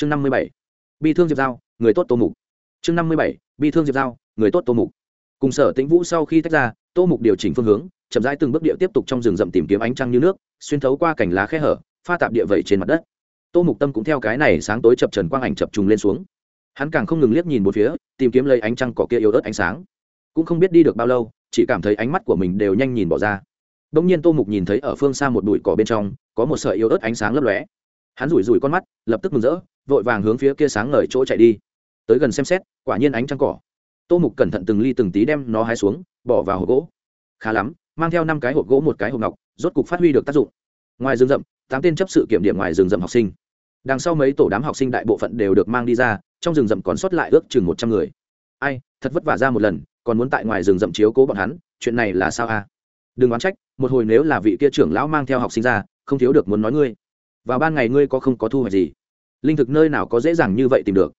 chương năm mươi bảy, bi thương diệp giao, người tốt tô mục. Chương năm mươi bảy, bi thương diệp giao, người tốt tô mục. Cùng sở tĩnh vũ sau khi tách ra, tô mục điều chỉnh phương hướng, chậm rãi từng bước địa tiếp tục trong rừng rậm tìm kiếm ánh trăng như nước, xuyên thấu qua cành lá khe hở, pha tạp địa vẩy trên mặt đất. Tô mục tâm cũng theo cái này sáng tối chập trần quang ảnh chập trùng lên xuống. Hắn càng không ngừng liếc nhìn một phía, tìm kiếm lấy ánh trăng cỏ kia yếu ớt ánh sáng. Cũng không biết đi được bao lâu, chỉ cảm thấy ánh mắt của mình đều nhanh nhìn bỏ ra. Đ ỗ n g nhiên tô mục nhìn thấy ở phương xa một bụi cỏ bên trong, có một sợi yếu ớt ánh sáng lấp lóe. Hắn rủi rủi con mắt, lập tức mừng rỡ vội vàng hướng phía kia sáng ngời chỗ chạy đi. Tới gần xem xét, quả nhiên ánh trăng cỏ. Tô mục cẩn thận từng ly từng tí đem nó hái xuống, bỏ vào hộp gỗ. Khá lắm, mang theo năm cái hộp gỗ một cái hộp ngọc, rốt cục phát huy được tác dụng. Ngoài rừng rậm, tám tên chấp sự kiểm điểm ngoài rừng rậm học sinh. Đằng sau mấy tổ đám học sinh đại bộ phận đều được mang đi ra, trong rừng rậm còn sót lại ước chừng một trăm người. Ai, thật vất vả ra một lần, còn muốn tại ngoài rừng rậm chiếu cố bọn hắn, chuyện này là sao a? À? Đừng oán trách, một hồi nếu là vị kia trưởng lão mang theo học sinh ra, không thiếu được muốn nói ngươi. Vào ban ngày ngươi có không có thu hoạch gì? Linh thực nơi nào có dễ dàng như vậy tìm được.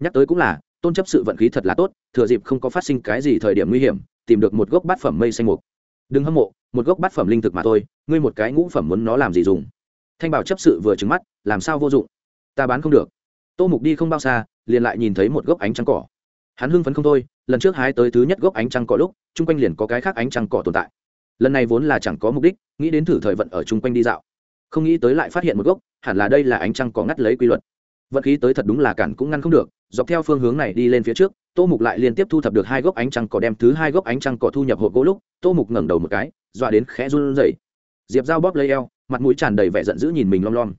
Nhắc tới cũng là, tôn chấp sự vận khí thật là tốt, thừa dịp không có phát sinh cái gì thời điểm nguy hiểm, tìm được một gốc bát phẩm mây xanh mục. Đừng hâm mộ, một gốc bát phẩm linh thực mà thôi, ngươi một cái ngũ phẩm muốn nó làm gì dùng? Thanh bảo chấp sự vừa trứng mắt, làm sao vô dụng? Ta bán không được. Tô mục đi không bao xa, liền lại nhìn thấy một gốc ánh trăng cỏ. Hắn hưng phấn không thôi, lần trước hái tới thứ nhất gốc ánh trăng cỏ lúc, chung quanh liền có cái khác ánh trăng cỏ tồn tại. Lần này vốn là chẳng có mục đích, nghĩ đến thử thời vận ở chung quanh đi dạo. Không nghĩ tới lại phát hiện một gốc, hẳn là đây là ánh trăng cỏ ngắt lấy quy luật vận khí tới thật đúng là cản cũng ngăn không được, dọc theo phương hướng này đi lên phía trước, tô mục lại liên tiếp thu thập được hai gốc ánh trăng cỏ đem thứ hai gốc ánh trăng cỏ thu nhập hộp gỗ lúc, tô mục ngẩng đầu một cái, dọa đến khẽ run rẩy. Diệp dao bóp lấy eo, mặt mũi tràn đầy vẻ giận dữ nhìn mình lom lom.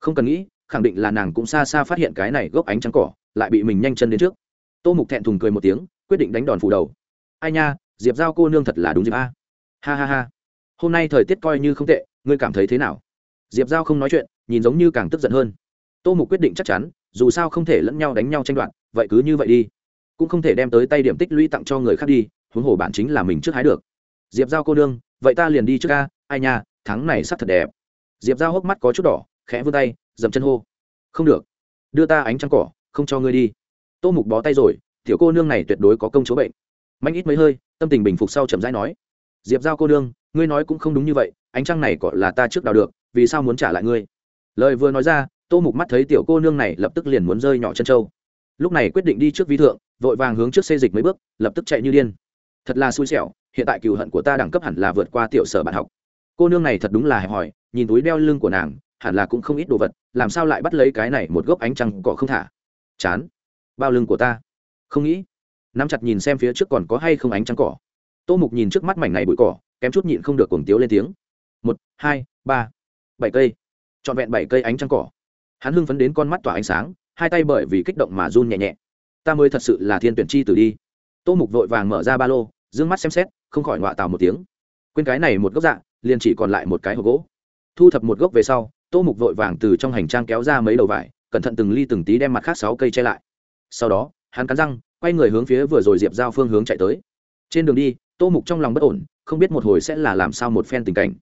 Không cần nghĩ, khẳng định là nàng cũng xa xa phát hiện cái này gốc ánh trăng cỏ, lại bị mình nhanh chân đến trước. Tô mục thẹn thùng cười một tiếng, quyết định đánh đòn phủ đầu. Ai nha, diệp giao cô nương thật là đúng dịp a. Ha ha ha. Hôm nay thời tiết coi như không tệ, ngươi cảm thấy thế nào? Diệp giao không nói chuyện, nhìn giống như càng tức giận hơn tô mục quyết định chắc chắn, dù sao không thể lẫn nhau đánh nhau tranh đoạt, vậy cứ như vậy đi. Cũng không thể đem tới tay điểm tích lũy tặng cho người khác đi, huống hồ bản chính là mình trước hái được. Diệp giao cô nương, vậy ta liền đi trước ca, ai nha thắng này sắc thật đẹp. Diệp giao hốc mắt có chút đỏ, khẽ vươn tay, dậm chân hô. Không được. Đưa ta ánh trăng cỏ, không cho ngươi đi. Tô mục bó tay rồi, tiểu cô nương này tuyệt đối có công chúa bệnh. Mạnh ít mấy hơi, tâm tình bình phục sau chậm rãi nói. Diệp giao cô nương, ngươi nói cũng không đúng như vậy, ánh trăng này cỏ là ta trước đào được, vì sao muốn trả lại ngươi? Lời vừa nói ra tô mục mắt thấy tiểu cô nương này lập tức liền muốn rơi nhỏ chân trâu. Lúc này quyết định đi trước vi thượng, vội vàng hướng trước xây dịch mấy bước, lập tức chạy như điên. Thật là xui xẻo, hiện tại cựu hận của ta đẳng cấp hẳn là vượt qua tiểu sở bạn học. Cô nương này thật đúng là hẹp hòi, nhìn túi đeo lưng của nàng, hẳn là cũng không ít đồ vật, làm sao lại bắt lấy cái này một gốc ánh trăng cỏ không thả? Chán. Bao lưng của ta. Không nghĩ. Nắm chặt nhìn xem phía trước còn có hay không ánh trăng cỏ. Tô mục nhìn trước mắt mảnh này bụi cỏ, kém chút nhịn không được cuồng tiếu lên tiếng. Một, hai, ba, bảy cây. Trọn vẹn bảy cây ánh trăng cỏ hắn hưng phấn đến con mắt tỏa ánh sáng, hai tay bởi vì kích động mà run nhẹ nhẹ. Ta mới thật sự là thiên tuyển chi tử đi. Tô mục vội vàng mở ra ba lô d ư ơ n g mắt xem xét, không khỏi ngoạ tào một tiếng. Quên cái này một gốc dạ liền chỉ còn lại một cái hộp gỗ. Thu thập một gốc về sau, tô mục vội vàng từ trong hành trang kéo ra mấy đầu vải, cẩn thận từng ly từng tí đem mặt khác sáu cây che lại. Sau đó, hắn cắn răng, quay người hướng phía vừa rồi diệp giao phương hướng chạy tới. Trên đường đi, tô mục trong lòng bất ổn, không biết một hồi sẽ là làm sao một phen tình cảnh.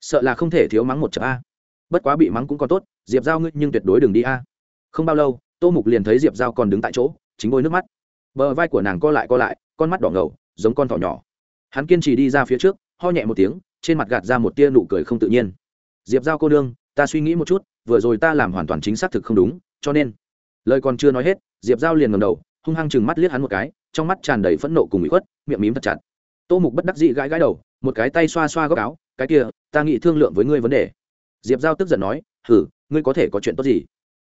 Sợ là không thể thiếu mắng một chợ a bất quá bị mắng cũng còn tốt, diệp giao ngươi nhưng tuyệt đối đừng đi a. Không bao lâu, tô mục liền thấy diệp giao còn đứng tại chỗ, chính bôi nước mắt. Bờ vai của nàng co lại co lại, con mắt đỏ ngầu, giống con thỏ nhỏ. Hắn kiên trì đi ra phía trước, ho nhẹ một tiếng, trên mặt gạt ra một tia nụ cười không tự nhiên. Diệp giao cô đương ta suy nghĩ một chút, vừa rồi ta làm hoàn toàn chính xác thực không đúng, cho nên. Lời còn chưa nói hết, diệp giao liền ngầm đầu, hung hăng chừng mắt liếc hắn một cái, trong mắt tràn đầy phẫn nộ cùng bị khuất, miệng mím thật chặt. Tô mục bất đắc dị gãi gãi đầu, một cái tay xoa xoa góc áo, cái kia, ta nghĩ thương lượng với ngươi vấn đề diệp giao tức giận nói, hử, ngươi có thể có chuyện tốt gì?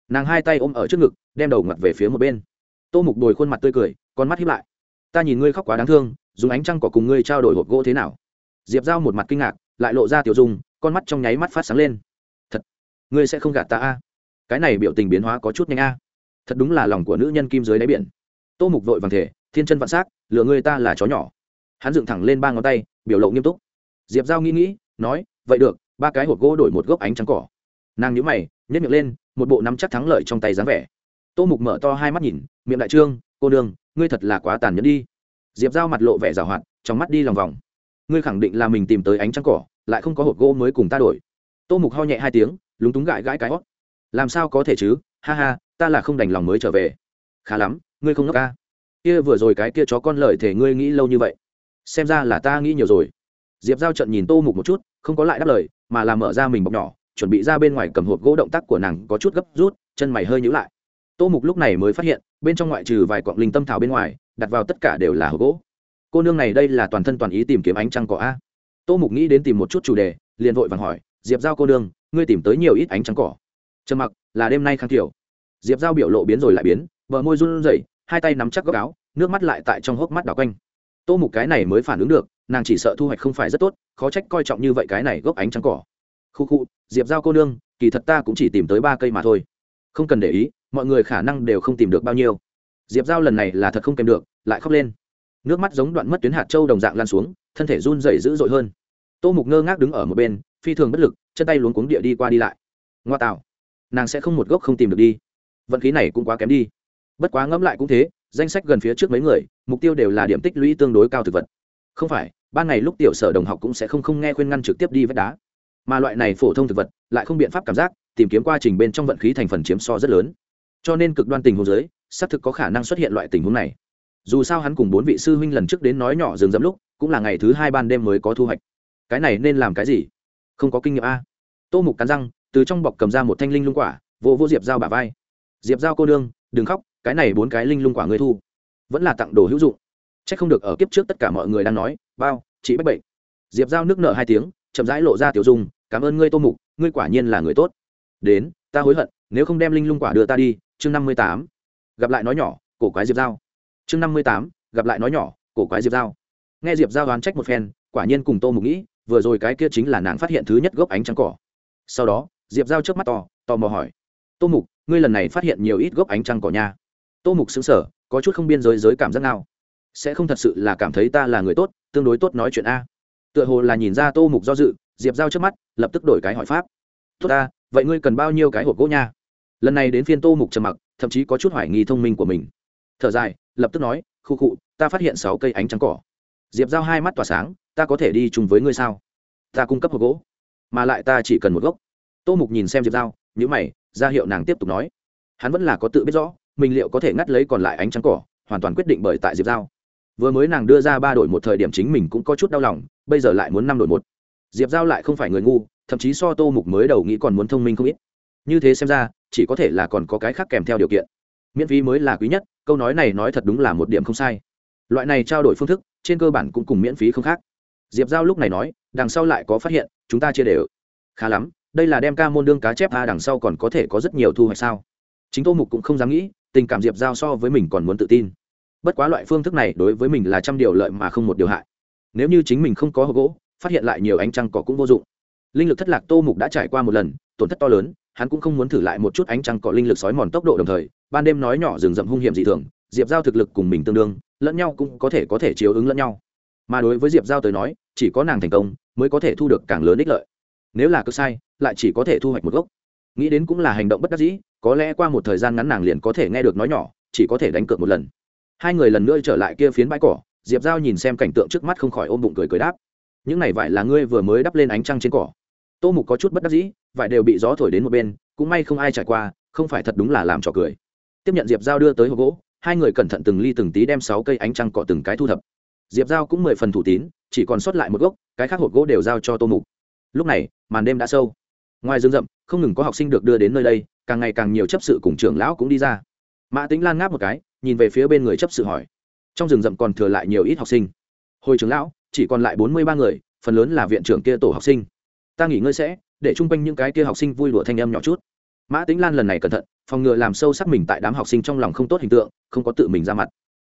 Nàng hai tay ôm ở trước ngực, đem đầu ngặt về phía một bên. Tô mục đồi khuôn mặt tươi cười, con mắt hiếp lại. Ta nhìn ngươi khóc quá đáng thương, dùng ánh trăng cỏ cùng ngươi trao đổi hộp gỗ thế nào? Diệp giao một mặt kinh ngạc, lại lộ ra tiểu dung, con mắt trong nháy mắt phát sáng lên. Thật, ngươi sẽ không gạt ta a? Cái này biểu tình biến hóa có chút nhanh a. Thật đúng là lòng của nữ nhân kim dưới đáy biển. Tô mục vội vàng thể thiên chân vạn s á c lựa ngươi ta là chó nhỏ. Hắn dựng thẳng lên ba ngón tay, biểu lộ nghiêm túc. Diệp giao nghĩ nghĩ, nói, vậy được ba cái hộp gỗ đổi một gốc ánh trắng cỏ. Nàng nhũ mày nhét miệng lên, một bộ nắm chắc thắng lợi trong tay dáng vẻ. Tô mục mở to hai mắt nhìn, miệng đại trương, cô đường ngươi thật là quá tàn nhẫn đi. Diệp giao mặt lộ vẻ rào hoạt, trong mắt đi lòng vòng. Ngươi khẳng định là mình tìm tới ánh trắng cỏ, lại không có hộp gỗ mới cùng ta đổi. Tô mục ho nhẹ hai tiếng, lúng túng gãi gãi cái hót. Làm sao có thể chứ? Ha ha, ta là không đành lòng mới trở về. Khá lắm, ngươi không ngốc ca kia vừa rồi cái kia chó con lợi thể ngươi nghĩ lâu như vậy. Xem ra là ta nghĩ nhiều rồi. Diệp giao trận nhìn tô mục một chút, không có lại đáp lời mà làm mở ra mình bọc nhỏ, chuẩn bị ra bên ngoài cầm hộp gỗ động tác của nàng có chút gấp rút, chân mày hơi nhữ lại. Tô mục lúc này mới phát hiện, bên trong ngoại trừ vài quặng linh tâm thảo bên ngoài, đặt vào tất cả đều là hộp gỗ. Cô nương này đây là toàn thân toàn ý tìm kiếm ánh trăng cỏ a. Tô mục nghĩ đến tìm một chút chủ đề, liền vội vàng hỏi, diệp giao cô nương, ngươi tìm tới nhiều ít ánh trăng cỏ? Trầm mặc, là đêm nay khang kiểu diệp giao biểu lộ biến rồi lại biến, bờ môi run rẩy, hai tay nắm chắc góc áo, nước mắt lại tại trong hốc mắt đảo quanh tô mục cái này mới phản ứng được, nàng chỉ sợ thu hoạch không phải rất tốt, khó trách coi trọng như vậy cái này gốc ánh trắng cỏ. Khu khu, diệp giao cô nương, kỳ thật ta cũng chỉ tìm tới ba cây mà thôi. Không cần để ý, mọi người khả năng đều không tìm được bao nhiêu. Diệp giao lần này là thật không kèm được, lại khóc lên. Nước mắt giống đoạn mất tuyến hạt châu đồng dạng lan xuống, thân thể run dày dữ dội hơn. Tô mục ngơ ngác đứng ở một bên, phi thường bất lực, chân tay luống cuống địa đi qua đi lại. Ngoa tạo, nàng sẽ không một gốc không tìm được đi. Vận khí này cũng quá kém đi. Bất quá ngẫm lại cũng thế danh sách gần phía trước mấy người, mục tiêu đều là điểm tích lũy tương đối cao thực vật. Không phải, ban ngày lúc tiểu sở đồng học cũng sẽ không không nghe khuyên ngăn trực tiếp đi vách đá. Mà loại này phổ thông thực vật, lại không biện pháp cảm giác, tìm kiếm quá trình bên trong vận khí thành phần chiếm so rất lớn. Cho nên cực đoan tình huống giới xác thực có khả năng xuất hiện loại tình huống này. Dù sao hắn cùng bốn vị sư huynh lần trước đến nói nhỏ dừng dẫm lúc, cũng là ngày thứ hai ban đêm mới có thu hoạch. Cái này nên làm cái gì? Không có kinh nghiệm a. Tô mục cắn răng, từ trong bọc cầm ra một thanh linh lung quả, vô vô diệp dao bả vai. Diệp dao cô nương, đừng khóc cái này bốn cái linh lung quả ngươi thu, vẫn là tặng đồ hữu dụng. C h ắ c không được ở kiếp trước tất cả mọi người đang nói, bao, chị bách bệnh. Diệp Giao nước nợ hai tiếng, chậm rãi lộ ra tiểu dung, cảm ơn ngươi, tô mục, ngươi quả nhiên là người tốt. Đến, ta hối hận, nếu không đem linh lung quả đưa ta đi, chương năm mươi tám, gặp lại nói nhỏ, cổ quái diệp Giao. Chương năm mươi tám, gặp lại nói nhỏ, cổ quái diệp Giao. Nghe diệp Giao đoán trách một phen, quả nhiên cùng tô mục nghĩ, vừa rồi cái kia chính là nàng phát hiện thứ nhất gốc ánh trắng cỏ. Sau đó, diệp giao trước mắt to, tò mò hỏi, tô mục, ngươi lần này phát hiện nhiều ít gốc ánh trăng cỏ nha? Tô mục xứng sở có chút không biên giới giới cảm giác nào. Sẽ không thật sự là cảm thấy ta là người tốt, tương đối tốt nói chuyện a. Tựa hồ là nhìn ra tô mục do dự, diệp giao trước mắt, lập tức đổi cái hỏi pháp. Tốt ta, vậy ngươi cần bao nhiêu cái hộp gỗ nha? Lần này đến phiên tô mục trầm mặc, thậm chí có chút hoài nghi thông minh của mình. Thở dài, lập tức nói, khu khụ ta phát hiện sáu cây ánh trắng cỏ. Diệp giao hai mắt tỏa sáng, ta có thể đi chung với ngươi sao? Ta cung cấp hộp gỗ, mà lại ta chỉ cần một gốc. Tô mục nhìn xem diệp giao nhữ mày, ra hiệu nàng tiếp tục nói. Hắn vẫn là có tự biết rõ mình liệu có thể ngắt lấy còn lại ánh trắng cỏ, hoàn toàn quyết định bởi tại diệp giao. Vừa mới nàng đưa ra ba đổi một thời điểm chính mình cũng có chút đau lòng, bây giờ lại muốn năm đổi một. Diệp giao lại không phải người ngu, thậm chí so tô mục mới đầu nghĩ còn muốn thông minh không ít. Như thế xem ra, chỉ có thể là còn có cái khác kèm theo điều kiện. Miễn phí mới là quý nhất, câu nói này nói thật đúng là một điểm không sai. Loại này trao đổi phương thức, trên cơ bản cũng cùng miễn phí không khác. Diệp giao lúc này nói, đằng sau lại có phát hiện, chúng ta chia đều. Khá lắm, đây là đem ca môn đương cá chép a đằng sau còn có thể có rất nhiều thu hoạch sao? Chính tô mục cũng không dám nghĩ tình cảm diệp giao so với mình còn muốn tự tin. Bất quá loại phương thức này đối với mình là trăm điều lợi mà không một điều hại. Nếu như chính mình không có hộp gỗ, phát hiện lại nhiều ánh trăng cỏ cũng vô dụng. Linh lực thất lạc tô mục đã trải qua một lần, tổn thất to lớn, hắn cũng không muốn thử lại một chút ánh trăng cỏ linh lực sói mòn tốc độ đồng thời, ban đêm nói nhỏ rừng rậm hung hiểm dị thường, diệp giao thực lực cùng mình tương đương, lẫn nhau cũng có thể có thể chiếu ứng lẫn nhau. Mà đối với diệp giao tới nói, chỉ có nàng thành công mới có thể thu được càng lớn ích lợi. Nếu là cơ sai, lại chỉ có thể thu hoạch một gốc. Nghĩ đến cũng là hành động bất đắc dĩ có lẽ qua một thời gian ngắn nàng liền có thể nghe được nói nhỏ, chỉ có thể đánh cược một lần. Hai người lần nữa trở lại kia phiến bãi cỏ, diệp giao nhìn xem cảnh tượng trước mắt không khỏi ôm bụng cười cười đáp. Những này vải là ngươi vừa mới đắp lên ánh trăng trên cỏ. Tô mục có chút bất đắc dĩ, vải đều bị gió thổi đến một bên, cũng may không ai trải qua, không phải thật đúng là làm trò cười. Tiếp nhận diệp giao đưa tới hộp gỗ, hai người cẩn thận từng ly từng tí đem sáu cây ánh trăng cỏ từng cái thu thập. Diệp giao cũng mười phần thủ tín, chỉ còn sót lại một gốc, cái khác hộp gỗ đều giao cho tô mục. Lúc này, màn đêm đã sâu. Ngoài rừng rậm, không ngừng có học sinh được đưa đến nơi đây càng ngày càng nhiều chấp sự cùng trưởng lão cũng đi ra. Mã tính lan ngáp một cái, nhìn về phía bên người chấp sự hỏi. Trong rừng rậm còn thừa lại nhiều ít học sinh. Hồi trưởng lão, chỉ còn lại bốn mươi ba người, phần lớn là viện trưởng kia tổ học sinh. Ta nghỉ ngơi sẽ, để chung quanh những cái kia học sinh vui đùa thanh âm nhỏ chút. Mã tính lan lần này cẩn thận, phòng ngừa làm sâu sắc mình tại đám học sinh trong lòng không tốt hình tượng, không có tự mình ra mặt.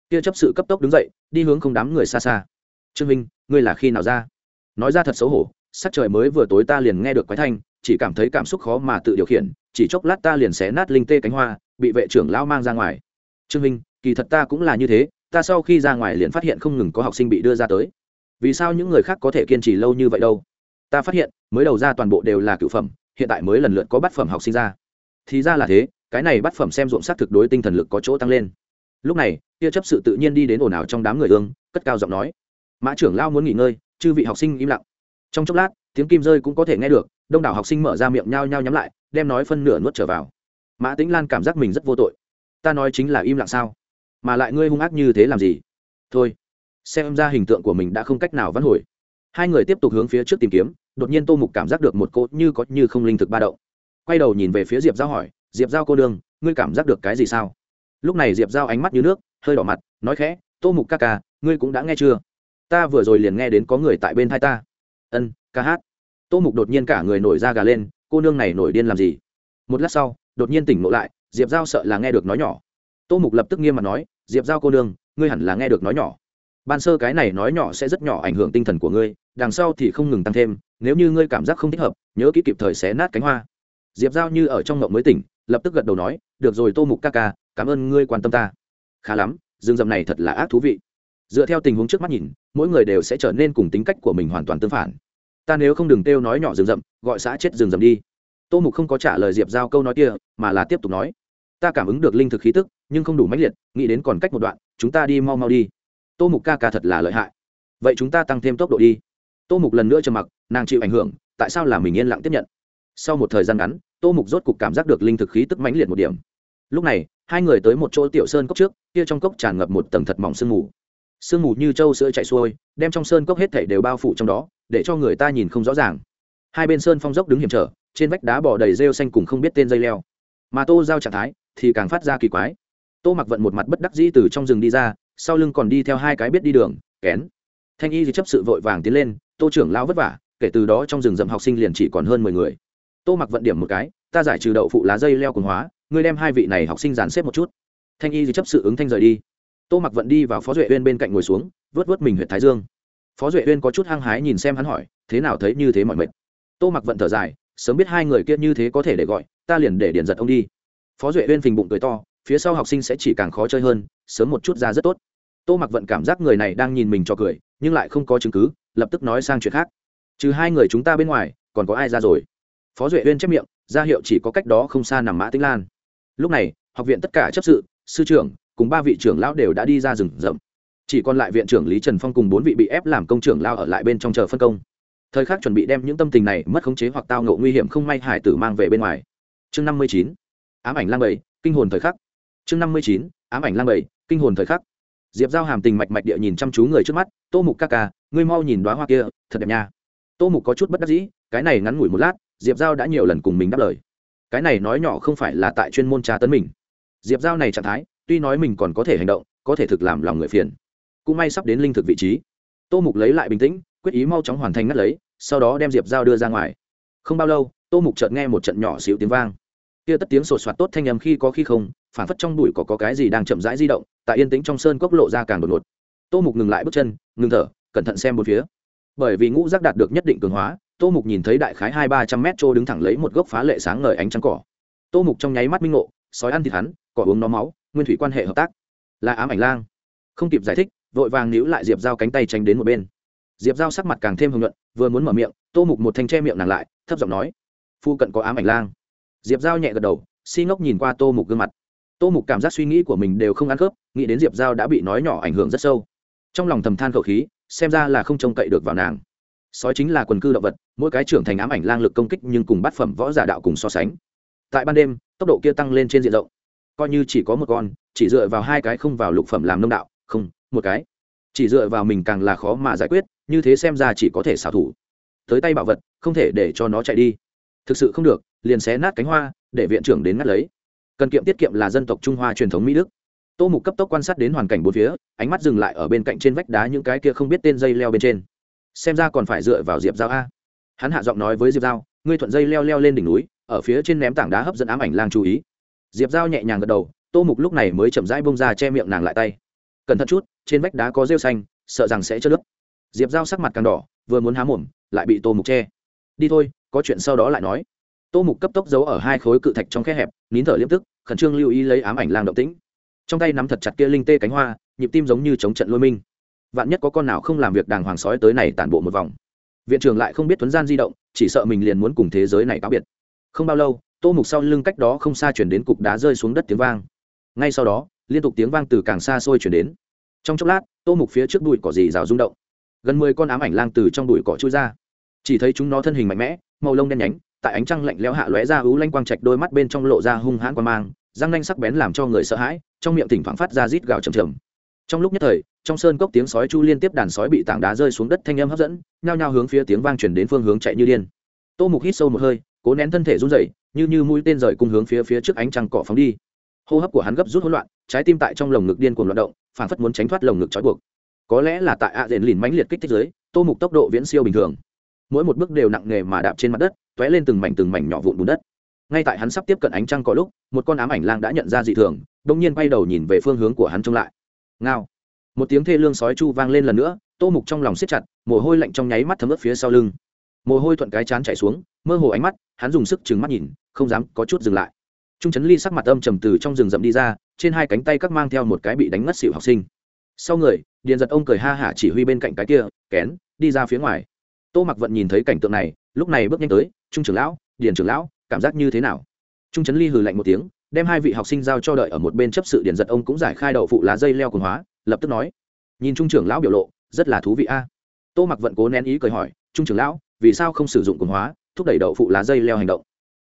Kia chấp sự cấp tốc đứng dậy, đi hướng không đám người xa xa. Trương minh ngươi là khi nào ra? Nói ra thật xấu hổ, sắc trời mới vừa tối ta liền nghe được quái thanh, chỉ cảm thấy cảm xúc khó mà tự điều khiển chỉ chốc lát ta liền xé nát linh tê cánh hoa, bị vệ trưởng lão mang ra ngoài. Trương minh, kỳ thật ta cũng là như thế, ta sau khi ra ngoài liền phát hiện không ngừng có học sinh bị đưa ra tới. Vì sao những người khác có thể kiên trì lâu như vậy đâu? Ta phát hiện, mới đầu ra toàn bộ đều là cựu phẩm, hiện tại mới lần lượt có bát phẩm học sinh ra. Thì ra là thế, cái này bát phẩm xem ruộng s á t thực đối tinh thần lực có chỗ tăng lên. Lúc này, tia chấp sự tự nhiên đi đến ồn ào trong đám người ương, cất cao giọng nói. Mã trưởng lao muốn nghỉ ngơi, chư vị học sinh im lặng. Trong chốc lát, tiếng kim rơi cũng có thể nghe được, đông đảo học sinh mở ra miệng nhao nhao nhắm lại đem nói phân nửa nuốt trở vào. Mã tĩnh lan cảm giác mình rất vô tội. Ta nói chính là im lặng sao? Mà lại ngươi hung ác như thế làm gì? Thôi, xem ra hình tượng của mình đã không cách nào vãn hồi. Hai người tiếp tục hướng phía trước tìm kiếm, đột nhiên tô mục cảm giác được một cỗ như có như không linh thực ba động. Quay đầu nhìn về phía diệp giao hỏi, diệp giao cô đương ngươi cảm giác được cái gì sao? Lúc này diệp giao ánh mắt như nước, hơi đỏ mặt, nói khẽ, tô mục ca ca, ngươi cũng đã nghe chưa? Ta vừa rồi liền nghe đến có người tại bên thai ta. Ân, ca hát. Tô mục đột nhiên cả người nổi da gà lên cô nương này nổi điên làm gì? Một lát sau, đột nhiên tỉnh ngộ lại, diệp giao sợ là nghe được nói nhỏ. Tô mục lập tức nghiêm mặt nói, diệp giao cô nương, ngươi hẳn là nghe được nói nhỏ. Ban sơ cái này nói nhỏ sẽ rất nhỏ ảnh hưởng tinh thần của ngươi, đằng sau thì không ngừng tăng thêm, nếu như ngươi cảm giác không thích hợp, nhớ kỹ kịp thời xé nát cánh hoa. Diệp giao như ở trong ngộng mới tỉnh, lập tức gật đầu nói, được rồi tô mục ca ca, cảm ơn ngươi quan tâm ta. Khá lắm, rừng rậm này thật là ác thú vị. Dựa theo tình huống trước mắt nhìn, mỗi người đều sẽ trở nên cùng tính cách của mình hoàn toàn tương phản ta nếu không đừng têu nói nhỏ rừng rậm, gọi xã chết rừng rậm đi. Tô mục không có trả lời diệp giao câu nói kia, mà là tiếp tục nói. Ta cảm ứng được linh thực khí tức, nhưng không đủ mãnh liệt, nghĩ đến còn cách một đoạn, chúng ta đi mau mau đi. Tô mục ca ca thật là lợi hại. Vậy chúng ta tăng thêm tốc độ đi. Tô mục lần nữa trầm mặc, nàng chịu ảnh hưởng, tại sao là mình yên lặng tiếp nhận? Sau một thời gian ngắn, tô mục rốt cục cảm giác được linh thực khí tức mãnh liệt một điểm. Lúc này, hai người tới một chỗ tiểu sơn cốc trước, kia trong cốc tràn ngập một tầng thật mỏng sương mù. Sương mù như trâu sữa chạy xuôi, đem trong sơn cốc hết thảy đều bao phủ trong đó để cho người ta nhìn không rõ ràng. Hai bên sơn phong dốc đứng hiểm trở, trên vách đá bỏ đầy rêu xanh cùng không biết tên dây leo. Mà tô giao trạng thái thì càng phát ra kỳ quái. Tô mặc vận một mặt bất đắc dĩ từ trong rừng đi ra, sau lưng còn đi theo hai cái biết đi đường, kén. Thanh y thì chấp sự vội vàng tiến lên, tô trưởng lao vất vả, kể từ đó trong rừng rậm học sinh liền chỉ còn hơn mười người. Tô mặc vận điểm một cái, ta giải trừ đậu phụ lá dây leo cùng hóa, ngươi đem hai vị này học sinh dàn xếp một chút. Thanh y thì chấp sự ứng thanh rời đi. Tô mặc vận đi vào phó duệ uyên bên cạnh ngồi xuống vớt vớt mình huyện thái dương phó duệ uyên có chút hăng hái nhìn xem hắn hỏi, thế nào thấy như thế mọi mệt? Tô mặc vận thở dài, sớm biết hai người kia như thế có thể để gọi, ta liền để điện giật ông đi. Phó duệ uyên phình bụng cười to, phía sau học sinh sẽ chỉ càng khó chơi hơn, sớm một chút ra rất tốt. Tô mặc vận cảm giác người này đang nhìn mình cho cười, nhưng lại không có chứng cứ, lập tức nói sang chuyện khác. Trừ hai người chúng ta bên ngoài, còn có ai ra rồi? Phó duệ uyên chép miệng, ra hiệu chỉ có cách đó không xa nằm mã tĩnh lan. Lúc này, học viện tất cả chấp sự, sư trưởng, cùng ba vị trưởng lão đều đã đi ra rừng rậm chỉ còn lại viện trưởng lý trần phong cùng bốn vị bị ép làm công trưởng lao ở lại bên trong chờ phân công. Thời khắc chuẩn bị đem những tâm tình này mất khống chế hoặc tao ngộ nguy hiểm không may hải tử mang về bên ngoài. Chương năm mươi chín, ám ảnh lang bầy, kinh hồn thời khắc. Chương năm mươi chín, ám ảnh lang bầy, kinh hồn thời khắc. Diệp giao hàm tình mạch mạch địa nhìn chăm chú người trước mắt, tô mục ca ca, ngươi mau nhìn đoá hoa kia, thật đẹp nha. Tô mục có chút bất đắc dĩ, cái này ngắn ngủi một lát, diệp giao đã nhiều lần cùng mình đáp lời. Cái này nói nhỏ không phải là tại chuyên môn tra tấn mình. Diệp giao này trạng thái, tuy nói mình còn có thể hành động, có thể thực làm lòng người phiền cũng may sắp đến linh thực vị trí. Tô mục lấy lại bình tĩnh quyết ý mau chóng hoàn thành ngắt lấy sau đó đem diệp dao đưa ra ngoài. Không bao lâu tô mục chợt nghe một trận nhỏ xíu tiếng vang. Kia tất tiếng sột soạt tốt thanh âm khi có khi không phản phất trong đùi có, có cái gì đang chậm rãi di động tại yên tĩnh trong sơn cốc lộ ra càng đột ngột. Tô mục ngừng lại bước chân ngừng thở cẩn thận xem một phía. Bởi vì ngũ giác đạt được nhất định cường hóa tô mục nhìn thấy đại khái hai ba trăm mét trô đứng thẳng lấy một gốc phá lệ sáng ngời ánh trắng cỏ. Tô mục trong nháy mắt minh ngộ sói ăn thịt hắn cỏ uống nó máu nguyên thủy quan hệ hợp tác. Là ám ảnh lang không kịp giải thích, vội vàng níu lại diệp dao cánh tay tránh đến một bên. Diệp dao sắc mặt càng thêm hưng luận vừa muốn mở miệng, tô mục một thanh tre miệng nàng lại, thấp giọng nói, phu cận có ám ảnh lang. Diệp dao nhẹ gật đầu, si ngốc nhìn qua tô mục gương mặt. Tô mục cảm giác suy nghĩ của mình đều không ăn khớp, nghĩ đến diệp giao đã bị nói nhỏ ảnh hưởng rất sâu. Trong lòng thầm than khẩu khí, xem ra là không trông cậy được vào nàng. Sói chính là quần cư động vật, mỗi cái trưởng thành ám ảnh lang lực công kích nhưng cùng bát phẩm võ giả đạo cùng so sánh. Tại ban đêm, tốc độ kia tăng lên trên diện rộng. Coi như chỉ có một con, chỉ dựa vào hai cái không vào lục phẩm làm nông đạo không, một cái. Chỉ dựa vào mình càng là khó mà giải quyết, như thế xem ra chỉ có thể xảo thủ. Tới tay bảo vật, không thể để cho nó chạy đi. Thực sự không được, liền xé nát cánh hoa, để viện trưởng đến ngắt lấy. Cần kiệm tiết kiệm là dân tộc trung hoa truyền thống mỹ đức. Tô mục cấp tốc quan sát đến hoàn cảnh bốn phía, ánh mắt dừng lại ở bên cạnh trên vách đá những cái kia không biết tên dây leo bên trên. Xem ra còn phải dựa vào diệp giao a. Hắn hạ giọng nói với diệp giao, ngươi thuận dây leo leo lên đỉnh núi, ở phía trên ném tảng đá hấp dẫn ám ảnh lang chú ý. Diệp giao nhẹ nhàng gật đầu, tô mục lúc này mới chậm rãi bông ra che miệng nàng lại tay cẩn thận chút, trên vách đá có rêu xanh, sợ rằng sẽ chất nước diệp giao sắc mặt càng đỏ, vừa muốn há mồm, lại bị tô mục che. Đi thôi, có chuyện sau đó lại nói. Tô mục cấp tốc giấu ở hai khối cự thạch trong khe hẹp, nín thở liếp tức, khẩn trương lưu ý lấy ám ảnh lang động tĩnh. Trong tay nắm thật chặt kia linh tê cánh hoa, nhịp tim giống như chống trận lôi minh. Vạn nhất có con nào không làm việc đàng hoàng sói tới này tản bộ một vòng. Viện trưởng lại không biết tuấn gian di động, chỉ sợ mình liền muốn cùng thế giới này cáo biệt. Không bao lâu, tô mục sau lưng cách đó không xa chuyển đến cục đá rơi xuống đất tiếng vang. Ngay sau đó liên tục tiếng vang từ càng xa xôi chuyển đến. Trong chốc lát, tô mục phía trước đùi cỏ dì rào rung động. Gần mười con ám ảnh lang từ trong đùi cỏ trôi ra. Chỉ thấy chúng nó thân hình mạnh mẽ, màu lông đen nhánh, tại ánh trăng lạnh lẽo hạ lóe ra u lanh quang trạch đôi mắt bên trong lộ ra hung hãn quan mang, răng nanh sắc bén làm cho người sợ hãi, trong miệng thỉnh thoảng phát ra rít gào trầm trầm trong lúc nhất thời, trong sơn cốc tiếng sói chu liên tiếp đàn sói bị tảng đá rơi xuống đất thanh âm hấp dẫn, nhao nhao hướng phía tiếng vang chuyển đến phương hướng chạy như điên. Tô mục hít sâu một hơi, cố nén thân thể run rẩy, như như mũi tên rời cùng hướng phía phía trước ánh trăng cỏ phóng đi hô hấp của hắn gấp rút hỗn loạn, trái tim tại trong lồng ngực điên cuồng loạn động phản phất muốn tránh thoát lồng ngực trói buộc. Có lẽ là tại ạ à lìn mãnh liệt kích thích giới tô mục tốc độ viễn siêu bình thường. Mỗi một bước đều nặng nề mà đạp trên mặt đất, t ó é lên từng mảnh từng mảnh nhỏ vụn bùn đất. Ngay tại hắn sắp tiếp cận ánh trăng có lúc, một con ám ảnh lang đã nhận ra dị thường đ ỗ n g nhiên bay đầu nhìn về phương hướng của hắn trông lại. Ngao! Một tiếng thê lương sói chu vang lên lần nữa, tô mục trong lòng siết chặt, mồ hôi lạnh trong nháy mắt thấm ướt phía sau lưng. Mồ hôi thuận cái chán chảy xuống, mơ hồ ánh mắt, hắn dùng sức trừng mắt nhìn, không dám có chút dừng lại trung trấn ly sắc mặt âm trầm từ trong rừng rậm đi ra, trên hai cánh tay các mang theo một cái bị đánh ngất xịu học sinh. Sau người, điền giật ông cười ha hả chỉ huy bên cạnh cái kia, kén, đi ra phía ngoài. Tô mặc vận nhìn thấy cảnh tượng này, lúc này bước nhanh tới, trung trưởng lão, điền trưởng lão, cảm giác như thế nào? Trung trấn ly hừ lạnh một tiếng, đem hai vị học sinh giao cho đợi ở một bên chấp sự điền giật ông cũng giải khai đậu phụ lá dây leo cường hóa, lập tức nói, nhìn trung trưởng lão biểu lộ, rất là thú vị a. Tô mặc vận cố nén ý cười hỏi, trung trưởng lão, vì sao không sử dụng cường hóa, thúc đẩy đậu phụ lá dây leo hành động?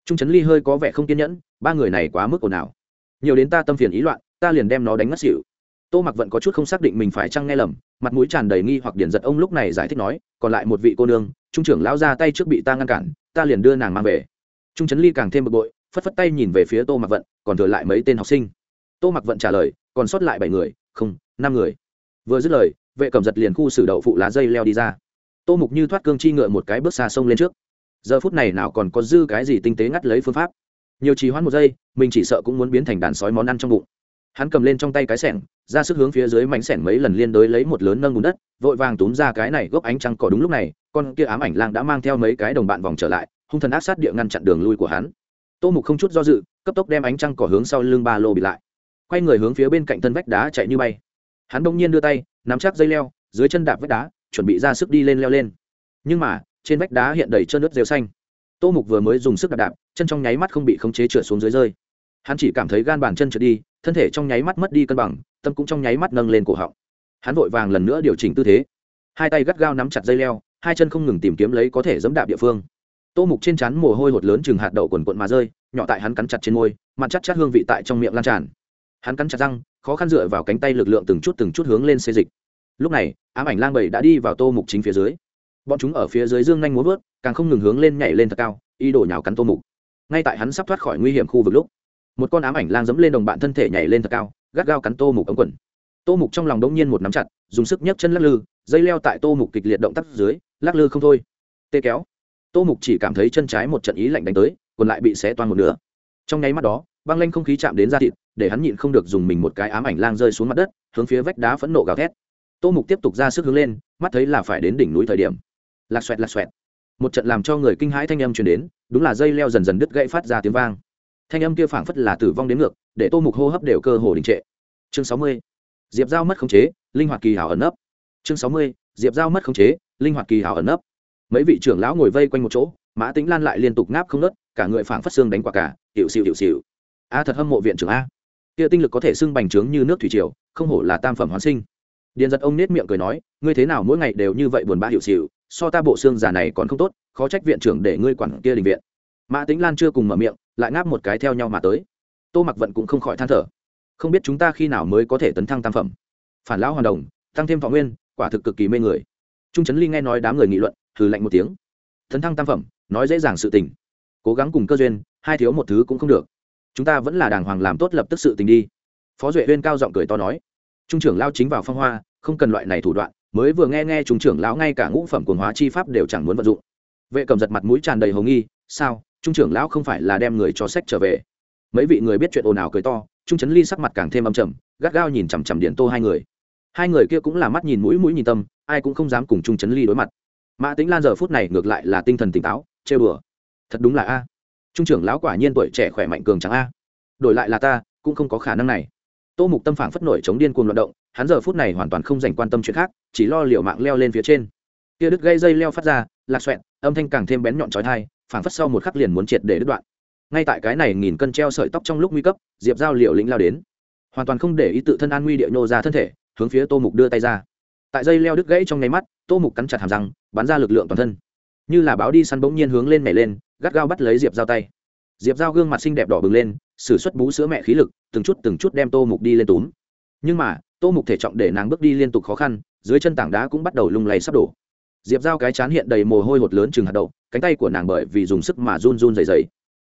Trung trấn ly hơi có vẻ không kiên nhẫn, ba người này quá mức ồn ào. Nhiều đến ta tâm phiền ý loạn, ta liền đem nó đánh ngất xỉu. Tô mặc vẫn có chút không xác định mình phải chăng nghe lầm, mặt mũi tràn đầy nghi hoặc điển giật ông lúc này giải thích nói, còn lại một vị cô nương, trung trưởng lão ra tay trước bị ta ngăn cản, ta liền đưa nàng mang về. Trung trấn ly càng thêm bực bội, phất phất tay nhìn về phía tô mặc vận, còn thừa lại mấy tên học sinh. Tô mặc vận trả lời, còn sót lại bảy người, không, năm người. Vừa dứt lời, vệ cầm giật liền khu xử đậu phụ lá dây leo đi ra. Tô mục như thoát cương chi ngựa một cái bước xa sông lên trước giờ phút này nào còn có dư cái gì tinh tế ngắt lấy phương pháp. Nhiều trì hoãn một giây, mình chỉ sợ cũng muốn biến thành đàn sói món ăn trong bụng. Hắn cầm lên trong tay cái sẻng, ra sức hướng phía dưới mảnh sẻng mấy lần liên đối lấy một lớn nâng bùn đất, vội vàng túm ra cái này gốc ánh trăng cỏ đúng lúc này, con kia ám ảnh lang đã mang theo mấy cái đồng bạn vòng trở lại, hung thần áp sát địa ngăn chặn đường lui của hắn. Tô mục không chút do dự, cấp tốc đem ánh trăng cỏ hướng sau lưng ba lô bị lại. Quay người hướng phía bên cạnh thân vách đá chạy như bay. Hắn bỗng nhiên đưa tay, nắm chắc dây leo, dưới chân đạp vách đá, chuẩn bị ra sức đi lên leo lên. Nhưng mà trên vách đá hiện đầy trơn nước rêu xanh. Tô mục vừa mới dùng sức đạp đạp, chân trong nháy mắt không bị khống chế trượt xuống dưới rơi. Hắn chỉ cảm thấy gan bàn chân trượt đi, thân thể trong nháy mắt mất đi cân bằng, tâm cũng trong nháy mắt nâng lên cổ họng. Hắn vội vàng lần nữa điều chỉnh tư thế. Hai tay gắt gao nắm chặt dây leo, hai chân không ngừng tìm kiếm lấy có thể dẫm đạp địa phương. Tô mục trên trán mồ hôi hột lớn chừng hạt đậu quần quận mà rơi, nhỏ tại hắn cắn chặt trên môi, mặt chắc chắc hương vị tại trong miệng lan tràn. Hắn cắn chặt răng, khó khăn dựa vào cánh tay lực lượng từng chút từng chút hướng lên xê dịch. Lúc này, ám ảnh lang bầy đã đi vào tô mục chính phía dưới bọn chúng ở phía dưới dương nhanh muốn vớt, càng không ngừng hướng lên nhảy lên thật cao ý đồ nhào cắn tô mục. Ngay tại hắn sắp thoát khỏi nguy hiểm khu vực lúc, một con ám ảnh lang dẫm lên đồng bạn thân thể nhảy lên thật cao, gắt gao cắn tô mục ống quần. Tô mục trong lòng đống nhiên một nắm chặt, dùng sức nhấc chân lắc lư, dây leo tại tô mục kịch liệt động tác dưới, lắc lư không thôi. Tê kéo. Tô mục chỉ cảm thấy chân trái một trận ý lạnh đánh tới còn lại bị xé toan một nửa. Trong nháy mắt đó, băng lanh không khí chạm đến da thịt, để hắn nhịn không được dùng mình một cái ám ảnh lang rơi xuống mặt đất, hướng phía vách đá phẫn nộ gào thét. Tô mục tiếp tục ra sức hướng lên, mắt thấy là phải đến đỉnh núi thời điểm lạc xoẹt lạc xoẹt. Một trận làm cho người kinh hãi thanh âm truyền đến, đúng là dây leo dần dần đứt gãy phát ra tiếng vang. Thanh âm kia phảng phất là tử vong đến ngược, để tô mục hô hấp đều cơ hồ đình trệ. Chương sáu mươi, diệp giao mất khống chế, linh hoạt kỳ hảo ẩn ấp. chương sáu mươi, diệp giao mất khống chế, linh hoạt kỳ hảo ẩn ấp. mấy vị trưởng lão ngồi vây quanh một chỗ, mã tính lan lại liên tục ngáp không nớt cả người phảng phất xương đánh quả cả hiệu xịu hiệu xịu a thật hâm mộ viện trưởng a. Kia tinh lực có thể xưng bành trướng như nước thủy triều, không hổ là tam phẩm hoán sinh. Điền giật ông nết miệng cười nói, ngươi thế nào mỗi ngày đều như vậy buồn bã hiệu xịu so ta bộ xương già này còn không tốt, khó trách viện trưởng để ngươi quản kia đình viện. Mã tính lan chưa cùng mở miệng, lại ngáp một cái theo nhau mà tới. Tô mặc vận cũng không khỏi than thở. Không biết chúng ta khi nào mới có thể tấn thăng tam phẩm. Phản lão hoàn đồng, tăng thêm thọ nguyên, quả thực cực kỳ mê người. Trung trấn ly nghe nói đám người nghị luận thử lạnh một tiếng. Tấn thăng tam phẩm, nói dễ dàng sự tình. Cố gắng cùng cơ duyên, hai thiếu một thứ cũng không được. Chúng ta vẫn là đàng hoàng làm tốt lập tức sự tình đi. Phó duệ huyên cao giọng cười to nói. Trung trưởng lao chính vào phong hoa, không cần loại này thủ đoạn mới vừa nghe nghe trung trưởng lão ngay cả ngũ phẩm quần hóa chi pháp đều chẳng muốn vận dụng. Vệ cầm giật mặt mũi tràn đầy hồng nghi, sao? Trung trưởng lão không phải là đem người cho sách trở về? Mấy vị người biết chuyện ồn ào cười to, trung trấn ly sắc mặt càng thêm âm trầm, gắt gao nhìn chằm chằm điện tô hai người. Hai người kia cũng là mắt nhìn mũi mũi nhìn tâm, ai cũng không dám cùng trung trấn ly đối mặt. Mã tính lan giờ phút này ngược lại là tinh thần tỉnh táo chê bừa thật đúng là a. Trung trưởng lão quả nhiên tuổi trẻ khỏe mạnh cường trắng a. Đổi lại là ta, cũng không có khả năng này. Tô mục tâm phản phất nổi chống điên cuồng loạt động hắn giờ phút này hoàn toàn không dành quan tâm chuyện khác, chỉ lo liệu mạng leo lên phía trên. Kia đứt gây dây leo phát ra, lạc xoẹn âm thanh càng thêm bén nhọn trói thai phảng phất sau một khắc liền muốn triệt để đứt đoạn. Ngay tại cái này nghìn cân treo sợi tóc trong lúc nguy cấp, diệp giao liệu lĩnh lao đến. Hoàn toàn không để ý tự thân an nguy địa nhô ra thân thể, hướng phía tô mục đưa tay ra. Tại dây leo đứt gãy trong nháy mắt, tô mục cắn chặt hàm răng, bắn ra lực lượng toàn thân. Như là báo đi săn bỗng nhiên hướng lên mẻ lên, gắt gao bắt lấy diệp giao tay. Diệp giao gương mặt xinh đẹp đỏ bừng lên s ử suất bú sữa mẹ khí lực, từng chút từng chút đem tô mục đi lên túm nhưng mà, tô mục thể trọng để nàng bước đi liên tục khó khăn, dưới chân tảng đá cũng bắt đầu lung lay sắp đổ. Diệp giao cái chán hiện đầy mồ hôi hột lớn chừng hạt đậu, cánh tay của nàng bởi vì dùng sức mà run run dày dày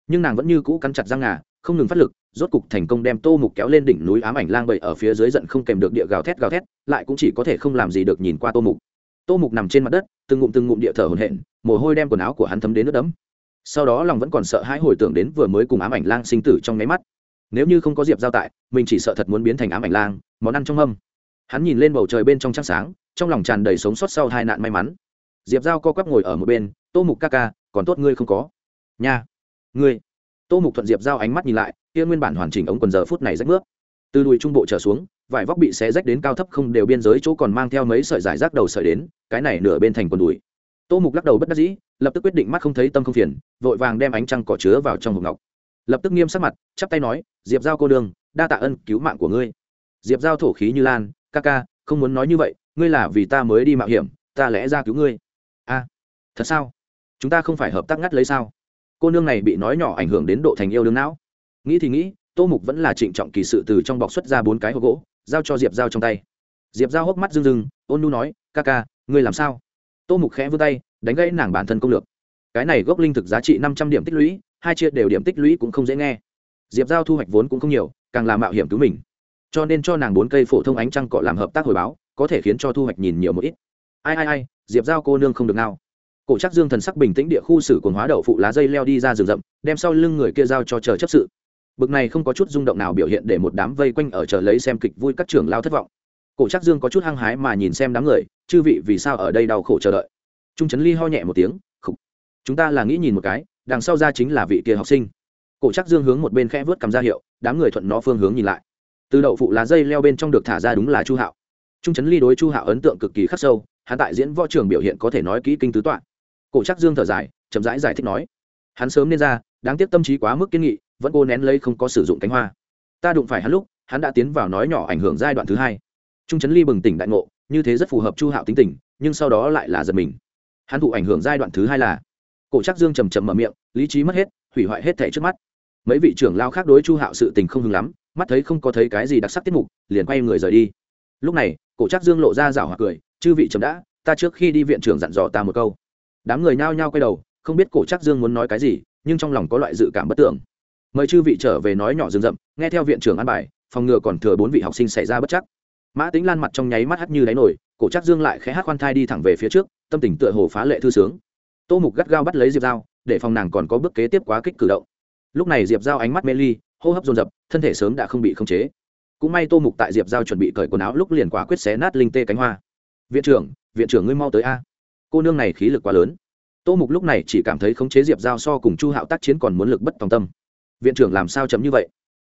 nhưng nàng vẫn như cũ cắn chặt răng ngà, không ngừng phát lực, rốt cục thành công đem tô mục kéo lên đỉnh núi ám ảnh lang bậy ở phía dưới giận không kèm được địa gào thét gào thét, lại cũng chỉ có thể không làm gì được nhìn qua tô mục. Tô mục nằm trên mặt đất, từng ngụm từng ngụm địa thở hồn hện mồ hôi đem quần áo của hắn thấm đến nước đấm. sau đó lòng vẫn còn sợ hãi hồi tưởng đến vừa mới cùng ám ảnh lang sinh tử trong nháy mắt nếu như không có diệp giao tại, mình chỉ sợ thật muốn biến thành ám ảnh lang, món ăn trong âm hắn nhìn lên bầu trời bên trong trăng sáng, trong lòng tràn đầy sống sót sau hai nạn may mắn. Diệp giao co quắp ngồi ở một bên, tô mục ca ca, còn tốt ngươi không có. Nha. Ngươi. Tô mục thuận diệp giao ánh mắt nhìn lại, kia nguyên bản hoàn chỉnh ống quần giờ phút này rách nước. Từ đùi trung bộ trở xuống, vải vóc bị xé rách đến cao thấp không đều biên giới, chỗ còn mang theo mấy sợi giải rác đầu sợi đến, cái này nửa bên thành quần đùi. Tô mục lắc đầu bất đắc dĩ, lập tức quyết định mắt không thấy tâm không phiền, vội vàng đem ánh trăng cỏ chứa vào trong hộp ngọc lập tức nghiêm sắc mặt, chắp tay nói, diệp giao cô đường đa tạ ân cứu mạng của ngươi. Diệp giao thổ khí như lan, ca ca, không muốn nói như vậy, ngươi là vì ta mới đi mạo hiểm, ta lẽ ra cứu ngươi. A, thật sao? Chúng ta không phải hợp tác ngắt lấy sao? Cô nương này bị nói nhỏ ảnh hưởng đến độ thành yêu đương não. Nghĩ thì nghĩ, tô mục vẫn là trịnh trọng kỳ sự từ trong bọc xuất ra bốn cái hộp gỗ, giao cho diệp giao trong tay. Diệp giao hốc mắt rưng rưng, ôn nu nói, ca ca, ngươi làm sao? Tô mục khẽ vươn tay, đánh gãy nàng bản thân công lược. Cái này gốc linh thực giá trị năm trăm điểm tích lũy hai chia đều điểm tích lũy cũng không dễ nghe. Diệp giao thu hoạch vốn cũng không nhiều, càng làm mạo hiểm cứu mình. Cho nên cho nàng bốn cây phổ thông ánh trăng cọ làm hợp tác hồi báo, có thể khiến cho thu hoạch nhìn nhiều một ít. Ai ai ai, diệp giao cô nương không được nào cổ chắc dương thần sắc bình tĩnh địa khu xử cồn hóa đậu phụ lá dây leo đi ra rừng rậm, đem sau lưng người kia giao cho chờ chấp sự. Bực này không có chút rung động nào biểu hiện để một đám vây quanh ở chờ lấy xem kịch vui các trưởng lao thất vọng. Cổ chắc dương có chút hăng hái mà nhìn xem đám người, chư vị vì sao ở đây đau khổ chờ đợi? Trung trấn ly ho nhẹ một tiếng, khục, chúng ta là nghĩ nhìn một cái đằng sau ra chính là vị kia học sinh. Cổ chắc dương hướng một bên khẽ vớt cầm ra hiệu, đám người thuận nó phương hướng nhìn lại. Từ đậu phụ lá dây leo bên trong được thả ra đúng là chu hạo. Trung trấn ly đối chu hạo ấn tượng cực kỳ khắc sâu, hắn tại diễn võ trường biểu hiện có thể nói kỹ kinh tứ toạn cổ chắc dương thở dài, chậm rãi giải thích nói, hắn sớm nên ra, đáng tiếc tâm trí quá mức kiên nghị, vẫn cô nén lấy không có sử dụng cánh hoa. Ta đụng phải hắn lúc, hắn đã tiến vào nói nhỏ ảnh hưởng giai đoạn thứ hai. Trung trấn ly bừng tỉnh đại ngộ, như thế rất phù hợp chu hạo tính tình, nhưng sau đó lại là giật mình. Hắn thụ ảnh hưởng giai đoạn thứ hai là cổ Trác dương trầm trầm mở miệng, lý trí mất hết, hủy hoại hết thẻ trước mắt. Mấy vị trưởng lao khác đối chu hạo sự tình không hứng lắm, mắt thấy không có thấy cái gì đặc sắc tiết mục, liền quay người rời đi. Lúc này, cổ Trác dương lộ ra rảo hoặc cười, chư vị trầm đã, ta trước khi đi viện trưởng dặn dò ta một câu. Đám người nhao nhao quay đầu, không biết cổ Trác dương muốn nói cái gì, nhưng trong lòng có loại dự cảm bất tưởng mời chư vị trở về nói nhỏ rừng rậm, nghe theo viện trưởng an bài, phòng ngừa còn thừa bốn vị học sinh xảy ra bất chắc. Mã tính lan mặt trong nháy mắt hắt như đáy nổi cổ Trác dương lại khẽ hát khoan thai đi thẳng về phía trước, tâm tình tựa hồ phá lệ thư sướng tô mục gắt gao bắt lấy diệp dao để phòng nàng còn có bước kế tiếp quá kích cử động. Lúc này diệp dao ánh mắt mê ly, hô hấp dồn dập, thân thể sớm đã không bị khống chế. Cũng may tô mục tại diệp giao chuẩn bị cởi quần áo lúc liền quả quyết xé nát linh tê cánh hoa. Viện trưởng viện trưởng ngươi mau tới a. Cô nương này khí lực quá lớn. Tô mục lúc này chỉ cảm thấy khống chế diệp giao so cùng chu hạo tác chiến còn muốn lực bất tòng tâm. Viện trưởng làm sao chấm như vậy?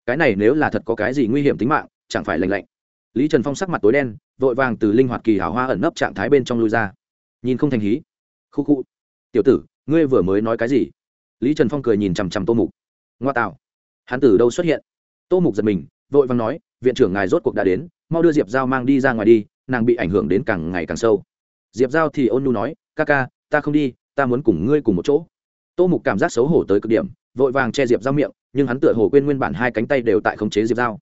Cái này nếu là thật có cái gì nguy hiểm tính mạng, chẳng phải lành lạnh. Lý trần phong sắc mặt tối đen, vội vàng từ linh hoạt kỳ hào hoa ẩn nấp trạng thái bên trong lui ra. Nhìn không thành hí. Khu khu tiểu tử, ngươi vừa mới nói cái gì? Lý trần phong cười nhìn chằm chằm tô mục. Ngoa tạo. Hắn từ đâu xuất hiện? Tô mục giật mình, vội vàng nói, viện trưởng ngài rốt cuộc đã đến, mau đưa diệp giao mang đi ra ngoài đi, nàng bị ảnh hưởng đến càng ngày càng sâu. Diệp giao thì ôn nhu nói, ca ca, ta không đi, ta muốn cùng ngươi cùng một chỗ. Tô mục cảm giác xấu hổ tới cực điểm, vội vàng che diệp giao miệng, nhưng hắn tựa hồ quên nguyên bản hai cánh tay đều tại khống chế diệp giao.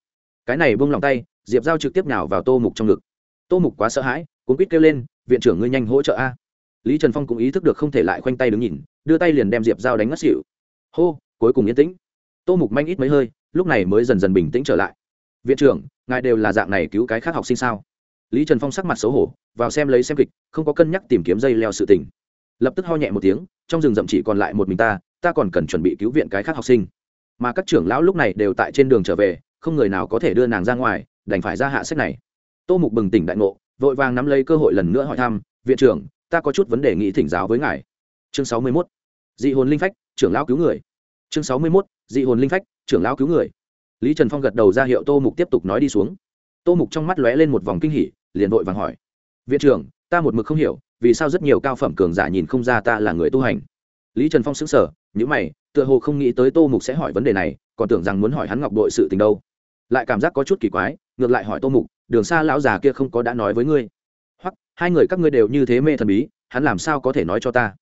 Cái này buông lòng tay, diệp giao trực tiếp nào vào tô mục trong ngực. Tô mục quá sợ hãi cuốn quýt kêu lên, viện trưởng ngươi nhanh hỗ trợ a lý trần phong cũng ý thức được không thể lại khoanh tay đứng nhìn, đưa tay liền đem diệp giao đánh ngất xịu hô, cuối cùng yên tĩnh. Tô mục manh ít mấy hơi, lúc này mới dần dần bình tĩnh trở lại. Viện trưởng, ngài đều là dạng này cứu cái khác học sinh sao? Lý trần phong sắc mặt xấu hổ, vào xem lấy xem kịch, không có cân nhắc tìm kiếm dây leo sự tình. Lập tức ho nhẹ một tiếng, trong rừng rậm chỉ còn lại một mình ta ta còn cần chuẩn bị cứu viện cái khác học sinh. Mà các trưởng lão lúc này đều tại trên đường trở về, không người nào có thể đưa nàng ra ngoài, đành phải ra hạ sách này. Tô mục bừng tỉnh đại ngộ, vội vàng nắm lấy cơ hội lần nữa hỏi thăm, viện trưởng ta có chút vấn đề nghĩ thỉnh giáo với ngài. Chương sáu mươi mốt, dị hồn linh phách, trưởng lão cứu người. Chương sáu mươi mốt, dị hồn linh phách, trưởng lão cứu người. Lý trần phong gật đầu ra hiệu tô mục tiếp tục nói đi xuống. Tô mục trong mắt lóe lên một vòng kinh hỉ, liền vội vàng hỏi. Viện trưởng, ta một mực không hiểu, vì sao rất nhiều cao phẩm cường giả nhìn không ra ta là người tu hành? Lý trần phong xứng sở nhữ mày, tựa hồ không nghĩ tới tô mục sẽ hỏi vấn đề này, còn tưởng rằng muốn hỏi hắn ngọc đội sự tình đâu. Lại cảm giác có chút kỳ quái, ngược lại hỏi tô mục, đường xa lão già kia không có đã nói với ngươi hai người các ngươi đều như thế mê thần bí, hắn làm sao có thể nói cho ta?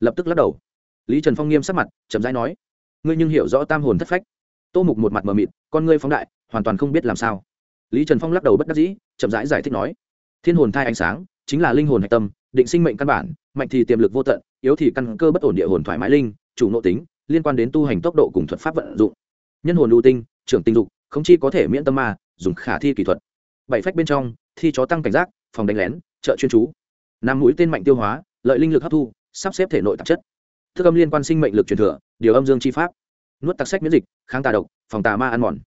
Lập tức lắc đầu. Lý trần phong nghiêm sắc mặt, chậm rãi nói, ngươi nhưng hiểu rõ tam hồn thất phách. Tô mục một mặt mờ mịt, con ngươi phóng đại, hoàn toàn không biết làm sao. Lý trần phong lắc đầu bất đắc dĩ, chậm rãi giải thích nói, thiên hồn thai ánh sáng, chính là linh hồn hạch tâm, định sinh mệnh căn bản, mạnh thì tiềm lực vô tận, yếu thì căn cơ bất ổn địa hồn thoải mái linh, chủ nội tính, liên quan đến tu hành tốc độ cùng thuật pháp vận dụng. Nhân hồn ưu tinh, trưởng tinh dục, không chi có thể miễn tâm ma, dùng khả thi kỹ thuật. Bảy phách bên trong, thi chó tăng cảnh giác, phòng đánh lén trợ chuyên chú. Nam mũi tên mạnh tiêu hóa, lợi linh lực hấp thu, sắp xếp thể nội tạp chất. Thức âm liên quan sinh mệnh lực truyền thừa, điều âm dương chi pháp. Nuốt tặc sách miễn dịch, kháng tà độc, phòng tà ma ăn mòn.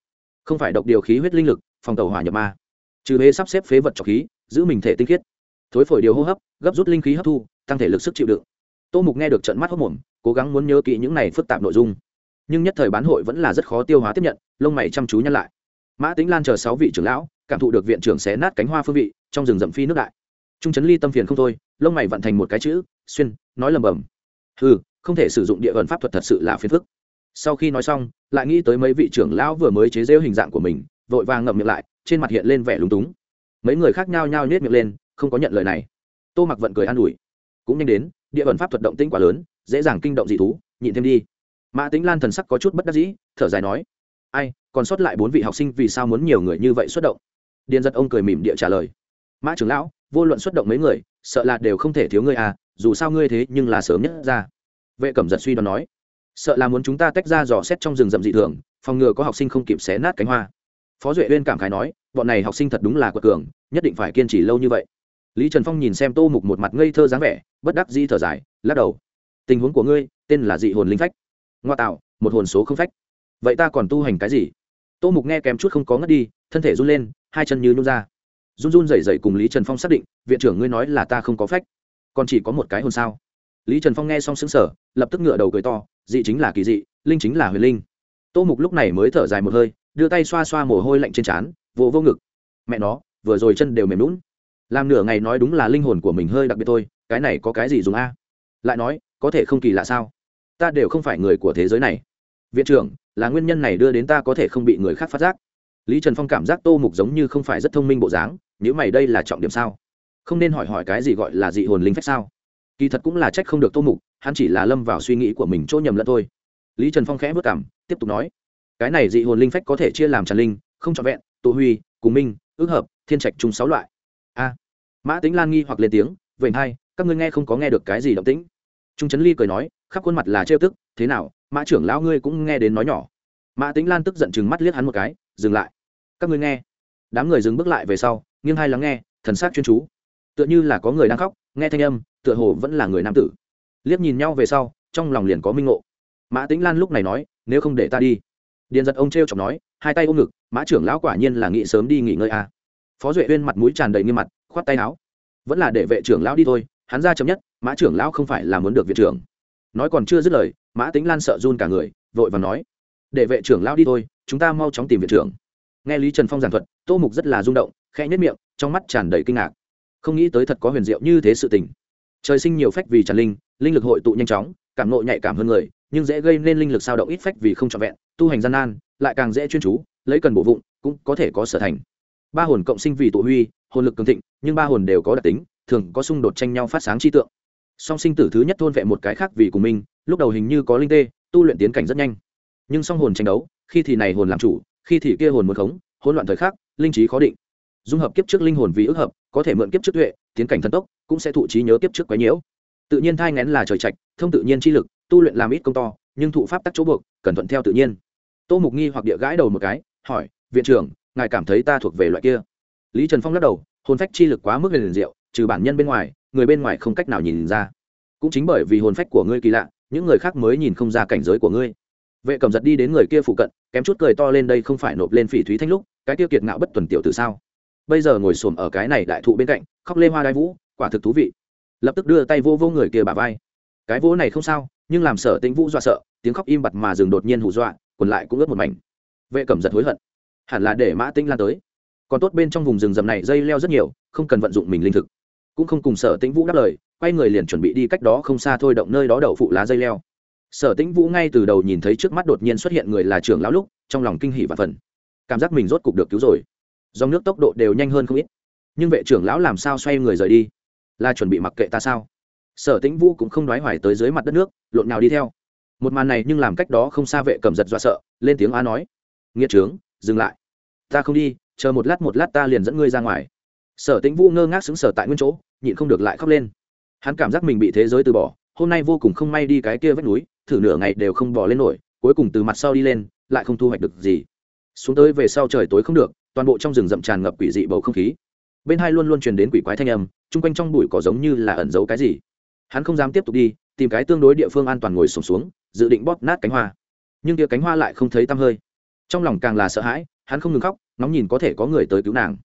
Không phải độc điều khí huyết linh lực, phòng tàu hỏa nhập ma. Trừ huế sắp xếp phế vật trọc khí, giữ mình thể tinh khiết. Thối phổi điều hô hấp, gấp rút linh khí hấp thu, tăng thể lực sức chịu đựng. Tô mục nghe được trận mắt hốc mồm, cố gắng muốn nhớ kỹ những này phức tạp nội dung. Nhưng nhất thời bán hội vẫn là rất khó tiêu hóa tiếp nhận, lông mày chăm chú nhăn lại. Mã tính lan chờ sáu vị trưởng lão, cảm thụ được viện trưởng xé nát cánh hoa phương vị, trong rừng rậm phi nước đại trung trấn ly tâm phiền không thôi, lông mày vận thành một cái chữ, xuyên, nói lầm bầm. Ừ không thể sử dụng địa ẩn pháp thuật thật sự là phiền phức. Sau khi nói xong, lại nghĩ tới mấy vị trưởng lão vừa mới chế rêu hình dạng của mình, vội vàng ngậm miệng lại, trên mặt hiện lên vẻ lúng túng. Mấy người khác nhao nhao nhét miệng lên, không có nhận lời này. Tô mặc vận cười an ủi. Cũng nhanh đến, địa ẩn pháp thuật động tĩnh quá lớn, dễ dàng kinh động dị thú, nhịn thêm đi. Mã tính lan thần sắc có chút bất đắc dĩ, thở dài nói, ai, còn sót lại bốn vị học sinh vì sao muốn nhiều người như vậy xuất động? Điền giật ông cười mỉm địa trả lời, mã trưởng lão vô luận xuất động mấy người, sợ là đều không thể thiếu ngươi à dù sao ngươi thế nhưng là sớm nhất ra. Vệ cẩm giật suy đoán nói, sợ là muốn chúng ta tách ra dò xét trong rừng rậm dị thường, phòng ngừa có học sinh không kịp xé nát cánh hoa. Phó duệ uyên cảm khái nói, bọn này học sinh thật đúng là quật cường, nhất định phải kiên trì lâu như vậy. Lý trần phong nhìn xem tô mục một mặt ngây thơ dáng vẻ, bất đắc di thở dài, lắc đầu. Tình huống của ngươi, tên là dị hồn linh phách. Ngoa tạo, một hồn số không phách. Vậy ta còn tu hành cái gì? Tô mục nghe kèm chút không có ngất đi, thân thể run lên, hai chân như nhung ra run run rẩy rẩy cùng lý trần phong xác định, viện trưởng ngươi nói là ta không có phách. Còn chỉ có một cái hồn sao? Lý trần phong nghe xong xứng sở lập tức ngựa đầu cười to, dị chính là kỳ dị, linh chính là huyền linh. Tô mục lúc này mới thở dài một hơi, đưa tay xoa xoa mồ hôi lạnh trên trán, vỗ vô ngực. Mẹ nó, vừa rồi chân đều mềm lún làm nửa ngày nói đúng là linh hồn của mình hơi đặc biệt thôi, cái này có cái gì dùng a? Lại nói, có thể không kỳ lạ sao? Ta đều không phải người của thế giới này. Viện trưởng, là nguyên nhân này đưa đến ta có thể không bị người khác phát giác lý trần phong cảm giác tô mục giống như không phải rất thông minh bộ dáng nếu mày đây là trọng điểm sao? Không nên hỏi hỏi cái gì gọi là dị hồn linh phách sao? Kỳ thật cũng là trách không được tô mục, hắn chỉ là lâm vào suy nghĩ của mình chỗ nhầm lẫn thôi. Lý trần phong khẽ vất cảm tiếp tục nói, cái này dị hồn linh phách có thể chia làm tràn linh, không trọn vẹn, tụ huy, cùng minh, ước hợp, thiên trạch chung sáu loại. A. Mã tính lan nghi hoặc lên tiếng vậy hai, các ngươi nghe không có nghe được cái gì động tĩnh? Trung trấn ly cười nói, khắp khuôn mặt là trêu tức, thế nào, mã trưởng lão ngươi cũng nghe đến nói nhỏ. Mã tính lan tức giận chừng mắt liếc hắn một cái dừng lại. Các ngươi nghe. Đám người dừng bước lại về sau, nghiêng hai lắng nghe, thần sắc chuyên chú. Tựa như là có người đang khóc, nghe thanh âm, tựa hồ vẫn là người nam tử. Liếc nhìn nhau về sau, trong lòng liền có minh ngộ. Mã tính lan lúc này nói, nếu không để ta đi. Điền giật ông t r e o chọc nói, hai tay ôm ngực, mã trưởng lão quả nhiên là nghĩ sớm đi nghỉ ngơi à. phó duệ uyên mặt mũi tràn đầy nghiêm mặt, khoát tay áo. Vẫn là để vệ trưởng lão đi thôi, hắn ra chấm nhất, mã trưởng lão không phải là muốn được viện trưởng. Nói còn chưa dứt lời, mã tính lan sợ run cả người, vội và nói để vệ trưởng lao đi thôi, chúng ta mau chóng tìm viện trưởng. Nghe lý trần phong giảng thuật, tô mục rất là rung động, khẽ nhất miệng, trong mắt tràn đầy kinh ngạc. Không nghĩ tới thật có huyền diệu như thế sự tình. Trời sinh nhiều phách vì tràn linh linh lực hội tụ nhanh chóng, cảm nộ nhạy cảm hơn người, nhưng dễ gây nên linh lực sao động ít phách vì không trọn vẹn, tu hành gian nan, lại càng dễ chuyên chú, lấy cần bổ vụng, cũng có thể có sở thành. Ba hồn cộng sinh vì tụ huy, hồn lực cường thịnh, nhưng ba hồn đều có đặc tính, thường có xung đột tranh nhau phát sáng chi tượng. Song sinh tử thứ nhất thôn vệ một cái khác vì cùng mình, lúc đầu hình như có linh tê, tu luyện tiến cảnh rất nhanh nhưng song hồn tranh đấu, khi thì này hồn làm chủ, khi thì kia hồn muốn khống, hỗn loạn thời khắc, linh trí khó định. Dung hợp kiếp trước linh hồn vì ước hợp, có thể mượn kiếp trước tuệ, tiến cảnh thần tốc, cũng sẽ thụ trí nhớ kiếp trước quái nhiễu. Tự nhiên thai ngén là trời trạch, thông tự nhiên chi lực, tu luyện làm ít công to, nhưng thụ pháp tắc chỗ buộc cần thuận theo tự nhiên. Tô mục nghi hoặc địa gãi đầu một cái, hỏi, viện trưởng, ngài cảm thấy ta thuộc về loại kia? Lý trần phong lắc đầu, hồn phách chi lực quá mức liền diệu, trừ bản nhân bên ngoài, người bên ngoài không cách nào nhìn ra. Cũng chính bởi vì hồn phách của ngươi kỳ lạ, những người khác mới nhìn không ra cảnh giới của ngươi vệ cầm giật đi đến người kia phụ cận, kém chút cười to lên đây không phải nộp lên phỉ thúy thanh lúc, cái kia kiệt ngạo bất tuần tiểu từ sao? Bây giờ ngồi xổm ở cái này đại thụ bên cạnh, khóc lê hoa đai vũ, quả thực thú vị. Lập tức đưa tay vô vô người kia bà vai. Cái vỗ này không sao, nhưng làm sở tĩnh vũ dọa sợ, tiếng khóc im bặt mà dừng đột nhiên hù dọa, quần lại cũng ướt một mảnh. Vệ cẩm giật hối hận. Hẳn là để mã tĩnh lan tới. Còn tốt bên trong vùng rừng rầm này dây leo rất nhiều, không cần vận dụng mình linh thực. Cũng không cùng sở tĩnh vũ đáp lời, quay người liền chuẩn bị đi cách đó không xa thôi động nơi đó đậu phụ lá dây leo sở tĩnh vũ ngay từ đầu nhìn thấy trước mắt đột nhiên xuất hiện người là trưởng lão lúc, trong lòng kinh hỉ và phần. Cảm giác mình rốt cục được cứu rồi. Dòng nước tốc độ đều nhanh hơn không ít. Nhưng vệ trưởng lão làm sao xoay người rời đi? Là chuẩn bị mặc kệ ta sao? Sở tĩnh vũ cũng không nói hoài tới dưới mặt đất nước, lộn nào đi theo. Một màn này nhưng làm cách đó không xa vệ cầm giật dọa sợ, lên tiếng á nói. Nghĩa trướng, dừng lại. Ta không đi, chờ một lát một lát ta liền dẫn ngươi ra ngoài. Sở tĩnh vũ ngơ ngác xứng sở tại nguyên chỗ, nhịn không được lại khóc lên. Hắn cảm giác mình bị thế giới từ bỏ hôm nay vô cùng không may đi cái kia vách núi thử nửa ngày đều không bỏ lên nổi cuối cùng từ mặt sau đi lên lại không thu hoạch được gì. Xuống tới về sau trời tối không được toàn bộ trong rừng rậm tràn ngập quỷ dị bầu không khí. Bên hai luôn luôn truyền đến quỷ quái thanh âm chung quanh trong bụi cỏ giống như là ẩn giấu cái gì. Hắn không dám tiếp tục đi tìm cái tương đối địa phương an toàn ngồi sùng xuống, xuống dự định bóp nát cánh hoa. Nhưng kia cánh hoa lại không thấy tăm hơi. Trong lòng càng là sợ hãi hắn không ngừng khóc ngóng nhìn có thể có người tới cứu nàng.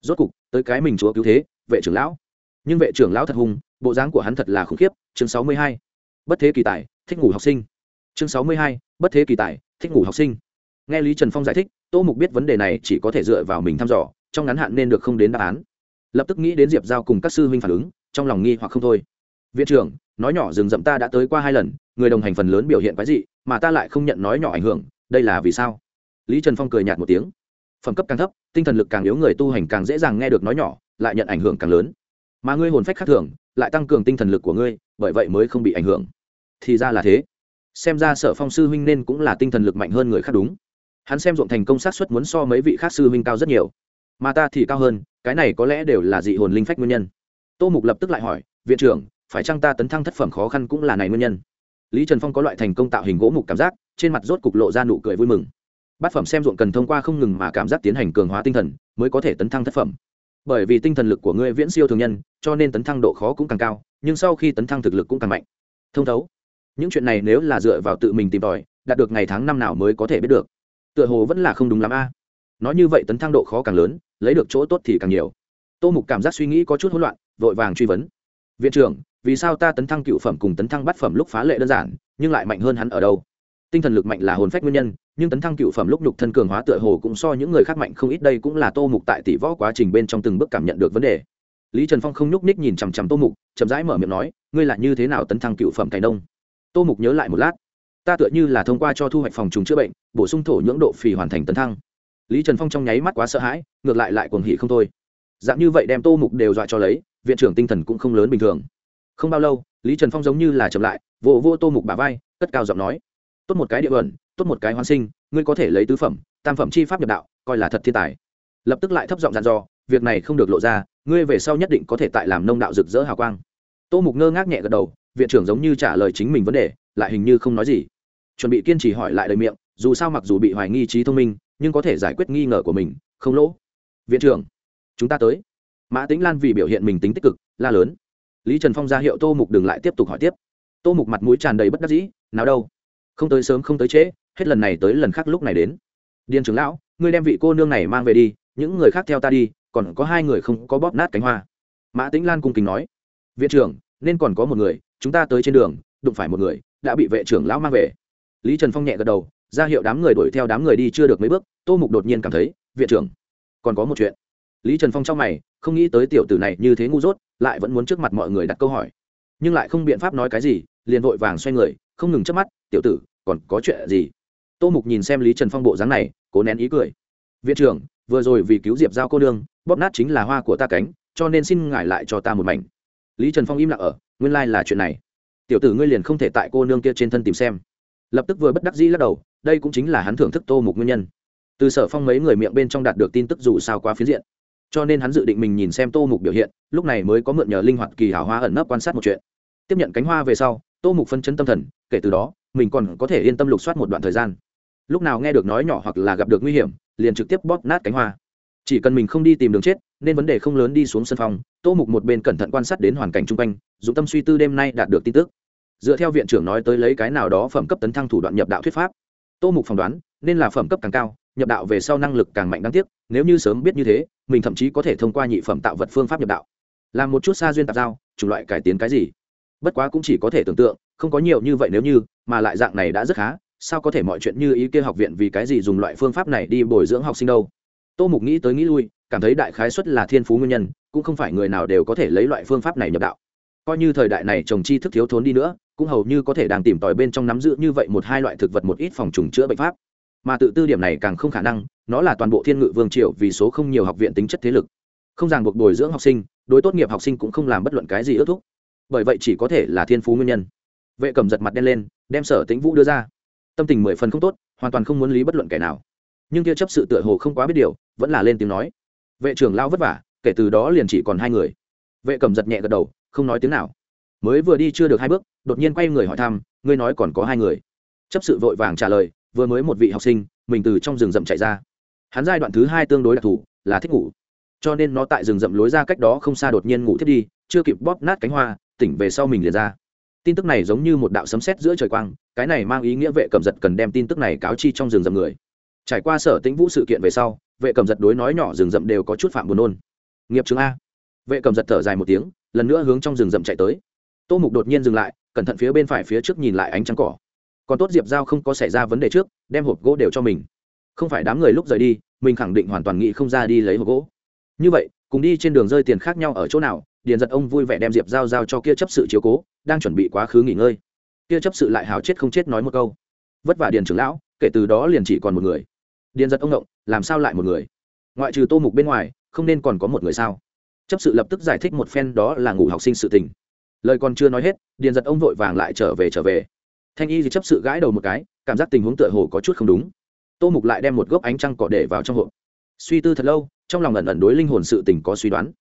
Rốt cục tới cái mình chúa cứu thế vệ trưởng lão nhưng vệ trưởng lão thật hùng, bộ dáng của hắn thật là khủng khiếp chương sáu mươi hai bất thế kỳ tài thích ngủ học sinh. Chương sáu mươi hai bất thế kỳ tài thích ngủ học sinh. Nghe lý trần phong giải thích tô mục biết vấn đề này chỉ có thể dựa vào mình thăm dò trong ngắn hạn nên được không đến đáp án. Lập tức nghĩ đến diệp giao cùng các sư huynh phản ứng trong lòng nghi hoặc không thôi. Viện trưởng nói nhỏ rừng rậm ta đã tới qua hai lần người đồng hành phần lớn biểu hiện quái dị mà ta lại không nhận nói nhỏ ảnh hưởng đây là vì sao? Lý trần phong cười nhạt một tiếng. Phẩm cấp càng thấp tinh thần lực càng yếu người tu hành càng dễ dàng nghe được nói nhỏ lại nhận ảnh hưởng càng lớn mà ngươi hồn phách khác thường, lại tăng cường tinh thần lực của ngươi, bởi vậy mới không bị ảnh hưởng. Thì ra là thế. Xem ra sở phong sư huynh nên cũng là tinh thần lực mạnh hơn người khác đúng. Hắn xem ruộng thành công sát xuất muốn so mấy vị khác sư huynh cao rất nhiều. Mà ta thì cao hơn, cái này có lẽ đều là dị hồn linh phách nguyên nhân. Tô mục lập tức lại hỏi, viện trưởng, phải chăng ta tấn thăng thất phẩm khó khăn cũng là này nguyên nhân? Lý trần phong có loại thành công tạo hình gỗ mục cảm giác, trên mặt rốt cục lộ ra nụ cười vui mừng. Bát phẩm xem ruộng cần thông qua không ngừng mà cảm giác tiến hành cường hóa tinh thần, mới có thể tấn thăng thất phẩm bởi vì tinh thần lực của ngươi viễn siêu thường nhân, cho nên tấn thăng độ khó cũng càng cao, nhưng sau khi tấn thăng thực lực cũng càng mạnh. Thông thấu. Những chuyện này nếu là dựa vào tự mình tìm tòi, đạt được ngày tháng năm nào mới có thể biết được. Tựa hồ vẫn là không đúng lắm a. Nói như vậy tấn thăng độ khó càng lớn, lấy được chỗ tốt thì càng nhiều. Tô mục cảm giác suy nghĩ có chút hỗn loạn, vội vàng truy vấn. Viện trưởng, vì sao ta tấn thăng cựu phẩm cùng tấn thăng bát phẩm lúc phá lệ đơn giản, nhưng lại mạnh hơn hắn ở đâu? Tinh thần lực mạnh là hồn phách nguyên nhân nhưng tấn thăng cựu phẩm lúc nhục thân cường hóa tựa hồ cũng so những người khác mạnh không ít. Đây cũng là tô mục tại tỷ võ quá trình bên trong từng bước cảm nhận được vấn đề. Lý trần phong không nhúc ních nhìn chằm chằm tô mục, chậm rãi mở miệng nói, ngươi là như thế nào tấn thăng cựu phẩm cày đông tô mục nhớ lại một lát, ta tựa như là thông qua cho thu hoạch phòng trùng chữa bệnh, bổ sung thổ nhưỡng độ phì hoàn thành tấn thăng. Lý trần phong trong nháy mắt quá sợ hãi, ngược lại lại cuồng hỉ không thôi. Dạng như vậy đem tô mục đều dọa cho lấy, viện trưởng tinh thần cũng không lớn bình thường. Không bao lâu, lý trần phong giống như là chậm lại vô vô tô mục bà vai, cất cao giọng nói tốt một cái địa ẩn, tốt một cái hoan sinh ngươi có thể lấy tứ phẩm tam phẩm chi pháp nhập đạo coi là thật thiên tài. Lập tức lại thấp giọng dặn dò việc này không được lộ ra ngươi về sau nhất định có thể tại làm nông đạo rực rỡ hào quang. Tô mục ngơ ngác nhẹ gật đầu viện trưởng giống như trả lời chính mình vấn đề lại hình như không nói gì. Chuẩn bị kiên trì hỏi lại lời miệng dù sao mặc dù bị hoài nghi trí thông minh nhưng có thể giải quyết nghi ngờ của mình không lỗ. Viện trưởng chúng ta tới. Mã tĩnh lan vì biểu hiện mình tính tích cực la lớn. Lý trần phong ra hiệu tô mục đừng lại tiếp tục hỏi tiếp. Tô mục mặt mũi tràn đầy bất đắc dĩ nào đâu? Không tới sớm không tới trễ, hết lần này tới lần khác lúc này đến. Điền trưởng lão, ngươi đem vị cô nương này mang về đi, những người khác theo ta đi, còn có hai người không có bóp nát cánh hoa. Mã tĩnh lan cung kính nói, viện trưởng, nên còn có một người, chúng ta tới trên đường, đụng phải một người, đã bị vệ trưởng lão mang về. Lý trần phong nhẹ gật đầu, ra hiệu đám người đuổi theo đám người đi chưa được mấy bước, tô mục đột nhiên cảm thấy, viện trưởng, còn có một chuyện. Lý trần phong trong mày, không nghĩ tới tiểu tử này như thế ngu dốt, lại vẫn muốn trước mặt mọi người đặt câu hỏi. Nhưng lại không biện pháp nói cái gì, liền vội vàng xoay người không ngừng chớp mắt, tiểu tử, còn có chuyện gì? Tô mục nhìn xem lý trần phong bộ dáng này, cố nén ý cười. Viện trưởng, vừa rồi vì cứu diệp giao cô đương bóp nát chính là hoa của ta cánh, cho nên xin ngài lại cho ta một mảnh. Lý trần phong im lặng ở, nguyên lai、like、là chuyện này. Tiểu tử ngươi liền không thể tại cô nương kia trên thân tìm xem. Lập tức vừa bất đắc dĩ lắc đầu, đây cũng chính là hắn thưởng thức tô mục nguyên nhân. Từ sở phong mấy người miệng bên trong đạt được tin tức dù sao quá phiến diện. Cho nên hắn dự định mình nhìn xem tô mục biểu hiện, lúc này mới có mượn nhờ linh hoạt kỳ hào hoa ẩn nấp quan sát một chuyện. Tiếp nhận cánh hoa về sau tô mục phân chấn tâm thần, kể từ đó, mình còn có thể yên tâm lục soát một đoạn thời gian. Lúc nào nghe được nói nhỏ hoặc là gặp được nguy hiểm, liền trực tiếp bóp nát cánh hoa. Chỉ cần mình không đi tìm đường chết, nên vấn đề không lớn đi xuống sân phòng, tô mục một bên cẩn thận quan sát đến hoàn cảnh chung quanh, dùng tâm suy tư đêm nay đạt được tin tức. Dựa theo viện trưởng nói tới lấy cái nào đó phẩm cấp tấn thăng thủ đoạn nhập đạo thuyết pháp. Tô mục phỏng đoán, nên là phẩm cấp càng cao, nhập đạo về sau năng lực càng mạnh đáng tiếc, nếu như sớm biết như thế, mình thậm chí có thể thông qua nhị phẩm tạo vật phương pháp nhập đạo. Làm một chút xa duyên tạp giao, chủng loại cải tiến cái gì? Bất quá cũng chỉ có thể tưởng tượng, không có nhiều như vậy nếu như, mà lại dạng này đã rất khá, sao có thể mọi chuyện như ý kia học viện vì cái gì dùng loại phương pháp này đi bồi dưỡng học sinh đâu? Tô mục nghĩ tới nghĩ lui, cảm thấy đại khái xuất là thiên phú nguyên nhân, cũng không phải người nào đều có thể lấy loại phương pháp này nhập đạo. Coi như thời đại này trồng chi thức thiếu thốn đi nữa, cũng hầu như có thể đang tìm tòi bên trong nắm giữ như vậy một hai loại thực vật một ít phòng trùng chữa bệnh pháp. Mà tự tư điểm này càng không khả năng, nó là toàn bộ thiên ngự vương triều vì số không nhiều học viện tính chất thế lực. Không ràng buộc bồi dưỡng học sinh, đối tốt nghiệp học sinh cũng không làm bất luận cái gì ước thúc bởi vậy chỉ có thể là thiên phú nguyên nhân. Vệ cầm giật mặt đen lên, đem sở tĩnh vũ đưa ra. Tâm tình mười phần không tốt, hoàn toàn không muốn lý bất luận kẻ nào. Nhưng kia chấp sự tựa hồ không quá biết điều, vẫn là lên tiếng nói. Vệ trưởng lao vất vả, kể từ đó liền chỉ còn hai người. Vệ cầm giật nhẹ gật đầu, không nói tiếng nào. Mới vừa đi chưa được hai bước, đột nhiên quay người hỏi thăm, ngươi nói còn có hai người? Chấp sự vội vàng trả lời, vừa mới một vị học sinh, mình từ trong rừng rậm chạy ra. Hắn giai đoạn thứ hai tương đối đặc thù, là thích ngủ. Cho nên nó tại rừng rậm lối ra cách đó không xa đột nhiên ngủ thiết đi, chưa kịp bóp nát cánh hoa tỉnh về sau mình liền ra. Tin tức này giống như một đạo sấm sét giữa trời quang, cái này mang ý nghĩa vệ cầm giật cần đem tin tức này cáo chi trong rừng rậm người. Trải qua sở tĩnh vũ sự kiện về sau, vệ cầm giật đối nói nhỏ rừng rậm đều có chút phạm buồn nôn. Nghiệp chứng a. Vệ cầm giật thở dài một tiếng, lần nữa hướng trong rừng rậm chạy tới. Tô mục đột nhiên dừng lại, cẩn thận phía bên phải phía trước nhìn lại ánh trắng cỏ. Còn tốt diệp giao không có xảy ra vấn đề trước, đem hộp gỗ đều cho mình. Không phải đám người lúc rời đi, mình khẳng định hoàn toàn nghĩ không ra đi lấy hộp gỗ. Như vậy, cùng đi trên đường rơi tiền khác nhau ở chỗ nào điền giật ông vui vẻ đem diệp giao giao cho kia chấp sự chiếu cố, đang chuẩn bị quá khứ nghỉ ngơi. Kia chấp sự lại hào chết không chết nói một câu. Vất vả điền trưởng lão, kể từ đó liền chỉ còn một người. Điền giật ông động làm sao lại một người? Ngoại trừ tô mục bên ngoài, không nên còn có một người sao? Chấp sự lập tức giải thích một phen đó là ngủ học sinh sự tình. Lời còn chưa nói hết, điền giật ông vội vàng lại trở về trở về. Thanh y thì chấp sự gãi đầu một cái, cảm giác tình huống tựa hồ có chút không đúng. Tô mục lại đem một gốc ánh trăng cỏ để vào trong hộp. Suy tư thật lâu, trong lòng ẩn ẩn đối linh hồn sự tình có suy đoán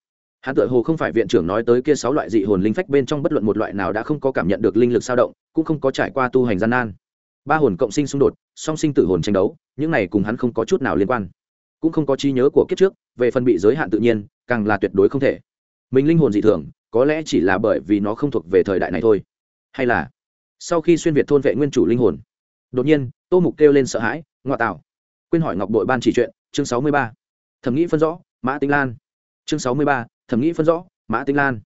hắn tựa hồ không phải viện trưởng nói tới kia sáu loại dị hồn linh phách bên trong bất luận một loại nào đã không có cảm nhận được linh lực sao động, cũng không có trải qua tu hành gian nan. Ba hồn cộng sinh xung đột, song sinh tử hồn tranh đấu, những này cùng hắn không có chút nào liên quan. Cũng không có trí nhớ của kiếp trước, về phần bị giới hạn tự nhiên, càng là tuyệt đối không thể. Mình linh hồn dị thường, có lẽ chỉ là bởi vì nó không thuộc về thời đại này thôi. Hay là, sau khi xuyên việt thôn vệ nguyên chủ linh hồn, đột nhiên, tô mục kêu lên sợ hãi ngoại tạo. Quên hỏi ngọc đội ban chỉ chuyện, chương sáu mươi ba. Thẩm nghĩ phân rõ, mã tinh lan. Chương sáu mươi ba thầm nghĩ phân rõ, mã tinh lan.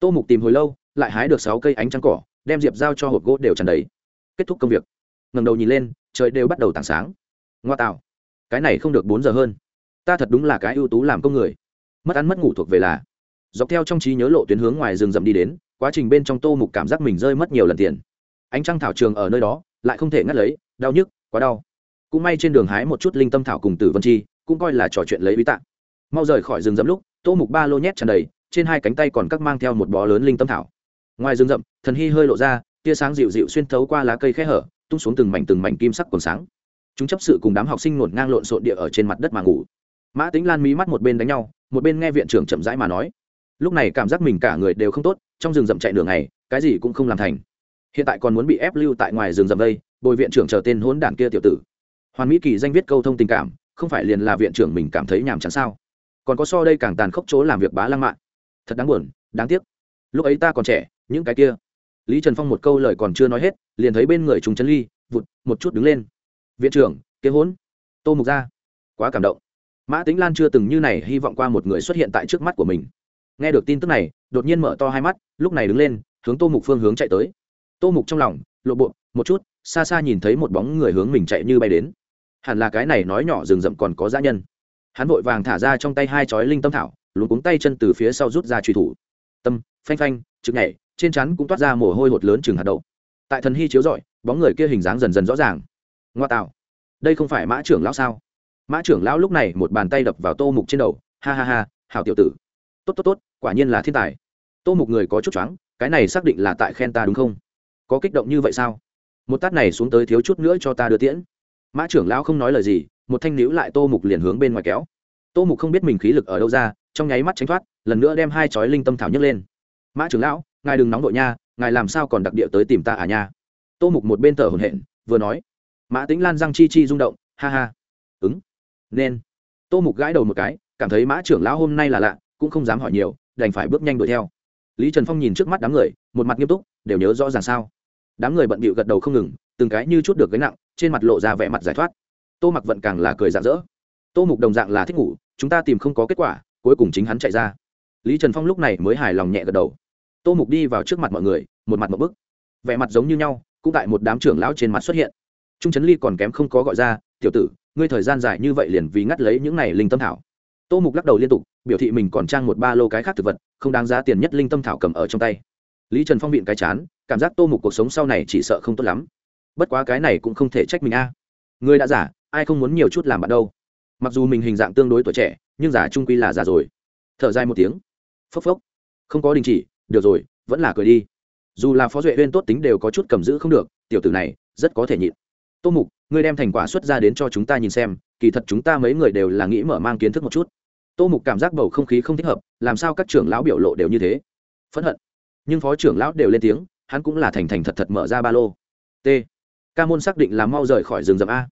Tô mục tìm hồi lâu, lại hái được sáu cây ánh trắng cỏ, đem diệp giao cho hộp gỗ đều tràn đầy. Kết thúc công việc. Ngầm đầu nhìn lên, trời đều bắt đầu tảng sáng. Ngoa tạo. Cái này không được bốn giờ hơn. Ta thật đúng là cái ưu tú làm công người. Mất ăn mất ngủ thuộc về là. Dọc theo trong trí nhớ lộ tuyến hướng ngoài rừng rậm đi đến, quá trình bên trong tô mục cảm giác mình rơi mất nhiều lần tiền. Ánh trăng thảo trường ở nơi đó, lại không thể ngắt lấy, đau nhức, quá đau. Cũng may trên đường hái một chút linh tâm thảo cùng tử vân chi, cũng coi là trò chuyện lấy bí tạng. Mau rời khỏi rừng rậm lúc tô mục ba lô nhét tràn đầy, trên hai cánh tay còn các mang theo một bó lớn linh tâm thảo. Ngoài rừng rậm, thần hy hơi lộ ra, tia sáng dịu dịu xuyên thấu qua lá cây khẽ hở, tung xuống từng mảnh từng mảnh kim sắc còn sáng. Chúng chấp sự cùng đám học sinh ngổn ngang lộn xộn địa ở trên mặt đất mà ngủ. Mã tính lan mí mắt một bên đánh nhau, một bên nghe viện trưởng chậm rãi mà nói. Lúc này cảm giác mình cả người đều không tốt, trong rừng rậm chạy nửa ngày, cái gì cũng không làm thành. Hiện tại còn muốn bị ép lưu tại ngoài rừng rậm đây, bồi viện trưởng chờ tên hỗn đản kia tiểu tử. Hoàn mỹ kỳ danh viết câu thông tình cảm, không phải liền là viện trưởng mình cảm thấy nhàm chán sao? Còn có so đây càng tàn khốc chỗ làm việc bá lăng mạn. Thật đáng buồn, đáng tiếc. Lúc ấy ta còn trẻ, những cái kia. Lý trần phong một câu lời còn chưa nói hết, liền thấy bên người trùng chân ly, vụt, một chút đứng lên. Viện trưởng kế hốn tô mục ra quá cảm động. Mã tính lan chưa từng như này hy vọng qua một người xuất hiện tại trước mắt của mình. Nghe được tin tức này, đột nhiên mở to hai mắt, lúc này đứng lên, hướng tô mục phương hướng chạy tới. Tô mục trong lòng, lộ bộ, một chút, xa xa nhìn thấy một bóng người hướng mình chạy như bay đến. Hẳn là cái này nói nhỏ rừng rậm còn có dã nhân hắn vội vàng thả ra trong tay hai chói linh tâm thảo lún cuống tay chân từ phía sau rút ra truy thủ. Tâm, phanh phanh chực nhảy, trên chắn cũng toát ra mồ hôi hột lớn chừng hạt đậu. Tại thần hy chiếu rọi, bóng người kia hình dáng dần dần rõ ràng. Ngoa tạo. Đây không phải mã trưởng lão sao? Mã trưởng lão lúc này một bàn tay đập vào tô mục trên đầu. Ha ha ha hào tiểu tử. Tốt tốt tốt, quả nhiên là thiên tài. Tô mục người có chút choáng, cái này xác định là tại khen ta đúng không? Có kích động như vậy sao? Một tát này xuống tới thiếu chút nữa cho ta đưa tiễn. Mã trưởng lão không nói lời gì một thanh níu lại tô mục liền hướng bên ngoài kéo. Tô mục không biết mình khí lực ở đâu ra, trong nháy mắt tránh thoát, lần nữa đem hai chói linh tâm thảo nhấc lên. Mã trưởng lão, ngài đừng nóng đội nha, ngài làm sao còn đặc địa tới tìm ta à nha? Tô mục một bên thở hổn hển, vừa nói. Mã tính lan răng chi chi rung động, ha ha, ứng, nên. Tô mục gãi đầu một cái, cảm thấy mã trưởng lão hôm nay là lạ, cũng không dám hỏi nhiều, đành phải bước nhanh đuổi theo. Lý trần phong nhìn trước mắt đám người, một mặt nghiêm túc, đều nhớ rõ ràng sao? Đám người bận bịu gật đầu không ngừng, từng cái như chút được gánh nặng, trên mặt lộ ra vẻ mặt giải thoát tô mặc vận càng là cười rạng rỡ. Tô mục đồng dạng là thích ngủ, chúng ta tìm không có kết quả, cuối cùng chính hắn chạy ra. Lý trần phong lúc này mới hài lòng nhẹ gật đầu. Tô mục đi vào trước mặt mọi người, một mặt một bức. Vẻ mặt giống như nhau, cũng tại một đám trưởng lão trên mặt xuất hiện. Trung trấn ly còn kém không có gọi ra, tiểu tử, ngươi thời gian dài như vậy liền vì ngắt lấy những này linh tâm thảo. Tô mục lắc đầu liên tục, biểu thị mình còn trang một ba lô cái khác thực vật, không đáng giá tiền nhất linh tâm thảo cầm ở trong tay. Lý trần phong biện cái chán, cảm giác tô mục cuộc sống sau này chỉ sợ không tốt lắm. Bất quá cái này cũng không thể trách mình a. À. đã giả ai không muốn nhiều chút làm bạn đâu. Mặc dù mình hình dạng tương đối tuổi trẻ, nhưng giả trung quy là già rồi. Thở dài một tiếng. Phốc phốc. Không có đình chỉ, được rồi, vẫn là cười đi. Dù là phó duệ huyên tốt tính đều có chút cầm giữ không được, tiểu tử này, rất có thể nhịn. Tô mục, ngươi đem thành quả xuất ra đến cho chúng ta nhìn xem, kỳ thật chúng ta mấy người đều là nghĩ mở mang kiến thức một chút. Tô mục cảm giác bầu không khí không thích hợp, làm sao các trưởng lão biểu lộ đều như thế? Phẫn hận. Nhưng phó trưởng lão đều lên tiếng, hắn cũng là thành thành thật thật mở ra ba lô. T. Ca môn xác định là mau rời khỏi rừng rậm a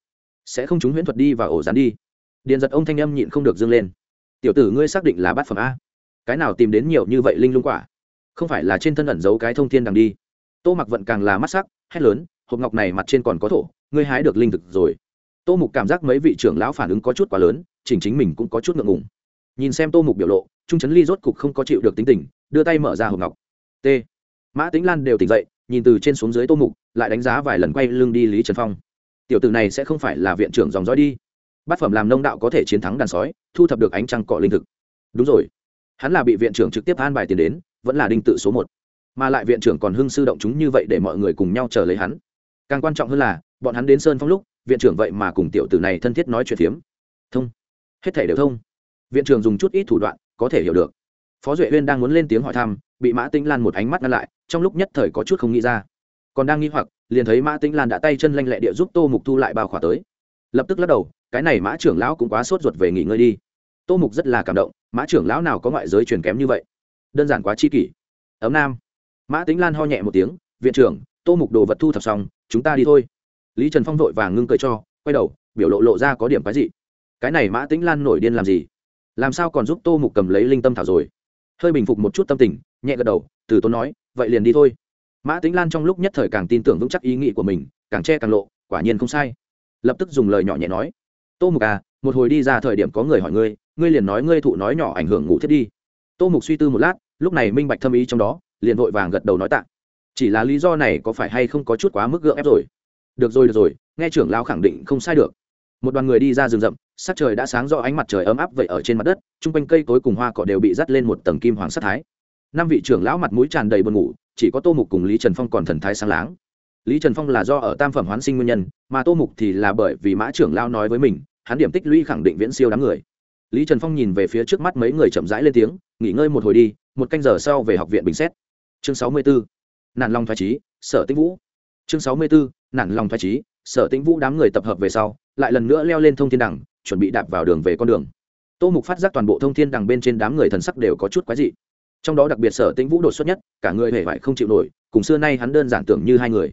sẽ không chúng huyễn thuật đi và ổ rán đi. Điện giật ông thanh âm nhịn không được dâng lên. Tiểu tử ngươi xác định là bát phẩm a. Cái nào tìm đến nhiều như vậy linh lung quả? Không phải là trên thân ẩn giấu cái thông thiên đằng đi. Tô mặc vận càng là mắt sắc, hét lớn, hộp ngọc này mặt trên còn có thổ, ngươi hái được linh thực rồi. Tô mục cảm giác mấy vị trưởng lão phản ứng có chút quá lớn, chỉnh chính mình cũng có chút ngượng ngùng. Nhìn xem tô mục biểu lộ, trung trấn ly rốt cục không có chịu được tính tình, đưa tay mở ra hộp ngọc. T. Mã tính lan đều tỉnh dậy, nhìn từ trên xuống dưới tô mục, lại đánh giá vài lần quay lưng đi lý trần phong tiểu tử này sẽ không phải là viện trưởng dòng dõi đi. Bát phẩm làm nông đạo có thể chiến thắng đàn sói, thu thập được ánh trăng cọ linh thực. Đúng rồi. Hắn là bị viện trưởng trực tiếp an bài tiền đến, vẫn là đinh tự số một. Mà lại viện trưởng còn hưng sư động chúng như vậy để mọi người cùng nhau chờ lấy hắn. Càng quan trọng hơn là, bọn hắn đến sơn phong lúc, viện trưởng vậy mà cùng tiểu tử này thân thiết nói chuyện phiếm. Thông. Hết thể đều thông. Viện trưởng dùng chút ít thủ đoạn, có thể hiểu được. Phó duệ huyên đang muốn lên tiếng hỏi thăm, bị mã tĩnh lan một ánh mắt ngăn lại, trong lúc nhất thời có chút không nghĩ ra còn đang nghi hoặc, liền thấy mã tĩnh lan đã tay chân lanh lẹ địa giúp tô mục thu lại bao khỏa tới. Lập tức lắc đầu, cái này mã trưởng lão cũng quá sốt ruột về nghỉ ngơi đi. Tô mục rất là cảm động, mã trưởng lão nào có ngoại giới truyền kém như vậy? Đơn giản quá chi kỷ. Ấm nam. Mã tĩnh lan ho nhẹ một tiếng, viện trưởng, tô mục đồ vật thu thập xong, chúng ta đi thôi. Lý trần phong vội vàng ngưng cười cho, quay đầu, biểu lộ lộ ra có điểm cái gì cái này mã tĩnh lan nổi điên làm gì? Làm sao còn giúp tô mục cầm lấy linh tâm thảo rồi? Hơi bình phục một chút tâm tình, nhẹ gật đầu, từ tốn nói, vậy liền đi thôi mã tĩnh lan trong lúc nhất thời càng tin tưởng vững chắc ý nghĩ của mình, càng che càng lộ, quả nhiên không sai. Lập tức dùng lời nhỏ nhẹ nói, tô mục à một hồi đi ra thời điểm có người hỏi ngươi ngươi liền nói ngươi thụ nói nhỏ ảnh hưởng ngủ thiết đi. Tô mục suy tư một lát, lúc này minh bạch thâm ý trong đó, liền vội vàng gật đầu nói tạ. Chỉ là lý do này có phải hay không có chút quá mức gượng ép rồi? Được rồi được rồi, nghe trưởng lao khẳng định không sai được. Một đoàn người đi ra rừng rậm, sắc trời đã sáng do ánh mặt trời ấm áp vậy ở trên mặt đất, chung quanh cây cối cùng hoa cỏ đều bị dắt lên một tầng kim hoàng sắc thái năm vị trưởng lão mặt mũi tràn đầy buồn ngủ, chỉ có tô mục cùng lý trần phong còn thần thái sáng láng. Lý trần phong là do ở tam phẩm hoán sinh nguyên nhân, mà tô mục thì là bởi vì mã trưởng lão nói với mình, hắn điểm tích lũy khẳng định viễn siêu đám người. Lý trần phong nhìn về phía trước mắt mấy người chậm rãi lên tiếng, nghỉ ngơi một hồi đi, một canh giờ sau về học viện bình xét. Chương sáu mươi bốn nạn lòng thoái trí sở tĩnh vũ. Chương sáu mươi bốn nạn lòng thoái trí sở tĩnh vũ đám người tập hợp về sau, lại lần nữa leo lên thông thiên đẳng chuẩn bị đạp vào đường về con đường. Tô mục phát giác toàn bộ thông thiên đằng bên trên đám người thần sắc đều có chút quái dị trong đó đặc biệt sở tĩnh vũ đột xuất nhất, cả người hề vải không chịu nổi, cùng xưa nay hắn đơn giản tưởng như hai người.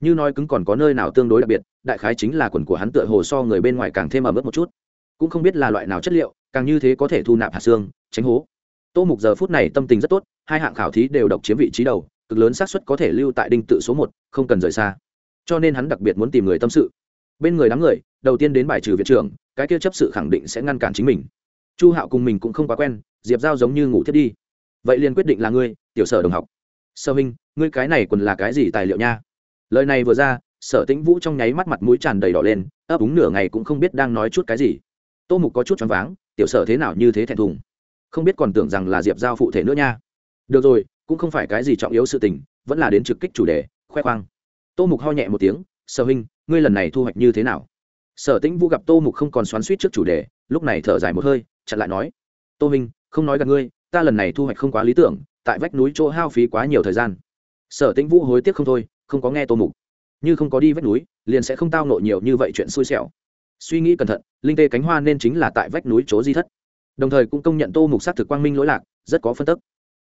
Như nói cứng còn có nơi nào tương đối đặc biệt, đại khái chính là quần của hắn tựa hồ so người bên ngoài càng thêm ẩm ướt một chút. Cũng không biết là loại nào chất liệu, càng như thế có thể thu nạp hạt xương, tránh hố. Tô mục giờ phút này tâm tình rất tốt, hai hạng khảo thí đều độc chiếm vị trí đầu, cực lớn xác suất có thể lưu tại đinh tự số một, không cần rời xa. Cho nên hắn đặc biệt muốn tìm người tâm sự. Bên người đám người, đầu tiên đến bài trừ viện trưởng, cái kia chấp sự khẳng định sẽ ngăn cản chính mình. Chu hạo cùng mình cũng không quá quen, diệp giao giống như ngủ thiết đi vậy liền quyết định là ngươi, tiểu sở đồng học. Sơ huynh ngươi cái này còn là cái gì tài liệu nha? Lời này vừa ra, sở tĩnh vũ trong nháy mắt mặt mũi tràn đầy đỏ lên, ấp úng nửa ngày cũng không biết đang nói chút cái gì. Tô mục có chút choáng váng, tiểu sở thế nào như thế thẹn thùng. Không biết còn tưởng rằng là diệp giao phụ thể nữa nha. Được rồi, cũng không phải cái gì trọng yếu sự tình, vẫn là đến trực kích chủ đề, khoe khoang. Tô mục ho nhẹ một tiếng, sở huynh ngươi lần này thu hoạch như thế nào? Sở tĩnh vũ gặp tô mục không còn xoắn suýt trước chủ đề, lúc này thở dài một hơi, chặn lại nói, tô huynh không nói gặp ngươi ta lần này thu hoạch không quá lý tưởng, tại vách núi chỗ hao phí quá nhiều thời gian. Sở tĩnh vũ hối tiếc không thôi, không có nghe tô mục. Như không có đi vách núi, liền sẽ không tao nộ nhiều như vậy chuyện xui xẻo. Suy nghĩ cẩn thận, linh tê cánh hoa nên chính là tại vách núi chỗ di thất. Đồng thời cũng công nhận tô mục s á t thực quang minh lỗi lạc, rất có phân tức.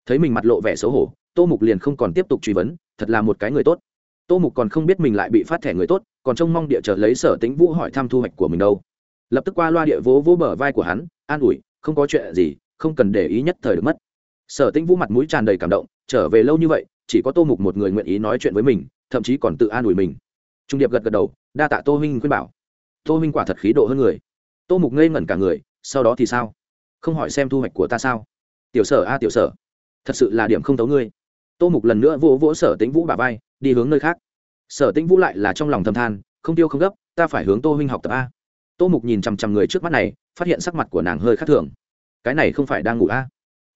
Thấy mình mặt lộ vẻ xấu hổ, tô mục liền không còn tiếp tục truy vấn, thật là một cái người tốt. Tô mục còn không biết mình lại bị phát thẻ người tốt, còn trông mong địa chờ lấy sở tĩnh vũ hỏi thăm thu hoạch của mình đâu. Lập tức qua loa địa vỗ vỗ bờ vai của hắn, an ủi, không có chuyện gì không cần để ý nhất thời được mất. Sở tĩnh vũ mặt mũi tràn đầy cảm động, trở về lâu như vậy, chỉ có tô mục một người nguyện ý nói chuyện với mình, thậm chí còn tự an ủi mình. Trung điệp gật gật đầu, đa tạ tô huynh khuyên bảo. Tô huynh quả thật khí độ hơn người. Tô mục ngây ngẩn cả người, sau đó thì sao? Không hỏi xem thu hoạch của ta sao? Tiểu sở a, tiểu sở, thật sự là điểm không tấu ngươi. Tô mục lần nữa vỗ vỗ sở tĩnh vũ bà vai, đi hướng nơi khác. Sở tĩnh vũ lại là trong lòng thầm than, không tiêu không gấp, ta phải hướng tô huynh học tập a. Tô mục nhìn chằm chằm người trước mắt này, phát hiện sắc mặt của nàng hơi khác thường cái này không phải đang ngủ a?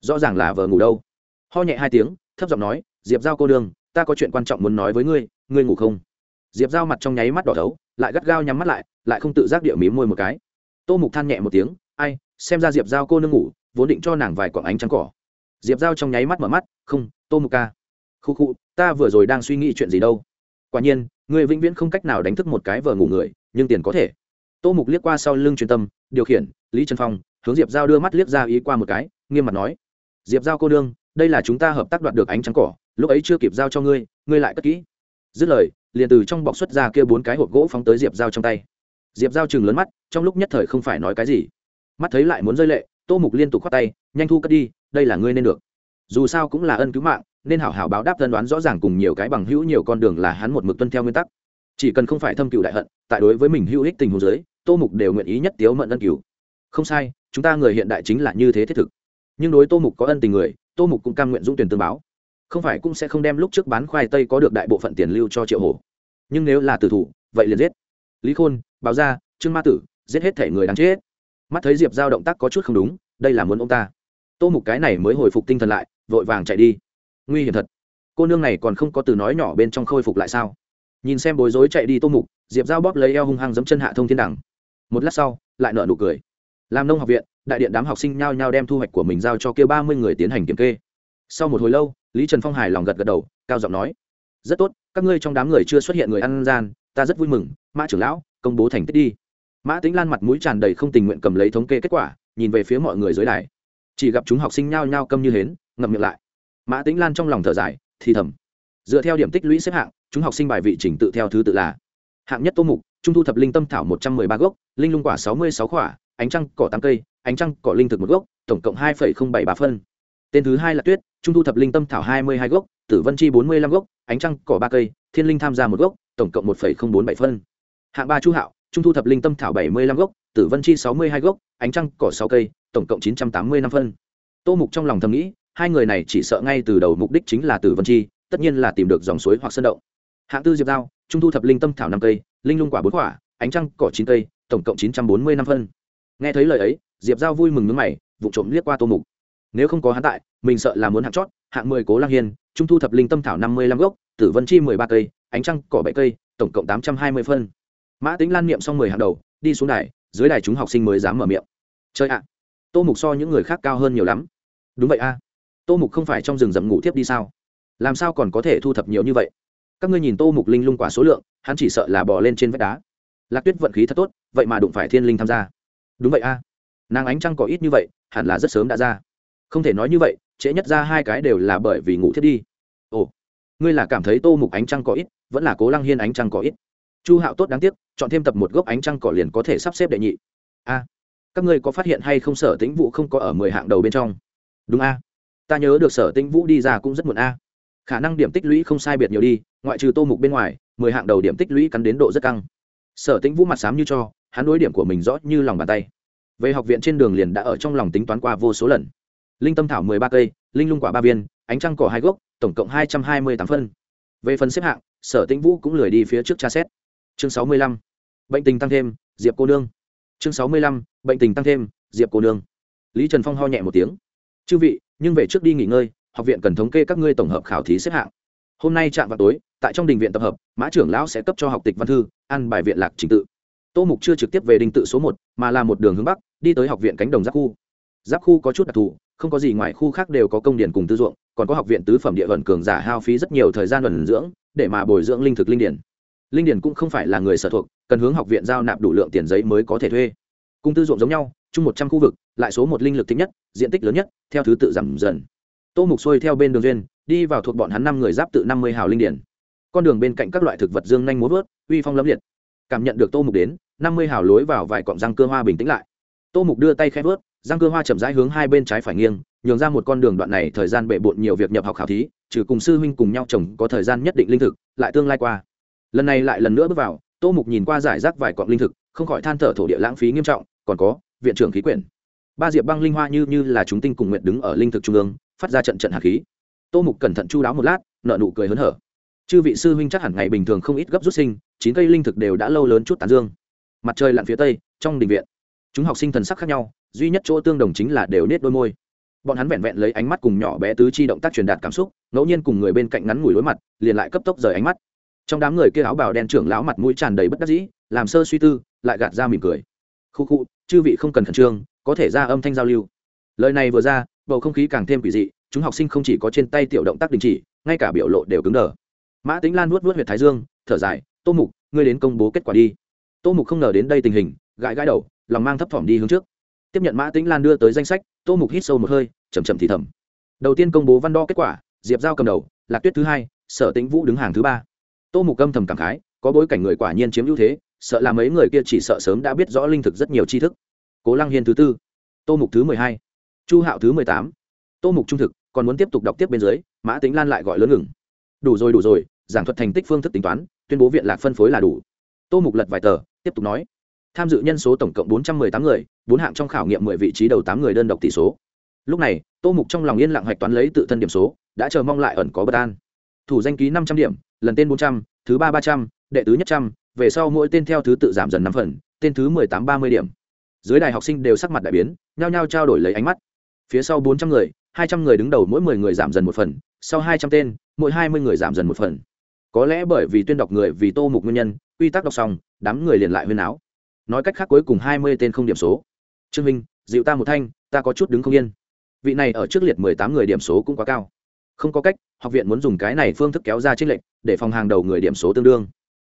Rõ ràng là vờ ngủ đâu. Ho nhẹ hai tiếng, thấp giọng nói, diệp giao cô đương ta có chuyện quan trọng muốn nói với ngươi ngươi ngủ không? Diệp giao mặt trong nháy mắt đỏ thấu, lại gắt gao nhắm mắt lại lại không tự giác địa mím môi một cái. Tô mục than nhẹ một tiếng, ai, xem ra diệp giao cô nương ngủ, vốn định cho nàng vài quặng ánh trắng cỏ. Diệp giao trong nháy mắt mở mắt, không, tô mục ca. Khu khu, ta vừa rồi đang suy nghĩ chuyện gì đâu. Quả nhiên người vĩnh viễn không cách nào đánh thức một cái vờ ngủ người, nhưng tiền có thể. Tô mục liếc qua sau lưng truyền tâm, điều khiển, lý trần phong hướng diệp giao đưa mắt liếc ra ý qua một cái nghiêm mặt nói diệp giao cô đương đây là chúng ta hợp tác đoạt được ánh trắng cỏ lúc ấy chưa kịp giao cho ngươi ngươi lại cất kỹ dứt lời liền từ trong bọc xuất ra kia bốn cái hộp gỗ phóng tới diệp Giao trong tay diệp Giao chừng lớn mắt trong lúc nhất thời không phải nói cái gì mắt thấy lại muốn rơi lệ tô mục liên tục khoát tay nhanh thu cất đi đây là ngươi nên được dù sao cũng là ân cứu mạng nên hảo hảo báo đáp thân đoán rõ ràng cùng nhiều cái bằng hữu nhiều con đường là hắn một mực tuân theo nguyên tắc chỉ cần không phải thâm cựu đại hận tại đối với mình hữu ích tình hồ dưới tô mục đều nguyện ý nhất tiếu mận ân cứu không sai chúng ta người hiện đại chính là như thế thiết thực. Nhưng đối tô mục có ân tình người, tô mục cũng cam nguyện dũng tuyển tương báo. Không phải cũng sẽ không đem lúc trước bán khoai tây có được đại bộ phận tiền lưu cho triệu hổ. Nhưng nếu là tử thủ, vậy liền giết. Lý khôn báo ra trương ma tử, giết hết thể người đáng chết. Mắt thấy diệp giao động tác có chút không đúng, đây là muốn ông ta. Tô mục cái này mới hồi phục tinh thần lại, vội vàng chạy đi. Nguy hiểm thật. Cô nương này còn không có từ nói nhỏ bên trong khôi phục lại sao? Nhìn xem bối rối chạy đi tô mục, diệp giao bóp lấy eo hung hăng giấm chân hạ thông thiên đẳng. Một lát sau, lại nợ nụ cười làm nông học viện, đại điện đám học sinh nhao nhao đem thu hoạch của mình giao cho kia ba mươi người tiến hành kiểm kê. Sau một hồi lâu, lý trần phong hài lòng gật gật đầu, cao giọng nói, rất tốt, các ngươi trong đám người chưa xuất hiện người ăn gian, ta rất vui mừng, mã trưởng lão, công bố thành tích đi. Mã tính lan mặt mũi tràn đầy không tình nguyện cầm lấy thống kê kết quả, nhìn về phía mọi người dưới đài. Chỉ gặp chúng học sinh nhao nhao câm như hến, ngậm miệng lại. Mã tính lan trong lòng thở dài, thì thầm, dựa theo điểm tích lũy xếp hạng, chúng học sinh bài vị trình tự theo thứ tự là hạng nhất tô mục, trung thu thập linh tâm thảo một trăm mười ba gốc, linh lung quả sáu mươi sáu quả ánh trăng, cỏ tám cây, ánh trăng, cỏ linh thực một gốc, tổng cộng hai bảy ba phân. Tên thứ hai là tuyết, trung thu thập linh tâm thảo hai mươi hai gốc, tử vân chi bốn mươi lăm gốc, ánh trăng, cỏ ba cây, thiên linh tham gia một gốc, tổng cộng một bốn bảy phân. Hạng ba chu hạo, trung thu thập linh tâm thảo bảy mươi lăm gốc, tử vân chi sáu mươi hai gốc, ánh trăng, cỏ sáu cây, tổng cộng chín trăm tám mươi năm phân. Tô mục trong lòng thầm nghĩ, hai người này chỉ sợ ngay từ đầu mục đích chính là tử vân chi, tất nhiên là tìm được dòng suối hoặc sân động. Hạng tư diệp giao, trung thu thập linh tâm thảo năm cây, linh lung quả bốn quả, ánh trăng, cỏ chín cây, tổng cộng chín trăm bốn mươi năm phân nghe thấy lời ấy, diệp giao vui mừng nước mày vụ trộm liếc qua tô mục. Nếu không có hắn tại, mình sợ là muốn hạng chót, hạng mười cố lang hiên, trung thu thập linh tâm thảo năm mươi lăm gốc, tử vân chi mười ba cây, ánh trăng cỏ bảy cây, tổng cộng tám trăm hai mươi phân. Mã tính lan niệm xong mười hàng đầu, đi xuống đài, dưới đài chúng học sinh mới dám mở miệng. Chơi ạ. Tô mục so những người khác cao hơn nhiều lắm. Đúng vậy a. Tô mục không phải trong rừng rậm ngủ thiếp đi sao? Làm sao còn có thể thu thập nhiều như vậy? Các ngươi nhìn tô mục linh lung quả số lượng, hắn chỉ sợ là bỏ lên trên vách đá. Lạc tuyết vận khí thật tốt, vậy mà đụng phải thiên linh tham gia đúng vậy a. Nàng ánh trăng có ít như vậy, hẳn là rất sớm đã ra. Không thể nói như vậy, trễ nhất ra hai cái đều là bởi vì ngủ thiết đi. Ồ, ngươi là cảm thấy tô mục ánh trăng có ít, vẫn là cố lăng hiên ánh trăng có ít? Chu hạo tốt đáng tiếc, chọn thêm tập một gốc ánh trăng cỏ liền có thể sắp xếp đệ nhị. A, các ngươi có phát hiện hay không sở tĩnh vũ không có ở mười hạng đầu bên trong? Đúng a. Ta nhớ được sở tĩnh vũ đi ra cũng rất muộn a. Khả năng điểm tích lũy không sai biệt nhiều đi, ngoại trừ tô mục bên ngoài, mười hạng đầu điểm tích lũy cắn đến độ rất căng. Sở tĩnh vũ mặt xám như cho hắn đối điểm của mình rõ như lòng bàn tay. Về học viện trên đường liền đã ở trong lòng tính toán qua vô số lần. Linh tâm thảo mười ba cây, linh lung quả ba viên, ánh trăng cỏ hai gốc, tổng cộng hai trăm hai mươi tám phân. Về phần xếp hạng, sở tĩnh vũ cũng lười đi phía trước tra xét. Chương sáu mươi lăm, bệnh tình tăng thêm, diệp cô nương. Chương sáu mươi lăm, bệnh tình tăng thêm, diệp cô nương. Lý trần phong ho nhẹ một tiếng. Chư vị, nhưng về trước đi nghỉ ngơi, học viện cần thống kê các ngươi tổng hợp khảo thí xếp hạng. Hôm nay chạm vào tối, tại trong đình viện tập hợp, mã trưởng lão sẽ cấp cho học tịch văn thư, ăn bài viện lạc trình tự tô mục chưa trực tiếp về đình tự số một, mà là một đường hướng bắc, đi tới học viện cánh đồng giáp khu. Giáp khu có chút đặc thù, không có gì ngoài khu khác đều có công điển cùng tư ruộng, còn có học viện tứ phẩm địa vận cường giả hao phí rất nhiều thời gian vận dưỡng, để mà bồi dưỡng linh thực linh điển. Linh điển cũng không phải là người sở thuộc, cần hướng học viện giao nạp đủ lượng tiền giấy mới có thể thuê. Cung tư ruộng giống nhau, chung một trăm khu vực, lại số một linh lực thích nhất, diện tích lớn nhất, theo thứ tự giảm dần. Tô mục xuôi theo bên đường duyên, đi vào thuộc bọn hắn năm người giáp tự năm mươi hào linh điển. Con đường bên cạnh các loại thực vật dương nhanh múa vớt, uy phong lẫm liệt cảm nhận được tô mục đến, năm mươi hào lối vào vài cọng răng cơ hoa bình tĩnh lại. Tô mục đưa tay khép vớt, răng cơ hoa chậm rãi hướng hai bên trái phải nghiêng, nhường ra một con đường đoạn này thời gian bệ bộn nhiều việc nhập học khảo thí, trừ cùng sư huynh cùng nhau chồng có thời gian nhất định linh thực, lại tương lai qua. Lần này lại lần nữa bước vào, tô mục nhìn qua giải rác vài cọng linh thực, không khỏi than thở thổ địa lãng phí nghiêm trọng, còn có, viện trưởng khí quyển. Ba diệp băng linh hoa như như là chúng tinh cùng nguyện đứng ở linh thực trung ương, phát ra trận trận hạt khí. Tô mục cẩn thận chu đáo một lát nợ nụ cười hớn hở chư vị sư huynh chắc hẳn ngày bình thường không ít gấp rút sinh, chín cây linh thực đều đã lâu lớn chút tán dương. Mặt trời lặn phía tây, trong đình viện, chúng học sinh thần sắc khác nhau, duy nhất chỗ tương đồng chính là đều nết đôi môi. Bọn hắn vẹn vẹn lấy ánh mắt cùng nhỏ bé tứ chi động tác truyền đạt cảm xúc, ngẫu nhiên cùng người bên cạnh ngắn ngủi đối mặt, liền lại cấp tốc rời ánh mắt. Trong đám người kia áo bào đen trưởng lão mặt mũi tràn đầy bất đắc dĩ, làm sơ suy tư, lại gạt ra mỉm cười. Khu khu, chư vị không cần khẩn trương, có thể ra âm thanh giao lưu. Lời này vừa ra, bầu không khí càng thêm quỷ dị, chúng học sinh không chỉ có trên tay tiểu động tác đình chỉ, ngay cả biểu lộ đều cứng đờ mã tính lan nuốt nuốt huyệt thái dương, thở dài, tô mục, ngươi đến công bố kết quả đi. Tô mục không ngờ đến đây tình hình, gãi gãi đầu, lòng mang thấp thỏm đi hướng trước. Tiếp nhận mã tính lan đưa tới danh sách, tô mục hít sâu một hơi chầm chầm thì thầm. Đầu tiên công bố văn đo kết quả, diệp giao cầm đầu, lạc tuyết thứ hai, sở tĩnh vũ đứng hàng thứ ba. Tô mục âm thầm cảm khái, có bối cảnh người quả nhiên chiếm ưu thế, sợ là mấy người kia chỉ sợ sớm đã biết rõ linh thực rất nhiều tri thức. Cố lăng hiên thứ tư, tô mục thứ mười hai, chu hạo thứ mười tám. Tô mục trung thực, còn muốn tiếp tục đọc tiếp bên dưới, mã tính lan lại gọi lớn ngừng đủ rồi đủ rồi, giảng thuật thành tích phương thức tính toán, tuyên bố viện lạc phân phối là đủ. Tô mục lật vài tờ, tiếp tục nói. Tham dự nhân số tổng cộng bốn trăm m ư ơ i tám người, bốn hạng trong khảo nghiệm mười vị trí đầu tám người đơn độc tỷ số. Lúc này, tô mục trong lòng yên lặng hạch toán lấy tự thân điểm số, đã chờ mong lại ẩn có bất an. Thủ danh ký năm trăm điểm, lần tên bốn trăm, thứ ba ba trăm, đệ tứ nhất trăm, về sau mỗi tên theo thứ tự giảm dần năm phần, tên thứ mười tám ba mươi điểm. Dưới đài học sinh đều sắc mặt đại biến, nhao nhao trao đổi lấy ánh mắt. Phía sau bốn trăm người, hai trăm người đứng đầu mỗi mười người giảm dần một phần, sau hai trăm tên mỗi hai mươi người giảm dần một phần. Có lẽ bởi vì tuyên đọc người vì tô mục nguyên nhân, quy tắc đọc xong, đám người liền lại huyên áo. Nói cách khác cuối cùng hai mươi tên không điểm số. Trương minh, dịu ta một thanh, ta có chút đứng không yên. Vị này ở trước liệt mười tám người điểm số cũng quá cao. Không có cách, học viện muốn dùng cái này phương thức kéo ra trích lệnh để phòng hàng đầu người điểm số tương đương.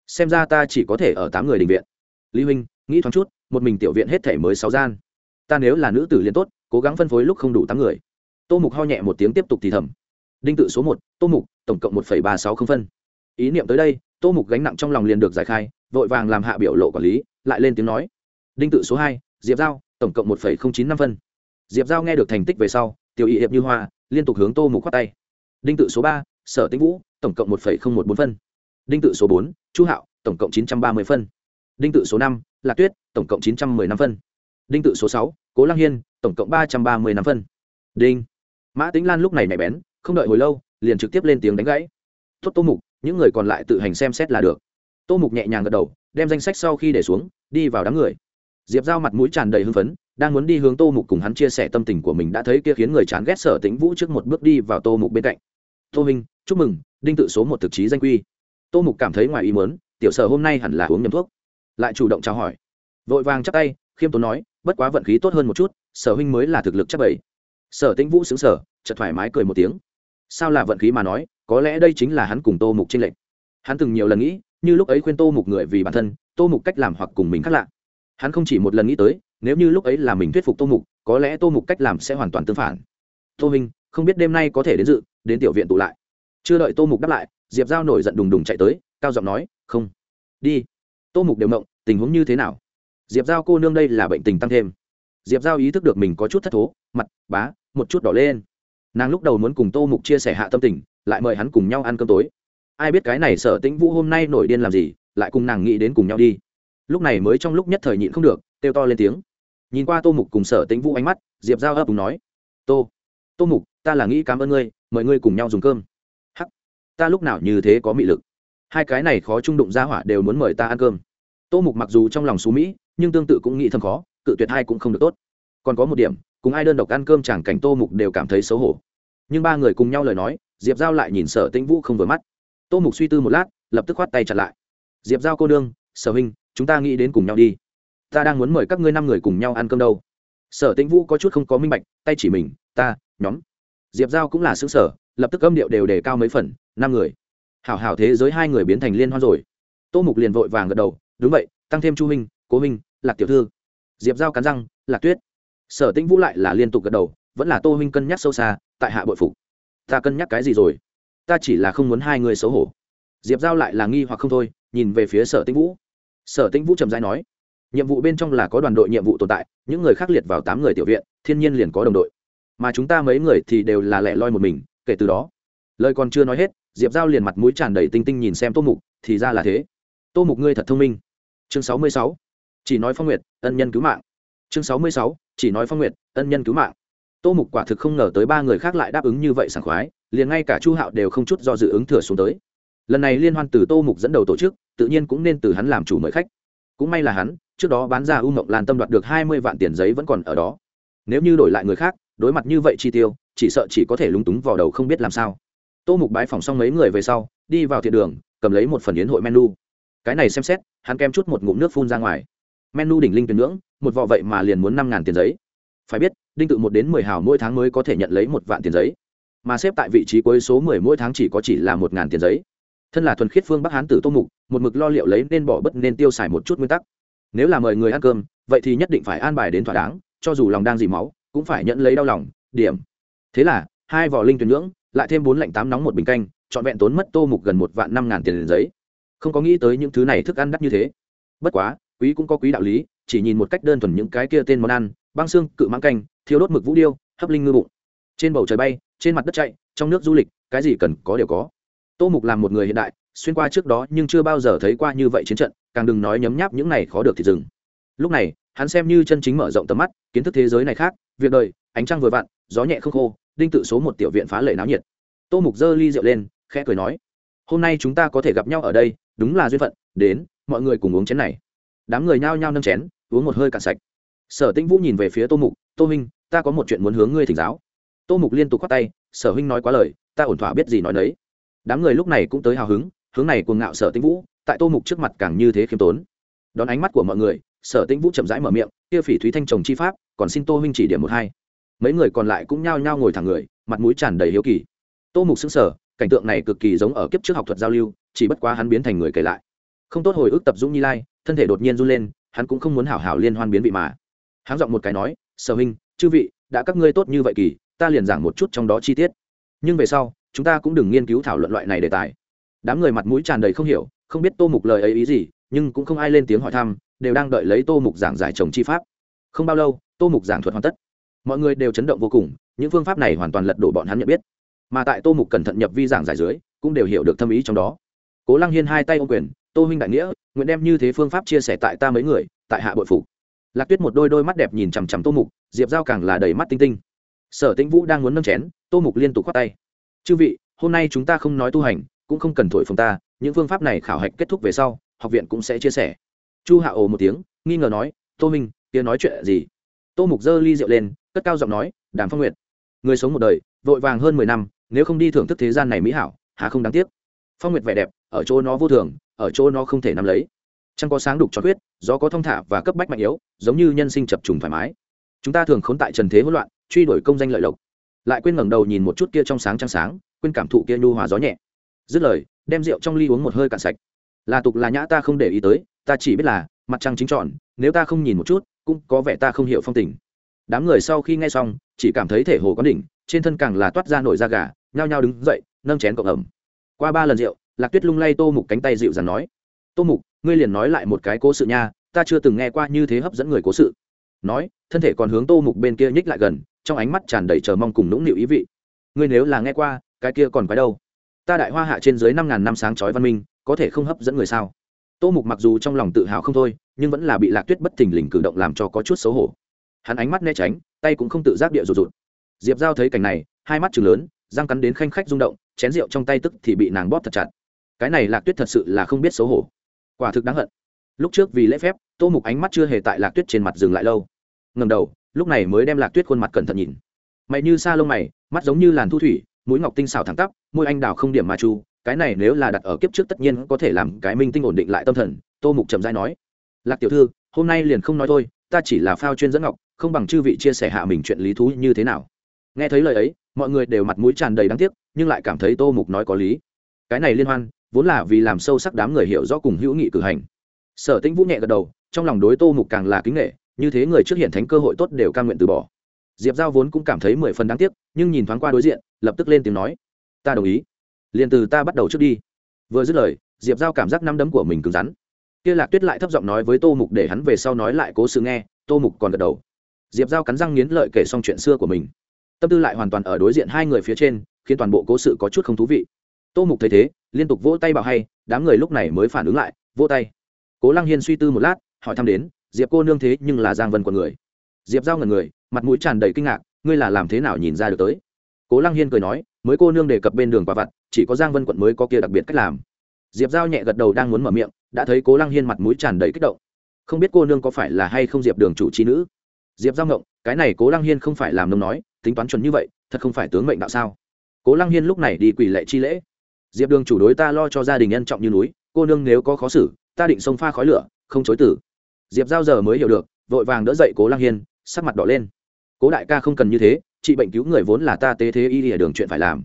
Xem ra ta chỉ có thể ở tám người định viện. Lý huynh, nghĩ thoáng chút, một mình tiểu viện hết thể mới sáu gian. Ta nếu là nữ tử liên tốt, cố gắng phân phối lúc không đủ tám người. Tô mục ho nhẹ một tiếng tiếp tục thì thầm đinh tự số một, tô mục, tổng cộng một ba sáu không phân. Ý niệm tới đây, tô mục gánh nặng trong lòng liền được giải khai, vội vàng làm hạ biểu lộ quản lý, lại lên tiếng nói. Đinh tự số hai, diệp giao, tổng cộng một chín năm phân. Diệp giao nghe được thành tích về sau, tiểu ý hiệp như hoa, liên tục hướng tô mục khoát tay. Đinh tự số ba, sở tĩnh vũ, tổng cộng một một bốn phân. Đinh tự số bốn, chu hạo, tổng cộng chín trăm ba mươi phân. Đinh tự số năm, lạc tuyết, tổng cộng chín trăm m ư ơ i năm phân. Đinh tự số sáu, cố lăng hiên, tổng cộng ba trăm ba mươi năm phân. Đinh. Mã tính lan lúc này nhạy bén không đợi hồi lâu, liền trực tiếp lên tiếng đánh gãy. Tốt, tô mục, những người còn lại tự hành xem xét là được. Tô mục nhẹ nhàng gật đầu, đem danh sách sau khi để xuống, đi vào đám người. Diệp giao mặt mũi tràn đầy hưng phấn, đang muốn đi hướng tô mục cùng hắn chia sẻ tâm tình của mình đã thấy kia khiến người chán ghét sở tĩnh vũ trước một bước đi vào tô mục bên cạnh. Tô minh, chúc mừng, đinh tự số một thực chí danh quy. Tô mục cảm thấy ngoài ý muốn, tiểu sở hôm nay hẳn là uống nhầm thuốc. Lại chủ động chào hỏi. Vội vàng chắp tay, khiêm tốn nói, bất quá vận khí tốt hơn một chút, sở huynh mới là thực lực chắc bảy sở tĩnh vũ xứng sở chợt thoải mái cười một tiếng sao là vận khí mà nói, có lẽ đây chính là hắn cùng tô mục trên lệnh hắn từng nhiều lần nghĩ, như lúc ấy khuyên tô mục người vì bản thân, tô mục cách làm hoặc cùng mình khác lạ. Hắn không chỉ một lần nghĩ tới, nếu như lúc ấy là mình thuyết phục tô mục, có lẽ tô mục cách làm sẽ hoàn toàn tương phản. Tô minh, không biết đêm nay có thể đến dự, đến tiểu viện tụ lại. Chưa đợi tô mục đáp lại, diệp giao nổi giận đùng đùng chạy tới, cao giọng nói, không, đi. Tô mục đều mộng tình huống như thế nào? Diệp giao, cô nương đây là bệnh tình tăng thêm. Diệp giao ý thức được mình có chút thất thố, mặt, bá, một chút đỏ lên nàng lúc đầu muốn cùng tô mục chia sẻ hạ tâm tình, lại mời hắn cùng nhau ăn cơm tối. Ai biết cái này sở tĩnh vũ hôm nay nổi điên làm gì, lại cùng nàng nghĩ đến cùng nhau đi. Lúc này mới trong lúc nhất thời nhịn không được, kêu to lên tiếng. Nhìn qua tô mục cùng sở tĩnh vũ ánh mắt, diệp giao ấp cùng nói, tô tô mục, ta là nghĩ cảm ơn ngươi, mời ngươi cùng nhau dùng cơm. Hắc, ta lúc nào như thế có mị lực? Hai cái này khó trung đụng ra hỏa đều muốn mời ta ăn cơm. Tô mục mặc dù trong lòng xú mỹ, nhưng tương tự cũng nghĩ thầm khó, cự tuyệt hai cũng không được tốt. Còn có một điểm, cùng ai đơn độc ăn cơm chẳng cảnh tô mục đều cảm thấy xấu hổ nhưng ba người cùng nhau lời nói, diệp giao lại nhìn sở tĩnh vũ không vừa mắt. Tô mục suy tư một lát, lập tức khoát tay chặt lại. Diệp giao cô đương sở huynh, chúng ta nghĩ đến cùng nhau đi. Ta đang muốn mời các ngươi năm người cùng nhau ăn cơm đâu. Sở tĩnh vũ có chút không có minh bạch, tay chỉ mình, ta, nhóm. Diệp giao cũng là xứ sở lập tức âm điệu đều đề cao mấy phần, năm người. Hảo hảo thế giới hai người biến thành liên hoan rồi. Tô mục liền vội vàng gật đầu, đúng vậy, tăng thêm chu minh cố minh lạc tiểu thư. Diệp giao cắn răng, lạc tuyết. Sở tĩnh vũ lại là liên tục gật đầu vẫn là tô minh cân nhắc sâu xa, tại hạ bội phục. Ta cân nhắc cái gì rồi? Ta chỉ là không muốn hai người xấu hổ. Diệp giao lại là nghi hoặc không thôi, nhìn về phía sở tĩnh vũ. Sở tĩnh vũ trầm dai nói, nhiệm vụ bên trong là có đoàn đội nhiệm vụ tồn tại, những người khác liệt vào tám người tiểu viện, thiên nhiên liền có đồng đội. Mà chúng ta mấy người thì đều là lẻ loi một mình, kể từ đó. Lời còn chưa nói hết, diệp giao liền mặt mũi tràn đầy tinh tinh nhìn xem tô mục, thì ra là thế. Tô mục ngươi thật thông minh. Chương sáu mươi sáu, chỉ nói phong nguyệt, ân nhân cứu mạng. Chương sáu mươi sáu, chỉ nói phong nguyệt, ân nhân cứu mạng tô mục quả thực không ngờ tới ba người khác lại đáp ứng như vậy sảng khoái, liền ngay cả chu hạo đều không chút do dự ứng thừa xuống tới. Lần này liên hoan từ tô mục dẫn đầu tổ chức, tự nhiên cũng nên từ hắn làm chủ mời khách. Cũng may là hắn, trước đó bán ra u mộng lan tâm đoạt được hai mươi vạn tiền giấy vẫn còn ở đó. Nếu như đổi lại người khác, đối mặt như vậy chi tiêu, chỉ sợ chỉ có thể lúng túng vào đầu không biết làm sao. Tô mục bái phòng xong mấy người về sau, đi vào thiện đường, cầm lấy một phần yến hội menu. Cái này xem xét, hắn kem chút một ngụm nước phun ra ngoài. Menu đỉnh linh tuyển ngưỡng, một vò vậy mà liền muốn năm ngàn tiền giấy. Phải biết đinh tự một đến mười hào mỗi tháng mới có thể nhận lấy một vạn tiền giấy. Mà xếp tại vị trí cuối số mười mỗi tháng chỉ có chỉ là một ngàn tiền giấy. Thân là thuần khiết phương bắc hán tử tô mục, một mực lo liệu lấy nên bỏ bất nên tiêu xài một chút nguyên tắc. Nếu là mời người ăn cơm, vậy thì nhất định phải an bài đến thỏa đáng, cho dù lòng đang dì máu, cũng phải nhận lấy đau lòng, điểm. Thế là, hai vỏ linh tuyển ngưỡng lại thêm bốn lạnh tám nóng một bình canh, trọn vẹn tốn mất tô mục gần một vạn năm ngàn tiền liền giấy. Không có nghĩ tới những thứ này thức ăn đắt như thế. Bất quá, quý cũng có quý đạo lý, chỉ nhìn một cách đơn thuần những cái kia tên món ăn băng xương, cự mãng canh thiếu đốt mực vũ điêu, hấp linh ngư bụng. Trên bầu trời bay, trên mặt đất chạy, trong nước du lịch, cái gì cần có đều có. Tô mục làm một người hiện đại, xuyên qua trước đó nhưng chưa bao giờ thấy qua như vậy chiến trận, càng đừng nói nhấm nháp những này khó được thì dừng. Lúc này, hắn xem như chân chính mở rộng tầm mắt, kiến thức thế giới này khác, việc đời, ánh trăng vừa vặn, gió nhẹ không khô, đinh tự số một tiểu viện phá lệ náo nhiệt. Tô mục giơ ly rượu lên, khẽ cười nói, hôm nay chúng ta có thể gặp nhau ở đây, đúng là duyên phận, đến, mọi người cùng uống chén này. Đám người nhao nhao nâng chén, uống một hơi cạn sạch sở tĩnh vũ nhìn về phía tô mục, tô minh ta có một chuyện muốn hướng ngươi thỉnh giáo. Tô mục liên tục khoác tay, sở huynh nói quá lời, ta ổn thỏa biết gì nói đấy đám người lúc này cũng tới hào hứng, hướng này cuồng ngạo sở tĩnh vũ, tại tô mục trước mặt càng như thế khiêm tốn. Đón ánh mắt của mọi người, sở tĩnh vũ chậm rãi mở miệng, kia phỉ thúy thanh trồng chi pháp, còn xin tô huynh chỉ điểm một hai. Mấy người còn lại cũng nhao nhao ngồi thẳng người, mặt mũi tràn đầy hiếu kỳ. Tô mục xứng sở cảnh tượng này cực kỳ giống ở kiếp trước học thuật giao lưu, chỉ bất quá hắn biến thành người kể lại. Không tốt hồi ức tập dũng nhi lai, thân thể đột nhiên run lên, hắn cũng không muốn hảo hảo liên hoan biến vị mà háng giọng một cái nói, sở huynh, chư vị, đã các ngươi tốt như vậy kỳ, ta liền giảng một chút trong đó chi tiết. Nhưng về sau, chúng ta cũng đừng nghiên cứu thảo luận loại này đề tài. Đám người mặt mũi tràn đầy không hiểu, không biết tô mục lời ấy ý gì, nhưng cũng không ai lên tiếng hỏi thăm, đều đang đợi lấy tô mục giảng giải trồng chi pháp. Không bao lâu, tô mục giảng thuật hoàn tất. Mọi người đều chấn động vô cùng, những phương pháp này hoàn toàn lật đổ bọn hắn nhận biết. Mà tại tô mục cẩn thận nhập vi giảng giải dưới, cũng đều hiểu được thâm ý trong đó. Cố lăng hiên hai tay ô quyền, tô huynh đại nghĩa, nguyện đem như thế phương pháp chia sẻ tại ta mấy người, tại hạ bội phục lạc tuyết một đôi đôi mắt đẹp nhìn chằm chằm tô mục, diệp giao càng là đầy mắt tinh tinh. Sở tĩnh vũ đang muốn nâng chén, tô mục liên tục khoát tay. Chư vị, hôm nay chúng ta không nói tu hành, cũng không cần thổi phồng ta, những phương pháp này khảo hạch kết thúc về sau, học viện cũng sẽ chia sẻ. Chu hạ ồ một tiếng, nghi ngờ nói, tô minh, kia nói chuyện gì? Tô mục giơ ly rượu lên, cất cao giọng nói, đàm phong nguyệt, người sống một đời, vội vàng hơn mười năm, nếu không đi thưởng thức thế gian này mỹ hảo hà không đáng tiếc. Phong nguyệt vẻ đẹp, ở chỗ nó vô thường, ở chỗ nó không thể nắm lấy chẳng có sáng đục cho huyết gió có thông thả và cấp bách mạnh yếu, giống như nhân sinh chập trùng thoải mái. Chúng ta thường khốn tại trần thế hỗn loạn, truy đuổi công danh lợi lộc. Lại quên ngẩng đầu nhìn một chút kia trong sáng trăng sáng, quên cảm thụ kia nhu hòa gió nhẹ. Dứt lời, đem rượu trong ly uống một hơi cạn sạch. Là tục là nhã ta không để ý tới, ta chỉ biết là, mặt trăng chính tròn nếu ta không nhìn một chút, cũng có vẻ ta không hiểu phong tình. Đám người sau khi nghe xong, chỉ cảm thấy thể hồ có đỉnh, trên thân càng là toát ra nổi da gà, nhao nhao đứng dậy, nâng chén cộng ẩm. Qua ba lần rượu, lạc tuyết lung lay tô mục cánh tay dịu dằn nói tô mục, ngươi liền nói lại một cái cố sự nha, ta chưa từng nghe qua như thế hấp dẫn người cố sự. Nói, thân thể còn hướng tô mục bên kia nhích lại gần, trong ánh mắt tràn đầy chờ mong cùng nũng nịu ý vị. Ngươi nếu là nghe qua, cái kia còn quái đâu? Ta đại hoa hạ trên dưới năm ngàn năm sáng chói văn minh, có thể không hấp dẫn người sao? Tô mục mặc dù trong lòng tự hào không thôi, nhưng vẫn là bị lạc tuyết bất thình lình cử động làm cho có chút xấu hổ. Hắn ánh mắt né tránh, tay cũng không tự giác địa rụt rụt. Diệp giao thấy cảnh này, hai mắt chừng lớn, răng cắn đến khanh khách rung động, chén rượu trong tay tức thì bị nàng bóp thật chặt. Cái này lạc tuyết thật sự là không biết xấu hổ quả thực đáng hận. Lúc trước vì lễ phép, tô mục ánh mắt chưa hề tại lạc tuyết trên mặt dừng lại lâu. Ngầm đầu, lúc này mới đem lạc tuyết khuôn mặt cẩn thận nhìn. Mày như sa lông mày, mắt giống như làn thu thủy, mũi ngọc tinh xảo thẳng tắp, môi anh đào không điểm mà chu. Cái này nếu là đặt ở kiếp trước tất nhiên có thể làm cái minh tinh ổn định lại tâm thần, tô mục trầm dai nói. Lạc tiểu thư, hôm nay liền không nói thôi, ta chỉ là phao chuyên dẫn ngọc, không bằng chư vị chia sẻ hạ mình chuyện lý thú như thế nào. Nghe thấy lời ấy, mọi người đều mặt mũi tràn đầy đáng tiếc, nhưng lại cảm thấy tô mục nói có lý. Cái này liên hoan vốn là vì làm sâu sắc đám người hiểu rõ cùng hữu nghị cử hành. Sở tĩnh vũ nhẹ gật đầu, trong lòng đối tô mục càng là kính nghệ như thế người trước hiện thánh cơ hội tốt đều ca nguyện từ bỏ. Diệp giao vốn cũng cảm thấy mười phần đáng tiếc, nhưng nhìn thoáng qua đối diện, lập tức lên tiếng nói, ta đồng ý. Liền từ ta bắt đầu trước đi. Vừa dứt lời, diệp giao cảm giác năm đấm của mình cứng rắn. Kia lạc tuyết lại thấp giọng nói với tô mục để hắn về sau nói lại cố sự nghe, tô mục còn gật đầu. Diệp giao cắn răng nghiến lợi kể xong chuyện xưa của mình. Tâm tư lại hoàn toàn ở đối diện hai người phía trên, khiến toàn bộ cố sự có chút không thú vị. Tô mục thấy thế liên tục vỗ tay bảo hay, đám người lúc này mới phản ứng lại, vỗ tay. Cố lăng hiên suy tư một lát, hỏi thăm đến, diệp cô nương thế nhưng là giang vân quần người? Diệp giao ngần người, mặt mũi tràn đầy kinh ngạc, ngươi là làm thế nào nhìn ra được tới? Cố lăng hiên cười nói, mới cô nương đề cập bên đường quả vặt, chỉ có giang vân quận mới có kia đặc biệt cách làm. Diệp giao nhẹ gật đầu đang muốn mở miệng, đã thấy cố lăng hiên mặt mũi tràn đầy kích động. Không biết cô nương có phải là hay không diệp đường chủ trí nữ? Diệp giao ngộng, cái này cố lăng hiên không phải làm nông nói, tính toán chuẩn như vậy, thật không phải tướng mệnh đạo sao? Cố lăng hiên lúc này đi quỳ lệ chi lễ diệp đường chủ đối ta lo cho gia đình nhân trọng như núi, cô nương nếu có khó xử, ta định sông pha khói lửa, không chối tử diệp giao giờ mới hiểu được, vội vàng đỡ dậy cố Lang hiên, sắc mặt đỏ lên. Cố đại ca không cần như thế trị bệnh cứu người vốn là ta tế thế y lìa đường chuyện phải làm.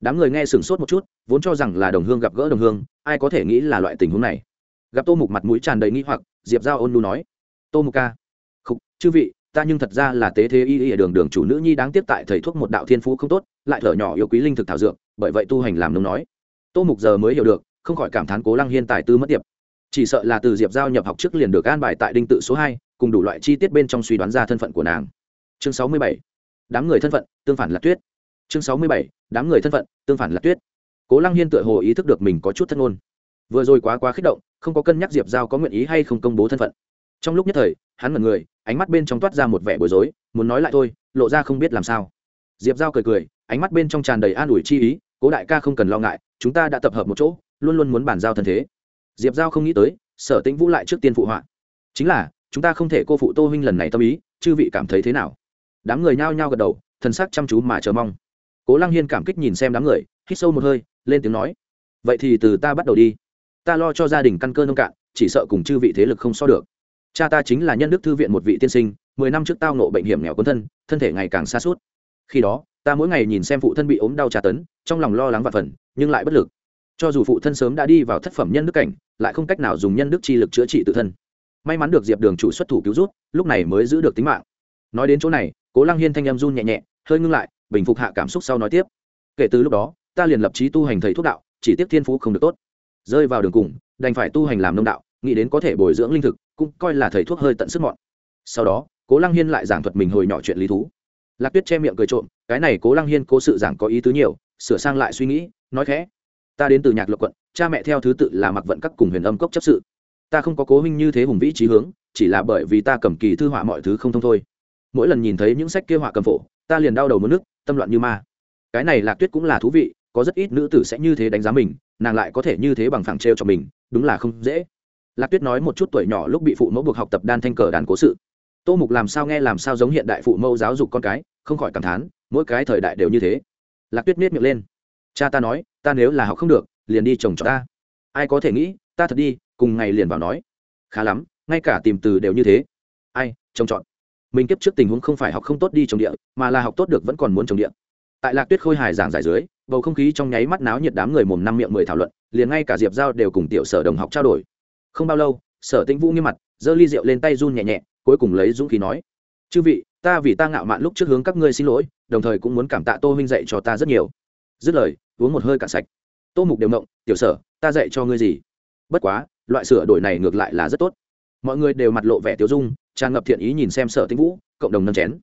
Đám người nghe sửng sốt một chút, vốn cho rằng là đồng hương gặp gỡ đồng hương, ai có thể nghĩ là loại tình huống này. Gặp tô mục mặt mũi tràn đầy nghĩ hoặc, diệp giao ôn lu nói, tô mục ca không chư vị, ta nhưng thật ra là tế thế y ở đường đường chủ nữ nhi đáng tiếp tại thầy thuốc một đạo thiên phú không tốt, lại thở nhỏ yêu quý linh thực thảo dược, bởi vậy tu hành làm nông nói tô mục giờ mới hiểu được, không khỏi cảm thán cố lăng hiên tài tư mất tiệp. Chỉ sợ là từ diệp giao nhập học trước liền được an bài tại đinh tự số hai, cùng đủ loại chi tiết bên trong suy đoán ra thân phận của nàng. Chương sáu mươi bảy. Đám người thân phận, tương phản là tuyết. Chương sáu mươi bảy. Đám người thân phận, tương phản là tuyết. Cố lăng hiên tựa hồ ý thức được mình có chút thân ngôn. Vừa rồi quá quá kích động, không có cân nhắc diệp giao có nguyện ý hay không công bố thân phận. Trong lúc nhất thời, hắn mật người, ánh mắt bên trong toát ra một vẻ bối rối, muốn nói lại thôi, lộ ra không biết làm sao. Diệp giao cười cười, ánh mắt bên trong tràn đầy an ủi chi ý, cố đại ca không cần lo ngại chúng ta đã tập hợp một chỗ, luôn luôn muốn bàn giao thân thế. Diệp giao không nghĩ tới, sở tĩnh vũ lại trước tiên phụ họa. Chính là, chúng ta không thể cô phụ tô huynh lần này tâm ý, chư vị cảm thấy thế nào? Đám người nhao nhao gật đầu, thần sắc chăm chú mà chờ mong. Cố lăng hiên cảm kích nhìn xem đám người, hít sâu một hơi, lên tiếng nói, vậy thì từ ta bắt đầu đi. Ta lo cho gia đình căn cơ nông cạn, chỉ sợ cùng chư vị thế lực không so được. Cha ta chính là nhân đức thư viện một vị tiên sinh, mười năm trước tao nộ bệnh hiểm nghèo quân thân thân thể ngày càng xa suốt khi đó ta mỗi ngày nhìn xem phụ thân bị ốm đau tra tấn, trong lòng lo lắng và phần nhưng lại bất lực. Cho dù phụ thân sớm đã đi vào thất phẩm nhân đức cảnh, lại không cách nào dùng nhân đức chi lực chữa trị tự thân. May mắn được diệp đường chủ xuất thủ cứu rút lúc này mới giữ được tính mạng. Nói đến chỗ này, cố lăng hiên thanh em run nhẹ nhẹ, hơi ngưng lại, bình phục hạ cảm xúc sau nói tiếp. Kể từ lúc đó, ta liền lập trí tu hành thầy thuốc đạo, chỉ tiếp thiên phú không được tốt. Rơi vào đường cùng, đành phải tu hành làm nông đạo, nghĩ đến có thể bồi dưỡng linh thực, cũng coi là thầy thuốc hơi tận sức mọn. Sau đó, cố lăng hiên lại giảng thuật mình hồi nhỏ chuyện lý thú lạc tuyết che miệng cười trộm, cái này cố lăng hiên cố sự giảng có ý tứ nhiều, sửa sang lại suy nghĩ, nói khẽ. Ta đến từ nhạc lộc quận, cha mẹ theo thứ tự là mặc vận các cùng huyền âm cốc chấp sự. Ta không có cố huynh như thế hùng vĩ trí hướng, chỉ là bởi vì ta cầm kỳ thư họa mọi thứ không thông thôi. Mỗi lần nhìn thấy những sách kia họa cầm phổ, ta liền đau đầu mất nước tâm loạn như ma. Cái này lạc tuyết cũng là thú vị, có rất ít nữ tử sẽ như thế đánh giá mình, nàng lại có thể như thế bằng phẳng t cho mình, đúng là không dễ. Lạc tuyết nói một chút tuổi nhỏ lúc bị phụ mẫu buộc học tập đan thanh cờ đàn cố sự. Tô mục làm sao nghe làm sao giống hiện đại phụ mẫu giáo dục con cái không khỏi cảm thán, mỗi cái thời đại đều như thế. Lạc tuyết miết miệng lên. Cha ta nói, ta nếu là học không được, liền đi chồng cho ta. Ai có thể nghĩ, ta thật đi, cùng ngày liền vào nói. Khá lắm, ngay cả tìm từ đều như thế. Ai, trồng trọt. Mình kiếp trước tình huống không phải học không tốt đi trồng địa, mà là học tốt được vẫn còn muốn trồng địa. Tại lạc tuyết khôi hài giảng giải dưới, bầu không khí trong nháy mắt náo nhiệt đám người mồm năm miệng mười thảo luận, liền ngay cả diệp giao đều cùng tiểu sở đồng học trao đổi. Không bao lâu, sở tĩnh vũ nghiêm mặt, giơ ly rượu lên tay run nhẹ nhẹ, cuối cùng lấy dũng khí nói chư vị, ta vì ta ngạo mạn lúc trước hướng các ngươi xin lỗi, đồng thời cũng muốn cảm tạ tô huynh dạy cho ta rất nhiều. Dứt lời, uống một hơi cạn sạch. Tô mục đều mộng tiểu sở, ta dạy cho ngươi gì? Bất quá, loại sửa đổi này ngược lại là rất tốt. Mọi người đều mặt lộ vẻ tiêu dung tràn ngập thiện ý nhìn xem sở tĩnh vũ, cộng đồng nâng chén.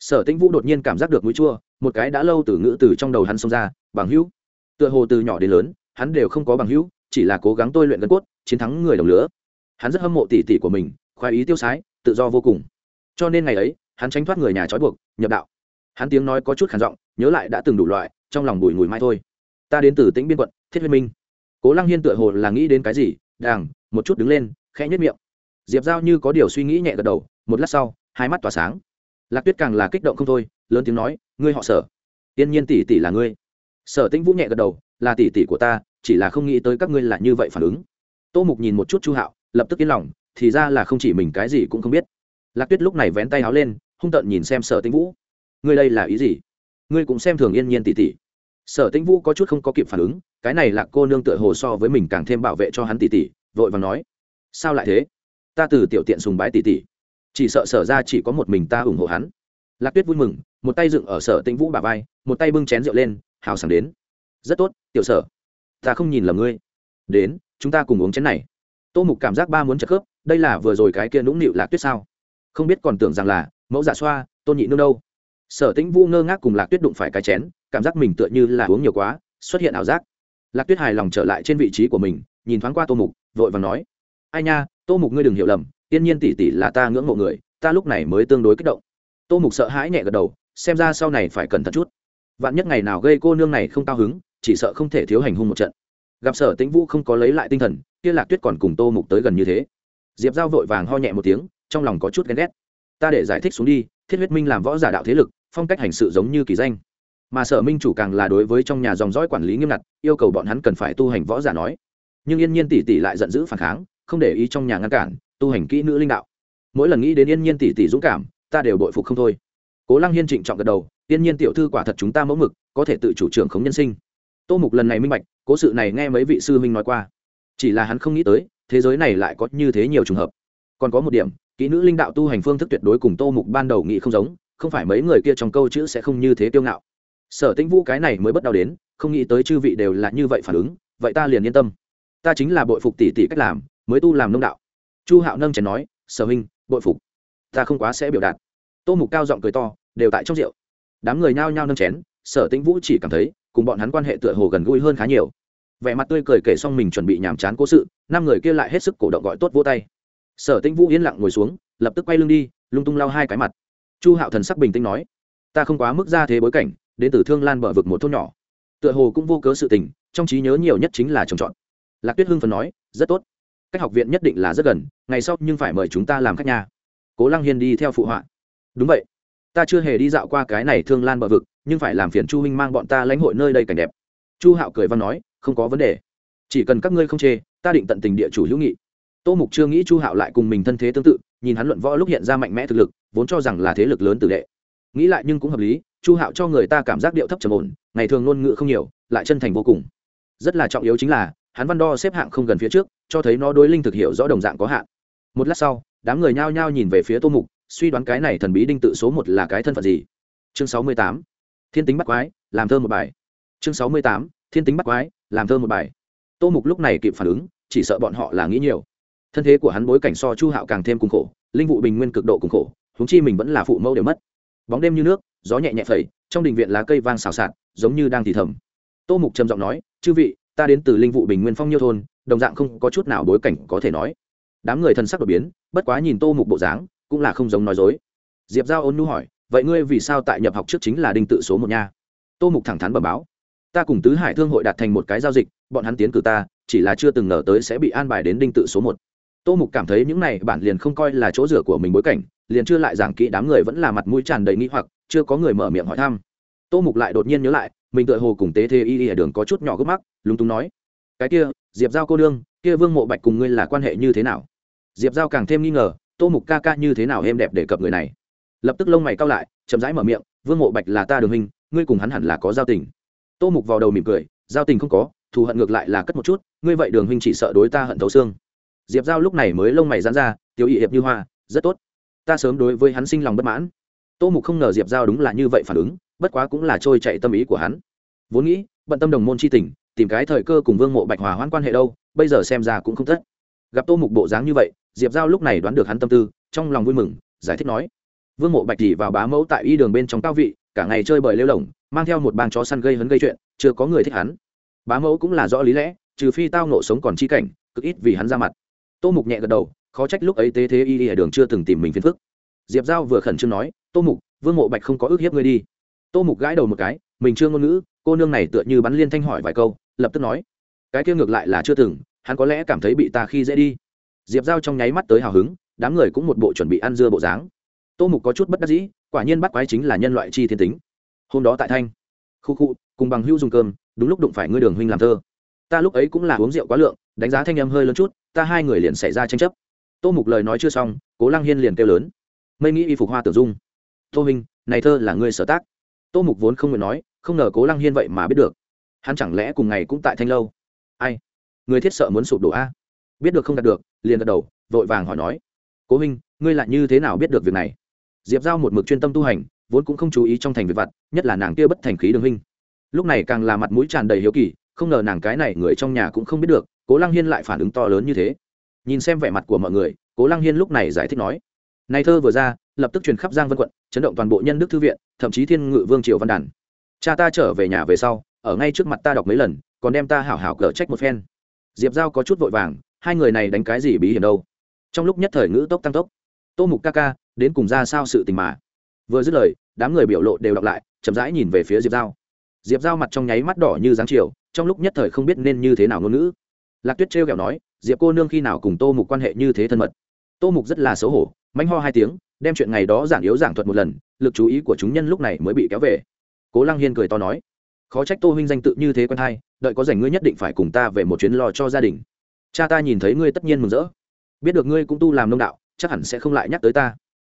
Sở tĩnh vũ đột nhiên cảm giác được mũi chua, một cái đã lâu từ ngữ từ trong đầu hắn xông ra, bằng hữu. Tựa hồ từ nhỏ đến lớn, hắn đều không có bằng hữu, chỉ là cố gắng tôi luyện gân cốt, chiến thắng người đồng lứa. Hắn rất hâm mộ tỷ tỷ của mình, khoái ý tiêu sái, tự do vô cùng cho nên ngày ấy, hắn tránh thoát người nhà trói buộc, nhập đạo. Hắn tiếng nói có chút khản giọng, nhớ lại đã từng đủ loại, trong lòng bùi ngùi mai thôi. Ta đến từ tĩnh biên quận, thiết huyên minh. Cố lăng hiên tựa hồ là nghĩ đến cái gì, đàng, một chút đứng lên, khẽ nhất miệng. Diệp giao như có điều suy nghĩ nhẹ gật đầu, một lát sau, hai mắt tỏa sáng. Lạc tuyết càng là kích động không thôi, lớn tiếng nói, ngươi họ sở. Yên nhiên tỷ tỷ là ngươi. Sở tĩnh vũ nhẹ gật đầu, là tỷ tỷ của ta, chỉ là không nghĩ tới các ngươi là như vậy phản ứng. Tô mục nhìn một chút chu hạo, lập tức yên lòng, thì ra là không chỉ mình cái gì cũng không biết lạc tuyết lúc này vén tay áo lên, hung tợn nhìn xem sở tĩnh vũ. Ngươi đây là ý gì? Ngươi cũng xem thường yên nhiên tỷ tỷ. Sở tĩnh vũ có chút không có kịp phản ứng, cái này là cô nương tựa hồ so với mình càng thêm bảo vệ cho hắn tỷ tỷ, vội và nói. Sao lại thế? Ta từ tiểu tiện sùng bái tỷ tỷ. Chỉ sợ sở ra chỉ có một mình ta ủng hộ hắn. Lạc tuyết vui mừng, một tay dựng ở sở tĩnh vũ bà vai, một tay bưng chén rượu lên, hào sảng đến. Rất tốt, tiểu sở. Ta không nhìn lầm ngươi. Đến, chúng ta cùng uống chén này. Tô mục cảm giác ba muốn trợ khớp, đây là vừa rồi cái kia nũng nịu lạc tuyết sao? Không biết còn tưởng rằng là, mẫu dạ xoa, tôn nhị nương đâu. Sở tĩnh vũ ngơ ngác cùng lạc tuyết đụng phải cái chén, cảm giác mình tựa như là uống nhiều quá, xuất hiện ảo giác. Lạc tuyết hài lòng trở lại trên vị trí của mình, nhìn thoáng qua tô mục, vội và nói, ai nha, tô mục ngươi đừng hiểu lầm, tiên nhiên tỷ tỷ là ta ngưỡng mộ người, ta lúc này mới tương đối kích động. Tô mục sợ hãi nhẹ gật đầu, xem ra sau này phải cẩn thận chút. Vạn nhất ngày nào gây cô nương này không cao hứng, chỉ sợ không thể thiếu hành hung một trận. Gặp sở tĩnh vũ không có lấy lại tinh thần, kia lạc tuyết còn cùng tô mục tới gần như thế. Diệp giao vội vàng ho nhẹ một tiếng trong lòng có chút ghen ghét. Ta để giải thích xuống đi, thiết huyết minh làm võ giả đạo thế lực, phong cách hành sự giống như kỳ danh. Mà sở minh chủ càng là đối với trong nhà dòng dõi quản lý nghiêm ngặt, yêu cầu bọn hắn cần phải tu hành võ giả nói. Nhưng yên nhiên tỷ tỷ lại giận dữ phản kháng, không để ý trong nhà ngăn cản, tu hành kỹ nữ linh đạo. Mỗi lần nghĩ đến yên nhiên tỷ tỷ dũng cảm, ta đều bội phục không thôi. Cố lăng hiên trịnh trọng gật đầu, yên nhiên tiểu thư quả thật chúng ta mẫu mực, có thể tự chủ trưởng khống nhân sinh. Tô mục lần này minh bạch, cố sự này nghe mấy vị sư minh nói qua. Chỉ là hắn không nghĩ tới, thế giới này lại có như thế nhiều trường hợp. Còn có một điểm kỹ nữ linh đạo tu hành phương thức tuyệt đối cùng tô mục ban đầu nghĩ không giống, không phải mấy người kia trong câu chữ sẽ không như thế kiêu ngạo. Sở tĩnh vũ cái này mới bất đau đến, không nghĩ tới chư vị đều là như vậy phản ứng, vậy ta liền yên tâm. Ta chính là bội phục tỷ tỷ cách làm, mới tu làm nông đạo. Chu hạo nâng chén nói, sở huynh, bội phục. Ta không quá sẽ biểu đạt. Tô mục cao giọng cười to, đều tại trong rượu. Đám người nhao nhao nâng chén, sở tĩnh vũ chỉ cảm thấy, cùng bọn hắn quan hệ tựa hồ gần gũi hơn khá nhiều. Vẻ mặt tươi cười kể xong mình chuẩn bị nhàm chán cố sự, năm người kia lại hết sức cổ động gọi tốt vỗ tay sở tĩnh vũ yên lặng ngồi xuống, lập tức quay lưng đi, lung tung lao hai cái mặt. Chu hạo thần sắc bình tĩnh nói, ta không quá mức ra thế bối cảnh, đến từ thương lan bờ vực một thôn nhỏ. Tựa hồ cũng vô cớ sự tình, trong trí nhớ nhiều nhất chính là trồng trọt. Lạc tuyết hưng phần nói, rất tốt. Cách học viện nhất định là rất gần, ngày sau nhưng phải mời chúng ta làm khách nhà cố lăng hiên đi theo phụ họa. Đúng vậy. Ta chưa hề đi dạo qua cái này thương lan bờ vực, nhưng phải làm phiền chu huynh mang bọn ta lãnh hội nơi đây cảnh đẹp. Chu hạo cười văn nói, không có vấn đề. Chỉ cần các ngươi không chê, ta định tận tình địa chủ hữu nghị tô mục chưa nghĩ chu hạo lại cùng mình thân thế tương tự, nhìn hắn luận võ lúc hiện ra mạnh mẽ thực lực, vốn cho rằng là thế lực lớn tử đệ. Nghĩ lại nhưng cũng hợp lý, chu hạo cho người ta cảm giác điệu thấp trầm ổn, ngày thường ngôn ngữ không nhiều, lại chân thành vô cùng. Rất là trọng yếu chính là, hắn văn đo xếp hạng không gần phía trước, cho thấy nó đối linh thực hiểu rõ đồng dạng có hạn. Một lát sau, đám người nhao nhao nhìn về phía tô mục, suy đoán cái này thần bí đinh tự số một là cái thân phận gì. Chương sáu mươi tám, thiên tính bắt quái, làm thơ một bài. Chương sáu mươi tám, thiên tính bắt quái, làm thơ một bài. Tô mục lúc này kịp phản ứng, chỉ sợ bọn họ là nghĩ nhiều thân thế của hắn bối cảnh so chu hạo càng thêm cùng khổ, linh vụ bình nguyên cực độ cùng khổ húng chi mình vẫn là phụ mẫu đều mất. Bóng đêm như nước, gió nhẹ nhẹ phẩy, trong đình viện lá cây vang xào xạc, giống như đang thì thầm. Tô mục trầm giọng nói, chư vị, ta đến từ linh vụ bình nguyên phong nhiêu thôn, đồng dạng không có chút nào bối cảnh có thể nói. Đám người thân sắc đột biến, bất quá nhìn tô mục bộ dáng, cũng là không giống nói dối. Diệp giao ôn nu hỏi, vậy ngươi vì sao tại nhập học trước chính là đinh tự số một nha? Tô mục thẳng thắn bẩm báo, ta cùng tứ hải thương hội đạt thành một cái giao dịch, bọn hắn tiến cử ta, chỉ là chưa từng ngờ tới sẽ bị an bài đến đinh tự số một tô mục cảm thấy những này bản liền không coi là chỗ rửa của mình bối cảnh liền chưa lại giảng kỹ đám người vẫn là mặt mũi tràn đầy nghĩ hoặc chưa có người mở miệng hỏi thăm. Tô mục lại đột nhiên nhớ lại mình tựa hồ cùng tế thế y y ở đường có chút nhỏ gấp mắc lúng túng nói cái kia diệp giao cô đương, kia vương mộ bạch cùng ngươi là quan hệ như thế nào? Diệp giao càng thêm nghi ngờ tô mục ca ca như thế nào êm đẹp để cập người này? Lập tức lông mày cao lại chậm rãi mở miệng vương mộ bạch là ta đường hình ngươi cùng hắn hẳn là có giao tình. Tô mục vào đầu mỉm cười giao tình không có thù hận ngược lại là cất một chút ngươi vậy đường huynh chỉ sợ đối ta hận thấu xương diệp giao lúc này mới lông mày dán ra tiêu y hiệp như hoa, rất tốt. Ta sớm đối với hắn sinh lòng bất mãn. Tô mục không ngờ diệp giao đúng là như vậy phản ứng, bất quá cũng là trôi chạy tâm ý của hắn. Vốn nghĩ, bận tâm đồng môn c h i tình, tìm cái thời cơ cùng vương mộ bạch hòa hoãn quan hệ đâu, bây giờ xem ra cũng không thất. Gặp tô mục bộ dáng như vậy, diệp giao lúc này đoán được hắn tâm tư, trong lòng vui mừng, giải thích nói, vương mộ bạch chỉ vào bá mẫu tại y đường bên trong cao vị, cả ngày chơi bời lêu lỏng, mang theo một bang chó săn gây hấn gây chuyện, chưa có người thích hắn. Bá mẫu cũng là rõ lý lẽ, trừ phi tao nộ sống còn chi cảnh, cực ít vì hắn ra mặt tô mục nhẹ gật đầu, khó trách lúc ấy tế thế y ở đường chưa từng tìm mình phiền phức. Diệp giao vừa khẩn trương nói, tô mục, vương mộ bạch không có ước hiếp ngươi đi. Tô mục gãi đầu một cái, mình chưa ngôn ngữ, cô nương này tựa như bắn liên thanh hỏi vài câu, lập tức nói, cái kia ngược lại là chưa từng, hắn có lẽ cảm thấy bị ta khi dễ đi. Diệp giao trong nháy mắt tới hào hứng, đám người cũng một bộ chuẩn bị ăn dưa bộ dáng. Tô mục có chút bất đắc dĩ, quả nhiên bắt quái chính là nhân loại chi thiên tính. Hôm đó tại thanh, khu khu, cùng bằng hữu dùng cơm, đúng lúc đụng phải ngươi đường huynh làm thơ ta lúc ấy cũng là uống rượu quá lượng đánh giá thanh âm hơi lớn chút ta hai người liền xảy ra tranh chấp. Tô mục lời nói chưa xong cố lăng hiên liền kêu lớn. Mây nghĩ y phục hoa tử dung. Tô Minh, này thơ là ngươi sở tác. Tô mục vốn không nguyện nói không ngờ cố lăng hiên vậy mà biết được. Hắn chẳng lẽ cùng ngày cũng tại thanh lâu? Ai? Người thiết sợ muốn sụp đổ a? Biết được không đạt được liền gật đầu vội vàng hỏi nói. Cố huynh ngươi lại như thế nào biết được việc này? Diệp giao một mực chuyên tâm tu hành vốn cũng không chú ý trong thành việc vặt nhất là nàng kia bất thành khí đường huynh. Lúc này càng là mặt mũi tràn đầy hiếu kỳ không ngờ nàng cái này người trong nhà cũng không biết được, cố lăng hiên lại phản ứng to lớn như thế. Nhìn xem vẻ mặt của mọi người, cố lăng hiên lúc này giải thích nói, này thơ vừa ra, lập tức truyền khắp giang vân quận, chấn động toàn bộ nhân đức thư viện, thậm chí thiên ngự vương triều văn đàn. Cha ta trở về nhà về sau, ở ngay trước mặt ta đọc mấy lần, còn đem ta hảo hảo cờ trách một phen. Diệp giao có chút vội vàng, hai người này đánh cái gì bí hiểm đâu? Trong lúc nhất thời ngữ tốc tăng tốc, tô mục ca ca, đến cùng ra sao sự tình mà? Vừa dứt lời, đám người biểu lộ đều đọc lại, chậm rãi nhìn về phía diệp giao diệp giao mặt trong nháy mắt đỏ như dáng chiều trong lúc nhất thời không biết nên như thế nào ngôn ngữ. Lạc tuyết trêu kẹo nói diệp cô nương khi nào cùng tô mục quan hệ như thế thân mật? Tô mục rất là xấu hổ manh ho hai tiếng đem chuyện ngày đó giảng yếu giảng thuật một lần lực chú ý của chúng nhân lúc này mới bị kéo về. Cố lăng hiên cười to nói khó trách tô huynh danh tự như thế quen hai, đợi có rảnh ngươi nhất định phải cùng ta về một chuyến lo cho gia đình. Cha ta nhìn thấy ngươi tất nhiên mừng rỡ. Biết được ngươi cũng tu làm nông đạo chắc hẳn sẽ không lại nhắc tới ta.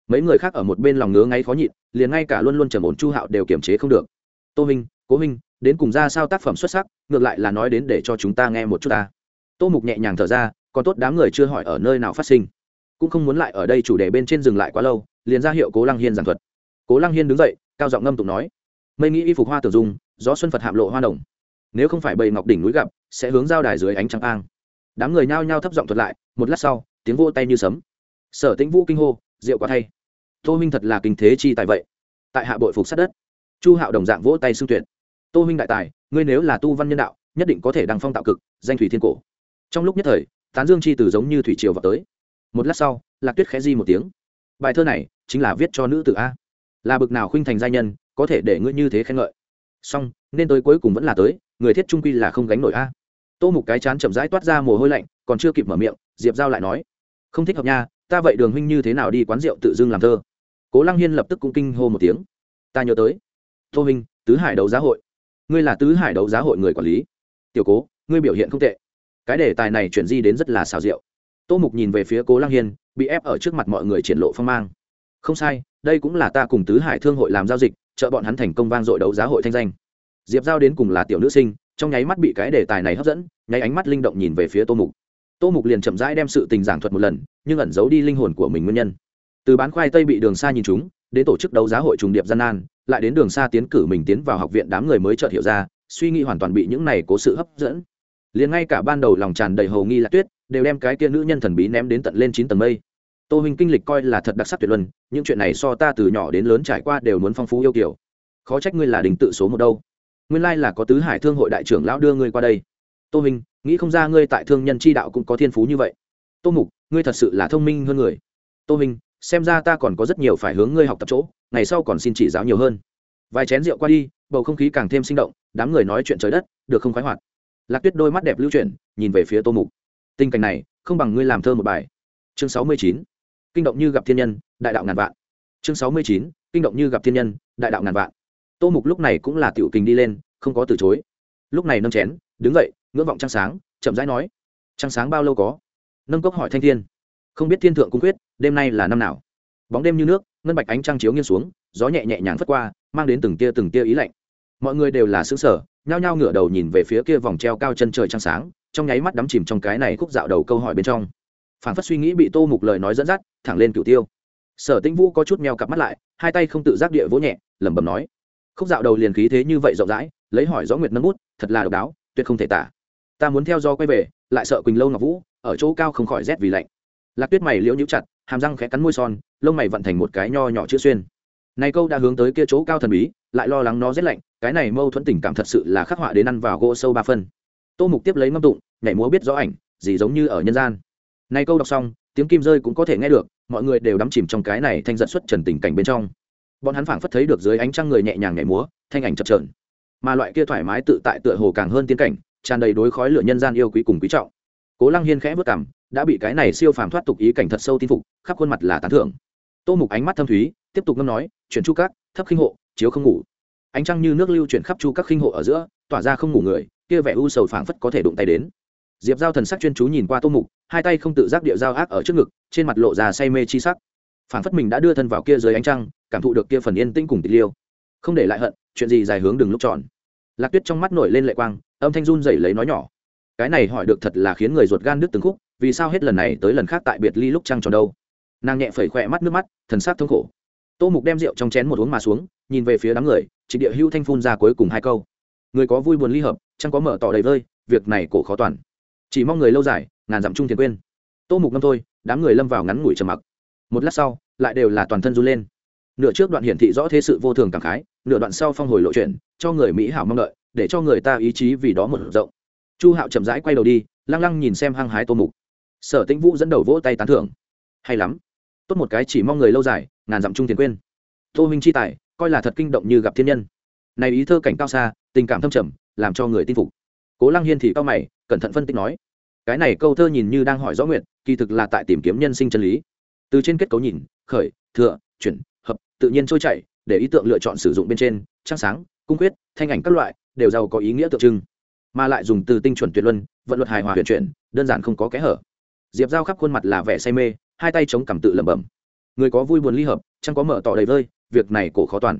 Mấy người khác ở một bên lòng ngứa ngáy khó nhịn liền ngay cả luôn luôn trầm ổn chu hạo đều kiềm chế không được. Tô huynh cố huynh, đến cùng ra sao tác phẩm xuất sắc, ngược lại là nói đến để cho chúng ta nghe một chút ta. Tô mục nhẹ nhàng thở ra, còn tốt đám người chưa hỏi ở nơi nào phát sinh. Cũng không muốn lại ở đây chủ đề bên trên dừng lại quá lâu, liền ra hiệu cố lăng hiên giảng thuật. Cố lăng hiên đứng dậy, cao giọng ngâm tụng nói, mây nghĩ y phục hoa tử dung, gió xuân phật hạm lộ hoa đồng nếu không phải bầy ngọc đỉnh núi gặp, sẽ hướng giao đài dưới ánh trăng ang. Đám người nhao nhao thấp giọng thuật lại, một lát sau, tiếng vô tay như sấm. Sở tĩnh vũ kinh hô, rượu quá thay. Tô minh thật là kinh thế chi tại vậy. Tại hạ bội phục sát đất chu hạo đồng dạng vỗ tay xưng tuyệt. Tô huynh đại tài, ngươi nếu là tu văn nhân đạo, nhất định có thể đăng phong tạo cực, danh thủy thiên cổ. Trong lúc nhất thời, tán dương chi từ giống như thủy triều vào tới. Một lát sau, lạc tuyết khẽ di một tiếng. Bài thơ này chính là viết cho nữ tử a. Là bực nào khuynh thành giai nhân, có thể để ngươi như thế khen ngợi. Song nên tới cuối cùng vẫn là tới, người thiết trung quy là không gánh nổi a. Tô mục cái chán chậm rãi toát ra mồ hôi lạnh, còn chưa kịp mở miệng, diệp giao lại nói, không thích hợp nha, ta vậy đường huynh như thế nào đi quán rượu tự dưng làm thơ? Cố lăng hiên lập tức cũng kinh hô một tiếng. Ta nhớ tới tô minh tứ hải đấu giá hội. Ngươi là tứ hải đấu giá hội người quản lý. Tiểu cố, ngươi biểu hiện không tệ. Cái đề tài này chuyển di đến rất là xào rượu tô mục nhìn về phía cố lăng hiên, bị ép ở trước mặt mọi người triển lộ phong mang. Không sai, đây cũng là ta cùng tứ hải thương hội làm giao dịch, trợ bọn hắn thành công vang dội đấu giá hội thanh danh. Diệp giao đến cùng là tiểu nữ sinh, trong nháy mắt bị cái đề tài này hấp dẫn, nháy ánh mắt linh động nhìn về phía tô mục. Tô mục liền chậm rãi đem sự tình giảng thuật một lần, nhưng ẩn giấu đi linh hồn của mình nguyên nhân. Từ bán khoai tây bị đường xa nhìn chúng, đến tổ chức đấu giá hội trùng điệp gian nan lại đến đường xa tiến cử mình tiến vào học viện đám người mới chợt hiểu ra, suy nghĩ hoàn toàn bị những này cố sự hấp dẫn. Liền ngay cả ban đầu lòng tràn đầy hầu nghi lạc tuyết, đều đem cái kia nữ nhân thần bí ném đến tận lên chín tầng mây. Tô huynh kinh lịch coi là thật đặc sắc tuyệt luân, những chuyện này so ta từ nhỏ đến lớn trải qua đều muốn phong phú yêu kiểu khó trách ngươi là đình tự số một đâu. Nguyên lai là có tứ hải thương hội đại trưởng lão đưa ngươi qua đây. Tô huynh nghĩ không ra ngươi tại thương nhân chi đạo cũng có thiên phú như vậy. Tô mục, ngươi thật sự là thông minh hơn người. Tô huynh xem ra ta còn có rất nhiều phải hướng ngươi học tập chỗ, ngày sau còn xin chỉ giáo nhiều hơn. Vài chén rượu qua đi, bầu không khí càng thêm sinh động, đám người nói chuyện trời đất, được không khoái hoạt. Lạc tuyết đôi mắt đẹp lưu chuyển, nhìn về phía tô mục. Tình cảnh này, không bằng ngươi làm thơ một bài. Chương sáu mươi chín, kinh động như gặp thiên nhân, đại đạo ngàn vạn. Chương sáu mươi chín, kinh động như gặp thiên nhân, đại đạo ngàn vạn. Tô mục lúc này cũng là tiểu kình đi lên, không có từ chối. Lúc này nâng chén, đứng dậy, ngưỡng vọng trăng sáng, chậm rãi nói, trăng sáng bao lâu có? Nâng cốc hỏi thanh thiên không biết thiên thượng cung quyết, đêm nay là năm nào. Bóng đêm như nước, ngân bạch ánh trăng chiếu nghiêng xuống, gió nhẹ nhẹ nhàng phất qua, mang đến từng tia từng tia ý lạnh. Mọi người đều là xứ sở nhao nhao ngửa đầu nhìn về phía kia vòng treo cao chân trời trăng sáng, trong nháy mắt đắm chìm trong cái này khúc dạo đầu câu hỏi bên trong. Phản phất suy nghĩ bị tô mục lời nói dẫn dắt, thẳng lên cửu tiêu. Sở tĩnh vũ có chút meo cặp mắt lại, hai tay không tự giác địa vỗ nhẹ, lẩm bẩm nói khúc dạo đầu liền khí thế như vậy rộng rãi, lấy hỏi rõ nguyệt nâng bút, thật là độc đáo, tuyệt không thể tả. Ta muốn theo do quay về, lại sợ quỳnh lâu ngọc vũ, ở chỗ cao không khỏi rét vì lạnh lạc tuyết mày liễu nhũ chặt, hàm răng khẽ cắn môi son, lông mày vận thành một cái nho nhỏ chữ xuyên. Này câu đã hướng tới kia chỗ cao thần bí, lại lo lắng nó rét lạnh, cái này mâu thuẫn tình cảm thật sự là khắc họa đến ăn vào gỗ sâu ba phân. Tô mục tiếp lấy ngâm tụng, nhảy múa biết rõ ảnh, gì giống như ở nhân gian. Này câu đọc xong, tiếng kim rơi cũng có thể nghe được, mọi người đều đắm chìm trong cái này thanh giận xuất trần tình cảnh bên trong. Bọn hắn phảng phất thấy được dưới ánh trăng người nhẹ nhàng nhảy múa, thanh ảnh chập trờn mà loại kia thoải mái tự tại tựa hồ càng hơn tiên cảnh, tràn đầy đối khói lửa nhân gian yêu quý cùng quý trọng. Cố lăng hiên khẽ vất cảm đã bị cái này siêu phàm thoát tục ý cảnh thật sâu tin phục, khắp khuôn mặt là tán thưởng. Tô mục ánh mắt thâm thúy, tiếp tục ngâm nói, chuyển chu các, thấp khinh hộ, chiếu không ngủ. Ánh trăng như nước lưu chuyển khắp chu các khinh hộ ở giữa, tỏa ra không ngủ người, kia vẻ u sầu phảng phất có thể đụng tay đến. Diệp giao thần sắc chuyên chú nhìn qua tô mục, hai tay không tự giác địa giao ác ở trước ngực, trên mặt lộ ra say mê chi sắc. Phảng phất mình đã đưa thân vào kia dưới ánh trăng, cảm thụ được kia phần yên tĩnh cùng tịch liêu. Không để lại hận, chuyện gì dài hướng đừng lúc tròn. Lạc tuyết trong mắt nổi lên lệ quang, âm thanh run rẩy lấy nói nhỏ. Cái này hỏi được thật là khiến người ruột gan đứt từng khúc vì sao hết lần này tới lần khác tại biệt ly lúc trăng tròn đâu? Nàng nhẹ phẩy khỏe mắt nước mắt, thần sắc thương khổ. Tô mục đem rượu trong chén một uống mà xuống, nhìn về phía đám người, chỉ địa hữu thanh phun ra cuối cùng hai câu. Người có vui buồn ly hợp, chẳng có mở tỏ đầy vơi, việc này cổ khó toàn. Chỉ mong người lâu dài, ngàn dặm chung thiền quên. Tô mục ngâm thôi, đám người lâm vào ngắn ngủi trầm mặc. Một lát sau, lại đều là toàn thân run lên. Nửa trước đoạn hiển thị rõ thế sự vô thường cảm khái, nửa đoạn sau phong hồi lộ chuyển cho người mỹ hảo mong đợi, để cho người ta ý chí vì đó một rộng. Chu hạo chậm rãi quay đầu đi, lăng lăng nhìn xem hăng hái tô mục sở tĩnh vũ dẫn đầu vỗ tay tán thưởng. Hay lắm. Tốt một cái chỉ mong người lâu dài, ngàn dặm chung tiền quên. Tô minh chi tài, coi là thật kinh động như gặp thiên nhân. Này ý thơ cảnh cao xa, tình cảm thâm trầm, làm cho người tin phục. Cố lăng hiên thì cao mày, cẩn thận phân tích nói. Cái này câu thơ nhìn như đang hỏi rõ nguyện, kỳ thực là tại tìm kiếm nhân sinh chân lý. Từ trên kết cấu nhìn, khởi thừa chuyển, hợp, tự nhiên trôi chảy, để ý tượng lựa chọn sử dụng bên trên, trang sáng, cung quyết, thanh ảnh các loại, đều giàu có ý nghĩa tượng trưng. Mà lại dùng từ tinh chuẩn tuyệt luân, vận luật hài hòa huyền chuyển, đơn giản không có kẽ hở diệp giao khắp khuôn mặt là vẻ say mê hai tay chống cảm tự lẩm bẩm người có vui buồn ly hợp chẳng có mở tỏ đầy vơi việc này cổ khó toàn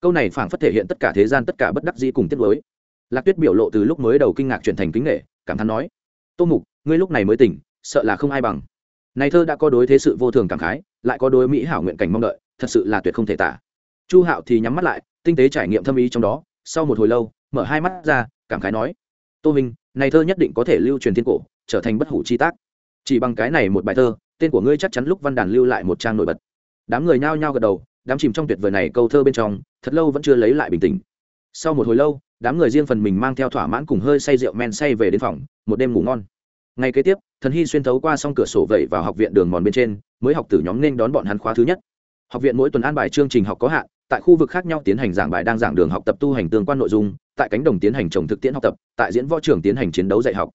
câu này phảng phất thể hiện tất cả thế gian tất cả bất đắc dĩ cùng tiết lối lạc tuyết biểu lộ từ lúc mới đầu kinh ngạc chuyển thành kính nghệ cảm thán nói tô mục ngươi lúc này mới tỉnh sợ là không ai bằng này thơ đã có đối thế sự vô thường cảm khái lại có đối mỹ hảo nguyện cảnh mong đợi thật sự là tuyệt không thể tả chu hạo thì nhắm mắt lại tinh tế trải nghiệm thâm ý trong đó sau một hồi lâu mở hai mắt ra cảm khái nói tô minh này thơ nhất định có thể lưu truyền thiên cổ trở thành bất hủ chi tác chỉ bằng cái này một bài thơ, tên của ngươi chắc chắn lúc văn đàn lưu lại một trang nổi bật. Đám người nhao nhao gật đầu, đám chìm trong tuyệt vời này câu thơ bên trong, thật lâu vẫn chưa lấy lại bình tĩnh. Sau một hồi lâu, đám người riêng phần mình mang theo thỏa mãn cùng hơi say rượu men say về đến phòng, một đêm ngủ ngon. Ngay kế tiếp, thần hy xuyên thấu qua s cửa sổ vẩy vào học viện đường mòn bên trên, mới học tử nhóm nên đón bọn hắn khóa thứ nhất. Học viện mỗi tuần an bài chương trình học có hạn, tại khu vực khác nhau tiến hành giảng bài đang giảng đường học tập tu hành tương quan nội dung, tại cánh đồng tiến hành trồng thực tiễn học tập, tại diễn võ trường tiến hành chiến đấu dạy học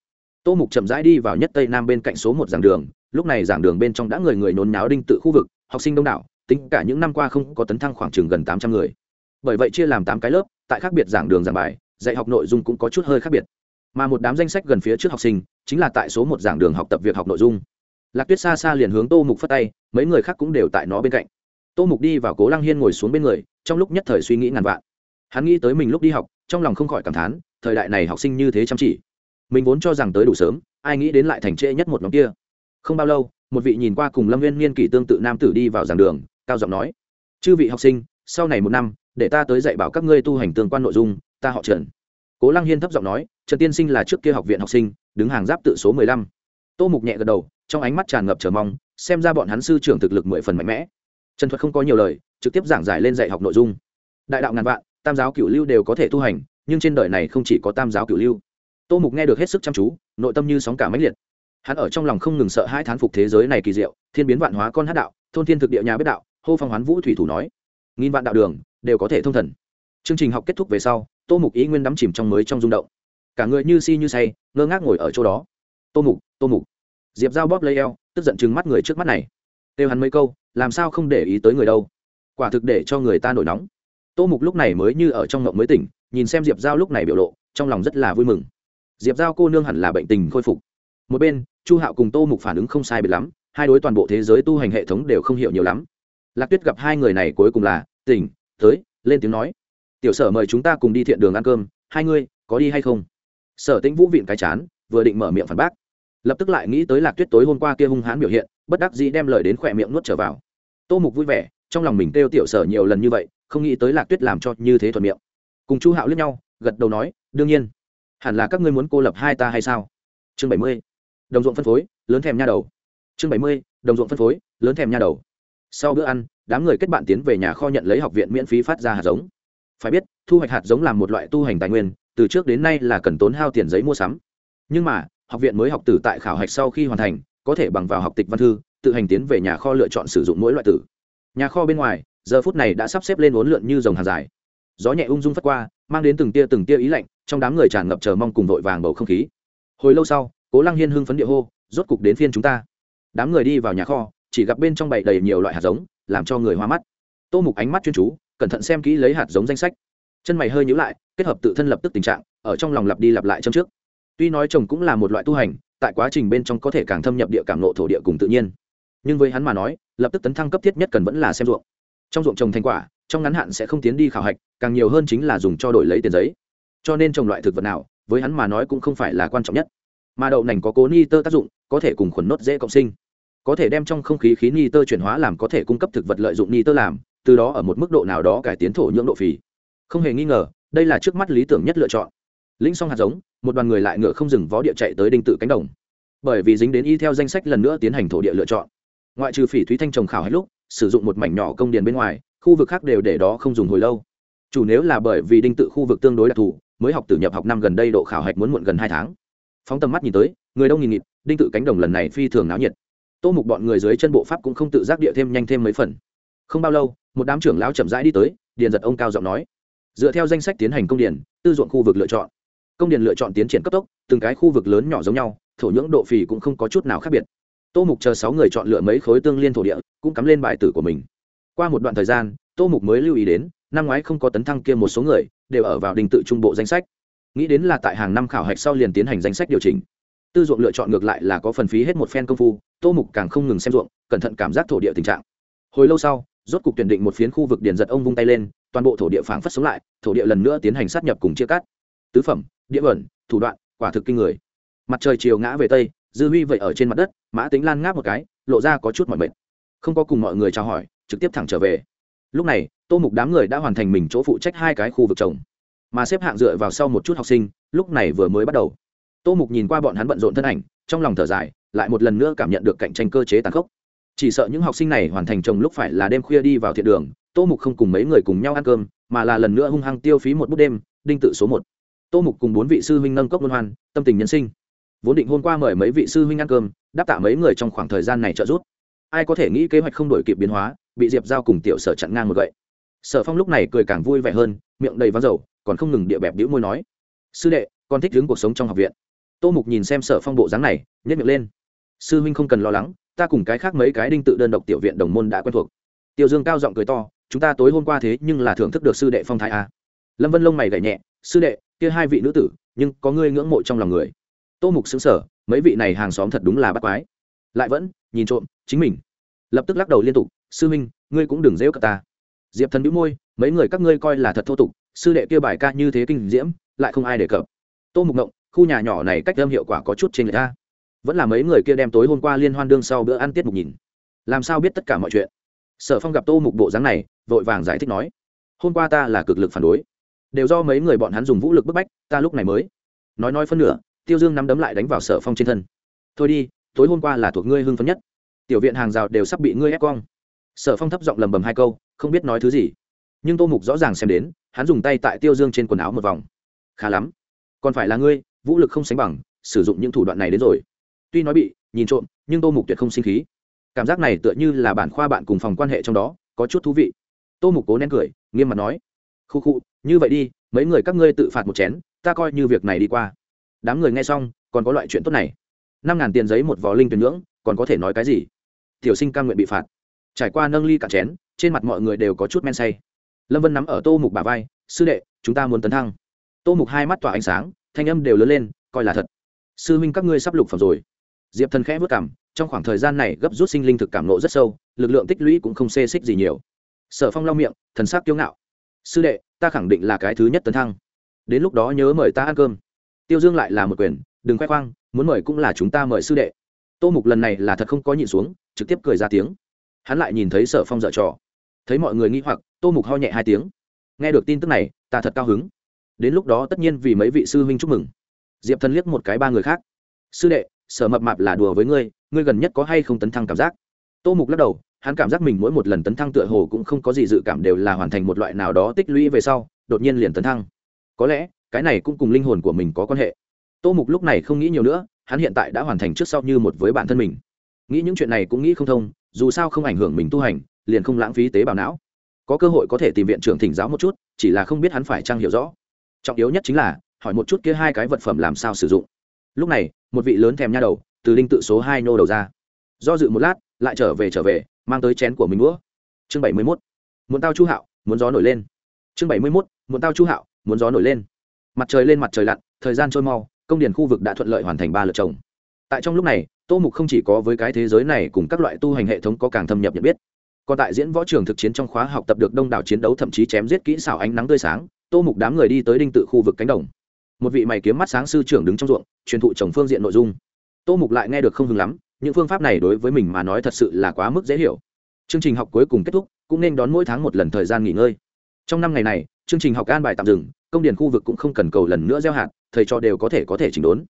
tô mục chậm rãi đi vào nhất tây nam bên cạnh số một giảng đường, lúc này giảng đường bên trong đã người người nôn náo đinh tự khu vực, học sinh đông đảo, tính cả những năm qua không có tấn thăng khoảng chừng gần tám trăm người. Bởi vậy chia làm tám cái lớp, tại khác biệt giảng đường giảng bài, dạy học nội dung cũng có chút hơi khác biệt. Mà một đám danh sách gần phía trước học sinh, chính là tại số một giảng đường học tập việc học nội dung. Lạc tuyết xa xa liền hướng tô mục phất tay, mấy người khác cũng đều tại nó bên cạnh. Tô mục đi vào cố lăng hiên ngồi xuống bên người, trong lúc nhất thời suy nghĩ ngàn vạn. Hắn nghĩ tới mình lúc đi học, trong lòng không khỏi cảm thán, thời đại này học sinh như thế chăm chỉ mình vốn cho rằng tới đủ sớm, ai nghĩ đến lại thành trễ nhất một nhóm kia. Không bao lâu, một vị nhìn qua cùng lâm viên niên kỷ tương tự nam tử đi vào giảng đường, cao giọng nói, chư vị học sinh, sau này một năm, để ta tới dạy bảo các ngươi tu hành tương quan nội dung, ta họ trần. Cố lăng hiên thấp giọng nói, trần tiên sinh là trước kia học viện học sinh, đứng hàng giáp tự số mười lăm. Tô mục nhẹ gật đầu, trong ánh mắt tràn ngập chờ mong, xem ra bọn hắn sư trưởng thực lực mười phần mạnh mẽ. Trần thuật không có nhiều lời, trực tiếp giảng giải lên dạy học nội dung. Đại đạo ngàn vạn, tam giáo cửu lưu đều có thể tu hành, nhưng trên đời này không chỉ có tam giáo cửu lưu tô mục nghe được hết sức chăm chú, nội tâm như sóng cả máy liệt. Hắn ở trong lòng không ngừng sợ hai thán phục thế giới này kỳ diệu, thiên biến vạn hóa con hát đạo, thôn thiên thực địa nhà biết đạo, hô phong hoán vũ thủy thủ nói, nghìn vạn đạo đường đều có thể thông thần. Chương trình học kết thúc về sau, tô mục ý nguyên đắm chìm trong mới trong rung động. Cả người như si như say, ngơ ngác ngồi ở chỗ đó. Tô mục tô mục. Diệp dao bóp lấy eo, tức giận chừng mắt người trước mắt này. Kêu hắn mấy câu, làm sao không để ý tới người đâu? Quả thực để cho người ta nổi nóng. Tô mục lúc này mới như ở trong ngộng mới tỉnh, nhìn xem diệp giao lúc này biểu lộ, trong lòng rất là vui mừng diệp giao cô nương hẳn là bệnh tình khôi phục. Một bên, chu hạo cùng tô mục phản ứng không sai biệt lắm, hai đối toàn bộ thế giới tu hành hệ thống đều không hiểu nhiều lắm. Lạc tuyết gặp hai người này cuối cùng là, tỉnh, tới, lên tiếng nói. Tiểu sở mời chúng ta cùng đi thiện đường ăn cơm, hai ngươi, có đi hay không? Sở tĩnh vũ viện cái chán, vừa định mở miệng phản bác. Lập tức lại nghĩ tới lạc tuyết tối hôm qua kia hung hãn biểu hiện, bất đắc dĩ đem lời đến khỏe miệng nuốt trở vào. Tô mục vui vẻ, trong lòng mình kêu tiểu sở nhiều lần như vậy, không nghĩ tới lạc tuyết làm cho như thế thuận miệng. Cùng chu hạo lướt nhau, gật đầu nói, đương nhiên hẳn là các ngươi muốn cô lập hai ta hay sao? Chương bảy mươi, đồng ruộng phân phối, lớn thèm nha đầu. Chương bảy mươi, đồng ruộng phân phối, lớn thèm nha đầu. Sau bữa ăn, đám người kết bạn tiến về nhà kho nhận lấy học viện miễn phí phát ra hạt giống. Phải biết, thu hoạch hạt giống là một loại tu hành tài nguyên, từ trước đến nay là cần tốn hao tiền giấy mua sắm. Nhưng mà, học viện mới học tử tại khảo hạch sau khi hoàn thành, có thể bằng vào học tịch văn thư, tự hành tiến về nhà kho lựa chọn sử dụng mỗi loại tử. Nhà kho bên ngoài, giờ phút này đã sắp xếp lên uốn lượn như dòng hàng dài. Gió nhẹ ung dung phất qua mang đến từng tia từng tia ý lạnh, trong đám người tràn ngập chờ mong cùng vội vàng bầu không khí. Hồi lâu sau, cố lăng hiên hưng phấn địa hô, rốt cục đến phiên chúng ta. Đám người đi vào nhà kho, chỉ gặp bên trong bày đầy nhiều loại hạt giống, làm cho người hoa mắt. Tô mục ánh mắt chuyên chú, cẩn thận xem kỹ lấy hạt giống danh sách. Chân mày hơi nhữ lại, kết hợp tự thân lập tức tình trạng, ở trong lòng lặp đi lặp lại trong trước. Tuy nói chồng cũng là một loại tu hành, tại quá trình bên trong có thể càng thâm nhập địa cảm nộ thổ địa cùng tự nhiên. Nhưng với hắn mà nói, lập tức tấn thăng cấp thiết nhất cần vẫn là xem ruộng. Trong ruộng trồng thành quả trong ngắn hạn sẽ không tiến đi khảo hạch, càng nhiều hơn chính là dùng cho đổi lấy tiền giấy. Cho nên trồng loại thực vật nào, với hắn mà nói cũng không phải là quan trọng nhất. Mà đậu nành có cố ni tơ tác dụng, có thể cùng khuẩn nốt dễ cộng sinh. Có thể đem trong không khí khí ni tơ chuyển hóa làm có thể cung cấp thực vật lợi dụng ni tơ làm, từ đó ở một mức độ nào đó cải tiến thổ nhưỡng độ phì. Không hề nghi ngờ, đây là trước mắt lý tưởng nhất lựa chọn. Lĩnh xong hạt giống, một đoàn người lại ngựa không dừng vó địa chạy tới đinh tự cánh đồng. Bởi vì dính đến y theo danh sách lần nữa tiến hành thổ địa lựa chọn. Ngoại trừ phỉ thúy thanh trồng khảo hết lúc, sử dụng một mảnh nhỏ công điền bên ngoài khu vực khác đều để đó không dùng hồi lâu. Chủ nếu là bởi vì đinh tự khu vực tương đối đặc thù mới học từ nhập học năm gần đây độ khảo hạch muốn muộn gần hai tháng. Phóng tầm mắt nhìn tới người đông nghìn nghịt đinh tự cánh đồng lần này phi thường náo nhiệt. Tô mục bọn người dưới chân bộ pháp cũng không tự giác địa thêm nhanh thêm mấy phần. Không bao lâu một đám trưởng lão chậm rãi đi tới điền giật ông cao giọng nói. Dựa theo danh sách tiến hành công điền, tư dụng khu vực lựa chọn. Công điền lựa chọn tiến triển cấp tốc từng cái khu vực lớn nhỏ giống nhau thổ nhưỡng độ phì cũng không có chút nào khác biệt. Tô mục chờ sáu người chọn lựa mấy khối tương liên thổ địa cũng cắm lên bài tử của mình qua một đoạn thời gian, tô mục mới lưu ý đến, năm ngoái không có tấn thăng kia một số người, đều ở vào đình tự trung bộ danh sách. Nghĩ đến là tại hàng năm khảo hạch sau liền tiến hành danh sách điều chỉnh. Tư ruộng lựa chọn ngược lại là có phần phí hết một phen công phu, tô mục càng không ngừng xem ruộng, cẩn thận cảm giác thổ địa tình trạng. Hồi lâu sau, rốt cục tuyển định một phiến khu vực điền giật ông vung tay lên, toàn bộ thổ địa phảng phất sống lại, thổ địa lần nữa tiến hành sát nhập cùng chia cắt. Tứ phẩm, địa vẩn thủ đoạn, quả thực kinh người. Mặt trời chiều ngã về tây, dư huy vậy ở trên mặt đất, mã tính lan ngáp một cái, lộ ra có chút mọi mệt. Không có cùng mọi người chào hỏi trực tiếp thẳng trở về. Lúc này, tô mục đám người đã hoàn thành mình chỗ phụ trách hai cái khu vực trồng. Mà xếp hạng dựa vào sau một chút học sinh, lúc này vừa mới bắt đầu. Tô mục nhìn qua bọn hắn bận rộn thân ảnh, trong lòng thở dài, lại một lần nữa cảm nhận được cạnh tranh cơ chế tàn khốc. Chỉ sợ những học sinh này hoàn thành trồng lúc phải là đêm khuya đi vào thiện đường, tô mục không cùng mấy người cùng nhau ăn cơm, mà là lần nữa hung hăng tiêu phí một bút đêm, đinh tự số một. Tô mục cùng bốn vị sư huynh nâng cốc luân hoan, tâm tình nhân sinh. Vốn định hôm qua mời mấy vị sư huynh ăn cơm, đáp tạ mấy người trong khoảng thời gian này trợ giúp ai có thể nghĩ kế hoạch không đổi kịp biến hóa, bị diệp giao cùng tiểu sở chặn ngang một gậy. Sở phong lúc này cười càng vui vẻ hơn, miệng đầy vắng dầu, còn không ngừng địa bẹp đĩu môi nói, sư đệ, con thích đứng cuộc sống trong học viện. Tô mục nhìn xem sở phong bộ dáng này nhét miệng lên. Sư huynh không cần lo lắng, ta cùng cái khác mấy cái đinh tự đơn độc tiểu viện đồng môn đã quen thuộc. Tiêu dương cao giọng cười to, chúng ta tối hôm qua thế nhưng là thưởng thức được sư đệ phong thái a. Lâm vân lông mày gảy nhẹ, sư đệ, kia hai vị nữ tử, nhưng có ngươi ngưỡng mộ trong lòng người. Tô mục xứng sở mấy vị này hàng xóm thật đúng là bắt quái. Lại vẫn, nhìn trộm, chính mình lập tức lắc đầu liên tục, sư huynh ngươi cũng đừng dễu cợt ta. Diệp thần đĩu môi, mấy người các ngươi coi là thật thô tục, sư đệ kia bài ca như thế kinh diễm, lại không ai đề cập. Tô mục ngộng, khu nhà nhỏ này cách âm hiệu quả có chút trên người ta vẫn là mấy người kia đem tối hôm qua liên hoan đương sau bữa ăn tiết mục nhìn. Làm sao biết tất cả mọi chuyện? Sở phong gặp tô mục bộ dáng này, vội vàng giải thích nói, hôm qua ta là cực lực phản đối. Đều do mấy người bọn hắn dùng vũ lực bức bách, ta lúc này mới. Nói nói phân nửa, tiêu dương nắm đấm lại đánh vào sở phong trên thân. Thôi đi, tối hôm qua là thuộc ngươi hưng phấn nhất tiểu viện hàng rào đều sắp bị ngươi ép cong. Sở phong thấp giọng lầm bầm hai câu, không biết nói thứ gì. Nhưng tô mục rõ ràng xem đến, hắn dùng tay tại tiêu dương trên quần áo một vòng. Khá lắm. Còn phải là ngươi, vũ lực không sánh bằng, sử dụng những thủ đoạn này đến rồi. Tuy nói bị, nhìn trộm, nhưng tô mục tuyệt không sinh khí. Cảm giác này tựa như là bản khoa bạn cùng phòng quan hệ trong đó, có chút thú vị. Tô mục cố nén cười, nghiêm mặt nói khu khu như vậy đi, mấy người các ngươi tự phạt một chén, ta coi như việc này đi qua. Đám người nghe xong, còn có loại chuyện tốt này. Năm ngàn tiền giấy một vò linh tuyển ngưỡng, còn có thể nói cái gì? Tiểu sinh cam nguyện bị phạt. Trải qua nâng ly cả chén, trên mặt mọi người đều có chút men say. Lâm vân nắm ở tô mục bà vai, sư đệ, chúng ta muốn tấn thăng. Tô mục hai mắt tỏa ánh sáng, thanh âm đều lớn lên, coi là thật. Sư huynh các ngươi sắp lục phẩm rồi. Diệp thần khẽ vất cảm, trong khoảng thời gian này gấp rút sinh linh thực cảm nộ rất sâu, lực lượng tích lũy cũng không xê xích gì nhiều. Sở phong lau miệng, thần sắc kiêu ngạo. Sư đệ, ta khẳng định là cái thứ nhất tấn thăng. Đến lúc đó nhớ mời ta ăn cơm. Tiêu dương lại là một quyền, đừng khoe khoang, muốn mời cũng là chúng ta mời sư đệ. Tô mục lần này là thật không có nhịn xuống trực tiếp cười ra tiếng. Hắn lại nhìn thấy sở phong dở trò. Thấy mọi người nghi hoặc, tô mục ho nhẹ hai tiếng. Nghe được tin tức này, ta thật cao hứng. Đến lúc đó tất nhiên vì mấy vị sư huynh chúc mừng. Diệp thần liếc một cái ba người khác. Sư đệ, sở mập mạp là đùa với ngươi ngươi gần nhất có hay không tấn thăng cảm giác? Tô mục lắc đầu, hắn cảm giác mình mỗi một lần tấn thăng tựa hồ cũng không có gì dự cảm đều là hoàn thành một loại nào đó tích lũy về sau, đột nhiên liền tấn thăng. Có lẽ, cái này cũng cùng linh hồn của mình có quan hệ. Tô mục lúc này không nghĩ nhiều nữa, hắn hiện tại đã hoàn thành trước sau như một với bản thân mình nghĩ những chuyện này cũng nghĩ không thông, dù sao không ảnh hưởng mình tu hành, liền không lãng phí tế bào não. Có cơ hội có thể tìm viện trưởng thỉnh giáo một chút, chỉ là không biết hắn phải trang hiểu rõ. Trọng yếu nhất chính là, hỏi một chút kia hai cái vật phẩm làm sao sử dụng. Lúc này, một vị lớn thèm nha đầu, từ linh tự số hai nô đầu ra. Do dự một lát, lại trở về trở về, mang tới chén của mình đũa. Chương bảy mươi mốt. Muốn tao chu hạo, muốn gió nổi lên. Chương bảy mươi mốt. Muốn tao chu hạo, muốn gió nổi lên. Mặt trời lên mặt trời lặn, thời gian trôi mau, công điền khu vực đã thuận lợi hoàn thành ba lượt trồng tại trong lúc này, tô mục không chỉ có với cái thế giới này cùng các loại tu hành hệ thống có càng thâm nhập nhận biết, còn tại diễn võ trường thực chiến trong khóa học tập được đông đảo chiến đấu thậm chí chém giết kỹ xảo ánh nắng tươi sáng, tô mục đám người đi tới đinh tự khu vực cánh đồng. Một vị mày kiếm mắt sáng sư trưởng đứng trong ruộng, truyền thụ trồng phương diện nội dung. Tô mục lại nghe được không hứng lắm, những phương pháp này đối với mình mà nói thật sự là quá mức dễ hiểu. Chương trình học cuối cùng kết thúc, cũng nên đón mỗi tháng một lần thời gian nghỉ ngơi. Trong năm ngày này, chương trình học an bài tạm dừng, công điển khu vực cũng không cần cầu lần nữa gieo hạt, thầy cho đều có thể có thể chỉnh đốn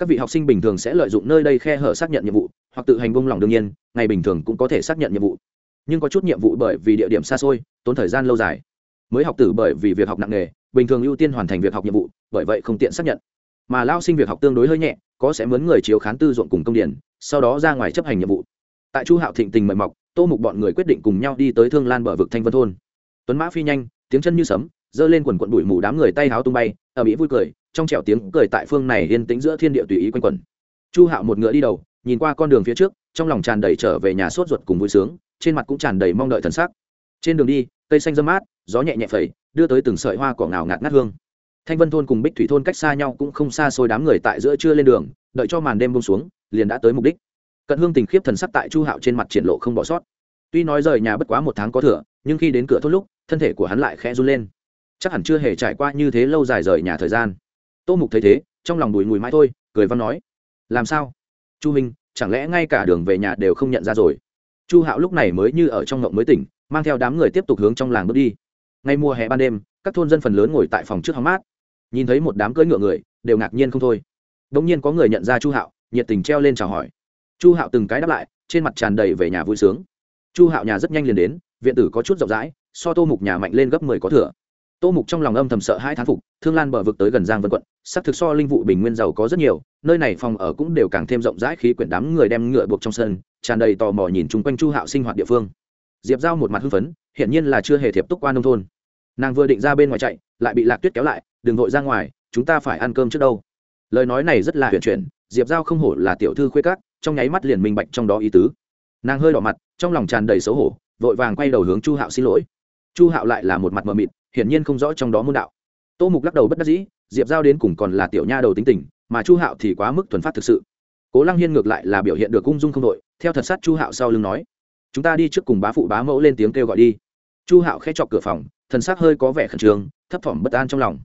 các vị học sinh bình thường sẽ lợi dụng nơi đây khe hở xác nhận nhiệm vụ, hoặc tự hành bông lỏng đương nhiên, ngày bình thường cũng có thể xác nhận nhiệm vụ. Nhưng có chút nhiệm vụ bởi vì địa điểm xa xôi, tốn thời gian lâu dài. Mới học tử bởi vì việc học nặng nghề bình thường ưu tiên hoàn thành việc học nhiệm vụ, bởi vậy không tiện xác nhận. Mà lao sinh việc học tương đối hơi nhẹ, có sẽ mướn người chiếu khán tư ruộng cùng công điển, sau đó ra ngoài chấp hành nhiệm vụ. Tại chu hạo thịnh tình mời mọc, tô mục bọn người quyết định cùng nhau đi tới thương lan bờ vực thanh vân thôn. Tuấn mã phi nhanh, tiếng chân như sấm, giơ lên quần quận đuổi mù đám người tay háo tung bay ở mỹ vui cười trong trẻo tiếng cười tại phương này yên tĩnh giữa thiên địa tùy ý quanh quẩn. Chu hạo một ngựa đi đầu, nhìn qua con đường phía trước, trong lòng tràn đầy trở về nhà sốt ruột cùng vui sướng, trên mặt cũng tràn đầy mong đợi thần sắc. Trên đường đi, cây xanh dâm mát, gió nhẹ nhẹ phẩy, đưa tới từng sợi hoa cỏ ngào ngạt ngát hương. Thanh vân thôn cùng bích thủy thôn cách xa nhau cũng không xa xôi đám người tại giữa trưa lên đường, đợi cho màn đêm bông xuống, liền đã tới mục đích. Cận hương tình khiếp thần sắc tại chu hạo trên mặt triển lộ không bỏ sót. Tuy nói rời nhà bất quá một tháng có thừa, nhưng khi đến cửa thốt lúc, thân thể của hắn lại khẽ run lên. Chắc hẳn chưa hề trải qua như thế lâu dài rời nhà thời gian tô mục thấy thế, trong lòng đùi mùi mãi thôi, cười văn nói, làm sao? Chu minh, chẳng lẽ ngay cả đường về nhà đều không nhận ra rồi? Chu hạo lúc này mới như ở trong ngộng mới tỉnh, mang theo đám người tiếp tục hướng trong làng bước đi. Ngay mùa hè ban đêm, các thôn dân phần lớn ngồi tại phòng trước hóng mát. Nhìn thấy một đám cưỡi ngựa người, đều ngạc nhiên không thôi. Đ ỗ n g nhiên có người nhận ra chu hạo, nhiệt tình treo lên chào hỏi. Chu hạo từng cái đáp lại, trên mặt tràn đầy về nhà vui sướng. Chu hạo nhà rất nhanh liền đến, viện tử có chút rộng rãi, so tô mục nhà mạnh lên gấp mười có thừa tô mục trong lòng âm thầm sợ hai thán phục, thương lan bờ vực tới gần giang vân quận s ắ c thực so linh vụ bình nguyên giàu có rất nhiều, nơi này phòng ở cũng đều càng thêm rộng rãi khí quyển đám người đem ngựa buộc trong sân, tràn đầy tò mò nhìn chung quanh chu hạo sinh hoạt địa phương. Diệp giao một mặt hưng phấn, hiển nhiên là chưa hề thiệp túc qua nông thôn. Nàng vừa định ra bên ngoài chạy, lại bị lạc tuyết kéo lại, đừng vội ra ngoài, chúng ta phải ăn cơm trước đâu. Lời nói này rất là huyền chuyển, diệp giao không hổ là tiểu thư khuê cát trong nháy mắt liền minh bạch trong đó ý tứ. Nàng hơi đỏ mặt, trong lòng tràn đầy xấu hổ, vội vàng quay đầu hướng chu hạo xin lỗi. Chu hạo lại là một mặt mờ mịt hiển nhiên không rõ trong đó môn đạo. Tô mục lắc đầu bất đắc dĩ, diệp giao đến cùng còn là tiểu nha đầu tính tình, mà chu hạo thì quá mức thuần phát thực sự. Cố lăng hiên ngược lại là biểu hiện được ung dung không đội, theo thật sát chu hạo sau lưng nói, chúng ta đi trước cùng bá phụ bá mẫu lên tiếng kêu gọi đi. Chu hạo khẽ chọc cửa phòng, thần sắc hơi có vẻ khẩn trương, thấp thỏm bất an trong lòng.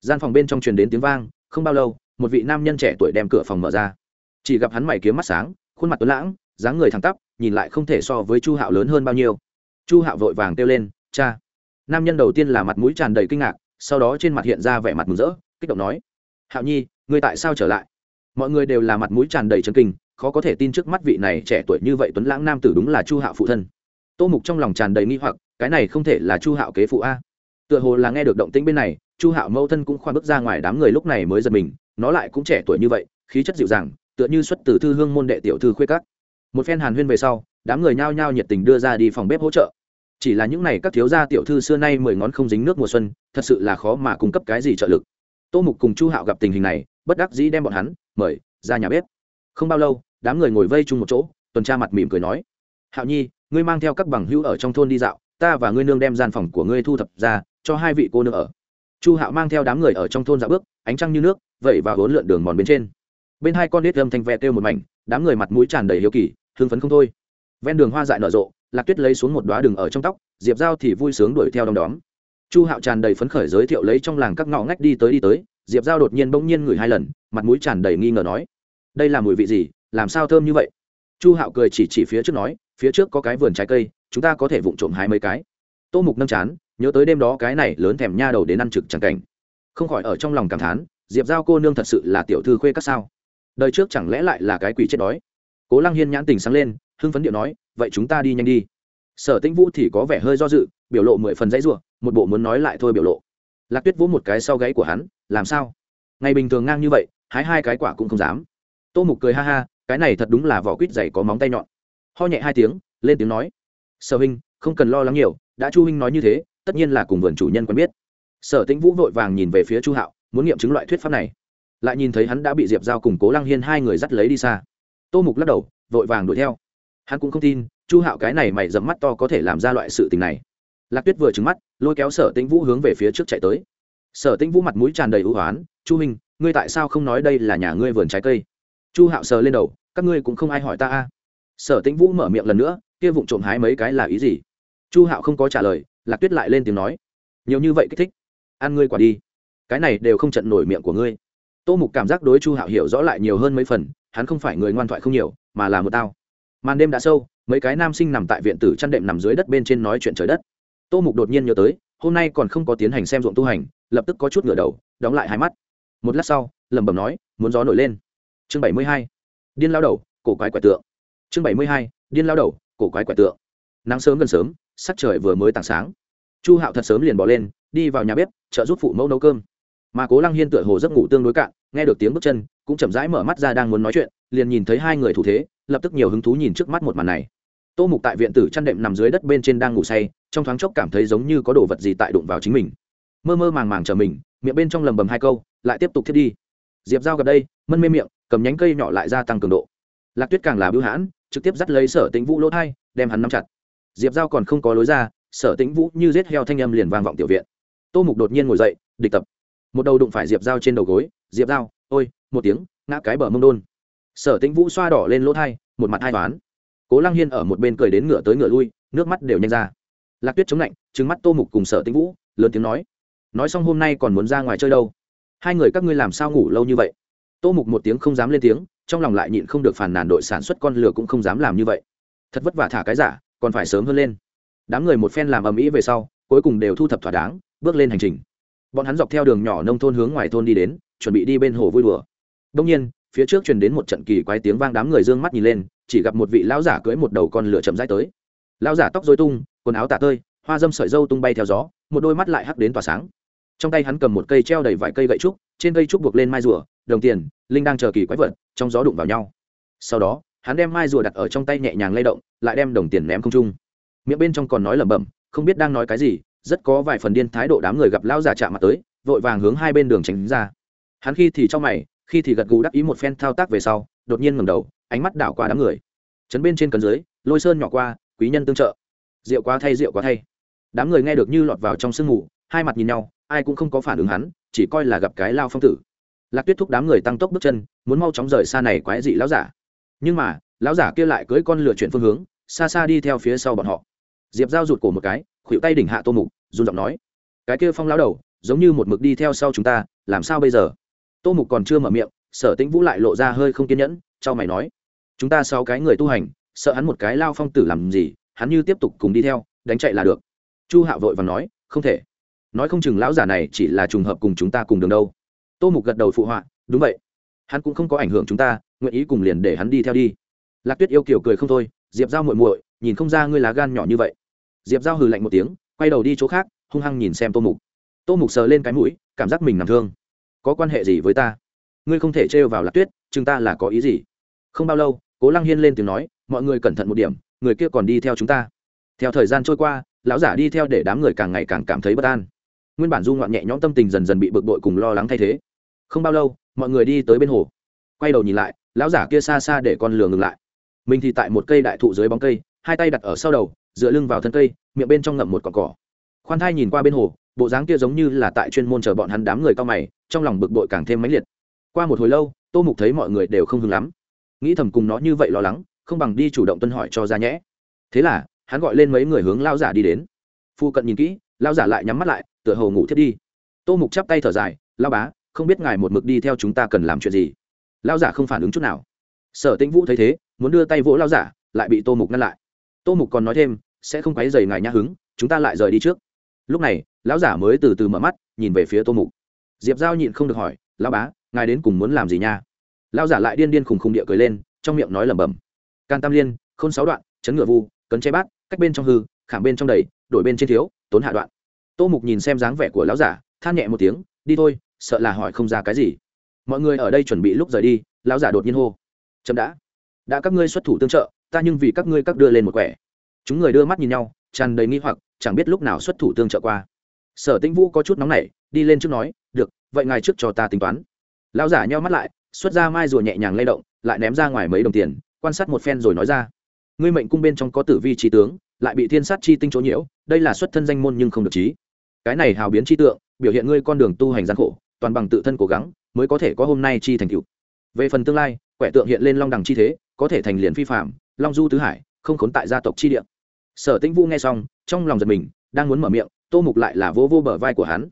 Gian phòng bên trong truyền đến tiếng vang, không bao lâu, một vị nam nhân trẻ tuổi đem cửa phòng mở ra. Chỉ gặp hắn mày kiếm mắt sáng, khuôn mặt tuấn lãng, dáng người thẳng tắp, nhìn lại không thể so với chu hạo lớn hơn bao nhiêu. Chu hạo vội vàng kêu lên, cha! Nam nhân đầu tiên là mặt mũi tràn đầy kinh ngạc, sau đó trên mặt hiện ra vẻ mặt mừng rỡ, kích động nói, hạo nhi, ngươi tại sao trở lại? Mọi người đều là mặt mũi tràn đầy chân kinh, khó có thể tin trước mắt vị này trẻ tuổi như vậy tuấn lãng nam tử đúng là chu hạo phụ thân. Tô mục trong lòng tràn đầy nghi hoặc, cái này không thể là chu hạo kế phụ a. Tựa hồ là nghe được động tĩnh bên này, chu hạo mâu thân cũng khoan bước ra ngoài đám người lúc này mới giật mình, nó lại cũng trẻ tuổi như vậy, khí chất dịu dàng, tựa như xuất từ thư hương môn đệ tiểu thư khuê cắt một phen hàn huyên về sau, đám người nhao nhao nhiệt tình đưa ra đi phòng bếp hỗ trợ chỉ là những n à y các thiếu gia tiểu thư xưa nay mười ngón không dính nước mùa xuân, thật sự là khó mà cung cấp cái gì trợ lực. Tô mục cùng chu hạo gặp tình hình này, bất đắc dĩ đem bọn hắn mời ra nhà bếp. Không bao lâu, đám người ngồi vây chung một chỗ, tuần tra mặt mỉm cười nói, hạo nhi, ngươi mang theo các bằng hữu ở trong thôn đi dạo, ta và ngươi nương đem gian phòng của ngươi thu thập ra, cho hai vị cô nương ở. Chu hạo mang theo đám người ở trong thôn dạo bước, ánh trăng như nước vậy và hốn lượn đường mòn bên trên. Bên hai con nết âm thanh vẹt kêu một mảnh, đám người mặt mũi tràn đầy hiếu kỳ, hưng phấn không thôi ven đường hoa dại nở rộ, lạc tuyết lấy xuống một đoá đường ở trong tóc, diệp giao thì vui sướng đuổi theo đom đóm. Chu hạo tràn đầy phấn khởi giới thiệu lấy trong làng các ngõ ngách đi tới đi tới, diệp giao đột nhiên bỗng nhiên ngửi hai lần, mặt mũi tràn đầy nghi ngờ nói, đây là mùi vị gì, làm sao thơm như vậy? Chu hạo cười chỉ chỉ phía trước nói, phía trước có cái vườn trái cây, chúng ta có thể vụng trộm hai mấy cái. Tô mục nâm chán, nhớ tới đêm đó cái này lớn thèm nha đầu đến ăn trực chẳng cảnh. Không khỏi ở trong lòng cảm thán, diệp giao cô nương thật sự là tiểu thư khuê các sao? Đời trước chẳng lẽ lại là cái quỷ chết đói? Cố lăng hiên nhãn tình sáng lên hưng phấn điệu nói, vậy chúng ta đi nhanh đi. Sở tĩnh vũ thì có vẻ hơi do dự, biểu lộ mười phần dãy ruộng một bộ muốn nói lại thôi biểu lộ. Lạc tuyết vỗ một cái sau gáy của hắn, làm sao? Ngày bình thường ngang như vậy, hái hai cái quả cũng không dám. Tô mục cười ha ha, cái này thật đúng là vỏ quýt dày có móng tay nhọn. Ho nhẹ hai tiếng, lên tiếng nói, sở huynh, không cần lo lắng nhiều, đã chu huynh nói như thế, tất nhiên là cùng vườn chủ nhân quen biết. Sở tĩnh vũ vội vàng nhìn về phía chu hạo, muốn nghiệm chứng loại thuyết pháp này. Lại nhìn thấy hắn đã bị diệp giao cùng cố lăng hiên hai người dắt lấy đi xa. Tô mục lắc đầu, vội vàng đuổi theo hắn cũng không tin, chu hạo cái này mày dẫm mắt to có thể làm ra loại sự tình này. Lạc tuyết vừa trứng mắt, lôi kéo sở tĩnh vũ hướng về phía trước chạy tới. Sở tĩnh vũ mặt mũi tràn đầy ưu hoán chu minh ngươi tại sao không nói đây là nhà ngươi vườn trái cây? Chu hạo sờ lên đầu, các ngươi cũng không ai hỏi ta a. Sở tĩnh vũ mở miệng lần nữa, kia vụng trộm hái mấy cái là ý gì? Chu hạo không có trả lời, lạc tuyết lại lên tiếng nói, nhiều như vậy kích thích, ăn ngươi quả đi. Cái này đều không trận nổi miệng của ngươi. Tô mục cảm giác đối chu hạo hiểu rõ lại nhiều hơn mấy phần, hắn không phải người ngoan thoại không nhiều, mà là một tao màn đêm đã sâu, mấy cái nam sinh nằm tại viện tử chăn đệm nằm dưới đất bên trên nói chuyện trời đất. Tô mục đột nhiên nhớ tới, hôm nay còn không có tiến hành xem ruộng tu hành, lập tức có chút ngửa đầu, đóng lại hai mắt. Một lát sau, lẩm bẩm nói, muốn gió nổi lên. Chương bảy mươi hai, điên lao đầu, cổ quái quẻ tượng. Chương bảy mươi hai, điên lao đầu, cổ quái quẻ tượng. Nắng sớm gần sớm, sắc trời vừa mới tảng sáng. Chu hạo thật sớm liền bỏ lên, đi vào nhà bếp, trợ giúp phụ mẫu nấu cơm. Mà cố lăng hiên tựa hồ giấc ngủ tương đối cạn nghe được tiếng bước chân, cũng chậm rãi mở mắt ra đang muốn nói chuyện, liền nhìn thấy hai người thủ thế, lập tức nhiều hứng thú nhìn trước mắt một màn này. Tô mục tại viện tử chăn đệm nằm dưới đất bên trên đang ngủ say, trong thoáng chốc cảm thấy giống như có đồ vật gì tại đụng vào chính mình. Mơ mơ màng màng chờ mình, miệng bên trong lầm bầm hai câu, lại tiếp tục thiết đi. Diệp dao gặp đây, mân mê miệng, cầm nhánh cây nhỏ lại gia tăng cường độ. Lạc tuyết càng là bưu hãn, trực tiếp dắt lấy sở tĩnh vũ lỗ thai, đem hắn nắm chặt. Diệp giao còn không có lối ra, sở tĩnh vũ như giết heo thanh âm liền vang vọng tiểu viện. Tô mục đột nhiên ngồi dậy, địch tập. Một đầu đụng phải diệp giao trên đầu gối diệp giao, ôi, một tiếng, ngã cái bờ mông đôn. Sở tĩnh vũ xoa đỏ lên lỗ thai, một mặt hai toán cố lăng hiên ở một bên cười đến ngựa tới ngựa lui, nước mắt đều nhanh ra. Lạc tuyết chống lạnh trứng mắt tô mục cùng sở tĩnh vũ, lớn tiếng nói nói xong hôm nay còn muốn ra ngoài chơi đâu? Hai người các ngươi làm sao ngủ lâu như vậy? Tô mục một tiếng không dám lên tiếng, trong lòng lại nhịn không được phản nàn đội sản xuất con lừa cũng không dám làm như vậy. Thật vất vả thả cái giả, còn phải sớm hơn lên. Đám người một phen làm ầm ĩ về sau, cuối cùng đều thu thập thỏa đáng, bước lên hành trình bọn hắn dọc theo đường nhỏ nông thôn hướng ngoài thôn đi đến, chuẩn bị đi bên hồ vui đùa. Đông nhiên, phía trước truyền đến một trận kỳ quái tiếng vang đám người d ư ơ n g mắt nhìn lên, chỉ gặp một vị lão giả cưỡi một đầu con lửa chậm rãi tới. Lão giả tóc dối tung, quần áo tả tơi, hoa dâm sợi dâu tung bay theo gió, một đôi mắt lại hắc đến tỏa sáng. Trong tay hắn cầm một cây treo đầy vài cây gậy trúc, trên cây trúc buộc lên mai rùa, đồng tiền, linh đang chờ kỳ quái vật, trong gió đụng vào nhau. Sau đó, hắn đem mai rùa đặt ở trong tay nhẹ nhàng lay động, lại đem đồng tiền ném không trung. Miệng bên trong còn nói lẩm bẩm, không biết đang nói cái gì rất có vài phần điên thái độ đám người gặp lão giả chạm mặt tới, vội vàng hướng hai bên đường tránh ra. Hắn khi thì trong mày, khi thì gật gù đắc ý một phen thao tác về sau, đột nhiên ngẩng đầu, ánh mắt đảo qua đám người. Chấn bên trên cần dưới, lôi sơn nhỏ qua, quý nhân tương trợ. Rượu quá thay, rượu quá thay. Đám người nghe được như lọt vào trong sương mù, hai mặt nhìn nhau, ai cũng không có phản ứng hắn, chỉ coi là gặp cái lao phong tử. Lạc tuyết thúc đám người tăng tốc bước chân, muốn mau chóng rời xa này quái dị lão giả. Nhưng mà, lão giả kia lại cưỡi con lửa chuyển phương hướng, xa xa đi theo phía sau bọn họ. Diệp giao rụt cổ một cái, khuỷu tay đỉnh hạ tô mục run giọng nói, cái kia phong lão đầu, giống như một mực đi theo sau chúng ta, làm sao bây giờ? Tô mục còn chưa mở miệng, sở tĩnh vũ lại lộ ra hơi không kiên nhẫn cho mày nói, chúng ta sáu cái người tu hành, sợ hắn một cái lao phong tử làm gì, hắn như tiếp tục cùng đi theo, đánh chạy là được. Chu hạo vội và nói, không thể. Nói không chừng lão giả này chỉ là trùng hợp cùng chúng ta cùng đường đâu. Tô mục gật đầu phụ họa, đúng vậy. Hắn cũng không có ảnh hưởng chúng ta, nguyện ý cùng liền để hắn đi theo đi. Lạc tuyết yêu kiểu cười không thôi, diệp giao muội muội, nhìn không ra ngươi lá gan nhỏ như vậy. Diệp giao hừ lạnh một tiếng quay đầu đi chỗ khác, hung hăng nhìn xem tô mục. Tô mục sờ lên cái mũi, cảm giác mình nằm thương. Có quan hệ gì với ta? Ngươi không thể trêu vào lạc tuyết, chừng ta là có ý gì? Không bao lâu, cố lăng hiên lên tiếng nói, mọi người cẩn thận một điểm, người kia còn đi theo chúng ta. Theo thời gian trôi qua, lão giả đi theo để đám người càng ngày càng cảm thấy bất an. Nguyên bản du ngoạn nhẹ nhõm tâm tình dần dần bị bực bội cùng lo lắng thay thế. Không bao lâu, mọi người đi tới bên hồ. Quay đầu nhìn lại, lão giả kia xa xa để con lừa ngừng lại. Mình thì tại một cây đại thụ dưới bóng cây, hai tay đặt ở sau đầu dựa lưng vào thân cây, miệng bên trong ngậm một cọn cỏ. Khoan thai nhìn qua bên hồ, bộ dáng kia giống như là tại chuyên môn chờ bọn hắn đám người cao mày, trong lòng bực bội càng thêm mãnh liệt. Qua một hồi lâu, tô mục thấy mọi người đều không hứng lắm. Nghĩ thầm cùng nó như vậy lo lắng, không bằng đi chủ động tuân hỏi cho ra nhẽ. Thế là, hắn gọi lên mấy người hướng lao giả đi đến. Phu cận nhìn kỹ lao giả lại nhắm mắt lại, tựa hồ ngủ thiết đi. Tô mục chắp tay thở dài lao bá, không biết ngài một mực đi theo chúng ta cần làm chuyện gì? Lao giả không phản ứng chút nào. Sở tĩnh vũ thấy thế, muốn đưa tay vỗ lao giả, lại bị tô mục ngăn lại. Tô mục còn nói thêm sẽ không quấy dày ngài nhã hứng, chúng ta lại rời đi trước. Lúc này, lão giả mới từ từ mở mắt, nhìn về phía tô mục. Diệp giao nhịn không được hỏi, lão bá, ngài đến cùng muốn làm gì nha? Lão giả lại điên điên khùng khùng địa cười lên, trong miệng nói lẩm bẩm, can tam liên k h ô n sáu đoạn, chấn ngựa vu, cấn che bát, cách bên trong hư, khảm bên trong đầy, đổi bên trên thiếu, tốn hạ đoạn. Tô mục nhìn xem dáng vẻ của lão giả, than nhẹ một tiếng, đi thôi, sợ là hỏi không ra cái gì. Mọi người ở đây chuẩn bị lúc rời đi, lão giả đột nhiên hô. Chậm đã. Đã các ngươi xuất thủ tương trợ, ta nhưng vì các ngươi các đưa lên một quẻ chúng người đưa mắt nhìn nhau, tràn đầy nghi hoặc, chẳng biết lúc nào xuất thủ tương trợ qua. Sở tĩnh vũ có chút nóng nảy, đi lên trước nói, được, vậy ngài trước cho ta tính toán. Lão giả nheo mắt lại, xuất ra mai rùa nhẹ nhàng lay động, lại ném ra ngoài mấy đồng tiền, quan sát một phen rồi nói ra, ngươi mệnh cung bên trong có tử vi trí tướng, lại bị thiên sát chi tinh chỗ nhiễu, đây là xuất thân danh môn nhưng không được trí. Cái này hào biến chi tượng, biểu hiện ngươi con đường tu hành gian khổ, toàn bằng tự thân cố gắng, mới có thể có hôm nay chi thành cựu về phần tương lai, quẻ tượng hiện lên long đằng chi thế, có thể thành liền phi phạm long du tứ hải, không khốn tại gia tộc chi địa sở tĩnh vu nghe xong, trong lòng giật mình, đang muốn mở miệng, tô mục lại là vô vô bờ vai của hắn.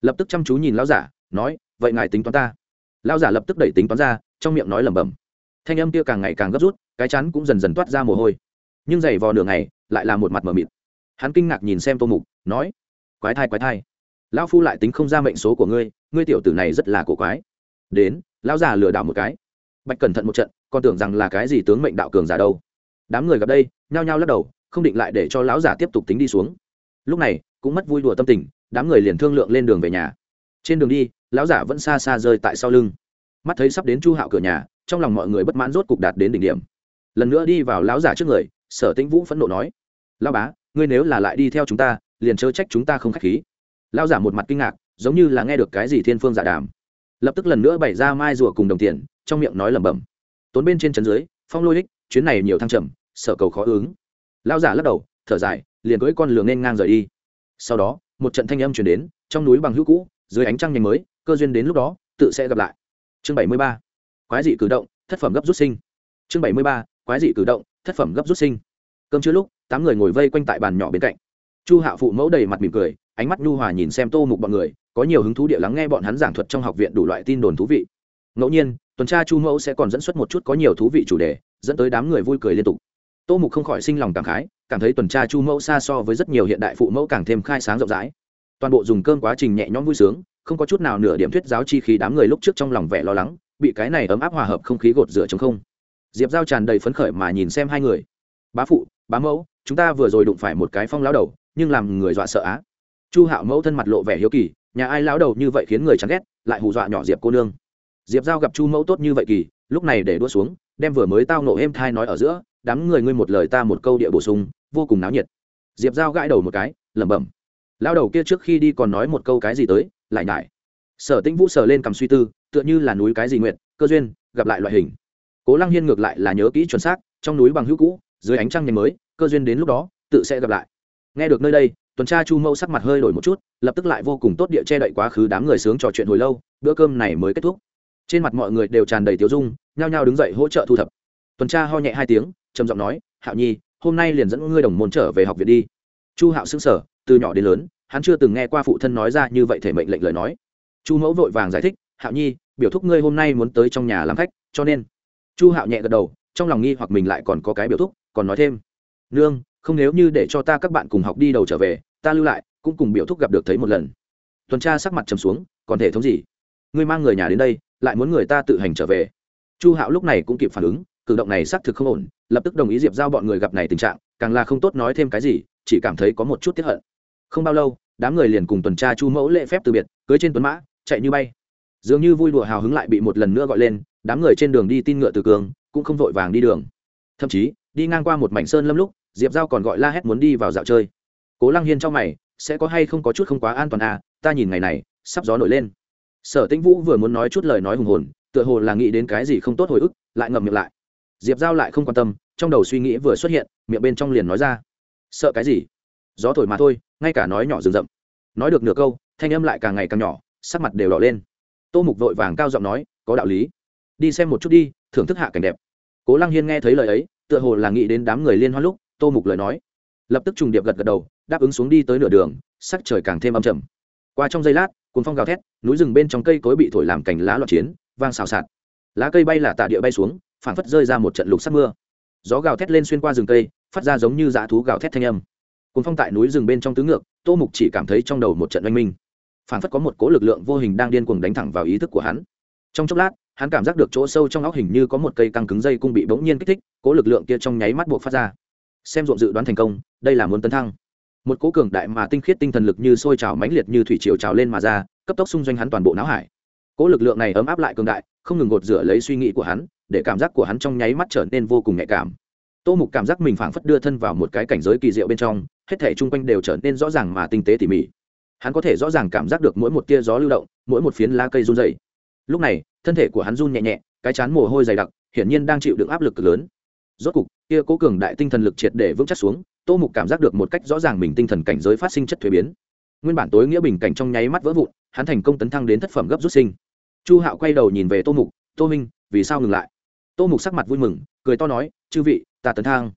Lập tức chăm chú nhìn lão giả, nói, vậy ngài tính toán ta? Lao giả lập tức đẩy tính toán ra, trong miệng nói lẩm bẩm. Thanh âm kia càng ngày càng gấp rút, cái chắn cũng dần dần toát ra mồ hôi. Nhưng giày vò đường này lại là một mặt mờ mịt. Hắn kinh ngạc nhìn xem tô mục, nói, quái thai quái thai. Lão phu lại tính không ra mệnh số của ngươi ngươi tiểu tử này rất là cổ quái. Đến, lão già lừa đảo một cái. Bạch cẩn thận một trận, còn tưởng rằng là cái gì tướng mệnh đạo cường giả đâu. Đám người gặp đây, nhao nhao lắc đầu không định lại để cho lão giả tiếp tục tính đi xuống. Lúc này, cũng mất vui đùa tâm tình, đám người liền thương lượng lên đường về nhà. Trên đường đi, lão giả vẫn xa xa rơi tại sau lưng. Mắt thấy sắp đến chu hạo cửa nhà, trong lòng mọi người bất mãn rốt cục đạt đến đỉnh điểm. Lần nữa đi vào lão giả trước người, sở tĩnh vũ phẫn nộ nói lao bá, ngươi nếu là lại đi theo chúng ta, liền chớ trách chúng ta không k h á c h khí. Lao giả một mặt kinh ngạc, giống như là nghe được cái gì thiên phương giả đàm. Lập tức lần nữa bày ra mai rùa cùng đồng tiền, trong miệng nói lẩm bẩm, tốn bên trên trấn dưới, phong lôi đích chuyến này nhiều thăng trầm, sở cầu khó ứng lao giả lắc đầu, thở dài, liền cưỡi con lường nên ngang rời đi. Sau đó, một trận thanh âm chuyển đến, trong núi bằng hữu cũ, dưới ánh trăng nhanh mới, cơ duyên đến lúc đó, tự sẽ gặp lại. Chương bảy mươi ba, quái dị cử động, thất phẩm gấp rút sinh. Chương bảy mươi ba, quái dị cử động, thất phẩm gấp rút sinh. Cơm chưa lúc, tám người ngồi vây quanh tại bàn nhỏ bên cạnh. Chu hạ phụ mẫu đầy mặt mỉm cười, ánh mắt nhu hòa nhìn xem tô mục bọn người, có nhiều hứng thú địa lắng nghe bọn hắn giảng thuật trong học viện đủ loại tin đồn thú vị. Ngẫu nhiên, tuần tra chu mẫu sẽ còn dẫn xuất một chút có nhiều thú vị chủ đề, dẫn tới đám người vui cười liên tục tô mục không khỏi sinh lòng cảm khái, cảm thấy tuần tra chu mẫu xa so với rất nhiều hiện đại phụ mẫu càng thêm khai sáng rộng rãi. Toàn bộ dùng cơm quá trình nhẹ nhõm vui sướng, không có chút nào nửa điểm thuyết giáo chi khí đám người lúc trước trong lòng vẻ lo lắng, bị cái này ấm áp hòa hợp không khí gột rửa chống không. Diệp giao tràn đầy phấn khởi mà nhìn xem hai người. Bá phụ, bá mẫu, chúng ta vừa rồi đụng phải một cái phong lão đầu, nhưng làm người dọa sợ á. Chu hạo mẫu thân mặt lộ vẻ hiếu kỳ, nhà ai lão đầu như vậy khiến người chán ghét, lại hù dọa nhỏ diệp cô nương. Diệp giao gặp chu mẫu tốt như vậy kỳ, lúc này để đua xuống, đem vừa mới tao nộ êm thai nói ở giữa đám người ngươi một lời ta một câu địa bổ sung, vô cùng náo nhiệt. Diệp giao gãi đầu một cái, lẩm bẩm. Lao đầu kia trước khi đi còn nói một câu cái gì tới, lại nhải. Sở tĩnh vũ sờ lên cầm suy tư, tựa như là núi cái gì nguyện cơ duyên, gặp lại loại hình. Cố lăng hiên ngược lại là nhớ kỹ chuẩn xác, trong núi bằng hữu cũ, dưới ánh trăng nhanh mới, cơ duyên đến lúc đó, tự sẽ gặp lại. Nghe được nơi đây, tuần tra chu mẫu sắc mặt hơi đổi một chút, lập tức lại vô cùng tốt địa che đậy quá khứ đám người sướng trò chuyện hồi lâu, bữa cơm này mới kết thúc. Trên mặt mọi người đều tràn đầy tiếu dung, nhao nhao đứng dậy hỗ trợ thu thập tuần tra ho nhẹ hai tiếng, trầm giọng nói, hạo nhi, hôm nay liền dẫn ngươi đồng môn trở về học viện đi. Chu hạo xưng sở từ nhỏ đến lớn, hắn chưa từng nghe qua phụ thân nói ra như vậy thể mệnh lệnh lời nói. Chu mẫu vội vàng giải thích, hạo nhi, biểu thúc ngươi hôm nay muốn tới trong nhà làm khách, cho nên chu hạo nhẹ gật đầu, trong lòng nghi hoặc mình lại còn có cái biểu thúc, còn nói thêm, nương, không nếu như để cho ta các bạn cùng học đi đầu trở về, ta lưu lại, cũng cùng biểu thúc gặp được thấy một lần. Tuần tra sắc mặt trầm xuống, còn thể thống gì? Ngươi mang người nhà đến đây, lại muốn người ta tự hành trở về. Chu hạo lúc này cũng kịp phản ứng cử động này xác thực không ổn, lập tức đồng ý diệp giao bọn người gặp này tình trạng, càng là không tốt nói thêm cái gì, chỉ cảm thấy có một chút tiếp hận. Không bao lâu, đám người liền cùng tuần tra chu mẫu lễ phép từ biệt, cưới trên tuấn mã, chạy như bay. Dường như vui đùa hào hứng lại bị một lần nữa gọi lên, đám người trên đường đi tin ngựa từ cường, cũng không vội vàng đi đường. Thậm chí, đi ngang qua một mảnh sơn lâm lúc, diệp giao còn gọi la hét muốn đi vào dạo chơi. Cố lăng hiên trong mày, sẽ có hay không có chút không quá an toàn à ta nhìn ngày này, sắp gió nổi lên. Sở tĩnh vũ vừa muốn nói chút lời nói hùng hồn, tựa hồ là nghĩ đến cái gì không tốt hồi ức, lại ngậm miệng lại diệp giao lại không quan tâm, trong đầu suy nghĩ vừa xuất hiện, miệng bên trong liền nói ra. Sợ cái gì? Gió thổi mà thôi, ngay cả nói nhỏ rừng rậm. Nói được nửa câu, thanh âm lại càng ngày càng nhỏ, sắc mặt đều đỏ lên. Tô mục vội vàng cao giọng nói, có đạo lý. Đi xem một chút đi, thưởng thức hạ cảnh đẹp. Cố lăng hiên nghe thấy lời ấy, tựa hồ là nghĩ đến đám người liên hoan lúc, tô mục lời nói. Lập tức trùng điệp gật gật đầu, đáp ứng xuống đi tới nửa đường, sắc trời càng thêm âm trầm. Qua trong giây lát cuốn phong gào thét, núi rừng bên trong cây cối bị thổi làm cành lá loạn chiến, vang xào xạc. Lá cây bay là tạ địa bay xuống phảng phất rơi ra một trận lục sắc mưa. Gió gào thét lên xuyên qua rừng cây, phát ra giống như dã thú gào thét thanh âm. Cùng phong tại núi rừng bên trong tứ ngược, tô mục chỉ cảm thấy trong đầu một trận oanh minh. Phảng phất có một cỗ lực lượng vô hình đang điên cuồng đánh thẳng vào ý thức của hắn. Trong chốc lát, hắn cảm giác được chỗ sâu trong óc hình như có một cây căng cứng dây cung bị bỗng nhiên kích thích, cỗ lực lượng kia trong nháy mắt buộc phát ra. Xem ruộng dự đoán thành công, đây là muốn tấn thăng. Một cỗ cường đại mà tinh khiết tinh thần lực như sôi trào mãnh liệt như thủy triều trào lên mà ra, cấp tốc xung doanh hắn toàn bộ não hải cỗ lực lượng này ấm áp lại cường đại, không ngừng gột rửa lấy suy nghĩ của hắn, để cảm giác của hắn trong nháy mắt trở nên vô cùng nhạy cảm. Tô mục cảm giác mình phảng phất đưa thân vào một cái cảnh giới kỳ diệu bên trong, hết thể chung quanh đều trở nên rõ ràng mà tinh tế tỉ mỉ. Hắn có thể rõ ràng cảm giác được mỗi một tia gió lưu động, mỗi một phiến lá cây run dày lúc này, thân thể của hắn run nhẹ nhẹ, cái chán mồ hôi dày đặc, hiển nhiên đang chịu đựng áp lực cực lớn. Rốt cục, kia cố cường đại tinh thần lực triệt để vững chắc xuống, tô mục cảm giác được một cách rõ ràng mình tinh thần cảnh giới phát sinh chất thuế biến. Nguyên bản tối nghĩa bình cảnh trong nháy mắt vỡ vụn, hắn thành công tấn thăng đến thất phẩm gấp rút sinh chu hạo quay đầu nhìn về tô mục, tô minh, vì sao ngừng lại? Tô mục sắc mặt vui mừng, cười to nói, chư vị, ta tấn thăng.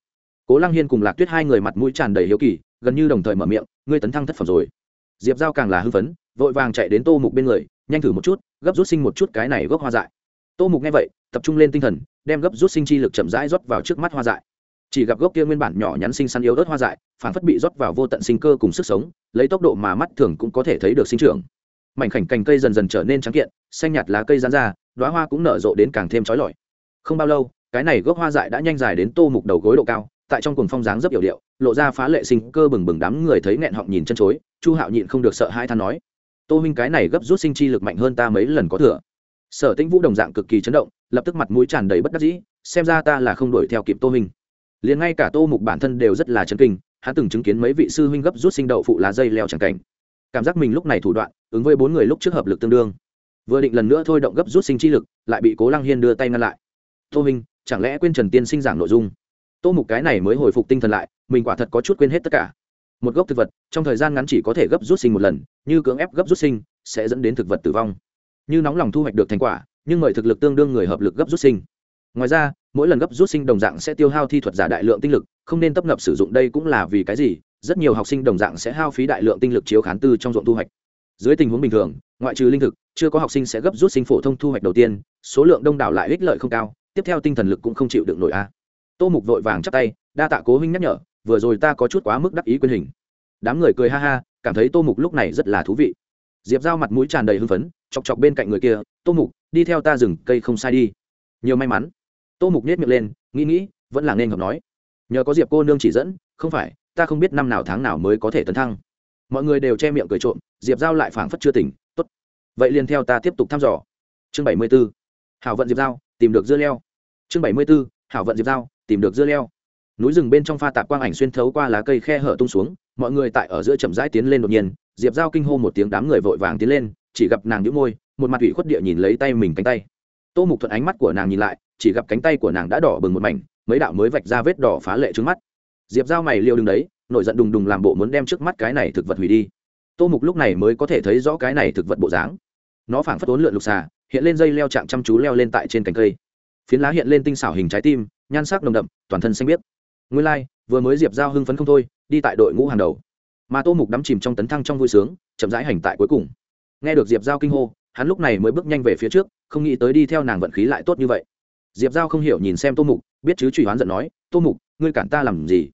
Cố lăng hiên cùng lạc tuyết hai người mặt mũi tràn đầy hiếu kỳ, gần như đồng thời mở miệng, ngươi tấn thăng thất phẩm rồi. Diệp giao càng là hư phấn, vội vàng chạy đến tô mục bên người, nhanh thử một chút, gấp rút sinh một chút cái này gốc hoa dại. Tô mục nghe vậy, tập trung lên tinh thần, đem gấp rút sinh chi lực chậm rãi rót vào trước mắt hoa dại. Chỉ gặp gốc kia nguyên bản nhỏ nhắn sinh săn yếu ớt hoa dại phản phất bị rót vào vô tận sinh cơ cùng sức sống, lấy tốc độ mà mắt thường cũng có thể thấy được sinh trưởng mảnh khảnh cành cây dần dần trở nên trắng kiện, xanh nhạt lá cây rán ra đoá hoa cũng nở rộ đến càng thêm trói lọi. Không bao lâu, cái này gốc hoa dại đã nhanh dài đến tô mục đầu gối độ cao, tại trong cuồng phong dáng rất hiểu điệu, lộ ra phá lệ sinh cơ bừng bừng đám người thấy nghẹn họng nhìn chân chối, chu hạo nhịn không được sợ hai than nói, tô minh cái này gấp rút sinh chi lực mạnh hơn ta mấy lần có thừa. Sở tĩnh vũ đồng dạng cực kỳ chấn động, lập tức mặt mũi tràn đầy bất đắc dĩ, xem ra ta là không đuổi theo kịp tô minh liền ngay cả tô mục bản thân đều rất là chấn kinh, hắn từng chứng kiến mấy vị sư huynh gấp rút sinh đậu phụ lá dây leo chẳng cảnh cảm giác mình lúc này thủ đoạn, ứng với bốn người lúc trước hợp lực tương đương. Vừa định lần nữa thôi động gấp rút sinh chi lực, lại bị cố lăng hiên đưa tay ngăn lại. Tô minh, chẳng lẽ quên trần tiên sinh giảng nội dung? Tô mục cái này mới hồi phục tinh thần lại, mình quả thật có chút quên hết tất cả. Một gốc thực vật, trong thời gian ngắn chỉ có thể gấp rút sinh một lần, như cưỡng ép gấp rút sinh, sẽ dẫn đến thực vật tử vong. Như nóng lòng thu hoạch được thành quả, nhưng mời thực lực tương đương người hợp lực gấp rút sinh. Ngoài ra, mỗi lần gấp rút sinh đồng dạng sẽ tiêu hao thi thuật giả đại lượng tinh lực, không nên tấp nập sử dụng đây cũng là vì cái gì? Rất nhiều học sinh đồng dạng sẽ hao phí đại lượng tinh lực chiếu khán tư trong ruộng thu hoạch. Dưới tình huống bình thường, ngoại trừ linh thực, chưa có học sinh sẽ gấp rút sinh phổ thông thu hoạch đầu tiên, số lượng đông đảo lại ích lợi không cao, tiếp theo tinh thần lực cũng không chịu được nổi a. Tô mục vội vàng chắp tay, đa tạ cố huynh nhắc nhở, vừa rồi ta có chút quá mức đắc ý quyền hình. Đám người cười ha ha, cảm thấy tô mục lúc này rất là thú vị. Diệp giao mặt mũi tràn đầy hưng phấn, chọc chọc bên cạnh người kia, tô mục, đi theo ta rừng cây không sai đi. Nhiều may mắn. Tô mục nết miệng lên, nghĩ nghĩ, vẫn là nên hợp nói. Nhờ có diệp cô nương chỉ dẫn, không phải ta không biết năm nào tháng nào mới có thể tấn thăng. Mọi người đều che miệng cười trộm, diệp giao lại phảng phất chưa tỉnh, tốt, vậy liền theo ta tiếp tục thăm dò. Chương bảy mươi b ố hảo vận diệp giao, tìm được dưa leo. Chương bảy mươi b ố hảo vận diệp giao, tìm được dưa leo. Núi rừng bên trong pha tạp quang ảnh xuyên thấu qua lá cây khe hở tung xuống, mọi người tại ở giữa chậm rãi tiến lên đột nhiên, diệp giao kinh hô một tiếng đám người vội vàng tiến lên, chỉ gặp nàng nhũ môi, một mặt ủy khuất địa nhìn lấy tay mình cánh tay. Tô mục thuận ánh mắt của nàng nhìn lại, chỉ gặp cánh tay của nàng đã đỏ bừng một mảnh, mấy đạo mới vạch ra vết đỏ phá lệ trước mắt diệp giao mày liêu đứng đấy nổi giận đùng đùng làm bộ muốn đem trước mắt cái này thực vật hủy đi. Tô mục lúc này mới có thể thấy rõ cái này thực vật bộ dáng. Nó phảng phất ốn lượn lục xà hiện lên dây leo chạm chăm chú leo lên tại trên cành cây. Phiến lá hiện lên tinh xảo hình trái tim nhan sắc nồng đậm toàn thân xanh biếc. Nguyên lai、like, vừa mới diệp giao hưng phấn không thôi đi tại đội ngũ hàng đầu. Mà tô mục đắm chìm trong tấn thăng trong vui sướng chậm rãi hành tại cuối cùng. Nghe được diệp giao kinh hô hắn lúc này mới bước nhanh về phía trước không nghĩ tới đi theo nàng vận khí lại tốt như vậy. Diệp giao không hiểu nhìn xem tô mục biết chứ truy hoán giận nói tô mục ngươi cản ta làm gì?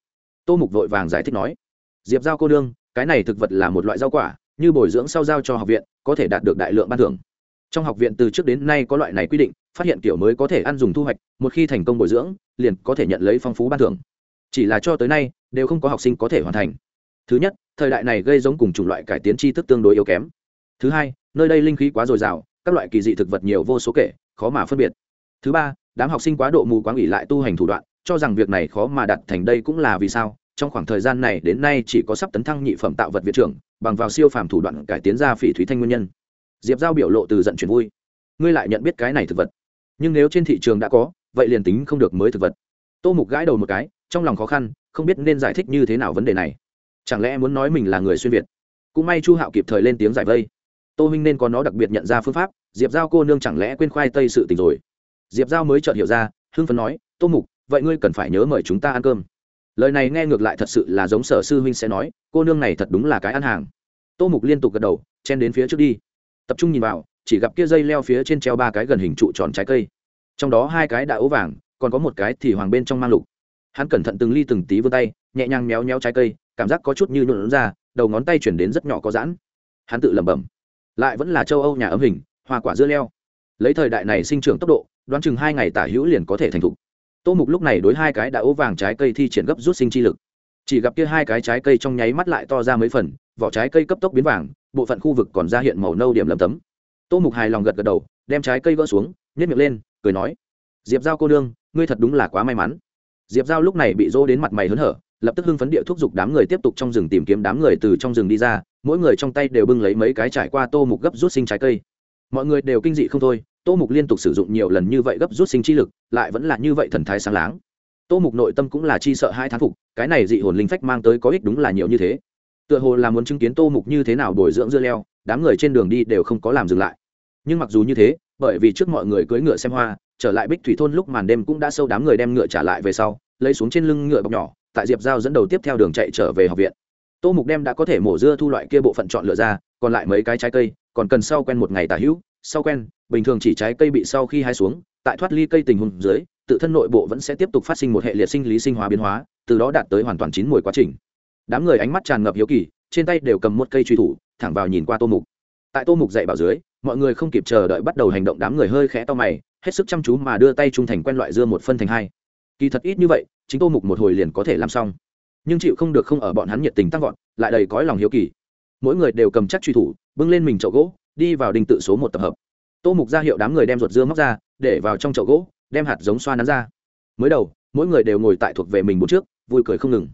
Tô mục vội vàng giải thích nói, diệp giao cô đương cái này thực vật là một loại rau quả, như bồi dưỡng sau giao cho học viện, có thể đạt được đại lượng ban thưởng. Trong học viện từ trước đến nay có loại này quy định, phát hiện kiểu mới có thể ăn dùng thu hoạch, một khi thành công bồi dưỡng, liền có thể nhận lấy phong phú ban thưởng. Chỉ là cho tới nay, đều không có học sinh có thể hoàn thành. Thứ nhất, thời đại này gây giống cùng chủng loại cải tiến tri thức tương đối yếu kém. Thứ hai, nơi đây linh khí quá dồi dào, các loại kỳ dị thực vật nhiều vô số kể, khó mà phân biệt. Thứ ba, đám học sinh quá độ mù quáng ủy lại tu hành thủ đoạn cho rằng việc này khó mà đặt thành đây cũng là vì sao, trong khoảng thời gian này đến nay chỉ có sắp tấn thăng nhị phẩm tạo vật viện trưởng, bằng vào siêu phàm thủ đoạn cải tiến ra phỉ thúy thanh nguyên nhân. Diệp giao biểu lộ từ giận chuyển vui. Ngươi lại nhận biết cái này thực vật. Nhưng nếu trên thị trường đã có, vậy liền tính không được mới thực vật. Tô mục gãi đầu một cái, trong lòng khó khăn, không biết nên giải thích như thế nào vấn đề này. Chẳng lẽ muốn nói mình là người xuyên việt? Cũng may chu hạo kịp thời lên tiếng giải vây. Tô minh nên có nó đặc biệt nhận ra phương pháp, diệp giao cô nương chẳng lẽ quên khoai tây sự tình rồi? Diệp giao mới chợt hiểu ra, hưng phấn nói, tô mục vậy ngươi cần phải nhớ mời chúng ta ăn cơm. Lời này nghe ngược lại thật sự là giống sở sư huynh sẽ nói, cô nương này thật đúng là cái ăn hàng. Tô mục liên tục gật đầu, chen đến phía trước đi. Tập trung nhìn vào, chỉ gặp kia dây leo phía trên treo ba cái gần hình trụ tròn trái cây. Trong đó hai cái đã ố vàng, còn có một cái thì hoàng bên trong mang lục. Hắn cẩn thận từng ly từng tí vươn tay, nhẹ nhàng méo méo trái cây, cảm giác có chút như nhuộn ra, đầu ngón tay chuyển đến rất nhỏ có giãn. Hắn tự lẩm bẩm, lại vẫn là châu âu nhà ấm hình, hoa quả dưa leo. Lấy thời đại này sinh trưởng tốc độ, đoán chừng hai ngày tả hữu liền có thể thành thục tô mục lúc này đối hai cái đã ố vàng trái cây thi triển gấp rút sinh chi lực. Chỉ gặp kia hai cái trái cây trong nháy mắt lại to ra mấy phần, vỏ trái cây cấp tốc biến vàng, bộ phận khu vực còn ra hiện màu nâu điểm lầm tấm. Tô mục hài lòng gật gật đầu, đem trái cây gỡ xuống nhét miệng lên, cười nói, diệp giao cô nương, ngươi thật đúng là quá may mắn. Diệp giao lúc này bị dỗ đến mặt mày hớn hở, lập tức hưng phấn địa thúc giục đám người tiếp tục trong rừng tìm kiếm đám người từ trong rừng đi ra, mỗi người trong tay đều bưng lấy mấy cái trải qua tô mục gấp rút sinh trái cây. Mọi người đều kinh dị không thôi tô mục liên tục sử dụng nhiều lần như vậy gấp rút sinh chi lực, lại vẫn là như vậy thần thái sáng láng. Tô mục nội tâm cũng là chi sợ hai thán phục, cái này dị hồn linh phách mang tới có ích đúng là nhiều như thế. Tựa hồ là muốn chứng kiến tô mục như thế nào bồi dưỡng dưa leo, đám người trên đường đi đều không có làm dừng lại. Nhưng mặc dù như thế, bởi vì trước mọi người cưỡi ngựa xem hoa, trở lại bích thủy thôn lúc màn đêm cũng đã sâu đám người đem ngựa trả lại về sau, lấy xuống trên lưng ngựa bọc nhỏ, tại diệp giao dẫn đầu tiếp theo đường chạy trở về học viện. Tô mục đem đã có thể mổ dưa thu loại kia bộ phận chọn lựa ra, còn lại mấy cái trái cây, còn cần sau quen một ngày tả hữu, sau quen bình thường chỉ trái cây bị sau khi hái xuống, tại thoát ly cây tình huống dưới, tự thân nội bộ vẫn sẽ tiếp tục phát sinh một hệ liệt sinh lý sinh hóa biến hóa, từ đó đạt tới hoàn toàn chín mùi quá trình. Đám người ánh mắt tràn ngập hiếu kỳ, trên tay đều cầm một cây truy thủ, thẳng vào nhìn qua tô mục. Tại tô mục dậy bảo dưới, mọi người không kịp chờ đợi bắt đầu hành động, đám người hơi khẽ to mày, hết sức chăm chú mà đưa tay trung thành quen loại dưa một phân thành hai. Kỳ thật ít như vậy, chính tô mục một hồi liền có thể làm xong. Nhưng chịu không được không ở bọn hắn nhiệt tình tăng vọt, lại đầy cõi lòng hiếu kỳ. Mỗi người đều cầm chắc truy thủ, bưng lên mình chậu gỗ, đi vào đình tự số một tập hợp tô mục ra hiệu đám người đem ruột dưa móc ra, để vào trong chậu gỗ, đem hạt giống xoa nắn ra. Mới đầu, mỗi người đều ngồi tại thuộc về mình một trước, vui cười không ngừng.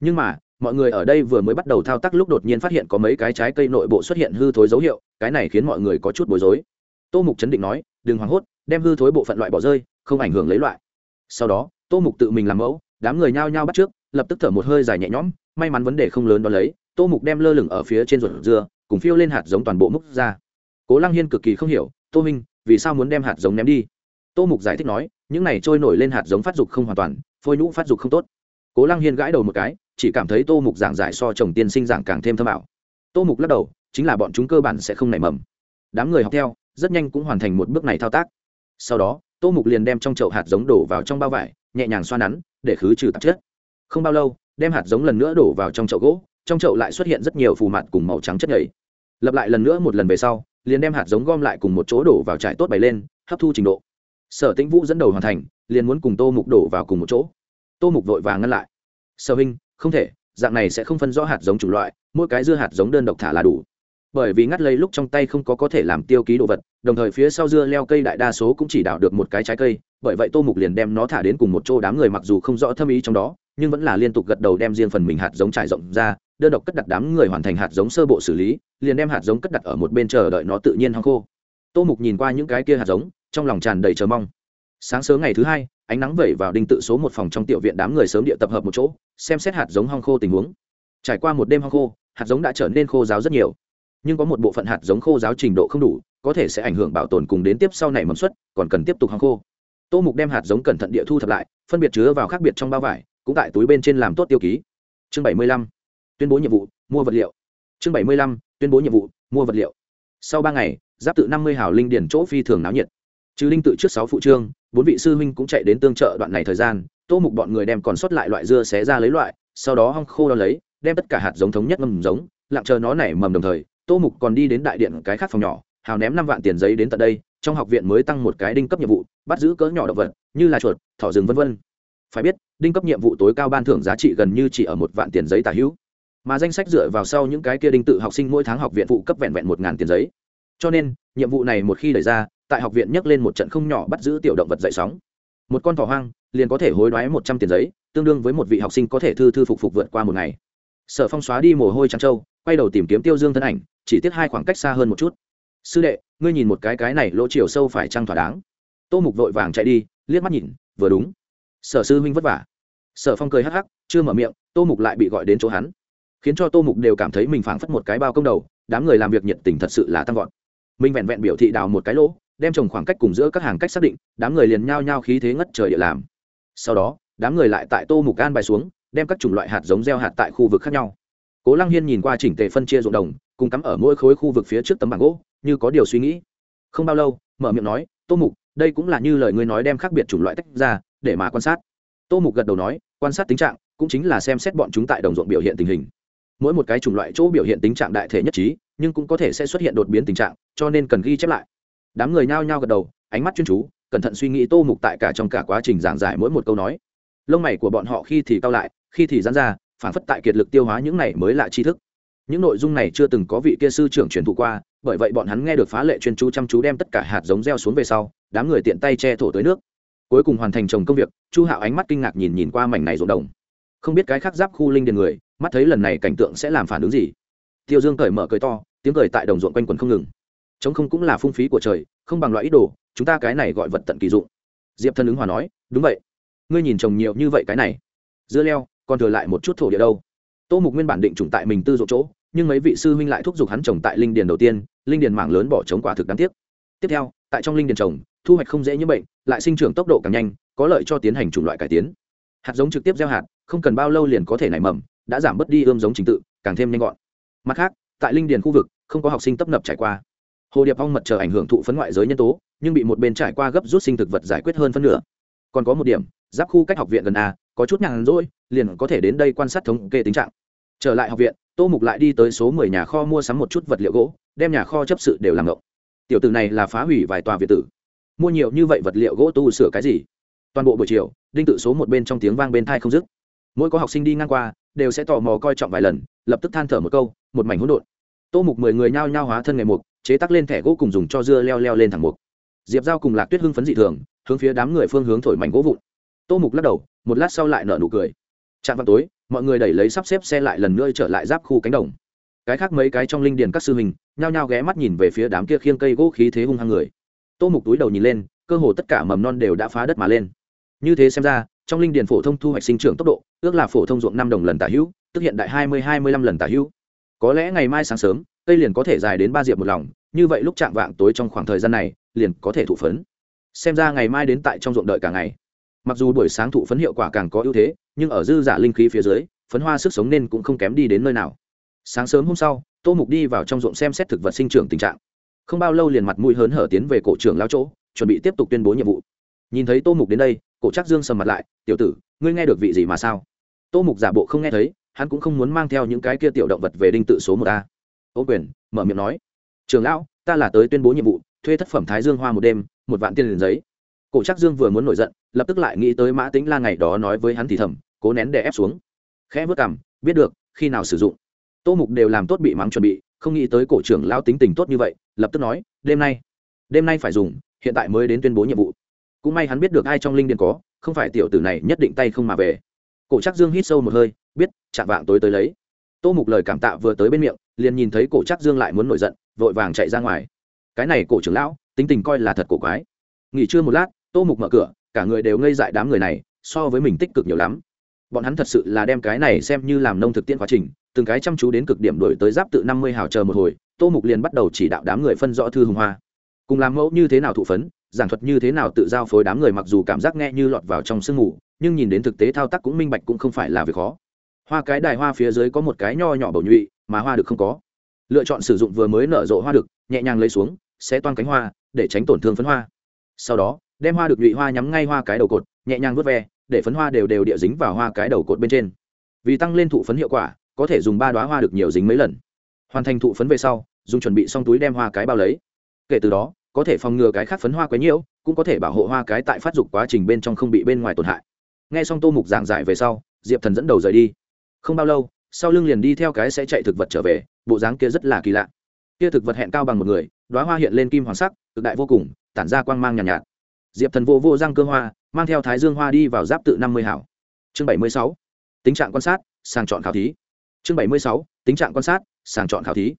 Nhưng mà, mọi người ở đây vừa mới bắt đầu thao tác lúc đột nhiên phát hiện có mấy cái trái cây nội bộ xuất hiện hư thối dấu hiệu, cái này khiến mọi người có chút bối rối. Tô mục chấn định nói, đừng hoảng hốt, đem hư thối bộ phận loại bỏ rơi, không ảnh hưởng lấy loại. Sau đó, tô mục tự mình làm mẫu, đám người nhao nhao bắt trước, lập tức thở một hơi dài nhẹ nhõm, may mắn vấn đề không lớn đó lấy, tô mục đem lơ lửng ở phía trên ruột dưa, cùng phiêu lên hạt giống toàn bộ múc ra. Cố lăng hiên cực kỳ không hiểu tô minh, vì sao muốn đem hạt giống ném đi? Tô mục giải thích nói, những này trôi nổi lên hạt giống phát dục không hoàn toàn, phôi nhũ phát dục không tốt. Cố lăng hiên gãi đầu một cái, chỉ cảm thấy tô mục giảng giải so chồng tiên sinh giảng càng thêm thâm ảo. Tô mục lắc đầu, chính là bọn chúng cơ bản sẽ không nảy mầm. Đám người học theo, rất nhanh cũng hoàn thành một bước này thao tác. Sau đó, tô mục liền đem trong chậu hạt giống đổ vào trong bao vải, nhẹ nhàng xoa nắn, để khứ trừ tạp chất. Không bao lâu, đem hạt giống lần nữa đổ vào trong chậu gỗ, trong chậu lại xuất hiện rất nhiều phù mặt cùng màu trắng chất nhầy lập lại lần nữa một lần về sau, liền đem hạt giống gom lại cùng một chỗ đổ vào trải tốt bày lên, hấp thu trình độ. Sở tĩnh vũ dẫn đầu hoàn thành, liền muốn cùng tô mục đổ vào cùng một chỗ. Tô mục vội vàng ngăn lại. Sở huynh, không thể, dạng này sẽ không phân rõ hạt giống chủng loại, mỗi cái dưa hạt giống đơn độc thả là đủ. Bởi vì ngắt lấy lúc trong tay không có có thể làm tiêu ký đồ vật, đồng thời phía sau dưa leo cây đại đa số cũng chỉ đào được một cái trái cây, bởi vậy tô mục liền đem nó thả đến cùng một chỗ đám người mặc dù không rõ thâm ý trong đó, nhưng vẫn là liên tục gật đầu đem riêng phần mình hạt giống trải rộng ra đơn độc cất đặt đám người hoàn thành hạt giống sơ bộ xử lý, liền đem hạt giống cất đặt ở một bên chờ đợi nó tự nhiên hong khô. Tô mục nhìn qua những cái kia hạt giống, trong lòng tràn đầy chờ mong. Sáng sớm ngày thứ hai, ánh nắng vẩy vào đinh tự số một phòng trong tiểu viện đám người sớm địa tập hợp một chỗ, xem xét hạt giống hong khô tình huống. Trải qua một đêm hong khô, hạt giống đã trở nên khô giáo rất nhiều. Nhưng có một bộ phận hạt giống khô giáo trình độ không đủ, có thể sẽ ảnh hưởng bảo tồn cùng đến tiếp sau này mầm xuất còn cần tiếp tục hong khô. Tô mục đem hạt giống cẩn thận địa thu thập lại, phân biệt chứa vào khác biệt trong bao vải, cũng tại túi bên trên làm tốt tiêu ký. Chương bảy mươi lăm tuyên bố nhiệm vụ, mua vật liệu. Chương bảy mươi lăm, tuyên bố nhiệm vụ, mua vật liệu. Sau ba ngày, giáp tự năm mươi hào linh điển chỗ phi thường náo nhiệt. Trừ linh tự trước sáu phụ trương, bốn vị sư huynh cũng chạy đến tương trợ đoạn này thời gian, tô mục bọn người đem còn sót lại loại dưa xé ra lấy loại, sau đó hong khô đo lấy, đem tất cả hạt giống thống nhất ngâm giống, lặng chờ nó nảy mầm đồng thời, tô mục còn đi đến đại điện cái khác phòng nhỏ, hào ném năm vạn tiền giấy đến tận đây, trong học viện mới tăng một cái đinh cấp nhiệm vụ, bắt giữ cỡ nhỏ động vật, như là chuột, thỏ rừng v v phải biết, đinh cấp nhiệm vụ tối cao ban thưởng giá trị gần như chỉ ở một vạn tiền giấy tả hữu mà danh sách dựa vào sau những cái kia đinh tự học sinh mỗi tháng học viện phụ cấp vẹn vẹn một ngàn tiền giấy. Cho nên, nhiệm vụ này một khi đẩy ra, tại học viện nhắc lên một trận không nhỏ bắt giữ tiểu động vật dậy sóng. Một con thỏ hoang liền có thể hối đoái một trăm tiền giấy, tương đương với một vị học sinh có thể thư thư phục phục vượt qua một ngày. Sở phong xóa đi mồ hôi trắng trâu, quay đầu tìm kiếm tiêu dương thân ảnh, chỉ tiếc hai khoảng cách xa hơn một chút. Sư đệ, ngươi nhìn một cái cái này lỗ chiều sâu phải trăng thỏa đáng? Tô mục vội vàng chạy đi, liếc mắt nhìn, vừa đúng. Sở sư huynh vất vả. Sở phong cười hắc hắc, chưa mở miệng, tô mục lại bị gọi đến chỗ hắn khiến cho tô mục đều cảm thấy mình phảng phất một cái bao công đầu, đám người làm việc nhiệt tình thật sự là tăng vọt. Mình vẹn vẹn biểu thị đào một cái lỗ, đem trồng khoảng cách cùng giữa các hàng cách xác định, đám người liền nhao nhao khí thế ngất trời địa làm. Sau đó, đám người lại tại tô mục gan bài xuống, đem các chủng loại hạt giống gieo hạt tại khu vực khác nhau. Cố lăng hiên nhìn qua chỉnh tề phân chia ruộng đồng, cùng cắm ở mỗi khối khu vực phía trước tấm bảng gỗ, như có điều suy nghĩ. Không bao lâu, mở miệng nói, tô mục, đây cũng là như lời ngươi nói đem khác biệt chủng loại tách ra, để mà quan sát. Tô mục gật đầu nói, quan sát tính trạng, cũng chính là xem xét bọn chúng tại đồng ruộng biểu hiện tình hình mỗi một cái chủng loại chỗ biểu hiện tính trạng đại thể nhất trí, nhưng cũng có thể sẽ xuất hiện đột biến tình trạng, cho nên cần ghi chép lại. Đám người nhao nhao gật đầu, ánh mắt chuyên chú, cẩn thận suy nghĩ tô mục tại cả trong cả quá trình giảng giải mỗi một câu nói. Lông mày của bọn họ khi thì cao lại, khi thì dán ra, phản phất tại kiệt lực tiêu hóa những này mới lạ tri thức. Những nội dung này chưa từng có vị kia sư trưởng truyền thụ qua, bởi vậy bọn hắn nghe được phá lệ chuyên chú chăm chú đem tất cả hạt giống gieo xuống về sau, đám người tiện tay che thổ tới nước. Cuối cùng hoàn thành trồng công việc, chu hạo ánh mắt kinh ngạc nhìn nhìn qua mảnh này ruộng đồng không biết cái khác giáp khu linh điền người, mắt thấy lần này cảnh tượng sẽ làm phản ứng gì. Tiêu dương cởi mở cười to, tiếng cười tại đồng ruộng quanh quần không ngừng. Chống không cũng là phung phí của trời, không bằng loại ít đồ, chúng ta cái này gọi vật tận kỳ dụng. Diệp thân ứng hòa nói, đúng vậy. Ngươi nhìn trồng nhiều như vậy cái này. Dưa leo, còn thừa lại một chút thổ địa đâu. Tô mục nguyên bản định trùng tại mình tư dụng chỗ, nhưng mấy vị sư huynh lại thúc giục hắn trồng tại linh điền đầu tiên, linh điền mảng lớn bỏ trống quả thực đáng tiếc. Tiếp theo, tại trong linh điền trồng, thu hoạch không dễ như bệnh, lại sinh trưởng tốc độ càng nhanh, có lợi cho tiến hành chủng loại cải tiến. Hạt giống trực tiếp gieo hạt không cần bao lâu liền có thể nảy mầm, đã giảm bớt đi ươm giống trình tự, càng thêm nhanh gọn. Mặt khác, tại linh điền khu vực, không có học sinh tấp nập trải qua. Hồ điệp ong mật chờ ảnh hưởng thụ phấn ngoại giới nhân tố, nhưng bị một bên trải qua gấp rút sinh thực vật giải quyết hơn phân nửa. Còn có một điểm, giáp khu cách học viện gần a, có chút nhàn rỗi, liền có thể đến đây quan sát thống kê tình trạng. Trở lại học viện, tô mục lại đi tới số mười nhà kho mua sắm một chút vật liệu gỗ, đem nhà kho chấp sự đều làm ngộng. Tiểu tử này là phá hủy vài tòa viện tử. Mua nhiều như vậy vật liệu gỗ tu sửa cái gì? Toàn bộ buổi chiều, đinh tự số một bên trong tiếng vang bên thai không dứt mỗi có học sinh đi ngang qua, đều sẽ tò mò coi trọng vài lần, lập tức than thở một câu, một mảnh hỗn độn. Tô mục mười người nhao nhao hóa thân ngày mục, chế tắc lên thẻ gỗ cùng dùng cho dưa leo leo lên thẳng mục. Diệp giao cùng lạc tuyết hưng phấn dị thường, hướng phía đám người phương hướng thổi mảnh gỗ vụn. Tô mục lắc đầu, một lát sau lại nở nụ cười. Chạm vào tối, mọi người đẩy lấy sắp xếp xe lại lần nữa trở lại giáp khu cánh đồng. Cái khác mấy cái trong linh điền các sư hình nhao nhao ghé mắt nhìn về phía đám kia khiêng cây gỗ khí thế hung hăng người. Tô mục túi đầu nhìn lên, cơ hồ tất cả mầm non đều đã phá đất mà lên. Như thế xem ra trong linh điền phổ thông thu hoạch sinh trưởng tốc độ, ước là phổ thông ruộng năm đồng lần tả hữu, tức hiện đại hai mươi hai mươi lăm lần tả hữu. Có lẽ ngày mai sáng sớm, cây liền có thể dài đến ba diệp một lòng, như vậy lúc chạm vạng tối trong khoảng thời gian này, liền có thể thụ phấn. Xem ra ngày mai đến tại trong ruộng đợi cả ngày. Mặc dù buổi sáng thụ phấn hiệu quả càng có ưu thế, nhưng ở dư giả linh khí phía dưới, phấn hoa sức sống nên cũng không kém đi đến nơi nào. Sáng sớm hôm sau, tô mục đi vào trong ruộng xem xét thực vật sinh trưởng tình trạng. Không bao lâu liền mặt mũi hớn hở tiến về cổ trưởng lao chỗ, chuẩn bị tiếp tục tuyên bố nhiệm vụ. Nhìn thấy tô mục đến đây cổ trác dương sầm mặt lại, tiểu tử, ngươi nghe được vị gì mà sao? Tô mục giả bộ không nghe thấy, hắn cũng không muốn mang theo những cái kia tiểu động vật về đinh tự số một a. Ô quyền, mở miệng nói, trường lão, ta là tới tuyên bố nhiệm vụ, thuê thất phẩm thái dương hoa một đêm, một vạn tiền liền giấy. Cổ Trác dương vừa muốn nổi giận, lập tức lại nghĩ tới mã tính la ngày đó nói với hắn thì thầm, cố nén để ép xuống. Khẽ vớt cảm biết được, khi nào sử dụng? Tô mục đều làm tốt bị mắng chuẩn bị, không nghĩ tới cổ trưởng lao tính tình tốt như vậy, lập tức nói, đêm nay đêm nay phải dùng, hiện tại mới đến tuyên bố nhiệm vụ cũng may hắn biết được ai trong linh điền có, không phải tiểu tử này nhất định tay không mà về. Cổ trắc dương hít sâu một hơi, biết, chạm vạng tối tới lấy. Tô mục lời cảm tạ vừa tới bên miệng, liền nhìn thấy cổ trắc dương lại muốn nổi giận, vội vàng chạy ra ngoài. Cái này cổ trưởng lão, tính tình coi là thật cổ quái. Nghỉ trưa một lát, tô mục mở cửa, cả người đều ngây dại đám người này, so với mình tích cực nhiều lắm. Bọn hắn thật sự là đem cái này xem như làm nông thực tiễn quá trình, từng cái chăm chú đến cực điểm đổi tới giáp tự năm mươi hào chờ một hồi, tô mục liền bắt đầu chỉ đạo đám người phân rõ thư hùng hoa. Cùng làm mẫu như thế nào thụ phấn giảng thuật như thế nào tự giao phối đám người mặc dù cảm giác nghe như lọt vào trong sương mù, nhưng nhìn đến thực tế thao tác cũng minh bạch cũng không phải là việc khó. Hoa cái đài hoa phía dưới có một cái nho nhỏ bầu nhụy, mà hoa được không có. Lựa chọn sử dụng vừa mới nở rộ hoa được, nhẹ nhàng lấy xuống sẽ toan cánh hoa, để tránh tổn thương phấn hoa. Sau đó, đem hoa được nhụy hoa nhắm ngay hoa cái đầu cột, nhẹ nhàng vớt ve, để phấn hoa đều đều địa dính vào hoa cái đầu cột bên trên. Vì tăng lên thụ phấn hiệu quả, có thể dùng ba đoá hoa được nhiều dính mấy lần. Hoàn thành thụ phấn về sau, dùng chuẩn bị xong túi đem hoa cái bao lấy. Kể từ đó có thể phòng ngừa cái khác phấn hoa quấy nhiễu cũng có thể bảo hộ hoa cái tại phát dục quá trình bên trong không bị bên ngoài tổn hại. Nghe xong tô mục giảng giải về sau diệp thần dẫn đầu rời đi. Không bao lâu sau lưng liền đi theo cái sẽ chạy thực vật trở về bộ dáng kia rất là kỳ lạ. Kia thực vật hẹn cao bằng một người đoá hoa hiện lên kim hoàng sắc cực đại vô cùng tản ra quang mang nhàn nhạt, nhạt. Diệp thần vô vô răng cơ hoa mang theo thái dương hoa đi vào giáp tự năm mươi hảo. Chương bảy mươi sáu tính trạng quan sát sàng chọn khảo thí. Chương bảy mươi sáu tính trạng quan sát sàng chọn khảo thí.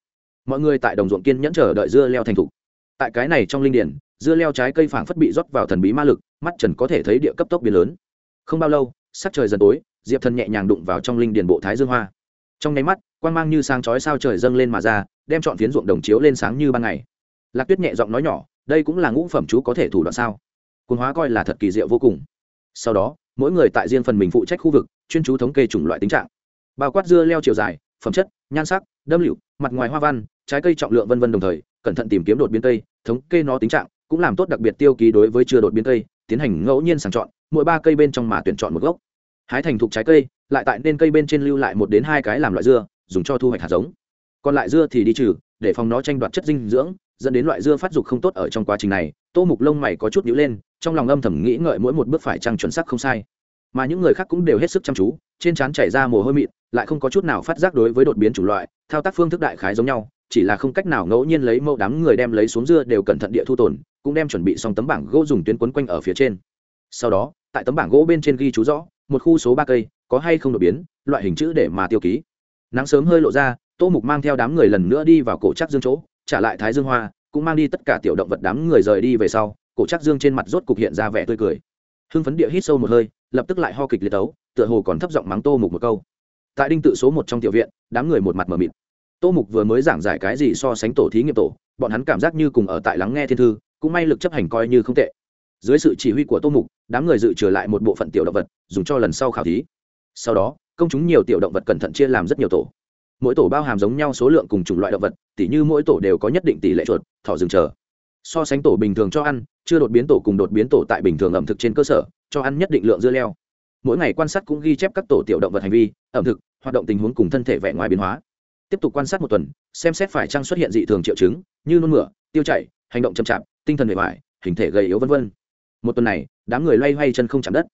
Mọi người tại đồng ruộng kiên nhẫn chờ đợi dưa leo thành thục tại cái này trong linh điển, dưa leo trái cây phảng phất bị rót vào thần bí ma lực, mắt trần có thể thấy địa cấp tốc biến lớn. Không bao lâu, sắc trời dần tối, diệp thần nhẹ nhàng đụng vào trong linh điển bộ thái dương hoa. Trong nháy mắt quan mang như sáng chói sao trời dâng lên mà ra, đem chọn phiến ruộng đồng chiếu lên sáng như ban ngày. Lạc tuyết nhẹ giọng nói nhỏ, đây cũng là ngũ phẩm chú có thể thủ đoạn sao? Cồn hóa coi là thật kỳ diệu vô cùng. Sau đó, mỗi người tại riêng phần mình phụ trách khu vực, chuyên chú thống kê chủng loại tính trạng. Bao quát dưa leo chiều dài, phẩm chất, nhan sắc, đâm liệu mặt ngoài hoa văn, trái cây trọng lượng vân vân đồng thời cẩn thận tìm kiếm đột biến cây, thống kê nó tính trạng, cũng làm tốt đặc biệt tiêu ký đối với chưa đột biến cây, tiến hành ngẫu nhiên sàng chọn, mỗi ba cây bên trong mà tuyển chọn một gốc. Hái thành thục trái cây, lại tại nên cây bên trên lưu lại một đến hai cái làm loại dưa, dùng cho thu hoạch hạt giống. Còn lại dưa thì đi trừ, để phòng nó tranh đoạt chất dinh dưỡng, dẫn đến loại dưa phát dục không tốt ở trong quá trình này. Tô mục lông mày có chút nhữ lên, trong lòng âm thầm nghĩ ngợi mỗi một bước phải trăng chuẩn sắc không sai. Mà những người khác cũng đều hết sức chăm chú, trên trán chảy ra mồ hôi mịn, lại không có chút nào phát giác đối với đột biến chủng loại, thao tác phương thức đại khái giống nhau chỉ là không cách nào ngẫu nhiên lấy mẫu đám người đem lấy xuống dưa đều cẩn thận địa thu tồn, cũng đem chuẩn bị xong tấm bảng gỗ dùng tuyến quấn quanh ở phía trên. Sau đó, tại tấm bảng gỗ bên trên ghi chú rõ, một khu số ba cây, có hay không đột biến, loại hình chữ để mà tiêu ký. Nắng sớm hơi lộ ra, tô mục mang theo đám người lần nữa đi vào cổ chắc dương chỗ, trả lại thái dương hoa, cũng mang đi tất cả tiểu động vật đám người rời đi về sau, cổ chắc dương trên mặt rốt cục hiện ra vẻ tươi cười. Hưng phấn địa hít sâu một hơi, lập tức lại ho kịch liệt tấu, tựa hồ còn thấp giọng mắng tô mục một câu. Tại đinh tự số một trong tiểu viện, đám người một mặt mờ mịt tô mục vừa mới giảng giải cái gì so sánh tổ thí nghiệm tổ, bọn hắn cảm giác như cùng ở tại lắng nghe thiên thư, cũng may lực chấp hành coi như không tệ. Dưới sự chỉ huy của tô mục, đám người dự trừ lại một bộ phận tiểu động vật, dùng cho lần sau khảo thí. Sau đó, công chúng nhiều tiểu động vật cẩn thận chia làm rất nhiều tổ. Mỗi tổ bao hàm giống nhau số lượng cùng chủng loại động vật, tỉ như mỗi tổ đều có nhất định tỷ lệ chuột, thỏ rừng chờ. So sánh tổ bình thường cho ăn, chưa đột biến tổ cùng đột biến tổ tại bình thường ẩm thực trên cơ sở, cho ăn nhất định lượng dưa leo. Mỗi ngày quan sát cũng ghi chép các tổ tiểu động vật hành vi, ẩm thực, hoạt động tình huống cùng thân thể vẻ ngoài biến hóa tiếp tục quan sát một tuần, xem xét phải chăng xuất hiện dị thường triệu chứng, như nôn mửa, tiêu chảy, hành động chậm chạp, tinh thần bề ngoài hình thể gầy yếu v v một tuần này, đám người loay hoay chân không chạm đất.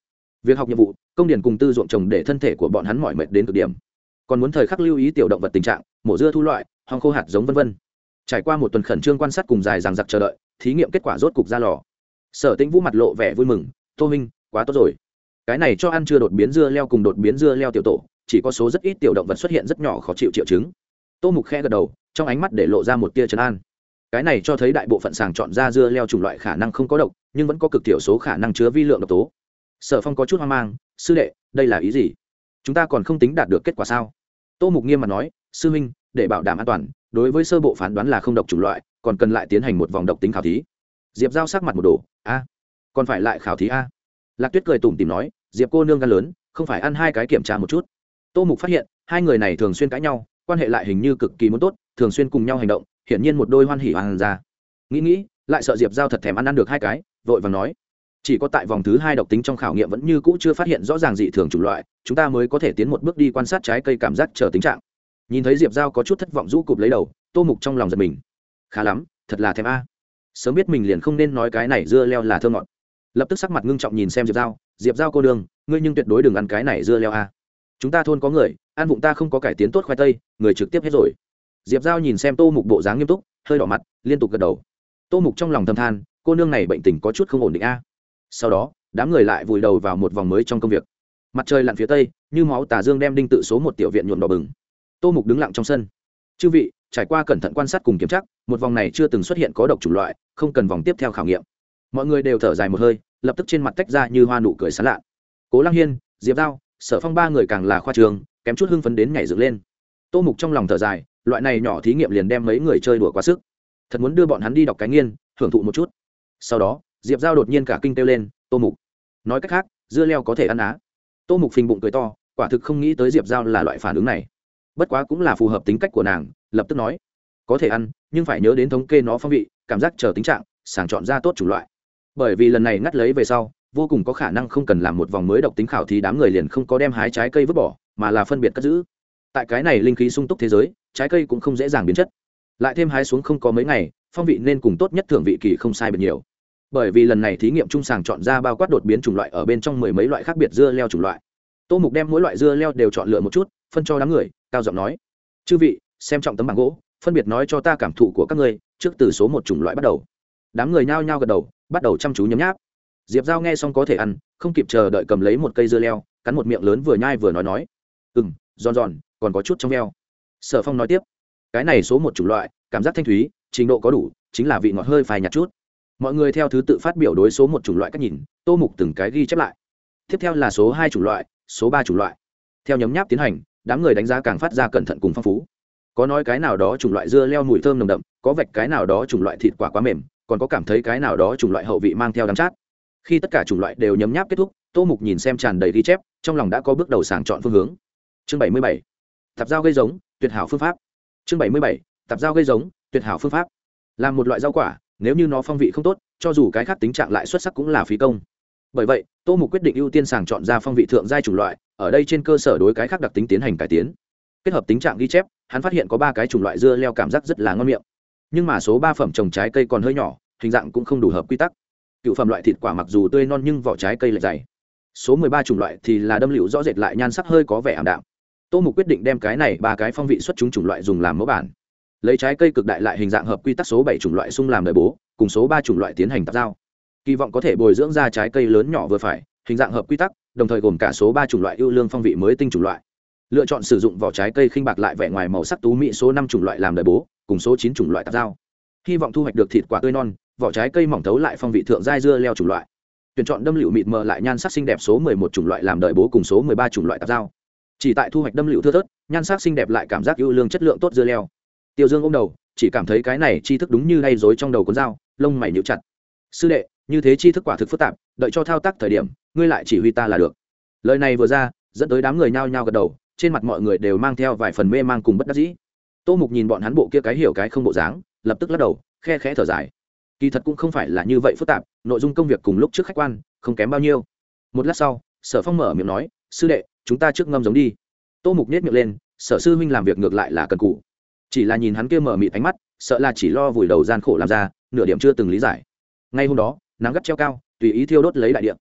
Việc học nhiệm vụ, công điển cùng tư ruộng trồng để thân thể của bọn hắn mỏi mệt đến cực điểm. Còn muốn thời khắc lưu ý tiểu động vật tình trạng, mổ dưa thu loại, hong khô hạt giống v v trải qua một tuần khẩn trương quan sát cùng dài dằng giặc chờ đợi, thí nghiệm kết quả rốt cục ra lò. Sở tĩnh vũ mặt lộ vẻ vui mừng, tô minh, quá tốt rồi. Cái này cho ăn chưa đột biến dưa leo cùng đột biến dưa leo tiểu tổ, chỉ có số rất ít tiểu động vật xuất hiện rất nhỏ khó chịu triệu chứng tô mục khe gật đầu, trong ánh mắt để lộ ra một tia trấn an. Cái này cho thấy đại bộ phận sàng chọn ra dưa leo chủng loại khả năng không có độc, nhưng vẫn có cực thiểu số khả năng chứa vi lượng độc tố. Sở phong có chút hoang mang, sư đệ, đây là ý gì? Chúng ta còn không tính đạt được kết quả sao? Tô mục nghiêm mặt nói, sư minh để bảo đảm an toàn, đối với sơ bộ phán đoán là không độc chủng loại, còn cần lại tiến hành một vòng độc tính khảo thí. Diệp giao sắc mặt một đồ a, còn phải lại khảo thí a. Lạc tuyết cười tủm tìm nói, diệp cô nương gan lớn, không phải ăn hai cái kiểm tra một chút. Tô mục phát hiện, hai người này thường xuyên cãi nhau quan hệ lại hình như cực kỳ muốn tốt, thường xuyên cùng nhau hành động, hiển nhiên một đôi hoan hỉ hoàng ra. Nghĩ nghĩ, lại sợ diệp giao thật thèm ăn ăn được hai cái, vội vàng nói, chỉ có tại vòng thứ hai độc tính trong khảo nghiệm vẫn như cũ chưa phát hiện rõ ràng dị thường chủng loại, chúng ta mới có thể tiến một bước đi quan sát trái cây cảm giác chờ tính trạng. Nhìn thấy diệp giao có chút thất vọng rũ cụp lấy đầu, tô mục trong lòng giật mình. Khá lắm, thật là thèm a. Sớm biết mình liền không nên nói cái này dưa leo là thơ ngọt. Lập tức sắc mặt ngưng trọng nhìn xem diệp giao diệp giao cô đường ngươi nhưng tuyệt đối đừng ăn cái này dưa leo a. Chúng ta thôn có người ăn vụng ta không có cải tiến tốt khoai tây, người trực tiếp hết rồi. Diệp giao nhìn xem tô mục bộ dáng nghiêm túc, hơi đỏ mặt, liên tục gật đầu. Tô mục trong lòng thầm than, cô nương này bệnh tình có chút không ổn định a. Sau đó, đám người lại vùi đầu vào một vòng mới trong công việc. Mặt trời lặn phía tây, như máu tà dương đem đinh tự số một tiểu viện nhuộm đỏ bừng. Tô mục đứng lặng trong sân. Chư vị, trải qua cẩn thận quan sát cùng kiểm tra, một vòng này chưa từng xuất hiện có độc chủng loại, không cần vòng tiếp theo khảo nghiệm. Mọi người đều thở dài một hơi, lập tức trên mặt tách ra như hoa nụ cười sán lạ. Cố lăng hiên, diệp giao, sở phong ba người càng là khoa trường kém chút hưng phấn đến nhảy dựng lên. Tô mục trong lòng thở dài, loại này nhỏ thí nghiệm liền đem mấy người chơi đùa quá sức. Thật muốn đưa bọn hắn đi đọc cái nghiên hưởng thụ một chút. Sau đó, diệp giao đột nhiên cả kinh kêu lên, tô mục, nói cách khác, dưa leo có thể ăn á. Tô mục phình bụng cười to, quả thực không nghĩ tới diệp giao là loại phản ứng này. Bất quá cũng là phù hợp tính cách của nàng, lập tức nói, có thể ăn, nhưng phải nhớ đến thống kê nó phong vị, cảm giác chờ tính trạng, sàng chọn ra tốt chủng loại. Bởi vì lần này ngắt lấy về sau, vô cùng có khả năng không cần làm một vòng mới độc tính khảo thì đám người liền không có đem hái trái cây vứt bỏ mà là phân biệt cất giữ. Tại cái này linh khí sung túc thế giới, trái cây cũng không dễ dàng biến chất. Lại thêm hái xuống không có mấy ngày, phong vị nên cùng tốt nhất thưởng vị kỳ không sai biệt nhiều. Bởi vì lần này thí nghiệm trung sàng chọn ra bao quát đột biến chủng loại ở bên trong mười mấy loại khác biệt dưa leo chủng loại. Tô mục đem mỗi loại dưa leo đều chọn lựa một chút, phân cho đám người, cao giọng nói, chư vị, xem trọng tấm bảng gỗ, phân biệt nói cho ta cảm thụ của các ngươi, trước từ số một chủng loại bắt đầu. Đám người nhao nhao gật đầu, bắt đầu chăm chú nhấm nháp. Diệp giao nghe xong có thể ăn, không kịp chờ đợi cầm lấy một cây dưa leo, cắn một miệng lớn vừa nhai vừa nói nói ừ m giòn giòn, còn có chút trong veo. Sở phong nói tiếp, cái này số một chủng loại, cảm giác thanh thúy, trình độ có đủ, chính là vị ngọt hơi phai nhạt chút. Mọi người theo thứ tự phát biểu đối số một chủng loại cách nhìn, tô mục từng cái ghi chép lại. Tiếp theo là số hai chủng loại, số ba chủng loại. Theo nhấm nháp tiến hành, đám người đánh giá càng phát ra cẩn thận cùng phong phú. Có nói cái nào đó chủng loại dưa leo mùi thơm nồng đậm, có vạch cái nào đó chủng loại thịt quả quá mềm, còn có cảm thấy cái nào đó chủng loại hậu vị mang theo đám chát. Khi tất cả chủng loại đều nhấm nháp kết thúc, tô mục nhìn xem tràn đầy ghi chép, trong lòng đã có bước đầu sàng chọn phương hướng chương bảy mươi bảy. Tạp giao gây giống, tuyệt hảo phương pháp. Chương bảy mươi bảy. Tạp giao gây giống, tuyệt hảo phương pháp. Làm một loại rau quả, nếu như nó phong vị không tốt, cho dù cái khác tính trạng lại xuất sắc cũng là phí công. Bởi vậy, tô mục quyết định ưu tiên sàng chọn ra phong vị thượng giai chủng loại, ở đây trên cơ sở đối cái khác đặc tính tiến hành cải tiến. Kết hợp tính trạng ghi chép, hắn phát hiện có ba cái chủng loại dưa leo cảm giác rất là ngon miệng. Nhưng mà số ba phẩm trồng trái cây còn hơi nhỏ, hình dạng cũng không đủ hợp quy tắc. Cựu phẩm loại thịt quả mặc dù tươi non nhưng vỏ trái cây lại dày. Số mười ba chủng loại thì là đâm liệu rõ rệt lại nhan sắc hơi có vẻ ảm đạm tô mục quyết định đem cái này ba cái phong vị xuất chúng chủng loại dùng làm mẫu bản. Lấy trái cây cực đại lại hình dạng hợp quy tắc số bảy chủng loại sung làm đời bố, cùng số ba chủng loại tiến hành tạp giao. Kỳ vọng có thể bồi dưỡng ra trái cây lớn nhỏ vừa phải, hình dạng hợp quy tắc, đồng thời gồm cả số ba chủng loại ưu lương phong vị mới tinh chủng loại. Lựa chọn sử dụng vỏ trái cây khinh bạc lại vẻ ngoài màu sắc tú mỹ số năm chủng loại làm đời bố, cùng số chín chủng loại tạp giao. Hy vọng thu hoạch được thịt quả tươi non, vỏ trái cây mỏng thấu lại phong vị thượng giai dưa leo chủng loại. Tuyển chọn đâm liệu mịt mờ lại nhan sắc xinh đẹp số mười một chủng loại làm đời bố cùng số mười ba chủng loại tạp giao chỉ tại thu hoạch đâm liệu thưa thớt, nhan sắc xinh đẹp lại cảm giác ưu lương chất lượng tốt dưa leo. Tiêu dương ôm đầu, chỉ cảm thấy cái này tri thức đúng như đay dối trong đầu con dao, lông mày nhịu chặt. Sư đệ, như thế tri thức quả thực phức tạp, đợi cho thao tác thời điểm, ngươi lại chỉ huy ta là được. Lời này vừa ra, dẫn tới đám người nhao nhao gật đầu, trên mặt mọi người đều mang theo vài phần mê mang cùng bất đắc dĩ. Tô mục nhìn bọn hắn bộ kia cái hiểu cái không bộ dáng, lập tức lắc đầu, khe khẽ thở dài. Kỳ thật cũng không phải là như vậy phức tạp, nội dung công việc cùng lúc trước khách quan, không kém bao nhiêu. Một lát sau, sở phong mở miệng nói, sư đệ chúng ta trước ngâm giống đi. Tô mục nhét miệng lên, sở sư huynh làm việc ngược lại là cần cụ chỉ là nhìn hắn kia mở mịt ánh mắt, sợ là chỉ lo vùi đầu gian khổ làm ra, nửa điểm chưa từng lý giải. Ngay hôm đó, nắng gắt treo cao, tùy ý thiêu đốt lấy đại điện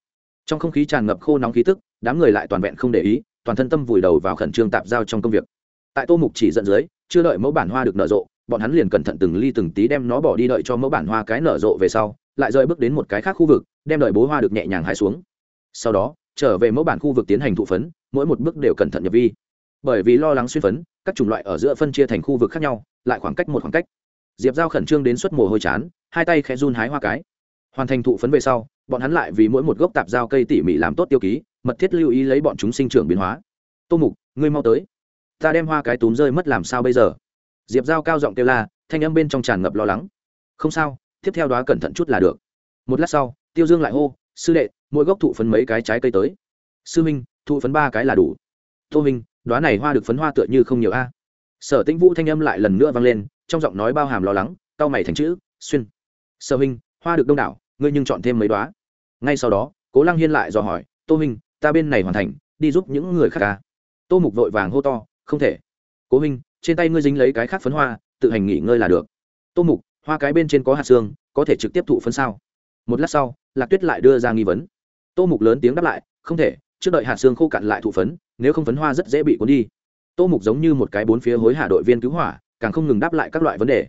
trong không khí tràn ngập khô nóng khí tức, đám người lại toàn vẹn không để ý, toàn thân tâm vùi đầu vào khẩn trương tạp giao trong công việc. Tại tô mục chỉ dẫn dưới, chưa đợi mẫu bản hoa được nở rộ, bọn hắn liền cẩn thận từng ly từng tí đem nó bỏ đi đợi cho mẫu bản hoa cái nở rộ về sau, lại rơi bước đến một cái khác khu vực, đem đợi bố hoa được nhẹ nhàng hạ xuống. Sau đó trở về mẫu bản khu vực tiến hành thụ phấn, mỗi một bước đều cẩn thận nhập vi. Bởi vì lo lắng xuyên phấn, các chủng loại ở giữa phân chia thành khu vực khác nhau, lại khoảng cách một khoảng cách. Diệp giao khẩn trương đến suất mồ hôi chán, hai tay khẽ run hái hoa cái. Hoàn thành thụ phấn về sau, bọn hắn lại vì mỗi một gốc tạp giao cây tỉ mỉ làm tốt tiêu ký, mật thiết lưu ý lấy bọn chúng sinh trưởng biến hóa. Tô mục, ngươi mau tới. Ta đem hoa cái túm rơi mất làm sao bây giờ? Diệp giao cao giọng kêu la, thanh âm bên trong tràn ngập lo lắng. Không sao, tiếp theo đó cẩn thận chút là được. Một lát sau, tiêu dương lại hô sư đệ mỗi gốc thụ phấn mấy cái trái cây tới. Sư minh thụ phấn ba cái là đủ. Tô minh đoá này hoa được phấn hoa tựa như không nhiều a. Sở tĩnh vũ thanh âm lại lần nữa vang lên trong giọng nói bao hàm lo lắng cau mày thành chữ xuyên. Sở Minh, hoa được đông đảo ngươi nhưng chọn thêm mấy đoá ngay sau đó cố lăng hiên lại dò hỏi tô Minh, ta bên này hoàn thành đi giúp những người khác ca tô mục vội vàng hô to không thể. Cố Minh, trên tay ngươi dính lấy cái khác phấn hoa tự hành nghỉ ngơi là được. Tô mục hoa cái bên trên có hạt xương có thể trực tiếp thụ phấn sao? Một lát sau, lạc tuyết lại đưa ra nghi vấn. Tô mục lớn tiếng đáp lại, không thể, trước đợi hạt xương khô cạn lại thụ phấn, nếu không phấn hoa rất dễ bị cuốn đi. Tô mục giống như một cái bốn phía hối hả đội viên cứu hỏa, càng không ngừng đáp lại các loại vấn đề.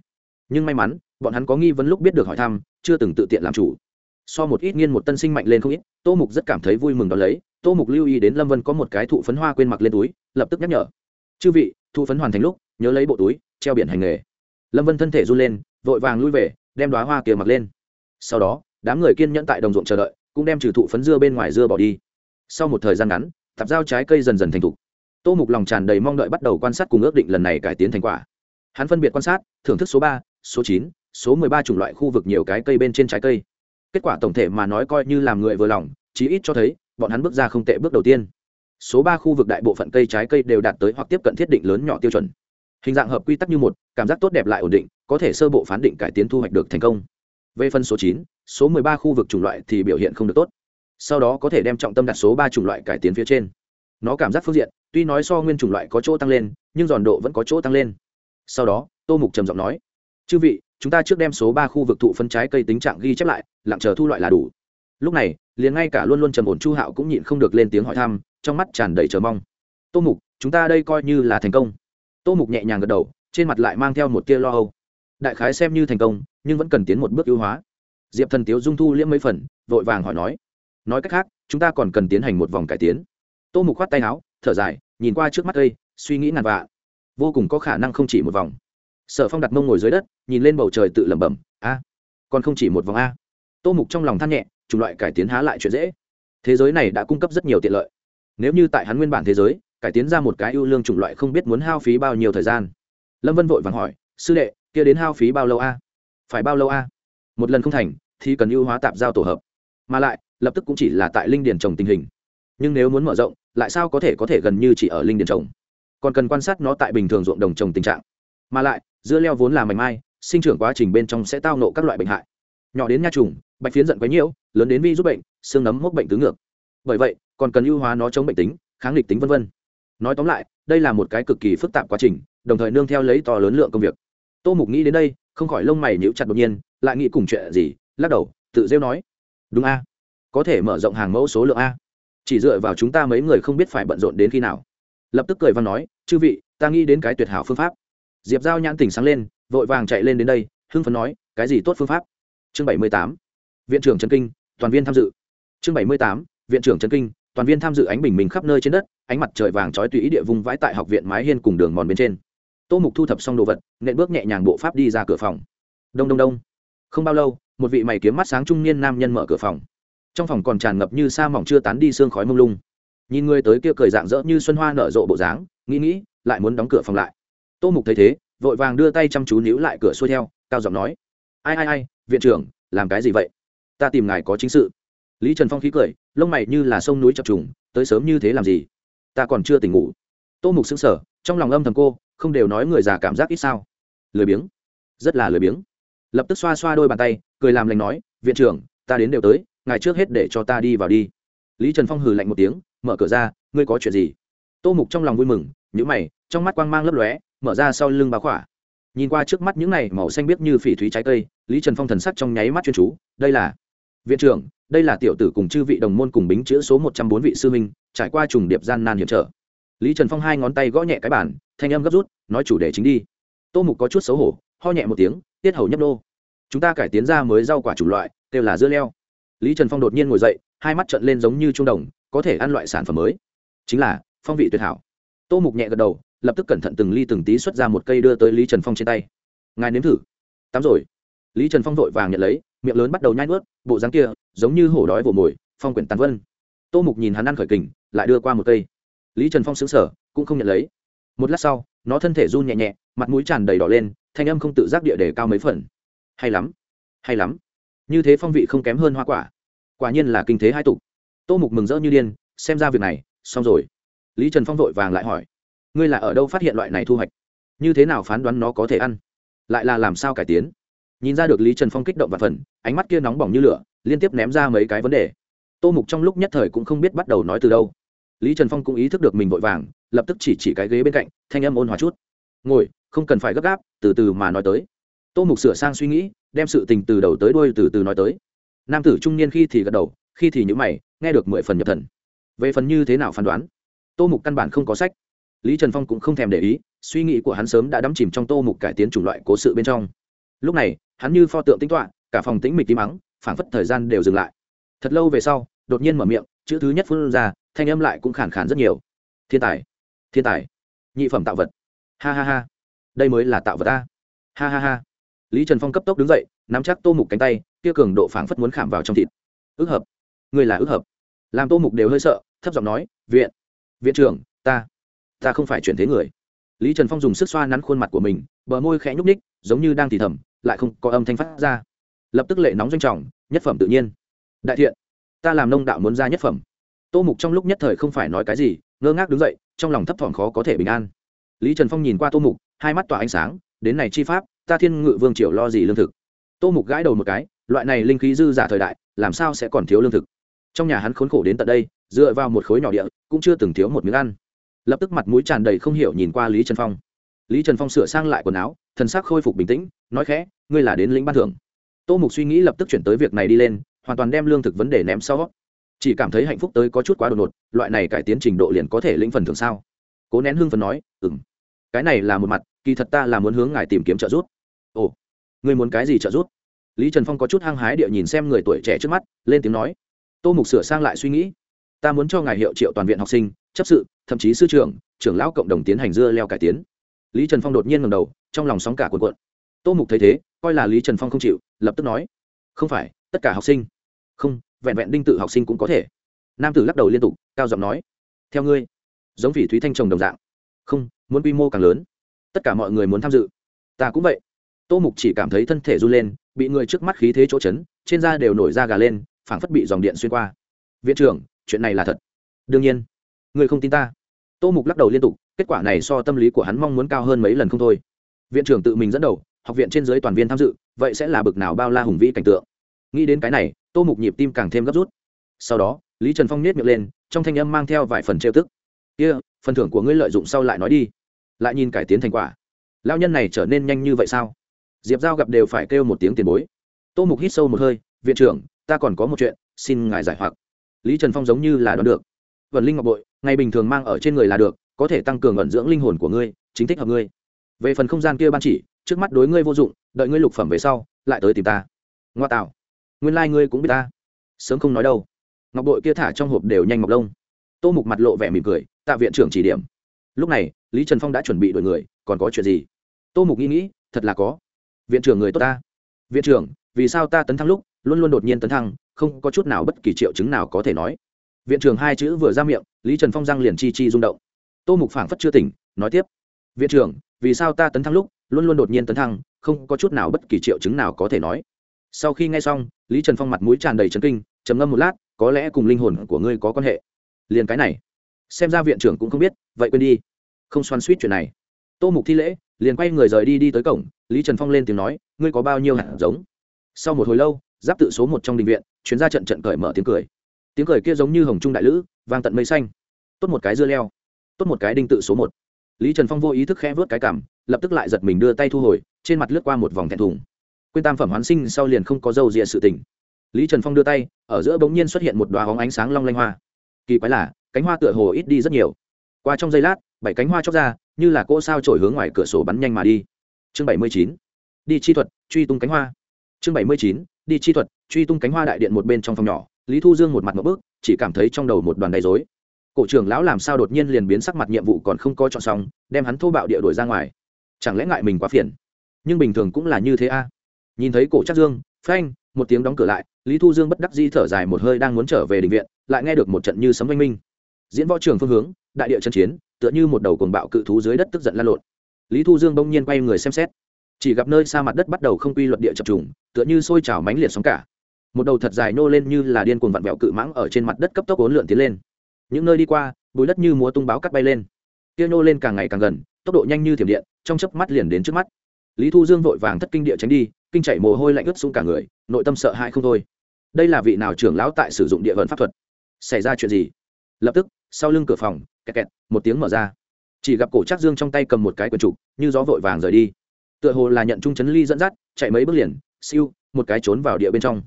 Nhưng may mắn, bọn hắn có nghi vấn lúc biết được hỏi thăm, chưa từng tự tiện làm chủ. So một ít nghiên một tân sinh mạnh lên không ít, tô mục rất cảm thấy vui mừng đón lấy. Tô mục lưu ý đến lâm vân có một cái thụ phấn hoa quên mặc lên túi, lập tức nhắc nhở. Chư vị, thụ phấn hoàn thành lúc, nhớ lấy bộ túi, treo biển hành nghề. Lâm vân thân thể run lên, vội vàng lui về, đem đoá hoa kia mặc lên. Sau đó đám người kiên nhẫn tại đồng ruộng chờ đợi, cũng đem trừ thụ phấn dưa bên ngoài dưa bỏ đi. Sau một thời gian ngắn, tạp giao trái cây dần dần thành thục. Tô mục lòng tràn đầy mong đợi bắt đầu quan sát cùng ước định lần này cải tiến thành quả. Hắn phân biệt quan sát, thưởng thức số ba, số chín, số mười ba chủng loại khu vực nhiều cái cây bên trên trái cây. Kết quả tổng thể mà nói coi như làm người vừa lòng, chí ít cho thấy, bọn hắn bước ra không tệ bước đầu tiên. Số ba khu vực đại bộ phận cây trái cây đều đạt tới hoặc tiếp cận thiết định lớn nhỏ tiêu chuẩn. Hình dạng hợp quy tắc như một, cảm giác tốt đẹp lại ổn định, có thể sơ bộ phán định cải tiến thu hoạch được thành công về phân số chín, số mười ba khu vực chủng loại thì biểu hiện không được tốt. Sau đó có thể đem trọng tâm đặt số ba chủng loại cải tiến phía trên. Nó cảm giác phương diện, tuy nói so nguyên chủng loại có chỗ tăng lên, nhưng giòn độ vẫn có chỗ tăng lên. Sau đó, tô mục trầm giọng nói, chư vị, chúng ta trước đem số ba khu vực thụ phân trái cây tính trạng ghi chép lại, lặng chờ thu loại là đủ. Lúc này, liền ngay cả luôn luôn trầm ổn chu hạo cũng nhịn không được lên tiếng hỏi thăm, trong mắt tràn đầy chờ mong. Tô mục, chúng ta đây coi như là thành công. Tô mục nhẹ nhàng gật đầu, trên mặt lại mang theo một tia lo âu đại khái xem như thành công, nhưng vẫn cần tiến một bước ưu hóa. Diệp thần tiếu dung thu liễm mấy phần, vội vàng hỏi nói nói cách khác, chúng ta còn cần tiến hành một vòng cải tiến. Tô mục khoát tay áo, thở dài, nhìn qua trước mắt đây, suy nghĩ ngàn vạ vô cùng có khả năng không chỉ một vòng. Sở phong đặt mông ngồi dưới đất, nhìn lên bầu trời tự lẩm bẩm, a, còn không chỉ một vòng a. Tô mục trong lòng than nhẹ, chủng loại cải tiến há lại chuyện dễ. Thế giới này đã cung cấp rất nhiều tiện lợi. Nếu như tại hắn nguyên bản thế giới, cải tiến ra một cái ưu lương chủng loại không biết muốn hao phí bao nhiêu thời gian. Lâm vân vội vàng hỏi, sư đệ kia đến hao phí bao lâu a? Phải bao lâu a? Một lần không thành, thì cần ưu hóa tạp giao tổ hợp. Mà lại, lập tức cũng chỉ là tại linh điền trồng tình hình. Nhưng nếu muốn mở rộng, lại sao có thể có thể gần như chỉ ở linh điền trồng? Còn cần quan sát nó tại bình thường ruộng đồng trồng tình trạng. Mà lại, dưa leo vốn là mảnh mai, sinh trưởng quá trình bên trong sẽ tao nộ các loại bệnh hại. Nhỏ đến nha trùng, bạch phiến giận quấy nhiễu, lớn đến vi giúp bệnh, xương nấm mốc bệnh tứ ngược. Bởi vậy, còn cần ưu hóa nó chống bệnh tính, kháng lịch tính v v nói tóm lại, đây là một cái cực kỳ phức tạp quá trình, đồng thời nương theo lấy to lớn lượng công việc tô mục nghĩ đến đây, không khỏi lông mày nhíu chặt đột nhiên, lại nghĩ cùng chuyện gì, lắc đầu, tự rêu nói. Đúng a. Có thể mở rộng hàng mẫu số lượng a. Chỉ dựa vào chúng ta mấy người không biết phải bận rộn đến khi nào. Lập tức cười văn nói, chư vị, ta nghĩ đến cái tuyệt hảo phương pháp. Diệp giao nhãn tỉnh sáng lên, vội vàng chạy lên đến đây, hưng phấn nói, cái gì tốt phương pháp? Chương bảy mươi tám. Viện trưởng trần kinh, toàn viên tham dự. Chương bảy mươi tám. Viện trưởng trần kinh, toàn viên tham dự ánh bình minh khắp nơi trên đất, ánh mặt trời vàng trói tùy ý địa vùng vãi tại học viện mái hiên cùng đường mòn bên trên tô mục thu thập xong đồ vật, nện bước nhẹ nhàng bộ pháp đi ra cửa phòng. Đông đông đông. Không bao lâu, một vị mày kiếm mắt sáng trung niên nam nhân mở cửa phòng. Trong phòng còn tràn ngập như sa mỏng chưa tán đi sương khói mông lung. Nhìn người tới kia cười dạng dỡ như xuân hoa nở rộ bộ dáng, nghĩ nghĩ, lại muốn đóng cửa phòng lại. Tô mục thấy thế, vội vàng đưa tay chăm chú níu lại cửa xuôi theo, cao giọng nói, ai ai ai, viện trưởng, làm cái gì vậy? Ta tìm ngài có chính sự. Lý trần phong khí cười, lông mày như là sông núi chập trùng, tới sớm như thế làm gì? Ta còn chưa tỉnh ngủ. Tô mục xứng sở trong lòng âm thầm cô không đều nói người già cảm giác ít sao? Lười biếng. Rất là lười biếng. Lập tức xoa xoa đôi bàn tay, cười làm lành nói, viện trưởng, ta đến đều tới, ngài trước hết để cho ta đi vào đi. Lý trần phong hừ lạnh một tiếng, mở cửa ra, ngươi có chuyện gì? Tô mục trong lòng vui mừng nhữ mày, trong mắt quang mang lấp lóe, mở ra sau lưng bá khỏa. Nhìn qua trước mắt những này màu xanh biếc như phỉ thúy trái cây, lý trần phong thần sắc trong nháy mắt chuyên chú, đây là viện trưởng, đây là tiểu tử cùng chư vị đồng môn cùng bính chữ số một trăm bốn vị sư minh trải qua trùng điệp gian nan hiểm trở lý trần phong hai ngón tay gõ nhẹ cái bản thanh âm gấp rút, nói chủ đề chính đi. Tô mục có chút xấu hổ, ho nhẹ một tiếng, tiết hầu nhấp đô chúng ta cải tiến ra mới rau quả chủng loại, kêu là dưa leo. Lý trần phong đột nhiên ngồi dậy, hai mắt trận lên giống như trung đồng, có thể ăn loại sản phẩm mới. Chính là, phong vị tuyệt hảo. Tô mục nhẹ gật đầu, lập tức cẩn thận từng ly từng tí xuất ra một cây đưa tới lý trần phong trên tay. Ngài nếm thử. Tắm rồi. Lý trần phong vội vàng nhận lấy, miệng lớn bắt đầu nhai nuốt, bộ dáng kia, giống như hổ đói vồ mồi, phong quyển tàn vân. Tô mục nhìn hắn ăn khởi kình, lại đưa qua một cây lý trần phong xứng sở cũng không nhận lấy. Một lát sau, nó thân thể run nhẹ nhẹ, mặt mũi tràn đầy đỏ lên, thanh âm không tự giác địa đề cao mấy phần. Hay lắm hay lắm. Như thế phong vị không kém hơn hoa quả. Quả nhiên là kinh thế hai tục. Tô mục mừng rỡ như điên, xem ra việc này, xong rồi. Lý trần phong vội vàng lại hỏi, ngươi là ở đâu phát hiện loại này thu hoạch? Như thế nào phán đoán nó có thể ăn? Lại là làm sao cải tiến? Nhìn ra được lý trần phong kích động và phần ánh mắt kia nóng bỏng như lửa, liên tiếp ném ra mấy cái vấn đề. Tô mục trong lúc nhất thời cũng không biết bắt đầu nói từ đâu lý trần phong cũng ý thức được mình vội vàng, lập tức chỉ chỉ cái ghế bên cạnh, thanh âm ôn hòa chút. Ngồi, không cần phải gấp gáp, từ từ mà nói tới. Tô mục sửa sang suy nghĩ, đem sự tình từ đầu tới đuôi từ từ nói tới. Nam tử trung niên khi thì gật đầu, khi thì nhữ mày, nghe được mười phần nhập thần. Về phần như thế nào phán đoán? Tô mục căn bản không có sách. Lý trần phong cũng không thèm để ý, suy nghĩ của hắn sớm đã đắm chìm trong tô mục cải tiến chủng loại cố sự bên trong. Lúc này, hắn như pho tượng tính toạ cả phòng tĩnh mịch tí mắng phảng phất thời gian đều dừng lại. Thật lâu về sau, đột nhiên mở miệng chữ thứ nhất phun ra, thanh âm lại cũng khản khản rất nhiều. Thiên tài thiên tài, nhị phẩm tạo vật. Ha ha ha, đây mới là tạo vật ta. Ha ha ha. Lý trần phong cấp tốc đứng dậy, nắm chắc tô mục cánh tay, kia cường độ phảng phất muốn khảm vào trong thịt. Ước hợp. Người là ước hợp. Làm tô mục đều hơi sợ, thấp giọng nói, viện viện trưởng, ta ta không phải chuyển thế người. Lý trần phong dùng sức xoa nắn khuôn mặt của mình, bờ môi khẽ nhúc ních giống như đang thì thầm, lại không có âm thanh phát ra. Lập tức lệ nóng doanh trọng, nhất phẩm tự nhiên. Đại thiện ta làm nông đạo muốn ra nhất phẩm. Tô mục trong lúc nhất thời không phải nói cái gì, ngơ ngác đứng dậy, trong lòng thấp thỏm khó có thể bình an. Lý trần phong nhìn qua tô mục, hai mắt tỏa ánh sáng, đến này chi pháp, ta thiên ngự vương triều lo gì lương thực? Tô mục gãi đầu một cái, loại này linh khí dư giả thời đại, làm sao sẽ còn thiếu lương thực? Trong nhà hắn khốn khổ đến tận đây, dựa vào một khối nhỏ địa, cũng chưa từng thiếu một miếng ăn. Lập tức mặt mũi tràn đầy không hiểu nhìn qua lý trần phong. Lý trần phong sửa sang lại quần áo, thần sắc khôi phục bình tĩnh, nói khẽ, ngươi là đến lĩnh ban thưởng. Tô mục suy nghĩ lập tức chuyển tới việc này đi lên hoàn toàn đem lương thực vấn đề ném sau. Chỉ cảm thấy hạnh phúc tới có chút quá đột ngột, loại này cải tiến trình độ liền có thể lĩnh phần thưởng sao? Cố nén hương phần nói ừng cái này là một mặt, kỳ thật ta là muốn hướng ngài tìm kiếm trợ giúp. Ồ, ngươi muốn cái gì trợ giúp? Lý trần phong có chút hăng hái địa nhìn xem người tuổi trẻ trước mắt, lên tiếng nói, tô mục sửa sang lại suy nghĩ. Ta muốn cho ngài hiệu triệu toàn viện học sinh, chấp sự, thậm chí sư trưởng trưởng lão cộng đồng tiến hành dưa leo cải tiến. Lý trần phong đột nhiên ngầm đầu, trong lòng sóng cả cuộn cuộn. Tô mục thấy thế, coi là lý trần phong không chịu, lập tức nói, không phải tất cả học sinh. Không, vẹn vẹn đinh tự học sinh cũng có thể. Nam tử lắc đầu liên tục, cao giọng nói, theo ngươi. Giống vị thúy thanh trồng đồng dạng. Không, muốn quy mô càng lớn. Tất cả mọi người muốn tham dự. Ta cũng vậy. Tô mục chỉ cảm thấy thân thể run lên, bị người trước mắt khí thế chỗ chấn, trên da đều nổi da gà lên, phảng phất bị dòng điện xuyên qua. Viện trưởng, chuyện này là thật. Đương nhiên. Người không tin ta. Tô mục lắc đầu liên tục, kết quả này so tâm lý của hắn mong muốn cao hơn mấy lần không thôi. Viện trưởng tự mình dẫn đầu, học viện trên dưới toàn viên tham dự, vậy sẽ là bực nào bao la hùng vĩ cảnh tượng? Nghĩ đến cái này tô mục nhịp tim càng thêm gấp rút. Sau đó lý trần phong nhét miệng lên trong thanh âm mang theo vài phần trêu tức. Kia、yeah, phần thưởng của ngươi lợi dụng sau lại nói đi. Lại nhìn cải tiến thành quả. Lao nhân này trở nên nhanh như vậy sao? Diệp giao gặp đều phải kêu một tiếng tiền bối. Tô mục hít sâu một hơi viện trưởng ta còn có một chuyện xin ngài giải hoặc. Lý trần phong giống như là đoán được. Vần linh ngọc bội ngày bình thường mang ở trên người là được có thể tăng cường ẩn dưỡng linh hồn của ngươi chính thích hợp ngươi. Về phần không gian kia ban chỉ trước mắt đối ngươi vô dụng đợi ngươi lục phẩm về sau lại tới tìm ta. Ngoa tạo nguyên lai、like、ngươi cũng biết ta. Sớm không nói đâu. Ngọc bội kia thả trong hộp đều nhanh ngọc lông. Tô mục mặt lộ vẻ mỉm cười, tạ viện trưởng chỉ điểm. Lúc này, lý trần phong đã chuẩn bị đổi người, còn có chuyện gì? Tô mục nghĩ nghĩ, thật là có. Viện trưởng người tốt ta. Viện trưởng, vì sao ta tấn thăng lúc, luôn luôn đột nhiên tấn thăng, không có chút nào bất kỳ triệu chứng nào có thể nói? Viện trưởng hai chữ vừa ra miệng, lý trần phong răng liền chi chi rung động. Tô mục phảng phất chưa tỉnh, nói tiếp, viện trưởng, vì sao ta tấn thăng lúc, luôn luôn đột nhiên tấn thăng, không có chút nào bất kỳ triệu chứng nào có thể nói? Sau khi nghe xong, lý trần phong mặt mũi tràn đầy trấn kinh, trầm ngâm một lát, có lẽ cùng linh hồn của ngươi có quan hệ. Liền cái này, xem ra viện trưởng cũng không biết, vậy quên đi. Không xoắn suýt chuyện này. Tô mục thi lễ, liền quay người rời đi đi tới cổng, lý trần phong lên tiếng nói, ngươi có bao nhiêu hạt giống? Sau một hồi lâu, giáp tự số một trong đình viện chuyến ra trận trận cởi mở tiếng cười. Tiếng cười kia giống như hồng trung đại lữ, vang tận mây xanh. Tốt một cái dưa leo, tốt một cái đinh tự số một. Lý trần phong vô ý thức khẽ vớt cái cảm lập tức lại giật mình đưa tay thu hồi, trên mặt lướt qua một vòng thẹn thùng quên tam phẩm hoán sinh sau liền không có dâu rịa sự tình. Lý trần phong đưa tay, ở giữa bỗng nhiên xuất hiện một đoá hóng ánh sáng long lanh hoa. Kỳ quái là, cánh hoa tựa hồ ít đi rất nhiều. Qua trong giây lát, bảy cánh hoa chóc ra, như là cỗ sao trổi hướng ngoài cửa sổ bắn nhanh mà đi. Chương bảy mươi chín, đi chi thuật, truy tung cánh hoa. Chương bảy mươi chín, đi chi thuật, truy tung cánh hoa đại điện một bên trong phòng nhỏ, lý thu dương một mặt một bước chỉ cảm thấy trong đầu một đoàn đầy dối cổ trưởng lão làm sao đột nhiên liền biến sắc mặt nhiệm vụ còn không có chọn xong, đem hắn thô bạo địa đuổi ra ngoài. Chẳng lẽ ngại mình quá phiền? Nhưng bình thường cũng là như thế a nhìn thấy cổ chắc dương, phanh, một tiếng đóng cửa lại, lý thu dương bất đắc di thở dài một hơi đang muốn trở về định viện, lại nghe được một trận như sấm oanh minh. Diễn võ trường phương hướng, đại địa chân chiến, tựa như một đầu cuồng bạo cự thú dưới đất tức giận lan lộn. Lý thu dương bỗng nhiên quay người xem xét. Chỉ gặp nơi xa mặt đất bắt đầu không quy luật địa chập trùng, tựa như sôi trào mánh liệt sóng cả. Một đầu thật dài nô lên như là điên cuồng vặn vẹo cự mãng ở trên mặt đất cấp tốc ốn lượn tiến lên. Những nơi đi qua, bùi đất như múa tung báo cắt bay lên. Kia nô lên càng ngày càng gần, tốc độ nhanh như thiểm điện, trong chớp mắt liền đến trước mắt lý thu dương vội vàng thất kinh địa tránh đi, kinh chảy mồ hôi lạnh ướt xuống cả người, nội tâm sợ hãi không thôi. Đây là vị nào trưởng lão tại sử dụng địa vận pháp thuật? Xảy ra chuyện gì? Lập tức, sau lưng cửa phòng, kẹt kẹt, một tiếng mở ra. Chỉ gặp cổ trác dương trong tay cầm một cái quần trục, như gió vội vàng rời đi. Tựa hồ là nhận trung chấn ly dẫn dắt, chạy mấy bước liền, siêu, một cái trốn vào địa bên trong.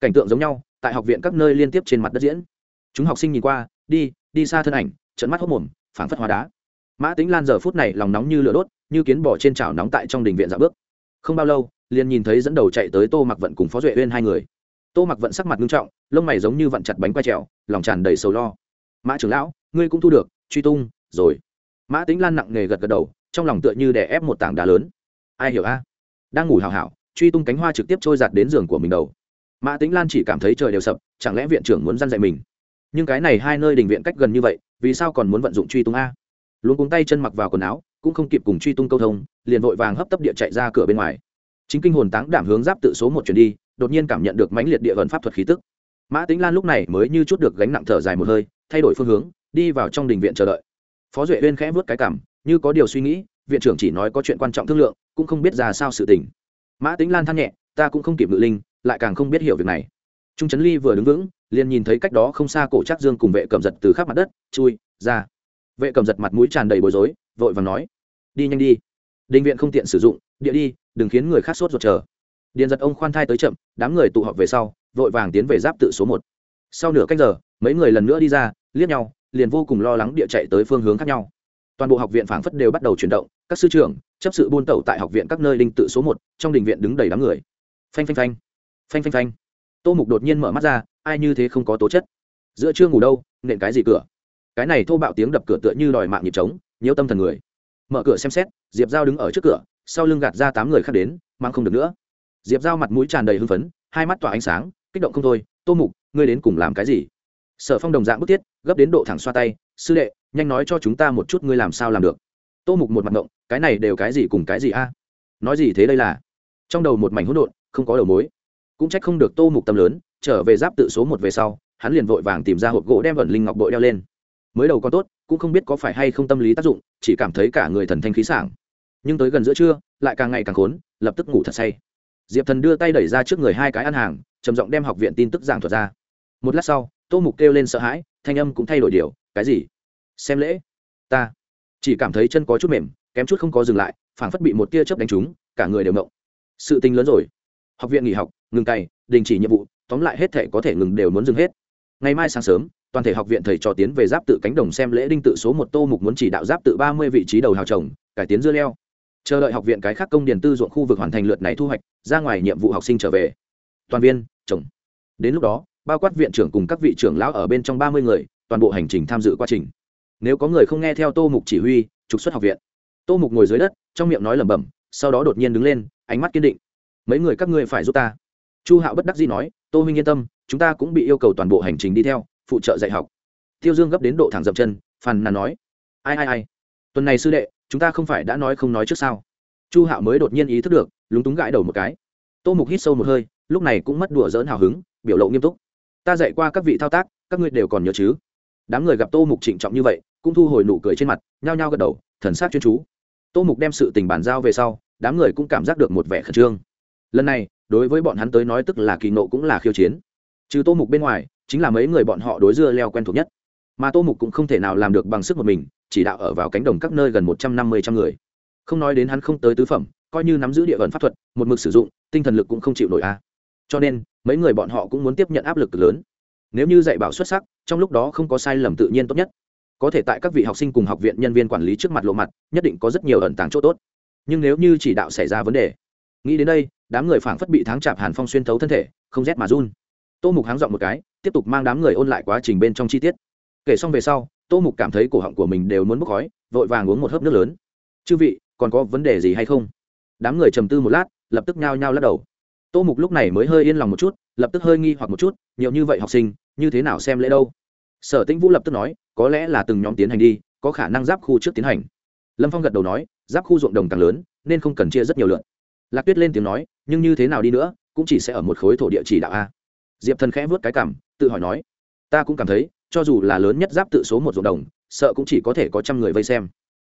Cảnh tượng giống nhau, tại học viện các nơi liên tiếp trên mặt đất diễn. Chúng học sinh nhìn qua, đi đi xa thân ảnh trận mắt hốc mồm, phảng phất hóa đá mã tính lan giờ phút này lòng nóng như lửa đốt, như kiến bỏ trên chảo nóng tại trong đình viện dạo bước. Không bao lâu, liền nhìn thấy dẫn đầu chạy tới tô mặc vận cùng phó duệ uyên hai người. Tô mặc vận sắc mặt nghiêm trọng, lông mày giống như vặn chặt bánh quay trèo, lòng tràn đầy sầu lo. Mã trưởng lão, ngươi cũng thu được, truy tung, rồi. Mã tính lan nặng nề gật gật đầu, trong lòng tựa như đè ép một tảng đá lớn. Ai hiểu a? Đang ngủ hào hảo, truy tung cánh hoa trực tiếp trôi giạt đến giường của mình đầu. Mã tính lan chỉ cảm thấy trời đều sập, chẳng lẽ viện trưởng muốn dăn dạy mình? Nhưng cái này hai nơi đình viện cách gần như vậy, vì sao còn muốn vận dụng truy tung a? Luôn cuống tay chân mặc vào quần áo, cũng không kịp cùng truy tung câu thông, liền vội vàng hấp tấp địa chạy ra cửa bên ngoài. Chính kinh hồn táng đảm hướng giáp tự số một chuyển đi, đột nhiên cảm nhận được mãnh liệt địa vận pháp thuật khí tức. Mã tính lan lúc này mới như chút được gánh nặng thở dài một hơi, thay đổi phương hướng, đi vào trong đình viện chờ đợi. Phó duệ uyên khẽ vớt cái cảm, như có điều suy nghĩ, viện trưởng chỉ nói có chuyện quan trọng thương lượng, cũng không biết ra sao sự tình. Mã tính lan than nhẹ, ta cũng không kịp ngự linh, lại càng không biết hiểu việc này. Trung trấn ly vừa đứng vững, liền nhìn thấy cách đó không xa cổ trác dương cùng vệ cầm giật từ khắp mặt đất, chui, ra vệ cầm giật mặt mũi tràn đầy bối rối, vội vàng nói, đi nhanh đi. Đình viện không tiện sử dụng, địa đi, đừng khiến người khác sốt ruột chờ. Điện giật ông khoan thai tới chậm, đám người tụ họp về sau, vội vàng tiến về giáp tự số một. Sau nửa cách giờ, mấy người lần nữa đi ra, liếc nhau, liền vô cùng lo lắng địa chạy tới phương hướng khác nhau. Toàn bộ học viện phảng phất đều bắt đầu chuyển động, các sư trưởng, chấp sự buôn tẩu tại học viện các nơi đinh tự số một, trong đình viện đứng đầy đám người. Phanh phanh phanh. Phanh phanh phanh. Tô mục đột nhiên mở mắt ra, ai như thế không có tố chất. Giữa chưa ngủ đâu, nện cái gì cửa? Cái này thô bạo tiếng đập cửa tựa như đòi mạng nhịp trống nhiễu tâm thần người. Mở cửa xem xét, diệp giao đứng ở trước cửa, sau lưng gạt ra tám người khác đến, mang không được nữa. Diệp giao mặt mũi tràn đầy hưng phấn, hai mắt tỏa ánh sáng, kích động không thôi, tô mục, ngươi đến cùng làm cái gì? Sở phong đồng dạng bức thiết, gấp đến độ thẳng xoa tay, sư đệ, nhanh nói cho chúng ta một chút ngươi làm sao làm được. Tô mục một mặt ngộng, cái này đều cái gì cùng cái gì a? Nói gì thế đây là? Trong đầu một mảnh hỗn độn, không có đầu mối. Cũng trách không được tô mục tâm lớn, trở về giáp tự số một về sau, hắn liền vội vàng tìm ra hộp gỗ đem vẩn linh ngọc bội đeo lên mới đầu còn tốt, cũng không biết có phải hay không tâm lý tác dụng, chỉ cảm thấy cả người thần thanh khí sảng. Nhưng tới gần giữa trưa, lại càng ngày càng khốn, lập tức ngủ thật say. Diệp thần đưa tay đẩy ra trước người hai cái ăn hàng, trầm giọng đem học viện tin tức giảng thuật ra. Một lát sau, tô mục kêu lên sợ hãi, thanh âm cũng thay đổi điều, cái gì? Xem lễ? Ta. Chỉ cảm thấy chân có chút mềm, kém chút không có dừng lại, phảng phất bị một tia chớp đánh trúng, cả người đều động. Sự tình lớn rồi. Học viện nghỉ học, ngừng cày, đình chỉ nhiệm vụ, tóm lại hết thể có thể ngừng đều muốn dừng hết. Ngày mai sáng sớm toàn thể học viện thầy trò tiến về giáp tự cánh đồng xem lễ đinh tự số một tô mục muốn chỉ đạo giáp tự ba mươi vị trí đầu hào trồng, cải tiến dưa leo. Chờ đợi học viện cái khác công điền tư ruộng khu vực hoàn thành lượt này thu hoạch, ra ngoài nhiệm vụ học sinh trở về. Toàn viên, trồng. Đến lúc đó, bao quát viện trưởng cùng các vị trưởng lão ở bên trong ba mươi người, toàn bộ hành trình tham dự quá trình. Nếu có người không nghe theo tô mục chỉ huy, trục xuất học viện. Tô mục ngồi dưới đất, trong miệng nói lẩm bẩm, sau đó đột nhiên đứng lên, ánh mắt kiên định. Mấy người các ngươi phải giúp ta. Chu hạo bất đắc dĩ nói, tô huynh yên tâm, chúng ta cũng bị yêu cầu toàn bộ hành trình đi theo phụ trợ dạy học. Tiêu dương gấp đến độ thẳng dậm chân, phàn nàn nói, ai ai ai? Tuần này sư đệ, chúng ta không phải đã nói không nói trước sao? Chu hạo mới đột nhiên ý thức được, lúng túng gãi đầu một cái. Tô mục hít sâu một hơi, lúc này cũng mất đùa dỡn hào hứng, biểu lộ nghiêm túc. Ta dạy qua các vị thao tác, các ngươi đều còn nhớ chứ? Đám người gặp tô mục trịnh trọng như vậy, cũng thu hồi nụ cười trên mặt, nhao nhao gật đầu, thần sát chuyên chú. Tô mục đem sự tình bàn giao về sau, đám người cũng cảm giác được một vẻ khẩn trương. Lần này, đối với bọn hắn tới nói tức là kỳ nộ cũng là khiêu chiến. Trừ tô mục bên ngoài chính là mấy người bọn họ đối dưa leo quen thuộc nhất. Mà tô mục cũng không thể nào làm được bằng sức một mình, chỉ đạo ở vào cánh đồng các nơi gần một trăm năm mươi trăm người. Không nói đến hắn không tới tứ phẩm, coi như nắm giữ địa vận pháp thuật, một mực sử dụng, tinh thần lực cũng không chịu nổi a. Cho nên, mấy người bọn họ cũng muốn tiếp nhận áp lực lớn. Nếu như dạy bảo xuất sắc, trong lúc đó không có sai lầm tự nhiên tốt nhất. Có thể tại các vị học sinh cùng học viện nhân viên quản lý trước mặt lộ mặt, nhất định có rất nhiều ẩn tàng chỗ tốt. Nhưng nếu như chỉ đạo xảy ra vấn đề, nghĩ đến đây, đám người phảng phất bị tháng chạp hàn phong xuyên thấu thân thể, không rét mà run. Tô mục háng dọn một cái tiếp tục mang đám người ôn lại quá trình bên trong chi tiết. Kể xong về sau, tô mục cảm thấy cổ họng của mình đều muốn bốc khói, vội vàng uống một hớp nước lớn. Chư vị, còn có vấn đề gì hay không? Đám người trầm tư một lát, lập tức nhao nhao lắc đầu. Tô mục lúc này mới hơi yên lòng một chút, lập tức hơi nghi hoặc một chút, nhiều như vậy học sinh, như thế nào xem lễ đâu? Sở tĩnh vũ lập tức nói, có lẽ là từng nhóm tiến hành đi, có khả năng giáp khu trước tiến hành. Lâm phong gật đầu nói, giáp khu ruộng đồng càng lớn, nên không cần chia rất nhiều lượn. Lạc tuyết lên tiếng nói, nhưng như thế nào đi nữa, cũng chỉ sẽ ở một khối thổ địa chỉ đạo a. Diệp thần khẽ vớt cái cảm tự hỏi nói, ta cũng cảm thấy, cho dù là lớn nhất giáp tự số một ruộng đồng, sợ cũng chỉ có thể có trăm người vây xem.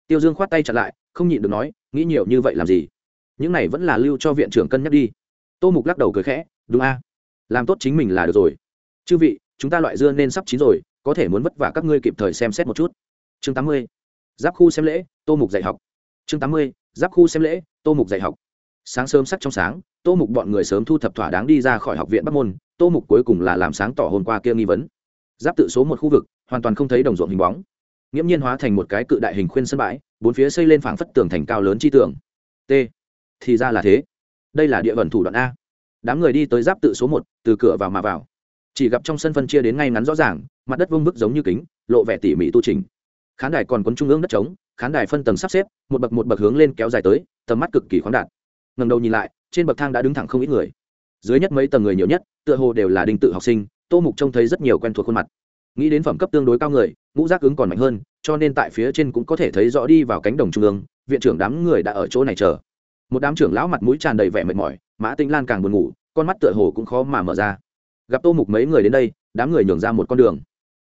Tiêu dương khoát tay chặn lại, không nhịn được nói, nghĩ nhiều như vậy làm gì? Những này vẫn là lưu cho viện trưởng cân nhắc đi. Tô mục lắc đầu cười khẽ, đúng a, làm tốt chính mình là được rồi. Chư vị, chúng ta loại dưa nên sắp chín rồi, có thể muốn vất vả các ngươi kịp thời xem xét một chút. Chương tám mươi, giáp khu xem lễ, tô mục dạy học. Chương tám mươi, giáp khu xem lễ, tô mục dạy học. Sáng sớm sắc trong sáng tô mục bọn người sớm thu thập thỏa đáng đi ra khỏi học viện bắc môn, tô mục cuối cùng là làm sáng tỏ hôm qua kia nghi vấn. Giáp tự số một khu vực, hoàn toàn không thấy đồng ruộng hình bóng. Nghiễm nhiên hóa thành một cái cự đại hình khuyên sân bãi, bốn phía xây lên phảng phất tường thành cao lớn chi tường. T. Thì ra là thế. Đây là địa vần thủ đoạn a. Đám người đi tới giáp tự số một, từ cửa vào mà vào. Chỉ gặp trong sân phân chia đến ngay ngắn rõ ràng, mặt đất vông bức giống như kính, lộ vẻ tỉ mỉ tu trình khán đài còn quấn trung ương đất trống, khán đài phân tầng sắp xếp, một bậc một bậc hướng lên kéo dài tới, tầm mắt cực kỳ khoáng đạt ngầm đầu nhìn lại, trên bậc thang đã đứng thẳng không ít người. Dưới nhất mấy tầng người nhiều nhất, tựa hồ đều là đinh tự học sinh, tô mục trông thấy rất nhiều quen thuộc khuôn mặt. Nghĩ đến phẩm cấp tương đối cao người, ngũ giác ứng còn mạnh hơn, cho nên tại phía trên cũng có thể thấy rõ đi vào cánh đồng trung ương, viện trưởng đám người đã ở chỗ này chờ. Một đám trưởng lão mặt mũi tràn đầy vẻ mệt mỏi, mã tinh lan càng buồn ngủ, con mắt tựa hồ cũng khó mà mở ra. Gặp tô mục mấy người đến đây, đám người nhường ra một con đường.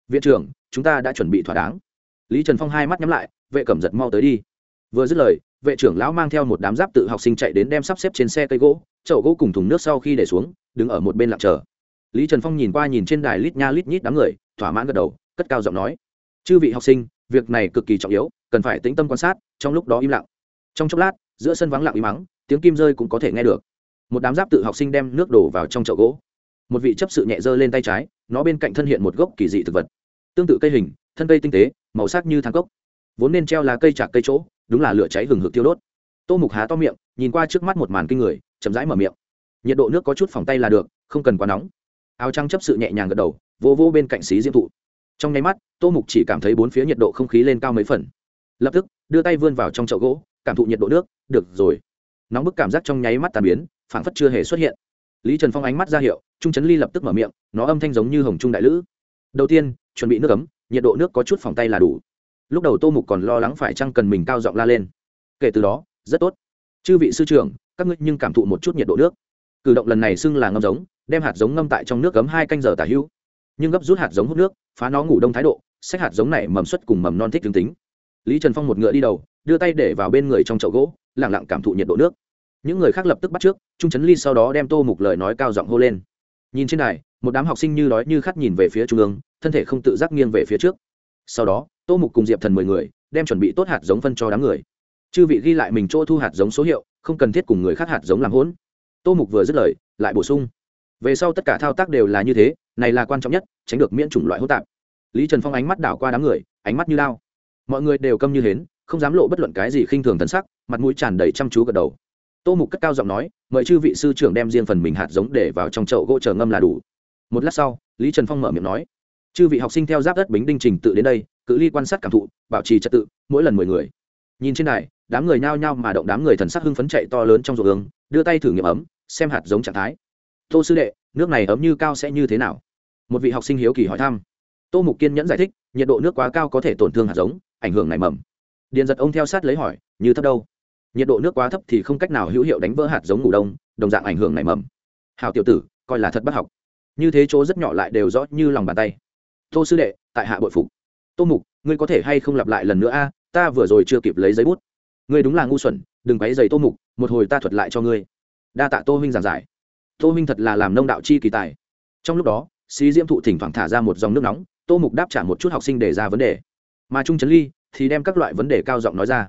Viện trưởng, chúng ta đã chuẩn bị thỏa đáng. Lý trần phong hai mắt nhắm lại, vệ cẩm giật mau tới đi. Vừa dứt lời vệ trưởng lão mang theo một đám giáp tự học sinh chạy đến đem sắp xếp trên xe cây gỗ, chậu gỗ cùng thùng nước sau khi để xuống, đứng ở một bên lặng chờ. Lý trần phong nhìn qua nhìn trên đài lít nha lít nhít đám người, thỏa mãn gật đầu, cất cao giọng nói, chư vị học sinh, việc này cực kỳ trọng yếu, cần phải tĩnh tâm quan sát, trong lúc đó im lặng. Trong chốc lát, giữa sân vắng lặng im mắng, tiếng kim rơi cũng có thể nghe được. Một đám giáp tự học sinh đem nước đổ vào trong chậu gỗ. Một vị chấp sự nhẹ dơ lên tay trái, nó bên cạnh thân hiện một gốc kỳ dị thực vật. Tương tự cây hình, thân cây tinh tế, màu sắc như thang cốc. Vốn nên treo là cây chạc cây chỗ đúng là lửa cháy hừng hực tiêu đốt. Tô mục há to miệng, nhìn qua trước mắt một màn kinh người, chậm rãi mở miệng. Nhiệt độ nước có chút phòng tay là được, không cần quá nóng. Áo trắng chấp sự nhẹ nhàng gật đầu, vô vô bên cạnh xí diễm thụ. Trong nháy mắt, tô mục chỉ cảm thấy bốn phía nhiệt độ không khí lên cao mấy phần. Lập tức, đưa tay vươn vào trong chậu gỗ, cảm thụ nhiệt độ nước, được rồi. Nóng bức cảm giác trong nháy mắt tàn biến phản phất chưa hề xuất hiện. Lý trần phong ánh mắt ra hiệu, trung trấn ly lập tức mở miệng, nó âm thanh giống như hồng trung đại lữ. Đầu tiên, chuẩn bị nước ấm, nhiệt độ nước có chút phòng tay là đủ lúc đầu tô mục còn lo lắng phải chăng cần mình cao giọng la lên. Kể từ đó, rất tốt. Chư vị sư trưởng, các ngươi nhưng cảm thụ một chút nhiệt độ nước. Cử động lần này xưng là ngâm giống, đem hạt giống ngâm tại trong nước cấm hai canh giờ tả hữu. Nhưng gấp rút hạt giống hút nước, phá nó ngủ đông thái độ, xách hạt giống này mầm xuất cùng mầm non thích tương tính. Lý trần phong một ngựa đi đầu, đưa tay để vào bên người trong chậu gỗ lẳng lặng cảm thụ nhiệt độ nước. Những người khác lập tức bắt trước, trung trấn ly sau đó đem tô mục lời nói cao giọng hô lên. Nhìn trên này một đám học sinh như đói như khát nhìn về phía trung ương, thân thể không tự giác nghiêng về phía trước sau đó, tô mục cùng diệp thần mười người, đem chuẩn bị tốt hạt giống phân cho đám người. Chư vị ghi lại mình chỗ thu hạt giống số hiệu, không cần thiết cùng người khác hạt giống làm hỗn. Tô mục vừa dứt lời, lại bổ sung. Về sau tất cả thao tác đều là như thế, này là quan trọng nhất, tránh được miễn chủng loại hỗn tạp. Lý trần phong ánh mắt đảo qua đám người, ánh mắt như lao mọi người đều câm như hến, không dám lộ bất luận cái gì khinh thường thân sắc, mặt mũi tràn đầy chăm chú gật đầu. Tô mục cất cao giọng nói, mời chư vị sư trưởng đem riêng phần mình hạt giống để vào trong chậu gỗ chờ ngâm là đủ. Một lát sau, lý trần phong mở miệng nói chư vị học sinh theo giáp đất bính đinh trình tự đến đây, cự ly quan sát cảm thụ, bảo trì trật tự, mỗi lần mười người. Nhìn trên này đám người nhao nhao mà động đám người thần sắc hưng phấn chạy to lớn trong ruộng hướng đưa tay thử nghiệm ấm, xem hạt giống trạng thái. Tô sư đệ, nước này ấm như cao sẽ như thế nào? Một vị học sinh hiếu kỳ hỏi thăm. Tô mục kiên nhẫn giải thích, nhiệt độ nước quá cao có thể tổn thương hạt giống, ảnh hưởng nảy mầm. Điện giật ông theo sát lấy hỏi, như thấp đâu? Nhiệt độ nước quá thấp thì không cách nào hữu hiệu đánh vỡ hạt giống ngủ đông, đồng dạng ảnh hưởng nảy mầm. Hào tiểu tử, coi là thật bất học. Như thế chỗ rất nhỏ lại đều rõ như lòng bàn tay tô sư đệ, tại hạ bội phục. Tô mục, ngươi có thể hay không lặp lại lần nữa a? À, ta vừa rồi chưa kịp lấy giấy bút. Ngươi đúng là ngu xuẩn, đừng quấy giày tô mục, một hồi ta thuật lại cho ngươi. Đa tạ tô huynh giảng giải. Tô huynh thật là làm nông đạo chi kỳ tài. Trong lúc đó sĩ diễm thụ thỉnh thoảng thả ra một dòng nước nóng, tô mục đáp trả một chút học sinh để ra vấn đề. Mà trung trấn ly thì đem các loại vấn đề cao giọng nói ra.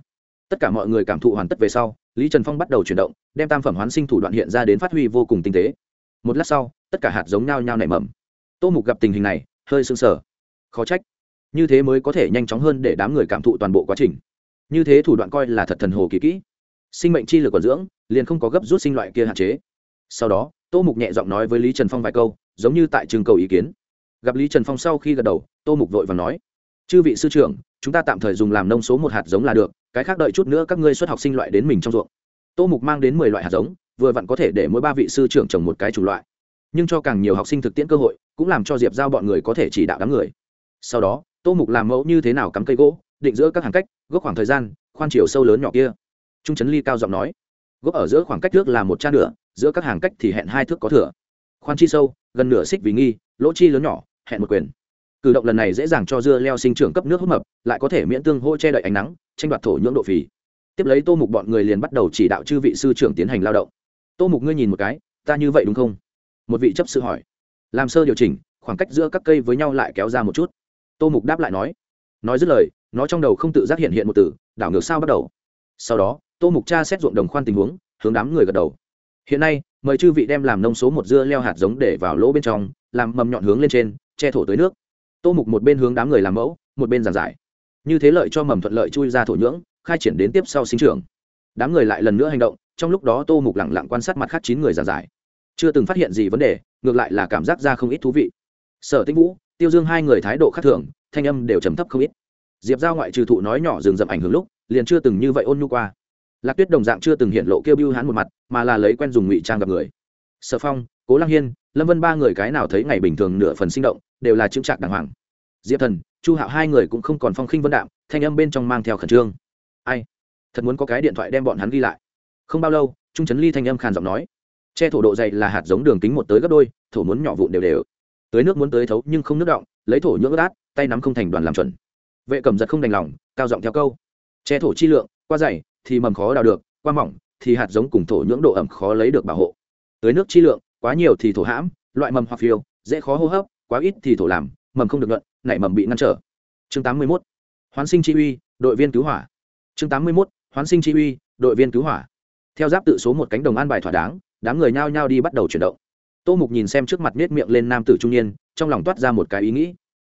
Tất cả mọi người cảm thụ hoàn tất về sau, lý trần phong bắt đầu chuyển động, đem tam phẩm hoán sinh thủ đoạn hiện ra đến phát huy vô cùng tinh tế. Một lát sau, tất cả hạt giống nhau nhau nảy mầm. Tô mục gặp tình hình này hơi sưng sờ. Khó trách. Như thế mới có thể nhanh chóng hơn để đám người cảm thụ toàn bộ quá trình. Như thế thủ đoạn coi là thật thần hồ kỳ kỹ. Sinh mệnh chi lực còn dưỡng, liền không có gấp rút sinh loại kia hạn chế. Sau đó, tô mục nhẹ giọng nói với lý trần phong vài câu, giống như tại trường cầu ý kiến. Gặp lý trần phong sau khi gật đầu, tô mục vội và nói, chư vị sư trưởng, chúng ta tạm thời dùng làm nông số một hạt giống là được, cái khác đợi chút nữa các ngươi xuất học sinh loại đến mình trong ruộng. Tô mục mang đến mười loại hạt giống, vừa vặn có thể để mỗi ba vị sư trưởng trồng một cái chủng loại nhưng cho càng nhiều học sinh thực tiễn cơ hội, cũng làm cho diệp giao bọn người có thể chỉ đạo đám người. Sau đó, tô mục làm mẫu như thế nào cắm cây gỗ, định giữa các hàng cách, gốc khoảng thời gian, khoan chiều sâu lớn nhỏ kia. Trung trấn ly cao giọng nói, gốc ở giữa khoảng cách trước là một cha nửa, giữa các hàng cách thì hẹn hai thước có thừa. Khoan chi sâu, gần nửa xích vì nghi, lỗ chi lớn nhỏ, hẹn một quyền. Cử động lần này dễ dàng cho dưa leo sinh trưởng cấp nước hút mập, lại có thể miễn tương hỗ che đậy ánh nắng, tranh đoạt thổ nhưỡng độ phì. Tiếp lấy tô mục bọn người liền bắt đầu chỉ đạo chư vị sư trưởng tiến hành lao động. Tô mục ngươi nhìn một cái, ta như vậy đúng không? Một vị chấp sự hỏi. Làm sơ điều chỉnh, khoảng cách giữa các cây với nhau lại kéo ra một chút. Tô mục đáp lại nói. Nói dứt lời, nó trong đầu không tự giác hiện hiện một từ, đảo ngược sao bắt đầu. Sau đó, tô mục cha xét ruộng đồng khoan tình huống, hướng đám người gật đầu. Hiện nay, mời chư vị đem làm nông số một dưa leo hạt giống để vào lỗ bên trong, làm mầm nhọn hướng lên trên, che thổ tới nước. Tô mục một bên hướng đám người làm mẫu, một bên giảng giải. Như thế lợi cho mầm thuận lợi chui ra thổ nhưỡng, khai triển đến tiếp sau sinh trưởng. Đám người lại lần nữa hành động, trong lúc đó tô mục lẳng lặng quan sát mặt khác chín người giảng giải chưa từng phát hiện gì vấn đề, ngược lại là cảm giác ra không ít thú vị. Sở tĩnh vũ, tiêu dương hai người thái độ khác thường, thanh âm đều trầm thấp không ít. Diệp giao ngoại trừ thụ nói nhỏ dừng dậm ảnh hưởng lúc, liền chưa từng như vậy ôn nhu qua. Lạc tuyết đồng dạng chưa từng hiện lộ kêu bưu hắn một mặt, mà là lấy quen dùng ngụy trang gặp người. Sở phong, cố lăng hiên, lâm vân ba người cái nào thấy ngày bình thường nửa phần sinh động, đều là chững trạc đàng hoàng. Diệp thần, chu hạo hai người cũng không còn phong khinh vân đạm, thanh âm bên trong mang theo khẩn trương. Ai? Thật muốn có cái điện thoại đem bọn hắn ghi lại. Không bao lâu, trung trấn ly thanh âm khàn giọng nói che thổ độ dày là hạt giống đường kính một tới gấp đôi thổ muốn nhỏ vụn đều đều. Tưới nước muốn tới thấu nhưng không nước động lấy thổ nhưỡng đát, tay nắm không thành đoàn làm chuẩn. Vệ cầm giật không đành lòng cao giọng theo câu. Che thổ chi lượng qua dày thì mầm khó đào được qua mỏng thì hạt giống cùng thổ nhưỡng độ ẩm khó lấy được bảo hộ. Tưới nước chi lượng quá nhiều thì thổ hãm loại mầm hoặc phiêu dễ khó hô hấp quá ít thì thổ làm mầm không được luận nảy mầm bị ngăn trở. Chương 81. hoán sinh chi uy đội viên cứu hỏa. Chương 81. hoán sinh chi uy đội viên cứu hỏa. Theo giáp tự số một cánh đồng an bài thỏa đáng đám người nhao nhao đi bắt đầu chuyển động. Tô mục nhìn xem trước mặt nết miệng lên nam tử trung niên, trong lòng toát ra một cái ý nghĩ.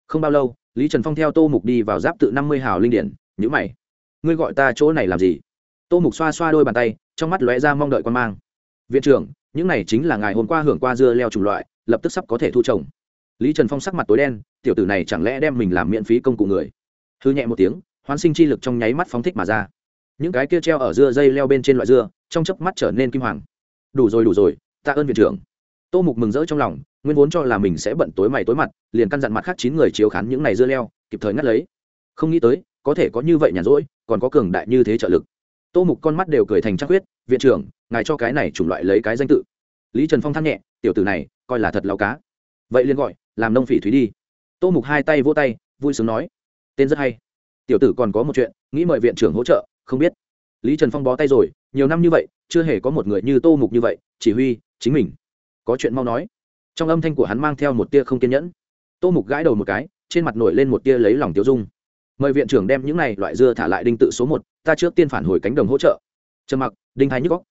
Không bao lâu, lý trần phong theo tô mục đi vào giáp tự năm mươi hào linh điển nhữ mày. Ngươi gọi ta chỗ này làm gì? Tô mục xoa xoa đôi bàn tay, trong mắt lóe ra mong đợi quan mang. Viện trưởng, những này chính là ngài hôm qua hưởng qua dưa leo chủng loại, lập tức sắp có thể thu trồng. Lý trần phong sắc mặt tối đen, tiểu tử này chẳng lẽ đem mình làm miễn phí công cụ người? Hư nhẹ một tiếng, hoán sinh chi lực trong nháy mắt phóng thích mà ra. Những cái kia treo ở dưa dây leo bên trên loại dưa, trong chớp mắt trở nên kim hoàng đủ rồi đủ rồi, tạ ơn viện trưởng. Tô mục mừng rỡ trong lòng, nguyên vốn cho là mình sẽ bận tối mày tối mặt, liền căn dặn mặt khác chín người chiếu khán những ngày dưa leo, kịp thời ngắt lấy. Không nghĩ tới, có thể có như vậy nhàn rỗi, còn có cường đại như thế trợ lực. Tô mục con mắt đều cười thành chắc huyết viện trưởng, ngài cho cái này chủng loại lấy cái danh tự. Lý trần phong than nhẹ, tiểu tử này, coi là thật lao cá. Vậy liền gọi, làm nông phỉ thúy đi. Tô mục hai tay vỗ tay, vui sướng nói, tên rất hay. Tiểu tử còn có một chuyện, nghĩ mời viện trưởng hỗ trợ, không biết. Lý trần phong bó tay rồi nhiều năm như vậy, chưa hề có một người như tô mục như vậy, chỉ huy chính mình. Có chuyện mau nói. Trong âm thanh của hắn mang theo một tia không kiên nhẫn. Tô mục gãi đầu một cái, trên mặt nổi lên một tia lấy lòng tiêu dung. Mời viện trưởng đem những này loại dưa thả lại đinh tự số một, ta trước tiên phản hồi cánh đồng hỗ trợ. Trầm mặc, đinh thái nhức góc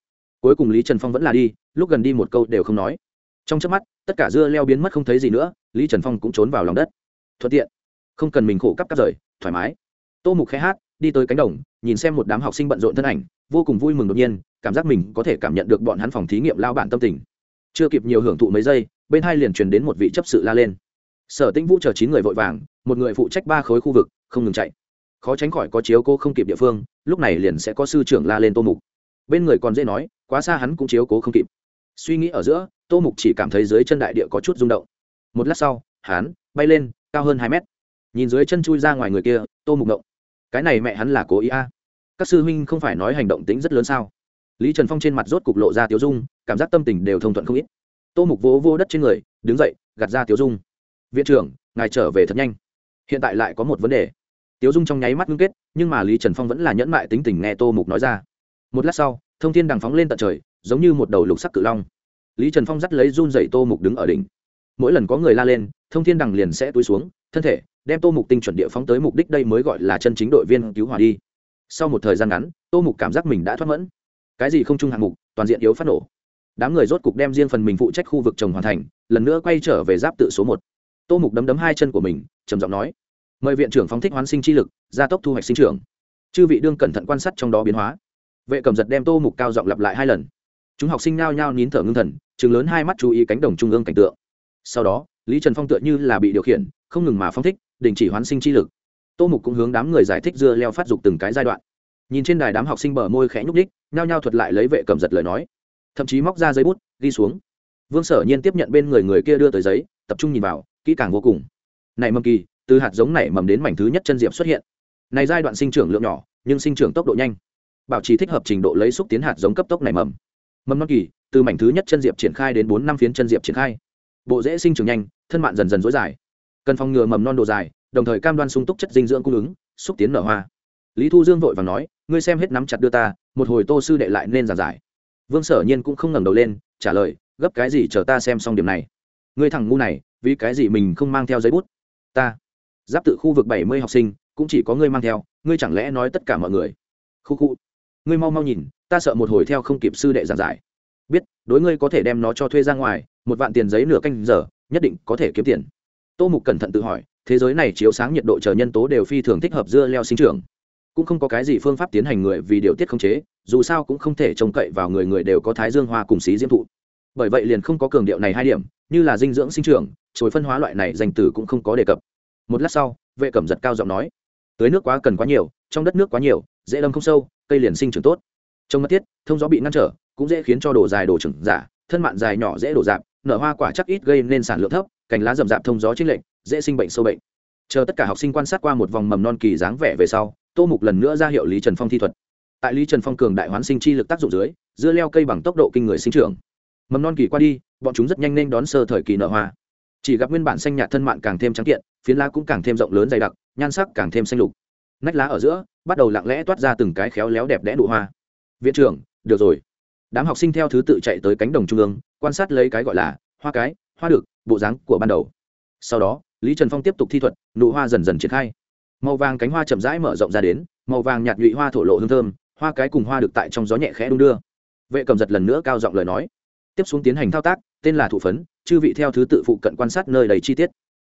cuối cùng lý trần phong vẫn là đi, lúc gần đi một câu đều không nói. Trong trước mắt, tất cả dưa leo biến mất không thấy gì nữa, lý trần phong cũng trốn vào lòng đất. Thuận tiện. Không cần mình khổ cắp cắp rời, thoải mái. Tô mục khai hát đi tới cánh đồng, nhìn xem một đám học sinh bận rộn thân ảnh, vô cùng vui mừng đột nhiên, cảm giác mình có thể cảm nhận được bọn hắn phòng thí nghiệm lao bản tâm tình. Chưa kịp nhiều hưởng thụ mấy giây, bên hai liền truyền đến một vị chấp sự la lên. Sở tĩnh vũ chờ chín người vội vàng, một người phụ trách ba khối khu vực, không ngừng chạy. Khó tránh khỏi có chiếu cố không kịp địa phương, lúc này liền sẽ có sư trưởng la lên tô mục. Bên người còn dễ nói, quá xa hắn cũng chiếu cố không kịp. Suy nghĩ ở giữa, tô mục chỉ cảm thấy dưới chân đại địa có chút rung động. Một lát sau, hắn bay lên, cao hơn hai mét. Nhìn dưới chân chui ra ngoài người kia, tô mục động cái này mẹ hắn là cố ý a. À. các sư huynh không phải nói hành động tính rất lớn sao? Lý trần phong trên mặt rốt cục lộ ra tiếu dung, cảm giác tâm tình đều thông thuận không ít. Tô mục vỗ vô đất trên người, đứng dậy, gạt ra tiếu dung. Viện trưởng, ngài trở về thật nhanh. Hiện tại lại có một vấn đề. Tiếu dung trong nháy mắt ngưng kết, nhưng mà lý trần phong vẫn là nhẫn mại tính tình nghe tô mục nói ra. Một lát sau, thông thiên đằng phóng lên tận trời, giống như một đầu lục sắc cự long. Lý trần phong dắt lấy run dậy tô mục đứng ở đỉnh. Mỗi lần có người la lên, thông thiên đằng liền sẽ túi xuống, thân thể đem tô mục tinh chuẩn địa phóng tới mục đích đây mới gọi là chân chính đội viên cứu hỏa đi. Sau một thời gian ngắn, tô mục cảm giác mình đã thoát mẫn. Cái gì không chung hạng mục, toàn diện yếu phát nổ. Đám người rốt cục đem riêng phần mình phụ trách khu vực trồng hoàn thành, lần nữa quay trở về giáp tự số một. Tô mục đấm đấm hai chân của mình, trầm giọng nói, mời viện trưởng phóng thích hoán sinh chi lực, gia tốc thu hoạch sinh trưởng. Chư vị đương cẩn thận quan sát trong đó biến hóa. Vệ cầm giật đem tô mục cao giọng lặp lại hai lần. Chúng học sinh nao nhao nín thở ngưng thần chừng lớn hai mắt chú ý cánh đồng trung ương cảnh tượng. Sau đó, lý trần phong tựa như là bị điều khiển, không ngừng mà phong thích đình chỉ hoán sinh chi lực. Tô mục cũng hướng đám người giải thích dưa leo phát dục từng cái giai đoạn. Nhìn trên đài đám học sinh bờ môi khẽ nhúc đích nhao nhao thuật lại lấy vệ cầm giật lời nói. Thậm chí móc ra giấy bút, ghi xuống. Vương sở nhiên tiếp nhận bên người người kia đưa tới giấy, tập trung nhìn vào, kỹ càng vô cùng. Này mầm kỳ, từ hạt giống này mầm đến mảnh thứ nhất chân diệp xuất hiện. Này giai đoạn sinh trưởng lượng nhỏ, nhưng sinh trưởng tốc độ nhanh. Bảo trì thích hợp trình độ lấy xúc tiến hạt giống cấp tốc này mầm. Mầm non kỳ, từ mảnh thứ nhất chân diệp triển khai đến bốn năm phiến chân diệp triển khai. Bộ dễ sinh trưởng nhanh, thân mạn dần dần dối dài cần phòng ngừa mầm non độ dài, đồng thời cam đoan sung túc chất dinh dưỡng cung ứng, xúc tiến nở hoa. Lý thu dương vội và nói, ngươi xem hết nắm chặt đưa ta, một hồi tô sư đệ lại nên giảng giải. Vương sở nhiên cũng không ngẩng đầu lên, trả lời, gấp cái gì chờ ta xem xong điểm này. Ngươi thằng ngu này, vì cái gì mình không mang theo giấy bút? Ta, giáp tự khu vực bảy mươi học sinh, cũng chỉ có ngươi mang theo, ngươi chẳng lẽ nói tất cả mọi người? Khu khu. Ngươi mau mau nhìn, ta sợ một hồi theo không kịp sư đệ giảng giải. Biết, đối ngươi có thể đem nó cho thuê ra ngoài, một vạn tiền giấy nửa canh giờ, nhất định có thể kiếm tiền tô mục cẩn thận tự hỏi thế giới này chiếu sáng nhiệt độ chờ nhân tố đều phi thường thích hợp dưa leo sinh trưởng. Cũng không có cái gì phương pháp tiến hành người vì điều tiết khống chế dù sao cũng không thể trông cậy vào người người đều có thái dương hoa cùng xí diễm thụ. Bởi vậy liền không có cường điệu này hai điểm như là dinh dưỡng sinh trưởng chối phân hóa loại này danh từ cũng không có đề cập. Một lát sau vệ cẩm giật cao giọng nói tưới nước quá cần quá nhiều trong đất nước quá nhiều dễ đâm không sâu cây liền sinh trưởng tốt. Trong mất tiết, thông gió bị ngăn trở cũng dễ khiến cho đồ dài đồ trưởng giả thân mạn dài nhỏ dễ đổ dạp nở hoa quả chắc ít gây nên sản lượng thấp cành lá rậm rạp thông gió chính lệnh dễ sinh bệnh sâu bệnh. Chờ tất cả học sinh quan sát qua một vòng mầm non kỳ dáng vẻ về sau, tô mục lần nữa ra hiệu lý trần phong thi thuật. Tại lý trần phong cường đại hoán sinh chi lực tác dụng dưới, dưa leo cây bằng tốc độ kinh người sinh trưởng. Mầm non kỳ qua đi, bọn chúng rất nhanh nên đón sơ thời kỳ nở hoa. Chỉ gặp nguyên bản xanh nhạt thân mạn càng thêm trắng kiện, phiến lá cũng càng thêm rộng lớn dày đặc, nhan sắc càng thêm xanh lục. Nách lá ở giữa, bắt đầu lặng lẽ toát ra từng cái khéo léo đẹp đẽ nụ hoa. Viện trưởng, được rồi. Đám học sinh theo thứ tự chạy tới cánh đồng trung ương, quan sát lấy cái gọi là hoa cái hoa được, bộ dáng của ban đầu. Sau đó, lý trần phong tiếp tục thi thuật, nụ hoa dần dần triển khai. Màu vàng cánh hoa chậm rãi mở rộng ra đến, màu vàng nhạt nhụy hoa thổ lộ hương thơm, hoa cái cùng hoa được tại trong gió nhẹ khẽ đung đưa. Vệ cầm giật lần nữa cao giọng lời nói. Tiếp xuống tiến hành thao tác, tên là thụ phấn, chư vị theo thứ tự phụ cận quan sát nơi đầy chi tiết.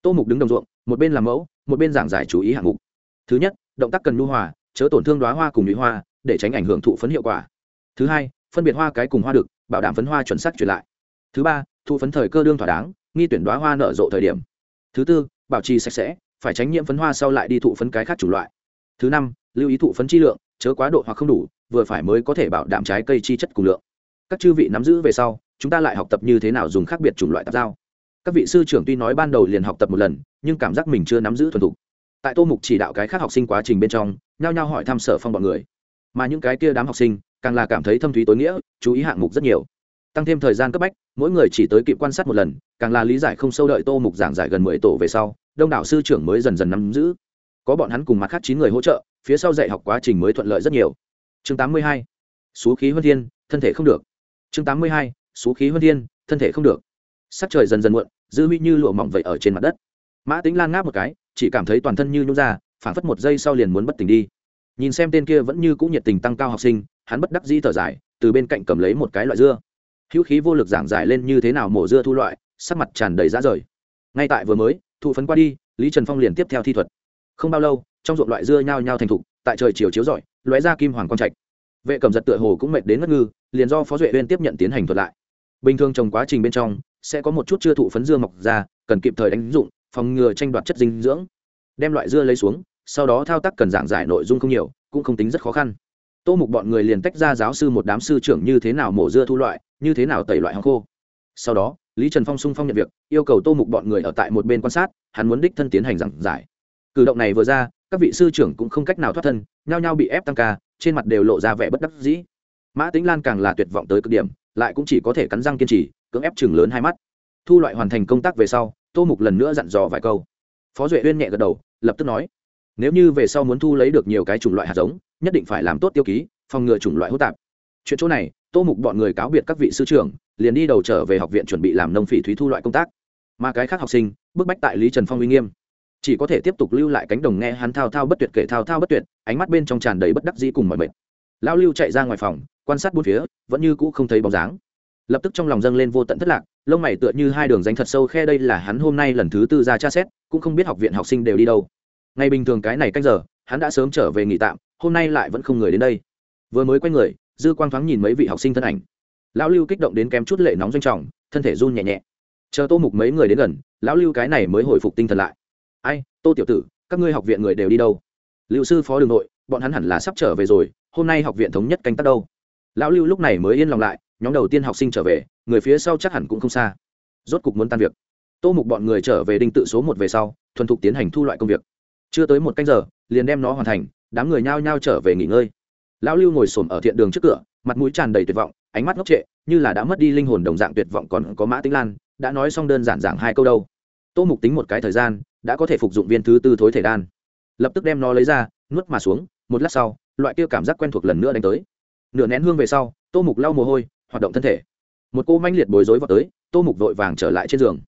Tô mục đứng đồng ruộng, một bên làm mẫu, một bên giảng giải chú ý hạng mục. Thứ nhất, động tác cần nhu hòa, chớ tổn thương đoá hoa cùng nhụy hoa, để tránh ảnh hưởng thụ phấn hiệu quả. Thứ hai, phân biệt hoa cái cùng hoa đực bảo đảm phấn hoa chuẩn xác truyền lại. Thứ ba Thu phấn thời cơ đương thỏa đáng, nghi tuyển đoá hoa nở rộ thời điểm. Thứ tư, bảo trì sạch sẽ, phải tránh nhiễm phấn hoa sau lại đi thụ phấn cái khác chủ loại. Thứ năm, lưu ý thụ phấn chi lượng, chớ quá độ hoặc không đủ, vừa phải mới có thể bảo đảm trái cây chi chất cùng lượng. Các chư vị nắm giữ về sau, chúng ta lại học tập như thế nào dùng khác biệt chủng loại tạp giao. Các vị sư trưởng tuy nói ban đầu liền học tập một lần, nhưng cảm giác mình chưa nắm giữ thuần thục. Tại tô mục chỉ đạo cái khác học sinh quá trình bên trong, nhao nhao hỏi thăm sở phong bọn người. Mà những cái kia đám học sinh, càng là cảm thấy thâm thúy tối nghĩa, chú ý hạng mục rất nhiều tăng thêm thời gian cấp bách, mỗi người chỉ tới kịp quan sát một lần, càng là lý giải không sâu đợi tô mục giảng giải gần mười tổ về sau, đông đảo sư trưởng mới dần dần nắm giữ. Có bọn hắn cùng mặt khác chín người hỗ trợ, phía sau dạy học quá trình mới thuận lợi rất nhiều. Chương tám mươi hai số khí huân thiên, thân thể không được. Chương tám mươi hai số khí huân thiên, thân thể không được. Sắc trời dần dần muộn, dư huy như lụa mỏng vậy ở trên mặt đất. Mã tính lan ngáp một cái, chỉ cảm thấy toàn thân như nhún ra phản phất một giây sau liền muốn bất tỉnh đi. Nhìn xem tên kia vẫn như cũng nhiệt tình tăng cao học sinh, hắn bất đắc dĩ thở dài, từ bên cạnh cầm lấy một cái loại dưa hữu khí vô lực giảng giải lên như thế nào mổ dưa thu loại, sắc mặt tràn đầy rã rời. Ngay tại vừa mới thụ phấn qua đi, lý trần phong liền tiếp theo thi thuật. Không bao lâu, trong ruộng loại dưa nhao nhao thành thục, tại trời chiều chiếu rọi, lóe ra kim hoàng quang trạch. Vệ cầm giật tựa hồ cũng mệt đến ngất ngư, liền do phó duệ uyên tiếp nhận tiến hành thuật lại. Bình thường trong quá trình bên trong, sẽ có một chút chưa thụ phấn dưa mọc ra, cần kịp thời đánh dụng, phòng ngừa tranh đoạt chất dinh dưỡng. Đem loại dưa lấy xuống, sau đó thao tác cần giảng giải nội dung không nhiều, cũng không tính rất khó khăn. Tô mục bọn người liền tách ra giáo sư một đám sư trưởng như thế nào mổ dưa thu loại như thế nào tẩy loại hàng khô? Sau đó, lý trần phong sung phong nhận việc, yêu cầu tô mục bọn người ở tại một bên quan sát, hắn muốn đích thân tiến hành giảng giải. Cử động này vừa ra, các vị sư trưởng cũng không cách nào thoát thân, nhao nhao bị ép tăng ca, trên mặt đều lộ ra vẻ bất đắc dĩ. Mã tính lan càng là tuyệt vọng tới cực điểm, lại cũng chỉ có thể cắn răng kiên trì, cưỡng ép chừng lớn hai mắt. Thu loại hoàn thành công tác về sau, tô mục lần nữa dặn dò vài câu. Phó duệ uyên nhẹ gật đầu, lập tức nói, nếu như về sau muốn thu lấy được nhiều cái chủng loại hạt giống, nhất định phải làm tốt tiêu ký, phòng ngừa chủng loại hỗn tạp. Chuyện chỗ này tô mục bọn người cáo biệt các vị sư trưởng, liền đi đầu trở về học viện chuẩn bị làm nông phỉ thúy thu loại công tác. Mà cái khác học sinh, bức bách tại lý trần phong uy nghiêm. Chỉ có thể tiếp tục lưu lại cánh đồng nghe hắn thao thao bất tuyệt kể thao thao bất tuyệt, ánh mắt bên trong tràn đầy bất đắc dĩ cùng mọi mệt. Lao lưu chạy ra ngoài phòng, quan sát bốn phía, vẫn như cũ không thấy bóng dáng. Lập tức trong lòng dâng lên vô tận thất lạc, lông mày tựa như hai đường danh thật sâu khe đây là hắn hôm nay lần thứ tư ra tra xét, cũng không biết học viện học sinh đều đi đâu. Ngày bình thường cái này cách giờ, hắn đã sớm trở về nghỉ tạm, hôm nay lại vẫn không người đến đây. Vừa mới quay người dư quang thoáng nhìn mấy vị học sinh thân ảnh. Lão lưu kích động đến kém chút lệ nóng doanh trọng, thân thể run nhẹ nhẹ. Chờ tô mục mấy người đến gần, lão lưu cái này mới hồi phục tinh thần lại. Ai, tô tiểu tử, các ngươi học viện người đều đi đâu? Lưu sư phó đường nội, bọn hắn hẳn là sắp trở về rồi, hôm nay học viện thống nhất canh tác đâu? Lão lưu lúc này mới yên lòng lại, nhóm đầu tiên học sinh trở về, người phía sau chắc hẳn cũng không xa. Rốt cục muốn tan việc. Tô mục bọn người trở về đinh tự số một về sau, thuần thục tiến hành thu loại công việc. Chưa tới một canh giờ, liền đem nó hoàn thành, đám người nhao nhao trở về nghỉ ngơi lão lưu ngồi xổm ở thiện đường trước cửa, mặt mũi tràn đầy tuyệt vọng, ánh mắt ngốc trệ, như là đã mất đi linh hồn đồng dạng tuyệt vọng còn có mã tĩnh lan, đã nói xong đơn giản giảng hai câu đâu. Tô mục tính một cái thời gian, đã có thể phục dụng viên thứ tư thối thể đan. Lập tức đem nó lấy ra, nuốt mà xuống, một lát sau, loại kia cảm giác quen thuộc lần nữa đánh tới. Nửa nén hương về sau, tô mục lau mồ hôi, hoạt động thân thể. Một cô manh liệt bối rối vào tới, tô mục vội vàng trở lại trên giường.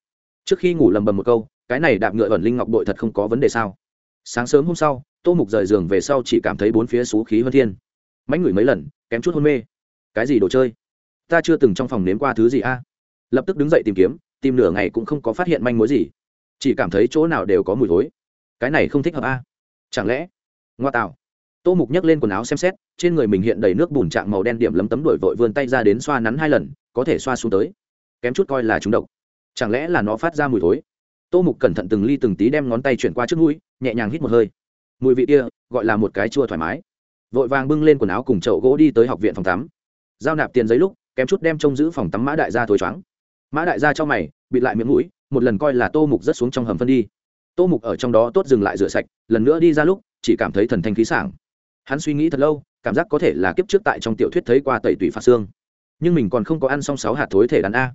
Trước khi ngủ lầm bầm một câu, cái này đạp ngựa ẩn linh ngọc bội thật không có vấn đề sao? Sáng sớm hôm sau, tô tô mục rời giường về sau chỉ cảm thấy bốn phía xú khí hơn thiên mánh ngửi mấy lần, kém chút hôn mê. Cái gì đồ chơi? Ta chưa từng trong phòng nếm qua thứ gì a. Lập tức đứng dậy tìm kiếm, tìm nửa ngày cũng không có phát hiện manh mối gì. Chỉ cảm thấy chỗ nào đều có mùi thối. Cái này không thích hợp a. Chẳng lẽ? Ngoa tạo. Tô mục nhấc lên quần áo xem xét, trên người mình hiện đầy nước bùn trạng màu đen điểm lấm tấm đổi vội vươn tay ra đến xoa nắn hai lần, có thể xoa xuống tới. Kém chút coi là chúng độc. Chẳng lẽ là nó phát ra mùi thối? Tô mục cẩn thận từng ly từng tí đem ngón tay chuyển qua trước mũi, nhẹ nhàng hít một hơi. Mùi vị kia, gọi là một cái chua thoải mái vội vàng bưng lên quần áo cùng chậu gỗ đi tới học viện phòng tắm. Giao nạp tiền giấy lúc, kém chút đem trông giữ phòng tắm mã đại gia thối choáng. Mã đại gia cho mày, bịt lại miệng mũi, một lần coi là tô mục rất xuống trong hầm phân đi. Tô mục ở trong đó tốt dừng lại rửa sạch, lần nữa đi ra lúc, chỉ cảm thấy thần thanh khí sảng. Hắn suy nghĩ thật lâu, cảm giác có thể là kiếp trước tại trong tiểu thuyết thấy qua tẩy tủy phạt xương. Nhưng mình còn không có ăn xong sáu hạt thối thể đàn a.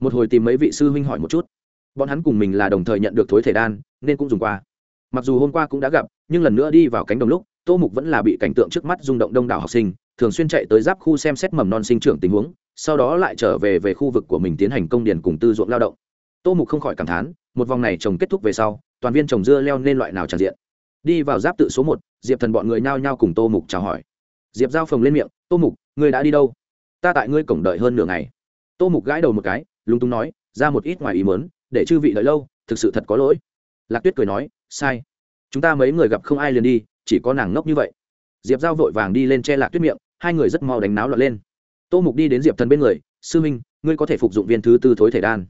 Một hồi tìm mấy vị sư huynh hỏi một chút. Bọn hắn cùng mình là đồng thời nhận được thối thể đan, nên cũng dùng qua. Mặc dù hôm qua cũng đã gặp, nhưng lần nữa đi vào cánh đồng lúc tô mục vẫn là bị cảnh tượng trước mắt rung động đông đảo học sinh, thường xuyên chạy tới giáp khu xem xét mầm non sinh trưởng tình huống, sau đó lại trở về về khu vực của mình tiến hành công điền cùng tư ruộng lao động. Tô mục không khỏi cảm thán, một vòng này trồng kết thúc về sau, toàn viên trồng dưa leo nên loại nào tràn diện. Đi vào giáp tự số một, diệp thần bọn người nhao nhao cùng tô mục chào hỏi. Diệp giao phồng lên miệng, tô mục, ngươi đã đi đâu? Ta tại ngươi cổng đợi hơn nửa ngày. Tô mục gãi đầu một cái, lúng túng nói, ra một ít ngoài ý mớn để chư vị đợi lâu, thực sự thật có lỗi. Lạc tuyết cười nói, sai. Chúng ta mấy người gặp không ai liền đi chỉ có nàng ngốc như vậy. Diệp giao vội vàng đi lên che lạc tuyết miệng, hai người rất mau đánh náo lọt lên. Tô mục đi đến diệp thần bên người, sư minh, ngươi có thể phục dụng viên thứ tư thối thể đan.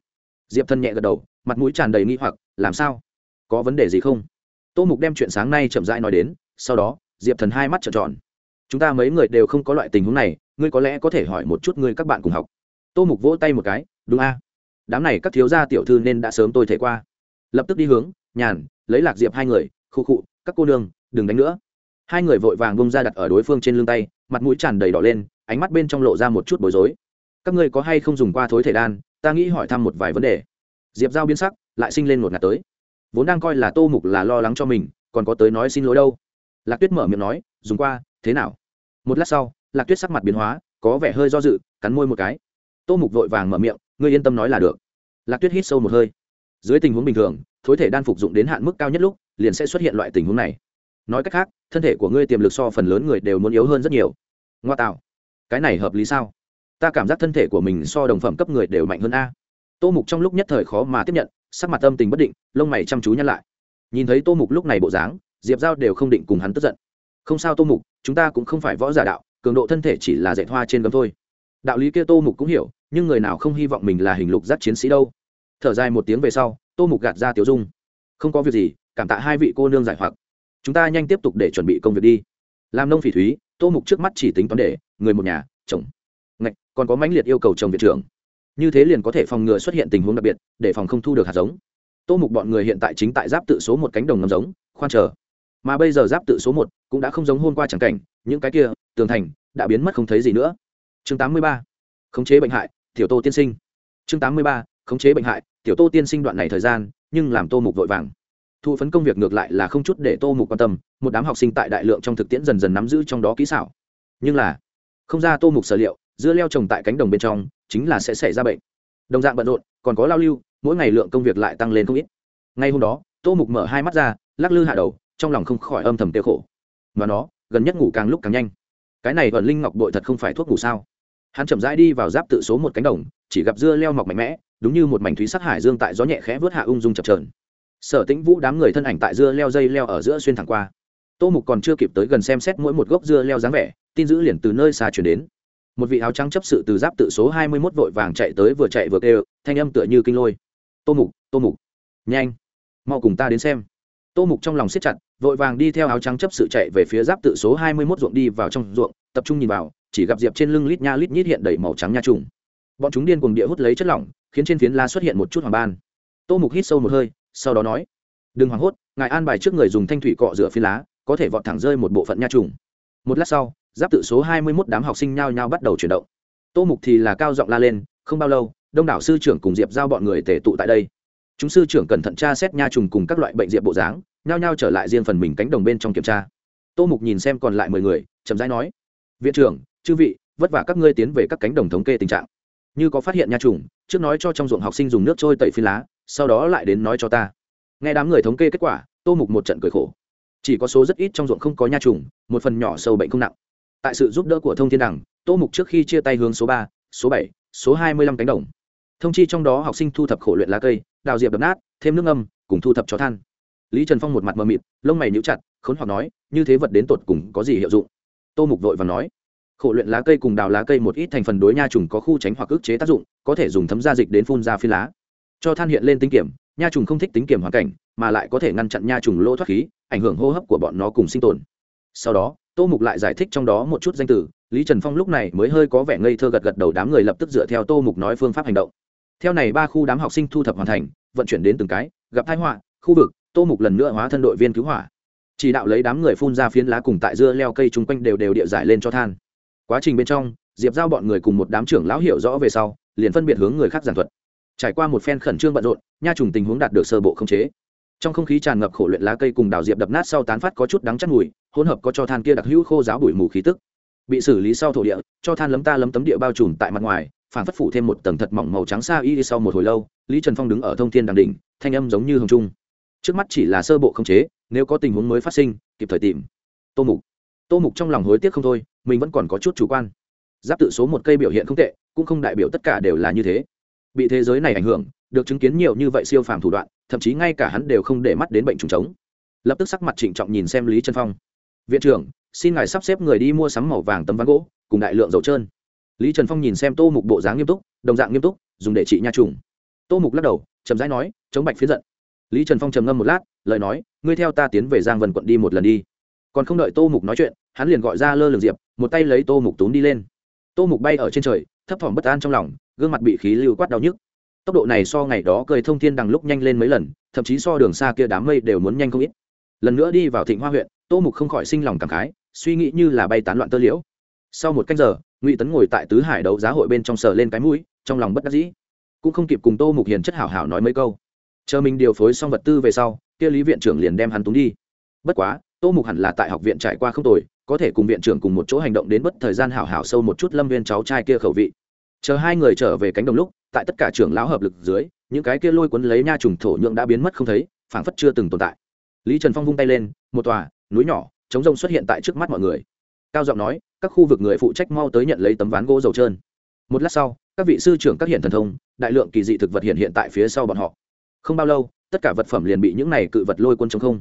Diệp thần nhẹ gật đầu, mặt mũi tràn đầy nghi hoặc, làm sao? Có vấn đề gì không? Tô mục đem chuyện sáng nay chậm rãi nói đến, sau đó, diệp thần hai mắt trợn tròn. Chúng ta mấy người đều không có loại tình huống này, ngươi có lẽ có thể hỏi một chút ngươi các bạn cùng học. Tô mục vỗ tay một cái, đúng a. Đám này các thiếu gia tiểu thư nên đã sớm tôi thể qua. Lập tức đi hướng, nhàn, lấy lạc diệp hai người khu khụ, các cô nương đừng đánh nữa. Hai người vội vàng bông ra đặt ở đối phương trên lưng tay, mặt mũi tràn đầy đỏ lên, ánh mắt bên trong lộ ra một chút bối rối. Các ngươi có hay không dùng qua thối thể đan? Ta nghĩ hỏi thăm một vài vấn đề. Diệp giao biến sắc, lại sinh lên một ngạt tới. Vốn đang coi là tô mục là lo lắng cho mình, còn có tới nói xin lỗi đâu. Lạc tuyết mở miệng nói, dùng qua, thế nào? Một lát sau, lạc tuyết sắc mặt biến hóa, có vẻ hơi do dự, cắn môi một cái. Tô mục vội vàng mở miệng, ngươi yên tâm nói là được. Lạc tuyết hít sâu một hơi. Dưới tình huống bình thường, thối thể đan phục dụng đến hạn mức cao nhất lúc, liền sẽ xuất hiện loại tình huống này nói cách khác, thân thể của ngươi tiềm lực so phần lớn người đều muốn yếu hơn rất nhiều. Ngoa tạo. Cái này hợp lý sao? Ta cảm giác thân thể của mình so đồng phẩm cấp người đều mạnh hơn a. Tô mục trong lúc nhất thời khó mà tiếp nhận, sắc mặt tâm tình bất định, lông mày chăm chú nhăn lại. Nhìn thấy tô mục lúc này bộ dáng, diệp giao đều không định cùng hắn tức giận. Không sao tô mục, chúng ta cũng không phải võ giả đạo, cường độ thân thể chỉ là dạy hoa trên gấm thôi. Đạo lý kia tô mục cũng hiểu, nhưng người nào không hy vọng mình là hình lục giác chiến sĩ đâu. Thở dài một tiếng về sau, tô mục gạt ra tiểu dung. Không có việc gì, cảm tạ hai vị cô nương giải hoặc chúng ta nhanh tiếp tục để chuẩn bị công việc đi. Làm nông phỉ thúy, tô mục trước mắt chỉ tính toán để, người một nhà, chồng. Ngạch, còn có mãnh liệt yêu cầu chồng viện trưởng. Như thế liền có thể phòng ngừa xuất hiện tình huống đặc biệt, để phòng không thu được hạt giống. Tô mục bọn người hiện tại chính tại giáp tự số một cánh đồng ngầm giống, khoan chờ. Mà bây giờ giáp tự số một cũng đã không giống hôm qua chẳng cảnh, những cái kia, tường thành, đã biến mất không thấy gì nữa. Chương tám mươi ba, khống chế bệnh hại, tiểu tô tiên sinh. Chương tám mươi ba, khống chế bệnh hại, tiểu tô tiên sinh đoạn này thời gian, nhưng làm tô mục vội vàng thu phấn công việc ngược lại là không chút để tô mục quan tâm, một đám học sinh tại đại lượng trong thực tiễn dần dần nắm giữ trong đó kỹ xảo. Nhưng là, không ra tô mục sở liệu, dưa leo trồng tại cánh đồng bên trong, chính là sẽ xảy ra bệnh. Đồng dạng bận rộn, còn có lao lưu, mỗi ngày lượng công việc lại tăng lên không ít. Ngay hôm đó, tô mục mở hai mắt ra, lắc lư hạ đầu, trong lòng không khỏi âm thầm tiêu khổ. Và nó, gần nhất ngủ càng lúc càng nhanh. Cái này vẫn linh ngọc bội thật không phải thuốc ngủ sao? Hắn chậm rãi đi vào giáp tự số một cánh đồng, chỉ gặp dưa leo mọc mạnh mẽ, đúng như một mảnh thúy sắc hải dương tại gió nhẹ khẽ vớt hạ ung dung chập trờn sở tĩnh vũ đám người thân ảnh tại dưa leo dây leo ở giữa xuyên thẳng qua. Tô mục còn chưa kịp tới gần xem xét mỗi một gốc dưa leo dáng vẻ, tin giữ liền từ nơi xa chuyển đến. Một vị áo trắng chấp sự từ giáp tự số hai mươi mốt vội vàng chạy tới vừa chạy vừa kêu, thanh âm tựa như kinh lôi. Tô mục tô mục, nhanh, mau cùng ta đến xem. Tô mục trong lòng siết chặt, vội vàng đi theo áo trắng chấp sự chạy về phía giáp tự số hai mươi mốt ruộng đi vào trong ruộng, tập trung nhìn vào, chỉ gặp diệp trên lưng lít nha lít nhít hiện đầy màu trắng nha trùng. Bọn chúng điên cuồng địa hút lấy chất lỏng, khiến trên phiến la xuất hiện một chút hoàng ban. Tô mục hít sâu một hơi sau đó nói, đừng hoảng hốt, ngài an bài trước người dùng thanh thủy cọ rửa phi lá, có thể vọt thẳng rơi một bộ phận nha trùng. Một lát sau, giáp tự số hai mươi mốt đám học sinh nhao nhao bắt đầu chuyển động. Tô mục thì là cao giọng la lên, không bao lâu, đông đảo sư trưởng cùng diệp giao bọn người tề tụ tại đây. Chúng sư trưởng cẩn thận tra xét nha trùng cùng các loại bệnh diệp bộ dáng, nhao nhao trở lại riêng phần mình cánh đồng bên trong kiểm tra. Tô mục nhìn xem còn lại mười người, chậm rãi nói, viện trưởng, chư vị, vất vả các ngươi tiến về các cánh đồng thống kê tình trạng. Như có phát hiện nha trùng, trước nói cho trong ruộng học sinh dùng nước trôi tẩy phi lá sau đó lại đến nói cho ta. Nghe đám người thống kê kết quả, tô mục một trận cười khổ. Chỉ có số rất ít trong ruộng không có nha trùng, một phần nhỏ sâu bệnh không nặng. Tại sự giúp đỡ của thông thiên đẳng tô mục trước khi chia tay hướng số ba, số bảy, số hai mươi lăm cánh đồng. Thông chi trong đó học sinh thu thập khổ luyện lá cây, đào diệp đập nát, thêm nước âm cùng thu thập cho than. Lý trần phong một mặt mờ mịt, lông mày níu chặt, khốn hoặc nói, như thế vật đến tột cùng có gì hiệu dụng? Tô mục vội và nói, khổ luyện lá cây cùng đào lá cây một ít thành phần đối nha trùng có khu tránh hoặc ức chế tác dụng, có thể dùng thấm gia dịch đến phun ra phi lá cho than hiện lên tính kiểm, nha trùng không thích tính kiểm hoàn cảnh, mà lại có thể ngăn chặn nha trùng lỗ thoát khí, ảnh hưởng hô hấp của bọn nó cùng sinh tồn. Sau đó, tô mục lại giải thích trong đó một chút danh từ, lý trần phong lúc này mới hơi có vẻ ngây thơ gật gật đầu đám người lập tức dựa theo tô mục nói phương pháp hành động. Theo này ba khu đám học sinh thu thập hoàn thành, vận chuyển đến từng cái, gặp thái họa, khu vực, tô mục lần nữa hóa thân đội viên cứu hỏa. Chỉ đạo lấy đám người phun ra phiến lá cùng tại dưa leo cây chung quanh đều đều địa giải lên cho than. Quá trình bên trong, diệp giao bọn người cùng một đám trưởng lão hiểu rõ về sau, liền phân biệt hướng người khác giảng thuật trải qua một phen khẩn trương bận rộn, nha trùng tình huống đạt được sơ bộ khống chế. Trong không khí tràn ngập khổ luyện lá cây cùng đào diệp đập nát sau tán phát có chút đắng chắc mùi, hỗn hợp có cho than kia đặc hữu khô giáo bụi mù khí tức. Bị xử lý sau thổ địa, cho than lấm ta lấm tấm địa bao trùm tại mặt ngoài phản phất phủ thêm một tầng thật mỏng màu trắng xa y sau một hồi lâu, lý trần phong đứng ở thông thiên đằng đỉnh, thanh âm giống như hồng trung. Trước mắt chỉ là sơ bộ khống chế, nếu có tình huống mới phát sinh, kịp thời tìm. Tô mục. Tô mục trong lòng hối tiếc không thôi, mình vẫn còn có chút chủ quan. Giáp tự số một cây biểu hiện không tệ, cũng không đại biểu tất cả đều là như thế bị thế giới này ảnh hưởng, được chứng kiến nhiều như vậy siêu phàm thủ đoạn, thậm chí ngay cả hắn đều không để mắt đến bệnh trùng trống. Lập tức sắc mặt trịnh trọng nhìn xem lý trân phong. Viện trưởng, xin ngài sắp xếp người đi mua sắm màu vàng tấm ván gỗ, cùng đại lượng dầu trơn. Lý trần phong nhìn xem tô mục bộ dáng nghiêm túc, đồng dạng nghiêm túc, dùng để trị nha trùng. Tô mục lắc đầu, chậm rãi nói, chống bạch phiến giận. Lý trần phong trầm ngâm một lát, lời nói, ngươi theo ta tiến về giang vân quận đi một lần đi. Còn không đợi tô mục nói chuyện, hắn liền gọi ra lơ lường diệp, một tay lấy tô mục túm đi lên. Tô mục bay ở trên trời, thấp thỏm bất an trong lòng gương mặt bị khí lưu quát đau nhức. Tốc độ này so ngày đó cười thông thiên đằng lúc nhanh lên mấy lần, thậm chí so đường xa kia đám mây đều muốn nhanh không ít. Lần nữa đi vào thịnh hoa huyện, tô mục không khỏi sinh lòng cảm khái, suy nghĩ như là bay tán loạn tơ liễu. Sau một cách giờ, ngụy tấn ngồi tại tứ hải đấu giá hội bên trong sờ lên cái mũi, trong lòng bất đắc dĩ. Cũng không kịp cùng tô mục hiền chất hảo hảo nói mấy câu. Chờ mình điều phối xong vật tư về sau, kia lý viện trưởng liền đem hắn túng đi. Bất quá, tô mục hẳn là tại học viện trải qua không tồi, có thể cùng viện trưởng cùng một chỗ hành động đến bất thời gian hảo hảo sâu một chút lâm viên cháu trai kia khẩu vị chờ hai người trở về cánh đồng lúc, tại tất cả trưởng lão hợp lực dưới, những cái kia lôi cuốn lấy nha trùng thổ nhượng đã biến mất không thấy, phảng phất chưa từng tồn tại. Lý trần phong vung tay lên, một tòa, núi nhỏ chống rông xuất hiện tại trước mắt mọi người. Cao giọng nói, các khu vực người phụ trách mau tới nhận lấy tấm ván gỗ dầu trơn. Một lát sau, các vị sư trưởng các hiện thần thông, đại lượng kỳ dị thực vật hiện hiện tại phía sau bọn họ. Không bao lâu, tất cả vật phẩm liền bị những này cự vật lôi quân chống không.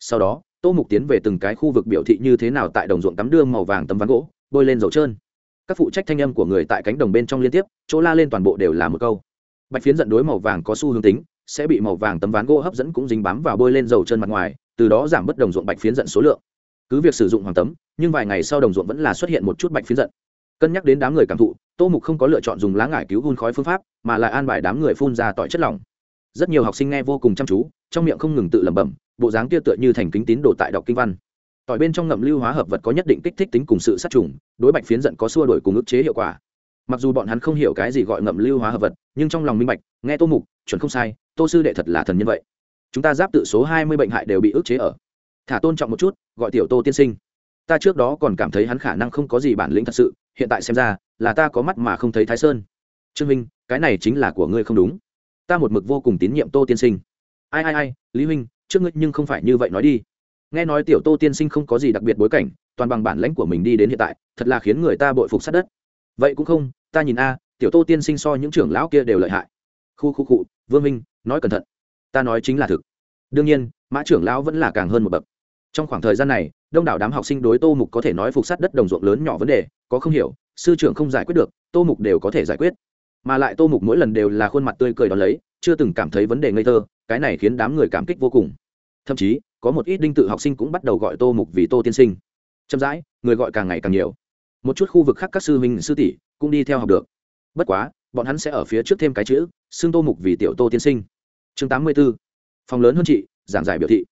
Sau đó, tô mục tiến về từng cái khu vực biểu thị như thế nào tại đồng ruộng tắm đưa màu vàng tấm ván gỗ, bôi lên dầu trơn các phụ trách thanh âm của người tại cánh đồng bên trong liên tiếp, chỗ la lên toàn bộ đều là một câu. Bạch phiến dẫn đối màu vàng có xu hướng tính, sẽ bị màu vàng tấm ván gỗ hấp dẫn cũng dính bám vào bôi lên dầu chân mặt ngoài, từ đó giảm bất đồng ruộng bạch phiến giận số lượng. Cứ việc sử dụng hoàng tấm, nhưng vài ngày sau đồng ruộng vẫn là xuất hiện một chút bạch phiến giận. Cân nhắc đến đám người cảm thụ, tô mục không có lựa chọn dùng lá ngải cứu hun khói phương pháp, mà lại an bài đám người phun ra tỏi chất lỏng. Rất nhiều học sinh nghe vô cùng chăm chú, trong miệng không ngừng tự lẩm bẩm, bộ dáng kia tựa như thành kính tín đồ tại đọc kinh văn tỏi bên trong ngậm lưu hóa hợp vật có nhất định kích thích tính cùng sự sát trùng, đối bạch phiến giận có xua đổi cùng ức chế hiệu quả. Mặc dù bọn hắn không hiểu cái gì gọi ngậm lưu hóa hợp vật, nhưng trong lòng minh bạch, nghe tô mục, chuẩn không sai, tô sư đệ thật là thần nhân vậy. Chúng ta giáp tự số hai mươi bệnh hại đều bị ức chế ở. Thả tôn trọng một chút, gọi tiểu tô tiên sinh. Ta trước đó còn cảm thấy hắn khả năng không có gì bản lĩnh thật sự, hiện tại xem ra, là ta có mắt mà không thấy thái sơn. Trương minh, cái này chính là của ngươi không đúng. Ta một mực vô cùng tín nhiệm tô tiên sinh. Ai ai ai, lý huynh, trước ngươi nhưng không phải như vậy nói đi nghe nói tiểu tô tiên sinh không có gì đặc biệt bối cảnh, toàn bằng bản lãnh của mình đi đến hiện tại, thật là khiến người ta bội phục sát đất. Vậy cũng không, ta nhìn a, tiểu tô tiên sinh so những trưởng lão kia đều lợi hại. Khu khu cụ vương minh, nói cẩn thận. Ta nói chính là thực. Đương nhiên, mã trưởng lão vẫn là càng hơn một bậc. Trong khoảng thời gian này, đông đảo đám học sinh đối tô mục có thể nói phục sát đất đồng ruộng lớn nhỏ vấn đề, có không hiểu, sư trưởng không giải quyết được, tô mục đều có thể giải quyết. Mà lại tô mục mỗi lần đều là khuôn mặt tươi cười đón lấy, chưa từng cảm thấy vấn đề ngây thơ, cái này khiến đám người cảm kích vô cùng. Thậm chí có một ít đinh tự học sinh cũng bắt đầu gọi tô mục vì tô tiên sinh. Chậm rãi, người gọi càng ngày càng nhiều. Một chút khu vực khác các sư huynh, sư tỷ cũng đi theo học được. Bất quá, bọn hắn sẽ ở phía trước thêm cái chữ, xưng tô mục vì tiểu tô tiên sinh. Chương tám mươi b ố phòng lớn hơn chị, giảng giải biểu thị.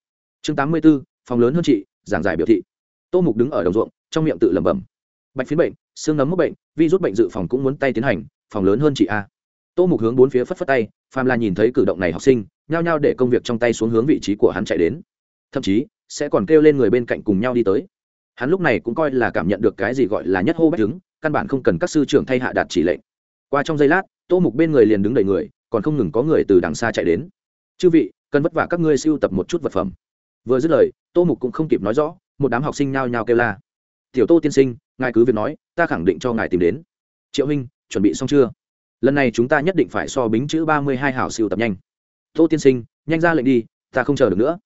Chương tám mươi b ố phòng lớn hơn chị, giảng giải biểu thị. Tô mục đứng ở đồng ruộng, trong miệng tự lẩm bẩm. Bạch phiến bệnh, xương nấm mốc bệnh, vi rút bệnh dự phòng cũng muốn tay tiến hành, phòng lớn hơn chị a. Tô mục hướng bốn phía phất phất tay, phàm là nhìn thấy cử động này học sinh, nhao nhao để công việc trong tay xuống hướng vị trí của hắn chạy đến thậm chí sẽ còn kêu lên người bên cạnh cùng nhau đi tới. Hắn lúc này cũng coi là cảm nhận được cái gì gọi là nhất hô bách đứng, căn bản không cần các sư trưởng thay hạ đạt chỉ lệnh. Qua trong giây lát, tô mục bên người liền đứng đầy người, còn không ngừng có người từ đằng xa chạy đến. Chư vị, cần vất vả các ngươi siêu tập một chút vật phẩm. Vừa dứt lời, tô mục cũng không kịp nói rõ, một đám học sinh nhao nhao kêu la. Tiểu tô tiên sinh, ngài cứ việc nói, ta khẳng định cho ngài tìm đến. Triệu huynh, chuẩn bị xong chưa? Lần này chúng ta nhất định phải so bính chữ ba mươi hai hảo siêu tập nhanh. Tô tiên sinh, nhanh ra lệnh đi, ta không chờ được nữa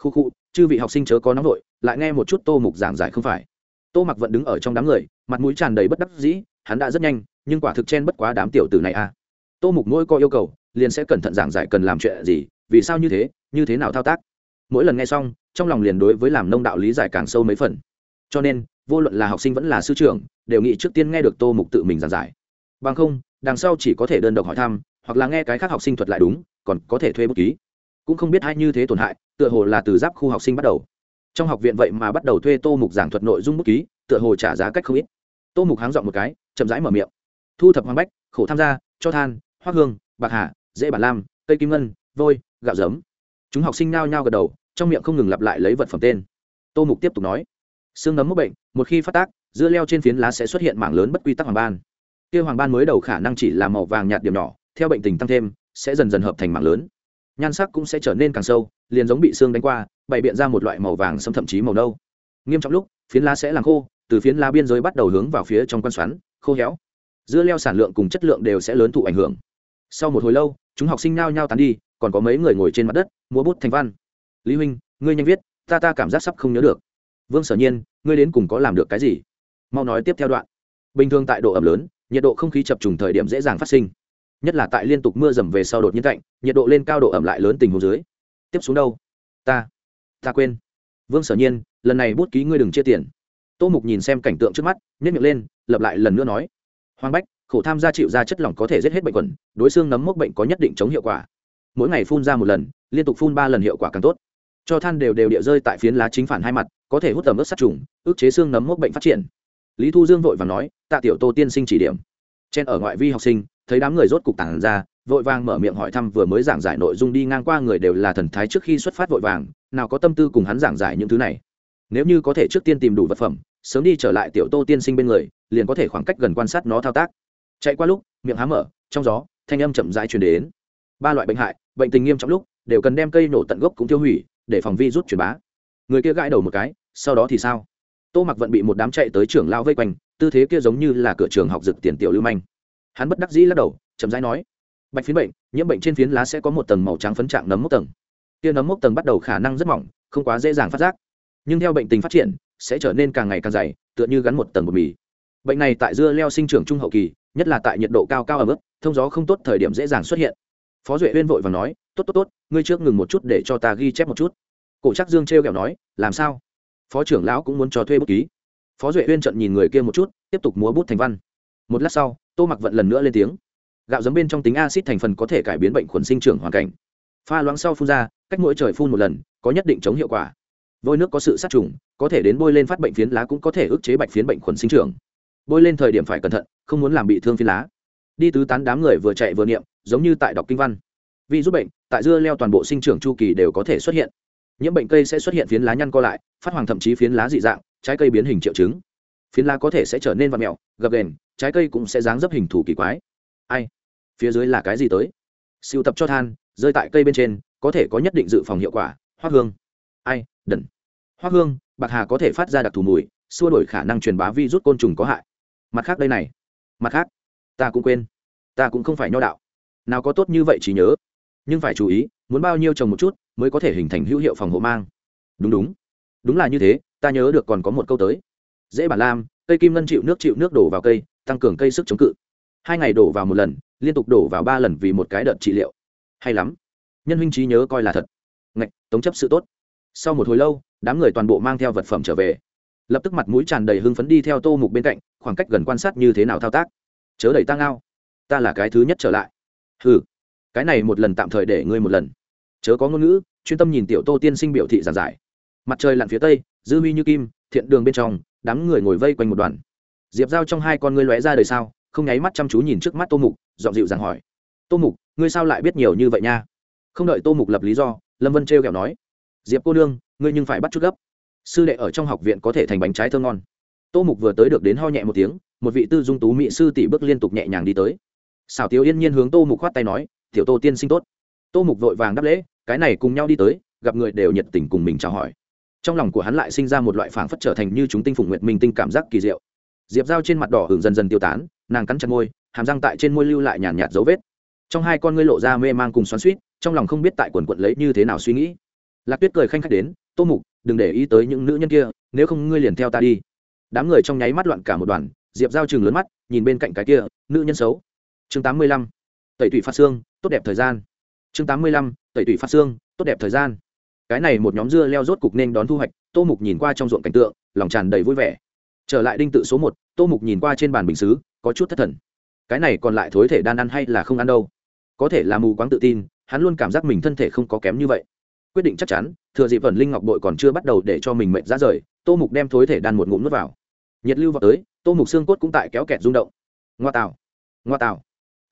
khu khu, chư vị học sinh chớ có nóng vội, lại nghe một chút tô mục giảng giải không phải. Tô mặc vẫn đứng ở trong đám người, mặt mũi tràn đầy bất đắc dĩ, hắn đã rất nhanh, nhưng quả thực chen bất quá đám tiểu tử này à. Tô mục mỗi có yêu cầu, liền sẽ cẩn thận giảng giải cần làm chuyện gì, vì sao như thế như thế nào thao tác. Mỗi lần nghe xong, trong lòng liền đối với làm nông đạo lý giải càng sâu mấy phần. Cho nên, vô luận là học sinh vẫn là sư trưởng, đều nghĩ trước tiên nghe được tô mục tự mình giảng giải. Bằng không, đằng sau chỉ có thể đơn độc hỏi thăm, hoặc là nghe cái khác học sinh thuật lại đúng, còn có thể thuê bút ký. Cũng không biết ai như thế tổn hại tựa hồ là từ giáp khu học sinh bắt đầu. Trong học viện vậy mà bắt đầu thuê tô mục giảng thuật nội dung bút ký, tựa hồ trả giá cách không ít. Tô mục háng dọn một cái, chậm rãi mở miệng. Thu thập hoàng bách, khổ tham gia, cho than, hoác hương, bạc hà, dễ bản lam, cây kim ngân, vôi, gạo giấm. Chúng học sinh nao nhao gật đầu, trong miệng không ngừng lặp lại lấy vật phẩm tên. Tô mục tiếp tục nói. Xương nấm mốc bệnh, một khi phát tác, dưa leo trên phiến lá sẽ xuất hiện mảng lớn bất quy tắc hoàng ban. Kia hoàng ban mới đầu khả năng chỉ là màu vàng nhạt điểm nhỏ, theo bệnh tình tăng thêm, sẽ dần dần hợp thành mảng lớn nhan sắc cũng sẽ trở nên càng sâu, liền giống bị xương đánh qua, bày biện ra một loại màu vàng xâm thậm chí màu nâu. Nghiêm trọng lúc, phiến lá sẽ làm khô, từ phiến lá biên giới bắt đầu hướng vào phía trong quan xoắn, khô héo. Dưa leo sản lượng cùng chất lượng đều sẽ lớn thụ ảnh hưởng. Sau một hồi lâu, chúng học sinh nao nhao tán đi, còn có mấy người ngồi trên mặt đất, múa bút thành văn. Lý huynh, ngươi nhanh viết, ta ta cảm giác sắp không nhớ được. Vương sở nhiên, ngươi đến cùng có làm được cái gì? Mau nói tiếp theo đoạn. Bình thường tại độ ẩm lớn, nhiệt độ không khí chập trùng thời điểm dễ dàng phát sinh nhất là tại liên tục mưa dầm về sau đột nhiên cạnh, nhiệt độ lên cao độ ẩm lại lớn tình hồ dưới. Tiếp xuống đâu? Ta ta quên. Vương sở nhiên, lần này bút ký ngươi đừng chia tiền. Tô mục nhìn xem cảnh tượng trước mắt nhét miệng lên lập lại lần nữa nói. Hoàng bách, khổ tham gia chịu ra chất lỏng có thể giết hết bệnh quẩn, đối xương nấm mốc bệnh có nhất định chống hiệu quả. Mỗi ngày phun ra một lần, liên tục phun ba lần hiệu quả càng tốt. Cho than đều đều địa rơi tại phiến lá chính phản hai mặt, có thể hút tầm ướt sát trùng, ức chế xương nấm mốc bệnh phát triển. Lý thu dương vội và nói, tạ tiểu tô tiên sinh chỉ điểm. Trên ở ngoại vi học sinh thấy đám người rốt cục tản ra, vội vàng mở miệng hỏi thăm vừa mới giảng giải nội dung đi ngang qua người đều là thần thái trước khi xuất phát vội vàng, nào có tâm tư cùng hắn giảng giải những thứ này. Nếu như có thể trước tiên tìm đủ vật phẩm, sớm đi trở lại tiểu tô tiên sinh bên người, liền có thể khoảng cách gần quan sát nó thao tác. Chạy qua lúc, miệng há mở, trong gió, thanh âm chậm rãi truyền đến. Ba loại bệnh hại, bệnh tình nghiêm trọng lúc, đều cần đem cây nổ tận gốc cũng tiêu hủy, để phòng vi rút truyền bá. Người kia gãi đầu một cái, sau đó thì sao? Tô mặc vẫn bị một đám chạy tới trưởng lao vây quanh, tư thế kia giống như là cửa trường học dực tiền tiểu lưu manh hắn bất đắc dĩ lắc đầu, chậm rãi nói, bạch phiến bệnh, nhiễm bệnh trên phiến lá sẽ có một tầng màu trắng phấn trạng nấm mốc tầng. Tia nấm mốc tầng bắt đầu khả năng rất mỏng, không quá dễ dàng phát giác. Nhưng theo bệnh tình phát triển, sẽ trở nên càng ngày càng dày, tựa như gắn một tầng bột mì. Bệnh này tại dưa leo sinh trưởng trung hậu kỳ, nhất là tại nhiệt độ cao cao ở mức, thông gió không tốt thời điểm dễ dàng xuất hiện. Phó duệ uyên vội và nói, tốt tốt tốt, ngươi trước ngừng một chút để cho ta ghi chép một chút. Cổ chắc dương t r kẹo nói, làm sao? Phó trưởng lão cũng muốn cho thuê bút ký. Phó duệ uyên trận nhìn người kia một chút, tiếp tục múa bút thành văn. Một lát sau tô mặc vận lần nữa lên tiếng. Gạo giấm bên trong tính acid thành phần có thể cải biến bệnh khuẩn sinh trưởng hoàn cảnh. Pha loãng sau phun ra, cách mỗi trời phun một lần, có nhất định chống hiệu quả. Vôi nước có sự sát trùng, có thể đến bôi lên phát bệnh phiến lá cũng có thể ức chế bạch phiến bệnh khuẩn sinh trưởng. Bôi lên thời điểm phải cẩn thận, không muốn làm bị thương phiến lá. Đi tứ tán đám người vừa chạy vừa niệm, giống như tại đọc kinh văn. Vì giúp bệnh, tại dưa leo toàn bộ sinh trưởng chu kỳ đều có thể xuất hiện. Nhiễm bệnh cây sẽ xuất hiện phiến lá nhăn co lại, phát hoàng thậm chí phiến lá dị dạng, trái cây biến hình triệu chứng phiến lá có thể sẽ trở nên vặn mẹo gập ghềnh, trái cây cũng sẽ dáng dấp hình thù kỳ quái. Ai? Phía dưới là cái gì tới? Siêu tập cho than rơi tại cây bên trên có thể có nhất định dự phòng hiệu quả hoa hương. Ai? Đần. Hoa hương bạc hà có thể phát ra đặc thù mùi xua đổi khả năng truyền bá vi rút côn trùng có hại. Mặt khác đây này. Mặt khác. Ta cũng quên. Ta cũng không phải nho đạo. Nào có tốt như vậy chỉ nhớ. Nhưng phải chú ý muốn bao nhiêu trồng một chút mới có thể hình thành hữu hiệu phòng hộ mang. Đúng đúng. Đúng là như thế ta nhớ được còn có một câu tới dễ bản lam, cây kim ngân chịu nước chịu nước đổ vào cây, tăng cường cây sức chống cự. Hai ngày đổ vào một lần, liên tục đổ vào ba lần vì một cái đợt trị liệu. Hay lắm. Nhân huynh trí nhớ coi là thật. Ngạch, tống chấp sự tốt. Sau một hồi lâu, đám người toàn bộ mang theo vật phẩm trở về. Lập tức mặt mũi tràn đầy hưng phấn đi theo tô mục bên cạnh, khoảng cách gần quan sát như thế nào thao tác. Chớ đẩy ta ngao. Ta là cái thứ nhất trở lại. Ừ cái này một lần tạm thời để ngươi một lần. Chớ có ngôn ngữ, chuyên tâm nhìn tiểu tô tiên sinh biểu thị giản giải. Mặt trời lặn phía tây, dư huy như kim thiện đường bên trong, đám người ngồi vây quanh một đoàn. Diệp giao trong hai con ngươi lóe ra đời sao, không nháy mắt chăm chú nhìn trước mắt tô mục dọn dịu dàng hỏi. Tô mục, ngươi sao lại biết nhiều như vậy nha? Không đợi tô mục lập lý do, lâm vân trêu kẹo nói. Diệp cô nương, ngươi nhưng phải bắt chút gấp. Sư đệ ở trong học viện có thể thành bánh trái thơ ngon. Tô mục vừa tới được đến ho nhẹ một tiếng, một vị tư dung tú mỹ sư tỷ bước liên tục nhẹ nhàng đi tới. Xảo tiếu yên nhiên hướng tô mục khoát tay nói, tiểu tô tiên sinh tốt. Tô mục vội vàng đáp lễ, cái này cùng nhau đi tới, gặp người đều nhiệt tình cùng mình chào hỏi trong lòng của hắn lại sinh ra một loại phảng phất trở thành như chúng tinh phùng nguyệt minh tinh cảm giác kỳ diệu. Diệp dao trên mặt đỏ hưởng dần dần tiêu tán, nàng cắn chặt môi, hàm răng tại trên môi lưu lại nhàn nhạt dấu vết. Trong hai con ngươi lộ ra mê man cùng xoắn suýt trong lòng không biết tại quần quận lấy như thế nào suy nghĩ. Lạc tuyết cười khanh khách đến, tô mục, đừng để ý tới những nữ nhân kia, nếu không ngươi liền theo ta đi. Đám người trong nháy mắt loạn cả một đoàn, diệp giao chừng lớn mắt, nhìn bên cạnh cái kia, nữ nhân xấu. Chương tám mươi lăm. Tẩy tủy phát xương, tốt đẹp thời gian. Chương tám mươi lăm. Tẩy tủy phát xương, tốt đẹp thời gian cái này một nhóm dưa leo rốt cục nên đón thu hoạch, tô mục nhìn qua trong ruộng cảnh tượng, lòng tràn đầy vui vẻ. Trở lại đinh tự số một, tô mục nhìn qua trên bàn bình xứ, có chút thất thần. Cái này còn lại thối thể đan ăn hay là không ăn đâu? Có thể là mù quáng tự tin, hắn luôn cảm giác mình thân thể không có kém như vậy. Quyết định chắc chắn, thừa dịp vẩn linh ngọc bội còn chưa bắt đầu để cho mình mệnh ra rời, tô mục đem thối thể đan một ngụm nước vào. Nhiệt lưu vào tới, tô mục xương cốt cũng tại kéo kẹt rung động. Ngoa tạo ngoa tạo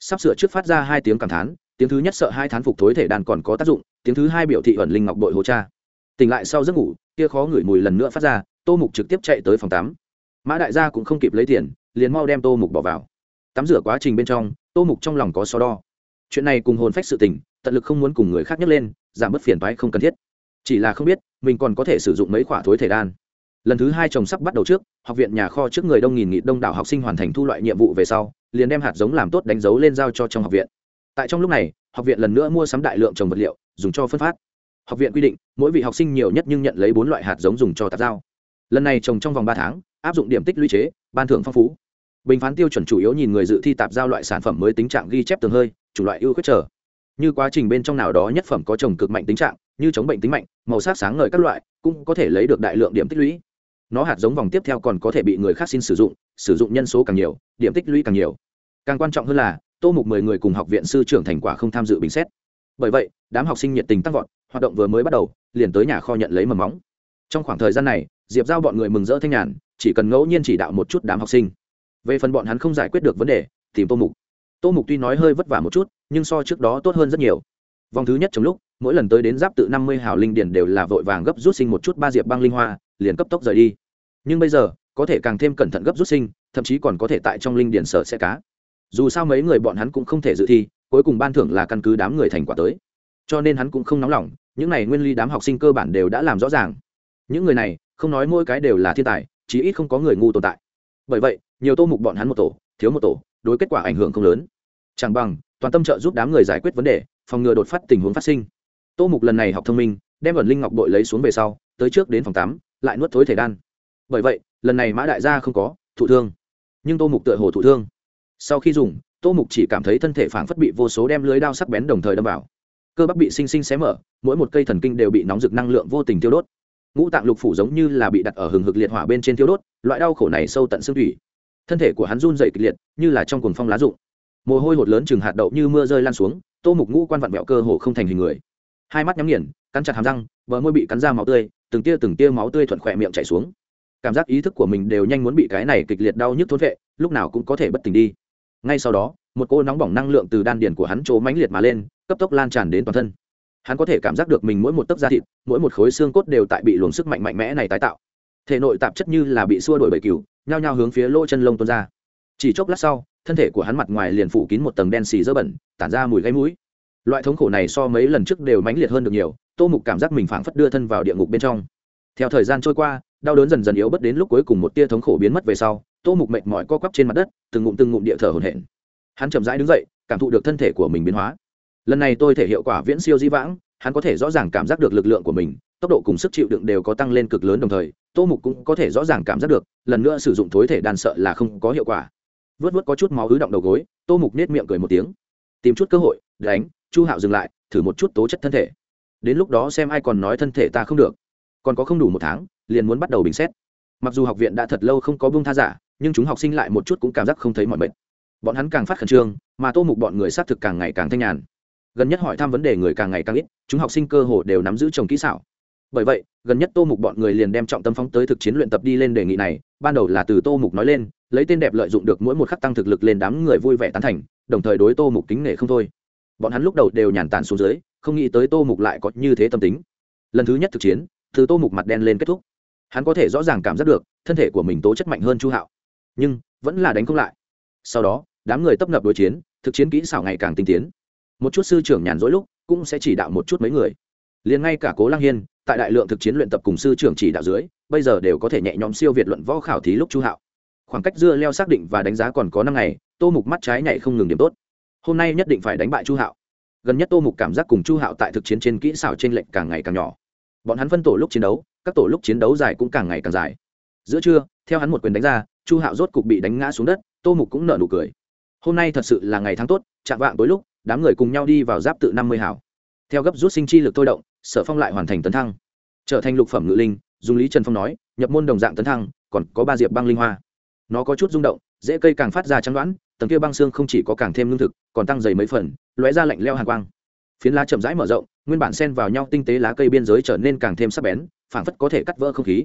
sắp sửa trước phát ra hai tiếng cảm thán, tiếng thứ nhất sợ hai thán phục thối thể đàn còn có tác dụng tiếng thứ hai biểu thị ẩn linh ngọc bội hồ cha. Tỉnh lại sau giấc ngủ, kia khó ngửi mùi lần nữa phát ra, tô mục trực tiếp chạy tới phòng tắm. Mã đại gia cũng không kịp lấy tiền, liền mau đem tô mục bỏ vào. Tắm rửa quá trình bên trong, tô mục trong lòng có so đo. Chuyện này cùng hồn phách sự tình, tận lực không muốn cùng người khác nhấc lên, giảm bớt phiền toái không cần thiết. Chỉ là không biết, mình còn có thể sử dụng mấy khoả thối thể đan. Lần thứ hai trồng sắp bắt đầu trước, học viện nhà kho trước người đông nghìn nghị đông đảo học sinh hoàn thành thu loại nhiệm vụ về sau, liền đem hạt giống làm tốt đánh dấu lên giao cho trong học viện. Tại trong lúc này, học viện lần nữa mua sắm đại lượng trồng vật liệu dùng cho phân phát. Học viện quy định, mỗi vị học sinh nhiều nhất nhưng nhận lấy bốn loại hạt giống dùng cho tạp giao. Lần này trồng trong vòng ba tháng, áp dụng điểm tích lũy chế, ban thưởng phong phú. Bình phán tiêu chuẩn chủ yếu nhìn người dự thi tạp giao loại sản phẩm mới tính trạng ghi chép tường hơi chủ loại ưu khuyết trở. Như quá trình bên trong nào đó nhất phẩm có trồng cực mạnh tính trạng, như chống bệnh tính mạnh, màu sắc sáng ngời các loại, cũng có thể lấy được đại lượng điểm tích lũy. Nó hạt giống vòng tiếp theo còn có thể bị người khác xin sử dụng sử dụng nhân số càng nhiều, điểm tích lũy càng nhiều. Càng quan trọng hơn là, tô mục mười người cùng học viện sư trưởng thành quả không tham dự bình xét. Bởi vậy đám học sinh nhiệt tình tăng vọt, hoạt động vừa mới bắt đầu, liền tới nhà kho nhận lấy mầm móng. Trong khoảng thời gian này, diệp giao bọn người mừng rỡ thanh nhàn, chỉ cần ngẫu nhiên chỉ đạo một chút đám học sinh. Về phần bọn hắn không giải quyết được vấn đề, tìm tô mục. Tô mục tuy nói hơi vất vả một chút, nhưng so trước đó tốt hơn rất nhiều. Vòng thứ nhất trong lúc, mỗi lần tới đến giáp tự năm mươi hào linh điển đều là vội vàng gấp rút sinh một chút ba diệp băng linh hoa, liền cấp tốc rời đi. Nhưng bây giờ, có thể càng thêm cẩn thận gấp rút sinh, thậm chí còn có thể tại trong linh điển sở sẽ cá. Dù sao mấy người bọn hắn cũng không thể dự thi, cuối cùng ban thưởng là căn cứ đám người thành quả tới cho nên hắn cũng không nóng lòng, những này nguyên lý đám học sinh cơ bản đều đã làm rõ ràng. Những người này, không nói mỗi cái đều là thiên tài, chí ít không có người ngu tồn tại. Bởi vậy, nhiều tô mục bọn hắn một tổ, thiếu một tổ, đối kết quả ảnh hưởng không lớn. Chẳng bằng, toàn tâm trợ giúp đám người giải quyết vấn đề, phòng ngừa đột phát tình huống phát sinh. Tô mục lần này học thông minh, đem ẩn linh ngọc bội lấy xuống về sau, tới trước đến phòng tắm lại nuốt thối thể đan. Bởi vậy, lần này mã đại gia không có thụ thương. Nhưng tô mục tựa hồ thụ thương. Sau khi dùng, tô mục chỉ cảm thấy thân thể phảng phất bị vô số đem lưới đao sắc bén đồng thời đâm vào cơ bắp bị sinh sinh xé mở, mỗi một cây thần kinh đều bị nóng rực năng lượng vô tình tiêu đốt. Ngũ tạng lục phủ giống như là bị đặt ở hừng hực liệt hỏa bên trên tiêu đốt, loại đau khổ này sâu tận xương thủy. Thân thể của hắn run dày kịch liệt, như là trong cuồng phong lá rụng. Mồ hôi hột lớn chừng hạt đậu như mưa rơi lan xuống, tô mục ngũ quan vặn vẹo cơ hồ không thành hình người. Hai mắt nhắm nghiền, cắn chặt hàm răng, bờ môi bị cắn ra máu tươi, từng tia từng tia máu tươi thuận khỏe miệng chảy xuống. Cảm giác ý thức của mình đều nhanh muốn bị cái này kịch liệt đau nhức thốn vệ, lúc nào cũng có thể bất tỉnh đi. Ngay sau đó, một cô nóng bỏng năng lượng từ đan điền của hắn trố mãnh liệt mà lên cấp tốc lan tràn đến toàn thân. Hắn có thể cảm giác được mình mỗi một tấc da thịt, mỗi một khối xương cốt đều tại bị luồng sức mạnh mạnh mẽ này tái tạo. Thể nội tạp chất như là bị xua đổi bởi cừu, nhao nhao hướng phía lỗ chân lông tuôn ra. Chỉ chốc lát sau, thân thể của hắn mặt ngoài liền phủ kín một tầng đen xì dơ bẩn, tản ra mùi gáy mũi. Loại thống khổ này so mấy lần trước đều mãnh liệt hơn được nhiều, tô mục cảm giác mình phảng phất đưa thân vào địa ngục bên trong. Theo thời gian trôi qua, đau đớn dần dần yếu bất đến lúc cuối cùng một tia thống khổ biến mất về sau, tô mục mệt mỏi co quắp trên mặt đất, từng ngụm từng ngụm địa thở hổn hển. Hắn chậm rãi đứng dậy, cảm thụ được thân thể của mình biến hóa lần này tôi thể hiệu quả viễn siêu di vãng, hắn có thể rõ ràng cảm giác được lực lượng của mình, tốc độ cùng sức chịu đựng đều có tăng lên cực lớn đồng thời, tô mục cũng có thể rõ ràng cảm giác được, lần nữa sử dụng thối thể đàn sợ là không có hiệu quả. Vớt vớt có chút máu ứ động đầu gối, tô mục nết miệng cười một tiếng. Tìm chút cơ hội, đánh, chu hạo dừng lại, thử một chút tố chất thân thể. Đến lúc đó xem ai còn nói thân thể ta không được. Còn có không đủ một tháng, liền muốn bắt đầu bình xét. Mặc dù học viện đã thật lâu không có bông tha giả, nhưng chúng học sinh lại một chút cũng cảm giác không thấy mọi mệt. Bọn hắn càng phát khẩn trương, mà tô mục bọn người xác thực càng ngày càng thanh nhàn gần nhất hỏi thăm vấn đề người càng ngày càng ít, chúng học sinh cơ hồ đều nắm giữ trồng kỹ xảo. Bởi vậy, gần nhất tô mục bọn người liền đem trọng tâm phóng tới thực chiến luyện tập đi lên đề nghị này, ban đầu là từ tô mục nói lên, lấy tên đẹp lợi dụng được mỗi một khắc tăng thực lực lên đám người vui vẻ tán thành, đồng thời đối tô mục kính nể không thôi. Bọn hắn lúc đầu đều nhàn tản xuống dưới, không nghĩ tới tô mục lại có như thế tâm tính. Lần thứ nhất thực chiến, từ tô mục mặt đen lên kết thúc. Hắn có thể rõ ràng cảm giác được, thân thể của mình tố chất mạnh hơn chu hạo. Nhưng, vẫn là đánh không lại. Sau đó, đám người tấp nập đối chiến, thực chiến kỹ xảo ngày càng tinh tiến một chút sư trưởng nhàn rỗi lúc cũng sẽ chỉ đạo một chút mấy người. Liền ngay cả cố lăng hiên, tại đại lượng thực chiến luyện tập cùng sư trưởng chỉ đạo dưới, bây giờ đều có thể nhẹ nhõm siêu việt luận võ khảo thí lúc chu hạo. Khoảng cách dưa leo xác định và đánh giá còn có năm ngày, tô mục mắt trái nhảy không ngừng điểm tốt. Hôm nay nhất định phải đánh bại chu hạo. Gần nhất tô mục cảm giác cùng chu hạo tại thực chiến trên kỹ xảo t r ê n lệch càng ngày càng nhỏ. Bọn hắn phân tổ lúc chiến đấu, các tổ lúc chiến đấu dài cũng càng ngày càng dài. Giữa trưa, theo hắn một quyền đánh ra, chu hạo rốt cục bị đánh ngã xuống đất, tô mục cũng nở nụ cười. Hôm nay thật sự là ngày tháng tốt, chạm vạng tối lúc đám người cùng nhau đi vào giáp tự năm mươi hảo. Theo gấp rút sinh chi lực thôi động, sở phong lại hoàn thành tấn thăng. Trở thành lục phẩm ngự linh, dùng lý trần phong nói, nhập môn đồng dạng tấn thăng, còn có ba diệp băng linh hoa. Nó có chút rung động, dễ cây càng phát ra trắng đoán, tầng kia băng xương không chỉ có càng thêm lương thực, còn tăng dày mấy phần, lóe ra lạnh leo hàng quang. Phiến lá chậm rãi mở rộng, nguyên bản xen vào nhau tinh tế lá cây biên giới trở nên càng thêm sắc bén, phảng phất có thể cắt vỡ không khí.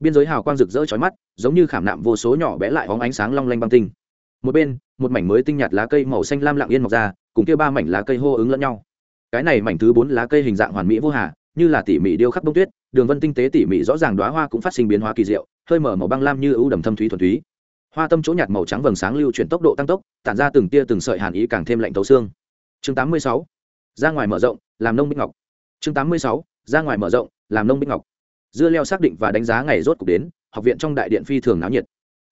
Biên giới hào quang rực rỡ chói mắt, giống như khảm nạm vô số nhỏ bé lại hóng ánh sáng long lanh băng tinh một bên, một mảnh mới tinh nhạt lá cây màu xanh lam lặng yên mọc ra, cùng kia ba mảnh lá cây hô ứng lẫn nhau cái này mảnh thứ bốn lá cây hình dạng hoàn mỹ vô hà, như là tỉ mỉ điêu khắc bông tuyết, đường vân tinh tế tỉ mỉ rõ ràng đoá hoa cũng phát sinh biến hóa kỳ diệu, hơi mở màu băng lam như ưu đầm thâm thúy thuần túy hoa tâm chỗ nhạt màu trắng vầng sáng lưu chuyển tốc độ tăng tốc, tản ra từng tia từng sợi hàn ý càng thêm lạnh tấu xương chương 86. ra ngoài mở rộng, làm nông bích ngọc chương 86. ra ngoài mở rộng, làm nông bích ngọc dưa leo xác định và đánh giá ngày rốt cục đến, học viện trong đại điện phi thường náo nhiệt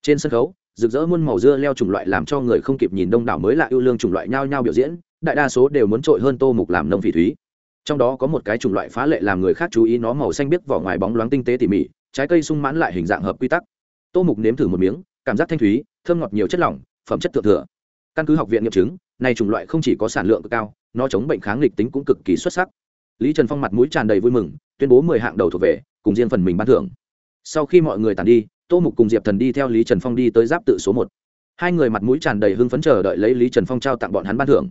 trên sân khấu rực rỡ muôn màu dưa leo chủng loại làm cho người không kịp nhìn đông đảo mới lạ yêu lương chủng loại nhao nhao biểu diễn, đại đa số đều muốn trội hơn tô mục làm nông phỉ thúy. Trong đó có một cái chủng loại phá lệ làm người khác chú ý nó màu xanh biếc vỏ ngoài bóng loáng tinh tế tỉ mỉ, trái cây sung mãn lại hình dạng hợp quy tắc. Tô mục nếm thử một miếng, cảm giác thanh thúy, thơm ngọt nhiều chất lỏng, phẩm chất thượng thừa. Căn cứ học viện nghiệm chứng, này chủng loại không chỉ có sản lượng cực cao, nó chống bệnh kháng lịch tính cũng cực kỳ xuất sắc. Lý trần phong mặt mũi tràn đầy vui mừng, tuyên bố mười hạng đầu thuộc về, cùng riêng phần mình ban thưởng. Sau khi mọi người tàn đi tô mục cùng diệp thần đi theo lý trần phong đi tới giáp tự số một. Hai người mặt mũi tràn đầy hưng phấn chờ đợi lấy lý trần phong trao tặng bọn hắn ban thưởng.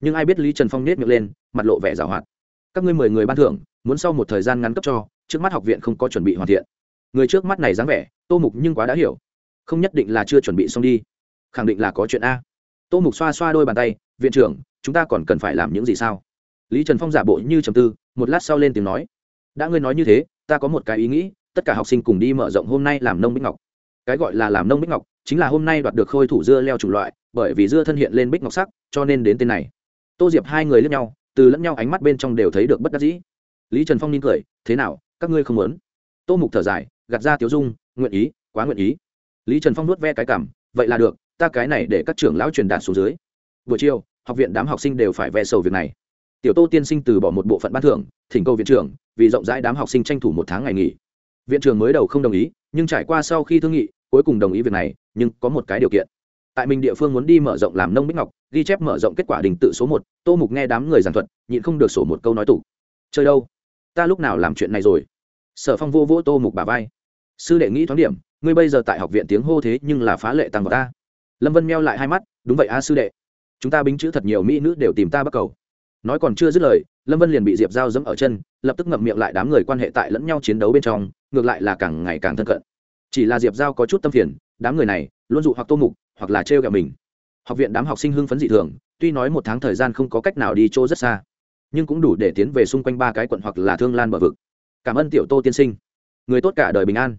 Nhưng ai biết lý trần phong nết miệng lên, mặt lộ vẻ g hoạt. Các ngươi mười người ban thưởng, muốn sau một thời gian ngắn cấp cho, trước mắt học viện không có chuẩn bị hoàn thiện. Người trước mắt này dáng vẻ, tô mục nhưng quá đã hiểu. Không nhất định là chưa chuẩn bị xong đi. Khẳng định là có chuyện a. Tô mục xoa xoa đôi bàn tay, viện trưởng, chúng ta còn cần phải làm những gì sao? Lý trần phong giả bộ như trầm tư, một lát sau lên tiếng nói, đã ngươi nói như thế, ta có một cái ý nghĩ tất cả học sinh cùng đi mở rộng hôm nay làm nông bích ngọc. Cái gọi là làm nông bích ngọc chính là hôm nay đoạt được khôi thủ dưa leo chủng loại, bởi vì dưa thân hiện lên bích ngọc sắc, cho nên đến tên này. Tô diệp hai người lẫn nhau, từ lẫn nhau ánh mắt bên trong đều thấy được bất đắc dĩ. Lý trần phong nín cười, thế nào, các ngươi không muốn? Tô mục thở dài, gạt ra tiếu dung, nguyện ý, quá nguyện ý. Lý trần phong nuốt ve cái cảm, vậy là được, ta cái này để các trưởng lão truyền đạt xuống dưới. Buổi chiều, học viện đám học sinh đều phải ve sầu việc này. Tiểu tô tiên sinh từ bỏ một bộ phận ban thưởng, thỉnh cầu viện trưởng, vì rộng rãi đám học sinh tranh thủ một tháng ngày nghỉ viện trưởng mới đầu không đồng ý, nhưng trải qua sau khi thương nghị, cuối cùng đồng ý việc này, nhưng có một cái điều kiện. Tại mình địa phương muốn đi mở rộng làm nông bích ngọc, ghi chép mở rộng kết quả đình tự số một, tô mục nghe đám người giảng thuật, nhịn không được sổ một câu nói tủ. Chơi đâu? Ta lúc nào làm chuyện này rồi? Sở phong vô vô tô mục bà vai. Sư đệ nghĩ thoáng điểm, ngươi bây giờ tại học viện tiếng hô thế nhưng là phá lệ tăng vào ta. Lâm vân meo lại hai mắt, đúng vậy a, sư đệ. Chúng ta bính chữ thật nhiều mỹ nữ đều tìm ta bắt cầu nói còn chưa dứt lời, lâm vân liền bị diệp giao dẫm ở chân, lập tức ngậm miệng lại đám người quan hệ tại lẫn nhau chiến đấu bên trong, ngược lại là càng ngày càng thân cận. Chỉ là diệp giao có chút tâm phiền, đám người này luôn dụ hoặc tô mục, hoặc là trêu kẹo mình. Học viện đám học sinh hưng phấn dị thường, tuy nói một tháng thời gian không có cách nào đi chỗ rất xa, nhưng cũng đủ để tiến về xung quanh ba cái quận hoặc là thương lan bờ vực. Cảm ơn tiểu tô tiên sinh. Người tốt cả đời bình an.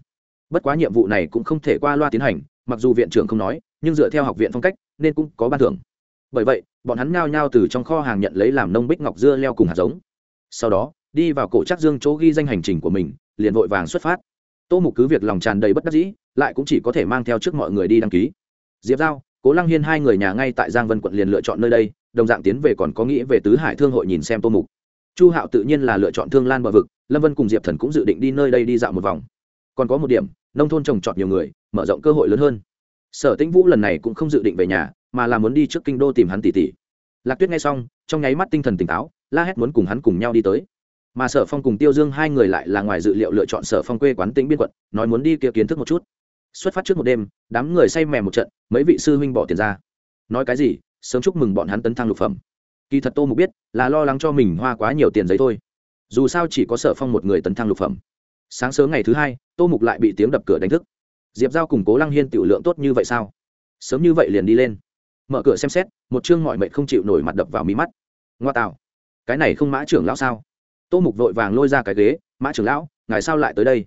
Bất quá nhiệm vụ này cũng không thể qua loa tiến hành, mặc dù viện trưởng không nói, nhưng dựa theo học viện phong cách, nên cũng có ban thưởng. Bởi vậy bọn hắn nhao nhao từ trong kho hàng nhận lấy làm nông bích ngọc dưa leo cùng hạt giống. Sau đó, đi vào cổ chắc dương chỗ ghi danh hành trình của mình, liền vội vàng xuất phát. Tô mục cứ việc lòng tràn đầy bất đắc dĩ, lại cũng chỉ có thể mang theo trước mọi người đi đăng ký. Diệp giao, cố lăng hiên hai người nhà ngay tại giang vân quận liền lựa chọn nơi đây, đồng dạng tiến về còn có nghĩ về tứ hải thương hội nhìn xem tô mục. Chu hạo tự nhiên là lựa chọn thương lan bờ vực, lâm vân cùng diệp thần cũng dự định đi nơi đây đi dạo một vòng. Còn có một điểm, nông thôn trồng trọt nhiều người, mở rộng cơ hội lớn hơn. Sở tĩnh vũ lần này cũng không dự định về nhà mà là muốn đi trước kinh đô tìm hắn tỷ tỷ lạc tuyết nghe xong, trong nháy mắt tinh thần tỉnh táo, la hét muốn cùng hắn cùng nhau đi tới. Mà sở phong cùng tiêu dương hai người lại là ngoài dự liệu lựa chọn sở phong quê quán tĩnh biên quận, nói muốn đi kia kiến thức một chút. Xuất phát trước một đêm, đám người say mè một trận, mấy vị sư huynh bỏ tiền ra. Nói cái gì, sớm chúc mừng bọn hắn tấn thăng lục phẩm. Kỳ thật tô mục biết, là lo lắng cho mình hoa quá nhiều tiền giấy thôi. Dù sao chỉ có sở phong một người tấn thăng lục phẩm. Sáng sớm ngày thứ hai, tô mục lại bị tiếng đập cửa đánh thức. Diệp giao cùng cố lăng hiên tiểu lượng tốt như vậy sao? Sớm như vậy liền đi lên mở cửa xem xét, một chương mọi mệnh không chịu nổi mặt đập vào mí mắt. Ngoa tạo. Cái này không mã trưởng lão sao? Tô mục vội vàng lôi ra cái ghế, mã trưởng lão, ngài sao lại tới đây?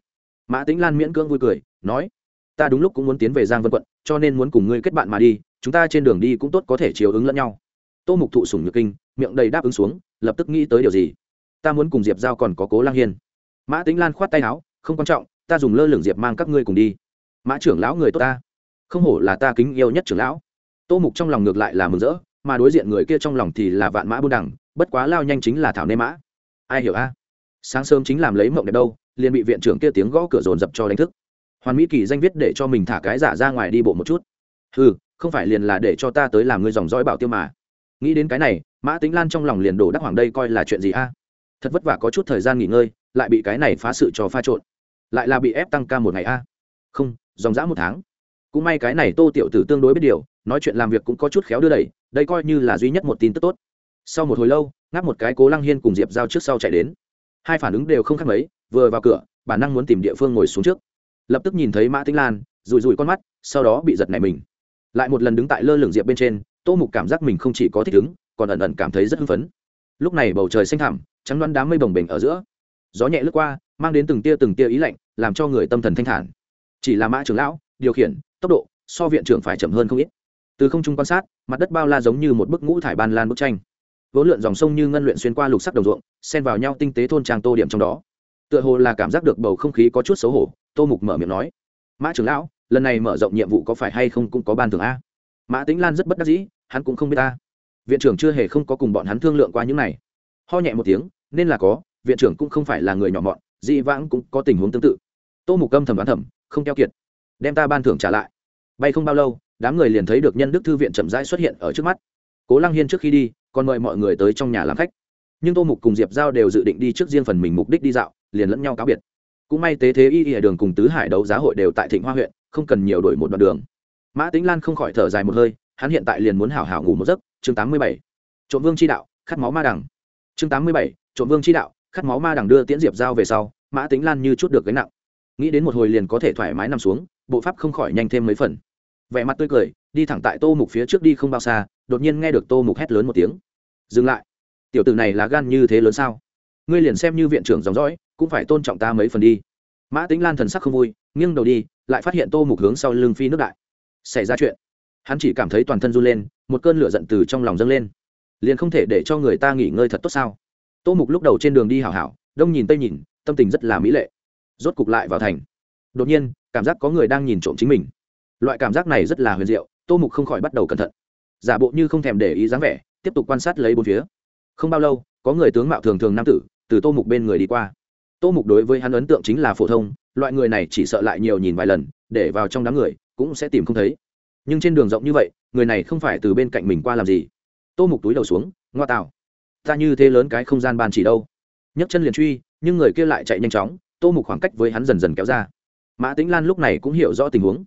Mã tĩnh lan miễn cưỡng vui cười, nói, ta đúng lúc cũng muốn tiến về giang vân quận, cho nên muốn cùng ngươi kết bạn mà đi, chúng ta trên đường đi cũng tốt có thể chiều ứng lẫn nhau. Tô mục thụ sùng nhược kinh, miệng đầy đáp ứng xuống, lập tức nghĩ tới điều gì? Ta muốn cùng diệp giao còn có cố lang hiên. Mã tính lan khoát tay áo, không quan trọng, ta dùng lơ lửng diệp mang các ngươi cùng đi. Mã trưởng lão người tốt ta. Không hổ là ta kính yêu nhất trưởng lão tô mục trong lòng ngược lại là mừng rỡ, mà đối diện người kia trong lòng thì là vạn mã buôn đẳng bất quá lao nhanh chính là thảo nê mã. Ai hiểu a? Sáng sớm chính làm lấy mộng đẹp đâu, liền bị viện trưởng kia tiếng gõ cửa dồn dập cho đánh thức. Hoàn mỹ kỳ danh viết để cho mình thả cái giả ra ngoài đi bộ một chút. Ừ không phải liền là để cho ta tới làm người dòng dõi bảo tiêu mà. Nghĩ đến cái này, mã tính lan trong lòng liền đổ đắc hoàng đây coi là chuyện gì a? Thật vất vả có chút thời gian nghỉ ngơi, lại bị cái này phá sự cho pha trộn. Lại là bị ép tăng ca một ngày a? Không, dòng dã một tháng. Cũng may cái này tô tiểu tử tương đối biết điều nói chuyện làm việc cũng có chút khéo đưa đẩy, đây coi như là duy nhất một tin tức tốt. Sau một hồi lâu, ngáp một cái cố lăng hiên cùng diệp giao trước sau chạy đến. Hai phản ứng đều không khác mấy, vừa vào cửa, bản năng muốn tìm địa phương ngồi xuống trước. Lập tức nhìn thấy mã tĩnh lan rùi rùi con mắt, sau đó bị giật nảy mình. Lại một lần đứng tại lơ lửng diệp bên trên, tô mục cảm giác mình không chỉ có thích ứng, còn ẩn ẩn cảm thấy rất hưng phấn. Lúc này bầu trời xanh thẳm, trắng đoán đám mây bồng bềnh ở giữa. Gió nhẹ lướt qua, mang đến từng tia từng tia ý lạnh, làm cho người tâm thần thanh thản. Chỉ là mã trưởng lão, điều khiển, tốc độ so viện trưởng phải chậm hơn không ít từ không trung quan sát, mặt đất bao la giống như một bức ngũ thải ban lan bức tranh. Vỗ lượn dòng sông như ngân luyện xuyên qua lục sắc đồng ruộng, xen vào nhau tinh tế thôn trang tô điểm trong đó. Tựa hồ là cảm giác được bầu không khí có chút xấu hổ, tô mục mở miệng nói, mã trưởng lão, lần này mở rộng nhiệm vụ có phải hay không cũng có ban thưởng a? Mã tĩnh lan rất bất đắc dĩ, hắn cũng không biết ta. Viện trưởng chưa hề không có cùng bọn hắn thương lượng qua những này. Ho nhẹ một tiếng, nên là có, viện trưởng cũng không phải là người nhỏ mọn, dị vãng cũng có tình huống tương tự. Tô mục âm thầm đoán thầm, không keo kiệt. Đem ta ban thưởng trả lại bay không bao lâu, đám người liền thấy được nhân đức thư viện chậm rãi xuất hiện ở trước mắt. Cố lăng hiên trước khi đi, còn mời mọi người tới trong nhà làm khách. Nhưng tô mục cùng diệp giao đều dự định đi trước riêng phần mình mục đích đi dạo, liền lẫn nhau cáo biệt. Cũng may tế thế y y đường cùng tứ hải đấu giá hội đều tại thịnh hoa huyện, không cần nhiều đổi một đoạn đường. Mã tính lan không khỏi thở dài một hơi, hắn hiện tại liền muốn hảo hảo ngủ một giấc. Chương tám mươi bảy, trộm vương chi đạo, khát máu ma đằng. Chương tám mươi bảy, trộm vương chi đạo, khát máu ma đằng đưa tiễn diệp giao về sau, mã tính lan như chút được gánh nặng nghĩ đến một hồi liền có thể thoải mái nằm xuống, bộ pháp không khỏi nhanh thêm mấy phần. Vẻ mặt tươi cười, đi thẳng tại tô mục phía trước đi không bao xa, đột nhiên nghe được tô mục hét lớn một tiếng. Dừng lại. Tiểu tử này là gan như thế lớn sao? Ngươi liền xem như viện trưởng dòng dõi, cũng phải tôn trọng ta mấy phần đi. Mã tính lan thần sắc không vui, nghiêng đầu đi, lại phát hiện tô mục hướng sau lưng phi nước đại. Xảy ra chuyện. Hắn chỉ cảm thấy toàn thân run lên, một cơn lửa giận từ trong lòng dâng lên. Liền không thể để cho người ta nghỉ ngơi thật tốt sao? Tô mục lúc đầu trên đường đi hảo hảo, đông nhìn tây nhìn, tâm tình rất là mỹ lệ rốt cục lại vào thành. Đột nhiên, cảm giác có người đang nhìn trộm chính mình. Loại cảm giác này rất là huyền diệu, tô mục không khỏi bắt đầu cẩn thận. Giả bộ như không thèm để ý dáng vẻ, tiếp tục quan sát lấy bốn phía. Không bao lâu, có người tướng mạo thường thường nam tử từ tô mục bên người đi qua. Tô mục đối với hắn ấn tượng chính là phổ thông, loại người này chỉ sợ lại nhiều nhìn vài lần, để vào trong đám người, cũng sẽ tìm không thấy. Nhưng trên đường rộng như vậy, người này không phải từ bên cạnh mình qua làm gì. Tô mục túi đầu xuống, ngoa tạo ta như thế lớn cái không gian ban chỉ đâu. Nhấc chân liền truy, nhưng người kia lại chạy nhanh chóng tô mục khoảng cách với hắn dần dần kéo ra. Mã tĩnh lan lúc này cũng hiểu rõ tình huống.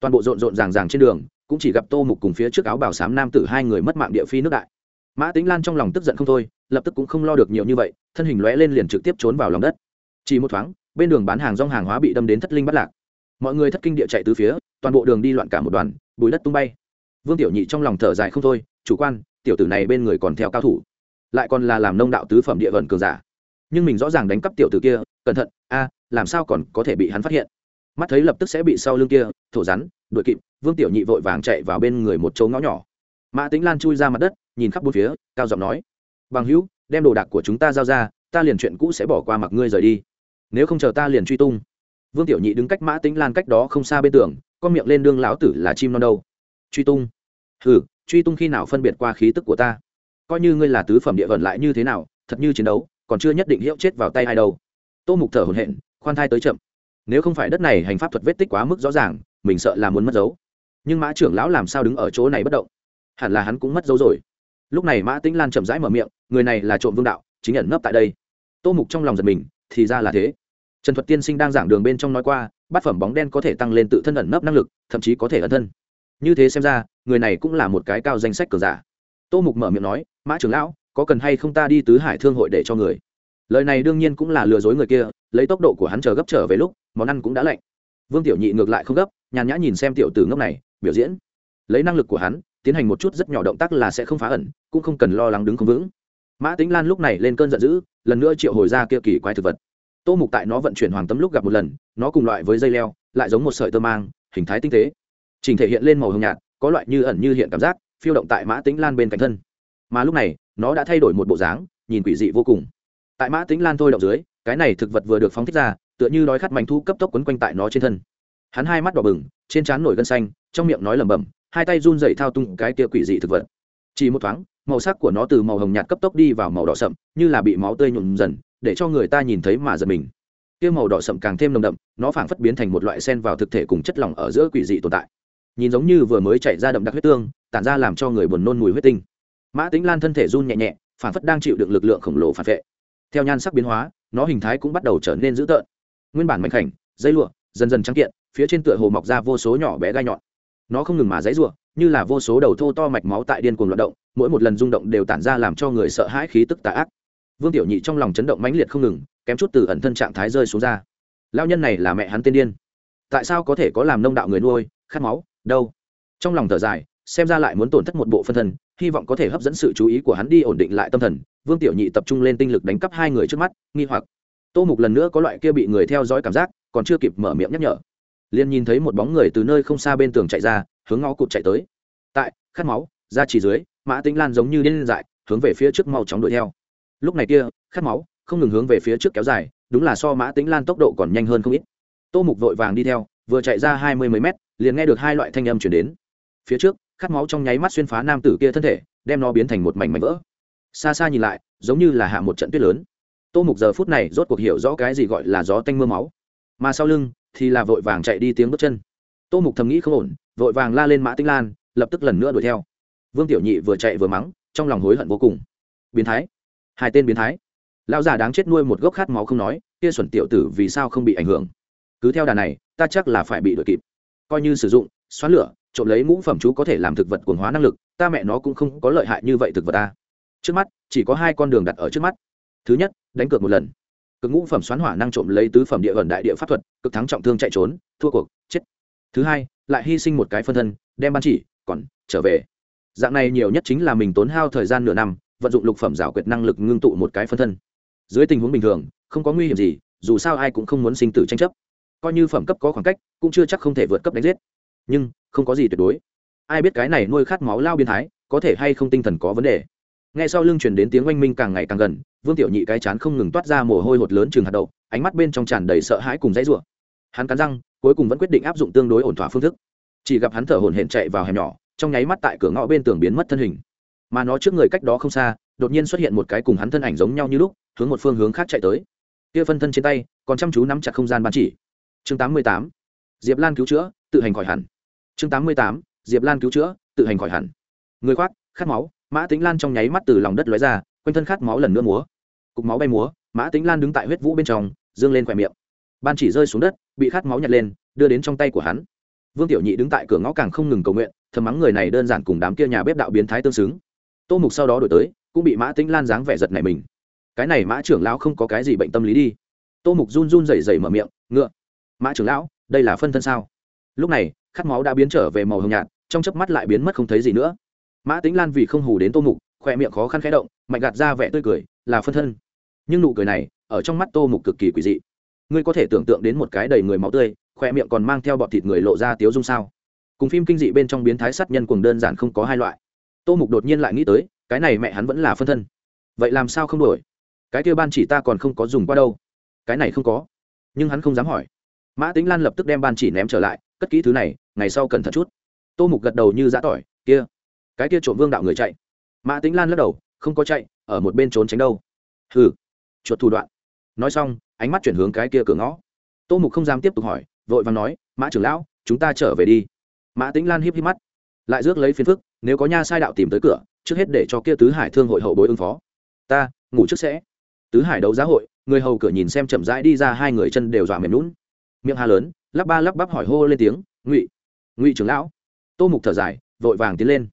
Toàn bộ rộn rộn ràng ràng trên đường, cũng chỉ gặp tô mục cùng phía trước áo bảo sám nam tử hai người mất mạng địa phi nước đại. Mã tĩnh lan trong lòng tức giận không thôi, lập tức cũng không lo được nhiều như vậy, thân hình lóe lên liền trực tiếp trốn vào lòng đất. Chỉ một thoáng, bên đường bán hàng rong hàng hóa bị đâm đến thất linh bắt lạc. Mọi người thất kinh địa chạy từ phía, toàn bộ đường đi loạn cả một đoàn, bùi đất tung bay. Vương tiểu nhị trong lòng thở dài không thôi, chủ quan, tiểu tử này bên người còn theo cao thủ, lại còn là làm nông đạo tứ phẩm địa vận cường giả nhưng mình rõ ràng đánh cắp tiểu tử kia, cẩn thận, a, làm sao còn có thể bị hắn phát hiện? Mắt thấy lập tức sẽ bị sau lưng kia, thổ rắn, đuổi kịp, vương tiểu nhị vội vàng chạy vào bên người một chỗ ngõ nhỏ. Mã tính lan chui ra mặt đất, nhìn khắp bốn phía, cao giọng nói, bằng hữu, đem đồ đạc của chúng ta giao ra, ta liền chuyện cũ sẽ bỏ qua mặc ngươi rời đi. Nếu không chờ ta liền truy tung. Vương tiểu nhị đứng cách mã tính lan cách đó không xa bên tường, con miệng lên đương lão tử là chim non đâu. Truy tung? Hừ, truy tung khi nào phân biệt qua khí tức của ta? Coi như ngươi là tứ phẩm địa vận lại như thế nào, thật như chiến đấu còn chưa nhất định hiệu chết vào tay ai đâu. Tô mục thở hồn hện khoan thai tới chậm. Nếu không phải đất này hành pháp thuật vết tích quá mức rõ ràng, mình sợ là muốn mất dấu. Nhưng mã trưởng lão làm sao đứng ở chỗ này bất động? Hẳn là hắn cũng mất dấu rồi. Lúc này mã tĩnh lan chậm rãi mở miệng, người này là trộm vương đạo, chính ẩn nấp tại đây. Tô mục trong lòng giật mình, thì ra là thế. Trần thuật tiên sinh đang giảng đường bên trong nói qua, bát phẩm bóng đen có thể tăng lên tự thân ẩn nấp năng lực, thậm chí có thể ẩn thân. Như thế xem ra, người này cũng là một cái cao danh sách cờ giả. Tô mục mở miệng nói, mã trưởng lão có cần hay không ta đi tứ hải thương hội để cho người? Lời này đương nhiên cũng là lừa dối người kia, lấy tốc độ của hắn chờ gấp trở về lúc, món ăn cũng đã lạnh. Vương tiểu nhị ngược lại không gấp, nhàn nhã nhìn xem tiểu tử ngốc này, biểu diễn. Lấy năng lực của hắn, tiến hành một chút rất nhỏ động tác là sẽ không phá ẩn, cũng không cần lo lắng đứng không vững. Mã tính lan lúc này lên cơn giận dữ, lần nữa triệu hồi ra kia kỳ quái thực vật. Tô mục tại nó vận chuyển hoàng tấm lúc gặp một lần, nó cùng loại với dây leo, lại giống một sợi tơ mang, hình thái tinh tế. Trình thể hiện lên màu hồng nhạt, có loại như ẩn như hiện cảm giác, phiêu động tại mã tính lan bên cạnh thân mà lúc này, nó đã thay đổi một bộ dáng, nhìn quỷ dị vô cùng. Tại mã tính lan thôi động dưới, cái này thực vật vừa được phóng thích ra, tựa như đói khát mảnh thu cấp tốc quấn quanh tại nó trên thân. Hắn hai mắt đỏ bừng, trên trán nổi gân xanh, trong miệng nói lẩm bẩm, hai tay run dậy thao tung cái kia quỷ dị thực vật. Chỉ một thoáng, màu sắc của nó từ màu hồng nhạt cấp tốc đi vào màu đỏ sậm, như là bị máu tươi nhuộm dần, để cho người ta nhìn thấy mà giật mình. Kia màu đỏ sậm càng thêm nồng đậm, nó phảng phất biến thành một loại sen vào thực thể cùng chất lỏng ở giữa quỷ dị tồn tại. Nhìn giống như vừa mới chạy ra đậm đặc huyết tương, tản ra làm cho người buồn nôn mùi huyết tinh mã tính lan thân thể run nhẹ nhẹ, phản phất đang chịu đựng lực lượng khổng lồ phản vệ. Theo nhan sắc biến hóa, nó hình thái cũng bắt đầu trở nên dữ tợn. Nguyên bản mạnh khảnh, dây lụa, dần dần trắng kiện, phía trên tựa hồ mọc ra vô số nhỏ bé gai nhọn. Nó không ngừng mà dãy rụa như là vô số đầu thô to mạch máu tại điên cuồng loạt động, mỗi một lần rung động đều tản ra làm cho người sợ hãi khí tức tà ác. Vương tiểu nhị trong lòng chấn động mãnh liệt không ngừng, kém chút từ ẩn thân trạng thái rơi xuống ra. Lao nhân này là mẹ hắn tên điên. Tại sao có thể có làm nông đạo người nuôi, khát máu đâu trong lòng thở dài xem ra lại muốn tổn thất một bộ phân thân hy vọng có thể hấp dẫn sự chú ý của hắn đi ổn định lại tâm thần. Vương tiểu nhị tập trung lên tinh lực đánh cắp hai người trước mắt, nghi hoặc. Tô mục lần nữa có loại kia bị người theo dõi cảm giác, còn chưa kịp mở miệng nhắc nhở. Liền nhìn thấy một bóng người từ nơi không xa bên tường chạy ra, hướng ngõ cụt chạy tới. Tại, khát máu ra chỉ dưới, mã tĩnh lan giống như điên dại, hướng về phía trước mau chóng đuổi theo. Lúc này kia, khát máu, không ngừng hướng về phía trước kéo dài, đúng là so mã tĩnh lan tốc độ còn nhanh hơn không ít. Tô mục vội vàng đi theo, vừa chạy ra hai mươi mấy mét, liền nghe được hai loại thanh âm chuyển đến. Phía trước khát máu trong nháy mắt xuyên phá nam tử kia thân thể, đem nó biến thành một mảnh mảnh vỡ. Xa xa nhìn lại, giống như là hạ một trận tuyết lớn. Tô mục giờ phút này rốt cuộc hiểu rõ cái gì gọi là gió tanh m ư a máu. Mà sau lưng thì là vội vàng chạy đi tiếng bước chân. Tô mục thầm nghĩ không ổn, vội vàng la lên mã tinh lan, lập tức lần nữa đuổi theo. Vương tiểu nhị vừa chạy vừa mắng, trong lòng hối hận vô cùng. Biến thái. Hai tên biến thái. Lão già đáng chết nuôi một gốc khát máu không nói, kia xuẩn tiểu tử vì sao không bị ảnh hưởng? Cứ theo đà này, ta chắc là phải bị đuổi kịp. Coi như sử dụng xoắn lửa, trộm lấy ngũ phẩm chú có thể làm thực vật quần hóa năng lực, ta mẹ nó cũng không có lợi hại như vậy thực vật ta. Trước mắt, chỉ có hai con đường đặt ở trước mắt. Thứ nhất, đánh cược một lần. Cực ngũ phẩm xoắn hỏa năng trộm lấy tứ phẩm địa ẩn đại địa pháp thuật, cực thắng trọng thương chạy trốn, thua cuộc, chết. Thứ hai, lại hy sinh một cái phân thân, đem ban chỉ, còn trở về. Dạng này nhiều nhất chính là mình tốn hao thời gian nửa năm, vận dụng lục phẩm giảo quyệt năng lực ngưng tụ một cái phân thân. Dưới tình huống bình thường, không có nguy hiểm gì, dù sao ai cũng không muốn sinh tử tranh chấp. Coi như phẩm cấp có khoảng cách, cũng chưa chắc không thể vượt cấp đánh giết nhưng không có gì tuyệt đối. Ai biết cái này nuôi khát máu lao biên thái có thể hay không tinh thần có vấn đề. Ngay sau lưng chuyển đến tiếng oanh minh càng ngày càng gần, vương tiểu nhị cái chán không ngừng toát ra mồ hôi hột lớn chừng hạt đậu, ánh mắt bên trong tràn đầy sợ hãi cùng dãy rủa. Hắn cắn răng, cuối cùng vẫn quyết định áp dụng tương đối ổn thỏa phương thức. Chỉ gặp hắn thở hổn hển chạy vào hẻm nhỏ, trong nháy mắt tại cửa ngõ bên tường biến mất thân hình. Mà nó trước người cách đó không xa, đột nhiên xuất hiện một cái cùng hắn thân ảnh giống nhau như lúc, hướng một phương hướng khác chạy tới. Kia phân thân trên tay, còn chăm chú nắm chặt không gian ban chỉ. Chương 88. diệp lan cứu chữa, tự hành khỏi hẳn chương 88. diệp lan cứu chữa, tự hành khỏi hẳn. Người khoác, khát máu, mã tính lan trong nháy mắt từ lòng đất lóe ra, quanh thân khát máu lần nữa múa. Cục máu bay múa, mã tính lan đứng tại huyết vũ bên trong, dương lên khỏe miệng. Ban chỉ rơi xuống đất, bị khát máu nhặt lên, đưa đến trong tay của hắn. Vương tiểu nhị đứng tại cửa ngõ càng không ngừng cầu nguyện, thầm mắng người này đơn giản cùng đám kia nhà bếp đạo biến thái tương xứng. Tô mục sau đó đổi tới, cũng bị mã tính lan dáng vẻ giật này mình. Cái này mã trưởng lão không có cái gì bệnh tâm lý đi. Tô mục run run rẩy rẩy mở miệng, ngựa, mã trưởng lão, đây là phân thân sao? Lúc này, khát máu đã biến trở về màu hồng nhạt, trong chớp mắt lại biến mất không thấy gì nữa. Mã tính lan vì không hù đến tô mục, khoe miệng khó khăn khẽ động, mạnh gạt ra vẻ tươi cười, là phân thân. Nhưng nụ cười này, ở trong mắt tô mục cực kỳ quỷ dị. Ngươi có thể tưởng tượng đến một cái đầy người máu tươi, khoe miệng còn mang theo bọt thịt người lộ ra tiếu dung sao? Cùng phim kinh dị bên trong biến thái sát nhân cùng đơn giản không có hai loại. Tô mục đột nhiên lại nghĩ tới, cái này mẹ hắn vẫn là phân thân. Vậy làm sao không đổi? Cái kêu ban chỉ ta còn không có dùng qua đâu. Cái này không có. Nhưng hắn không dám hỏi. Mã tính lan lập tức đem ban chỉ ném trở lại cất kỹ thứ này, ngày sau cẩn thận chút. Tô mục gật đầu như giã tỏi, kia, cái kia trộm vương đạo người chạy. Mã tính lan lắc đầu, không có chạy, ở một bên trốn tránh đâu. Hừ, chuột thủ đoạn. Nói xong, ánh mắt chuyển hướng cái kia cửa ngõ. Tô mục không dám tiếp tục hỏi, vội vàng nói, mã trưởng lão, chúng ta trở về đi. Mã tính lan hiếp hiếp mắt, lại rước lấy phiền phức, nếu có nha sai đạo tìm tới cửa, trước hết để cho kia tứ hải thương hội hậu bối ứng phó. Ta, ngủ trước sẽ. Tứ hải đấu giá hội, người hầu cửa nhìn xem chậm rãi đi ra hai người chân đều dọa mềm lún miệng hà lớn lắp ba lắp bắp hỏi hô lên tiếng, ngụy ngụy trưởng lão. Tô mục thở dài, vội vàng tiến lên.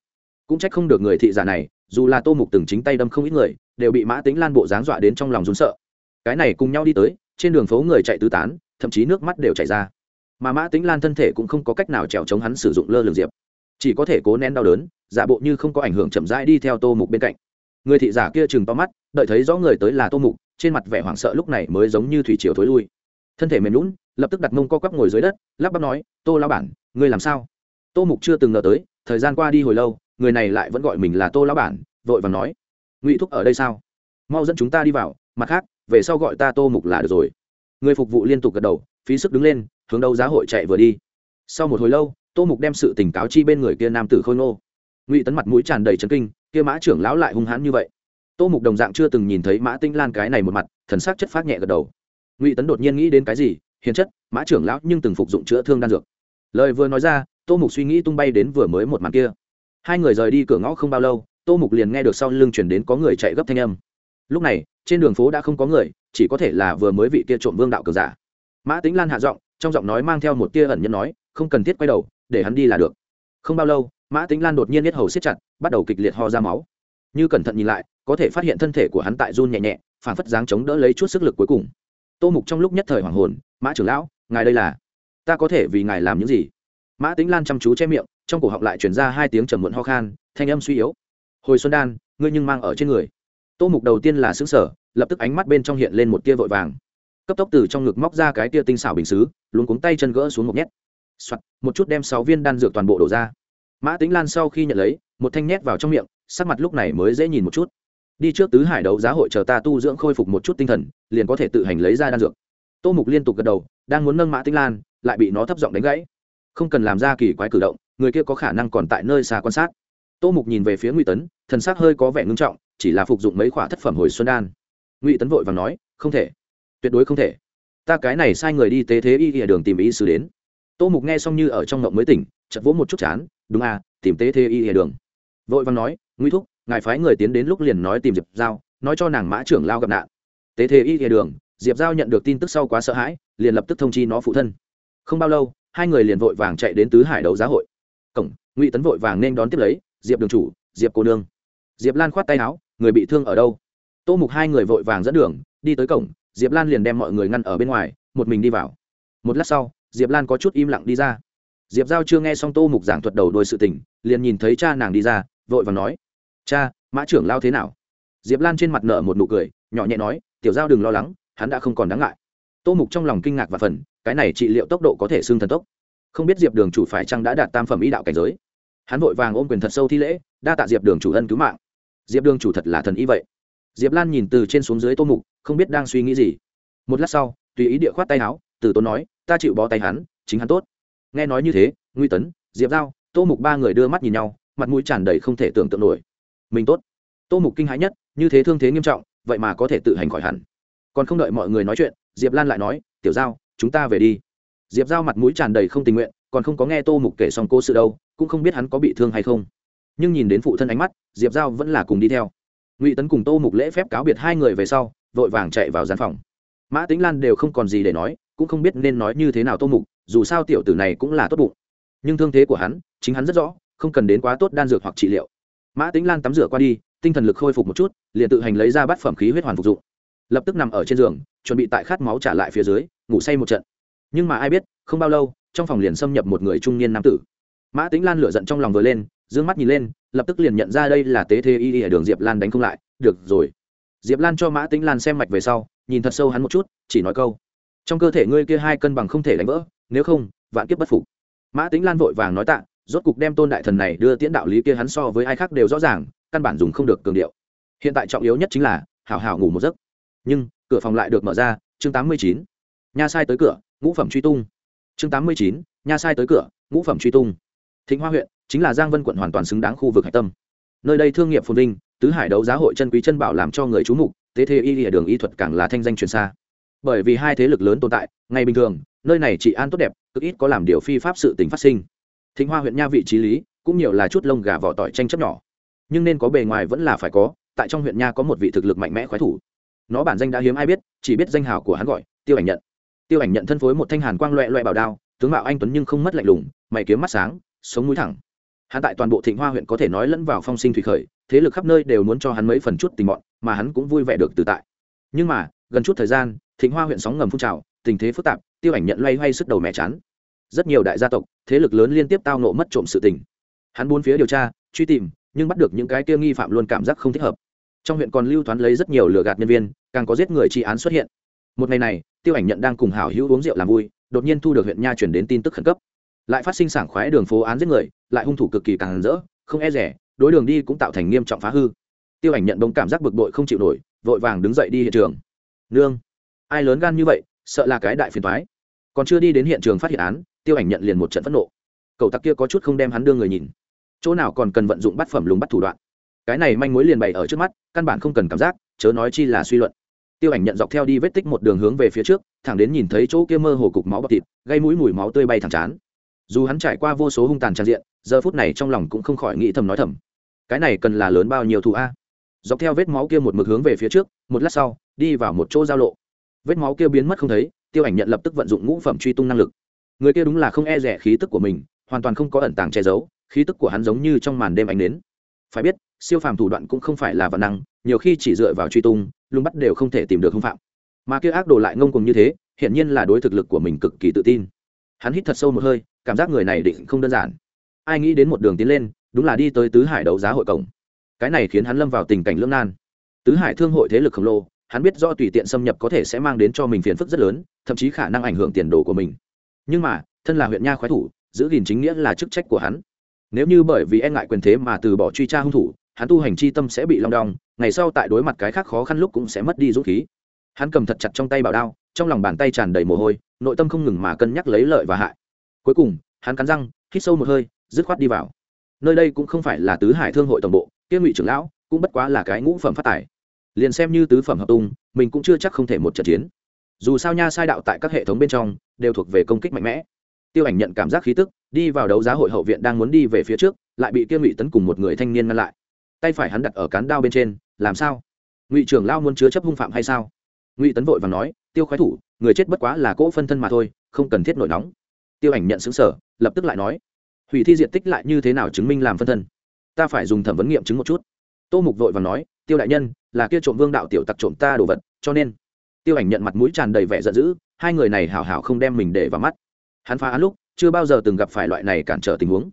Cũng trách không được người thị giả này, dù là tô mục từng chính tay đâm không ít người, đều bị mã tính lan bộ dáng dọa đến trong lòng rún sợ. Cái này cùng nhau đi tới, trên đường phố người chạy tứ tán, thậm chí nước mắt đều chảy ra. Mà mã tính lan thân thể cũng không có cách nào trèo chống hắn sử dụng lơ lường diệp. Chỉ có thể cố nén đau đớn, giả bộ như không có ảnh hưởng chậm rãi đi theo tô mục bên cạnh. Người thị giả kia chừng to mắt, đợi thấy rõ người tới là tô mục, trên mặt vẻ hoảng sợ lúc này mới giống như thủy chiều thối lui thân thể mềm lún, lập tức đặt mông co quắp ngồi dưới đất, lắp bắp nói, tô lao bản, ngươi làm sao? Tô mục chưa từng ngờ tới, thời gian qua đi hồi lâu, người này lại vẫn gọi mình là tô lão bản, vội vàng nói, ngụy thúc ở đây sao? Mau dẫn chúng ta đi vào, mặt khác, về sau gọi ta tô mục là được rồi. Người phục vụ liên tục gật đầu, phí sức đứng lên, hướng đâu giá hội chạy vừa đi. Sau một hồi lâu, tô mục đem sự tỉnh cáo chi bên người kia nam tử khôi ngô. Ngụy tấn mặt mũi tràn đầy trấn kinh, kia mã trưởng lão lại hung hãn như vậy. Tô mục đồng dạng chưa từng nhìn thấy mã tinh lan cái này một mặt, thần sắc chất phát nhẹ gật đầu ngụy tấn đột nhiên nghĩ đến cái gì hiền chất mã trưởng lão nhưng từng phục dụng chữa thương đan dược lời vừa nói ra tô mục suy nghĩ tung bay đến vừa mới một màn kia hai người rời đi cửa ngõ không bao lâu tô mục liền nghe được sau lưng chuyển đến có người chạy gấp thanh âm lúc này trên đường phố đã không có người chỉ có thể là vừa mới vị kia trộm vương đạo cờ giả mã tính lan hạ giọng trong giọng nói mang theo một tia ẩn nhân nói không cần thiết quay đầu để hắn đi là được không bao lâu mã tính lan đột nhiên nhất hầu siết chặt bắt đầu kịch liệt ho ra máu như cẩn thận nhìn lại có thể phát hiện thân thể của hắn tại run nhẹ nhẹ phản phất dáng chống đỡ lấy chút sức lực cuối cùng tô mục trong lúc nhất thời hoàng hồn mã trưởng lão ngài đây là? Ta có thể vì ngài làm những gì? Mã tính lan chăm chú che miệng trong cổ họng lại chuyển ra hai tiếng trầm muộn ho khan thanh âm suy yếu. Hồi xuân đan ngươi nhưng mang ở trên người. Tô mục đầu tiên là xứng sở lập tức ánh mắt bên trong hiện lên một tia vội vàng. Cấp tốc từ trong ngực móc ra cái tia tinh xảo bình xứ luôn cuống tay chân gỡ xuống một nhét. Soạt, một chút đem sáu viên đan dược toàn bộ đổ ra. Mã tính lan sau khi nhận lấy một thanh nhét vào trong miệng sắc mặt lúc này mới dễ nhìn một chút đi trước tứ hải đấu giá hội chờ ta tu dưỡng khôi phục một chút tinh thần, liền có thể tự hành lấy ra đan dược. Tô mục liên tục gật đầu, đang muốn nâng mã tinh lan, lại bị nó thấp giọng đánh gãy. Không cần làm ra kỳ quái cử động, người kia có khả năng còn tại nơi xa quan sát. Tô mục nhìn về phía ngụy tấn, thần s ắ c hơi có vẻ ngưng trọng, chỉ là phục dụng mấy khoả thất phẩm hồi xuân đan. Ngụy tấn vội và nói, không thể. Tuyệt đối không thể. Ta cái này sai người đi tế thế y ỉa đường tìm ý sứ đến. Tô mục nghe xong như ở trong ngộng mới tỉnh chật vỗ một chút chán, đúng à tìm tế thế y ỉa đường. Vội và nói nguy thúc ngài phái người tiến đến lúc liền nói tìm diệp giao, nói cho nàng mã trưởng lao gặp nạn. Tế thế y kìa đường, diệp giao nhận được tin tức sau quá sợ hãi, liền lập tức thông chi nó phụ thân. Không bao lâu, hai người liền vội vàng chạy đến tứ hải đấu giá hội. Cổng, ngụy tấn vội vàng nên đón tiếp lấy, diệp đường chủ, diệp cô nương. Diệp lan khoát tay áo, người bị thương ở đâu? Tô mục hai người vội vàng dẫn đường, đi tới cổng, diệp lan liền đem mọi người ngăn ở bên ngoài, một mình đi vào. Một lát sau, diệp lan có chút im lặng đi ra. Diệp giao chưa nghe xong tô mục giảng thuật đầu đôi sự tình, liền nhìn thấy cha nàng đi ra, vội vàng nói cha, mã trưởng lao thế nào? Diệp lan trên mặt nở một nụ cười, nhỏ nhẹ nói, tiểu giao đừng lo lắng, hắn đã không còn đáng ngại. Tô mục trong lòng kinh ngạc và phần cái này trị liệu tốc độ có thể xương thần tốc. Không biết diệp đường chủ phải chăng đã đạt tam phẩm ý đạo cảnh giới. Hắn vội vàng ôm quyền thật sâu thi lễ, đa tạ diệp đường chủ ân cứu mạng. Diệp đường chủ thật là thần ý vậy. Diệp lan nhìn từ trên xuống dưới tô mục, không biết đang suy nghĩ gì. Một lát sau, tùy ý địa khoát tay áo, từ tốn nói, ta chịu bó tay hắn, chính hắn tốt. Nghe nói như thế, nguy tấn, diệp giao, tô mục ba người đưa mắt nhìn nhau, mặt mũi tràn đầy không thể tưởng tượng nổi mình tốt. Tô mục kinh hãi nhất, như thế thương thế nghiêm trọng, vậy mà có thể tự hành khỏi hẳn. Còn không đợi mọi người nói chuyện, diệp lan lại nói, tiểu giao, chúng ta về đi. Diệp giao mặt mũi tràn đầy không tình nguyện, còn không có nghe tô mục kể xong cô sự đâu, cũng không biết hắn có bị thương hay không. Nhưng nhìn đến phụ thân ánh mắt, diệp giao vẫn là cùng đi theo. Ngụy tấn cùng tô mục lễ phép cáo biệt hai người về sau, vội vàng chạy vào gian phòng. Mã tính lan đều không còn gì để nói, cũng không biết nên nói như thế nào tô mục, dù sao tiểu tử này cũng là tốt bụng. Nhưng thương thế của hắn, chính hắn rất rõ, không cần đến quá tốt đan dược hoặc trị liệu mã tính lan tắm rửa qua đi, tinh thần lực khôi phục một chút, liền tự hành lấy ra bát phẩm khí huyết hoàn phục dụng. Lập tức nằm ở trên giường, chuẩn bị tại khát máu trả lại phía dưới, ngủ say một trận. Nhưng mà ai biết, không bao lâu, trong phòng liền xâm nhập một người trung niên nam tử. Mã tính lan lửa giận trong lòng vừa lên d ư ơ n g mắt nhìn lên, lập tức liền nhận ra đây là tế thế y ở đường diệp lan đánh không lại. Được rồi. Diệp lan cho mã tính lan xem mạch về sau, nhìn thật sâu hắn một chút, chỉ nói câu. Trong cơ thể ngươi kia hai cân bằng không thể đánh vỡ, nếu không, vạn kiếp bất phục. Mã tính lan vội vàng nói tạ rốt cục đem tôn đại thần này đưa tiễn đạo lý kia hắn so với ai khác đều rõ ràng, căn bản dùng không được cường điệu. Hiện tại trọng yếu nhất chính là, hảo hảo ngủ một giấc. Nhưng, cửa phòng lại được mở ra, chương tám mươi chín. Nha sai tới cửa, ngũ phẩm truy tung. Chương tám mươi chín, nha sai tới cửa, ngũ phẩm truy tung. Thịnh hoa huyện, chính là giang vân quận hoàn toàn xứng đáng khu vực hạch tâm. Nơi đây thương nghiệp phồn vinh, tứ hải đấu giá hội chân quý chân bảo làm cho người chú mục, tế thế y địa đường y thuật càng là thanh danh truyền xa. Bởi vì hai thế lực lớn tồn tại, ngày bình thường, nơi này chỉ an tốt đẹp, cực ít có làm điều phi pháp sự tình phát sinh thịnh hoa huyện nha vị trí lý, cũng nhiều là chút lông gà vỏ tỏi tranh chấp nhỏ. Nhưng nên có bề ngoài vẫn là phải có, tại trong huyện nha có một vị thực lực mạnh mẽ khoái thủ. Nó bản danh đã hiếm ai biết, chỉ biết danh hào của hắn gọi, tiêu ảnh nhận. Tiêu ảnh nhận thân phối một thanh hàn quang loẹ loẹ bảo đao, tướng mạo anh tuấn nhưng không mất lạnh lùng, mày kiếm mắt sáng, sống mũi thẳng. Hắn tại toàn bộ thịnh hoa huyện có thể nói lẫn vào phong sinh thủy khởi, thế lực khắp nơi đều muốn cho hắn mấy phần chút tình mọn mà hắn cũng vui vẻ được tự tại. Nhưng mà, gần chút thời gian, thịnh hoa huyện sóng ngầm phun trào, tình thế phức tạp, tiêu ảnh nhận loay hoay sức đầu mẹ chán rất nhiều đại gia tộc, thế lực lớn liên tiếp tao nộ mất trộm sự tình. Hắn buôn phía điều tra, truy tìm, nhưng bắt được những cái kia nghi phạm luôn cảm giác không thích hợp. Trong huyện còn lưu thoán lấy rất nhiều lừa gạt nhân viên, càng có giết người trị án xuất hiện. Một ngày này, tiêu ảnh nhận đang cùng hảo hữu uống rượu làm vui, đột nhiên thu được huyện nha chuyển đến tin tức khẩn cấp. Lại phát sinh sảng khoái đường phố án giết người, lại hung thủ cực kỳ càng rỡ, không e rẻ, đối đường đi cũng tạo thành nghiêm trọng phá hư. Tiêu ảnh nhận đông cảm giác bực bội không chịu nổi, vội vàng đứng dậy đi hiện trường. Nương, ai lớn gan như vậy, sợ là cái đại phiền thoái còn chưa đi đến hiện trường phát hiện án, tiêu ảnh nhận liền một trận phẫn nộ. Cậu tặc kia có chút không đem hắn đưa người nhìn. Chỗ nào còn cần vận dụng bắt phẩm lùng bắt thủ đoạn? Cái này manh mối liền bày ở trước mắt, căn bản không cần cảm giác, chớ nói chi là suy luận. Tiêu ảnh nhận dọc theo đi vết tích một đường hướng về phía trước, thẳng đến nhìn thấy chỗ kia mơ hồ cục máu bọc thịt, gây mũi mùi máu tươi bay thẳng chán. Dù hắn trải qua vô số hung tàn trang diện, giờ phút này trong lòng cũng không khỏi nghĩ thầm nói thầm. Cái này cần là lớn bao nhiêu thù a? Dọc theo vết máu kia một mực hướng về phía trước, một lát sau, đi vào một chỗ giao lộ. Vết máu kia biến mất không thấy tiêu ảnh nhận lập tức vận dụng ngũ phẩm truy tung năng lực. Người kia đúng là không e rẻ khí tức của mình, hoàn toàn không có ẩn tàng che giấu, khí tức của hắn giống như trong màn đêm ánh đến phải biết, siêu phàm thủ đoạn cũng không phải là vật năng, nhiều khi chỉ dựa vào truy tung lùng bắt đều không thể tìm được hung phạm. Mà kia ác đồ lại ngông cùng như thế, hiển nhiên là đối thực lực của mình cực kỳ tự tin. Hắn hít thật sâu một hơi, cảm giác người này định không đơn giản. Ai nghĩ đến một đường tiến lên, đúng là đi tới tứ hải đấu giá hội cổng. Cái này khiến hắn lâm vào tình cảnh lưỡng nan. Tứ hải thương hội thế lực khổng lồ hắn biết do tùy tiện xâm nhập có thể sẽ mang đến cho mình phiền phức rất lớn, thậm chí khả năng ảnh hưởng tiền đồ của mình. Nhưng mà, thân là huyện nha khoái thủ, giữ gìn chính nghĩa là chức trách của hắn. Nếu như bởi vì e ngại quyền thế mà từ bỏ truy tra hung thủ, hắn tu hành chi tâm sẽ bị long đong, ngày sau tại đối mặt cái khác khó khăn lúc cũng sẽ mất đi dũng khí. Hắn cầm thật chặt trong tay bảo đao, trong lòng bàn tay tràn đầy mồ hôi, nội tâm không ngừng mà cân nhắc lấy lợi và hại. Cuối cùng, hắn cắn răng, hít sâu một hơi, dứt khoát đi vào. Nơi đây cũng không phải là tứ hải thương hội tổng bộ, kia ngụy trưởng lão cũng bất quá là cái ngũ phẩm phát tài liền xem như tứ phẩm hợp tung, mình cũng chưa chắc không thể một trận chiến. Dù sao nha, sai đạo tại các hệ thống bên trong đều thuộc về công kích mạnh mẽ. Tiêu ảnh nhận cảm giác khí tức, đi vào đấu giá hội hậu viện đang muốn đi về phía trước, lại bị kia ngụy tấn cùng một người thanh niên ngăn lại. Tay phải hắn đặt ở cán đao bên trên, làm sao? Ngụy trưởng lao muốn chứa chấp hung phạm hay sao? Ngụy tấn vội và nói, tiêu khoái thủ, người chết bất quá là cỗ phân thân mà thôi, không cần thiết nổi nóng. Tiêu ảnh nhận xứng sở lập tức lại nói, hủy thi diện tích lại như thế nào chứng minh làm phân thân? Ta phải dùng thẩm vấn nghiệm chứng một chút. Tô mục vội và nói, tiêu đại nhân là kia trộm vương đạo tiểu tặc trộm ta đồ vật, cho nên. Tiêu ảnh nhận mặt mũi tràn đầy vẻ giận dữ, hai người này hảo hảo không đem mình để vào mắt. Hắn phá án lúc, chưa bao giờ từng gặp phải loại này cản trở tình huống.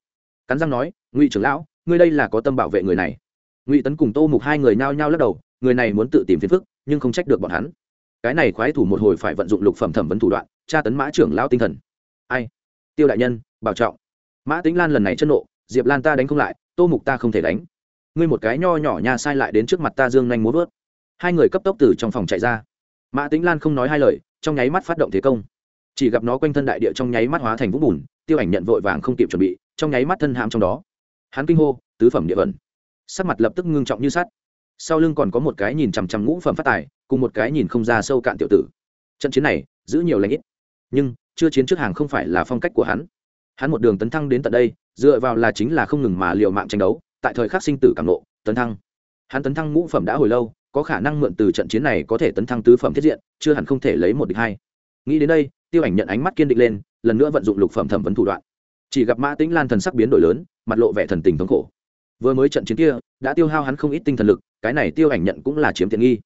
Cắn răng nói, ngụy trưởng lão, ngươi đây là có tâm bảo vệ người này. Ngụy tấn cùng tô mục hai người nhao nhao lắc đầu, người này muốn tự tìm phiền phức, nhưng không trách được bọn hắn. Cái này khoái thủ một hồi phải vận dụng lục phẩm thẩm vấn thủ đoạn, tra tấn mã trưởng lão tinh thần. Ai? Tiêu đại nhân, bảo trọng. Mã tính lan lần này chân nộ, diệp lan ta đánh không lại, tô mục ta không thể đánh ngươi một cái nho nhỏ nha sai lại đến trước mặt ta dương nhanh muốn vớt. Hai người cấp tốc từ trong phòng chạy ra. Mã tính lan không nói hai lời, trong nháy mắt phát động thế công. Chỉ gặp nó quanh thân đại địa trong nháy mắt hóa thành vũng bùn, tiêu ảnh nhận vội vàng không kịp chuẩn bị, trong nháy mắt thân hãm trong đó. Hắn kinh hô, tứ phẩm địa vẩn sắc mặt lập tức ngưng trọng như sắt. Sau lưng còn có một cái nhìn chằm chằm ngũ phẩm phát tài, cùng một cái nhìn không ra sâu cạn tiểu tử. Trận chiến này, giữ nhiều lãnh ít. Nhưng, chưa chiến trước hàng không phải là phong cách của hắn. Hắn một đường tấn thăng đến tận đây, dựa vào là chính là không ngừng mà liệu mạng tranh đấu tại thời khắc sinh tử cảm nộ tấn thăng. Hắn tấn thăng ngũ phẩm đã hồi lâu, có khả năng mượn từ trận chiến này có thể tấn thăng tứ phẩm thiết diện, chưa hẳn không thể lấy một địch hai. Nghĩ đến đây, tiêu ảnh nhận ánh mắt kiên định lên, lần nữa vận dụng lục phẩm thẩm vấn thủ đoạn. Chỉ gặp mã tĩnh lan thần sắc biến đổi lớn, mặt lộ vẻ thần tình thống khổ. Vừa mới trận chiến kia, đã tiêu hao hắn không ít tinh thần lực, cái này tiêu ảnh nhận cũng là chiếm tiện nghi.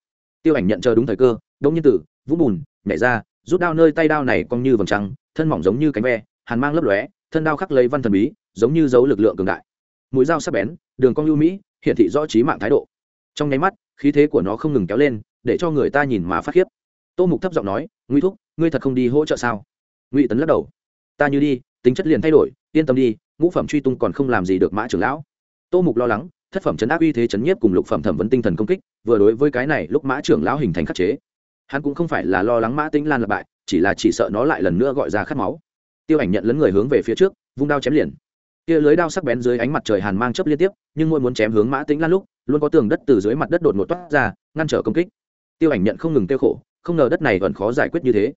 Tiêu ảnh nhận chờ đúng thời cơ, đông nhân tử vũ bùn, nhảy ra, rút đao nơi tay đao này cong như vầng trăng, thân mỏng giống như cánh ve, hàn mang lấp lóe, thân đao khắc lấy văn thần bí, giống như dấu lực lượng cường đại mũi dao sắc bén, đường cong lưu mỹ, hiển thị rõ trí mạng thái độ. Trong nháy mắt, khí thế của nó không ngừng kéo lên, để cho người ta nhìn mà phát khiếp. Tô mục thấp giọng nói nguy thúc, ngươi thật không đi hỗ trợ sao? Ngụy tấn lắc đầu, ta như đi, tính chất liền thay đổi, yên tâm đi, ngũ phẩm truy tung còn không làm gì được mã trưởng lão. Tô mục lo lắng, thất phẩm chấn áp uy thế chấn nhiếp cùng lục phẩm thẩm vấn tinh thần công kích, vừa đối với cái này lúc mã trưởng lão hình thành khắc chế. Hắn cũng không phải là lo lắng mã tĩnh lan là bại, chỉ là chỉ sợ nó lại lần nữa gọi ra khát máu. Tiêu ảnh nhận lấn người hướng về phía trước, vung đao chém liền kia lưới đao sắc bén dưới ánh mặt trời hàn mang chớp liên tiếp, nhưng mỗi muốn chém hướng mã tĩnh lan lúc, luôn có tường đất từ dưới mặt đất đột ngột toát ra, ngăn trở công kích. Tiêu ảnh nhận không ngừng tiêu khổ, không ngờ đất này còn khó giải quyết như thế.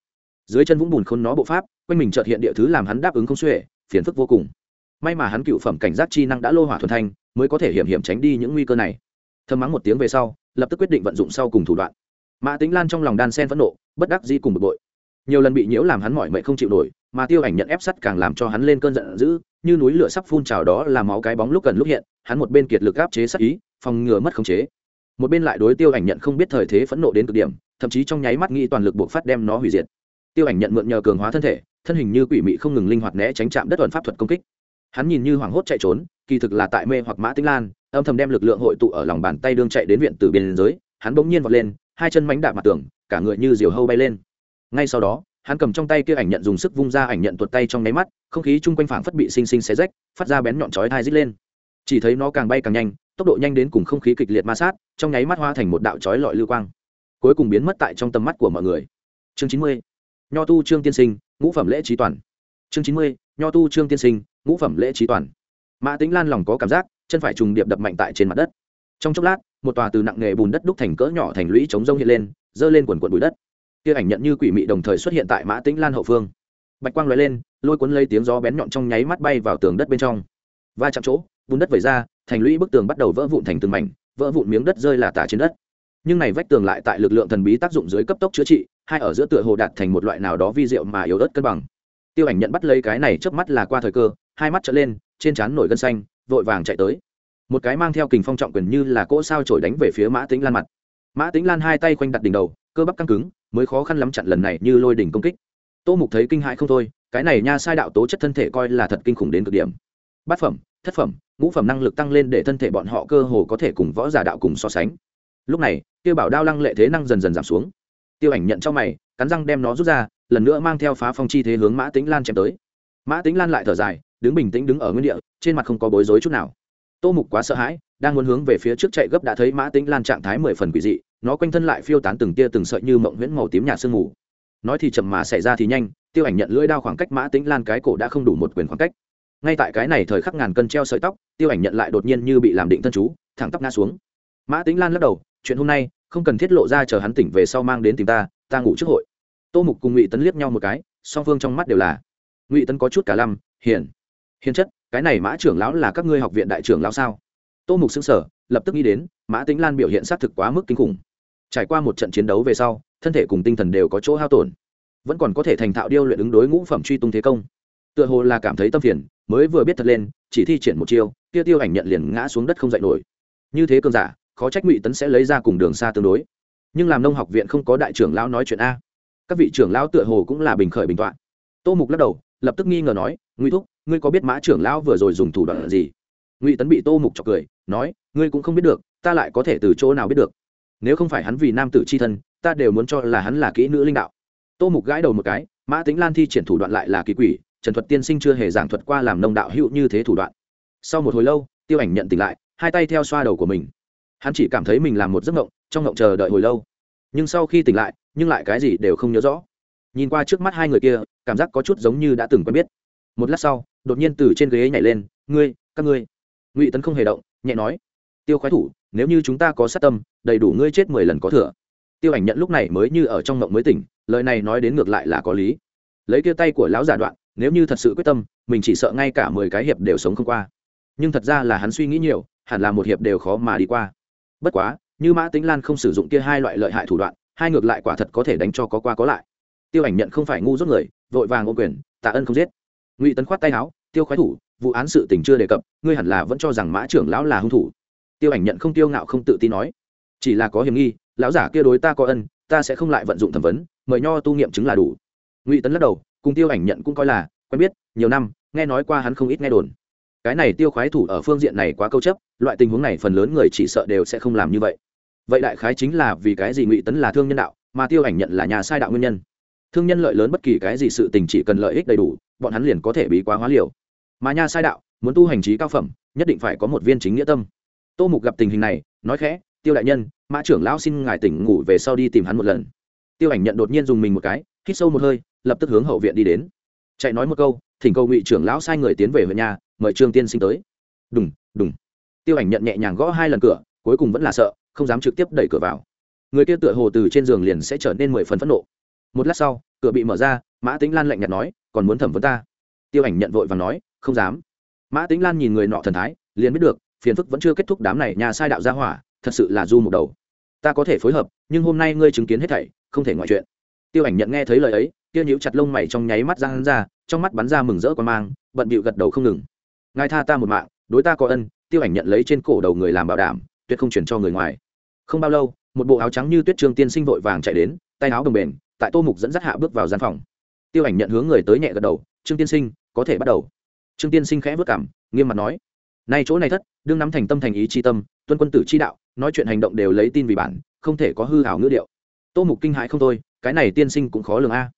Dưới chân vũng bùn khôn nó bộ pháp, quanh mình trợt hiện địa thứ làm hắn đáp ứng không xuể, phiền phức vô cùng. May mà hắn cựu phẩm cảnh giác chi năng đã lô hỏa thuần thanh, mới có thể hiểm hiểm tránh đi những nguy cơ này. Thơm mắng một tiếng về sau, lập tức quyết định vận dụng sau cùng thủ đoạn. Mã tính lan trong lòng đan sen phẫn nộ, bất đắc di cùng bực bội. Nhiều lần bị nhiễu làm hắn mỏi mệt không chịu nổi, mà tiêu ảnh nhận ép sắt càng làm cho hắn lên cơn giận dữ như núi lửa sắp phun trào đó là máu cái bóng lúc gần lúc hiện, hắn một bên kiệt lực áp chế sát ý, phòng ngừa mất khống chế. Một bên lại đối tiêu ảnh nhận không biết thời thế phẫn nộ đến cực điểm, thậm chí trong nháy mắt nghĩ toàn lực buộc phát đem nó hủy diệt. Tiêu ảnh nhận mượn nhờ cường hóa thân thể, thân hình như quỷ mị không ngừng linh hoạt né tránh chạm đất tuần pháp thuật công kích. Hắn nhìn như hoảng hốt chạy trốn, kỳ thực là tại mê hoặc mã tĩnh lan, âm thầm đem lực lượng hội tụ ở lòng bàn tay đương chạy đến viện từ biên giới, hắn bỗng nhiên vọt lên, hai chân mánh đạp mặt tường, cả người như diều hâu bay lên. Ngay sau đó hắn cầm trong tay kia ảnh nhận dùng sức vung ra ảnh nhận tuột tay trong nháy mắt, không khí chung quanh phảng phất bị xinh xinh xé rách, phát ra bén nhọn chói hai rít lên. Chỉ thấy nó càng bay càng nhanh, tốc độ nhanh đến cùng không khí kịch liệt ma sát, trong nháy mắt hoa thành một đạo chói lọi lưu quang. Cuối cùng biến mất tại trong tầm mắt của mọi người. Chương chín mươi, nho tu trương tiên sinh, ngũ phẩm lễ trí toàn. Chương chín mươi, nho tu trương tiên sinh, ngũ phẩm lễ trí toàn. Mã tính lan lòng có cảm giác, chân phải trùng điệp đập mạnh tại trên mặt đất. Trong chốc lát, một tòa từ nặng nghề bùn đất đúc thành cỡ nhỏ thành lũy chống rông hiện lên, dơ lên quần quần bụi đất kia ảnh nhận như quỷ mị đồng thời xuất hiện tại mã tĩnh lan hậu phương. Bạch quang l lên, lôi cuốn lấy tiếng gió bén nhọn trong nháy mắt bay vào tường đất bên trong. Va chạm chỗ, bùn đất vẩy ra, thành lũy bức tường bắt đầu vỡ vụn thành từng mảnh, vỡ vụn miếng đất rơi là tả trên đất. Nhưng này vách tường lại tại lực lượng thần bí tác dụng dưới cấp tốc chữa trị, hai ở giữa tựa hồ đạt thành một loại nào đó vi diệu mà yếu ớt cân bằng. Tiêu ảnh nhận bắt lấy cái này trước mắt là qua thời cơ, hai mắt trở lên, trên trán nổi gân xanh, vội vàng chạy tới. Một cái mang theo kình phong trọng quyền như là cỗ sao trổi đánh về phía mã tính lan mặt. Mã tính lan hai tay khoanh đặt đỉnh đầu, cơ bắp căng cứng mới khó khăn lắm chặn lần này như lôi đỉnh công kích. Tô mục thấy kinh hại không thôi, cái này nha sai đạo tố chất thân thể coi là thật kinh khủng đến cực điểm. Bát phẩm, thất phẩm, ngũ phẩm năng lực tăng lên để thân thể bọn họ cơ hồ có thể cùng võ giả đạo cùng so sánh. Lúc này, tiêu bảo đao lăng lệ thế năng dần dần giảm xuống. Tiêu ảnh nhận cho mày, cắn răng đem nó rút ra, lần nữa mang theo phá phong chi thế hướng mã tính lan chém tới. Mã tính lan lại thở dài, đứng bình tĩnh đứng ở nguyên địa, trên mặt không có bối rối chút nào. Tô mục quá sợ hãi, đang muốn hướng về phía trước chạy gấp đã thấy mã tính lan trạng thái mười phần quỷ dị nó quanh thân lại phiêu tán từng tia từng sợi như mộng huyễn màu tím nhạt sương mù. Nói thì chậm mà xảy ra thì nhanh, tiêu ảnh nhận lưỡi đao khoảng cách mã tính lan cái cổ đã không đủ một quyền khoảng cách. Ngay tại cái này thời khắc ngàn cân treo sợi tóc, tiêu ảnh nhận lại đột nhiên như bị làm định thân chú, thẳng tóc ngã xuống. Mã tính lan lắc đầu, chuyện hôm nay, không cần thiết lộ ra chờ hắn tỉnh về sau mang đến tìm ta ta ngủ trước hội. Tô mục cùng ngụy tấn liếc nhau một cái, song phương trong mắt đều là, ngụy tấn có chút cả lăm, hiền hiền chất, cái này mã trưởng lão là các ngươi học viện đại trưởng lão sao? Tô mục xứng sở lập tức nghĩ đến, mã tính lan biểu hiện xác thực quá mức kinh khủng trải qua một trận chiến đấu về sau, thân thể cùng tinh thần đều có chỗ hao tổn. Vẫn còn có thể thành thạo điêu luyện ứng đối ngũ phẩm truy tung thế công. Tựa hồ là cảm thấy tâm phiền, mới vừa biết thật lên, chỉ thi triển một chiêu, kia tiêu ảnh nhận liền ngã xuống đất không dậy nổi. Như thế cơn giả, khó trách ngụy tấn sẽ lấy ra cùng đường xa tương đối. Nhưng làm nông học viện không có đại trưởng lão nói chuyện a. Các vị trưởng lão tựa hồ cũng là bình khởi bình toạn. Tô mục lắc đầu, lập tức nghi ngờ nói, ngụy thúc, ngươi có biết mã trưởng lão vừa rồi dùng thủ đoạn gì? Ngụy tấn bị tô mục chọc cười, nói, ngươi cũng không biết được, ta lại có thể từ chỗ nào biết được nếu không phải hắn vì nam tử c h i thân, ta đều muốn cho là hắn là kỹ nữ linh đạo. Tô mục gãi đầu một cái, mã tính lan thi triển thủ đoạn lại là kỳ quỷ, trần thuật tiên sinh chưa hề giảng thuật qua làm nông đạo hữu như thế thủ đoạn. Sau một hồi lâu, tiêu ảnh nhận tỉnh lại, hai tay theo xoa đầu của mình. Hắn chỉ cảm thấy mình làm một giấc mộng, trong mộng chờ đợi hồi lâu. Nhưng sau khi tỉnh lại, nhưng lại cái gì đều không nhớ rõ. Nhìn qua trước mắt hai người kia, cảm giác có chút giống như đã từng quen biết. Một lát sau, đột nhiên từ trên ghế nhảy lên, ngươi, các ngươi. Ngụy tấn không hề động, nhẹ nói, tiêu khoái thủ nếu như chúng ta có sát tâm, đầy đủ ngươi chết mười lần có thừa. Tiêu ảnh nhận lúc này mới như ở trong mộng mới tỉnh, lời này nói đến ngược lại là có lý. Lấy kia tay của lão giả đoạn, nếu như thật sự quyết tâm, mình chỉ sợ ngay cả mười cái hiệp đều sống không qua. Nhưng thật ra là hắn suy nghĩ nhiều, hẳn là một hiệp đều khó mà đi qua. Bất quá, như mã tính lan không sử dụng kia hai loại lợi hại thủ đoạn, hai ngược lại quả thật có thể đánh cho có qua có lại. Tiêu ảnh nhận không phải ngu dốt người, vội vàng ô quyền, tạ ân không giết. Ngụy tấn khoát tay áo, tiêu khoái thủ, vụ án sự tình chưa đề cập, ngươi hẳn là vẫn cho rằng mã trưởng lão là hung thủ tiêu ảnh nhận không tiêu ngạo không tự tin nói. Chỉ là có hiểm nghi, lão giả kia đối ta có ân, ta sẽ không lại vận dụng thẩm vấn, mời nho tu nghiệm chứng là đủ. Ngụy tấn lắc đầu, cùng tiêu ảnh nhận cũng coi là, quen biết, nhiều năm, nghe nói qua hắn không ít nghe đồn. Cái này tiêu khoái thủ ở phương diện này quá câu chấp, loại tình huống này phần lớn người chỉ sợ đều sẽ không làm như vậy. Vậy đại khái chính là vì cái gì ngụy tấn là thương nhân đạo, mà tiêu ảnh nhận là nhà sai đạo nguyên nhân. Thương nhân lợi lớn bất kỳ cái gì sự tình chỉ cần lợi ích đầy đủ, bọn hắn liền có thể bị quá hóa liều. Mà nhà sai đạo, muốn tu hành trí cao phẩm, nhất định phải có một viên chính nghĩa tâm tô mục gặp tình hình này, nói khẽ, tiêu đại nhân, mã trưởng lão xin ngài tỉnh ngủ về sau đi tìm hắn một lần. Tiêu ảnh nhận đột nhiên dùng mình một cái, hít sâu một hơi, lập tức hướng hậu viện đi đến. Chạy nói một câu, thỉnh cầu ngụy trưởng lão sai người tiến về huyện nhà, mời trương tiên sinh tới. Đùng đùng. Tiêu ảnh nhận nhẹ nhàng gõ hai lần cửa, cuối cùng vẫn là sợ, không dám trực tiếp đẩy cửa vào. Người kia tựa hồ từ trên giường liền sẽ trở nên mười phần phẫn nộ. Một lát sau, cửa bị mở ra, mã tính lan lạnh nhạt nói, còn muốn thẩm vấn ta? Tiêu ảnh nhận vội và nói, không dám. Mã tính lan nhìn người nọ thần thái, liền biết được phiền phức vẫn chưa kết thúc đám này nhà sai đạo gia hỏa, thật sự là du một đầu. Ta có thể phối hợp, nhưng hôm nay ngươi chứng kiến hết thảy, không thể ngoại chuyện. Tiêu ảnh nhận nghe thấy lời ấy, kia nhíu chặt lông mày trong nháy mắt răng ra, trong mắt bắn ra mừng rỡ con mang, bận bịu gật đầu không ngừng. Ngài tha ta một mạng, đối ta có ân, tiêu ảnh nhận lấy trên cổ đầu người làm bảo đảm, tuyệt không chuyển cho người ngoài. Không bao lâu, một bộ áo trắng như tuyết trương tiên sinh vội vàng chạy đến, tay áo đồng bền, tại tô mục dẫn dắt hạ bước vào gian phòng. Tiêu ảnh nhận hướng người tới nhẹ gật đầu, trương tiên sinh, có thể bắt đầu. Trương tiên sinh khẽ vất cảm, nghiêm mặt nói nay chỗ này thất, đương nắm thành tâm thành ý chi tâm, tuân quân tử chi đạo, nói chuyện hành động đều lấy tin vì bản, không thể có hư hảo ngữ điệu. Tô mục kinh hãi không thôi, cái này tiên sinh cũng khó lường a.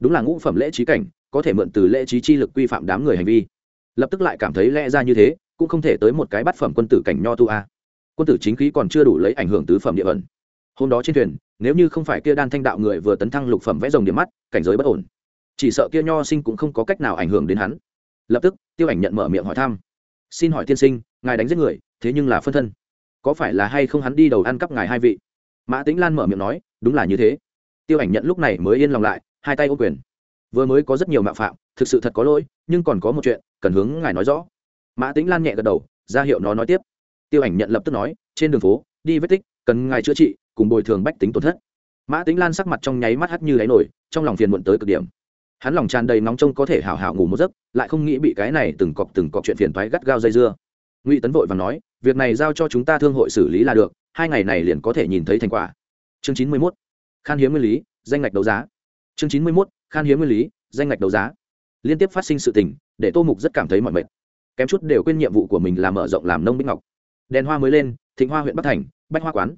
Đúng là ngũ phẩm lễ trí cảnh, có thể mượn từ lễ trí chi lực quy phạm đám người hành vi. Lập tức lại cảm thấy lẽ ra như thế, cũng không thể tới một cái bắt phẩm quân tử cảnh nho tu a. Quân tử chính khí còn chưa đủ lấy ảnh hưởng tứ phẩm địa ẩn. Hôm đó trên thuyền, nếu như không phải kia đan thanh đạo người vừa tấn thăng lục phẩm vẽ rồng điểm mắt, cảnh giới bất ổn. Chỉ sợ kia nho sinh cũng không có cách nào ảnh hưởng đến hắn. Lập tức, tiêu ảnh nhận mở miệng hỏi thăm xin hỏi tiên sinh, ngài đánh giết người, thế nhưng là phân thân. Có phải là hay không hắn đi đầu ăn cắp ngài hai vị? Mã tĩnh lan mở miệng nói, đúng là như thế. Tiêu ảnh nhận lúc này mới yên lòng lại, hai tay ô quyền. Vừa mới có rất nhiều mạo phạm, thực sự thật có lỗi, nhưng còn có một chuyện, cần hướng ngài nói rõ. Mã tĩnh lan nhẹ gật đầu, ra hiệu nó nói tiếp. Tiêu ảnh nhận lập tức nói, trên đường phố, đi vết tích, cần ngài chữa trị, cùng bồi thường bách tính tổn thất. Mã tĩnh lan sắc mặt trong nháy mắt hắt như đáy nổi, trong lòng phiền muộn tới cực điểm hắn lòng tràn đầy nóng trông có thể hào hào ngủ một giấc, lại không nghĩ bị cái này từng cọc từng cọc chuyện phiền thoái gắt gao dây dưa. Ngụy tấn vội và nói, việc này giao cho chúng ta thương hội xử lý là được, hai ngày này liền có thể nhìn thấy thành quả. Chương chín mươi mốt, khan hiếm nguyên lý, danh ngạch đấu giá. Chương chín mươi mốt, khan hiếm nguyên lý, danh ngạch đấu giá. Liên tiếp phát sinh sự tình, để tô mục rất cảm thấy mọi mệt. Kém chút đều quên nhiệm vụ của mình là mở rộng làm nông bích ngọc. Đèn hoa mới lên, thịnh hoa huyện bắc thành, bách hoa quán.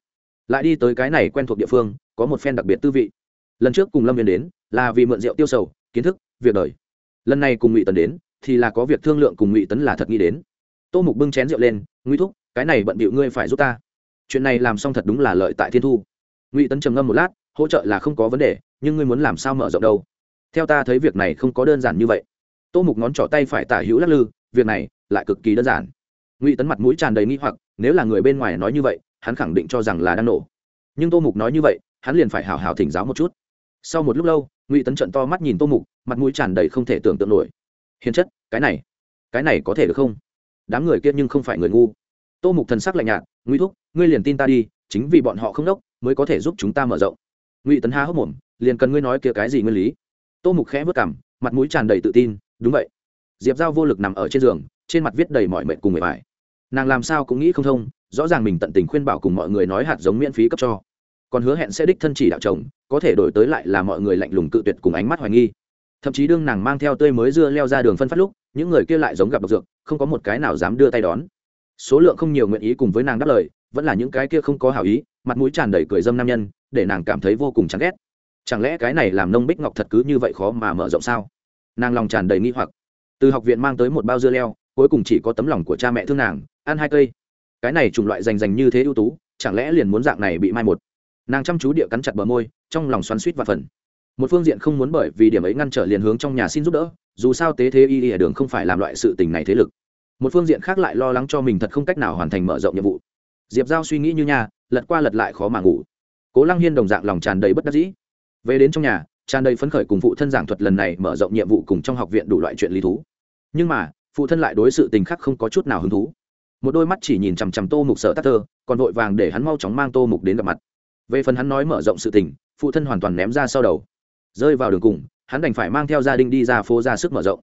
Lại đi tới cái này quen thuộc địa phương, có một phen đặc biệt tư vị. Lần trước cùng lâm viên đến, là vì mượn rượu tiêu sầu kiến thức, việc đời. Lần này cùng ngụy tấn đến, thì là có việc thương lượng cùng ngụy tấn là thật nghĩ đến. Tô mục bưng chén rượu lên, Ngụy thúc, cái này bận bịu ngươi phải giúp ta. Chuyện này làm xong thật đúng là lợi tại thiên thu. Ngụy tấn trầm ngâm một lát, hỗ trợ là không có vấn đề, nhưng ngươi muốn làm sao mở rộng đâu? Theo ta thấy việc này không có đơn giản như vậy. Tô mục ngón trỏ tay phải tả hữu lắc lư, việc này lại cực kỳ đơn giản. Ngụy tấn mặt mũi tràn đầy nghi hoặc, nếu là người bên ngoài nói như vậy, hắn khẳng định cho rằng là đang nổ. Nhưng tô mục nói như vậy, hắn liền phải hào hào thỉnh giáo một chút sau một lúc lâu, ngụy tấn trận to mắt nhìn tô mục, mặt mũi tràn đầy không thể tưởng tượng nổi. Hiền chất, cái này cái này có thể được không? Đám người kia nhưng không phải người ngu. Tô mục thần sắc lạnh nhạt, ngụy thúc, ngươi liền tin ta đi, chính vì bọn họ không đốc, mới có thể giúp chúng ta mở rộng. Ngụy tấn há hốc mồm, liền cần ngươi nói kia cái gì nguyên lý? Tô mục khẽ vất cảm mặt mũi tràn đầy tự tin, đúng vậy. Diệp giao vô lực nằm ở trên giường, trên mặt viết đầy mọi mệnh cùng người phải nàng làm sao cũng nghĩ không thông, rõ ràng mình tận tình khuyên bảo cùng mọi người nói hạt giống miễn phí cấp cho còn hứa hẹn sẽ đích thân chỉ đạo chồng, có thể đổi tới lại là mọi người lạnh lùng cự tuyệt cùng ánh mắt hoài nghi. Thậm chí đương nàng mang theo tươi mới dưa leo ra đường phân phát lúc, những người kia lại giống gặp độc dược, không có một cái nào dám đưa tay đón. Số lượng không nhiều nguyện ý cùng với nàng đáp lời, vẫn là những cái kia không có hảo ý, mặt mũi tràn đầy cười dâm nam nhân, để nàng cảm thấy vô cùng chán ghét. Chẳng lẽ cái này làm nông bích ngọc thật cứ như vậy khó mà mở rộng sao? Nàng lòng tràn đầy nghi hoặc. Từ học viện mang tới một bao dưa leo, cuối cùng chỉ có tấm lòng của cha mẹ thương nàng, ăn hai cây. Cái này chủng loại dành dành như thế ưu tú, chẳng lẽ liền muốn dạng này bị mai một? Nàng chăm chú địa cắn chặt bờ môi, trong lòng xoắn suýt và phần một phương diện không muốn bởi vì điểm ấy ngăn trở liền hướng trong nhà xin giúp đỡ, dù sao tế thế y ở đường không phải làm loại sự tình này thế lực. Một phương diện khác lại lo lắng cho mình thật không cách nào hoàn thành mở rộng nhiệm vụ. Diệp giao suy nghĩ như nhà lật qua lật lại khó mà ngủ. Cố lăng hiên đồng dạng lòng tràn đầy bất đắc dĩ. Về đến trong nhà, tràn đầy phấn khởi cùng phụ thân giảng thuật lần này mở rộng nhiệm vụ cùng trong học viện đủ loại chuyện lý thú. Nhưng mà, phụ thân lại đối sự tình khác không có chút nào hứng thú. Một đôi mắt chỉ nhìn chằm chằm tô mục sợ tắc thơ còn vội vàng để hắn mau chóng mang tô mục đến gặp mặt về phần hắn nói mở rộng sự tình, phụ thân hoàn toàn ném ra sau đầu. Rơi vào đường cùng, hắn đành phải mang theo gia đình đi ra phố ra sức mở rộng.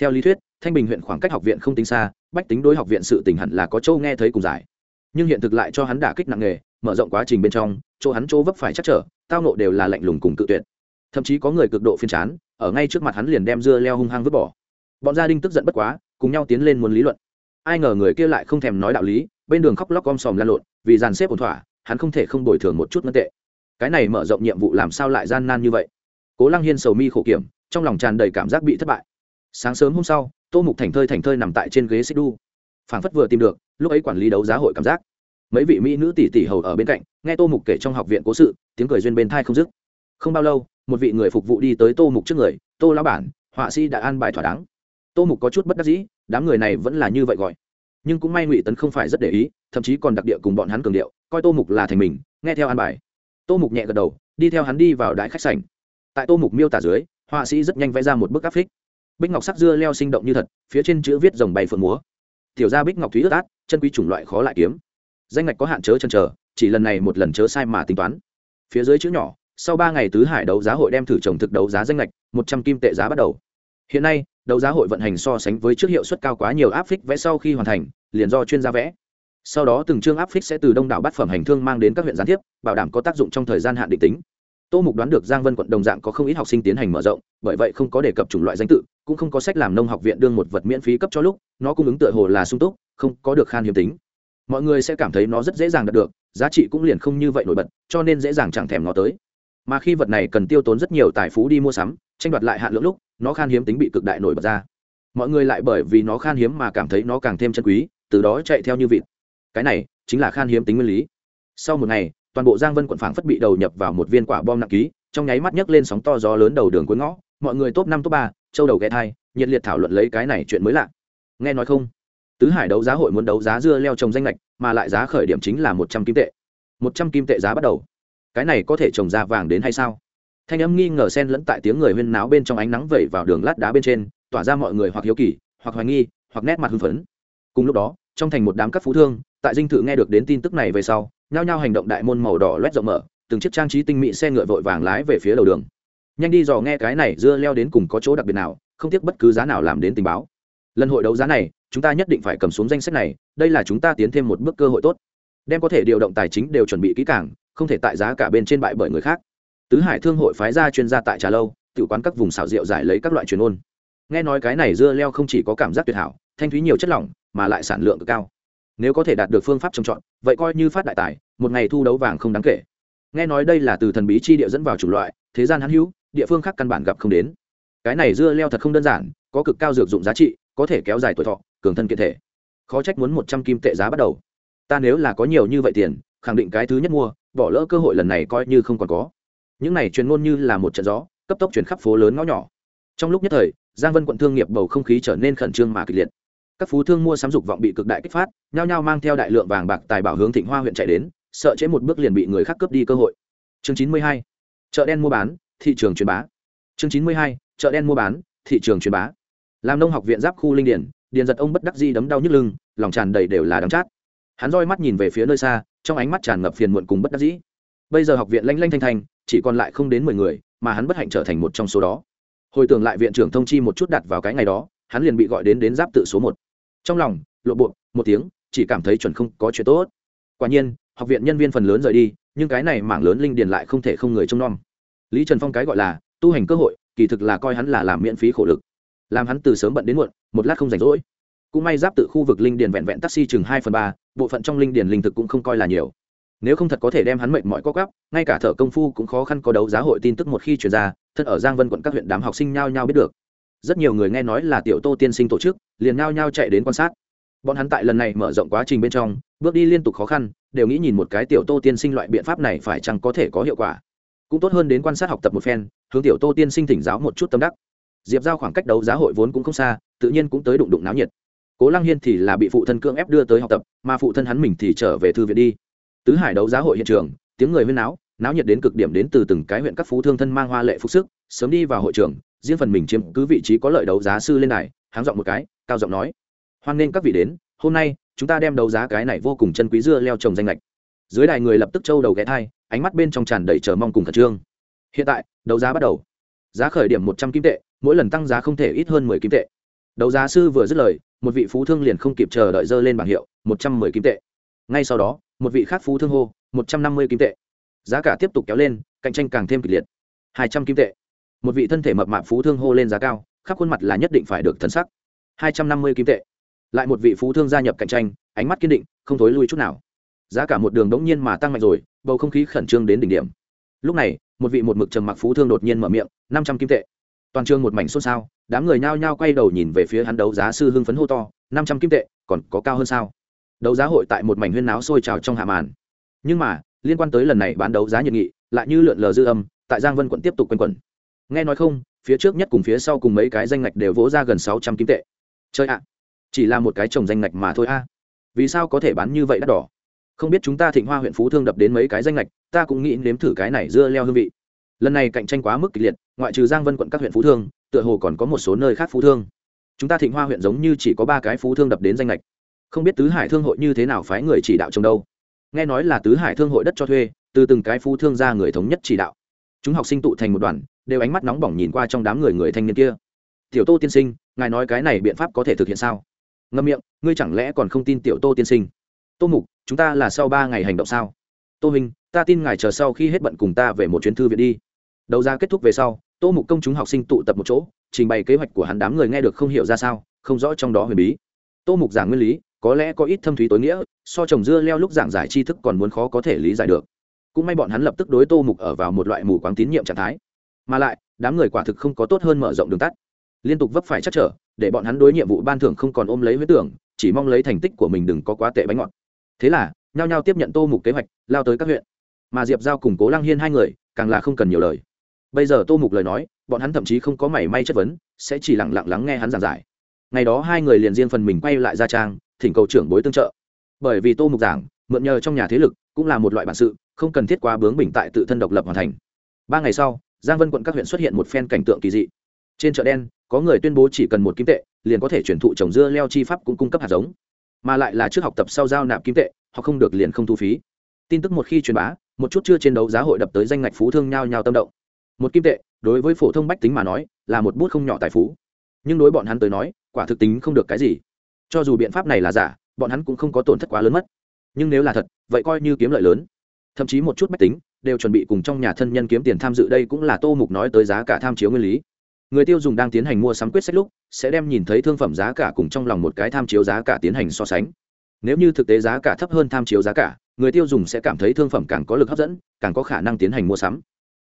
Theo lý thuyết, thanh bình huyện khoảng cách học viện không tính xa, bách tính đối học viện sự tình hẳn là có châu nghe thấy cùng giải. Nhưng hiện thực lại cho hắn đả kích nặng nề, mở rộng quá trình bên trong, chỗ hắn chỗ vấp phải chắc trở, tao nộ đều là lạnh lùng cùng cự tuyệt. Thậm chí có người cực độ phiên chán, ở ngay trước mặt hắn liền đem dưa leo hung hăng vứt bỏ. Bọn gia đình tức giận bất quá, cùng nhau tiến lên muốn lý luận. Ai ngờ người kia lại không thèm nói đạo lý, bên đường khóc lóc om sòm lan lộn, vì dàn xếp ổn thỏa hắn không thể không bồi thường một chút ngân tệ. Cái này mở rộng nhiệm vụ làm sao lại gian nan như vậy? Cố lăng hiên sầu mi khổ kiểm, trong lòng tràn đầy cảm giác bị thất bại. Sáng sớm hôm sau, tô mục thành thơi thành thơi nằm tại trên ghế xích đu. Phảng phất vừa tìm được, lúc ấy quản lý đấu giá hội cảm giác. Mấy vị mỹ nữ tỷ tỷ hầu ở bên cạnh, nghe tô mục kể trong học viện cố sự, tiếng cười duyên bên thai không dứt. Không bao lâu, một vị người phục vụ đi tới tô mục trước người, tô lão bản, họa sĩ đã an bài thỏa đáng. Tô mục có chút bất đắc dĩ, đám người này vẫn là như vậy gọi nhưng cũng may ngụy tấn không phải rất để ý, thậm chí còn đặc địa cùng bọn hắn cường điệu, coi tô mục là thành mình, nghe theo an bài. Tô mục nhẹ gật đầu, đi theo hắn đi vào đại khách sảnh. Tại tô mục miêu tả dưới, họa sĩ rất nhanh vẽ ra một bức áp phích. Bích ngọc sắc dưa leo sinh động như thật, phía trên chữ viết dòng bay phượng múa. Tiểu ra bích ngọc thúy ướt át, chân quý chủng loại khó lại kiếm. Danh ngạch có hạn chớ chân chờ, chỉ lần này một lần chớ sai mà tính toán. Phía dưới chữ nhỏ, sau ba ngày tứ hải đấu giá hội đem thử trồng thực đấu giá danh ngạch, một trăm kim tệ giá bắt đầu. Hiện nay đấu giá hội vận hành so sánh với trước hiệu suất cao quá nhiều áp phích vẽ sau khi hoàn thành, liền do chuyên gia vẽ. Sau đó từng chương áp phích sẽ từ đông đảo bát phẩm hành thương mang đến các huyện gián tiếp, bảo đảm có tác dụng trong thời gian hạn định tính. Tô mục đoán được giang vân quận đồng dạng có không ít học sinh tiến hành mở rộng, bởi vậy không có đề cập chủng loại danh tự, cũng không có sách làm nông học viện đương một vật miễn phí cấp cho lúc, nó cung ứng tựa hồ là sung túc, không có được khan hiếm tính. Mọi người sẽ cảm thấy nó rất dễ dàng đạt được, giá trị cũng liền không như vậy nổi bật, cho nên dễ dàng chẳng thèm nó tới mà khi vật này cần tiêu tốn rất nhiều tài phú đi mua sắm, tranh đoạt lại hạn lượng lúc, nó khan hiếm tính bị cực đại nổi bật ra. Mọi người lại bởi vì nó khan hiếm mà cảm thấy nó càng thêm chân quý, từ đó chạy theo như vịt. Cái này chính là khan hiếm tính nguyên lý. Sau một ngày, toàn bộ giang vân quận phảng phất bị đầu nhập vào một viên quả bom nặng ký, trong nháy mắt nhấc lên sóng to gió lớn đầu đường cuối ngõ, mọi người top năm, top ba, châu đầu ghé thai, nhiệt liệt thảo luận lấy cái này chuyện mới lạ. Nghe nói không? Tứ hải đấu giá hội muốn đấu giá dưa leo trồng danh lệch mà lại giá khởi điểm chính là một trăm kim tệ. Một trăm kim tệ giá bắt đầu cái này có thể trồng ra vàng đến hay sao? Thanh âm nghi ngờ sen lẫn tại tiếng người huyên náo bên trong ánh nắng vẩy vào đường lát đá bên trên, tỏa ra mọi người hoặc hiếu kỳ, hoặc hoài nghi, hoặc nét mặt hưng phấn. Cùng lúc đó, trong thành một đám các phú thương, tại dinh thự nghe được đến tin tức này về sau, nhao nhao hành động đại môn màu đỏ loét rộng mở, từng chiếc trang trí tinh mỹ xe ngựa vội vàng lái về phía đầu đường. Nhanh đi dò nghe cái này dưa leo đến cùng có chỗ đặc biệt nào, không tiếc bất cứ giá nào làm đến tình báo. Lần hội đấu giá này, chúng ta nhất định phải cầm xuống danh sách này, đây là chúng ta tiến thêm một bước cơ hội tốt. Đem có thể điều động tài chính đều chuẩn bị kỹ càng không thể tại giá cả bên trên bại bởi người khác. Tứ hải thương hội phái ra chuyên gia tại trà lâu, tự quán các vùng xảo rượu giải lấy các loại truyền ôn. Nghe nói cái này dưa leo không chỉ có cảm giác tuyệt hảo, thanh thúy nhiều chất lỏng, mà lại sản lượng cực cao. Nếu có thể đạt được phương pháp trồng trọt, vậy coi như phát đại tài, một ngày thu đấu vàng không đáng kể. Nghe nói đây là từ thần bí chi địa dẫn vào chủng loại, thế gian hãn hữu, địa phương khác căn bản gặp không đến. Cái này dưa leo thật không đơn giản, có cực cao dược dụng giá trị, có thể kéo dài tuổi thọ, cường thân kiện thể. Khó trách muốn một trăm kim tệ giá bắt đầu. Ta nếu là có nhiều như vậy tiền khẳng định cái thứ nhất mua, bỏ lỡ cơ hội lần này coi như không còn có. Những này truyền ngôn như là một trận gió, cấp tốc chuyển khắp phố lớn ngõ nhỏ. Trong lúc nhất thời, giang vân quận thương nghiệp bầu không khí trở nên khẩn trương mà kịch liệt. Các phú thương mua sắm dục vọng bị cực đại kích phát, nhao nhao mang theo đại lượng vàng bạc tài bảo hướng thịnh hoa huyện chạy đến, sợ chế một bước liền bị người khác cướp đi cơ hội. Chương chín mươi hai, chợ đen mua bán, thị trường truyền bá. Chương chín mươi hai, chợ đen mua bán, thị trường truyền bá. Làm nông học viện giáp khu linh điển điền giật ông bất đắc di đấm đau nhức lưng, lòng tràn đầy đều là đắng chát. Hắn roi mắt nhìn về phía nơi xa trong ánh mắt tràn ngập phiền muộn cùng bất đắc dĩ. Bây giờ học viện lanh lanh thanh thanh, chỉ còn lại không đến mười người, mà hắn bất hạnh trở thành một trong số đó. Hồi tưởng lại viện trưởng thông chi một chút đặt vào cái ngày đó, hắn liền bị gọi đến đến giáp tự số một. Trong lòng, lộ bộ, một tiếng, chỉ cảm thấy chuẩn không có chuyện tốt. Quả nhiên, học viện nhân viên phần lớn rời đi, nhưng cái này mảng lớn linh điền lại không thể không người trông nom. Lý trần phong cái gọi là tu hành cơ hội, kỳ thực là coi hắn là làm miễn phí khổ lực. Làm hắn từ sớm bận đến muộn, một lát không rảnh rỗi. Cũng may giáp tự khu vực linh điền vẹn vẹn taxi chừng hai phần ba bộ phận trong linh điền linh thực cũng không coi là nhiều. Nếu không thật có thể đem hắn mệt mỏi có gắp ngay cả thợ công phu cũng khó khăn có đấu giá hội tin tức một khi chuyển ra, thân ở giang vân quận các huyện đám học sinh nhao nhao biết được. Rất nhiều người nghe nói là tiểu tô tiên sinh tổ chức, liền nhao nhao chạy đến quan sát. Bọn hắn tại lần này mở rộng quá trình bên trong, bước đi liên tục khó khăn, đều nghĩ nhìn một cái tiểu tô tiên sinh loại biện pháp này phải chăng có thể có hiệu quả. Cũng tốt hơn đến quan sát học tập một phen, hướng tiểu tô tiên sinh thỉnh giáo một chút tâm đắc. Diệp giao khoảng cách đấu giá hội vốn cũng không xa, tự nhiên cũng tới đụng đụng náo nhiệt cố lăng hiên thì là bị phụ thân cưỡng ép đưa tới học tập, mà phụ thân hắn mình thì trở về thư viện đi. Tứ hải đấu giá hội hiện trường, tiếng người huyên náo náo nhiệt đến cực điểm đến từ từng cái huyện các phú thương thân mang hoa lệ phục sức, sớm đi vào hội trường, riêng phần mình chiếm cứ vị trí có lợi đấu giá sư lên này háng giọng một cái, cao giọng nói, hoan nghênh các vị đến, hôm nay, chúng ta đem đấu giá cái này vô cùng chân quý dưa leo trồng danh lệch dưới đài người lập tức trâu đầu ghé thai, ánh mắt bên trong tràn đầy chờ mong cùng khẩn trương. Hiện tại, đấu giá bắt đầu. Giá khởi điểm một trăm kim tệ, mỗi lần tăng giá không thể ít hơn mười kim tệ. Đấu giá sư vừa dứt lời một vị phú thương liền không kịp chờ đợi dơ lên bảng hiệu, một trăm mười kim tệ. Ngay sau đó, một vị khác phú thương hô, một trăm năm mươi kim tệ. Giá cả tiếp tục kéo lên, cạnh tranh càng thêm kịch liệt. Hai trăm kim tệ. Một vị thân thể mập mạp phú thương hô lên giá cao, khắp khuôn mặt là nhất định phải được thần sắc. Hai trăm năm mươi kim tệ. Lại một vị phú thương gia nhập cạnh tranh, ánh mắt kiên định, không thối lui chút nào. Giá cả một đường đống nhiên mà tăng mạnh rồi, bầu không khí khẩn trương đến đỉnh điểm. Lúc này, một vị một mực trầm mặc phú thương đột nhiên mở miệng, năm trăm kim tệ. Toàn trường một mảnh xôn xao đám người nhao nhao quay đầu nhìn về phía hắn đấu giá sư hưng phấn hô to, năm trăm kim tệ, còn có cao hơn sao? Đấu giá hội tại một mảnh huyên náo sôi trào trong hạ màn. Nhưng mà, liên quan tới lần này bán đấu giá nhiệt nghị, lại như lượn lờ dư âm, tại giang vân quận tiếp tục quanh quẩn. Nghe nói không, phía trước nhất cùng phía sau cùng mấy cái danh ngạch đều vỗ ra gần sáu trăm kim tệ. Chơi ạ, chỉ là một cái trồng danh ngạch mà thôi a. Vì sao có thể bán như vậy đắt đỏ? Không biết chúng ta thịnh hoa huyện phú thương đập đến mấy cái danh ngạch, ta cũng nghĩ nếm thử cái này dưa leo hương vị. Lần này cạnh tranh quá mức kịch liệt, ngoại trừ giang vân quận các huyện phú thương tựa hồ còn có một số nơi khác phú thương. Chúng ta thịnh hoa huyện giống như chỉ có ba cái phú thương đập đến danh lệch không biết tứ hải thương hội như thế nào phái người chỉ đạo trồng đâu. Nghe nói là tứ hải thương hội đất cho thuê, từ từng cái phú thương ra người thống nhất chỉ đạo. Chúng học sinh tụ thành một đoàn, đều ánh mắt nóng bỏng nhìn qua trong đám người người thanh niên kia. Tiểu tô tiên sinh, ngài nói cái này biện pháp có thể thực hiện sao? Ngâm miệng, ngươi chẳng lẽ còn không tin tiểu tô tiên sinh? Tô mục, chúng ta là sau ba ngày hành động sao? Tô hình ta tin ngài chờ sau khi hết bận cùng ta về một chuyến thư viện đi. Đấu giá kết thúc về sau tô mục công chúng học sinh tụ tập một chỗ, trình bày kế hoạch của hắn đám người nghe được không hiểu ra sao, không rõ trong đó huyền bí. Tô mục giảng nguyên lý, có lẽ có ít thâm thúy tối nghĩa, so trồng dưa leo lúc giảng giải tri thức còn muốn khó có thể lý giải được. Cũng may bọn hắn lập tức đối tô mục ở vào một loại mù quáng tín nhiệm trạng thái. Mà lại, đám người quả thực không có tốt hơn mở rộng đường tắt. Liên tục vấp phải chắc trở, để bọn hắn đối nhiệm vụ ban thưởng không còn ôm lấy huyết tưởng, chỉ mong lấy thành tích của mình đừng có quá tệ bánh ngọt. Thế là, nhao nhao tiếp nhận tô mục kế hoạch, lao tới các huyện. Mà diệp giao củng cố lăng hiên hai người, càng là không cần nhiều lời bây giờ tô mục lời nói, bọn hắn thậm chí không có mảy may chất vấn, sẽ chỉ lẳng lặng lắng nghe hắn giảng giải. Ngày đó hai người liền riêng phần mình quay lại gia trang, thỉnh cầu trưởng bối tương trợ. Bởi vì tô mục giảng, mượn nhờ trong nhà thế lực, cũng là một loại bản sự, không cần thiết quá bướng bình tại tự thân độc lập hoàn thành. Ba ngày sau, giang vân quận các huyện xuất hiện một phen cảnh tượng kỳ dị. Trên chợ đen, có người tuyên bố chỉ cần một kim tệ, liền có thể chuyển thụ trồng dưa leo chi pháp cũng cung cấp hạt giống. Mà lại là trước học tập sau giao nạp kim tệ họ không được liền không thu phí. Tin tức một khi truyền bá, một chút chưa trên đấu giá hội đập tới danh ngạch phú thương nhao nhao tâm động một kim tệ, đối với phổ thông bách tính mà nói, là một bút không nhỏ tài phú. Nhưng đối bọn hắn tới nói, quả thực tính không được cái gì. Cho dù biện pháp này là giả, bọn hắn cũng không có tổn thất quá lớn mất. Nhưng nếu là thật, vậy coi như kiếm lợi lớn. Thậm chí một chút bách tính, đều chuẩn bị cùng trong nhà thân nhân kiếm tiền tham dự đây cũng là tô mục nói tới giá cả tham chiếu nguyên lý. Người tiêu dùng đang tiến hành mua sắm quyết sách lúc, sẽ đem nhìn thấy thương phẩm giá cả cùng trong lòng một cái tham chiếu giá cả tiến hành so sánh. Nếu như thực tế giá cả thấp hơn tham chiếu giá cả, người tiêu dùng sẽ cảm thấy thương phẩm càng có lực hấp dẫn, càng có khả năng tiến hành mua sắm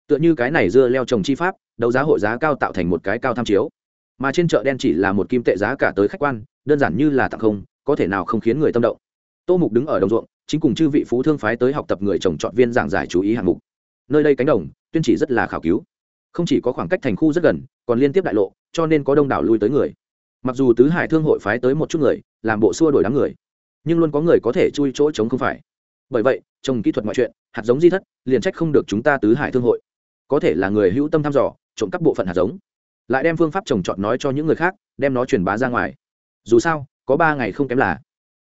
tựa như cái này dưa leo trồng chi pháp, đấu giá hội giá cao tạo thành một cái cao tham chiếu. Mà trên chợ đen chỉ là một kim tệ giá cả tới khách quan, đơn giản như là tặng không, có thể nào không khiến người tâm động. Tô mục đứng ở đồng ruộng, chính cùng chư vị phú thương phái tới học tập người trồng trọt viên giảng giải chú ý hạng mục. Nơi đây cánh đồng, tuyên chỉ rất là khảo cứu. Không chỉ có khoảng cách thành khu rất gần, còn liên tiếp đại lộ, cho nên có đông đảo lui tới người. Mặc dù tứ hải thương hội phái tới một chút người, làm bộ xua đổi đám người, nhưng luôn có người có thể chui chỗ chống không phải. Bởi vậy, trồng kỹ thuật mọi chuyện, hạt giống di thất, liền trách không được chúng ta tứ hải thương hội có thể là người hữu tâm thăm dò, trộm cắp bộ phận hạt giống. Lại đem phương pháp trồng trọt nói cho những người khác, đem nó truyền bá ra ngoài. Dù sao, có ba ngày không kém là.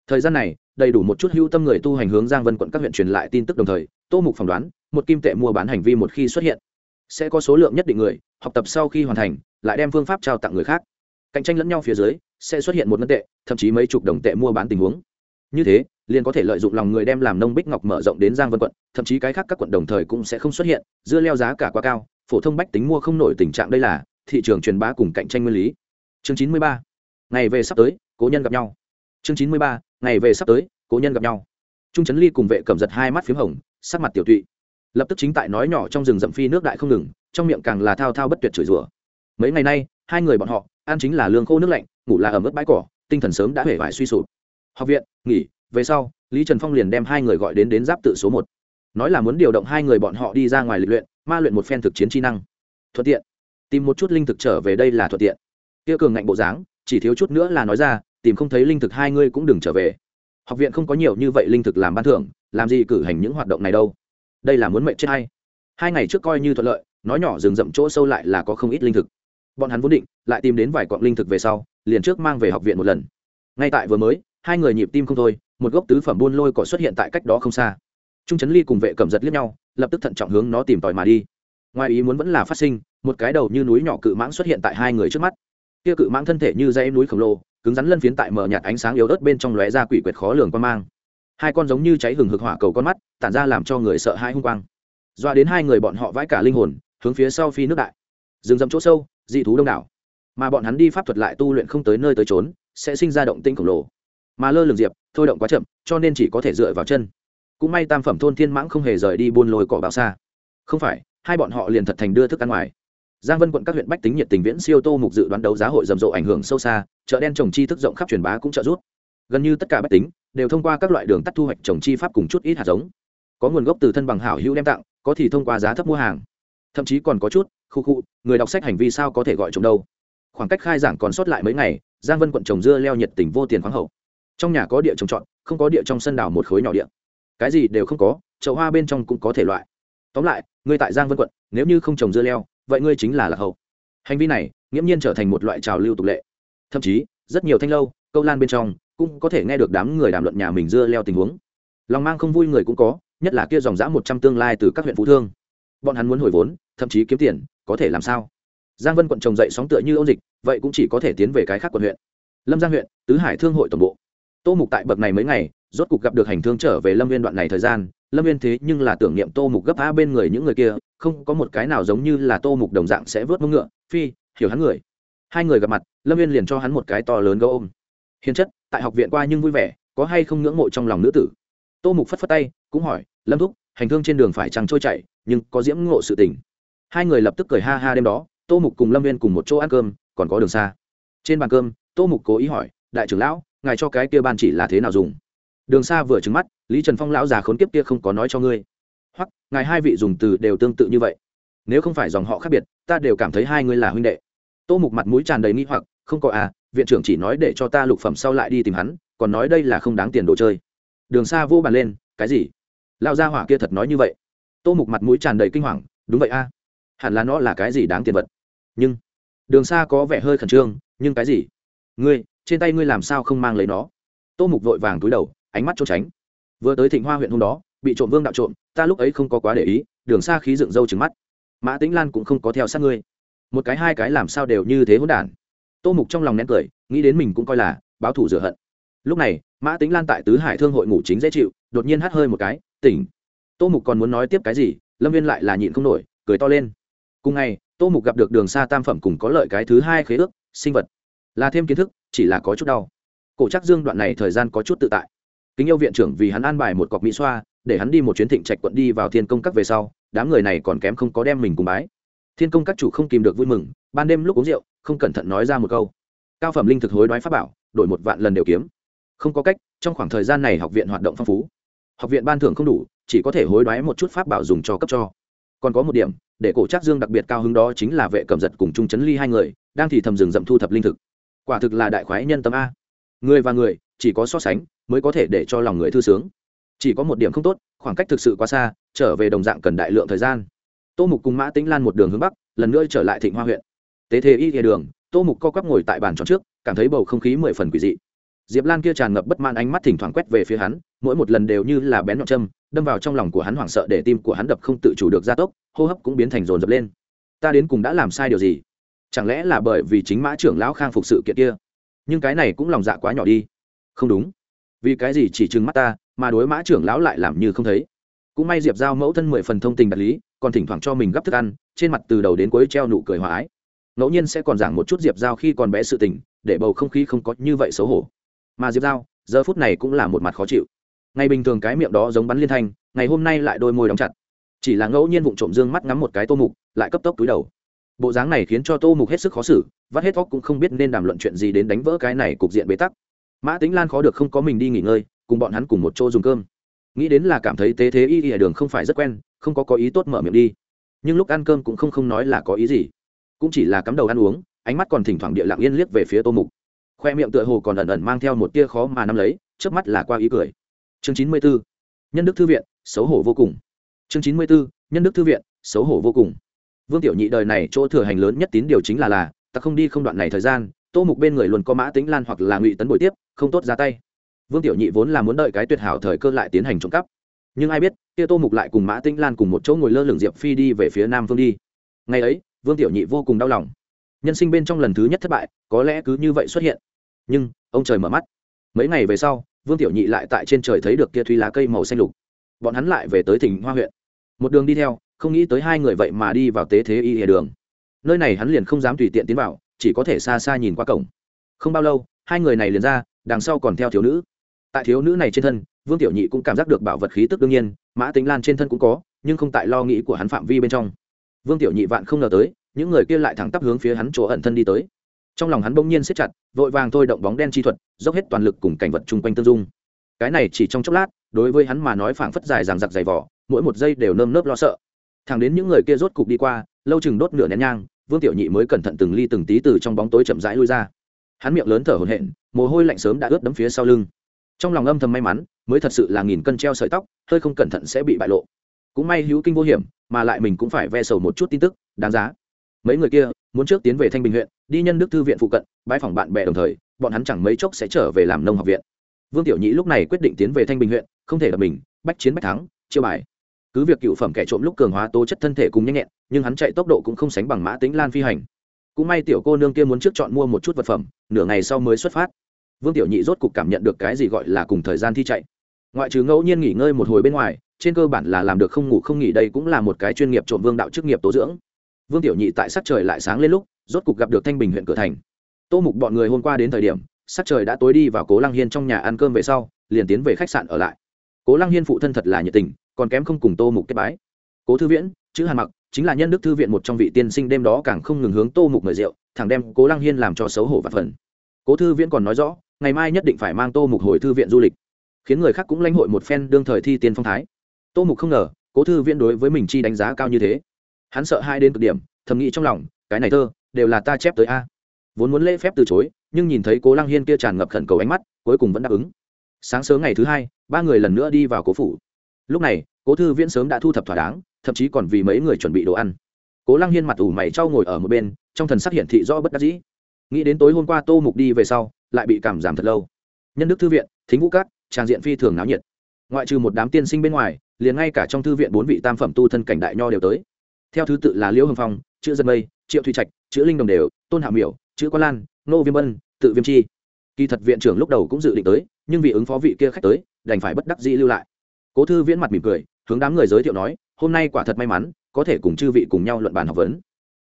Thời gian này, đầy đủ một chút hữu tâm người tu hành hướng giang vân quận các huyện truyền lại tin tức đồng thời, tô mục phỏng đoán, một kim tệ mua bán hành vi một khi xuất hiện, sẽ có số lượng nhất định người, học tập sau khi hoàn thành, lại đem phương pháp trao tặng người khác. Cạnh tranh lẫn nhau phía dưới, sẽ xuất hiện một ngân tệ, thậm chí mấy chục đồng tệ mua bán tình huống. Như thế liền có thể lợi dụng lòng người đem làm nông bích ngọc mở rộng đến giang vân quận, thậm chí cái khác các quận đồng thời cũng sẽ không xuất hiện, dưa leo giá cả quá cao, phổ thông bách tính mua không nổi tình trạng đây là thị trường truyền bá cùng cạnh tranh nguyên lý. Chương chín mươi ba, ngày về sắp tới, cố nhân gặp nhau. Chương chín mươi ba, ngày về sắp tới, cố nhân gặp nhau. Trung trấn ly cùng vệ cầm giật hai mắt p h í m hồng, sắc mặt tiểu tụy. Lập tức chính tại nói nhỏ trong rừng rậm phi nước đại không ngừng, trong miệng càng là thao thao bất tuyệt chửi rủa. Mấy ngày nay, hai người bọn họ, ăn chính là lương khô nước lạnh, ngủ là ở mức bãi cỏ, tinh thần sớm đã hể vải suy sụp. Học viện, nghỉ về sau, lý trần phong liền đem hai người gọi đến đến giáp tự số một. Nói là muốn điều động hai người bọn họ đi ra ngoài lịch luyện, ma luyện một phen thực chiến chi năng. Thuận tiện. Tìm một chút linh thực trở về đây là thuận tiện. Kia cường ngạnh bộ dáng, chỉ thiếu chút nữa là nói ra, tìm không thấy linh thực hai ngươi cũng đừng trở về. Học viện không có nhiều như vậy linh thực làm ban thưởng, làm gì cử hành những hoạt động này đâu. Đây là muốn mệnh chết hay hai ngày trước coi như thuận lợi, nói nhỏ rừng rậm chỗ sâu lại là có không ít linh thực. Bọn hắn vốn định, lại tìm đến vài quặng linh thực về sau, liền trước mang về học viện một lần. Ngay tại vừa mới, hai người nhịp tim không thôi một gốc tứ phẩm buôn lôi cỏ xuất hiện tại cách đó không xa. Trung trấn ly cùng vệ cầm giật liếc nhau, lập tức thận trọng hướng nó tìm tòi mà đi. Ngoài ý muốn vẫn là phát sinh, một cái đầu như núi nhỏ cự mãng xuất hiện tại hai người trước mắt. Kia cự mãng thân thể như dãy núi khổng lồ, cứng rắn lân phiến tại mở nhạt ánh sáng yếu ớt bên trong lóe ra quỷ quyệt khó lường quan mang. Hai con giống như cháy hừng hực hỏa cầu con mắt, tản ra làm cho người sợ hãi hung quang. Doa đến hai người bọn họ vãi cả linh hồn, hướng phía sau phi nước đại. Rừng rậm chỗ sâu, dị thú đông đảo. Mà bọn hắn đi pháp thuật lại tu luyện không tới nơi tới trốn sẽ sinh ra động tinh khổng lồ mà lơ lường diệp, thôi động quá chậm, cho nên chỉ có thể dựa vào chân. Cũng may tam phẩm thôn thiên mãng không hề rời đi buôn lôi cỏ bao xa. Không phải, hai bọn họ liền thật thành đưa thức ăn ngoài. Giang vân quận các huyện bách tính nhiệt tình viễn siêu tô mục dự đoán đấu giá hội rầm rộ ảnh hưởng sâu xa, chợ đen trồng chi thức rộng khắp truyền bá cũng trợ giúp. Gần như tất cả bách tính đều thông qua các loại đường tắt thu hoạch trồng chi pháp cùng chút ít hạt giống. Có nguồn gốc từ thân bằng hảo hữu đem tặng, có thì thông qua giá thấp mua hàng. Thậm chí còn có chút, khu khu, người đọc sách hành vi sao có thể gọi trồng đâu. Khoảng cách khai giảng còn sót lại mấy ngày, giang vân quận trồng dưa leo nhiệt tình vô tiền khoáng hậu trong nhà có địa trồng trọt, không có địa trong sân đảo một khối nhỏ địa. Cái gì đều không có, chậu hoa bên trong cũng có thể loại. Tóm lại, ngươi tại giang vân quận, nếu như không trồng dưa leo, vậy ngươi chính là lạc hậu. Hành vi này, nghiễm nhiên trở thành một loại trào lưu tục lệ. Thậm chí, rất nhiều thanh lâu, câu lan bên trong, cũng có thể nghe được đám người đàm luận nhà mình dưa leo tình huống. Lòng mang không vui người cũng có, nhất là kia dòng dã một trăm tương lai từ các huyện phú thương. Bọn hắn muốn hồi vốn, thậm chí kiếm tiền, có thể làm sao? Giang vân quận trồng dậy sóng tựa như ôn dịch, vậy cũng chỉ có thể tiến về cái khác quận huyện. Lâm giang huyện, tứ hải thương hội tổng bộ tô mục tại bậc này mấy ngày, rốt cục gặp được hành thương trở về lâm viên đoạn này thời gian. Lâm viên thế nhưng là tưởng niệm tô mục gấp á bên người những người kia, không có một cái nào giống như là tô mục đồng dạng sẽ vớt mông ngựa. Phi, hiểu hắn người. Hai người gặp mặt, lâm viên liền cho hắn một cái to lớn gấu ôm. Hiền chất, tại học viện qua nhưng vui vẻ, có hay không ngưỡng mộ trong lòng nữ tử? Tô mục phất phất tay, cũng hỏi, lâm thúc, hành thương trên đường phải chẳng trôi chảy, nhưng có diễm ngộ sự tình? Hai người lập tức cười ha ha đêm đó, tô mục cùng lâm viên cùng một chỗ ăn cơm, còn có đường xa. Trên bàn cơm, tô mục cố ý hỏi, đại trưởng lão ngài cho cái kia ban chỉ là thế nào dùng? Đường xa vừa trứng mắt, lý trần phong lão già khốn kiếp kia không có nói cho ngươi. Hoặc, ngài hai vị dùng từ đều tương tự như vậy. Nếu không phải dòng họ khác biệt, ta đều cảm thấy hai người là huynh đệ. Tô mục mặt mũi tràn đầy nghi hoặc, không có à viện trưởng chỉ nói để cho ta lục phẩm sau lại đi tìm hắn, còn nói đây là không đáng tiền đồ chơi. Đường xa vô bàn lên, cái gì? Lão gia hỏa kia thật nói như vậy. Tô mục mặt mũi tràn đầy kinh hoàng, đúng vậy a. Hẳn là nó là cái gì đáng tiền vật? Nhưng, đường xa có vẻ hơi khẩn trương, nhưng cái gì? Ngươi trên tay ngươi làm sao không mang lấy nó? Tô mục vội vàng túi đầu, ánh mắt trốn tránh. Vừa tới thịnh hoa huyện hôm đó, bị trộm vương đạo trộm, ta lúc ấy không có quá để ý, đường xa khí dựng râu trứng mắt. Mã tĩnh lan cũng không có theo sát ngươi. Một cái hai cái làm sao đều như thế hỗn đản. Tô mục trong lòng nén cười, nghĩ đến mình cũng coi là báo thủ rửa hận. Lúc này, mã tĩnh lan tại tứ hải thương hội ngủ chính dễ chịu, đột nhiên hắt hơi một cái, tỉnh. Tô mục còn muốn nói tiếp cái gì, lâm viên lại là nhịn không nổi, cười to lên. Cùng ngày, tô mục gặp được đường xa tam phẩm cùng có lợi cái thứ hai khế ước, sinh vật. Là thêm kiến thức chỉ là có chút đau. Cổ chắc dương đoạn này thời gian có chút tự tại. Kính yêu viện trưởng vì hắn an bài một cọc mỹ xoa, để hắn đi một chuyến thịnh trạch quận đi vào thiên công các về sau, đám người này còn kém không có đem mình cùng bái. Thiên công các chủ không kìm được vui mừng, ban đêm lúc uống rượu, không cẩn thận nói ra một câu. Cao phẩm linh thực hối đoái pháp bảo, đổi một vạn lần đều kiếm. Không có cách, trong khoảng thời gian này học viện hoạt động phong phú. Học viện ban thưởng không đủ, chỉ có thể hối đoái một chút pháp bảo dùng cho cấp cho. Còn có một điểm, để cổ trác dương đặc biệt cao hứng đó chính là vệ cầm giật cùng trung chấn ly hai người, đang thì thầm rừng rậm thu thập linh thực quả thực là đại khoái nhân tâm a. Người và người, chỉ có so sánh, mới có thể để cho lòng người thư sướng. Chỉ có một điểm không tốt, khoảng cách thực sự quá xa, trở về đồng dạng cần đại lượng thời gian. Tô mục cùng mã tĩnh lan một đường hướng bắc, lần nữa trở lại thịnh hoa huyện. Tế thế y thìa đường, tô mục co quắp ngồi tại bàn tròn trước, cảm thấy bầu không khí mười phần quỷ dị. Diệp lan kia tràn ngập bất man ánh mắt thỉnh thoảng quét về phía hắn, mỗi một lần đều như là bén nhọn châm, đâm vào trong lòng của hắn hoảng sợ để tim của hắn đập không tự chủ được gia tốc, hô hấp cũng biến thành rồn rập lên. Ta đến cùng đã làm sai điều gì? Chẳng lẽ là bởi vì chính mã trưởng lão khang phục sự kiện kia? Nhưng cái này cũng lòng dạ quá nhỏ đi. Không đúng. Vì cái gì chỉ trừng mắt ta, mà đối mã trưởng lão lại làm như không thấy? Cũng may diệp giao mẫu thân mười phần thông tình đạt lý, còn thỉnh thoảng cho mình gấp thức ăn, trên mặt từ đầu đến cuối treo nụ cười hòa ái. Ngẫu nhiên sẽ còn giảng một chút diệp giao khi còn bé sự tình, để bầu không khí không có như vậy xấu hổ. Mà diệp giao, giờ phút này cũng là một mặt khó chịu. Ngày bình thường cái miệng đó giống bắn liên thanh, ngày hôm nay lại đôi môi đóng chặt. Chỉ là ngẫu nhiên vụng trộm dương mắt ngắm một cái tô mục, lại cấp tốc túi đầu bộ dáng này khiến cho tô mục hết sức khó xử, vắt hết óc cũng không biết nên đàm luận chuyện gì đến đánh vỡ cái này cục diện bế tắc. Mã tính lan khó được không có mình đi nghỉ ngơi, cùng bọn hắn cùng một chỗ dùng cơm. Nghĩ đến là cảm thấy tế thế y y ở đường không phải rất quen, không có có ý tốt mở miệng đi. Nhưng lúc ăn cơm cũng không không nói là có ý gì. Cũng chỉ là cắm đầu ăn uống, ánh mắt còn thỉnh thoảng địa lặng yên liếc về phía tô mục. Khoe miệng tựa hồ còn ẩn ẩn mang theo một tia khó mà nắm lấy trước mắt là qua ý cười. Chương chín mươi 94. nhân đức thư viện, xấu hổ vô cùng. Chương chín mươi 94. nhân đức thư viện, xấu hổ vô cùng vương tiểu nhị đời này chỗ thừa hành lớn nhất tín điều chính là là, ta không đi không đoạn này thời gian, tô mục bên người luôn có mã tính lan hoặc là ngụy tấn bồi tiếp, không tốt ra tay. Vương tiểu nhị vốn là muốn đợi cái tuyệt hảo thời cơ lại tiến hành trộm cắp. Nhưng ai biết, kia tô mục lại cùng mã tĩnh lan cùng một chỗ ngồi lơ lửng diệp phi đi về phía nam vương đi. Ngày ấy, vương tiểu nhị vô cùng đau lòng. Nhân sinh bên trong lần thứ nhất thất bại, có lẽ cứ như vậy xuất hiện. Nhưng, ông trời mở mắt. Mấy ngày về sau, vương tiểu nhị lại tại trên trời thấy được kia thúy lá cây màu xanh lục. Bọn hắn lại về tới tỉnh hoa huyện. Một đường đi theo không nghĩ tới hai người vậy mà đi vào tế thế y hề đường. Nơi này hắn liền không dám tùy tiện tiến vào, chỉ có thể xa xa nhìn qua cổng. Không bao lâu, hai người này liền ra, đằng sau còn theo thiếu nữ. Tại thiếu nữ này trên thân, vương tiểu nhị cũng cảm giác được bảo vật khí tức đương nhiên, mã tính lan trên thân cũng có, nhưng không tại lo nghĩ của hắn phạm vi bên trong. Vương tiểu nhị vạn không ngờ tới, những người kia lại thẳng tắp hướng phía hắn chỗ ẩn thân đi tới. Trong lòng hắn bỗng nhiên siết chặt, vội vàng thôi động bóng đen chi thuật, dốc hết toàn lực cùng cảnh vật chung quanh tương dung. Cái này chỉ trong chốc lát, đối với hắn mà nói phảng phất dài ràng giặc dày vỏ mỗi một giây đều nơm nớp lo sợ thẳng đến những người kia rốt cục đi qua, lâu chừng đốt nửa nén nhang, vương tiểu nhị mới cẩn thận từng ly từng tí từ trong bóng tối chậm rãi lui ra. Hắn miệng lớn thở hổn hển, mồ hôi lạnh sớm đã ướt đấm phía sau lưng. Trong lòng âm thầm may mắn, mới thật sự là nghìn cân treo sợi tóc, hơi không cẩn thận sẽ bị bại lộ. Cũng may hữu kinh vô hiểm, mà lại mình cũng phải ve sầu một chút tin tức, đáng giá. Mấy người kia, muốn trước tiến về thanh bình huyện, đi nhân đức thư viện phụ cận bãi phòng bạn bè đồng thời, bọn hắn chẳng mấy chốc sẽ trở về làm nông học viện. Vương tiểu Nhị lúc này quyết định tiến về thanh bình huyện, không thể là mình, bách chiến bách thắng, chiêu bài cứ việc cựu phẩm kẻ trộm lúc cường hóa tố chất thân thể cùng nhanh nhẹn, nhưng hắn chạy tốc độ cũng không sánh bằng mã tính lan phi hành. Cũng may tiểu cô nương kia muốn trước chọn mua một chút vật phẩm, nửa ngày sau mới xuất phát. Vương tiểu nhị rốt cục cảm nhận được cái gì gọi là cùng thời gian thi chạy. Ngoại trừ ngẫu nhiên nghỉ ngơi một hồi bên ngoài, trên cơ bản là làm được không ngủ không nghỉ đây cũng là một cái chuyên nghiệp trộm vương đạo chức nghiệp tố dưỡng. Vương tiểu nhị tại sắc trời lại sáng lên lúc, rốt cục gặp được thanh bình huyện cửa thành. Tô mục bọn người hôm qua đến thời điểm, sắc trời đã tối đi vào cố lăng hiên trong nhà ăn cơm về sau, liền tiến về khách sạn ở lại. Cố lăng hiên phụ thân thật là nhiệt tình còn kém không cùng tô mục kết bái. Cố thư viễn, chữ hàn mặc, chính là nhân đức thư viện một trong vị tiên sinh đêm đó càng không ngừng hướng tô mục mời rượu thằng đem cố lăng hiên làm cho xấu hổ và phần. Cố thư viễn còn nói rõ, ngày mai nhất định phải mang tô mục hồi thư viện du lịch, khiến người khác cũng lãnh hội một phen đương thời thi tiên phong thái. Tô mục không ngờ, cố thư viễn đối với mình chi đánh giá cao như thế. Hắn sợ hai đến cực điểm, thầm nghĩ trong lòng, cái này thơ, đều là ta chép tới a. Vốn muốn lễ phép từ chối, nhưng nhìn thấy cố lăng hiên kia tràn ngập khẩn cầu ánh mắt, cuối cùng vẫn đáp ứng. Sáng sớm ngày thứ hai, ba người lần nữa đi vào cố phủ lúc này, cố thư viễn sớm đã thu thập thỏa đáng, thậm chí còn vì mấy người chuẩn bị đồ ăn. Cố lăng hiên mặt ủ mày trao ngồi ở một bên, trong thần sắc hiển thị do bất đắc dĩ. Nghĩ đến tối hôm qua tô mục đi về sau, lại bị cảm giảm thật lâu. Nhân đức thư viện, thính vũ cát trang diện phi thường náo nhiệt. Ngoại trừ một đám tiên sinh bên ngoài, liền ngay cả trong thư viện bốn vị tam phẩm tu thân cảnh đại nho đều tới. Theo thứ tự là liễu hồng phong, chữ dân mây, triệu thủy trạch, chữ linh đồng đều, tôn hạ miểu, chữ quan lan, nô viêm bân tự viêm chi. Kỳ thật viện trưởng lúc đầu cũng dự định tới, nhưng vì ứng phó vị kia khách tới, đành phải bất đắc dĩ lưu lại cố thư viễn mặt mỉm cười, hướng đám người giới thiệu nói, hôm nay quả thật may mắn, có thể cùng chư vị cùng nhau luận bàn học vấn.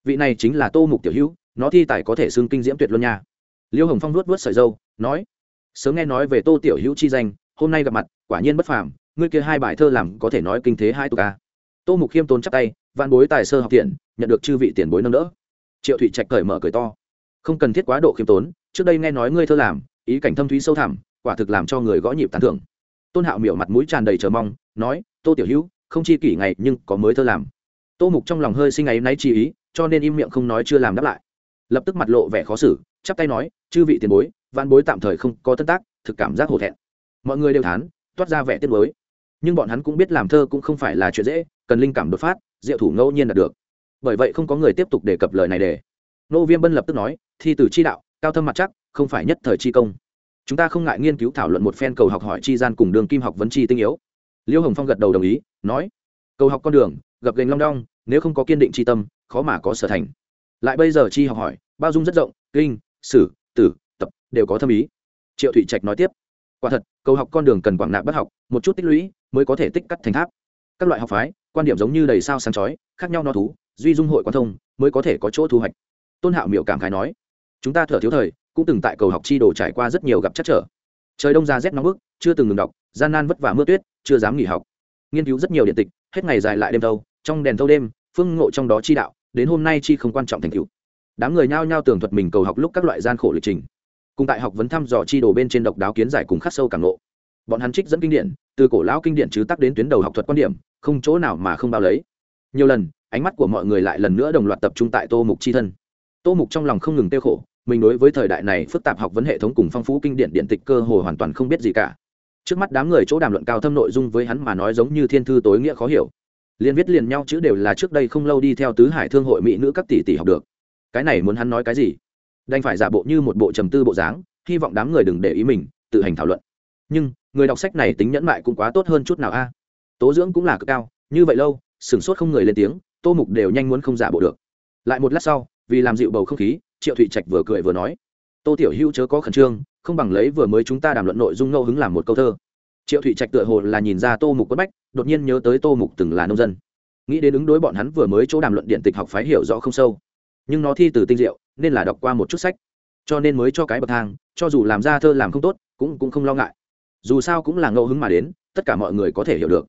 Vị này chính là tô mục tiểu hữu, nó thi tài có thể xưng kinh diễm tuyệt luôn nha. Liêu hồng phong nuốt vớt sợi dâu nói, sớm nghe nói về tô tiểu hữu chi danh, hôm nay gặp mặt, quả nhiên bất phàm, ngươi kia hai bài thơ làm có thể nói kinh thế hai tục ca tô mục khiêm tốn chắc tay văn bối tài sơ học tiện, nhận được chư vị tiền bối nâng đỡ. Triệu thụy trạch cởi mở cười to, không cần thiết quá độ khiêm tốn, trước đây nghe nói ngươi thơ làm, ý cảnh thâm thúy sâu thẳm, quả thực làm cho người gõ nhịp tán thưởng tôn hạo miểu mặt mũi tràn đầy chờ mong, nói, tô tiểu hữu, không chi kỷ ngày nhưng có mới thơ làm. Tô mục trong lòng hơi sinh ngày nay chi ý, cho nên im miệng không nói chưa làm đáp lại. Lập tức mặt lộ vẻ khó xử, chắp tay nói, chư vị tiền bối văn bối tạm thời không có tân tác, thực cảm giác hổ thẹn. Mọi người đều thán, toát ra vẻ tiết mới nhưng bọn hắn cũng biết làm thơ cũng không phải là chuyện dễ, cần linh cảm đột phát, diệu thủ ngẫu nhiên đạt được. Bởi vậy không có người tiếp tục đề cập lời này để. Nô viêm bân lập tức nói, thi từ chi đạo, cao thâm mặt chắc, không phải nhất thời chi công chúng ta không ngại nghiên cứu thảo luận một phen cầu học hỏi chi gian cùng đường kim học vấn chi tinh yếu. Liêu hồng phong gật đầu đồng ý, nói, cầu học con đường, gập gành long đong, nếu không có kiên định chi tâm, khó mà có sở thành. Lại bây giờ chi học hỏi, bao dung rất rộng, kinh, sử, tử, tập, đều có thâm ý. Triệu thụy trạch nói tiếp, quả thật, cầu học con đường cần quảng nạp bất học, một chút tích lũy mới có thể tích cắt thành tháp. Các loại học phái, quan điểm giống như đầy sao sáng chói, khác nhau no thú, duy dung hội quan thông mới có thể có chỗ thu hoạch. Tôn hạo miểu cảm khái nói, chúng ta thở thiếu thời cũng từng tại cầu học chi đồ trải qua rất nhiều gặp chắc trở. Trời đông ra rét nóng bức, chưa từng ngừng đọc, gian nan vất vả mưa tuyết, chưa dám nghỉ học. Nghiên cứu rất nhiều điện tịch, hết ngày dài lại đêm thâu, trong đèn thâu đêm, phương ngộ trong đó chi đạo, đến hôm nay chi không quan trọng thành tựu. Đám người nhao nhao tường thuật mình cầu học lúc các loại gian khổ lịch trình. Cùng tại học vấn thăm dò chi đồ bên trên độc đáo kiến giải cùng khắc sâu càng ngộ. Bọn hắn trích dẫn kinh điển, từ cổ lão kinh điển chứ tắc đến tuyến đầu học thuật quan điểm, không chỗ nào mà không bao lấy. Nhiều lần, ánh mắt của mọi người lại lần nữa đồng loạt tập trung tại tô mục chi thân. Tô mục trong lòng không ngừng tiêu khổ mình đối với thời đại này phức tạp học vấn hệ thống cùng phong phú kinh điển điện tịch cơ hồ hoàn toàn không biết gì cả. Trước mắt đám người chỗ đàm luận cao thâm nội dung với hắn mà nói giống như thiên thư tối nghĩa khó hiểu. Liền viết liền nhau chữ đều là trước đây không lâu đi theo tứ hải thương hội mỹ nữ các tỷ tỷ học được. Cái này muốn hắn nói cái gì? Đành phải giả bộ như một bộ trầm tư bộ dáng, hy vọng đám người đừng để ý mình, tự hành thảo luận. Nhưng, người đọc sách này tính nhẫn mại cũng quá tốt hơn chút nào a. Tố dưỡng cũng là cực cao, như vậy lâu, sửng sốt không người lên tiếng, tô mục đều nhanh muốn không giả bộ được. Lại một lát sau, vì làm dịu bầu không khí triệu thụy trạch vừa cười vừa nói, tô tiểu hữu chớ có khẩn trương, không bằng lấy vừa mới chúng ta đàm luận nội dung ngẫu hứng làm một câu thơ. Triệu thụy trạch tựa hồ là nhìn ra tô mục quất bách, đột nhiên nhớ tới tô mục từng là nông dân. Nghĩ đến ứng đối bọn hắn vừa mới chỗ đàm luận điện tịch học phái hiểu rõ không sâu. Nhưng nó thi từ tinh diệu, nên là đọc qua một chút sách. Cho nên mới cho cái bậc thang, cho dù làm ra thơ làm không tốt, cũng cũng không lo ngại. Dù sao cũng là ngẫu hứng mà đến, tất cả mọi người có thể hiểu được.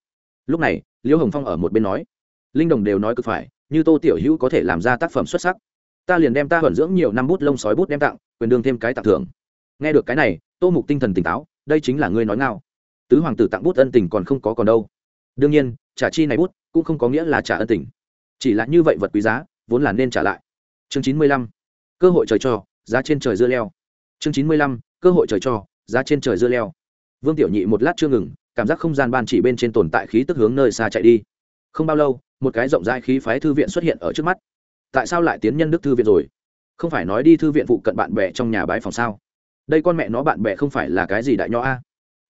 Lúc này, liễu hồng phong ở một bên nói, linh đồng đều nói cực phải, như tô tiểu hữu có thể làm ra tác phẩm xuất sắc ta liền đem ta thuận dưỡng nhiều năm bút lông sói bút đem tặng, quyền đương thêm cái tặng thưởng. Nghe được cái này, tô mục tinh thần tỉnh táo, đây chính là ngươi nói ngao. Tứ hoàng tử tặng bút ân tình còn không có còn đâu. Đương nhiên, trả chi này bút cũng không có nghĩa là trả ân tình. Chỉ là như vậy vật quý giá, vốn là nên trả lại. Chương chín mươi lăm, cơ hội trời cho, giá trên trời dưa leo. Chương chín mươi lăm, cơ hội trời cho, giá trên trời dưa leo. Vương tiểu nhị một lát chưa ngừng, cảm giác không gian ban chỉ bên trên tồn tại khí tức hướng nơi xa chạy đi. Không bao lâu, một cái rộng rãi khí phái thư viện xuất hiện ở trước mắt tại sao lại tiến nhân đức thư viện rồi? Không phải nói đi thư viện phụ cận bạn bè trong nhà bái phòng sao? Đây con mẹ nó bạn bè không phải là cái gì đại nho a?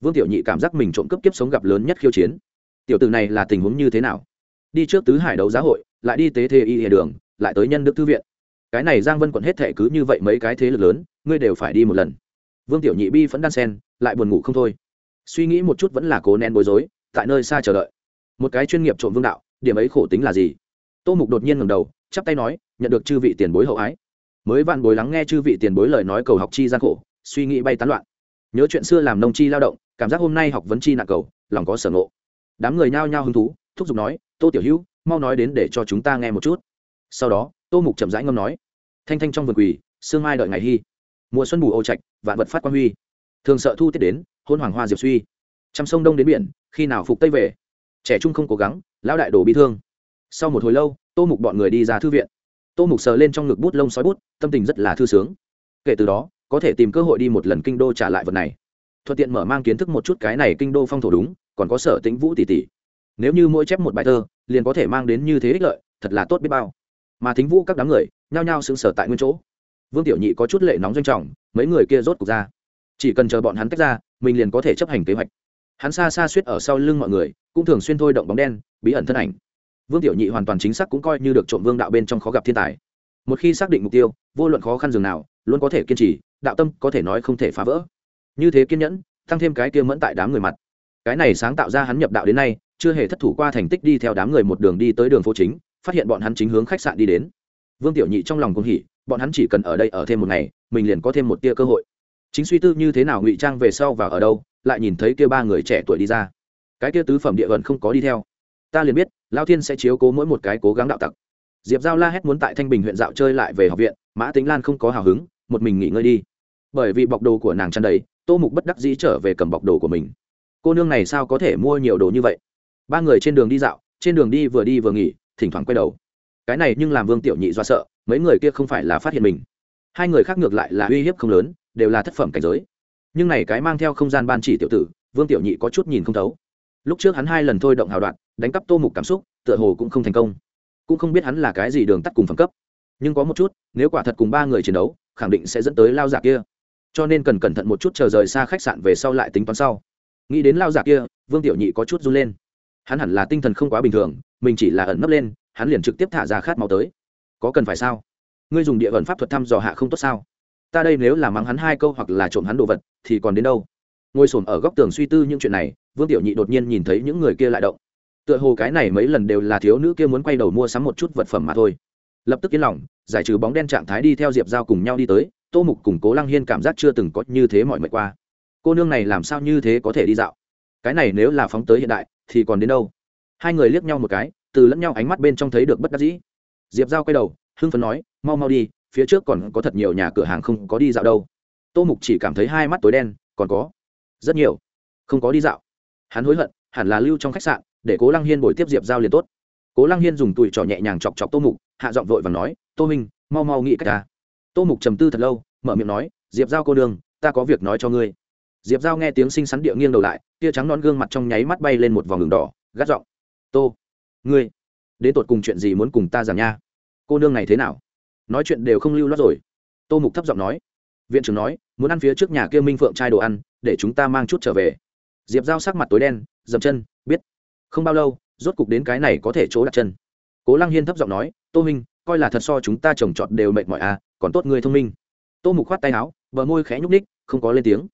Vương tiểu nhị cảm giác mình trộm cướp kiếp sống gặp lớn nhất khiêu chiến. Tiểu tử này là tình huống như thế nào? Đi trước tứ hải đấu giá hội, lại đi tế thê y hệ đường, lại tới nhân đức thư viện. Cái này giang vân quận hết thệ cứ như vậy mấy cái thế lực lớn, ngươi đều phải đi một lần. Vương tiểu nhị bi vẫn đan sen, lại buồn ngủ không thôi. Suy nghĩ một chút vẫn là cố nén bối rối, tại nơi xa chờ đợi. Một cái chuyên nghiệp trộm vương đạo, điểm ấy khổ tính là gì? Tô mục đột nhiên ngầm đầu chắp tay nói, nhận được chư vị tiền bối hậu ái. Mới vạn bối lắng nghe chư vị tiền bối lời nói cầu học chi gian khổ, suy nghĩ bay tán loạn. Nhớ chuyện xưa làm nông chi lao động, cảm giác hôm nay học vấn chi nặng cầu, lòng có sở ngộ. Đám người nhao nhao hứng thú, thúc giục nói, tô tiểu hữu, mau nói đến để cho chúng ta nghe một chút. Sau đó, tô mục chậm rãi ngâm nói, thanh thanh trong vườn quỳ, sương mai đợi ngày hy. Mùa xuân bù ô trạch, vạn vật phát quan huy. Thường sợ thu tiết đến, hôn hoàng hoa diệp suy. Chăm sông đông đến biển, khi nào phục tây về? Trẻ trung không cố gắng, lão đại đổ bị thương sau một hồi lâu, tô mục bọn người đi ra thư viện. Tô mục sờ lên trong ngực bút lông sói bút, tâm tình rất là thư sướng. Kể từ đó, có thể tìm cơ hội đi một lần kinh đô trả lại vật này. Thuận tiện mở mang kiến thức một chút cái này kinh đô phong thổ đúng, còn có sở tĩnh vũ tỷ tỷ. Nếu như mỗi chép một bài thơ, liền có thể mang đến như thế ích lợi, thật là tốt biết bao. Mà thính vũ các đám người, nhao nhao sững sờ tại nguyên chỗ. Vương tiểu nhị có chút lệ nóng doanh trọng, mấy người kia rốt cục ra. Chỉ cần chờ bọn hắn tách ra, mình liền có thể chấp hành kế hoạch. Hắn xa xa suýt ở sau lưng mọi người, cũng thường xuyên thôi động bóng đen, bí ẩn thân ảnh vương tiểu nhị hoàn toàn chính xác cũng coi như được trộm vương đạo bên trong khó gặp thiên tài. Một khi xác định mục tiêu, vô luận khó khăn dường nào, luôn có thể kiên trì, đạo tâm có thể nói không thể phá vỡ. Như thế kiên nhẫn, tăng thêm cái kia mẫn tại đám người mặt. Cái này sáng tạo ra hắn nhập đạo đến nay, chưa hề thất thủ qua thành tích đi theo đám người một đường đi tới đường phố chính, phát hiện bọn hắn chính hướng khách sạn đi đến. Vương tiểu nhị trong lòng cũng hỉ, bọn hắn chỉ cần ở đây ở thêm một ngày, mình liền có thêm một tia cơ hội. Chính suy tư như thế nào ngụy trang về sau và ở đâu, lại nhìn thấy kia ba người trẻ tuổi đi ra. Cái kia tứ phẩm địa vận không có đi theo. Ta liền biết lao thiên sẽ chiếu cố mỗi một cái cố gắng đạo tặc. Diệp giao la hét muốn tại thanh bình huyện dạo chơi lại về học viện, mã tính lan không có hào hứng, một mình nghỉ ngơi đi. Bởi vì bọc đồ của nàng chăn đầy, tô mục bất đắc dĩ trở về cầm bọc đồ của mình. Cô nương này sao có thể mua nhiều đồ như vậy? Ba người trên đường đi dạo, trên đường đi vừa đi vừa nghỉ, thỉnh thoảng quay đầu. Cái này nhưng làm vương tiểu nhị do sợ, mấy người kia không phải là phát hiện mình. Hai người khác ngược lại là uy hiếp không lớn, đều là thất phẩm cảnh giới. Nhưng này cái mang theo không gian ban chỉ tiểu tử, vương tiểu nhị có chút nhìn không thấu. Lúc trước hắn hai lần thôi động hào đoạn đánh cắp tô mục cảm xúc, tựa hồ cũng không thành công. Cũng không biết hắn là cái gì đường tắt cùng phẩm cấp. Nhưng có một chút, nếu quả thật cùng ba người chiến đấu, khẳng định sẽ dẫn tới lao giả kia. Cho nên cần cẩn thận một chút chờ rời xa khách sạn về sau lại tính toán sau. Nghĩ đến lao giả kia, vương tiểu nhị có chút run lên. Hắn hẳn là tinh thần không quá bình thường, mình chỉ là ẩn nấp lên, hắn liền trực tiếp thả ra khát máu tới. Có cần phải sao? Ngươi dùng địa ẩn pháp thuật thăm dò hạ không tốt sao? Ta đây nếu là mắng hắn hai câu hoặc là trộm hắn đồ vật, thì còn đến đâu? Ngồi s ở góc tường suy tư những chuyện này, vương tiểu nhị đột nhiên nhìn thấy những người kia lại động tựa hồ cái này mấy lần đều là thiếu nữ kia muốn quay đầu mua sắm một chút vật phẩm mà thôi. Lập tức yên lòng, giải trừ bóng đen trạng thái đi theo diệp giao cùng nhau đi tới, tô mục cùng cố lăng hiên cảm giác chưa từng có như thế mọi mệt qua. Cô nương này làm sao như thế có thể đi dạo? Cái này nếu là phóng tới hiện đại, thì còn đến đâu? Hai người liếc nhau một cái, từ lẫn nhau ánh mắt bên trong thấy được bất đắc dĩ. Diệp giao quay đầu, hưng phấn nói, mau mau đi, phía trước còn có thật nhiều nhà cửa hàng không có đi dạo đâu. Tô mục chỉ cảm thấy hai mắt tối đen, còn có, rất nhiều, không có đi dạo. Hắn hối hận, hẳn là lưu trong khách sạn để cố lăng hiên bồi tiếp diệp giao liền tốt cố lăng hiên dùng tụi trỏ nhẹ nhàng chọc chọc tô mục hạ giọng vội và nói tô minh mau mau nghĩ cách ta tô mục trầm tư thật lâu mở miệng nói diệp giao cô đường ta có việc nói cho ngươi diệp giao nghe tiếng xinh xắn địa nghiêng đầu lại tia trắng non gương mặt trong nháy mắt bay lên một vòng đường đỏ gắt giọng tô ngươi đến tột cùng chuyện gì muốn cùng ta giảng nha cô nương này thế nào nói chuyện đều không lưu loát rồi tô mục thấp giọng nói viện trưởng nói muốn ăn phía trước nhà kia minh phượng trai đồ ăn để chúng ta mang chút trở về diệp giao sắc mặt tối đen dập chân biết không bao lâu, rốt cục đến cái này có thể chỗ đặt chân. Cố lăng hiên thấp giọng nói, tô minh coi là thật so chúng ta trồng trọt đều mệt mỏi à còn tốt người thông minh. Tô mục khoát tay áo, bờ môi khẽ nhúc ních không có lên tiếng.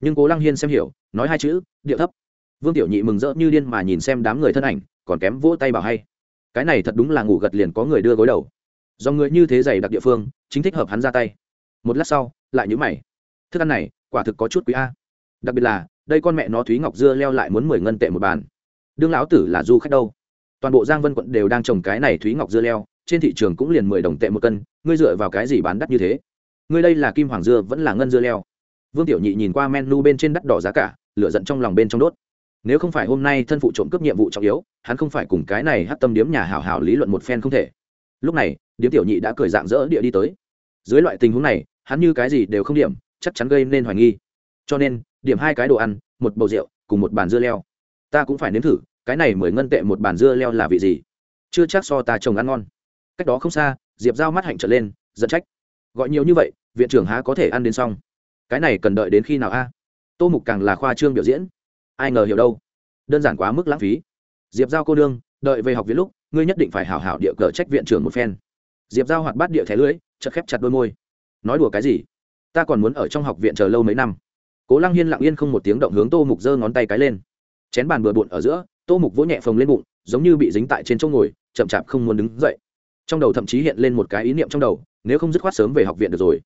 Nhưng cố lăng hiên xem hiểu, nói hai chữ, điệu thấp. Vương tiểu nhị mừng rỡ như điên mà nhìn xem đám người thân ảnh, còn kém vỗ tay bảo hay. Cái này thật đúng là ngủ gật liền có người đưa gối đầu. Do người như thế dày đặc địa phương, chính thích hợp hắn ra tay. Một lát sau, lại nhữ mày. Thức ăn này, quả thực có chút quý a. Đặc biệt là, đây con mẹ nó thúy ngọc dưa leo lại muốn mười ngân tệ một bàn đương lão tử là du khách đâu? Toàn bộ giang vân quận đều đang trồng cái này thúy ngọc dưa leo, trên thị trường cũng liền mười đồng tệ một cân, ngươi dựa vào cái gì bán đắt như thế? Ngươi đây là kim hoàng dưa vẫn là ngân dưa leo? Vương tiểu nhị nhìn qua menu bên trên đắt đỏ giá cả, lửa giận trong lòng bên trong đốt. Nếu không phải hôm nay thân phụ trộm cướp nhiệm vụ trọng yếu, hắn không phải cùng cái này hát tâm điếm nhà hảo hảo lý luận một phen không thể. Lúc này, điếm tiểu nhị đã cười dạng dỡ địa đi tới. Dưới loại tình huống này, hắn như cái gì đều không điểm, chắc chắn gây nên hoài nghi. Cho nên, điểm hai cái đồ ăn, một bầu rượu, cùng một bàn dưa leo ta cũng phải nếm thử, cái này mười ngân tệ một bàn dưa leo là vị gì? Chưa chắc so ta trồng ăn ngon. Cách đó không xa, diệp giao mắt hạnh trở lên, giận trách. Gọi nhiều như vậy, viện trưởng há có thể ăn đến xong. Cái này cần đợi đến khi nào a? Tô mục càng là khoa trương biểu diễn. Ai ngờ hiểu đâu. Đơn giản quá mức lãng phí. Diệp giao cô đương đợi về học viện lúc, ngươi nhất định phải hảo hảo địa cờ trách viện trưởng một phen. Diệp giao hoạt bát địa thẻ lưới, chật khép chặt đôi môi. Nói đùa cái gì? Ta còn muốn ở trong học viện chờ lâu mấy năm. Cố lăng hiên lặng yên không một tiếng động hướng tô mục giơ ngón tay cái lên chén bàn bừa bộn ở giữa, tô mục vỗ nhẹ phồng lên bụng, giống như bị dính tại trên chỗ ngồi, chậm chạp không muốn đứng dậy. Trong đầu thậm chí hiện lên một cái ý niệm trong đầu, nếu không dứt khoát sớm về học viện được rồi.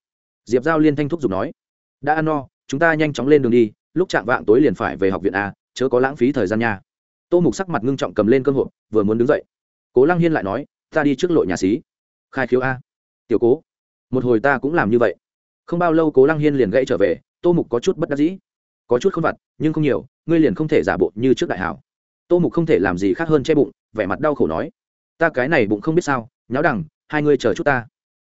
Diệp giao liên thanh thúc giục nói, đã ăn no, chúng ta nhanh chóng lên đường đi, lúc chạm vạng tối liền phải về học viện a chớ có lãng phí thời gian nha. Tô mục sắc mặt ngưng trọng cầm lên cơm hộp, vừa muốn đứng dậy. Cố lăng hiên lại nói, ta đi trước lộ nhà xí. Khai khiếu a. Tiểu cố, một hồi ta cũng làm như vậy. Không bao lâu cố lăng hiên liền gãy trở về, tô mục có chút bất đắc dĩ có chút không vặt, nhưng không nhiều, ngươi liền không thể giả bộ như trước đại hảo. Tô mục không thể làm gì khác hơn che bụng, vẻ mặt đau khổ nói, ta cái này bụng không biết sao, nháo đằng, hai ngươi chờ chút ta.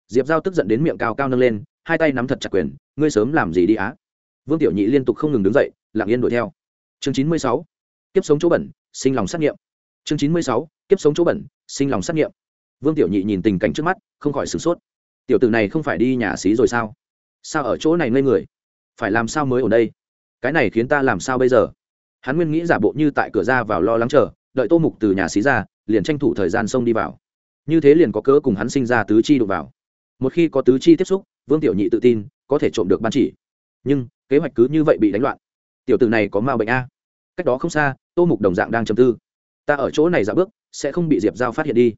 Diệp giao tức giận đến miệng cao cao nâng lên, hai tay nắm thật chặt quyền, ngươi sớm làm gì đi á? Vương tiểu nhị liên tục không ngừng đứng dậy, lặng yên đuổi theo. Chương chín mươi sáu, kiếp sống chỗ bẩn, sinh lòng sát nghiệm. Chương chín mươi sáu, kiếp sống chỗ bẩn, sinh lòng sát nghiệm. Vương tiểu nhị nhìn tình cảnh trước mắt, không khỏi sửng sốt. Tiểu tử này không phải đi nhà xí rồi sao? Sao ở chỗ này ngây người? Phải làm sao mới ở đây? Cái này khiến ta làm sao bây giờ? Hắn nguyên nghĩ giả bộ như tại cửa ra vào lo lắng chờ, đợi tô mục từ nhà xí ra, liền tranh thủ thời gian xông đi vào. Như thế liền có cớ cùng hắn sinh ra tứ chi đụng vào. Một khi có tứ chi tiếp xúc, vương tiểu nhị tự tin, có thể trộm được ban chỉ. Nhưng, kế hoạch cứ như vậy bị đánh loạn. Tiểu tử này có mau bệnh a? Cách đó không xa, tô mục đồng dạng đang chầm tư. Ta ở chỗ này dạo bước, sẽ không bị diệp giao phát hiện đi.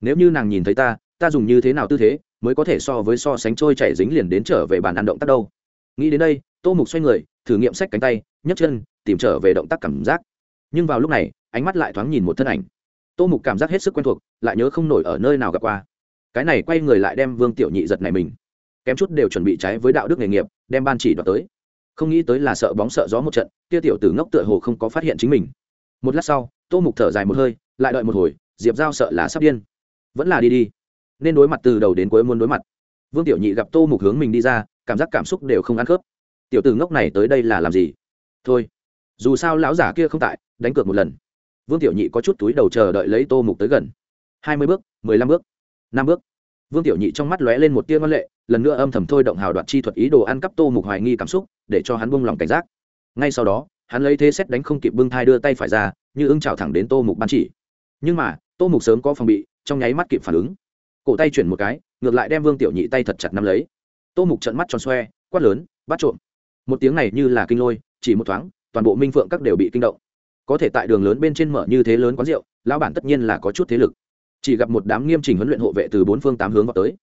Nếu như nàng nhìn thấy ta ta dùng như thế nào tư thế, mới có thể so với so sánh trôi chảy dính liền đến trở về bàn ăn động tác đâu. Nghĩ đến đây, tô mục xoay người thử nghiệm sách cánh tay, nhấc chân, tìm trở về động tác cảm giác. Nhưng vào lúc này, ánh mắt lại thoáng nhìn một thân ảnh. Tô mục cảm giác hết sức quen thuộc, lại nhớ không nổi ở nơi nào gặp qua. Cái này quay người lại đem vương tiểu nhị giật này mình. Kém chút đều chuẩn bị trái với đạo đức nghề nghiệp, đem ban chỉ đoạt tới. Không nghĩ tới là sợ bóng sợ gió một trận tia tiểu tử ngốc tựa hồ không có phát hiện chính mình. Một lát sau, tô mục thở dài một hơi, lại đợi một hồi, diệp giao sợ là sắp điên. Vẫn là đi đi. Nên đối mặt từ đầu đến cuối muốn đối mặt. Vương tiểu nhị gặp tô mục hướng mình đi ra, cảm giác cảm xúc đều không ăn khớp tiểu tử ngốc này tới đây là làm gì? Thôi, dù sao lão giả kia không tại, đánh cược một lần. Vương tiểu nhị có chút túi đầu chờ đợi lấy tô mục tới gần. Hai mươi bước, mười lăm bước, năm bước. Vương tiểu nhị trong mắt lóe lên một tia ngân lệ, lần nữa âm thầm thôi động hào đoạt chi thuật ý đồ ăn cắp tô mục hoài nghi cảm xúc, để cho hắn buông lòng cảnh giác. Ngay sau đó, hắn lấy thế xét đánh không kịp bưng thai đưa tay phải ra, như ưng trào thẳng đến tô mục ban chỉ. Nhưng mà, tô mục sớm có phòng bị, trong nháy mắt kịp phản ứng. Cổ tay chuyển một cái, ngược lại đem vương tiểu nhị tay thật chặt nắm lấy. Tô mục trận mắt tròn xoe, quát lớn, bắt trộm một tiếng này như là kinh lôi, chỉ một thoáng, toàn bộ minh phượng các đều bị kinh động. Có thể tại đường lớn bên trên mở như thế lớn quán rượu, lão bản tất nhiên là có chút thế lực. Chỉ gặp một đám nghiêm trình huấn luyện hộ vệ từ bốn phương tám hướng vào tới.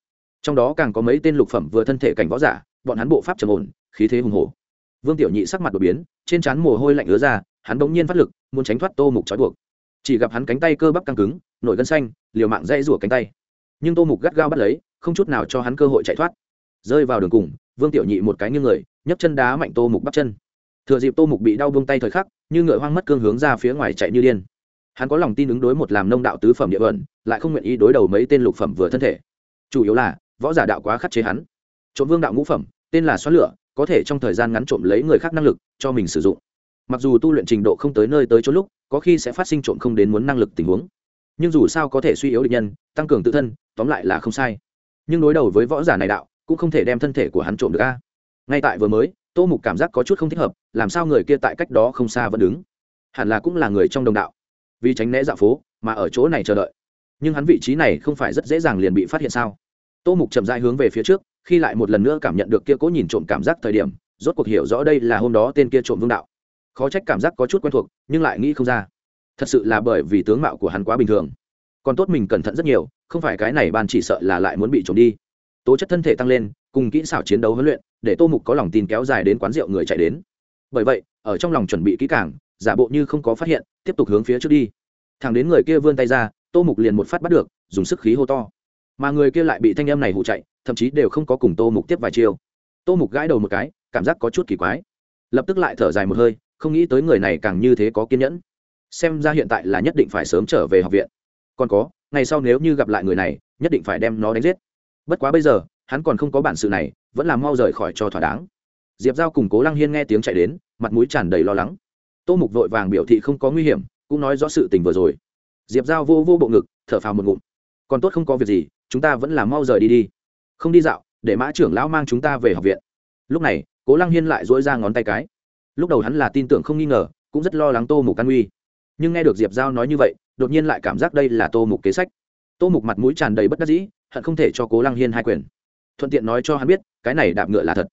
Trong đó càng có mấy tên lục phẩm vừa thân thể cảnh võ giả, bọn hắn bộ pháp trầm ổn, khí thế hùng hồ vương tiểu nhị sắc mặt đột biến, trên trán mồ hôi lạnh ứa ra, hắn bỗng nhiên phát lực, muốn tránh thoát tô mục trói buộc. Chỉ gặp hắn cánh tay cơ bắp căng cứng, nổi gân xanh, liều mạng dây rủa cánh tay. Nhưng tô mục gắt gao bắt lấy, không chút nào cho hắn cơ hội chạy thoát rơi vào đường cùng, vương tiểu nhị một cái như người, nhấc chân đá mạnh tô mục bắt chân. Thừa dịp tô mục bị đau buông tay thời khắc, như ngựa hoang mất cương hướng ra phía ngoài chạy như điên. Hắn có lòng tin ứng đối một làm nông đạo tứ phẩm địa vận lại không nguyện ý đối đầu mấy tên lục phẩm vừa thân thể. Chủ yếu là, võ giả đạo quá khắc chế hắn. Trộm vương đạo ngũ phẩm, tên là xóa lửa, có thể trong thời gian ngắn trộm lấy người khác năng lực, cho mình sử dụng. Mặc dù tu luyện trình độ không tới nơi tới chỗ lúc, có khi sẽ phát sinh trộm không đến muốn năng lực tình huống. Nhưng dù sao có thể suy yếu địch nhân, tăng cường tự thân, tóm lại là không sai. Nhưng đối đầu với võ giả này đạo cũng không thể đem thân thể của hắn trộm được a. Ngay tại vừa mới, tô mục cảm giác có chút không thích hợp, làm sao người kia tại cách đó không xa vẫn đứng? Hẳn là cũng là người trong đồng đạo. Vì tránh né dạo phố, mà ở chỗ này chờ đợi. Nhưng hắn vị trí này không phải rất dễ dàng liền bị phát hiện sao? Tô mục chậm dại hướng về phía trước, khi lại một lần nữa cảm nhận được kia cố nhìn trộm cảm giác thời điểm, rốt cuộc hiểu rõ đây là hôm đó tên kia trộm vương đạo. Khó trách cảm giác có chút quen thuộc, nhưng lại nghĩ không ra. Thật sự là bởi vì tướng mạo của hắn quá bình thường. Còn tốt mình cẩn thận rất nhiều, không phải cái này ban chỉ sợ là lại muốn bị trộm đi tố chất thân thể tăng lên, cùng kỹ xảo chiến đấu huấn luyện, để tô mục có lòng tin kéo dài đến quán rượu người chạy đến. Bởi vậy, ở trong lòng chuẩn bị kỹ càng, giả bộ như không có phát hiện, tiếp tục hướng phía trước đi. Thằng đến người kia vươn tay ra, tô mục liền một phát bắt được, dùng sức khí hô to. Mà người kia lại bị thanh em này hụ chạy, thậm chí đều không có cùng tô mục tiếp vài chiêu. Tô mục gãi đầu một cái, cảm giác có chút kỳ quái. Lập tức lại thở dài một hơi, không nghĩ tới người này càng như thế có kiên nhẫn. Xem ra hiện tại là nhất định phải sớm trở về học viện. Còn có, ngày sau nếu như gặp lại người này, nhất định phải đem nó đánh giết bất quá bây giờ, hắn còn không có bản sự này, vẫn là mau rời khỏi cho thỏa đáng. Diệp giao cùng cố lăng hiên nghe tiếng chạy đến, mặt mũi tràn đầy lo lắng. Tô mục vội vàng biểu thị không có nguy hiểm, cũng nói rõ sự tình vừa rồi. Diệp giao vô vô bộ ngực, thở phào một ngụm. Còn tốt không có việc gì, chúng ta vẫn là mau rời đi đi. Không đi dạo, để mã trưởng lão mang chúng ta về học viện. Lúc này, cố lăng hiên lại dỗi ra ngón tay cái. Lúc đầu hắn là tin tưởng không nghi ngờ, cũng rất lo lắng tô mục can uy nhưng nghe được diệp giao nói như vậy, đột nhiên lại cảm giác đây là tô mục kế sách. Tô mục mặt mũi tràn đầy bất đắc dĩ hận không thể cho cố lăng hiên hai quyền. Thuận tiện nói cho hắn biết, cái này đạp ngựa là thật.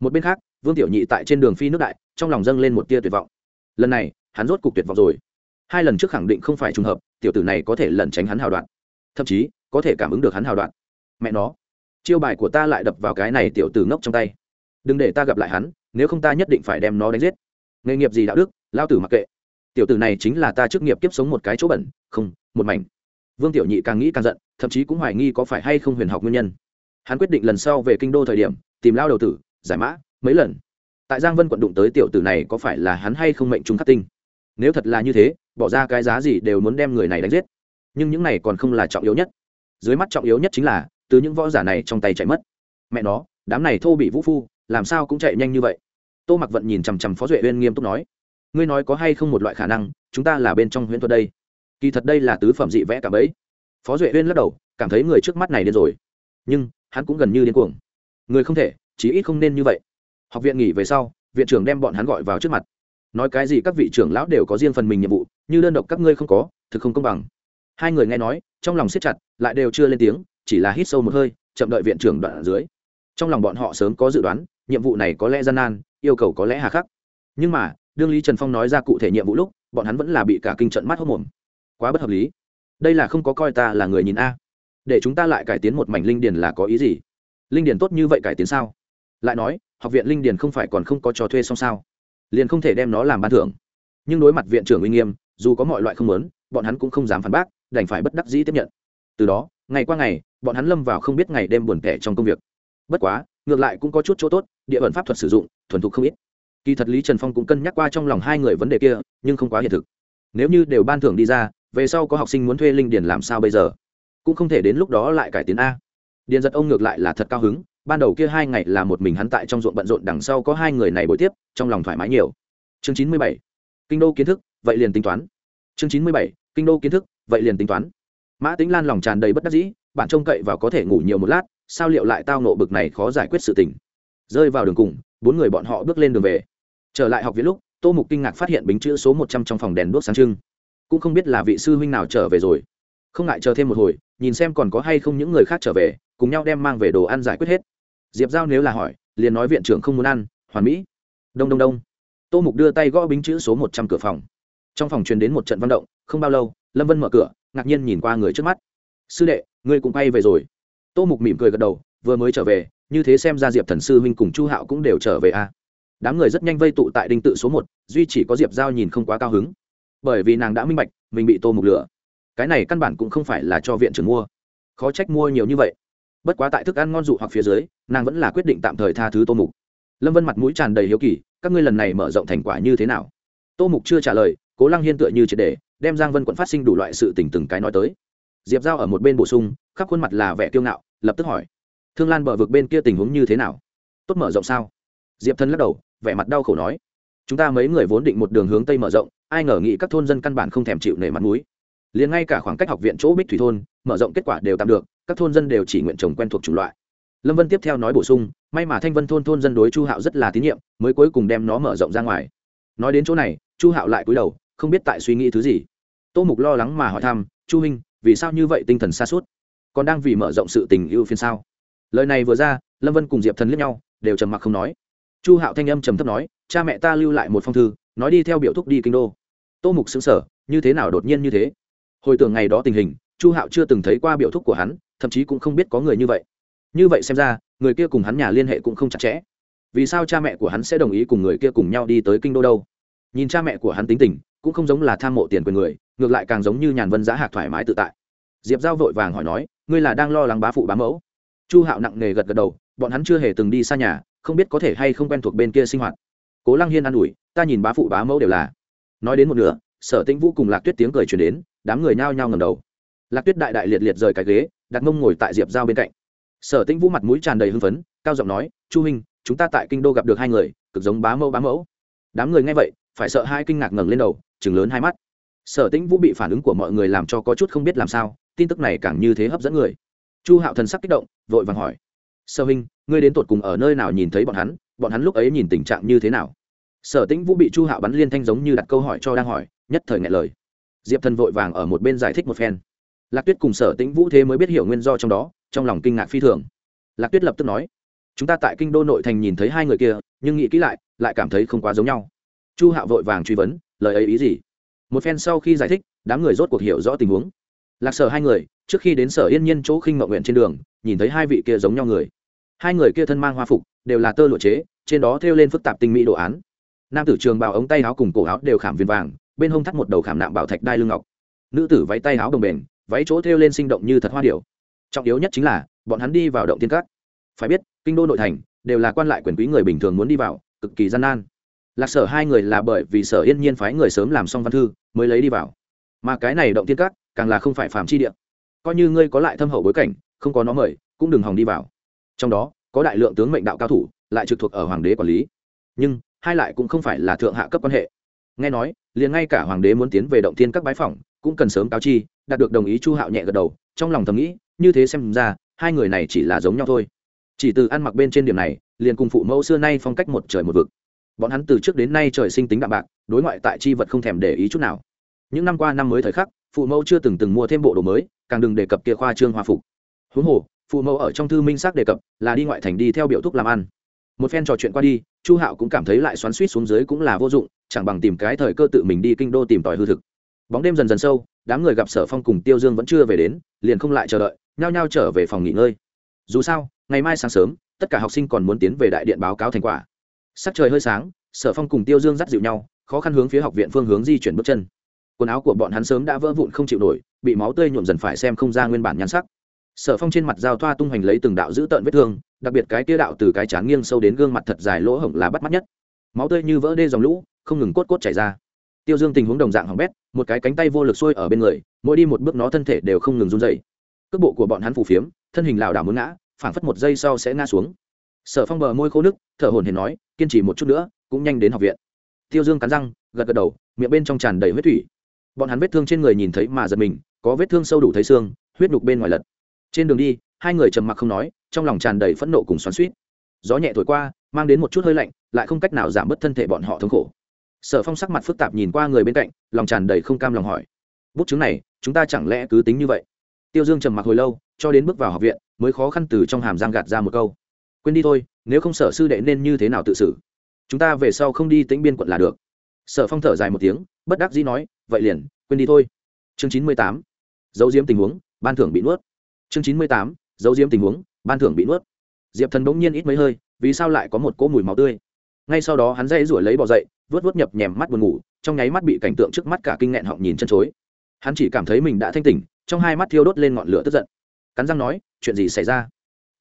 Một bên khác, vương tiểu nhị tại trên đường phi nước đại, trong lòng dâng lên một tia tuyệt vọng. Lần này, hắn rốt cục tuyệt vọng rồi. Hai lần trước khẳng định không phải trùng hợp, tiểu tử này có thể lẩn tránh hắn hào đoạn. Thậm chí, có thể cảm ứng được hắn hào đoạn. Mẹ nó, chiêu bài của ta lại đập vào cái này tiểu tử ngốc trong tay. Đừng để ta gặp lại hắn, nếu không ta nhất định phải đem nó đánh giết. Nghề nghiệp gì đạo đức, lao tử mặc kệ. Tiểu tử này chính là ta chức nghiệp kiếp sống một cái chỗ bẩn, không, một mảnh vương tiểu nhị càng nghĩ càng giận, thậm chí cũng hoài nghi có phải hay không huyền học nguyên nhân. Hắn quyết định lần sau về kinh đô thời điểm, tìm lao đầu tử, giải mã, mấy lần. Tại giang vân quận đụng tới tiểu tử này có phải là hắn hay không mệnh trung khắc tinh? Nếu thật là như thế, bỏ ra cái giá gì đều muốn đem người này đánh giết. Nhưng những này còn không là trọng yếu nhất. Dưới mắt trọng yếu nhất chính là, từ những võ giả này trong tay chạy mất. Mẹ nó, đám này thô bị vũ phu, làm sao cũng chạy nhanh như vậy? Tô mặc vận nhìn chằm chằm phó duệ uyên nghiêm túc nói, ngươi nói có hay không một loại khả năng, chúng ta là bên trong huyễn thuật đây? Kỳ thật đây là tứ phẩm dị vẽ cả bấy phó duệ huyên lắc đầu, cảm thấy người trước mắt này điên rồi. Nhưng, hắn cũng gần như điên cuồng. Người không thể, chí ít không nên như vậy. Học viện nghỉ về sau, viện trưởng đem bọn hắn gọi vào trước mặt. Nói cái gì các vị trưởng lão đều có riêng phần mình nhiệm vụ, như đơn độc các ngươi không có, thực không công bằng. Hai người nghe nói, trong lòng siết chặt, lại đều chưa lên tiếng, chỉ là hít sâu một hơi, chậm đợi viện trưởng đoạn ở dưới. Trong lòng bọn họ sớm có dự đoán, nhiệm vụ này có lẽ gian nan, yêu cầu có lẽ hà khắc. Nhưng mà, đương lý trần phong nói ra cụ thể nhiệm vụ lúc, bọn hắn vẫn là bị cả kinh trận mắt hốc mồm quá bất hợp lý. Đây là không có coi ta là người nhìn a. Để chúng ta lại cải tiến một mảnh linh điền là có ý gì? Linh điền tốt như vậy cải tiến sao? Lại nói, học viện linh điền không phải còn không có trò thuê xong sao? Liền không thể đem nó làm ban thưởng. Nhưng đối mặt viện trưởng uy nghiêm, dù có mọi loại không lớn bọn hắn cũng không dám phản bác, đành phải bất đắc dĩ tiếp nhận. Từ đó, ngày qua ngày, bọn hắn lâm vào không biết ngày đêm buồn tẻ trong công việc. Bất quá, ngược lại cũng có chút chỗ tốt, địa vận pháp thuật sử dụng, thuần thục không ít. Kỳ thật lý trần phong cũng cân nhắc qua trong lòng hai người vấn đề kia, nhưng không quá hiện thực. Nếu như đều ban thưởng đi ra về sau có học sinh muốn thuê linh điền làm sao bây giờ? Cũng không thể đến lúc đó lại cải tiến a. Điền giật ông ngược lại là thật cao hứng, ban đầu kia hai ngày là một mình hắn tại trong ruộng bận rộn đằng sau có hai người này buổi tiếp, trong lòng thoải mái nhiều. Chương chín mươi bảy, kinh đô kiến thức, vậy liền tính toán. Chương chín mươi bảy, kinh đô kiến thức, vậy liền tính toán. Mã tính lan lòng tràn đầy bất đắc dĩ, bạn trông cậy vào có thể ngủ nhiều một lát, sao liệu lại tao nộ bực này khó giải quyết sự tình? Rơi vào đường cùng, bốn người bọn họ bước lên đường về. Trở lại học viện lúc, tô mục kinh ngạc phát hiện bính chữ số một trăm trong phòng đèn đuốc sáng trưng cũng không biết là vị sư huynh nào trở về rồi. Không ngại chờ thêm một hồi, nhìn xem còn có hay không những người khác trở về, cùng nhau đem mang về đồ ăn giải quyết hết. Diệp giao nếu là hỏi, liền nói viện trưởng không muốn ăn, hoàn mỹ. Đông đông đông. Tô mục đưa tay gõ bính chữ số một trăm cửa phòng. Trong phòng truyền đến một trận văn động, không bao lâu, lâm vân mở cửa, ngạc nhiên nhìn qua người trước mắt. Sư đệ, ngươi cũng quay về rồi. Tô mục mỉm cười gật đầu, vừa mới trở về, như thế xem ra diệp thần sư huynh cùng chu hạo cũng đều trở về à. đám người rất nhanh vây tụ tại đinh tự số một, duy chỉ có diệp giao nhìn không quá cao hứng bởi vì nàng đã minh bạch, mình bị tô mục lửa. Cái này căn bản cũng không phải là cho viện trưởng mua. Khó trách mua nhiều như vậy. Bất quá tại thức ăn ngon dụ hoặc phía dưới, nàng vẫn là quyết định tạm thời tha thứ tô mục. Lâm vân mặt mũi tràn đầy hiếu kỳ, các ngươi lần này mở rộng thành quả như thế nào? Tô mục chưa trả lời, cố lăng hiên tựa như triệt đề đem giang vân quận phát sinh đủ loại sự tình từng cái nói tới. Diệp giao ở một bên bổ sung, khắp khuôn mặt là vẻ kiêu ngạo, lập tức hỏi. Thương lan bờ vực bên kia tình huống như thế nào? Tốt mở rộng sao? Diệp thân lắc đầu, vẻ mặt đau khổ nói chúng ta mấy người vốn định một đường hướng tây mở rộng, ai ngờ nghĩ các thôn dân căn bản không thèm chịu nể mặt núi liền ngay cả khoảng cách học viện chỗ bích thủy thôn, mở rộng kết quả đều tạm được, các thôn dân đều chỉ nguyện trồng quen thuộc chủng loại. Lâm vân tiếp theo nói bổ sung, may mà thanh vân thôn thôn dân đối chu hạo rất là tín nhiệm, mới cuối cùng đem nó mở rộng ra ngoài. Nói đến chỗ này, chu hạo lại cúi đầu, không biết tại suy nghĩ thứ gì. Tô mục lo lắng mà hỏi thăm, chu huynh, vì sao như vậy tinh thần xa suốt còn đang vì mở rộng sự tình yêu phiên sao? Lời này vừa ra, lâm vân cùng diệp thần liếc nhau, đều trầm mặc không nói. Chu hạo thanh âm trầm thấp nói cha mẹ ta lưu lại một phong thư, nói đi theo biểu thúc đi kinh đô. Tô mục xứng sở như thế nào đột nhiên như thế? Hồi tưởng ngày đó tình hình, chu hạo chưa từng thấy qua biểu thúc của hắn, thậm chí cũng không biết có người như vậy. Như vậy xem ra, người kia cùng hắn nhà liên hệ cũng không chặt chẽ. Vì sao cha mẹ của hắn sẽ đồng ý cùng người kia cùng nhau đi tới kinh đô đâu? Nhìn cha mẹ của hắn tính tình, cũng không giống là tham mộ tiền quyền người, ngược lại càng giống như nhàn vân giá hạc thoải mái tự tại. Diệp giao vội vàng hỏi nói, ngươi là đang lo lắng bá phụ bá mẫu? Chu hạo nặng nề gật gật đầu, bọn hắn chưa hề từng đi xa nhà, không biết có thể hay không quen thuộc bên kia sinh hoạt cố lăng hiên an ủi, ta nhìn bá phụ bá mẫu đều là. Nói đến một nửa, sở tĩnh vũ cùng lạc tuyết tiếng cười truyền đến, đám người nhao nhao ngầm đầu. Lạc tuyết đại đại liệt liệt rời cái ghế đặt mông ngồi tại diệp giao bên cạnh. Sở tĩnh vũ mặt mũi tràn đầy hưng phấn, cao giọng nói, chu huynh, chúng ta tại kinh đô gặp được hai người, cực giống bá mẫu bá mẫu. Đám người nghe vậy, phải sợ hai kinh ngạc ngẩng lên đầu chừng lớn hai mắt. Sở tĩnh vũ bị phản ứng của mọi người làm cho có chút không biết làm sao, tin tức này càng như thế hấp dẫn người. Chu hạo thần sắc kích động, vội vàng hỏi sơ huynh, ngươi đến tột cùng ở nơi nào nhìn thấy bọn hắn? Bọn hắn lúc ấy nhìn tình trạng như thế nào? Sở tĩnh vũ bị chu hạo bắn liên thanh giống như đặt câu hỏi cho đang hỏi, nhất thời ngại lời. Diệp thần vội vàng ở một bên giải thích một phen. Lạc tuyết cùng sở tĩnh vũ thế mới biết hiểu nguyên do trong đó, trong lòng kinh ngạc phi thường. Lạc tuyết lập tức nói, chúng ta tại kinh đô nội thành nhìn thấy hai người kia, nhưng nghĩ kỹ lại lại cảm thấy không quá giống nhau. Chu hạo vội vàng truy vấn, lời ấy ý gì? Một phen sau khi giải thích, đám người rốt cuộc hiểu rõ tình huống. Lạc sở hai người, trước khi đến sở yên nhiên chỗ khinh mậu nguyện trên đường, nhìn thấy hai vị kia giống nhau người hai người kia thân mang hoa phục, đều là tơ lụa chế, trên đó thêu lên phức tạp tinh mỹ đồ án. Nam tử trường bào ống tay áo cùng cổ áo đều khảm viền vàng, bên hông thắt một đầu khảm nạm bảo thạch đai lưng ngọc. Nữ tử váy tay áo đồng bền, váy chỗ thêu lên sinh động như thật hoa điệu trọng yếu nhất chính là, bọn hắn đi vào động tiên cát phải biết, kinh đô nội thành, đều là quan lại quyền quý người bình thường muốn đi vào, cực kỳ gian nan. Lạc sở hai người là bởi vì sở yên nhiên phái người sớm làm xong văn thư, mới lấy đi vào. Mà cái này động tiên cát càng là không phải phàm chi địa. Coi như ngươi có lại thâm hậu bối cảnh, không có nó mời, cũng đừng hòng đi vào trong đó, có đại lượng tướng mệnh đạo cao thủ, lại trực thuộc ở hoàng đế quản lý. Nhưng, hai lại cũng không phải là thượng hạ cấp quan hệ. Nghe nói, liền ngay cả hoàng đế muốn tiến về động thiên các bái phỏng, cũng cần sớm cáo chi, đạt được đồng ý chu hạo nhẹ gật đầu, trong lòng thầm nghĩ, như thế xem ra, hai người này chỉ là giống nhau thôi. Chỉ từ ăn mặc bên trên điểm này, liền cùng phụ mẫu xưa nay phong cách một trời một vực. Bọn hắn từ trước đến nay trời sinh tính đạm bạc, đối ngoại tại chi vật không thèm để ý chút nào. Những năm qua năm mới thời khắc, phụ mẫu chưa từng từng mua thêm bộ đồ mới, càng đừng đề cập kia khoa trương hoa phục. Huống hồ phụ mẫu ở trong thư minh xác đề cập là đi ngoại thành đi theo biểu thúc làm ăn. Một phen trò chuyện qua đi, chu hạo cũng cảm thấy lại xoắn suýt xuống dưới cũng là vô dụng, chẳng bằng tìm cái thời cơ tự mình đi kinh đô tìm tòi hư thực. Bóng đêm dần dần sâu, đám người gặp sở phong cùng tiêu dương vẫn chưa về đến, liền không lại chờ đợi, nhao nhao trở về phòng nghỉ ngơi. Dù sao, ngày mai sáng sớm, tất cả học sinh còn muốn tiến về đại điện báo cáo thành quả. Sắc trời hơi sáng, sở phong cùng tiêu dương dắt dịu nhau, khó khăn hướng phía học viện phương hướng di chuyển bước chân. Quần áo của bọn hắn sớm đã vỡ vụn không chịu nổi, bị máu tươi nhuộm dần phải xem không ra nguyên bản nhan sắc sở phong trên mặt giao thoa tung hoành lấy từng đạo giữ tợn vết thương, đặc biệt cái tia đạo từ cái chán nghiêng sâu đến gương mặt thật dài lỗ hổng là bắt mắt nhất. Máu tươi như vỡ đê dòng lũ, không ngừng cốt cốt chảy ra. Tiêu dương tình huống đồng dạng hỏng bét, một cái cánh tay vô lực sôi ở bên người, mỗi đi một bước nó thân thể đều không ngừng run dày cước bộ của bọn hắn phù phiếm, thân hình lảo đảo muốn ngã, phảng phất một giây sau sẽ ngã xuống. Sở phong bờ môi khô nước thở hồn hển nói, kiên trì một chút nữa, cũng nhanh đến học viện. Tiêu dương cắn răng, gật gật đầu, miệng bên trong tràn đầy huyết thủy. Bọn hắn vết thương trên người nhìn thấy mà giật mình, có vết thương sâu đủ thấy xương, huyết đục bên ngoài lật trên đường đi, hai người trầm mặc không nói, trong lòng tràn đầy phẫn nộ cùng xoắn suýt gió nhẹ thổi qua, mang đến một chút hơi lạnh, lại không cách nào giảm bớt thân thể bọn họ thống khổ. Sở phong sắc mặt phức tạp nhìn qua người bên cạnh, lòng tràn đầy không cam lòng hỏi, bút chứng này, chúng ta chẳng lẽ cứ tính như vậy? Tiêu dương trầm mặc hồi lâu, cho đến bước vào học viện, mới khó khăn từ trong hàm giang gạt ra một câu, quên đi thôi, nếu không sở sư đệ nên như thế nào tự xử? Chúng ta về sau không đi tĩnh biên quận là được. Sở phong thở dài một tiếng, bất đắc dĩ nói, vậy liền, quên đi thôi. Chương chín mươi tám dấu diếm tình huống, ban thưởng bị nuốt chương chín mươi tám dấu diếm tình huống, ban thưởng bị nuốt. Diệp thần bỗng nhiên ít mấy hơi, vì sao lại có một cỗ mùi máu tươi? Ngay sau đó hắn dây rủi lấy bỏ dậy vớt vớt nhập nhèm mắt buồn ngủ, trong nháy mắt bị cảnh tượng trước mắt cả kinh nghẹn họng nhìn chân chối. Hắn chỉ cảm thấy mình đã thanh tỉnh, trong hai mắt thiêu đốt lên ngọn lửa tức giận. Cắn răng nói, chuyện gì xảy ra?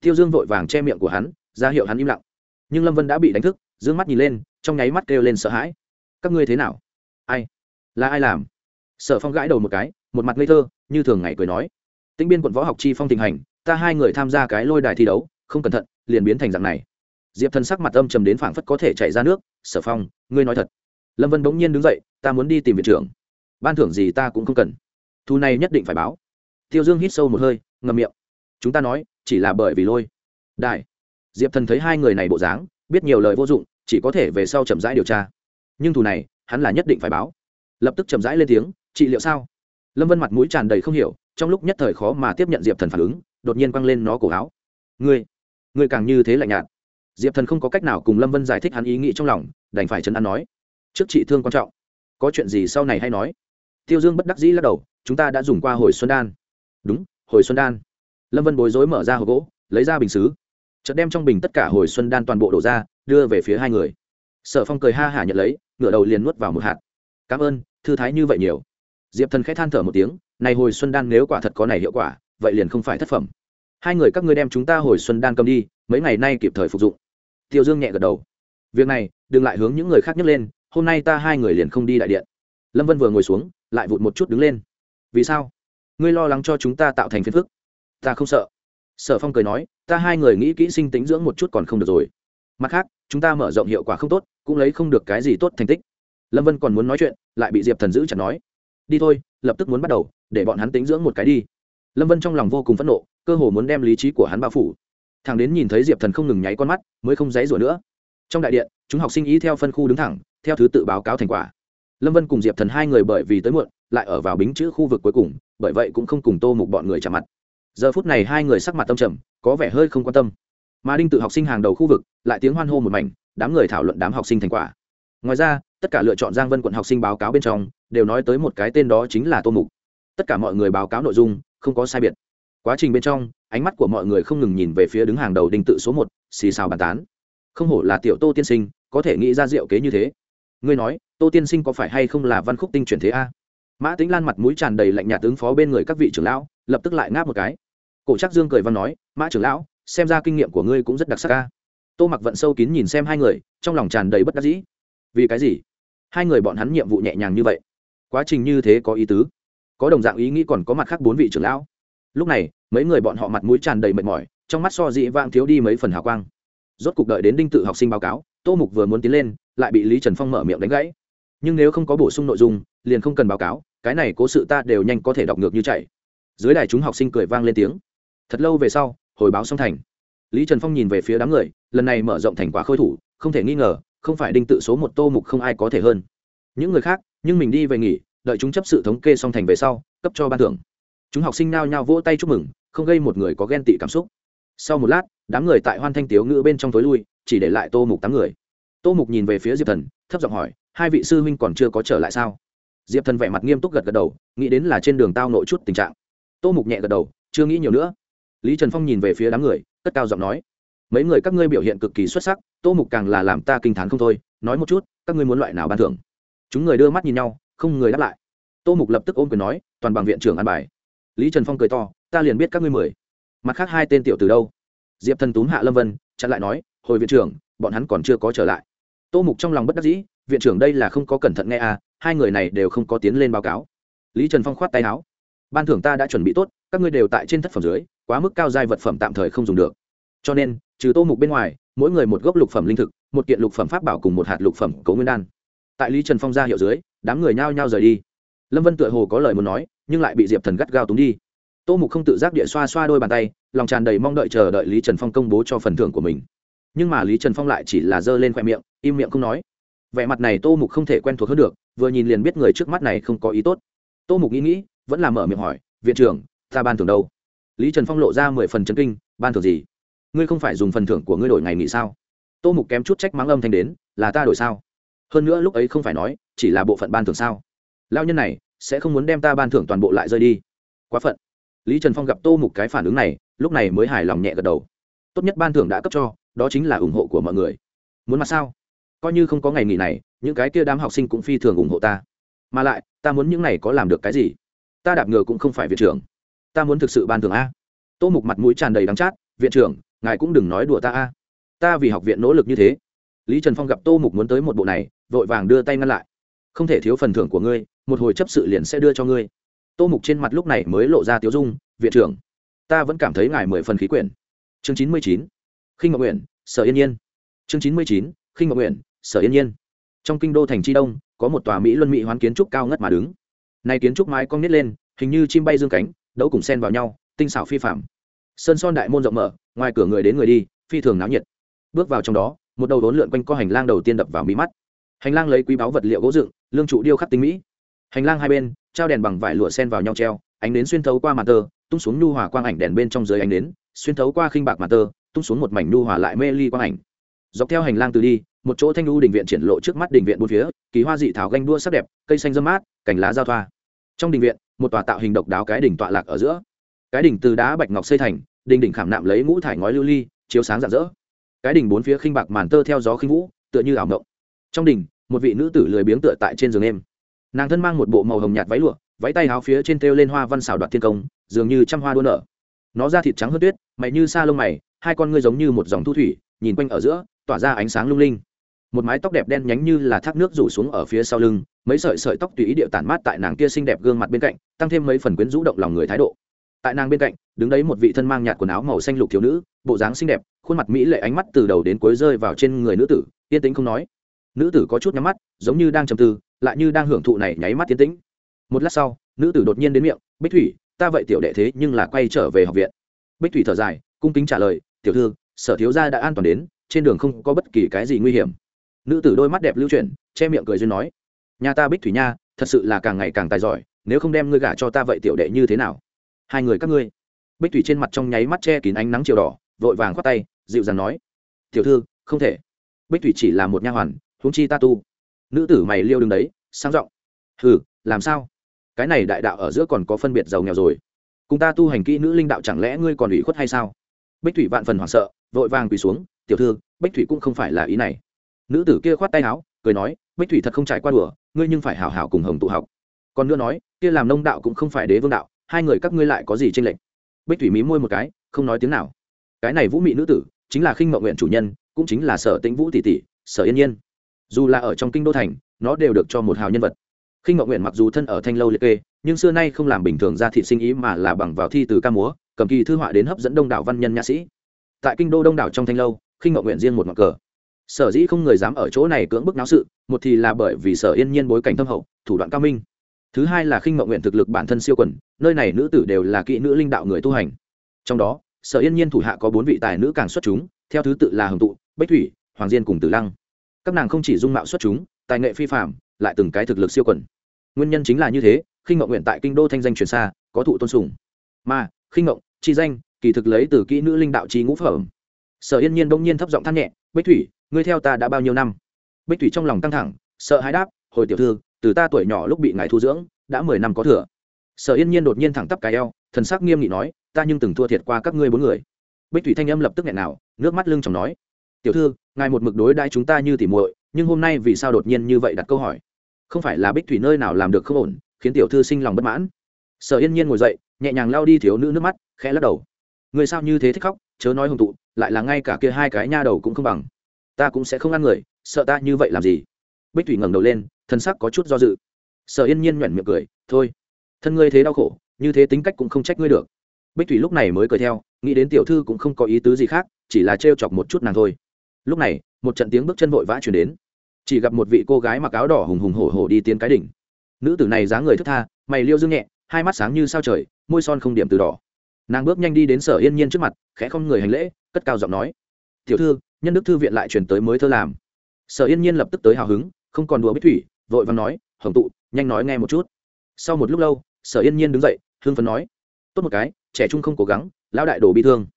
Tiêu dương vội vàng che miệng của hắn, ra hiệu hắn im lặng. Nhưng lâm vân đã bị đánh thức d ư ơ n g mắt nhìn lên, trong nháy mắt kêu lên sợ hãi. Các ngươi thế nào? Ai? Là ai làm? Sở phong gãi đầu một cái, một mặt ngây thơ, như thường ngày cười nói tĩnh biên quận võ học chi phong tình hành, ta hai người tham gia cái lôi đài thi đấu, không cẩn thận, liền biến thành dạng này. Diệp thần sắc mặt âm trầm đến phảng phất có thể chạy ra nước, sở phong, ngươi nói thật. Lâm vân bỗng nhiên đứng dậy, ta muốn đi tìm viện trưởng. Ban thưởng gì ta cũng không cần. Thu này nhất định phải báo. Tiêu dương hít sâu một hơi ngầm miệng. Chúng ta nói, chỉ là bởi vì lôi. Đại diệp thần thấy hai người này bộ dáng, biết nhiều lời vô dụng, chỉ có thể về sau chậm rãi điều tra. Nhưng thù này, hắn là nhất định phải báo. Lập tức chậm rãi lên tiếng trị liệu sao? Lâm vân mặt mũi tràn đầy không hiểu trong lúc nhất thời khó mà tiếp nhận diệp thần phản ứng, đột nhiên quăng lên nó cổ áo. Ngươi ngươi càng như thế lạnh nhạt. Diệp thần không có cách nào cùng lâm vân giải thích hắn ý nghĩ trong lòng, đành phải chấn an nói, trước chị thương quan trọng, có chuyện gì sau này hay nói. Tiêu dương bất đắc dĩ lắc đầu, chúng ta đã dùng qua hồi xuân đan. Đúng, hồi xuân đan. Lâm vân bối rối mở ra hộp gỗ, lấy ra bình xứ, chợt đem trong bình tất cả hồi xuân đan toàn bộ đổ ra, đưa về phía hai người. Sở phong cười ha hả nhận lấy, ngửa đầu liền nuốt vào một hạt. Cảm ơn, thư thái như vậy nhiều. Diệp thần k h ẽ than thở một tiếng này hồi xuân đan nếu quả thật có này hiệu quả, vậy liền không phải thất phẩm. Hai người các ngươi đem chúng ta hồi xuân đan cầm đi, mấy ngày nay kịp thời phục dụng. Tiêu dương nhẹ gật đầu. Việc này, đừng lại hướng những người khác nhấc lên, hôm nay ta hai người liền không đi đại điện. Lâm vân vừa ngồi xuống, lại vụt một chút đứng lên. Vì sao? Ngươi lo lắng cho chúng ta tạo thành phiền phức. Ta không sợ. Sở phong cười nói, ta hai người nghĩ kỹ sinh tính dưỡng một chút còn không được rồi. Mặt khác, chúng ta mở rộng hiệu quả không tốt, cũng lấy không được cái gì tốt thành tích. Lâm vân còn muốn nói chuyện, lại bị diệp thần giữ chặt nói, đi thôi lập tức muốn bắt đầu, để bọn hắn tính dưỡng một cái đi. Lâm vân trong lòng vô cùng phẫn nộ, cơ hồ muốn đem lý trí của hắn bao phủ. Thằng đến nhìn thấy diệp thần không ngừng nháy con mắt, mới không dãy rủa nữa. Trong đại điện, chúng học sinh ý theo phân khu đứng thẳng, theo thứ tự báo cáo thành quả. Lâm vân cùng diệp thần hai người bởi vì tới muộn, lại ở vào bính chữ khu vực cuối cùng, bởi vậy cũng không cùng tô mục bọn người chạm mặt. Giờ phút này hai người sắc mặt tâm trầm, có vẻ hơi không quan tâm. Mà đinh tự học sinh hàng đầu khu vực, lại tiếng hoan hô một mảnh, đám người thảo luận đám học sinh thành quả. Ngoài ra, tất cả lựa chọn giang vân quận học sinh báo cáo bên trong đều nói tới một cái tên đó chính là tô mục. Tất cả mọi người báo cáo nội dung, không có sai biệt. Quá trình bên trong, ánh mắt của mọi người không ngừng nhìn về phía đứng hàng đầu đinh tự số một, xì xào bàn tán. Không hổ là tiểu tô tiên sinh, có thể nghĩ ra diệu kế như thế. Ngươi nói, tô tiên sinh có phải hay không là văn khúc tinh chuyển thế a? Mã tính lan mặt mũi tràn đầy lạnh nhạt ứng phó bên người các vị trưởng lão, lập tức lại ngáp một cái. Cổ trắc dương cười văn nói, mã trưởng lão, xem ra kinh nghiệm của ngươi cũng rất đặc sắc ca tô mặc vận sâu kín nhìn xem hai người, trong lòng tràn đầy bất đắc dĩ. Vì cái gì? Hai người bọn hắn nhiệm vụ nhẹ nhàng như vậy quá trình như thế có ý tứ. Có đồng dạng ý nghĩ còn có mặt khác bốn vị trưởng lão. Lúc này, mấy người bọn họ mặt mũi tràn đầy mệt mỏi, trong mắt so dị vang thiếu đi mấy phần hào quang. Rốt cục đợi đến đinh tự học sinh báo cáo, tô mục vừa muốn tiến lên, lại bị lý trần phong mở miệng đánh gãy. Nhưng nếu không có bổ sung nội dung, liền không cần báo cáo, cái này cố sự ta đều nhanh có thể đọc ngược như chạy. Dưới đài chúng học sinh cười vang lên tiếng. Thật lâu về sau, hồi báo xong thành. Lý trần phong nhìn về phía đám người, lần này mở rộng thành quả khôi thủ, không thể nghi ngờ, không phải đinh tự số một tô mục không ai có thể hơn. Những người khác nhưng mình đi về nghỉ, đợi chúng chấp sự thống kê xong thành về sau, cấp cho ban thưởng. Chúng học sinh nao nhao vỗ tay chúc mừng, không gây một người có ghen tị cảm xúc. Sau một lát, đám người tại hoan thanh tiếu ngữ bên trong tối lui, chỉ để lại tô mục tám người. Tô mục nhìn về phía diệp thần, thấp giọng hỏi, hai vị sư huynh còn chưa có trở lại sao? Diệp thần vẻ mặt nghiêm túc gật gật đầu, nghĩ đến là trên đường tao nội chút tình trạng. Tô mục nhẹ gật đầu, chưa nghĩ nhiều nữa. Lý trần phong nhìn về phía đám người, cất cao giọng nói, mấy người các ngươi biểu hiện cực kỳ xuất sắc, tô mục càng là làm ta kinh t h á n không thôi, nói một chút, các ngươi muốn loại nào ban thưởng? Chúng người đưa mắt nhìn nhau, không người đáp lại. Tô mục lập tức ôm quyền nói, toàn bằng viện trưởng an bài. Lý trần phong cười to, ta liền biết các ngươi mười mặt khác hai tên tiểu từ đâu? Diệp thần túm hạ lâm vân, chặn lại nói, hồi viện trưởng, bọn hắn còn chưa có trở lại. Tô mục trong lòng bất đắc dĩ, viện trưởng đây là không có cẩn thận nghe à hai người này đều không có tiến lên báo cáo. Lý trần phong khoát tay áo, ban thưởng ta đã chuẩn bị tốt, các ngươi đều tại trên thất phẩm dưới, quá mức cao giai vật phẩm tạm thời không dùng được. Cho nên, trừ tô mục bên ngoài, mỗi người một gốc lục phẩm linh thực, một kiện lục phẩm pháp bảo cùng một hạt lục phẩm cấu nguyên đan tại lý trần phong ra hiệu dưới, đám người nhao nhao rời đi. Lâm vân tựa hồ có lời muốn nói, nhưng lại bị diệp thần gắt gao túng đi. Tô mục không tự giác địa xoa xoa đôi bàn tay, lòng tràn đầy mong đợi chờ đợi lý trần phong công bố cho phần thưởng của mình. Nhưng mà lý trần phong lại chỉ là giơ lên khoe miệng, im miệng không nói. Vẻ mặt này tô mục không thể quen thuộc hơn được, vừa nhìn liền biết người trước mắt này không có ý tốt. Tô mục nghĩ nghĩ, vẫn là mở miệng hỏi, viện trưởng, ta ban thưởng đâu? Lý trần phong lộ ra mười phần chân kinh, ban thưởng gì? Ngươi không phải dùng phần thưởng của ngươi đổi ngày nghỉ sao? Tô mục kém chút trách mắng âm thanh đến, là ta đổi sao? Hơn nữa lúc ấy không phải nói, chỉ là bộ phận ban thưởng sao? Lao nhân này, sẽ không muốn đem ta ban thưởng toàn bộ lại rơi đi. Quá phận. Lý trần phong gặp tô mục cái phản ứng này, lúc này mới hài lòng nhẹ gật đầu. Tốt nhất ban thưởng đã cấp cho, đó chính là ủng hộ của mọi người. Muốn mặt sao? Coi như không có ngày nghỉ này, những cái kia đám học sinh cũng phi thường ủng hộ ta. Mà lại, ta muốn những này có làm được cái gì? Ta đạp ngựa cũng không phải viện trưởng. Ta muốn thực sự ban thưởng a. Tô mục mặt mũi tràn đầy đắng chát, viện trưởng, ngài cũng đừng nói đùa ta a. Ta vì học viện nỗ lực như thế. Lý trần phong gặp tô mục muốn tới một bộ này vội vàng đưa tay ngăn lại. Không thể thiếu phần thưởng của ngươi, một hồi chấp sự liền sẽ đưa cho ngươi. Tô mục trên mặt lúc này mới lộ ra tiếu dung, viện trưởng, ta vẫn cảm thấy ngài mười phần khí quyển. Chương chín mươi chín, khinh ngọc nguyện sở yên nhiên. Chương chín mươi chín, khinh ngọc nguyện sở yên nhiên. Trong kinh đô thành tri đông, có một tòa mỹ luân mỹ hoán kiến trúc cao ngất mà đứng. Nay kiến trúc mái cong nít lên, hình như chim bay dương cánh đẫu cùng sen vào nhau, tinh xảo phi phạm sơn son đại môn rộng mở, ngoài cửa người đến người đi, phi thường náo nhiệt. Bước vào trong đó, một đầu đốn lượn quanh co hành lang đầu tiên đập vào mỹ mắt hành lang lấy quý báu vật liệu gỗ dựng, lương trụ điêu khắc tinh mỹ. Hành lang hai bên, trao đèn bằng vải lụa sen vào nhau treo, ánh đến xuyên thấu qua màn tơ, tung xuống nhu hòa quang ảnh đèn bên trong dưới ánh đến xuyên thấu qua khinh bạc màn tơ, tung xuống một mảnh nhu hòa lại mê ly quang ảnh. Dọc theo hành lang từ đi, một chỗ thanh lưu đình viện triển lộ trước mắt đình viện bốn phía, kỳ hoa dị thảo ganh đua sắc đẹp, cây xanh dâm mát, cành lá giao thoa. Trong đình viện, một tòa tạo hình độc đáo cái đỉnh tọa lạc ở giữa. Cái đỉnh từ đá bạch ngọc xây thành đình đỉnh khảm nạm lấy ngũ thải ngói lưu ly, chiếu sáng rạng rỡ. Cái đỉnh bốn phía khinh bạc màn tơ theo gió khinh vũ, tựa như ảo ngộng trong đỉnh một vị nữ tử lười biếng tựa tại trên giường em. Nàng thân mang một bộ màu hồng nhạt váy lụa, váy tay háo phía trên thêu lên hoa văn xào đoạt thiên công, dường như trăm hoa đua nở. Nó da thịt trắng hơn tuyết, mày như sa lông mày, hai con ngươi giống như một dòng thu thủy, nhìn quanh ở giữa, tỏa ra ánh sáng lung linh. Một mái tóc đẹp đen nhánh như là thác nước rủ xuống ở phía sau lưng, mấy sợi sợi tóc tùy ý điệu tản mát tại nàng kia xinh đẹp gương mặt bên cạnh, tăng thêm mấy phần quyến rũ động lòng người thái độ. Tại nàng bên cạnh, đứng đấy một vị thân mang nhạt quần áo màu xanh lục thiếu nữ, bộ dáng xinh đẹp, khuôn mặt mỹ lệ ánh mắt từ đầu đến cuối rơi vào trên người nữ tử, yên tĩnh không nói nữ tử có chút nhắm mắt, giống như đang trầm tư, lại như đang hưởng thụ này nháy mắt tiến tĩnh. Một lát sau, nữ tử đột nhiên đến miệng, bích thủy, ta vậy tiểu đệ thế nhưng là quay trở về học viện. Bích thủy thở dài, cung kính trả lời, tiểu thư, sở thiếu gia đã an toàn đến, trên đường không có bất kỳ cái gì nguy hiểm. Nữ tử đôi mắt đẹp lưu chuyển, che miệng cười duyên nói, nhà ta bích thủy nha, thật sự là càng ngày càng tài giỏi, nếu không đem ngươi gả cho ta vậy tiểu đệ như thế nào? Hai người các ngươi. Bích thủy trên mặt trong nháy mắt che kín ánh nắng chiều đỏ, vội vàng khoát tay, dịu dàng nói, tiểu thư, không thể. Bích thủy chỉ là một nha hoàn huống chi ta tu. Nữ tử mày liêu đứng đấy sang giọng. Hừ, làm sao? Cái này đại đạo ở giữa còn có phân biệt giàu nghèo rồi. Cùng ta tu hành kỹ nữ linh đạo chẳng lẽ ngươi còn ủy khuất hay sao? Bích thủy vạn phần hoảng sợ, vội vàng quỳ xuống, tiểu thư, bích thủy cũng không phải là ý này. Nữ tử kia khoát tay áo, cười nói, bích thủy thật không trải qua đùa, ngươi nhưng phải hảo hảo cùng hồng tụ học. Còn nữa nói, kia làm nông đạo cũng không phải đế vương đạo, hai người các ngươi lại có gì tranh lệch? Bích thủy mí môi một cái, không nói tiếng nào. Cái này vũ mị nữ tử, chính là khinh mậu nguyện chủ nhân, cũng chính là sở tĩnh vũ tỷ tỷ, sở yên nhiên dù là ở trong kinh đô thành, nó đều được cho một hào nhân vật. Khinh ngọc nguyện mặc dù thân ở thanh lâu liệt kê, nhưng xưa nay không làm bình thường ra thị sinh ý mà là bằng vào thi từ ca múa, cầm kỳ thư họa đến hấp dẫn đông đảo văn nhân nhã sĩ. Tại kinh đô đông đảo trong thanh lâu khinh ngọc nguyện riêng một mặt cờ. Sở dĩ không người dám ở chỗ này cưỡng bức náo sự, một thì là bởi vì sở yên nhiên bối cảnh thâm hậu, thủ đoạn cao minh. Thứ hai là khinh ngọc nguyện thực lực bản thân siêu quần, nơi này nữ tử đều là kỹ nữ linh đạo người tu hành. Trong đó, sở yên nhiên thủ hạ có bốn vị tài nữ càng xuất chúng, theo thứ tự là hồng tụ bách thủy, hoàng diên cùng tử lăng các nàng không chỉ dung mạo xuất chúng, tài nghệ phi phạm lại từng cái thực lực siêu quần. Nguyên nhân chính là như thế khinh ngậu nguyện tại kinh đô thanh danh truyền xa, có thụ tôn sùng. Mà khinh ngậu chi danh, kỳ thực lấy từ kỹ nữ linh đạo chi ngũ phẩm. Sở yên nhiên bỗng nhiên thấp giọng than nhẹ, bích thủy, ngươi theo ta đã bao nhiêu năm? Bích thủy trong lòng căng thẳng, sợ hãi đáp, hồi tiểu thư, từ ta tuổi nhỏ lúc bị ngài thu dưỡng, đã mười năm có thừa. Sở yên nhiên đột nhiên thẳng tắp cái eo, thần sắc nghiêm nghị nói, ta nhưng từng thua thiệt qua các ngươi bốn người. Bích thủy thanh âm lập tức nghẹn nào nước mắt lưng chồng nói, tiểu thư ngài một mực đối đãi chúng ta như tỉ muội, nhưng hôm nay vì sao đột nhiên như vậy đặt câu hỏi? Không phải là bích thủy nơi nào làm được không ổn, khiến tiểu thư sinh lòng bất mãn? Sở yên nhiên ngồi dậy, nhẹ nhàng lao đi thiếu nữ nước mắt, khẽ lắc đầu. Người sao như thế thích khóc, chớ nói hồng tụ, lại là ngay cả kia hai cái nha đầu cũng không bằng. Ta cũng sẽ không ăn người, sợ ta như vậy làm gì? Bích thủy ngẩng đầu lên, thân sắc có chút do dự. Sở yên nhiên nhoẻn miệng cười, thôi, thân ngươi thế đau khổ, như thế tính cách cũng không trách ngươi được. Bích thủy lúc này mới cười theo, nghĩ đến tiểu thư cũng không có ý tứ gì khác, chỉ là trêu chọc một chút nàng thôi lúc này, một trận tiếng bước chân vội vã chuyển đến. Chỉ gặp một vị cô gái mặc áo đỏ hùng hùng hổ hổ đi tiến cái đỉnh. Nữ tử này dáng người thức tha, mày liêu dương nhẹ, hai mắt sáng như sao trời, môi son không điểm từ đỏ. Nàng bước nhanh đi đến sở yên nhiên trước mặt, khẽ không người hành lễ, cất cao giọng nói. Tiểu thư, nhân đức thư viện lại truyền tới mới thơ làm. Sở yên nhiên lập tức tới hào hứng, không còn đùa bích thủy, vội và nói, hồng tụ, nhanh nói nghe một chút. Sau một lúc lâu, sở yên nhiên đứng dậy hương phấn nói, tốt một cái, trẻ trung không cố gắng, lão đại đồ bị thương.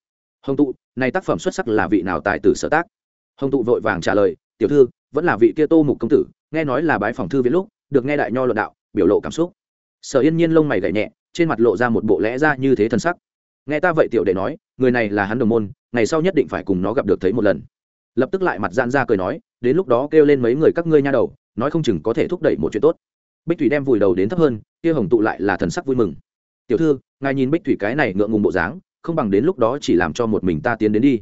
Hồng tụ, này tác phẩm xuất sắc là vị nào tài tử sở tác? Hồng tụ vội vàng trả lời, tiểu thư, vẫn là vị kia tô mục công tử, nghe nói là bái phòng thư viết lúc, được nghe đại nho luận đạo, biểu lộ cảm xúc. Sở yên nhiên lông mày gảy nhẹ, trên mặt lộ ra một bộ lẽ ra như thế thân sắc. Nghe ta vậy tiểu đệ nói, người này là hắn đồng môn, ngày sau nhất định phải cùng nó gặp được thấy một lần. Lập tức lại mặt gian ra cười nói, đến lúc đó kêu lên mấy người các ngươi nha đầu, nói không chừng có thể thúc đẩy một chuyện tốt. Bích thủy đem vùi đầu đến thấp hơn, kia hồng tụ lại là thần sắc vui mừng. Tiểu thư, ngài nhìn bích thủy cái này ngượng ngùng bộ dáng, không bằng đến lúc đó chỉ làm cho một mình ta tiến đến đi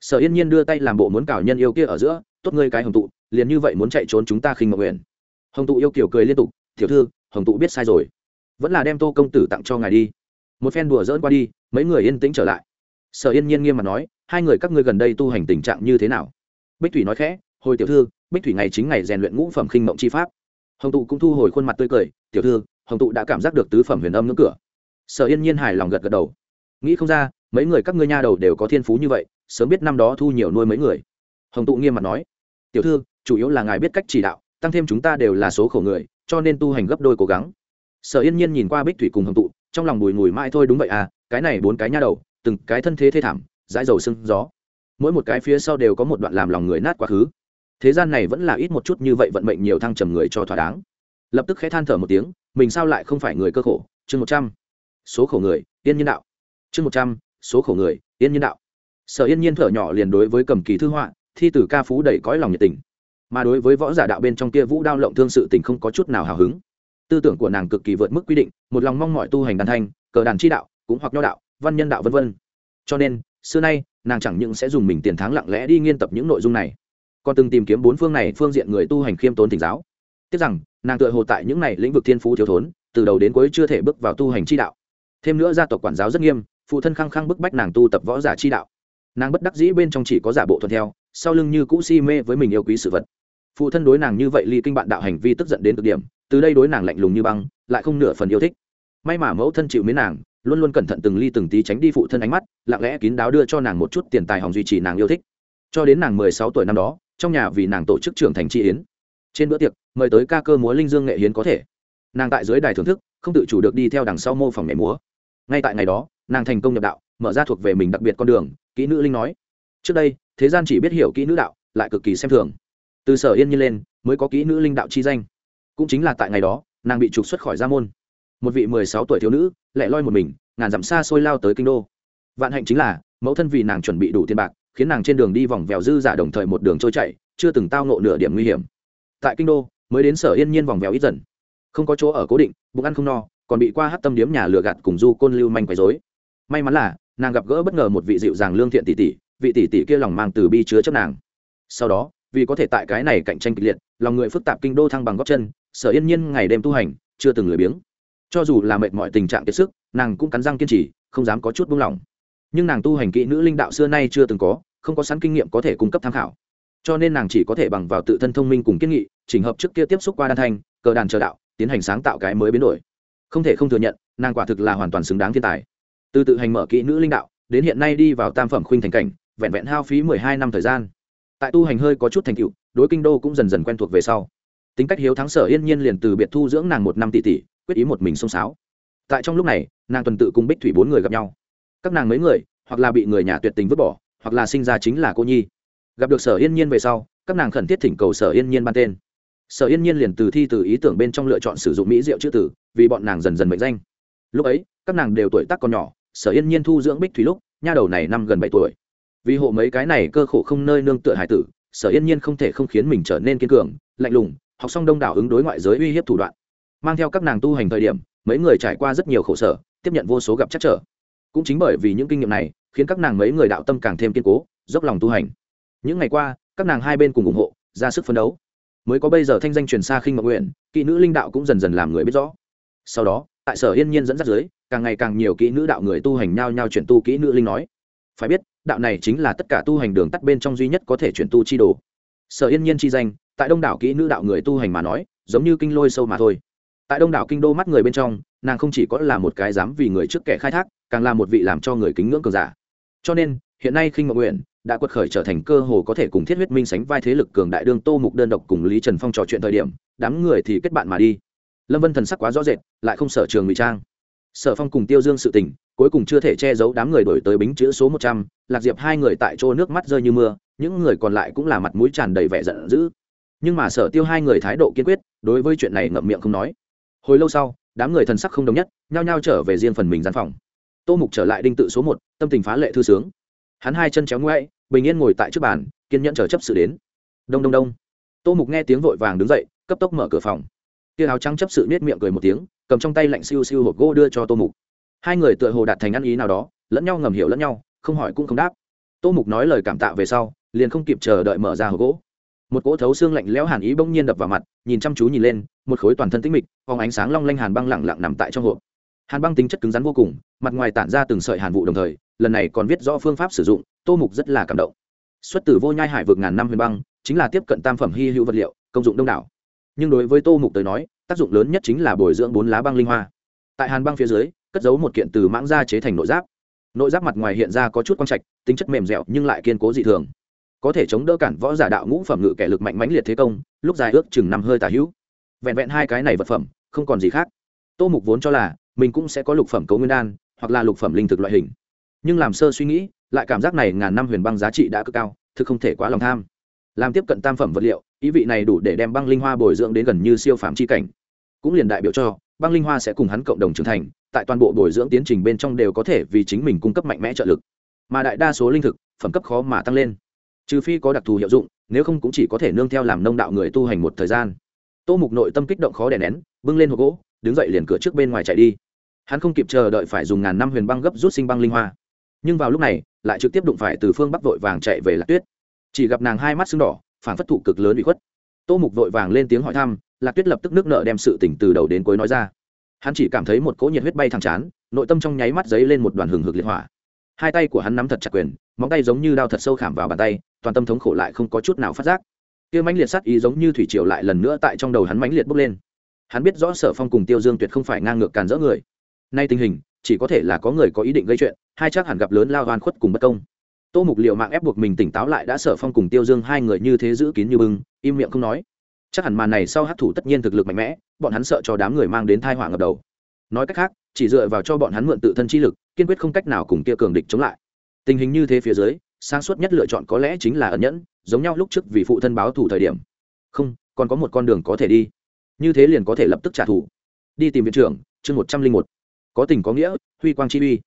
sở yên nhiên đưa tay làm bộ muốn cào nhân yêu kia ở giữa, tốt ngươi cái hồng tụ, liền như vậy muốn chạy trốn chúng ta khinh mộng nguyện. Hồng tụ yêu kiểu cười liên tục, tiểu thư, hồng tụ biết sai rồi. Vẫn là đem tô công tử tặng cho ngài đi. Một phen đùa dỡn qua đi, mấy người yên tĩnh trở lại. Sở yên nhiên nghiêm mặt nói, hai người các ngươi gần đây tu hành tình trạng như thế nào? Bích thủy nói khẽ, hồi tiểu thư, bích thủy ngày chính ngày rèn luyện ngũ phẩm khinh mộng chi pháp. Hồng tụ cũng thu hồi khuôn mặt tươi cười, tiểu thư, hồng tụ đã cảm giác được tứ phẩm huyền âm ngưỡng cửa. Sở yên nhiên hài lòng gật gật đầu. Nghĩ không ra mấy người các ngươi nha đầu đều có thiên phú như vậy, sớm biết năm đó thu nhiều nuôi mấy người. Hồng tụ nghiêm mặt nói, tiểu thư, chủ yếu là ngài biết cách chỉ đạo, tăng thêm chúng ta đều là số khổ người, cho nên tu hành gấp đôi cố gắng. Sở yên nhiên nhìn qua bích thủy cùng hồng tụ, trong lòng bùi ngùi mãi thôi đúng vậy à cái này bốn cái nha đầu, từng cái thân thế thê thảm, dãi dầu sưng gió. Mỗi một cái phía sau đều có một đoạn làm lòng người nát quá khứ. Thế gian này vẫn là ít một chút như vậy vận mệnh nhiều thăng trầm người cho thỏa đáng. Lập tức khẽ than thở một tiếng, mình sao lại không phải người cơ khổ? Chương một trăm. Số khổ người, yên nhân đạo. Chương một trăm số khổ người, yên nhiên đạo. Sở yên nhiên thở nhỏ liền đối với cầm kỳ thư họa, thi tử ca phú đầy cõi lòng nhiệt tình. Mà đối với võ giả đạo bên trong kia vũ đao lộng thương sự tình không có chút nào hào hứng. Tư tưởng của nàng cực kỳ vượt mức quy định, một lòng mong mọi tu hành đàn thanh, cờ đàn chi đạo, cũng hoặc nho đạo, văn nhân đạo vân vân. Cho nên, xưa nay, nàng chẳng những sẽ dùng mình tiền tháng lặng lẽ đi nghiên tập những nội dung này, còn từng tìm kiếm bốn phương này phương diện người tu hành khiêm tốn thỉnh giáo. Tiếc rằng, nàng tựa hồ tại những này lĩnh vực thiên phú thiếu thốn, từ đầu đến cuối chưa thể bước vào tu hành chi đạo. Thêm nữa gia tộc quản giáo rất nghiêm phụ thân khăng khăng bức bách nàng tu tập võ giả chi đạo. Nàng bất đắc dĩ bên trong chỉ có giả bộ thuận theo, sau lưng như cũ si mê với mình yêu quý sự vật. Phụ thân đối nàng như vậy ly kinh bạn đạo hành vi tức giận đến cực điểm, từ đây đối nàng lạnh lùng như băng, lại không nửa phần yêu thích. May mà mẫu thân chịu mến nàng, luôn luôn cẩn thận từng ly từng tí tránh đi phụ thân ánh mắt, lặng lẽ kín đáo đưa cho nàng một chút tiền tài hòng duy trì nàng yêu thích. Cho đến nàng mười sáu tuổi năm đó, trong nhà vì nàng tổ chức trưởng thành tri yến. Trên bữa tiệc, mời tới ca cơ múa linh dương nghệ hiến có thể. Nàng tại dưới đài thưởng thức, không tự chủ được đi theo đằng sau mô phỏng nhảy múa. Ngay tại ngày đó nàng thành công nhập đạo, mở ra thuộc về mình đặc biệt con đường, kỹ nữ linh nói. Trước đây, thế gian chỉ biết hiểu kỹ nữ đạo, lại cực kỳ xem thường. Từ sở yên nhiên lên, mới có kỹ nữ linh đạo chi danh. Cũng chính là tại ngày đó, nàng bị trục xuất khỏi gia môn. Một vị mười sáu tuổi thiếu nữ, lẻ loi một mình, ngàn dặm xa xôi lao tới kinh đô. Vạn hạnh chính là, mẫu thân vì nàng chuẩn bị đủ tiền bạc, khiến nàng trên đường đi vòng vèo dư giả đồng thời một đường trôi chạy chưa từng tao ngộ nửa điểm nguy hiểm. Tại kinh đô, mới đến sở yên nhiên vòng vèo ít dần. Không có chỗ ở cố định, bụng ăn không no, còn bị qua hát tâm điếm nhà lừa gạt cùng du côn lưu manh quấy dối may mắn là nàng gặp gỡ bất ngờ một vị dịu dàng lương thiện tỷ tỷ, vị tỷ tỷ kia lòng mang từ bi chứa chấp nàng. Sau đó, vì có thể tại cái này cạnh tranh kịch liệt, lòng người phức tạp kinh đô thăng bằng góc chân, sở yên nhiên ngày đêm tu hành, chưa từng lười biếng. Cho dù là mệt mọi tình trạng kiệt sức, nàng cũng cắn răng kiên trì, không dám có chút buông lỏng. Nhưng nàng tu hành kỹ nữ linh đạo xưa nay chưa từng có, không có sẵn kinh nghiệm có thể cung cấp tham khảo. Cho nên nàng chỉ có thể bằng vào tự thân thông minh cùng kiên nghị, chỉnh hợp trước kia tiếp xúc qua đan thanh cờ đàn chờ đạo, tiến hành sáng tạo cái mới biến đổi. Không thể không thừa nhận, nàng quả thực là hoàn toàn xứng đáng thiên tài từ tự hành mở kỹ nữ linh đạo, đến hiện nay đi vào tam phẩm khuynh thành cảnh, vẹn vẹn hao phí mười hai năm thời gian. Tại tu hành hơi có chút thành tựu, đối kinh đô cũng dần dần quen thuộc về sau. Tính cách hiếu thắng sở yên nhiên liền từ biệt thu dưỡng nàng một năm tỷ tỷ, quyết ý một mình xông xáo. Tại trong lúc này, nàng tuần tự cùng bích thủy bốn người gặp nhau. Các nàng mấy người, hoặc là bị người nhà tuyệt tình vứt bỏ, hoặc là sinh ra chính là cô nhi. Gặp được sở yên nhiên về sau, các nàng khẩn thiết thỉnh cầu sở yên nhiên ban tên. Sở yên nhiên liền từ thi từ ý tưởng bên trong lựa chọn sử dụng mỹ diệu chữ tử, vì bọn nàng dần dần mệnh danh. Lúc ấy, các nàng đều tuổi tác còn nhỏ sở yên nhiên thu dưỡng bích thủy lúc, nha đầu này năm gần bảy tuổi. Vì hộ mấy cái này cơ khổ không nơi nương tựa hải tử, sở yên nhiên không thể không khiến mình trở nên kiên cường, lạnh lùng, học xong đông đảo ứng đối ngoại giới uy hiếp thủ đoạn. Mang theo các nàng tu hành thời điểm, mấy người trải qua rất nhiều khổ sở, tiếp nhận vô số gặp chắc trở. Cũng chính bởi vì những kinh nghiệm này, khiến các nàng mấy người đạo tâm càng thêm kiên cố, dốc lòng tu hành. Những ngày qua, các nàng hai bên cùng ủng hộ, ra sức phấn đấu. Mới có bây giờ thanh danh truyền xa khinh mộng nguyện, kỹ nữ linh đạo cũng dần dần làm người biết rõ. Sau đó tại sở yên nhiên dẫn dắt dưới, càng ngày càng nhiều kỹ nữ đạo người tu hành nhao nhao chuyển tu kỹ nữ linh nói. Phải biết, đạo này chính là tất cả tu hành đường tắt bên trong duy nhất có thể chuyển tu chi đồ. Sở yên nhiên chi danh, tại đông đảo kỹ nữ đạo người tu hành mà nói, giống như kinh lôi sâu mà thôi. Tại đông đảo kinh đô mắt người bên trong, nàng không chỉ có là một cái dám vì người trước kẻ khai thác, càng là một vị làm cho người kính ngưỡng cường giả. Cho nên, hiện nay khinh mộng nguyện đã quật khởi trở thành cơ hồ có thể cùng thiết huyết minh sánh vai thế lực cường đại đương tô mục đơn độc cùng lý trần phong trò chuyện thời điểm, đám người thì kết bạn mà đi lâm vân thần sắc quá rõ rệt, lại không sở trường ngụy trang. Sở phong cùng tiêu dương sự tình, cuối cùng chưa thể che giấu đám người đổi tới bính chữ số một trăm, lạc diệp hai người tại chỗ nước mắt rơi như mưa, những người còn lại cũng là mặt mũi tràn đầy vẻ giận dữ. Nhưng mà sở tiêu hai người thái độ kiên quyết, đối với chuyện này ngậm miệng không nói. Hồi lâu sau, đám người thần sắc không đồng nhất, nhao nhao trở về riêng phần mình gian phòng. Tô mục trở lại đinh tự số một, tâm tình phá lệ thư sướng. Hắn hai chân chéo ngoại bình yên ngồi tại trước bàn, kiên nhẫn chờ chấp sự đến. Đông đông đông. Tô mục nghe tiếng vội vàng đứng dậy, cấp tốc mở cửa phòng kia áo trắng chấp sự nết miệng cười một tiếng, cầm trong tay lạnh siêu siêu hộp gỗ đưa cho tô mục. Hai người tựa hồ đạt thành ăn ý nào đó, lẫn nhau ngầm hiểu lẫn nhau, không hỏi cũng không đáp. Tô mục nói lời cảm tạ về sau, liền không kịp chờ đợi mở ra hộp gỗ. Một cỗ thấu xương lạnh lẽo hàn ý bỗng nhiên đập vào mặt, nhìn chăm chú nhìn lên, một khối toàn thân tĩnh mịch, phóng ánh sáng long lanh hàn băng lặng lặng nằm tại trong hộp. Hàn băng tính chất cứng rắn vô cùng, mặt ngoài tản ra từng sợi hàn vụ đồng thời, lần này còn viết rõ phương pháp sử dụng, tô mục rất là cảm động. Xuất từ vô nhai hải vực ngàn năm huyền băng, chính là tiếp cận tam phẩm hy hữu vật liệu, công dụng đông đảo nhưng đối với tô mục tới nói, tác dụng lớn nhất chính là bồi dưỡng bốn lá băng linh hoa. Tại hàn băng phía dưới, cất giấu một kiện từ mãng da chế thành nội giáp. Nội giáp mặt ngoài hiện ra có chút quang trạch, tính chất mềm dẻo nhưng lại kiên cố dị thường. Có thể chống đỡ cản võ giả đạo ngũ phẩm ngự kẻ lực mạnh mãnh liệt thế công, lúc dài ước chừng năm hơi tả hữu. Vẹn vẹn hai cái này vật phẩm, không còn gì khác. Tô mục vốn cho là, mình cũng sẽ có lục phẩm cấu nguyên đan, hoặc là lục phẩm linh thực loại hình. Nhưng làm sơ suy nghĩ, lại cảm giác này ngàn năm huyền băng giá trị đã cực cao, thực không thể quá lòng tham làm tiếp cận tam phẩm vật liệu, ý vị này đủ để đem băng linh hoa bồi dưỡng đến gần như siêu phàm c h i cảnh. Cũng liền đại biểu cho, băng linh hoa sẽ cùng hắn cộng đồng trưởng thành, tại toàn bộ bồi dưỡng tiến trình bên trong đều có thể vì chính mình cung cấp mạnh mẽ trợ lực. Mà đại đa số linh thực, phẩm cấp khó mà tăng lên. Trừ phi có đặc thù hiệu dụng, nếu không cũng chỉ có thể nương theo làm nông đạo người tu hành một thời gian. Tô mục nội tâm kích động khó đè nén, bưng lên hộp gỗ, đứng dậy liền cửa trước bên ngoài chạy đi. Hắn không kịp chờ đợi phải dùng ngàn năm huyền băng gấp rút sinh băng linh hoa. Nhưng vào lúc này, lại trực tiếp đụng phải từ phương bắc vội vàng chạy về lạc tuyết chỉ gặp nàng hai mắt sưng đỏ phản phất thụ cực lớn bị khuất. Tô mục vội vàng lên tiếng hỏi thăm, lạc tuyết lập tức nước nợ đem sự tỉnh từ đầu đến cuối nói ra. Hắn chỉ cảm thấy một cỗ nhiệt huyết bay thẳng chán, nội tâm trong nháy mắt dấy lên một đoàn hừng hực liệt hỏa. Hai tay của hắn nắm thật chặt quyền, móng tay giống như đao thật sâu khảm vào bàn tay, toàn tâm thống khổ lại không có chút nào phát giác. Kia mãnh liệt sắt ý giống như thủy triều lại lần nữa tại trong đầu hắn mãnh liệt bốc lên. Hắn biết rõ sở phong cùng tiêu dương tuyệt không phải ngang ngược càn rỡ người. Nay tình hình, chỉ có thể là có người có ý định gây chuyện, hai chắc hẳn gặp lớn lao oan khuất cùng bất công tô mục liệu mạng ép buộc mình tỉnh táo lại đã sở phong cùng tiêu dương hai người như thế giữ kín như bưng, im miệng không nói. Chắc hẳn màn này sau hát thủ tất nhiên thực lực mạnh mẽ, bọn hắn sợ cho đám người mang đến thai họa ngập đầu. Nói cách khác, chỉ dựa vào cho bọn hắn mượn tự thân chi lực, kiên quyết không cách nào cùng kia cường địch chống lại. Tình hình như thế phía dưới, sáng suốt nhất lựa chọn có lẽ chính là ẩn nhẫn, giống nhau lúc trước vì phụ thân báo thủ thời điểm. Không, còn có một con đường có thể đi. Như thế liền có thể lập tức trả thù. Đi tìm viện trưởng, chương một trăm linh một. Có tình có nghĩa, huy quang chi uy.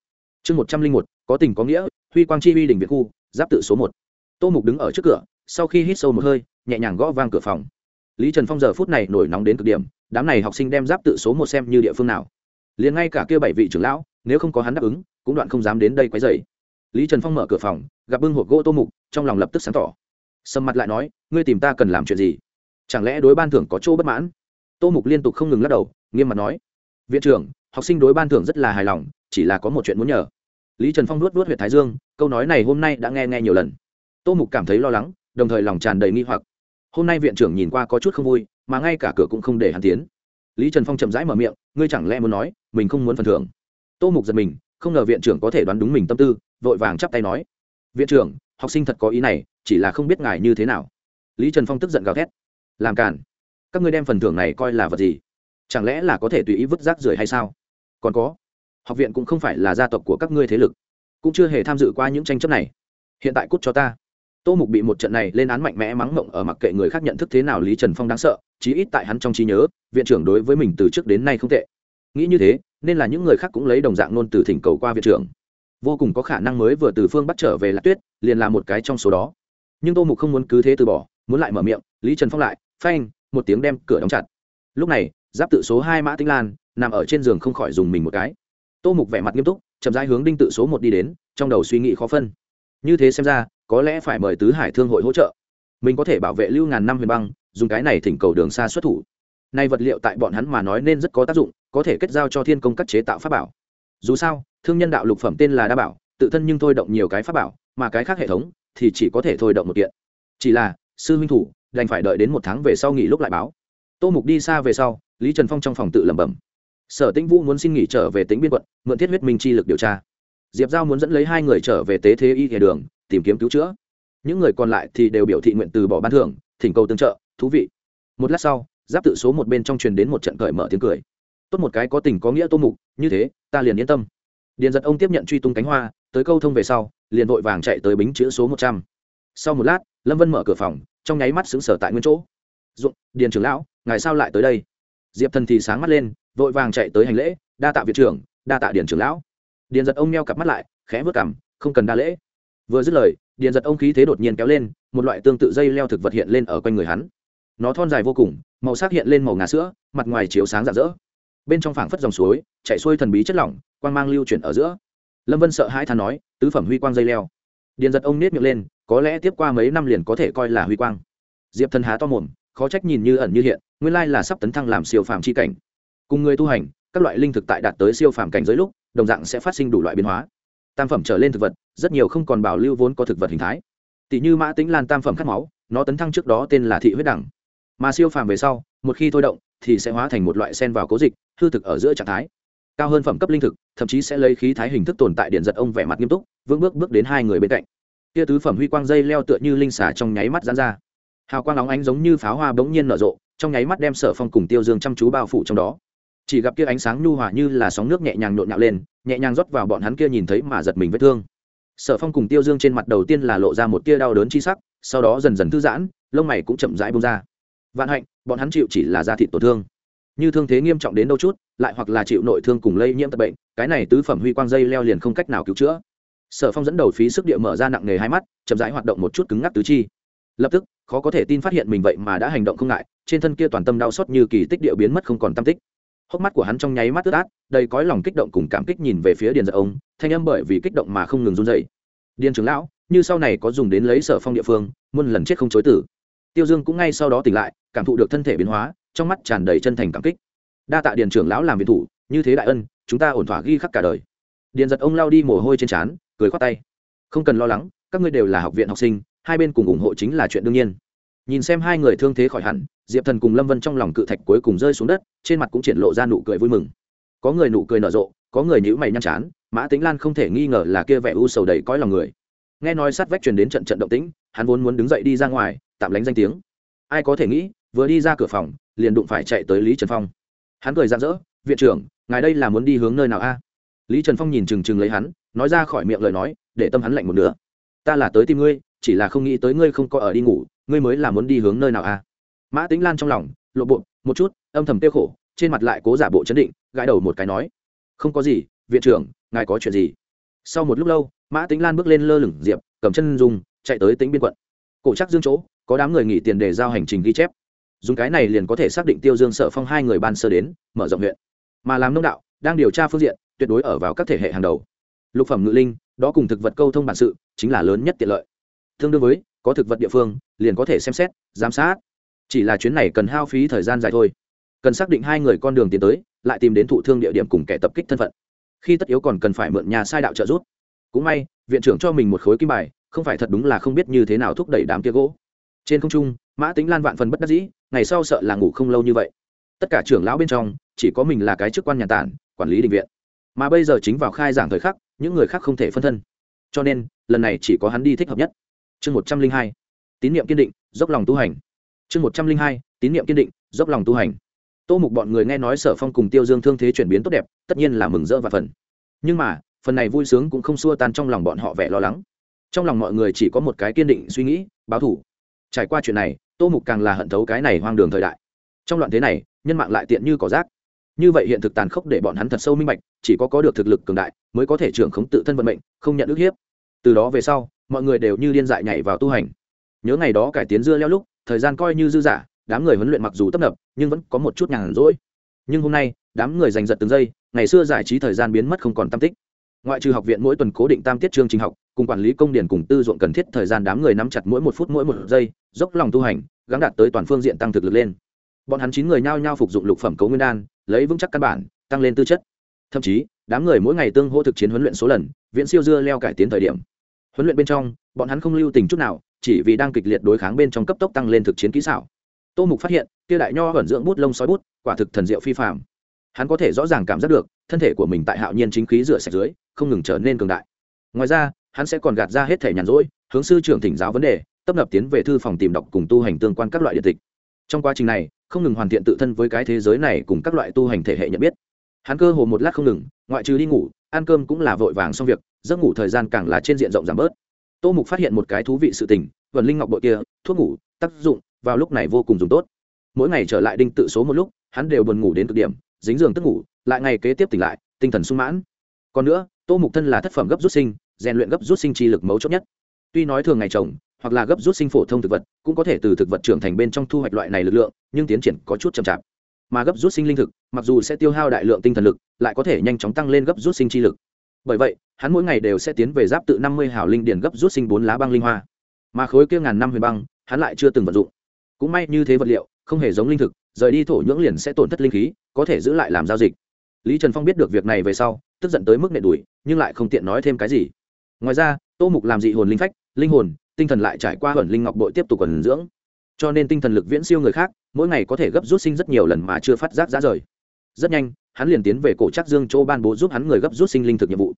Chương một trăm linh một, có tình có nghĩa huy quang chi uy đỉnh viện khu, giáp tự số một. Tô mục đứng ở trước cửa, sau khi hít sâu một hơi, nhẹ nhàng gõ vang cửa phòng. Lý trần phong giờ phút này nổi nóng đến cực điểm, đám này học sinh đem giáp tự số một xem như địa phương nào. Liền ngay cả kia bảy vị trưởng lão, nếu không có hắn đáp ứng, cũng đoạn không dám đến đây quấy dày lý trần phong mở cửa phòng, gặp bưng hộp gỗ tô mục, trong lòng lập tức sáng tỏ. Sầm mặt lại nói, ngươi tìm ta cần làm chuyện gì? Chẳng lẽ đối ban thưởng có chỗ bất mãn? Tô mục liên tục không ngừng lắc đầu, nghiêm mặt nói, viện trưởng, học sinh đối ban thưởng rất là hài lòng, chỉ là có một chuyện muốn nhờ lý trần phong nuốt nuốt huyệt thái dương, câu nói này hôm nay đã nghe nghe nhiều lần. Tô mục cảm thấy lo lắng, đồng thời lòng tràn đầy nghi hoặc. Hôm nay viện trưởng nhìn qua có chút không vui, mà ngay cả cửa cũng không để hắn tiến. Lý trần phong chậm rãi mở miệng, ngươi chẳng lẽ muốn nói, mình không muốn phần thưởng? Tô mục giật mình, không ngờ viện trưởng có thể đoán đúng mình tâm tư, vội vàng chắp tay nói. Viện trưởng, học sinh thật có ý này, chỉ là không biết ngài như thế nào. Lý trần phong tức giận gào thét. Làm cản các ngươi đem phần thưởng này coi là vật gì? Chẳng lẽ là có thể tùy ý vứt rác rưởi hay sao? Còn có học viện cũng không phải là gia tộc của các ngươi thế lực, cũng chưa hề tham dự qua những tranh chấp này. Hiện tại cút cho ta. Tô mục bị một trận này lên án mạnh mẽ mắng mộng ở mặc kệ người khác nhận thức thế nào lý trần phong đáng sợ, chí ít tại hắn trong trí nhớ, viện trưởng đối với mình từ trước đến nay không tệ. Nghĩ như thế, nên là những người khác cũng lấy đồng dạng nôn từ thỉnh cầu qua viện trưởng. Vô cùng có khả năng mới vừa từ phương bắt trở về lạc tuyết, liền là một cái trong số đó. Nhưng tô mục không muốn cứ thế từ bỏ, muốn lại mở miệng, lý trần phong lại, phanh, một tiếng đem cửa đóng chặt. Lúc này, giáp tự số hai mã tĩnh lan, nằm ở trên giường không khỏi dùng mình một cái tô mục vẻ mặt nghiêm túc, chậm rãi hướng đinh tự số một đi đến, trong đầu suy nghĩ khó phân. Như thế xem ra, có lẽ phải mời tứ hải thương hội hỗ trợ. Mình có thể bảo vệ lưu ngàn năm huyền băng, dùng cái này thỉnh cầu đường xa xuất thủ. Nay vật liệu tại bọn hắn mà nói nên rất có tác dụng, có thể kết giao cho thiên công các chế tạo pháp bảo. Dù sao, thương nhân đạo lục phẩm tên là đa bảo, tự thân nhưng thôi động nhiều cái pháp bảo, mà cái khác hệ thống thì chỉ có thể thôi động một kiện. Chỉ là, sư huynh thủ, đành phải đợi đến một tháng về sau nghỉ lúc lại báo. Tô mục đi xa về sau, lý trần phong trong phòng tự lẩm bẩm sở tĩnh vũ muốn xin nghỉ trở về tính biên quận, mượn thiết huyết minh chi lực điều tra. Diệp giao muốn dẫn lấy hai người trở về tế thế y hệ đường, tìm kiếm cứu chữa. Những người còn lại thì đều biểu thị nguyện từ bỏ ban thưởng, thỉnh cầu tương trợ, thú vị. Một lát sau, giáp tự số một bên trong truyền đến một trận cởi mở tiếng cười. Tốt một cái có tình có nghĩa tô mục, như thế, ta liền yên tâm. Điền giật ông tiếp nhận truy tung cánh hoa, tới câu thông về sau, liền vội vàng chạy tới bính chữ số một trăm. Sau một lát, lâm vân mở cửa phòng, trong nháy mắt xứng sở tại nguyên chỗ. Dụng, điền trưởng lão, ngài sao lại tới đây? Diệp thần thì sáng mắt lên vội vàng chạy tới hành lễ, đa tạ viện trưởng, đa tạ điền trưởng lão. Điền giật ông meo cặp mắt lại, khẽ vớt cảm không cần đa lễ. Vừa dứt lời, điền giật ông khí thế đột nhiên kéo lên, một loại tương tự dây leo thực vật hiện lên ở quanh người hắn. Nó thon dài vô cùng, màu sắc hiện lên màu ngà sữa, mặt ngoài chiếu sáng rạng rỡ. Bên trong phảng phất dòng suối, chạy xuôi thần bí chất lỏng, quang mang lưu chuyển ở giữa. Lâm vân sợ hãi than nói, tứ phẩm huy quang dây leo. Điền giật ông nết miệng lên, có lẽ tiếp qua mấy năm liền có thể coi là huy quang. Diệp thần há to mồm, khó trách nhìn như ẩn như hiện, nguyên lai là sắp tấn thăng làm siêu phàm c h i cảnh cùng người tu hành, các loại linh thực tại đạt tới siêu phàm cảnh giới lúc, đồng dạng sẽ phát sinh đủ loại biến hóa. Tam phẩm trở lên thực vật, rất nhiều không còn bảo lưu vốn có thực vật hình thái. Tỷ như mã tính lan tam phẩm khát máu, nó tấn thăng trước đó tên là thị huyết đẳng. Mà siêu phàm về sau, một khi thôi động, thì sẽ hóa thành một loại sen vào cố dịch, hư thực ở giữa trạng thái. Cao hơn phẩm cấp linh thực, thậm chí sẽ lấy khí thái hình thức tồn tại điện giật ông vẻ mặt nghiêm túc, vững bước bước đến hai người bên cạnh. Kia tứ phẩm huy quang dây leo tựa như linh xả trong nháy mắt dán ra. Hào quang óng ánh giống như pháo hoa bỗng nhiên nở rộ, trong nháy mắt đem sở phong cùng tiêu dương chăm chú bao phủ trong đó chỉ gặp kia ánh sáng nhu hòa như là sóng nước nhẹ nhàng nhộn nhạo lên, nhẹ nhàng rót vào bọn hắn kia nhìn thấy mà giật mình vết thương. Sở phong cùng tiêu dương trên mặt đầu tiên là lộ ra một tia đau đớn chi sắc, sau đó dần dần thư giãn, lông mày cũng chậm rãi bông ra. Vạn hạnh, bọn hắn chịu chỉ là da thịt tổn thương. Như thương thế nghiêm trọng đến đâu chút, lại hoặc là chịu nội thương cùng lây nhiễm tật bệnh, cái này tứ phẩm huy quang dây leo liền không cách nào cứu chữa. Sở phong dẫn đầu phí sức địa mở ra nặng nề hai mắt, chậm rãi hoạt động một chút cứng ngắc tứ chi. Lập tức, khó có thể tin phát hiện mình vậy mà đã hành động không ngại, trên thân kia toàn tâm đau xót như kỳ tích địa biến mất không còn tâm tích hốc mắt của hắn trong nháy mắt ướt át, đầy cõi lòng kích động cùng cảm kích nhìn về phía điền giật ông, thanh âm bởi vì kích động mà không ngừng run dậy điền trưởng lão, như sau này có dùng đến lấy sở phong địa phương, muôn lần chết không chối tử. Tiêu dương cũng ngay sau đó tỉnh lại, cảm thụ được thân thể biến hóa, trong mắt tràn đầy chân thành cảm kích. Đa tạ điền trưởng lão làm việc thủ, như thế đại ân, chúng ta ổn thỏa ghi khắc cả đời. Điền giật ông lao đi mồ hôi trên trán, cười khoát tay. Không cần lo lắng, các ngươi đều là học viện học sinh, hai bên cùng ủng hộ chính là chuyện đương nhiên nhìn xem hai người thương thế khỏi hẳn, diệp thần cùng lâm vân trong lòng cự thạch cuối cùng rơi xuống đất, trên mặt cũng triển lộ ra nụ cười vui mừng. Có người nụ cười nở rộ, có người nhữ mày nhăn chán, mã tính lan không thể nghi ngờ là kia vẻ u sầu đầy cõi lòng người. Nghe nói sát vách truyền đến trận trận động tĩnh, hắn vốn muốn đứng dậy đi ra ngoài, tạm lánh danh tiếng. Ai có thể nghĩ, vừa đi ra cửa phòng, liền đụng phải chạy tới lý trần phong. Hắn cười rạng rỡ, viện trưởng, ngài đây là muốn đi hướng nơi nào a? Lý trần phong nhìn trừng trừng lấy hắn, nói ra khỏi miệng lời nói, để tâm hắn lạnh một nửa. Ta là tới tìm ngươi, chỉ là không nghĩ tới ngươi không có ở đi ngủ ngươi mới là muốn đi hướng nơi nào a mã tính lan trong lòng, lộ bộ, một chút, âm thầm tiêu khổ, trên mặt lại cố giả bộ chấn định, gãi đầu một cái nói, không có gì, viện trưởng, ngài có chuyện gì? Sau một lúc lâu, mã tính lan bước lên lơ lửng diệp, cầm chân dùng chạy tới tính biên quận. Cổ chắc dương chỗ, có đám người nghỉ tiền để giao hành trình ghi chép. Dùng cái này liền có thể xác định tiêu dương sợ phong hai người ban sơ đến, mở rộng huyện. Mà làm nông đạo, đang điều tra phương diện, tuyệt đối ở vào các thể hệ hàng đầu. Lục phẩm ngự linh, đó cùng thực vật câu thông bản sự, chính là lớn nhất tiện lợi. Tương đương với có thực vật địa phương, liền có thể xem xét, giám sát. Chỉ là chuyến này cần hao phí thời gian dài thôi. Cần xác định hai người con đường tiến tới, lại tìm đến thụ thương địa điểm cùng kẻ tập kích thân phận. Khi tất yếu còn cần phải mượn nhà sai đạo trợ giúp. Cũng may, viện trưởng cho mình một khối kim bài, không phải thật đúng là không biết như thế nào thúc đẩy đám kia gỗ. Trên không trung, mã tính lan vạn phần bất đắc dĩ, ngày sau sợ là ngủ không lâu như vậy. Tất cả trưởng lão bên trong, chỉ có mình là cái chức quan nhà tản, quản lý định viện. Mà bây giờ chính vào khai giảng thời khắc, những người khác không thể phân thân. Cho nên, lần này chỉ có hắn đi thích hợp nhất chương một trăm linh hai, tín nhiệm kiên định, dốc lòng tu hành. chương một trăm linh hai, tín nhiệm kiên định, dốc lòng tu hành. Tô mục bọn người nghe nói sở phong cùng tiêu dương thương thế chuyển biến tốt đẹp, tất nhiên là mừng rỡ và phần nhưng mà, phần này vui sướng cũng không xua tan trong lòng bọn họ vẻ lo lắng. Trong lòng mọi người chỉ có một cái kiên định suy nghĩ, báo thủ trải qua chuyện này, tô mục càng là hận thấu cái này hoang đường thời đại. Trong loạn thế này, nhân mạng lại tiện như cỏ rác. Như vậy hiện thực tàn khốc để bọn hắn thật sâu minh bạch, chỉ có có được thực lực cường đại, mới có thể trưởng khống tự thân vận mệnh, không nhận ức hiếp. Từ đó về sau mọi người đều như điên dại nhảy vào tu hành. Nhớ ngày đó cải tiến dưa leo lúc, thời gian coi như dư giả đám người huấn luyện mặc dù tấp nập, nhưng vẫn có một chút nhàn rỗi. Nhưng hôm nay, đám người giành giật từng giây, ngày xưa giải trí thời gian biến mất không còn tam tích. Ngoại trừ học viện mỗi tuần cố định tam tiết chương trình học, cùng quản lý công điển cùng tư dụng cần thiết thời gian đám người nắm chặt mỗi một phút mỗi một giây, dốc lòng tu hành gắn đạt tới toàn phương diện tăng thực lực lên. Bọn hắn chín người nhao nhao phục dụng lục phẩm cấu nguyên đan, lấy vững chắc căn bản, tăng lên tư chất. Thậm chí, đám người mỗi ngày tương hỗ thực chiến huấn luyện số lần, viễn siêu dưa leo cải tiến thời điểm huấn luyện bên trong, bọn hắn không lưu tình chút nào, chỉ vì đang kịch liệt đối kháng bên trong cấp tốc tăng lên thực chiến kỹ xảo. Tô mục phát hiện, kia đại nho vẩn dưỡng bút lông sói bút, quả thực thần diệu phi phạm hắn có thể rõ ràng cảm giác được, thân thể của mình tại hạo nhiên chính khí rửa sạch dưới, không ngừng trở nên cường đại. Ngoài ra, hắn sẽ còn gạt ra hết thể nhàn rỗi, hướng sư trưởng thỉnh giáo vấn đề tấp nập tiến về thư phòng tìm đọc cùng tu hành tương quan các loại điện tịch. Trong quá trình này, không ngừng hoàn thiện tự thân với cái thế giới này cùng các loại tu hành thể hệ nhận biết. Hắn cơ hồ một lát không ngừng, ngoại trừ đi ngủ, ăn cơm cũng là vội vàng xong việc giấc ngủ thời gian càng là trên diện rộng giảm bớt. Tô mục phát hiện một cái thú vị sự tình, vần linh ngọc bội kia, thuốc ngủ, tác dụng, vào lúc này vô cùng dùng tốt. Mỗi ngày trở lại đinh tự số một lúc, hắn đều buồn ngủ đến cực điểm, dính giường tức ngủ, lại ngày kế tiếp tỉnh lại, tinh thần sung mãn. Còn nữa, tô mục thân là thất phẩm gấp rút sinh, rèn luyện gấp rút sinh chi lực mấu chốt nhất. Tuy nói thường ngày trồng, hoặc là gấp rút sinh phổ thông thực vật, cũng có thể từ thực vật trưởng thành bên trong thu hoạch loại này lực lượng, nhưng tiến triển có chút chậm chạp. Mà gấp rút sinh linh thực, mặc dù sẽ tiêu hao đại lượng tinh thần lực, lại có thể nhanh chóng tăng lên gấp rút sinh chi lực. Bởi vậy hắn mỗi ngày đều sẽ tiến về giáp tự năm mươi hào linh điển gấp rút sinh bốn lá băng linh hoa. Mà khối kia ngàn năm huyền băng, hắn lại chưa từng vận dụng. Cũng may như thế vật liệu, không hề giống linh thực, rời đi thổ nhưỡng liền sẽ tổn thất linh khí, có thể giữ lại làm giao dịch. Lý trần phong biết được việc này về sau, tức giận tới mức nệ đuổi, nhưng lại không tiện nói thêm cái gì. Ngoài ra, tô mục làm dị hồn linh phách, linh hồn, tinh thần lại trải qua hẩn linh ngọc bội tiếp tục còn dưỡng. Cho nên tinh thần lực viễn siêu người khác, mỗi ngày có thể gấp rút sinh rất nhiều lần mà chưa phát giác ra rời. Rất nhanh, hắn liền tiến về cổ trác dương chỗ ban bố giúp hắn người gấp rút sinh linh thực nhiệm vụ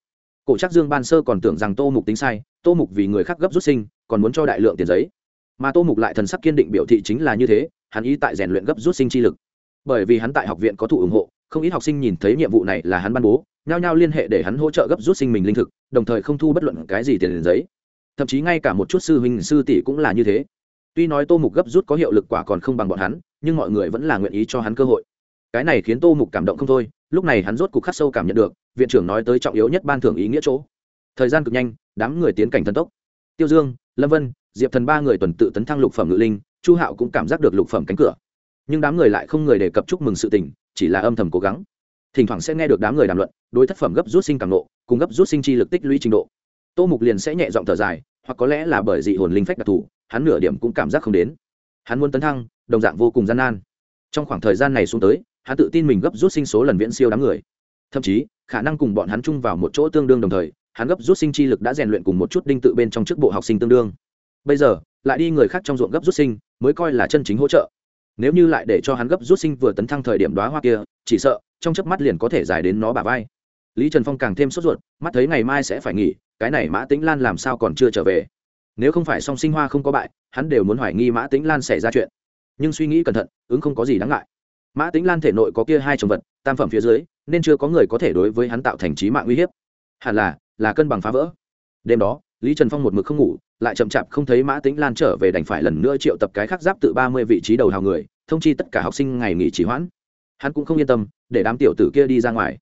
cổ trác dương ban sơ còn tưởng rằng tô mục tính sai, tô mục vì người khác gấp rút sinh, còn muốn cho đại lượng tiền giấy. Mà tô mục lại thần sắc kiên định biểu thị chính là như thế, hắn ý tại rèn luyện gấp rút sinh chi lực. Bởi vì hắn tại học viện có thụ ủng hộ, không ít học sinh nhìn thấy nhiệm vụ này là hắn ban bố, nhao nhao liên hệ để hắn hỗ trợ gấp rút sinh mình linh thực, đồng thời không thu bất luận cái gì tiền giấy. Thậm chí ngay cả một chút sư huynh, sư tỷ cũng là như thế. Tuy nói tô mục gấp rút có hiệu lực quả còn không bằng bọn hắn, nhưng mọi người vẫn là nguyện ý cho hắn cơ hội. Cái này khiến tô mục cảm động không thôi lúc này hắn rốt cục khắc sâu cảm nhận được, viện trưởng nói tới trọng yếu nhất ban thưởng ý nghĩa chỗ. Thời gian cực nhanh, đám người tiến cảnh thần tốc. Tiêu dương, lâm vân, diệp thần ba người tuần tự tấn thăng lục phẩm ngự linh, chu hạo cũng cảm giác được lục phẩm cánh cửa. Nhưng đám người lại không người đề cập chúc mừng sự tình, chỉ là âm thầm cố gắng. Thỉnh thoảng sẽ nghe được đám người đàm luận, đối thất phẩm gấp rút sinh càng nộ, cùng gấp rút sinh chi lực tích lũy trình độ. Tô mục liền sẽ nhẹ giọng thở dài, hoặc có lẽ là bởi dị hồn linh phách đặc thù, hắn nửa điểm cũng cảm giác không đến. Hắn muốn tấn thăng, đồng dạng vô cùng gian nan. Trong khoảng thời gian này xuống tới hắn tự tin mình gấp rút sinh số lần viễn siêu đám người. Thậm chí, khả năng cùng bọn hắn chung vào một chỗ tương đương đồng thời, hắn gấp rút sinh chi lực đã rèn luyện cùng một chút đinh tự bên trong chức bộ học sinh tương đương. Bây giờ, lại đi người khác trong ruộng gấp rút sinh, mới coi là chân chính hỗ trợ. Nếu như lại để cho hắn gấp rút sinh vừa tấn thăng thời điểm đoá hoa kia, chỉ sợ, trong chớp mắt liền có thể giải đến nó bà vai. Lý trần phong càng thêm sốt ruột, mắt thấy ngày mai sẽ phải nghỉ, cái này mã tĩnh lan làm sao còn chưa trở về? Nếu không phải song sinh hoa không có bại, hắn đều muốn hoài nghi mã tĩnh lan xảy ra chuyện. Nhưng suy nghĩ cẩn thận, ứng không có gì đáng ngại mã tĩnh lan thể nội có kia hai trồng vật, tam phẩm phía dưới, nên chưa có người có thể đối với hắn tạo thành trí mạng uy hiếp. Hẳn là là cân bằng phá vỡ. Đêm đó, lý trần phong một mực không ngủ, lại chậm chạp không thấy mã tĩnh lan trở về đành phải lần nữa triệu tập cái khác giáp tự ba mươi vị trí đầu hào người, thông chi tất cả học sinh ngày nghỉ trì hoãn. Hắn cũng không yên tâm, để đám tiểu tử kia đi ra ngoài.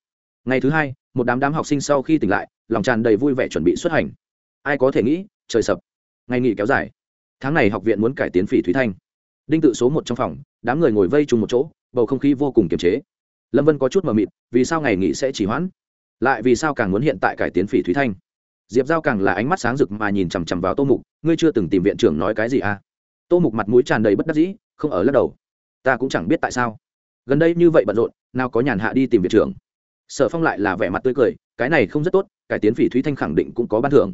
Ngày thứ hai, một đám đám học sinh sau khi tỉnh lại, lòng tràn đầy vui vẻ chuẩn bị xuất hành. Ai có thể nghĩ, trời sập. Ngày nghỉ kéo dài. Tháng này học viện muốn cải tiến phỉ thúy thanh. Đinh tự số một trong phòng đám người ngồi vây chung một chỗ, bầu không khí vô cùng kiềm chế. Lâm vân có chút mờ mịt, vì sao ngày nghỉ sẽ chỉ hoãn? Lại vì sao càng muốn hiện tại cải tiến phỉ thúy thanh? Diệp giao càng là ánh mắt sáng rực mà nhìn chằm chằm vào tô mục, ngươi chưa từng tìm viện trưởng nói cái gì à? Tô mục mặt mũi tràn đầy bất đắc dĩ, không ở lắc đầu. Ta cũng chẳng biết tại sao. Gần đây như vậy bận rộn, nào có nhàn hạ đi tìm viện trưởng. Sở phong lại là vẻ mặt tươi cười, cái này không rất tốt, cải tiến phỉ thúy thanh khẳng định cũng có ban thưởng.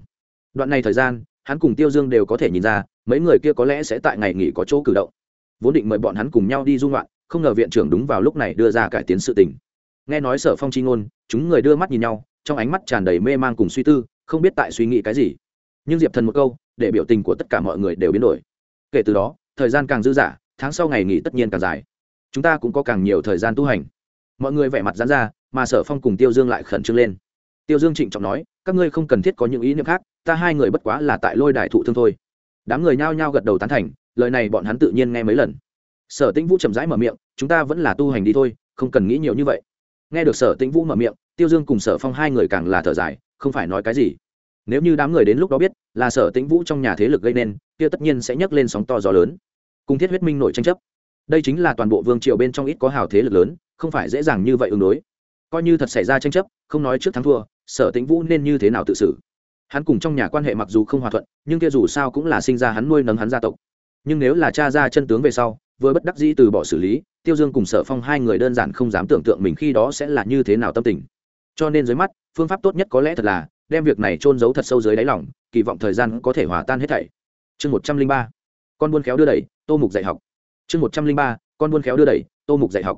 Đoạn này thời gian, hắn cùng tiêu dương đều có thể nhìn ra, mấy người kia có lẽ sẽ tại ngày nghỉ có chỗ cử động vốn định mời bọn hắn cùng nhau đi dung loạn không ngờ viện trưởng đúng vào lúc này đưa ra cải tiến sự tình. Nghe nói sở phong chi ngôn, chúng người đưa mắt nhìn nhau, trong ánh mắt tràn đầy mê man cùng suy tư, không biết tại suy nghĩ cái gì. Nhưng diệp thần một câu, để biểu tình của tất cả mọi người đều biến đổi. Kể từ đó, thời gian càng dư dả, tháng sau ngày nghỉ tất nhiên càng dài. Chúng ta cũng có càng nhiều thời gian tu hành. Mọi người vẻ mặt dán ra, mà sở phong cùng tiêu dương lại khẩn trương lên. Tiêu dương trịnh trọng nói, các ngươi không cần thiết có những ý niệm khác, ta hai người bất quá là tại lôi đài thụ thương thôi. Đám người nhao nhao gật đầu tán thành lời này bọn hắn tự nhiên nghe mấy lần. Sở tĩnh vũ chậm rãi mở miệng, chúng ta vẫn là tu hành đi thôi, không cần nghĩ nhiều như vậy. Nghe được sở tĩnh vũ mở miệng, tiêu dương cùng sở phong hai người càng là thở dài, không phải nói cái gì. Nếu như đám người đến lúc đó biết là sở tĩnh vũ trong nhà thế lực gây nên, kia tất nhiên sẽ nhấc lên sóng to gió lớn. Cùng thiết huyết minh nổi tranh chấp. Đây chính là toàn bộ vương triều bên trong ít có hào thế lực lớn, không phải dễ dàng như vậy ứng đối. Coi như thật xảy ra tranh chấp, không nói trước thắng thua, sở tĩnh vũ nên như thế nào tự xử? Hắn cùng trong nhà quan hệ mặc dù không hòa thuận, nhưng kia dù sao cũng là sinh ra hắn nuôi nấng hắn gia tộc nhưng nếu là cha ra chân tướng về sau, vừa bất đắc dĩ từ bỏ xử lý, tiêu dương cùng sở phong hai người đơn giản không dám tưởng tượng mình khi đó sẽ là như thế nào tâm tình. Cho nên dưới mắt, phương pháp tốt nhất có lẽ thật là đem việc này trôn giấu thật sâu dưới đáy lòng, kỳ vọng thời gian có thể hòa tan hết thảy. Chương một trăm linh ba, con buôn khéo đưa đẩy, tô mục dạy học. Chương một trăm linh ba, con buôn khéo đưa đẩy, tô mục dạy học.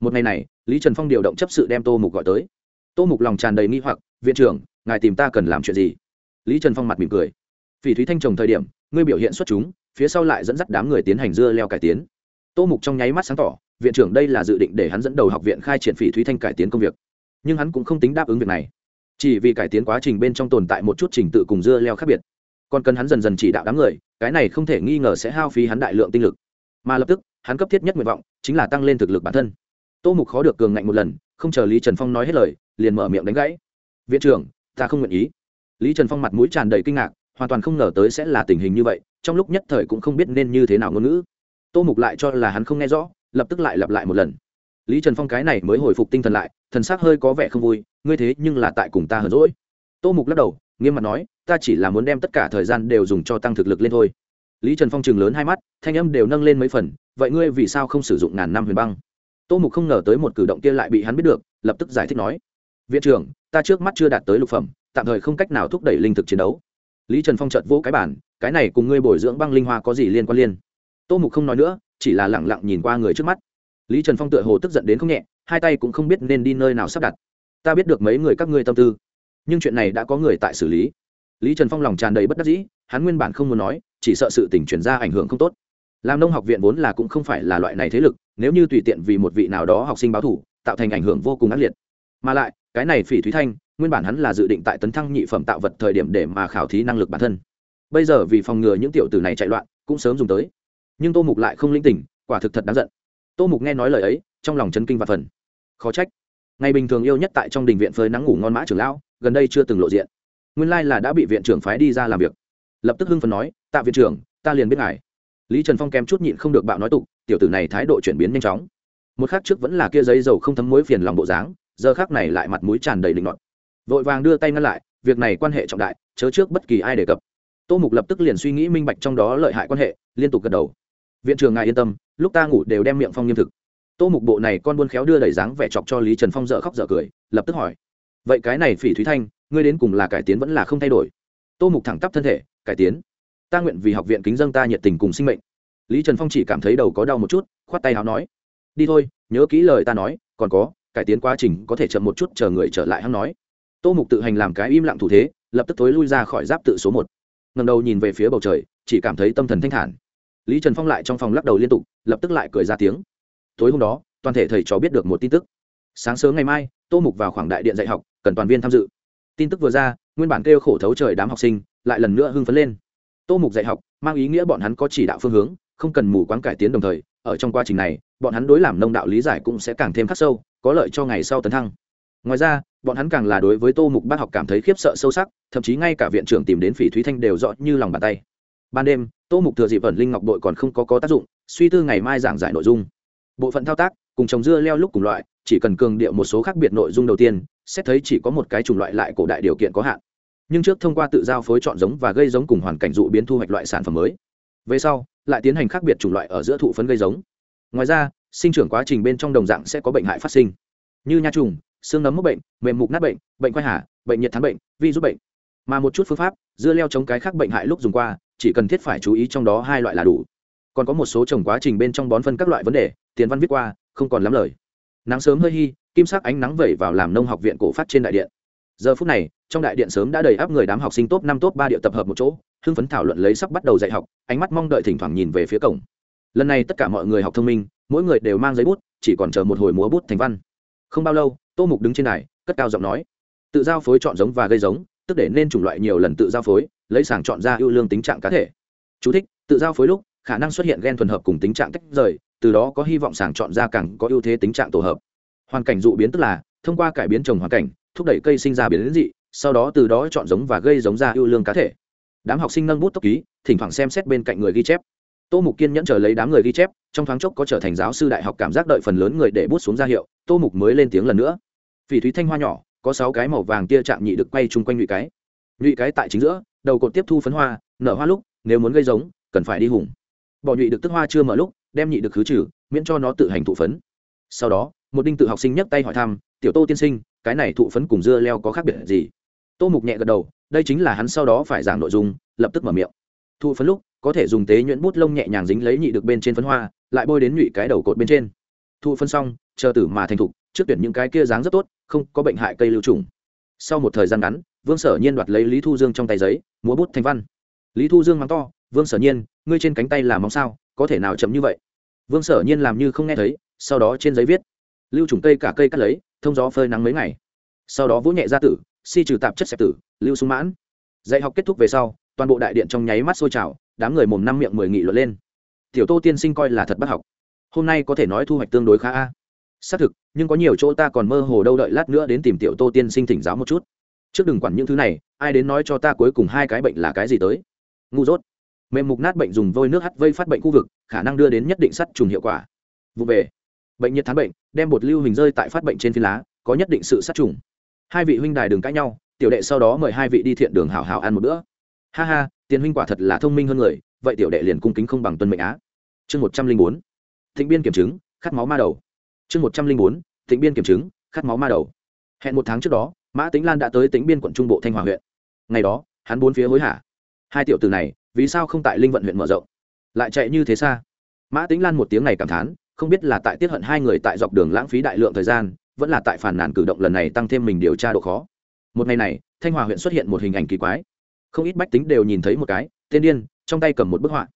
Một ngày này, lý trần phong điều động chấp sự đem tô mục gọi tới. Tô mục lòng tràn đầy nghi hoặc, viện trưởng, ngài tìm ta cần làm chuyện gì? Lý trần phong mặt mỉm cười. Phỉ thúy thanh trồng thời điểm, ngươi biểu hiện xuất chúng phía sau lại dẫn dắt đám người tiến hành dưa leo cải tiến. Tô mục trong nháy mắt sáng tỏ, viện trưởng đây là dự định để hắn dẫn đầu học viện khai triển phỉ thúy thanh cải tiến công việc. Nhưng hắn cũng không tính đáp ứng việc này. Chỉ vì cải tiến quá trình bên trong tồn tại một chút trình tự cùng dưa leo khác biệt. Còn cần hắn dần dần chỉ đạo đám người, cái này không thể nghi ngờ sẽ hao phí hắn đại lượng tinh lực. Mà lập tức, hắn cấp thiết nhất nguyện vọng chính là tăng lên thực lực bản thân. Tô mục khó được cường ngạnh một lần, không chờ lý trần phong nói hết lời, liền mở miệng đánh gãy. Viện trưởng, ta không nguyện ý. Lý trần phong mặt mũi tràn đầy kinh ngạc, hoàn toàn không ngờ tới sẽ là tình hình như vậy trong lúc nhất thời cũng không biết nên như thế nào ngôn ngữ. Tô mục lại cho là hắn không nghe rõ, lập tức lại lặp lại một lần. Lý trần phong cái này mới hồi phục tinh thần lại, thần s ắ c hơi có vẻ không vui, ngươi thế nhưng là tại cùng ta hờn rỗi tô mục lắc đầu, nghiêm mặt nói, ta chỉ là muốn đem tất cả thời gian đều dùng cho tăng thực lực lên thôi. Lý trần phong chừng lớn hai mắt, thanh âm đều nâng lên mấy phần, vậy ngươi vì sao không sử dụng ngàn năm huyền băng? Tô mục không ngờ tới một cử động kia lại bị hắn biết được, lập tức giải thích nói, viện trưởng, ta trước mắt chưa đạt tới lục phẩm, tạm thời không cách nào thúc đẩy linh thực chiến đấu lý trần phong chợt vỗ cái bản cái này cùng ngươi bồi dưỡng băng linh hoa có gì liên quan liên? Tô mục không nói nữa, chỉ là lẳng lặng nhìn qua người trước mắt. Lý trần phong tựa hồ tức giận đến không nhẹ, hai tay cũng không biết nên đi nơi nào sắp đặt. Ta biết được mấy người các ngươi tâm tư, nhưng chuyện này đã có người tại xử lý. Lý trần phong lòng tràn đầy bất đắc dĩ, hắn nguyên bản không muốn nói, chỉ sợ sự tình chuyển ra ảnh hưởng không tốt. Làm nông học viện vốn là cũng không phải là loại này thế lực, nếu như tùy tiện vì một vị nào đó học sinh báo thủ, tạo thành ảnh hưởng vô cùng ác liệt. Mà lại, cái này phỉ thúy thanh nguyên bản hắn là dự định tại tấn thăng nhị phẩm tạo vật thời điểm để mà khảo thí năng lực bản thân. Bây giờ vì phòng ngừa những tiểu tử này chạy loạn, cũng sớm dùng tới. Nhưng tô mục lại không linh tỉnh, quả thực thật đáng giận. Tô mục nghe nói lời ấy, trong lòng chấn kinh và phần. Khó trách. Ngày bình thường yêu nhất tại trong đình viện phơi nắng ngủ ngon mã trưởng lão, gần đây chưa từng lộ diện. Nguyên lai là đã bị viện trưởng phái đi ra làm việc. Lập tức hưng phần nói, tạ viện trưởng, ta liền biết ngài. Lý trần phong kém chút nhịn không được bạo nói tục, tiểu tử này thái độ chuyển biến nhanh chóng. Một khác trước vẫn là kia giấy dầu không thấm muối phiền lòng bộ dáng, giờ khác này lại mặt mũi tràn đầy định luận vội vàng đưa tay ngăn lại, việc này quan hệ trọng đại, chớ trước bất kỳ ai đề cập. Tô mục lập tức liền suy nghĩ minh bạch trong đó lợi hại quan hệ, liên tục gật đầu. Viện trưởng ngài yên tâm, lúc ta ngủ đều đem miệng phong nghiêm thực. Tô mục bộ này con buôn khéo đưa đẩy dáng vẻ chọc cho lý trần phong dợ khóc dợ cười, lập tức hỏi. Vậy cái này phỉ thúy thanh, ngươi đến cùng là cải tiến vẫn là không thay đổi? Tô mục thẳng tắp thân thể, cải tiến. Ta nguyện vì học viện kính dân ta nhiệt tình cùng sinh mệnh. Lý trần phong chỉ cảm thấy đầu có đau một chút, khoát tay h nói. Đi thôi, nhớ kỹ lời ta nói, còn có, cải tiến quá trình có thể chậm một chút chờ người trở lại hắn nói tô mục tự hành làm cái im lặng thủ thế, lập tức thối lui ra khỏi giáp tự số một. Ngầm đầu nhìn về phía bầu trời, chỉ cảm thấy tâm thần thanh thản. Lý trần phong lại trong phòng lắc đầu liên tục, lập tức lại cười ra tiếng. Tối hôm đó, toàn thể thầy trò biết được một tin tức. Sáng sớm ngày mai, tô mục vào khoảng đại điện dạy học, cần toàn viên tham dự. Tin tức vừa ra, nguyên bản kêu khổ thấu trời đám học sinh, lại lần nữa hưng phấn lên. Tô mục dạy học, mang ý nghĩa bọn hắn có chỉ đạo phương hướng, không cần mù quáng cải tiến đồng thời, ở trong quá trình này, bọn hắn đối làm nông đạo lý giải cũng sẽ càng thêm khắc sâu, có lợi cho ngày sau tấn thăng ngoài ra, bọn hắn càng là đối với tô mục bác học cảm thấy khiếp sợ sâu sắc, thậm chí ngay cả viện trưởng tìm đến phỉ thúy thanh đều rõ như lòng bàn tay. Ban đêm, tô mục thừa dịp ẩn linh ngọc đội còn không có có tác dụng, suy tư ngày mai giảng giải nội dung. Bộ phận thao tác, cùng trồng dưa leo lúc cùng loại, chỉ cần cường điệu một số khác biệt nội dung đầu tiên, xét thấy chỉ có một cái chủng loại lại cổ đại điều kiện có hạn. Nhưng trước thông qua tự giao phối chọn giống và gây giống cùng hoàn cảnh dụ biến thu hoạch loại sản phẩm mới. Về sau, lại tiến hành khác biệt chủng loại ở giữa thụ phấn gây giống. Ngoài ra, sinh trưởng quá trình bên trong đồng dạng sẽ có bệnh hại phát sinh. Như nha trùng xương nấm mốc bệnh mềm mục nát bệnh bệnh quay hà bệnh nhiệt thắng bệnh vi rút bệnh. Mà một chút phương pháp dưa leo chống cái khác bệnh hại lúc dùng qua chỉ cần thiết phải chú ý trong đó hai loại là đủ. Còn có một số trồng quá trình bên trong bón phân các loại vấn đề tiền văn viết qua không còn lắm lời. Nắng sớm hơi hi, kim sắc ánh nắng vẩy vào làm nông học viện cổ phát trên đại điện. Giờ phút này trong đại điện sớm đã đầy áp người đám học sinh top năm top ba điệu tập hợp một chỗ hưng phấn thảo luận lấy sắp bắt đầu dạy học ánh mắt mong đợi thỉnh thoảng nhìn về phía cổng. Lần này tất cả mọi người học thông minh mỗi người đều mang giấy bút chỉ còn chờ một hồi múa bút thành văn. Không bao lâu tô mục đứng trên này cất cao giọng nói. Tự giao phối chọn giống và gây giống tức để nên chủng loại nhiều lần tự giao phối lấy sàng chọn ra ưu lương tính trạng cá thể. Chú thích, tự giao phối lúc khả năng xuất hiện gen thuần hợp cùng tính trạng tách rời từ đó có hy vọng sàng chọn ra càng có ưu thế tính trạng tổ hợp. Hoàn cảnh dụ biến tức là thông qua cải biến trồng hoàn cảnh thúc đẩy cây sinh ra biến dị sau đó từ đó chọn giống và gây giống ra ưu lương cá thể. Đám học sinh nâng bút tốc ký thỉnh thoảng xem xét bên cạnh người ghi chép. Tô mục kiên nhẫn chờ lấy đám người ghi chép trong thoáng chốc có trở thành giáo sư đại học cảm giác đợi phần lớn người để bút xuống ra hiệu tô mục mới lên tiếng lần nữa phỉ thúy thanh hoa nhỏ, có sáu cái màu vàng tia chạm nhị được quay chung quanh nhụy cái. Nhụy cái tại chính giữa, đầu cột tiếp thu phấn hoa, nở hoa lúc, nếu muốn gây giống, cần phải đi hùng. Bỏ nhụy được tức hoa chưa mở lúc, đem nhị được khứ trừ, miễn cho nó tự hành thụ phấn. Sau đó, một đinh tự học sinh nhấc tay hỏi thăm, tiểu tô tiên sinh, cái này thụ phấn cùng dưa leo có khác biệt gì? Tô mục nhẹ gật đầu, đây chính là hắn sau đó phải giảng nội dung, lập tức mở miệng. Thụ phấn lúc, có thể dùng tế nhuyễn bút lông nhẹ nhàng dính lấy nhị được bên trên phấn hoa, lại bôi đến nhụy cái đầu cột bên trên. Thụ phấn xong, chờ tử mà thành thục trước tuyển những cái kia dáng rất tốt, không có bệnh hại cây lưu trùng. Sau một thời gian ngắn, vương sở nhiên đoạt lấy lý thu dương trong tay giấy, múa bút thành văn. Lý thu dương mắng to, vương sở nhiên, ngươi trên cánh tay làm mong sao, có thể nào chậm như vậy? Vương sở nhiên làm như không nghe thấy, sau đó trên giấy viết, lưu trùng cây cả cây cắt lấy, thông gió phơi nắng mấy ngày. Sau đó vỗ nhẹ ra tử, si trừ tạp chất xẹp tử, lưu sung mãn. Dạy học kết thúc về sau, toàn bộ đại điện trong nháy mắt sôi trào, đám người mồm năm miệng mười nghị luận lên. Tiểu tô tiên sinh coi là thật bắt học. Hôm nay có thể nói thu hoạch tương đối khá a xác thực, nhưng có nhiều chỗ ta còn mơ hồ đâu đợi lát nữa đến tìm tiểu tô tiên sinh thỉnh giáo một chút. Trước đừng quản những thứ này, ai đến nói cho ta cuối cùng hai cái bệnh là cái gì tới. Ngu dốt. Mềm mục nát bệnh dùng vôi nước hắt vây phát bệnh khu vực, khả năng đưa đến nhất định sắt trùng hiệu quả. Vụ về. Bệnh nhiệt thán bệnh, đem bột lưu hình rơi tại phát bệnh trên phi lá, có nhất định sự sát trùng. Hai vị huynh đài đừng cãi nhau, tiểu đệ sau đó mời hai vị đi thiện đường hảo hảo ăn một bữa. Ha ha, tiền huynh quả thật là thông minh hơn người, vậy tiểu đệ liền cung kính không bằng tuân mệnh á. Chương một trăm linh bốn. Thịnh biên kiểm chứng, khát máu ma đầu chương một trăm linh bốn tỉnh biên kiểm chứng, khát máu ma đầu. Hẹn một tháng trước đó, mã tính lan đã tới tỉnh biên quận trung bộ thanh hòa huyện. Ngày đó, hắn bốn phía hối hả. Hai tiểu từ này, vì sao không tại linh vận huyện mở rộng? Lại chạy như thế xa? Mã tính lan một tiếng này cảm thán, không biết là tại tiết hận hai người tại dọc đường lãng phí đại lượng thời gian, vẫn là tại phản nàn cử động lần này tăng thêm mình điều tra độ khó. Một ngày này, thanh hòa huyện xuất hiện một hình ảnh kỳ quái. Không ít bách tính đều nhìn thấy một cái, tên điên, trong tay cầm một bức họa.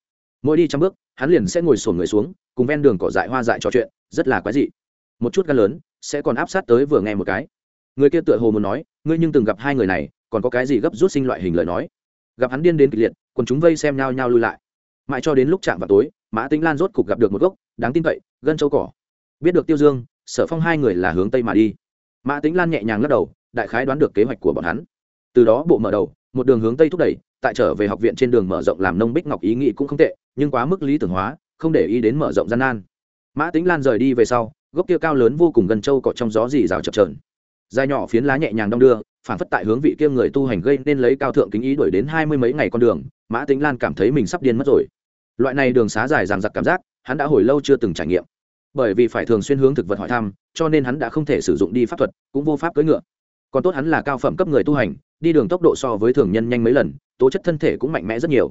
Mỗi đi trăm bước, hắn liền sẽ ngồi sổn người xuống, cùng ven đường cỏ dại hoa dại trò chuyện, rất là quái dị một chút gan lớn, sẽ còn áp sát tới vừa nghe một cái. Người kia tựa hồ muốn nói, ngươi nhưng từng gặp hai người này, còn có cái gì gấp rút sinh loại hình lời nói? Gặp hắn điên đến kịch liệt còn chúng vây xem nhau nhau lui lại. Mãi cho đến lúc chạm vào tối, mã tính lan rốt cục gặp được một gốc, đáng tin cậy, gân châu cỏ. Biết được tiêu dương, sở phong hai người là hướng tây mà đi. Mã tính lan nhẹ nhàng lắc đầu, đại khái đoán được kế hoạch của bọn hắn. Từ đó bộ mở đầu, một đường hướng tây thúc đẩy, tại trở về học viện trên đường mở rộng làm nông bích ngọc ý nghĩ cũng không tệ, nhưng quá mức lý tưởng hóa, không để ý đến mở rộng gian nan mã tính lan rời đi về sau, gốc kia cao lớn vô cùng gần châu cọ trong gió dì rào chập trờn dài nhỏ phiến lá nhẹ nhàng đong đưa phản phất tại hướng vị kia người tu hành gây nên lấy cao thượng kính ý đuổi đến hai mươi mấy ngày con đường, mã tính lan cảm thấy mình sắp điên mất rồi. Loại này đường xá dài ràng giặc cảm giác, hắn đã hồi lâu chưa từng trải nghiệm. Bởi vì phải thường xuyên hướng thực vật hỏi thăm, cho nên hắn đã không thể sử dụng đi pháp thuật, cũng vô pháp cưỡi ngựa. Còn tốt hắn là cao phẩm cấp người tu hành, đi đường tốc độ so với thường nhân nhanh mấy lần, tố chất thân thể cũng mạnh mẽ rất nhiều.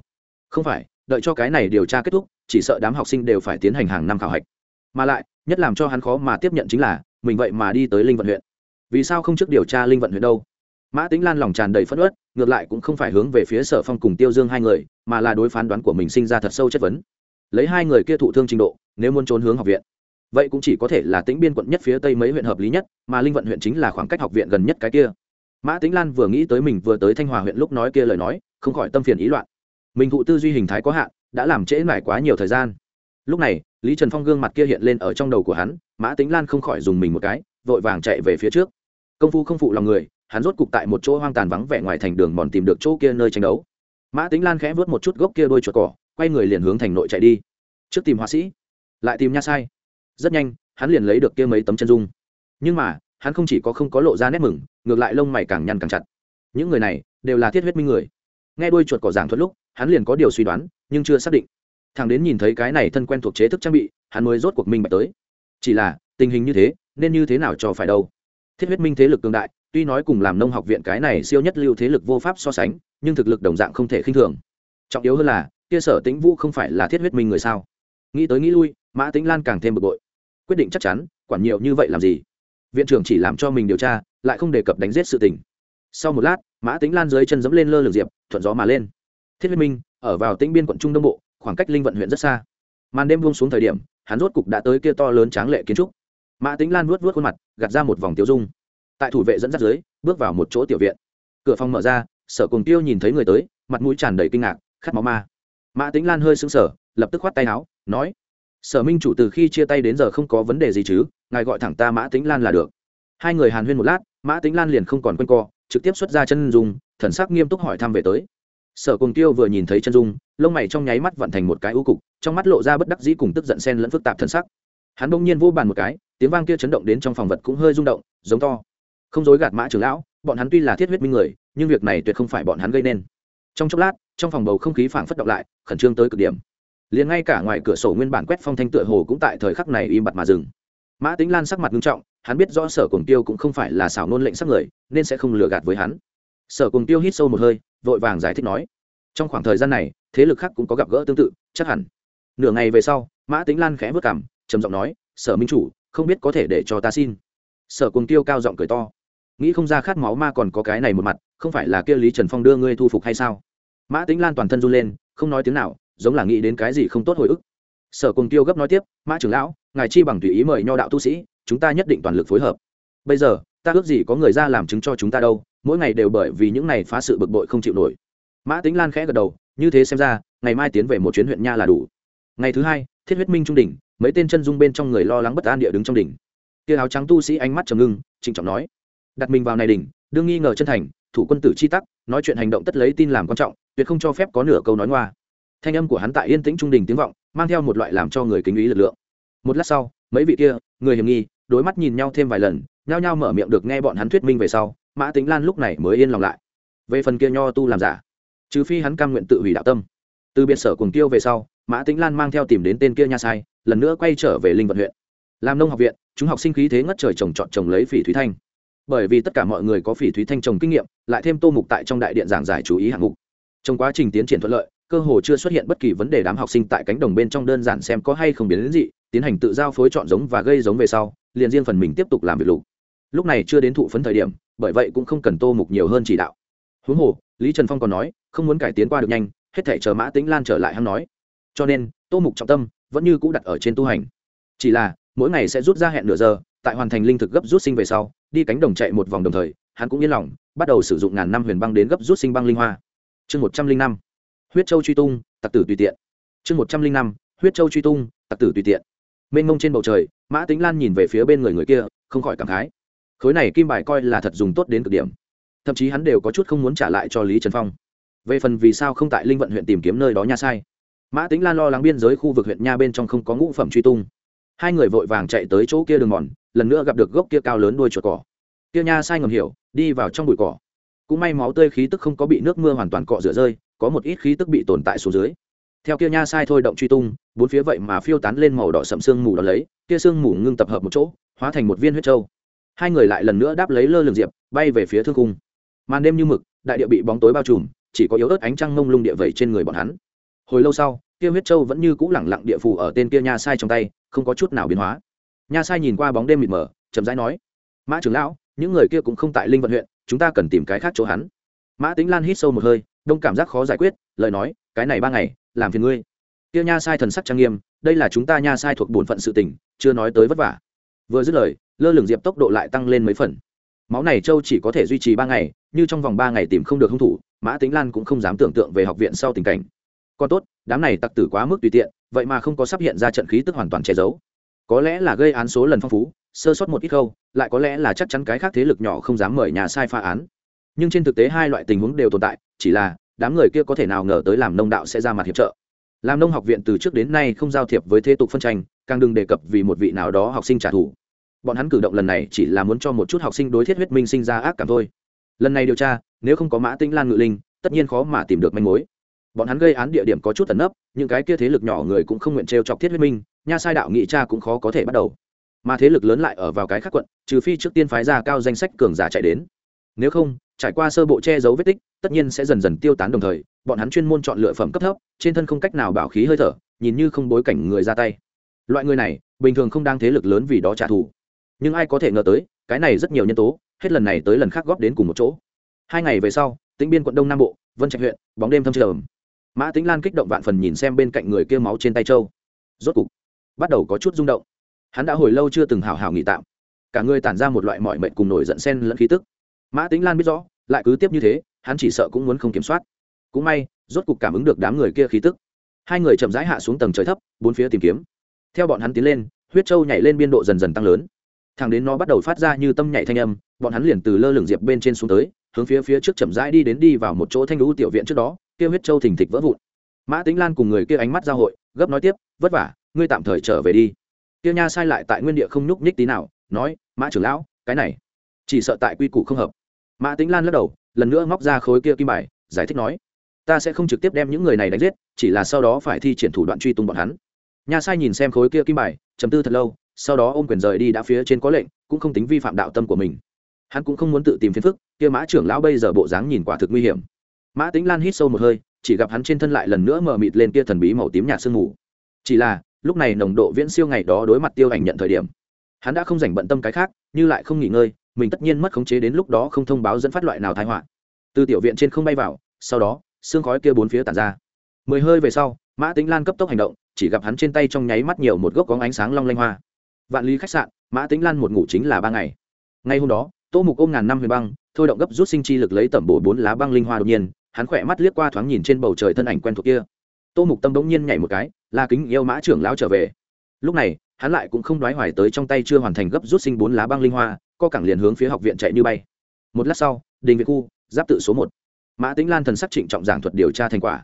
Không phải, đợi cho cái này điều tra kết thúc, chỉ sợ đám học sinh đều phải tiến hành hàng năm khảo hạch mà lại, nhất làm cho hắn khó mà tiếp nhận chính là, mình vậy mà đi tới linh vận huyện. Vì sao không trước điều tra linh vận huyện đâu? Mã tính lan lòng tràn đầy phất ớt ngược lại cũng không phải hướng về phía sở phong cùng tiêu dương hai người, mà là đối phán đoán của mình sinh ra thật sâu chất vấn. Lấy hai người kia thụ thương trình độ, nếu muốn trốn hướng học viện, vậy cũng chỉ có thể là tĩnh biên quận nhất phía tây mấy huyện hợp lý nhất, mà linh vận huyện chính là khoảng cách học viện gần nhất cái kia. Mã tính lan vừa nghĩ tới mình vừa tới thanh hòa huyện lúc nói kia lời nói, không khỏi tâm phiền ý loạn. Mình thụ tư duy hình thái có hạn, đã làm trễ mải quá nhiều thời gian. Lúc này lý trần phong gương mặt kia hiện lên ở trong đầu của hắn, mã tính lan không khỏi dùng mình một cái, vội vàng chạy về phía trước. Công phu không phụ lòng người, hắn rốt cục tại một chỗ hoang tàn vắng vẻ ngoài thành đường mòn tìm được chỗ kia nơi tranh đấu. Mã tính lan khẽ vớt một chút gốc kia đôi chuột cỏ, quay người liền hướng thành nội chạy đi. Trước tìm họa sĩ, lại tìm nha sai. Rất nhanh, hắn liền lấy được kia mấy tấm chân dung. Nhưng mà, hắn không chỉ có không có lộ ra nét mừng, ngược lại lông mày càng nhăn càng chặt. Những người này đều là thiết huyết minh người. Nghe đuôi chuột cỏ giảng thuật lúc, hắn liền có điều suy đoán, nhưng chưa xác định thằng đến nhìn thấy cái này thân quen thuộc chế thức trang bị, hắn mới rốt cuộc minh bạch tới. Chỉ là, tình hình như thế, nên như thế nào cho phải đâu? Thiết huyết minh thế lực cường đại, tuy nói cùng làm nông học viện cái này siêu nhất lưu thế lực vô pháp so sánh, nhưng thực lực đồng dạng không thể khinh thường. Trọng yếu hơn là, kia sở tĩnh vũ không phải là thiết huyết minh người sao? Nghĩ tới nghĩ lui, mã tĩnh lan càng thêm bực bội. Quyết định chắc chắn, quản nhiều như vậy làm gì? Viện trưởng chỉ làm cho mình điều tra, lại không đề cập đánh giết sự tình. Sau một lát, mã tĩnh lan dưới chân dẫm lên lơ lửng diệp, thuận gió mà lên. Thiết huyết minh, ở vào tĩnh biên quận trung đông bộ khoảng cách linh vận huyện rất xa. Màn đêm buông xuống thời điểm, hắn rốt cục đã tới kia to lớn tráng lệ kiến trúc. Mã tĩnh lan vuốt vuốt khuôn mặt, gạt ra một vòng tiêu dung. Tại thủ vệ dẫn dắt dưới, bước vào một chỗ tiểu viện. Cửa phòng mở ra, sở cùng tiêu nhìn thấy người tới, mặt mũi tràn đầy kinh ngạc, khát máu ma. Mã tĩnh lan hơi sững sờ, lập tức khoát tay áo, nói, sở minh chủ từ khi chia tay đến giờ không có vấn đề gì chứ, ngài gọi thẳng ta mã tĩnh lan là được. Hai người hàn huyên một lát, mã tĩnh lan liền không còn quanh co, trực tiếp xuất ra chân dung, thần sắc nghiêm túc hỏi thăm về tới sở cùng tiêu vừa nhìn thấy chân dung, lông mày trong nháy mắt vận thành một cái ưu cục, trong mắt lộ ra bất đắc dĩ cùng tức giận sen lẫn phức tạp thần sắc. Hắn bỗng nhiên vô bàn một cái, tiếng vang kia chấn động đến trong phòng vật cũng hơi rung động, giống to. Không dối gạt mã trưởng lão, bọn hắn tuy là thiết huyết minh người, nhưng việc này tuyệt không phải bọn hắn gây nên. Trong chốc lát, trong phòng bầu không khí phảng phất động lại, khẩn trương tới cực điểm. Liền ngay cả ngoài cửa sổ nguyên bản quét phong thanh tựa hồ cũng tại thời khắc này im bặt mà dừng. Mã tính lan sắc mặt nghiêm trọng, hắn biết rõ sở cùng tiêu cũng không phải là xảo nôn lệnh sắc người, nên sẽ không lừa gạt với hắn. Sở cùng tiêu hít sâu một hơi vội vàng giải thích nói, trong khoảng thời gian này, thế lực khác cũng có gặp gỡ tương tự, chắc hẳn. Nửa ngày về sau, mã tính lan khẽ vất cảm trầm giọng nói, sở minh chủ, không biết có thể để cho ta xin. Sở cùng tiêu cao giọng cười to, nghĩ không ra khát máu ma còn có cái này một mặt, không phải là kia lý trần phong đưa ngươi thu phục hay sao? Mã tính lan toàn thân run lên, không nói tiếng nào, giống là nghĩ đến cái gì không tốt hồi ức. Sở cùng tiêu gấp nói tiếp, mã trưởng lão, ngài chi bằng tùy ý mời nho đạo tu sĩ, chúng ta nhất định toàn lực phối hợp. Bây giờ ta ước gì có người ra làm chứng cho chúng ta đâu, mỗi ngày đều bởi vì những này phá sự bực bội không chịu nổi. Mã tính lan khẽ gật đầu, như thế xem ra, ngày mai tiến về một chuyến huyện nha là đủ. Ngày thứ hai, thiết huyết minh trung đỉnh, mấy tên chân dung bên trong người lo lắng bất an địa đứng trong đỉnh. Tia áo trắng tu sĩ ánh mắt trầm ngưng, trịnh trọng nói, đặt mình vào này đỉnh, đương nghi ngờ chân thành, thủ quân tử chi tắc, nói chuyện hành động tất lấy tin làm quan trọng, tuyệt không cho phép có nửa câu nói ngoa. Thanh âm của hắn tại yên tĩnh trung đình tiếng vọng, mang theo một loại làm cho người kính ý lực lượng. Một lát sau, mấy vị kia, người hiểm nghi, đối mắt nhìn nhau thêm vài lần nhao nhao mở miệng được nghe bọn hắn thuyết minh về sau, mã tính lan lúc này mới yên lòng lại. Về phần kia nho tu làm giả, trừ phi hắn cam nguyện tự hủy đạo tâm. Từ biệt sở cùng tiêu về sau, mã tính lan mang theo tìm đến tên kia nha sai, lần nữa quay trở về linh vận huyện. Làm nông học viện, chúng học sinh khí thế ngất trời trồng chọn trồng lấy phỉ thúy thanh. Bởi vì tất cả mọi người có phỉ thúy thanh trồng kinh nghiệm, lại thêm tô mục tại trong đại điện giảng giải chú ý hạng mục. Trong quá trình tiến triển thuận lợi, cơ hồ chưa xuất hiện bất kỳ vấn đề đám học sinh tại cánh đồng bên trong đơn giản xem có hay không biến đến gì tiến hành tự giao phối chọn giống và gây giống về sau, liền riêng phần mình tiếp tục làm việc lục lúc này chưa đến thụ phấn thời điểm, bởi vậy cũng không cần tô mục nhiều hơn chỉ đạo. Huống hồ, lý trần phong còn nói, không muốn cải tiến qua được nhanh, hết thể chờ mã tĩnh lan trở lại hắn nói. Cho nên, tô mục trọng tâm vẫn như cũ đặt ở trên tu hành. Chỉ là, mỗi ngày sẽ rút ra hẹn nửa giờ, tại hoàn thành linh thực gấp rút sinh về sau, đi cánh đồng chạy một vòng đồng thời, hắn cũng yên lòng, bắt đầu sử dụng ngàn năm huyền băng đến gấp rút sinh băng linh hoa. Chương một trăm linh năm, huyết châu truy tung, tặc tử tùy tiện. Chương một trăm linh năm, huyết châu truy tung, tặc tử tùy tiện. Mênh mông trên bầu trời, mã tính lan nhìn về phía bên người người kia, không khỏi cảm khái khối này kim bài coi là thật dùng tốt đến cực điểm. Thậm chí hắn đều có chút không muốn trả lại cho lý trần phong. Về phần vì sao không tại linh vận huyện tìm kiếm nơi đó nha sai. Mã tính lan lo lắng biên giới khu vực huyện nha bên trong không có ngũ phẩm truy tung. Hai người vội vàng chạy tới chỗ kia đường mòn, lần nữa gặp được gốc kia cao lớn đuôi chuột cỏ. Kia nha sai ngầm hiểu, đi vào trong bụi cỏ. Cũng may máu tươi khí tức không có bị nước mưa hoàn toàn cọ rửa rơi, có một ít khí tức bị tồn tại xuống dưới. Theo kia nha sai thôi động truy tung, bốn phía vậy mà phiêu tán lên màu đỏ sậm sương mù đó lấy, kia sương mù ngưng tập hợp một chỗ, hóa thành một viên huyết trâu hai người lại lần nữa đáp lấy lơ lường diệp, bay về phía thương cung màn đêm như mực, đại địa bị bóng tối bao trùm, chỉ có yếu ớt ánh trăng mông lung địa vẩy trên người bọn hắn. Hồi lâu sau, kia huyết châu vẫn như cũ lẳng lặng địa phù ở tên kia nha sai trong tay, không có chút nào biến hóa. Nha sai nhìn qua bóng đêm mịt mờ, chậm rãi nói, mã trưởng lão, những người kia cũng không tại linh vận huyện, chúng ta cần tìm cái khác chỗ hắn. Mã tính lan hít sâu một hơi, đông cảm giác khó giải quyết, lời nói, cái này ba ngày, làm phiền ngươi. Kia nha sai thần sắc trang nghiêm, đây là chúng ta nha sai thuộc bổn phận sự tình, chưa nói tới vất vả vừa dứt lời, lơ lửng diệp tốc độ lại tăng lên mấy phần. Máu này châu chỉ có thể duy trì ba ngày, như trong vòng ba ngày tìm không được hung thủ, mã tính lan cũng không dám tưởng tượng về học viện sau tình cảnh. Còn tốt, đám này tặc tử quá mức tùy tiện, vậy mà không có sắp hiện ra trận khí tức hoàn toàn che giấu. Có lẽ là gây án số lần phong phú, sơ sót một ít khâu, lại có lẽ là chắc chắn cái khác thế lực nhỏ không dám mời nhà sai pha án. Nhưng trên thực tế hai loại tình huống đều tồn tại, chỉ là, đám người kia có thể nào ngờ tới làm nông đạo sẽ ra mặt hiệp trợ. Làm nông học viện từ trước đến nay không giao thiệp với thế tục phân tranh, càng đừng đề cập vì một vị nào đó học sinh trả thù bọn hắn cử động lần này chỉ là muốn cho một chút học sinh đối thiết huyết minh sinh ra ác cảm thôi. Lần này điều tra, nếu không có mã tinh lan ngự linh, tất nhiên khó mà tìm được manh mối. Bọn hắn gây án địa điểm có chút tẩn nấp, những cái kia thế lực nhỏ người cũng không nguyện trêu chọc thiết huyết minh, nha sai đạo nghị cha cũng khó có thể bắt đầu. Mà thế lực lớn lại ở vào cái khác quận, trừ phi trước tiên phái ra cao danh sách cường giả chạy đến. Nếu không, trải qua sơ bộ che giấu vết tích, tất nhiên sẽ dần dần tiêu tán đồng thời, bọn hắn chuyên môn chọn lựa phẩm cấp thấp, trên thân không cách nào bảo khí hơi thở, nhìn như không bối cảnh người ra tay. Loại người này, bình thường không đang thế lực lớn vì đó trả thù nhưng ai có thể ngờ tới, cái này rất nhiều nhân tố, hết lần này tới lần khác góp đến cùng một chỗ. Hai ngày về sau, tĩnh biên quận đông nam bộ, vân trạch huyện, bóng đêm thâm trầm. Mã tĩnh lan kích động vạn phần nhìn xem bên cạnh người kia máu trên tay châu rốt cục, bắt đầu có chút rung động. Hắn đã hồi lâu chưa từng hào hào nghỉ tạm. Cả người tản ra một loại mọi mệnh cùng nổi giận sen lẫn khí tức. Mã tĩnh lan biết rõ, lại cứ tiếp như thế, hắn chỉ sợ cũng muốn không kiểm soát. Cũng may, rốt cục cảm ứng được đám người kia khí tức. Hai người chậm rãi hạ xuống tầng trời thấp, bốn phía tìm kiếm. Theo bọn hắn tiến lên, huyết châu nhảy lên biên độ dần dần tăng lớn thằng đến nó bắt đầu phát ra như tâm nhảy thanh âm, bọn hắn liền từ lơ lửng diệp bên trên xuống tới, hướng phía phía trước chậm rãi đi đến đi vào một chỗ thanh lũ tiểu viện trước đó, kia huyết châu thình thịch vỡ vụn. Mã tính lan cùng người kia ánh mắt giao hội, gấp nói tiếp, vất vả, ngươi tạm thời trở về đi. Kia nha sai lại tại nguyên địa không nhúc nhích tí nào, nói, mã trưởng lão, cái này, chỉ sợ tại quy củ không hợp. Mã tính lan lắc đầu, lần nữa móc ra khối kia kim bài, giải thích nói, ta sẽ không trực tiếp đem những người này đánh giết, chỉ là sau đó phải thi triển thủ đoạn truy tung bọn hắn. Nha sai nhìn xem khối kia kim bài chấm tư thật lâu sau đó ôm quyền rời đi đã phía trên có lệnh, cũng không tính vi phạm đạo tâm của mình. Hắn cũng không muốn tự tìm phiền phức, kia mã trưởng lão bây giờ bộ dáng nhìn quả thực nguy hiểm. Mã tính lan hít sâu một hơi, chỉ gặp hắn trên thân lại lần nữa mờ mịt lên kia thần bí màu tím nhạt sương mù. Chỉ là, lúc này nồng độ viễn siêu ngày đó đối mặt tiêu ảnh nhận thời điểm, hắn đã không dành bận tâm cái khác, như lại không nghỉ ngơi, mình tất nhiên mất khống chế đến lúc đó không thông báo dẫn phát loại nào thái họa. Từ tiểu viện trên không bay vào, sau đó xương khói kia bốn phía tản ra. Mười hơi về sau, mã tính lan cấp tốc hành động, chỉ gặp hắn trên tay trong nháy mắt nhiều một gốc có ánh sáng long lanh hoa vạn lý khách sạn, mã tính lan một ngủ chính là ba ngày. Ngay hôm đó, tô mục ôm ngàn năm huyền băng, thôi động gấp rút sinh chi lực lấy tẩm bổ bốn lá băng linh hoa đột nhiên, hắn khỏe mắt liếc qua thoáng nhìn trên bầu trời thân ảnh quen thuộc kia. Tô mục tâm bỗng nhiên nhảy một cái là kính yêu mã trưởng lão trở về. Lúc này, hắn lại cũng không đoái hoài tới trong tay chưa hoàn thành gấp rút sinh bốn lá băng linh hoa, co cẳng liền hướng phía học viện chạy như bay. Một lát sau, đình viện khu, giáp tự số một. Mã tĩnh lan thần sắc trịnh trọng giảng thuật điều tra thành quả.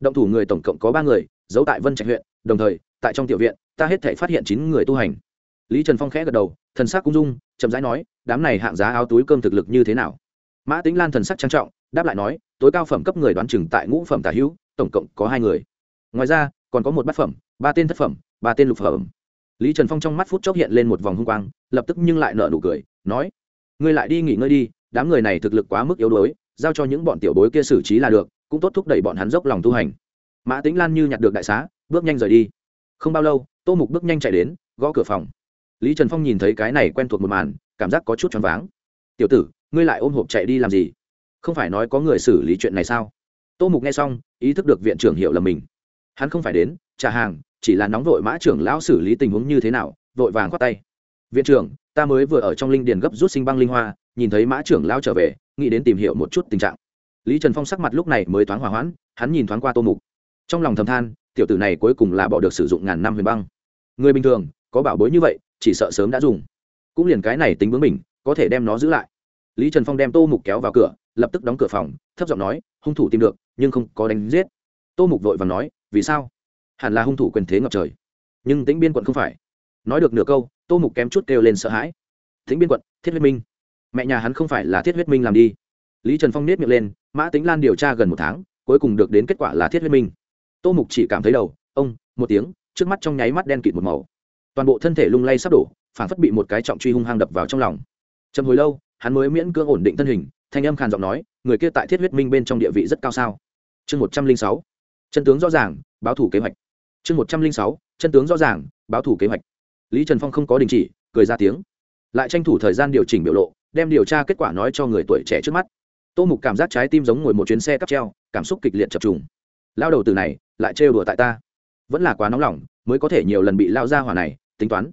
Động thủ người tổng cộng có ba người, giấu tại vân trạch huyện, đồng thời, tại trong tiểu viện, ta hết thể phát hiện chín người tu hành lý trần phong khẽ gật đầu, thần sắc cung dung, chậm rãi nói, đám này hạng giá áo túi cơm thực lực như thế nào? Mã tĩnh lan thần sắc trang trọng, đáp lại nói, tối cao phẩm cấp người đoán chừng tại ngũ phẩm tả hữu, tổng cộng có hai người. Ngoài ra, còn có một bát phẩm, ba tên thất phẩm, ba tên lục phẩm. Lý trần phong trong mắt phút chốc hiện lên một vòng hung quang, lập tức nhưng lại nợ nụ cười, nói, ngươi lại đi nghỉ ngơi đi, đám người này thực lực quá mức yếu đuối, giao cho những bọn tiểu bối kia xử trí là được, cũng tốt thúc đẩy bọn hắn dốc lòng tu hành. Mã tĩnh lan như nhặt được đại xá, bước nhanh rời đi. Không bao lâu, tô mục bước nhanh chạy đến, gõ cửa phòng lý trần phong nhìn thấy cái này quen thuộc một màn, cảm giác có chút choáng váng. Tiểu tử, ngươi lại ôm hộp chạy đi làm gì? Không phải nói có người xử lý chuyện này sao? Tô mục nghe xong, ý thức được viện trưởng hiểu là mình. Hắn không phải đến, trả hàng, chỉ là nóng vội mã trưởng lão xử lý tình huống như thế nào, vội vàng khoát tay. Viện trưởng, ta mới vừa ở trong linh điền gấp rút sinh băng linh hoa, nhìn thấy mã trưởng lão trở về, nghĩ đến tìm hiểu một chút tình trạng. Lý trần phong sắc mặt lúc này mới thoáng hỏa hoãn, hắn nhìn thoáng qua tô mục. Trong lòng thầm than, tiểu tử này cuối cùng là bỏ được sử dụng ngàn năm huyền băng. Người bình thường, có bảo bối như vậy chỉ sợ sớm đã dùng. Cũng liền cái này tính bướng mình có thể đem nó giữ lại. Lý trần phong đem tô mục kéo vào cửa, lập tức đóng cửa phòng, thấp giọng nói, hung thủ tìm được, nhưng không có đánh giết. Tô mục vội và nói, vì sao? Hẳn là hung thủ quyền thế ngập trời. Nhưng tĩnh biên quận không phải. Nói được nửa câu, tô mục kém chút kêu lên sợ hãi. Tĩnh biên quận, thiết huyết minh. Mẹ nhà hắn không phải là thiết huyết minh làm đi. Lý trần phong nết miệng lên, mã tính lan điều tra gần một tháng, cuối cùng được đến kết quả là thiết huyết minh. Tô mục chỉ cảm thấy đầu, ông, một tiếng, trước mắt trong nháy mắt đen kịt một màu toàn bộ thân thể lung lay sắp đổ phản phất bị một cái trọng truy hung hăng đập vào trong lòng. Chậm hồi lâu, hắn mới miễn cưỡng ổn định thân hình, thanh âm khàn giọng nói, người kia tại thiết huyết minh bên trong địa vị rất cao sao? Chương một trăm linh sáu, chân tướng rõ ràng, báo thủ kế hoạch. Chương một trăm linh sáu, chân tướng rõ ràng, báo thủ kế hoạch. Lý trần phong không có đình chỉ, cười ra tiếng. Lại tranh thủ thời gian điều chỉnh biểu lộ, đem điều tra kết quả nói cho người tuổi trẻ trước mắt. Tô mục cảm giác trái tim giống ngồi một chuyến xe cắp treo, cảm xúc kịch liệt chập trùng. Lao đầu từ này, lại trêu đùa tại ta. Vẫn là quá nóng lòng, mới có thể nhiều lần bị lao ra hỏa này tính toán.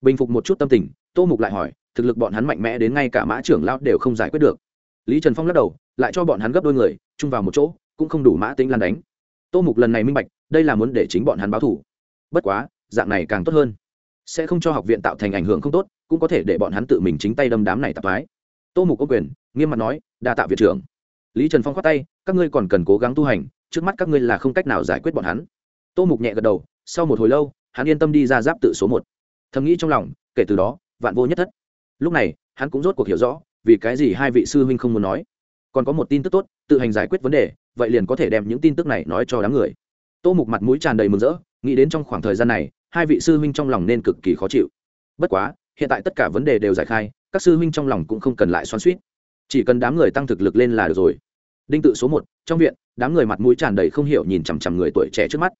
Bình phục một chút tâm tình, tô mục lại hỏi, thực lực bọn hắn mạnh mẽ đến ngay cả mã trưởng lao đều không giải quyết được. Lý trần phong lắc đầu, lại cho bọn hắn gấp đôi người, chung vào một chỗ, cũng không đủ mã tính lan đánh. Tô mục lần này minh bạch, đây là muốn để chính bọn hắn báo thủ bất quá, dạng này càng tốt hơn. Sẽ không cho học viện tạo thành ảnh hưởng không tốt, cũng có thể để bọn hắn tự mình chính tay đâm đám này tạp mái tô mục có quyền, nghiêm mặt nói, đa tạ viện trưởng. Lý trần phong khoát tay, các ngươi còn cần cố gắng tu hành, trước mắt các ngươi là không cách nào giải quyết bọn hắn. Tô mục nhẹ gật đầu, sau một hồi lâu hắn yên tâm đi ra giáp tự số một. Thầm nghĩ trong lòng, kể từ đó, vạn vô nhất thất. Lúc này, hắn cũng rốt cuộc hiểu rõ, vì cái gì hai vị sư huynh không muốn nói. Còn có một tin tức tốt, tự hành giải quyết vấn đề, vậy liền có thể đem những tin tức này nói cho đám người. Tô mục mặt mũi tràn đầy mừng rỡ, nghĩ đến trong khoảng thời gian này, hai vị sư huynh trong lòng nên cực kỳ khó chịu. Bất quá, hiện tại tất cả vấn đề đều giải khai, các sư huynh trong lòng cũng không cần lại xoắn suýt chỉ cần đám người tăng thực lực lên là được rồi. Đinh tự số một, trong viện, đám người mặt mũi tràn đầy không hiểu nhìn chằm chằm người tuổi trẻ trước mắt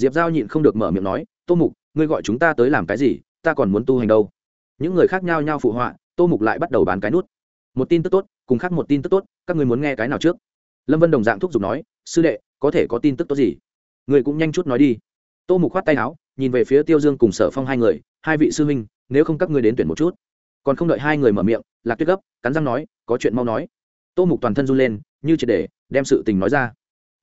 diệp giao nhịn không được mở miệng nói, tô mục, ngươi gọi chúng ta tới làm cái gì? Ta còn muốn tu hành đâu? Những người khác nhau nhau phụ họa, tô mục lại bắt đầu bán cái nút. Một tin tức tốt, cùng khác một tin tức tốt, các ngươi muốn nghe cái nào trước? Lâm vân đồng dạng thúc giục nói, sư đệ, có thể có tin tức tốt gì? Người cũng nhanh chút nói đi. Tô mục khoát tay áo, nhìn về phía tiêu dương cùng sở phong hai người, hai vị sư huynh, nếu không các ngươi đến tuyển một chút. Còn không đợi hai người mở miệng, lạc tuyết gấp, cắn răng nói, có chuyện mau nói. Tô mục toàn thân run lên, như triệt để, đem sự tình nói ra.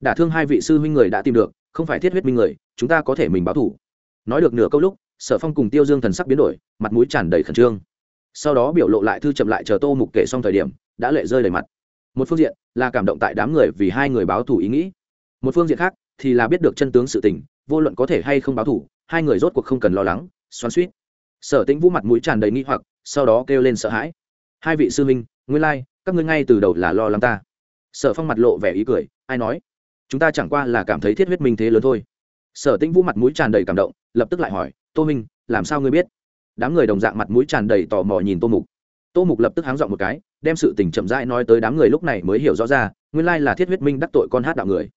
Đả thương hai vị sư huynh người đã tìm được không phải thiết huyết minh người chúng ta có thể mình báo thủ. Nói được nửa câu lúc sở phong cùng tiêu dương thần sắc biến đổi mặt mũi tràn đầy khẩn trương. Sau đó biểu lộ lại thư chậm lại chờ tô mục kể xong thời điểm đã lệ rơi đầy mặt. Một phương diện là cảm động tại đám người vì hai người báo thủ ý nghĩ. Một phương diện khác thì là biết được chân tướng sự tình vô luận có thể hay không báo thủ hai người rốt cuộc không cần lo lắng xoắn suýt sở tĩnh vũ mặt mũi tràn đầy nghi hoặc sau đó kêu lên sợ hãi. Hai vị sư minh nguyên lai、like, các ngươi ngay từ đầu là lo lắng ta. Sở phong mặt lộ vẻ ý cười ai nói? Chúng ta chẳng qua là cảm thấy thiết huyết minh thế lớn thôi. Sở tĩnh vũ mặt mũi tràn đầy cảm động, lập tức lại hỏi, tô minh, làm sao ngươi biết? Đám người đồng dạng mặt mũi tràn đầy tò mò nhìn tô mục. Tô mục lập tức háng dọn một cái, đem sự tình chậm rãi nói tới đám người lúc này mới hiểu rõ ra, nguyên lai là thiết huyết minh đắc tội con hát đạo người.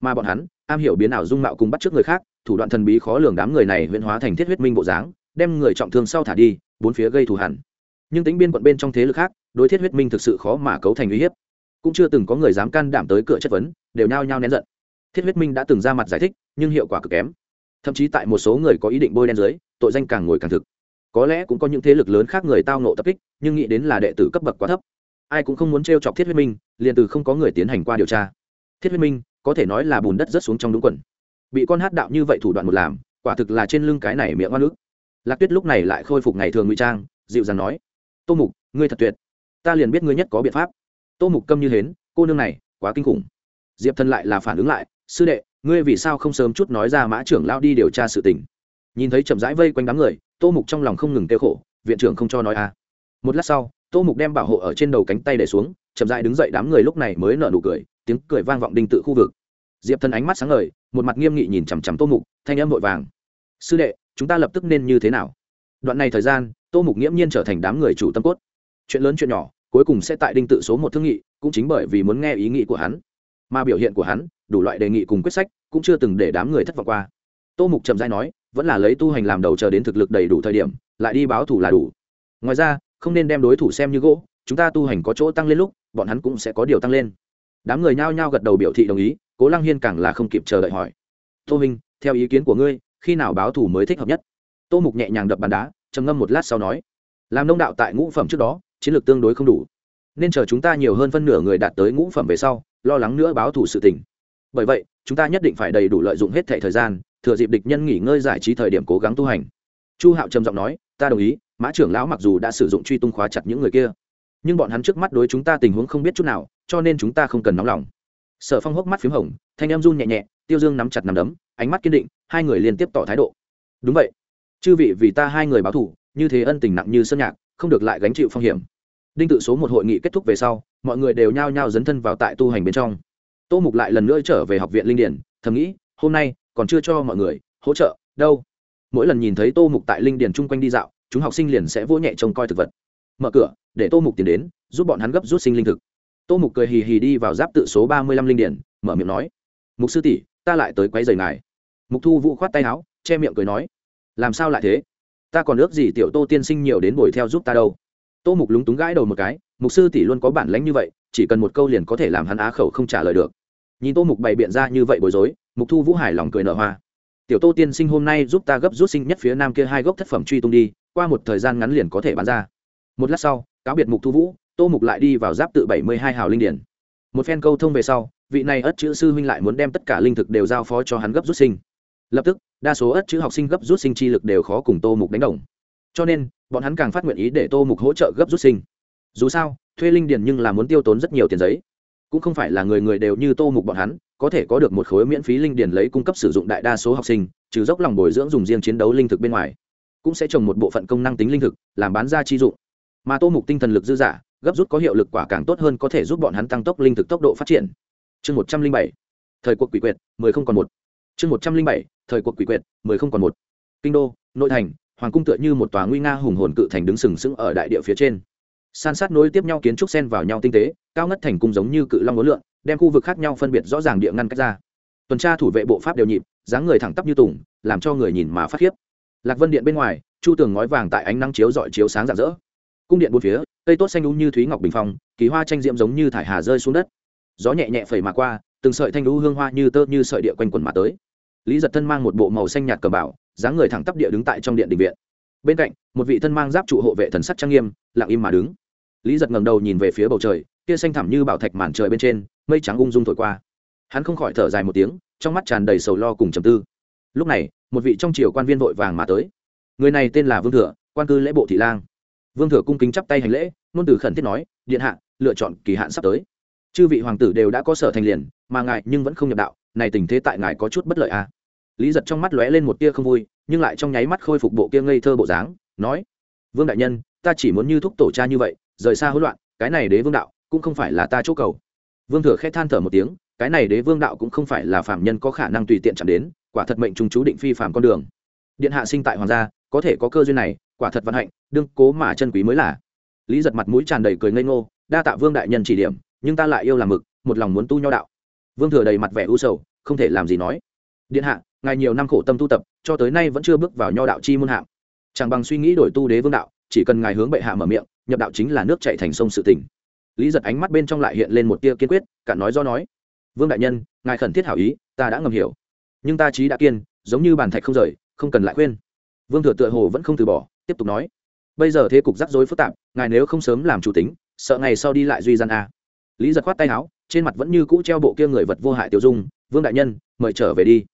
Mà bọn hắn, am hiểu biến ảo dung mạo cùng bắt trước người khác, thủ đoạn thần bí khó lường đám người này huyễn hóa thành thiết huyết minh bộ dáng, đem người trọng thương sau thả đi, bốn phía gây thù hẳn nhưng tính biên quận bên trong thế lực khác, đối thiết huyết minh thực sự khó mà cấu thành uy hiếp cũng chưa từng có người dám can đảm tới cửa chất vấn, đều nhao nhao nén giận. Thiết huyết minh đã từng ra mặt giải thích, nhưng hiệu quả cực kém. Thậm chí tại một số người có ý định bôi đen dưới, tội danh càng ngồi càng thực. Có lẽ cũng có những thế lực lớn khác người tao nộ tập kích, nhưng nghĩ đến là đệ tử cấp bậc quá thấp. Ai cũng không muốn t r e o chọc thiết huyết minh, liền từ không có người tiến hành qua điều tra. Thiết huyết minh, có thể nói là bùn đất rất xuống trong đúng quần. Bị con hát đạo như vậy thủ đoạn một làm, quả thực là trên lưng cái này miệng oan ức. Lạc tuyết lúc này lại khôi phục ngày thường ngụy trang, dịu dàng nói, tô mục, ngươi thật tuyệt. Ta liền biết ngươi nhất có biện pháp tô mục câm như hến, cô nương này, quá kinh khủng. Diệp thân lại là phản ứng lại, sư đệ, ngươi vì sao không sớm chút nói ra mã trưởng lao đi điều tra sự tình? Nhìn thấy chậm rãi vây quanh đám người, tô mục trong lòng không ngừng tiêu khổ, viện trưởng không cho nói a một lát sau, tô mục đem bảo hộ ở trên đầu cánh tay để xuống, chậm rãi đứng dậy đám người lúc này mới nở nụ cười, tiếng cười vang vọng đinh tự khu vực. Diệp thân ánh mắt sáng ngời, một mặt nghiêm nghị nhìn chằm chằm tô mục, thanh âm vội vàng, sư đệ, chúng ta lập tức nên như thế nào? Đoạn này thời gian, tô mục nghiễm nhiên trở thành đám người chủ tâm cốt. Chuyện lớn chuyện nhỏ cuối cùng sẽ tại đinh tự số một thương nghị, cũng chính bởi vì muốn nghe ý nghĩ của hắn. Mà biểu hiện của hắn, đủ loại đề nghị cùng quyết sách, cũng chưa từng để đám người thất vọng qua. Tô mục trầm dai nói, vẫn là lấy tu hành làm đầu chờ đến thực lực đầy đủ thời điểm, lại đi báo thủ là đủ. Ngoài ra, không nên đem đối thủ xem như gỗ, chúng ta tu hành có chỗ tăng lên lúc, bọn hắn cũng sẽ có điều tăng lên. Đám người nhao nhao gật đầu biểu thị đồng ý, cố lăng hiên càng là không kịp chờ đợi hỏi. Tô minh, theo ý kiến của ngươi, khi nào báo thủ mới thích hợp nhất? Tô mục nhẹ nhàng đập bàn đá, trầm ngâm một lát sau nói, làm nông đạo tại ngũ phẩm trước đó chiến lược tương đối không đủ. Nên chờ chúng ta nhiều hơn phân nửa người đạt tới ngũ phẩm về sau, lo lắng nữa báo thủ sự tình. Bởi vậy, chúng ta nhất định phải đầy đủ lợi dụng hết thẻ thời gian, thừa dịp địch nhân nghỉ ngơi giải trí thời điểm cố gắng tu hành. Chu hạo trầm giọng nói, ta đồng ý, mã trưởng lão mặc dù đã sử dụng truy tung khóa chặt những người kia, nhưng bọn hắn trước mắt đối chúng ta tình huống không biết chút nào, cho nên chúng ta không cần nóng lòng. Sở phong hốc mắt p h í m hồng, thanh em run nhẹ nhẹ, tiêu dương nắm chặt nằm đấm, ánh mắt kiên định, hai người liên tiếp tỏ thái độ. Đúng vậy. Chư vị vì ta hai người báo thủ, như thế ân tình nặng như sơn nhạc không được lại gánh chịu phong hiểm. Đinh tự số một hội nghị kết thúc về sau, mọi người đều nhao nhao dấn thân vào tại tu hành bên trong. Tô mục lại lần nữa trở về học viện linh điển, thầm nghĩ, hôm nay, còn chưa cho mọi người hỗ trợ, đâu? Mỗi lần nhìn thấy tô mục tại linh điển chung quanh đi dạo, chúng học sinh liền sẽ vỗ nhẹ trông coi thực vật. Mở cửa, để tô mục tiến đến, giúp bọn hắn gấp rút sinh linh thực. Tô mục cười hì hì đi vào giáp tự số ba mươi lăm linh điển, mở miệng nói, mục sư tỷ, ta lại tới quấy giày ngài. Mục thu vũ khoát tay áo, che miệng cười nói, làm sao lại thế? Ta còn ước gì tiểu tô tiên sinh nhiều đến bồi theo giúp ta đâu. Tô mục lúng túng gãi đầu một cái, mục sư tỷ luôn có bản lánh như vậy, chỉ cần một câu liền có thể làm hắn á khẩu không trả lời được. Nhìn tô mục bày biện ra như vậy bối rối, mục thu vũ hải lòng cười nở hoa. Tiểu tô tiên sinh hôm nay giúp ta gấp rút sinh nhất phía nam kia hai gốc thất phẩm truy tung đi, qua một thời gian ngắn liền có thể bán ra. Một lát sau, cáo biệt mục thu vũ, tô mục lại đi vào giáp tự bảy mươi hai hào linh điển. Một phen câu thông về sau, vị này ất chữ sư huynh lại muốn đem tất cả linh thực đều giao phó cho hắn gấp rút sinh lập tức, đa số ất chữ học sinh gấp rút sinh chi lực đều khó cùng tô mục đánh đồng. Cho nên, bọn hắn càng phát nguyện ý để tô mục hỗ trợ gấp rút sinh. Dù sao, thuê linh điền nhưng là muốn tiêu tốn rất nhiều tiền giấy. Cũng không phải là người người đều như tô mục bọn hắn, có thể có được một khối miễn phí linh điền lấy cung cấp sử dụng đại đa số học sinh, trừ dốc lòng bồi dưỡng dùng riêng chiến đấu linh thực bên ngoài, cũng sẽ trồng một bộ phận công năng tính linh thực, làm bán ra chi dụng. Mà tô mục tinh thần lực dư giả gấp rút có hiệu lực quả càng tốt hơn có thể giúp bọn hắn tăng tốc linh thực tốc độ phát triển. Chương một trăm linh bảy, thời cuộc quỷ quyệt, mười không còn một chương một trăm linh bảy, thời cuộc quỷ quyệt, mười không còn một. Kinh đô, nội thành, hoàng cung tựa như một tòa nguy nga hùng hồn cự thành đứng sừng sững ở đại địa phía trên. San sát nối tiếp nhau kiến trúc sen vào nhau tinh tế, cao ngất thành cung giống như cự long ngố lượn đem khu vực khác nhau phân biệt rõ ràng địa ngăn cách ra. Tuần tra thủ vệ bộ pháp đều nhịp, dáng người thẳng tắp như tùng, làm cho người nhìn mà phát khiếp. Lạc vân điện bên ngoài, chu tường ngói vàng tại ánh nắng chiếu dọi chiếu sáng rạng rỡ. Cung điện bốn phía, cây tốt xanh đúng như thúy ngọc bình phong, kỳ hoa tranh diễm giống như thải hà rơi xuống đất. Gió nhẹ nhẹ phẩy mà qua, từng sợi thanh lũ hương hoa như tơ như sợi địa quanh quần mà tới lý giật thân mang một bộ màu xanh nhạt cờ bảo, dáng người thẳng tắp địa đứng tại trong điện định viện. Bên cạnh, một vị thân mang giáp trụ hộ vệ thần sắc trang nghiêm, lặng im mà đứng. Lý giật ngầm đầu nhìn về phía bầu trời, kia xanh thẳm như bảo thạch màn trời bên trên, mây trắng ung dung thổi qua. Hắn không khỏi thở dài một tiếng, trong mắt tràn đầy sầu lo cùng trầm tư. Lúc này, một vị trong triều quan viên vội vàng mà tới. Người này tên là vương thừa, quan cư lễ bộ thị lang. Vương thừa cung kính chắp tay hành lễ, ngôn từ khẩn thiết nói, điện hạ, lựa chọn kỳ hạn sắp tới. Chư vị hoàng tử đều đã có sở thành liền, mà ngài nhưng vẫn không nhập đạo này tình thế tại ngài có chút bất lợi à. lý giật trong mắt lóe lên một tia không vui, nhưng lại trong nháy mắt khôi phục bộ kia ngây thơ bộ dáng, nói, vương đại nhân, ta chỉ muốn như thúc tổ cha như vậy, rời xa hỗn loạn, cái này đế vương đạo cũng không phải là ta chỗ cầu. Vương thừa khẽ than thở một tiếng, cái này đế vương đạo cũng không phải là phạm nhân có khả năng tùy tiện chạm đến, quả thật mệnh chúng chú định phi phạm con đường. Điện hạ sinh tại hoàng gia, có thể có cơ duyên này, quả thật vận hạnh, đương cố mà chân quý mới là. Lý giật mặt mũi tràn đầy cười ngây ngô, đa tạ vương đại nhân chỉ điểm, nhưng ta lại yêu làm mực, một lòng muốn tu nho đạo vương thừa đầy mặt vẻ u sầu, không thể làm gì nói. Điện hạ, ngài nhiều năm khổ tâm tu tập, cho tới nay vẫn chưa bước vào nho đạo chi môn hạng. Chẳng bằng suy nghĩ đổi tu đế vương đạo, chỉ cần ngài hướng bệ hạ mở miệng, nhập đạo chính là nước chạy thành sông sự tỉnh lý giật ánh mắt bên trong lại hiện lên một tia kiên quyết cả nói do nói. Vương đại nhân, ngài khẩn thiết hảo ý, ta đã ngầm hiểu. Nhưng ta trí đã kiên, giống như bàn thạch không rời, không cần lại khuyên. Vương thừa tựa hồ vẫn không từ bỏ, tiếp tục nói. Bây giờ thế cục rắc rối phức tạp, ngài nếu không sớm làm chủ tính, sợ ngày sau đi lại duy gian a lý giật khoát tay áo, trên mặt vẫn như cũ treo bộ kia người vật vô hại tiêu dung, vương đại nhân, mời trở về đi.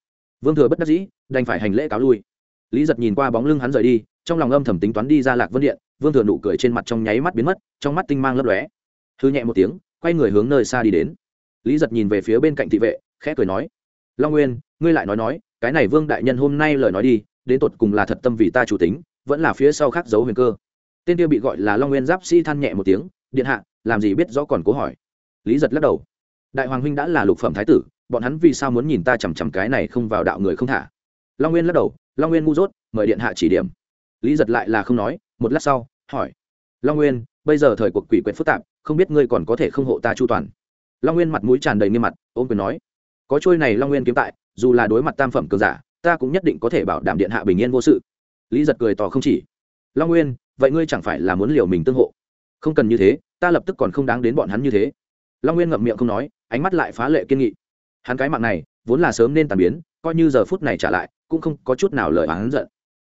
Vương thừa bất đắc dĩ, đành phải hành lễ cáo lui. Lý giật nhìn qua bóng lưng hắn rời đi, trong lòng âm thầm tính toán đi ra lạc vân điện, vương thừa nụ cười trên mặt trong nháy mắt biến mất, trong mắt tinh mang lấp lóe. Thư nhẹ một tiếng, quay người hướng nơi xa đi đến. Lý giật nhìn về phía bên cạnh thị vệ, khẽ cười nói, long nguyên, ngươi lại nói nói, cái này vương đại nhân hôm nay lời nói đi, đến tột cùng là thật tâm vì ta chủ tính, vẫn là phía sau khác giấu huyền cơ. Tên kia bị gọi là long nguyên giáp sĩ than nhẹ một tiếng, điện hạ, làm gì biết rõ còn cố hỏi lý giật lắc đầu. Đại hoàng huynh đã là lục phẩm thái tử, bọn hắn vì sao muốn nhìn ta chằm chằm cái này không vào đạo người không thả? Long nguyên lắc đầu, long nguyên ngu dốt, mời điện hạ chỉ điểm. Lý giật lại là không nói, một lát sau, hỏi. Long nguyên, bây giờ thời cuộc quỷ quyệt phức tạp, không biết ngươi còn có thể không hộ ta chu toàn? Long nguyên mặt mũi tràn đầy nghiêm mặt, ôm quyền nói. Có trôi này long nguyên kiếm tại, dù là đối mặt tam phẩm cường giả, ta cũng nhất định có thể bảo đảm điện hạ bình yên vô sự. Lý giật cười tỏ không chỉ. Long nguyên, vậy ngươi chẳng phải là muốn liều mình tương hộ? Không cần như thế, ta lập tức còn không đáng đến bọn hắn như thế long nguyên ngậm miệng không nói, ánh mắt lại phá lệ kiên nghị. Hắn cái mạng này, vốn là sớm nên tàn biến, coi như giờ phút này trả lại, cũng không có chút nào lời hắn giận.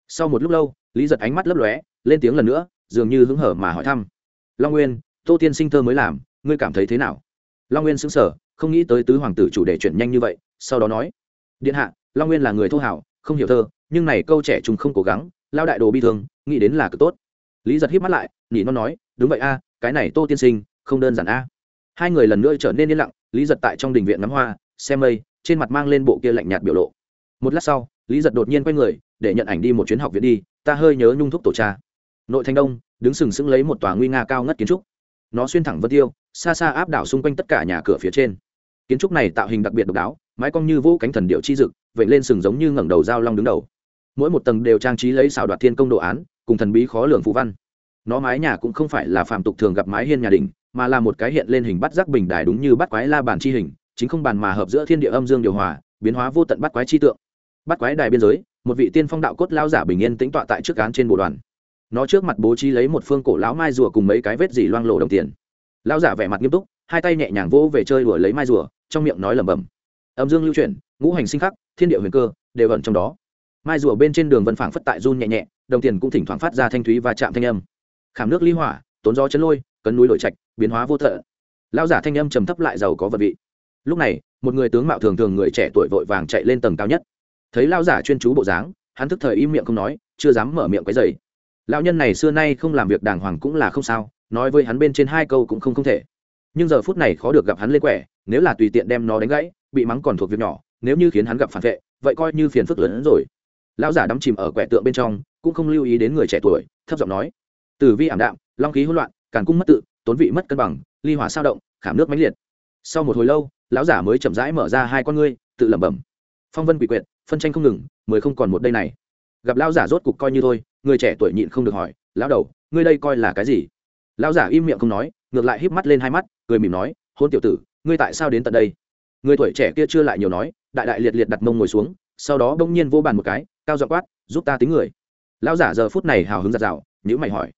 Sau một lúc lâu, lý giật ánh mắt lấp lóe, lên tiếng lần nữa, dường như hứng hở mà hỏi thăm. Long nguyên, tô tiên sinh thơ mới làm, ngươi cảm thấy thế nào? Long nguyên xứng sở không nghĩ tới tứ hoàng tử chủ đề chuyển nhanh như vậy, sau đó nói, điện hạ, long nguyên là người thô hảo, không hiểu thơ, nhưng này câu trẻ chúng không cố gắng, lao đại đồ bi thương, nghĩ đến là cực tốt. Lý giật hít mắt lại, nhỉ nó nói, đúng vậy a, cái này tô tiên sinh, không đơn giản a hai người lần nữa trở nên yên lặng, lý giật tại trong đình viện ngắm hoa, xem mây, trên mặt mang lên bộ kia lạnh nhạt biểu lộ. Một lát sau, lý giật đột nhiên quay người, để nhận ảnh đi một chuyến học viện đi, ta hơi nhớ nhung thúc tổ cha. Nội thành đông, đứng sừng sững lấy một tòa nguy nga cao ngất kiến trúc. Nó xuyên thẳng vân tiêu, xa xa áp đảo xung quanh tất cả nhà cửa phía trên. Kiến trúc này tạo hình đặc biệt độc đáo, mái cong như vũ cánh thần điệu chi dực vậy lên sừng giống như ngẩng đầu dao long đứng đầu. Mỗi một tầng đều trang trí lấy xảo đoạt thiên công đồ án, cùng thần bí khó lường phú văn. Nó mái nhà cũng không phải là phạm tục thường gặp mái hiên nhà đình mà là một cái hiện lên hình bắt giác bình đài đúng như bắt quái la bàn chi hình, chính không bàn mà hợp giữa thiên địa âm dương điều hòa, biến hóa vô tận bắt quái chi tượng. Bắt quái đài biên giới, một vị tiên phong đạo cốt lao giả bình yên tĩnh tọa tại trước cán trên bộ đoàn. Nó trước mặt bố trí lấy một phương cổ lão mai rùa cùng mấy cái vết dỉ loang lổ đồng tiền. Lão giả vẻ mặt nghiêm túc, hai tay nhẹ nhàng vỗ về chơi đùa lấy mai rùa, trong miệng nói lẩm bẩm. Âm dương lưu chuyển, ngũ hành sinh khắc, thiên địa huyền cơ, đều ẩn trong đó. Mai rùa bên trên đường vân phảng phất tại run nhẹ nhẹ, đồng tiền cũng thỉnh thoảng phát ra thanh thúy và chạm thanh âm. Khảm nước ly hỏa tốn gió chấn lôi, cấn núi đổi trạch, biến hóa vô thợ lão giả thanh âm trầm thấp lại giàu có vật vị. Lúc này, một người tướng mạo thường thường người trẻ tuổi vội vàng chạy lên tầng cao nhất. Thấy lão giả chuyên chú bộ dáng, hắn thức thời im miệng không nói, chưa dám mở miệng quấy dày lão nhân này xưa nay không làm việc đàng hoàng cũng là không sao, nói với hắn bên trên hai câu cũng không không thể. Nhưng giờ phút này khó được gặp hắn lên quẻ, nếu là tùy tiện đem nó đánh gãy, bị mắng còn thuộc việc nhỏ, nếu như khiến hắn gặp phản vệ, vậy coi như phiền phức lớn hơn rồi. Lão giả đắm chìm ở quẻ tượng bên trong, cũng không lưu ý đến người trẻ tuổi, thấp giọng nói tử vi ảm đạm, long khí hỗn loạn, càn cung mất tự, tốn vị mất cân bằng, ly hỏa sao động, khảm nước mãnh liệt. Sau một hồi lâu, lão giả mới chậm rãi mở ra hai con ngươi, tự lẩm bẩm. Phong vân quỷ quyệt, phân tranh không ngừng mới không còn một đây này. Gặp lão giả rốt cục coi như thôi, người trẻ tuổi nhịn không được hỏi, lão đầu, ngươi đây coi là cái gì? Lão giả im miệng không nói, ngược lại híp mắt lên hai mắt, cười mỉm nói, hôn tiểu tử, ngươi tại sao đến tận đây? Người tuổi trẻ kia chưa lại nhiều nói, đại đại liệt liệt đặt mông ngồi xuống, sau đó bỗng nhiên vô bàn một cái, cao giọng quát, giúp ta tính người. Lão giả giờ phút này hào hứng giặt rào nhữ mày hỏi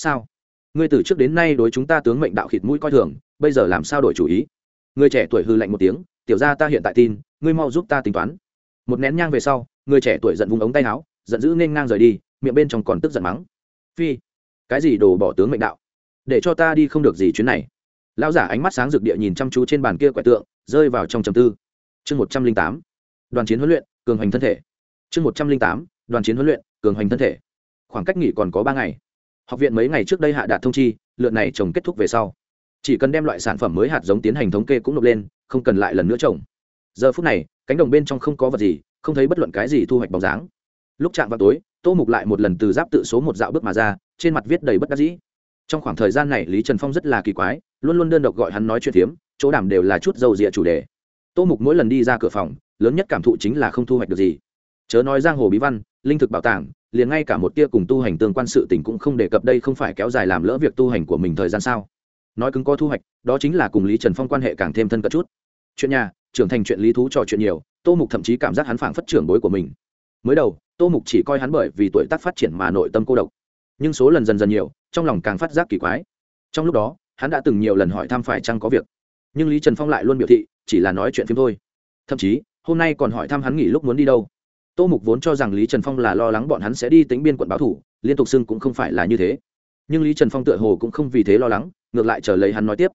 sao? Ngươi từ trước đến nay đối chúng ta tướng mệnh đạo khịt mũi coi thường, bây giờ làm sao đổi chủ ý? Người trẻ tuổi hư lạnh một tiếng, tiểu ra ta hiện tại tin, ngươi mau giúp ta tính toán. Một nén nhang về sau, người trẻ tuổi giận vùng ống tay áo, giận dữ nên ngang rời đi, miệng bên trong còn tức giận mắng. Phi, cái gì đồ bỏ tướng mệnh đạo? Để cho ta đi không được gì chuyến này. Lão giả ánh mắt sáng rực địa nhìn chăm chú trên bàn kia quẻ tượng, rơi vào trong trầm tư. Chương một trăm linh tám, đoàn chiến huấn luyện, cường hoành thân thể. Chương một trăm linh tám, đoàn chiến huấn luyện, cường hoành thân thể. Khoảng cách nghỉ còn có ba ngày học viện mấy ngày trước đây hạ đạt thông chi, lượt này trồng kết thúc về sau. Chỉ cần đem loại sản phẩm mới hạt giống tiến hành thống kê cũng nộp lên, không cần lại lần nữa trồng. Giờ phút này, cánh đồng bên trong không có vật gì, không thấy bất luận cái gì thu hoạch bóng dáng. Lúc chạm vào tối, tô mục lại một lần từ giáp tự số một dạo bước mà ra, trên mặt viết đầy bất đắc dĩ. Trong khoảng thời gian này, lý trần phong rất là kỳ quái, luôn luôn đơn độc gọi hắn nói chuyện phiếm, chỗ đảm đều là chút dầu rịa chủ đề. Tô mục mỗi lần đi ra cửa phòng, lớn nhất cảm thụ chính là không thu hoạch được gì. Chớ nói giang hồ bí văn, linh thực bảo tàng liền ngay cả một tia cùng tu hành tương quan sự tình cũng không đề cập đây không phải kéo dài làm lỡ việc tu hành của mình thời gian sao? Nói cứng có thu hoạch, đó chính là cùng lý trần phong quan hệ càng thêm thân cận chút. Chuyện nhà, trưởng thành chuyện lý thú trò chuyện nhiều, tô mục thậm chí cảm giác hắn phảng phất trưởng bối của mình. Mới đầu, tô mục chỉ coi hắn bởi vì tuổi tác phát triển mà nội tâm cô độc. Nhưng số lần dần dần nhiều, trong lòng càng phát giác kỳ quái. Trong lúc đó, hắn đã từng nhiều lần hỏi thăm phải chăng có việc. Nhưng lý trần phong lại luôn biểu thị, chỉ là nói chuyện phim thôi. Thậm chí, hôm nay còn hỏi thăm hắn nghỉ lúc muốn đi đâu tô mục vốn cho rằng lý trần phong là lo lắng bọn hắn sẽ đi tính biên quận báo thủ, liên tục xưng cũng không phải là như thế. Nhưng lý trần phong tựa hồ cũng không vì thế lo lắng, ngược lại trở lấy hắn nói tiếp.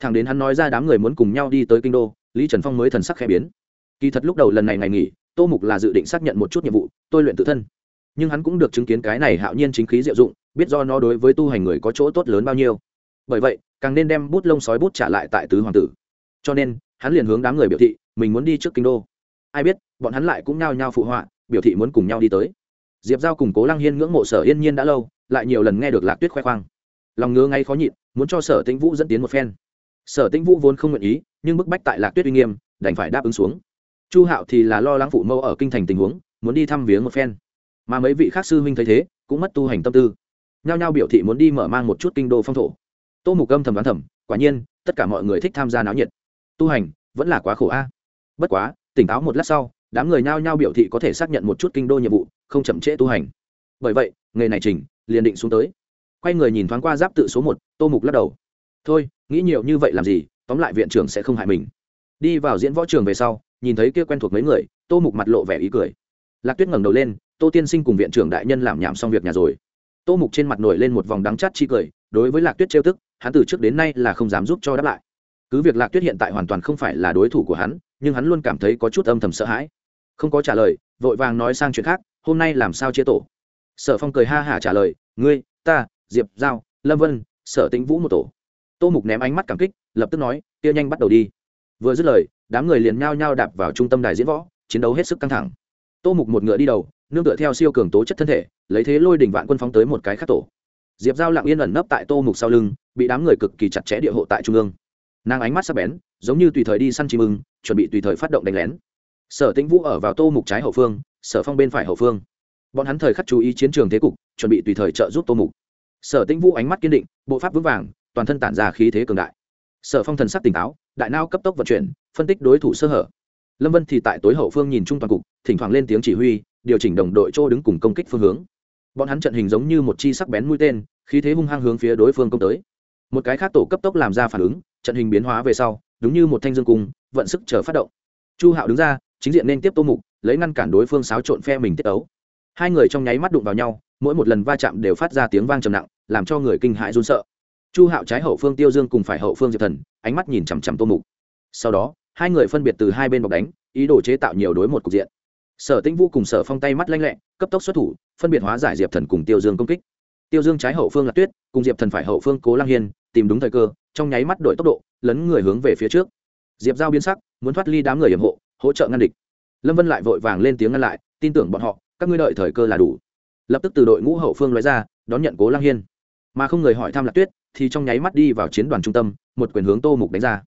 Thằng đến hắn nói ra đám người muốn cùng nhau đi tới kinh đô, lý trần phong mới thần sắc khẽ biến. Kỳ thật lúc đầu lần này ngày nghỉ, tô mục là dự định xác nhận một chút nhiệm vụ, tôi luyện tự thân. Nhưng hắn cũng được chứng kiến cái này hạo nhiên chính khí diệu dụng, biết do nó đối với tu hành người có chỗ tốt lớn bao nhiêu. Bởi vậy, càng nên đem bút lông sói bút trả lại tại tứ hoàng tử. Cho nên, hắn liền hướng đám người biểu thị, mình muốn đi trước kinh đô ai biết, bọn hắn lại cũng nhao nhao phụ họa, biểu thị muốn cùng nhau đi tới. Diệp giao cùng cố lăng hiên ngưỡng mộ sở yên nhiên đã lâu, lại nhiều lần nghe được lạc tuyết khoe khoang. Lòng ngứa ngay khó nhịn, muốn cho sở tĩnh vũ dẫn tiến một phen. Sở tĩnh vũ vốn không nguyện ý, nhưng bức bách tại lạc tuyết uy nghiêm, đành phải đáp ứng xuống. Chu hạo thì là lo lắng phụ mẫu ở kinh thành tình huống, muốn đi thăm viếng một phen. Mà mấy vị khác sư huynh thấy thế, cũng mất tu hành tâm tư. Nhao nhao biểu thị muốn đi mở mang một chút kinh đô phong thổ. Tô mục âm thầm đoán thầm, quả nhiên, tất cả mọi người thích tham gia náo nhiệt. Tu hành, vẫn là quá khổ a. Bất quá tỉnh táo một lát sau, đám người nhao nhao biểu thị có thể xác nhận một chút kinh đô nhiệm vụ, không chậm trễ tu hành. Bởi vậy, nghề này trình, liền định xuống tới. Quay người nhìn thoáng qua giáp tự số một, tô mục lắc đầu. Thôi, nghĩ nhiều như vậy làm gì, tóm lại viện trưởng sẽ không hại mình. Đi vào diễn võ trường về sau, nhìn thấy kia quen thuộc mấy người, tô mục mặt lộ vẻ ý cười. Lạc tuyết ngẩng đầu lên, tô tiên sinh cùng viện trưởng đại nhân làm nhảm xong việc nhà rồi. Tô mục trên mặt nổi lên một vòng đắng chát chi cười, đối với lạc tuyết trêu tức, hắn từ trước đến nay là không dám giúp cho đáp lại. Cứ việc lạc tuyết hiện tại hoàn toàn không phải là đối thủ của hắn nhưng hắn luôn cảm thấy có chút âm thầm sợ hãi. Không có trả lời, vội vàng nói sang chuyện khác, hôm nay làm sao chia tổ? Sở phong cười ha hả trả lời, ngươi, ta, diệp giao, lâm vân, sở tĩnh vũ một tổ. Tô mục ném ánh mắt cảm kích, lập tức nói, kia nhanh bắt đầu đi. Vừa dứt lời, đám người liền nhao nhao đạp vào trung tâm đài diễn võ, chiến đấu hết sức căng thẳng. Tô mục một ngựa đi đầu, nương tựa theo siêu cường tố chất thân thể, lấy thế lôi đỉnh vạn quân phóng tới một cái khắc tổ. Diệp giao lặng yên ẩn nấp tại tô mục sau lưng, bị đám người cực kỳ chặt chẽ địa hộ tại trung ương. Nàng ánh mắt sắc bén giống như tùy thời đi săn chim ưng, chuẩn bị tùy thời phát động đánh lén. Sở tĩnh vũ ở vào tô mục trái hậu phương, sở phong bên phải hậu phương. Bọn hắn thời khắc chú ý chiến trường thế cục, chuẩn bị tùy thời trợ giúp tô mục. Sở tĩnh vũ ánh mắt kiên định, bộ pháp vững vàng, toàn thân tản ra khí thế cường đại. Sở phong thần sắc tỉnh táo, đại nao cấp tốc vận chuyển, phân tích đối thủ sơ hở. Lâm vân thì tại tối hậu phương nhìn chung toàn cục, thỉnh thoảng lên tiếng chỉ huy, điều chỉnh đồng đội chỗ đứng cùng công kích phương hướng. Bọn hắn trận hình giống như một chi sắc bén mũi tên, khí thế hung hăng hướng phía đối phương công tới. Một cái khác tổ cấp tốc làm ra phản ứng, trận hình biến hóa về sau đúng như một thanh dương cung, vận sức chờ phát động. Chu hạo đứng ra, chính diện nên tiếp tô mục, lấy ngăn cản đối phương xáo trộn phe mình tiết ấu. Hai người trong nháy mắt đụng vào nhau, mỗi một lần va chạm đều phát ra tiếng vang trầm nặng, làm cho người kinh hãi run sợ. Chu hạo trái hậu phương tiêu dương cùng phải hậu phương diệp thần, ánh mắt nhìn chằm chằm tô mục. Sau đó, hai người phân biệt từ hai bên bọc đánh, ý đồ chế tạo nhiều đối một cục diện. Sở tĩnh vũ cùng sở phong tay mắt lanh lẹ, cấp tốc xuất thủ, phân biệt hóa giải diệp thần cùng tiêu dương công kích. Tiêu dương trái hậu phương là tuyết, cùng diệp thần phải hậu phương cố lang hiên tìm đúng thời cơ, trong nháy mắt đổi tốc độ, lấn người hướng về phía trước. Diệp giao biến sắc, muốn thoát ly đám người hiểm hộ, hỗ trợ ngăn địch. Lâm vân lại vội vàng lên tiếng ngăn lại, tin tưởng bọn họ, các ngươi đợi thời cơ là đủ. Lập tức từ đội ngũ hậu phương lóe ra, đón nhận cố lang hiên. Mà không người hỏi thăm lạc tuyết, thì trong nháy mắt đi vào chiến đoàn trung tâm, một quyền hướng tô mục đánh ra.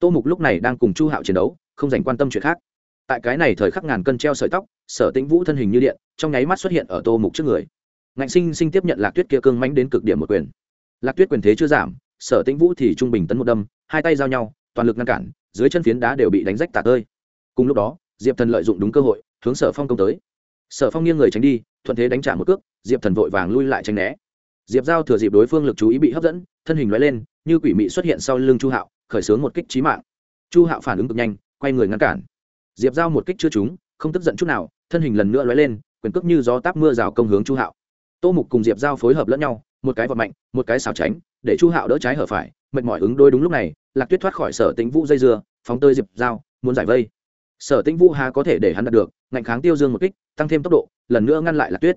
Tô mục lúc này đang cùng chu hạo chiến đấu, không dành quan tâm chuyện khác. Tại cái này thời khắc ngàn cân treo sợi tóc, sở tĩnh vũ thân hình như điện, trong nháy mắt xuất hiện ở tô mục trước người. Ngạnh sinh sinh tiếp nhận lạc tuyết kia cương mánh đến cực điểm một quyền. Lạc tuyết quyền thế chưa giảm sở tĩnh vũ thì trung bình tấn một đâm, hai tay giao nhau, toàn lực ngăn cản, dưới chân phiến đá đều bị đánh rách tả tơi. Cùng lúc đó, diệp thần lợi dụng đúng cơ hội, hướng sở phong công tới. Sở phong nghiêng người tránh đi, thuận thế đánh trả một cước, diệp thần vội vàng lui lại tránh né. Diệp giao thừa dịp đối phương lực chú ý bị hấp dẫn, thân hình loại lên, như quỷ mị xuất hiện sau lưng chu hạo, khởi xướng một kích trí mạng. Chu hạo phản ứng cực nhanh, quay người ngăn cản. Diệp giao một kích chưa trúng, không tức giận chút nào, thân hình lần nữa lóe lên, quyền cước như gió táp mưa rào công hướng chu hạo. Tô mục cùng diệp giao phối hợp lẫn nhau, một cái vật mạnh, một cái xảo tránh để chu hạo đỡ trái hở phải, mệt mỏi ứng đôi đúng lúc này, lạc tuyết thoát khỏi sở tĩnh vũ dây dưa, phóng tơi diệp giao, muốn giải vây. Sở tĩnh vũ hà có thể để hắn đạt được, ngạnh kháng tiêu dương một kích, tăng thêm tốc độ, lần nữa ngăn lại lạc tuyết.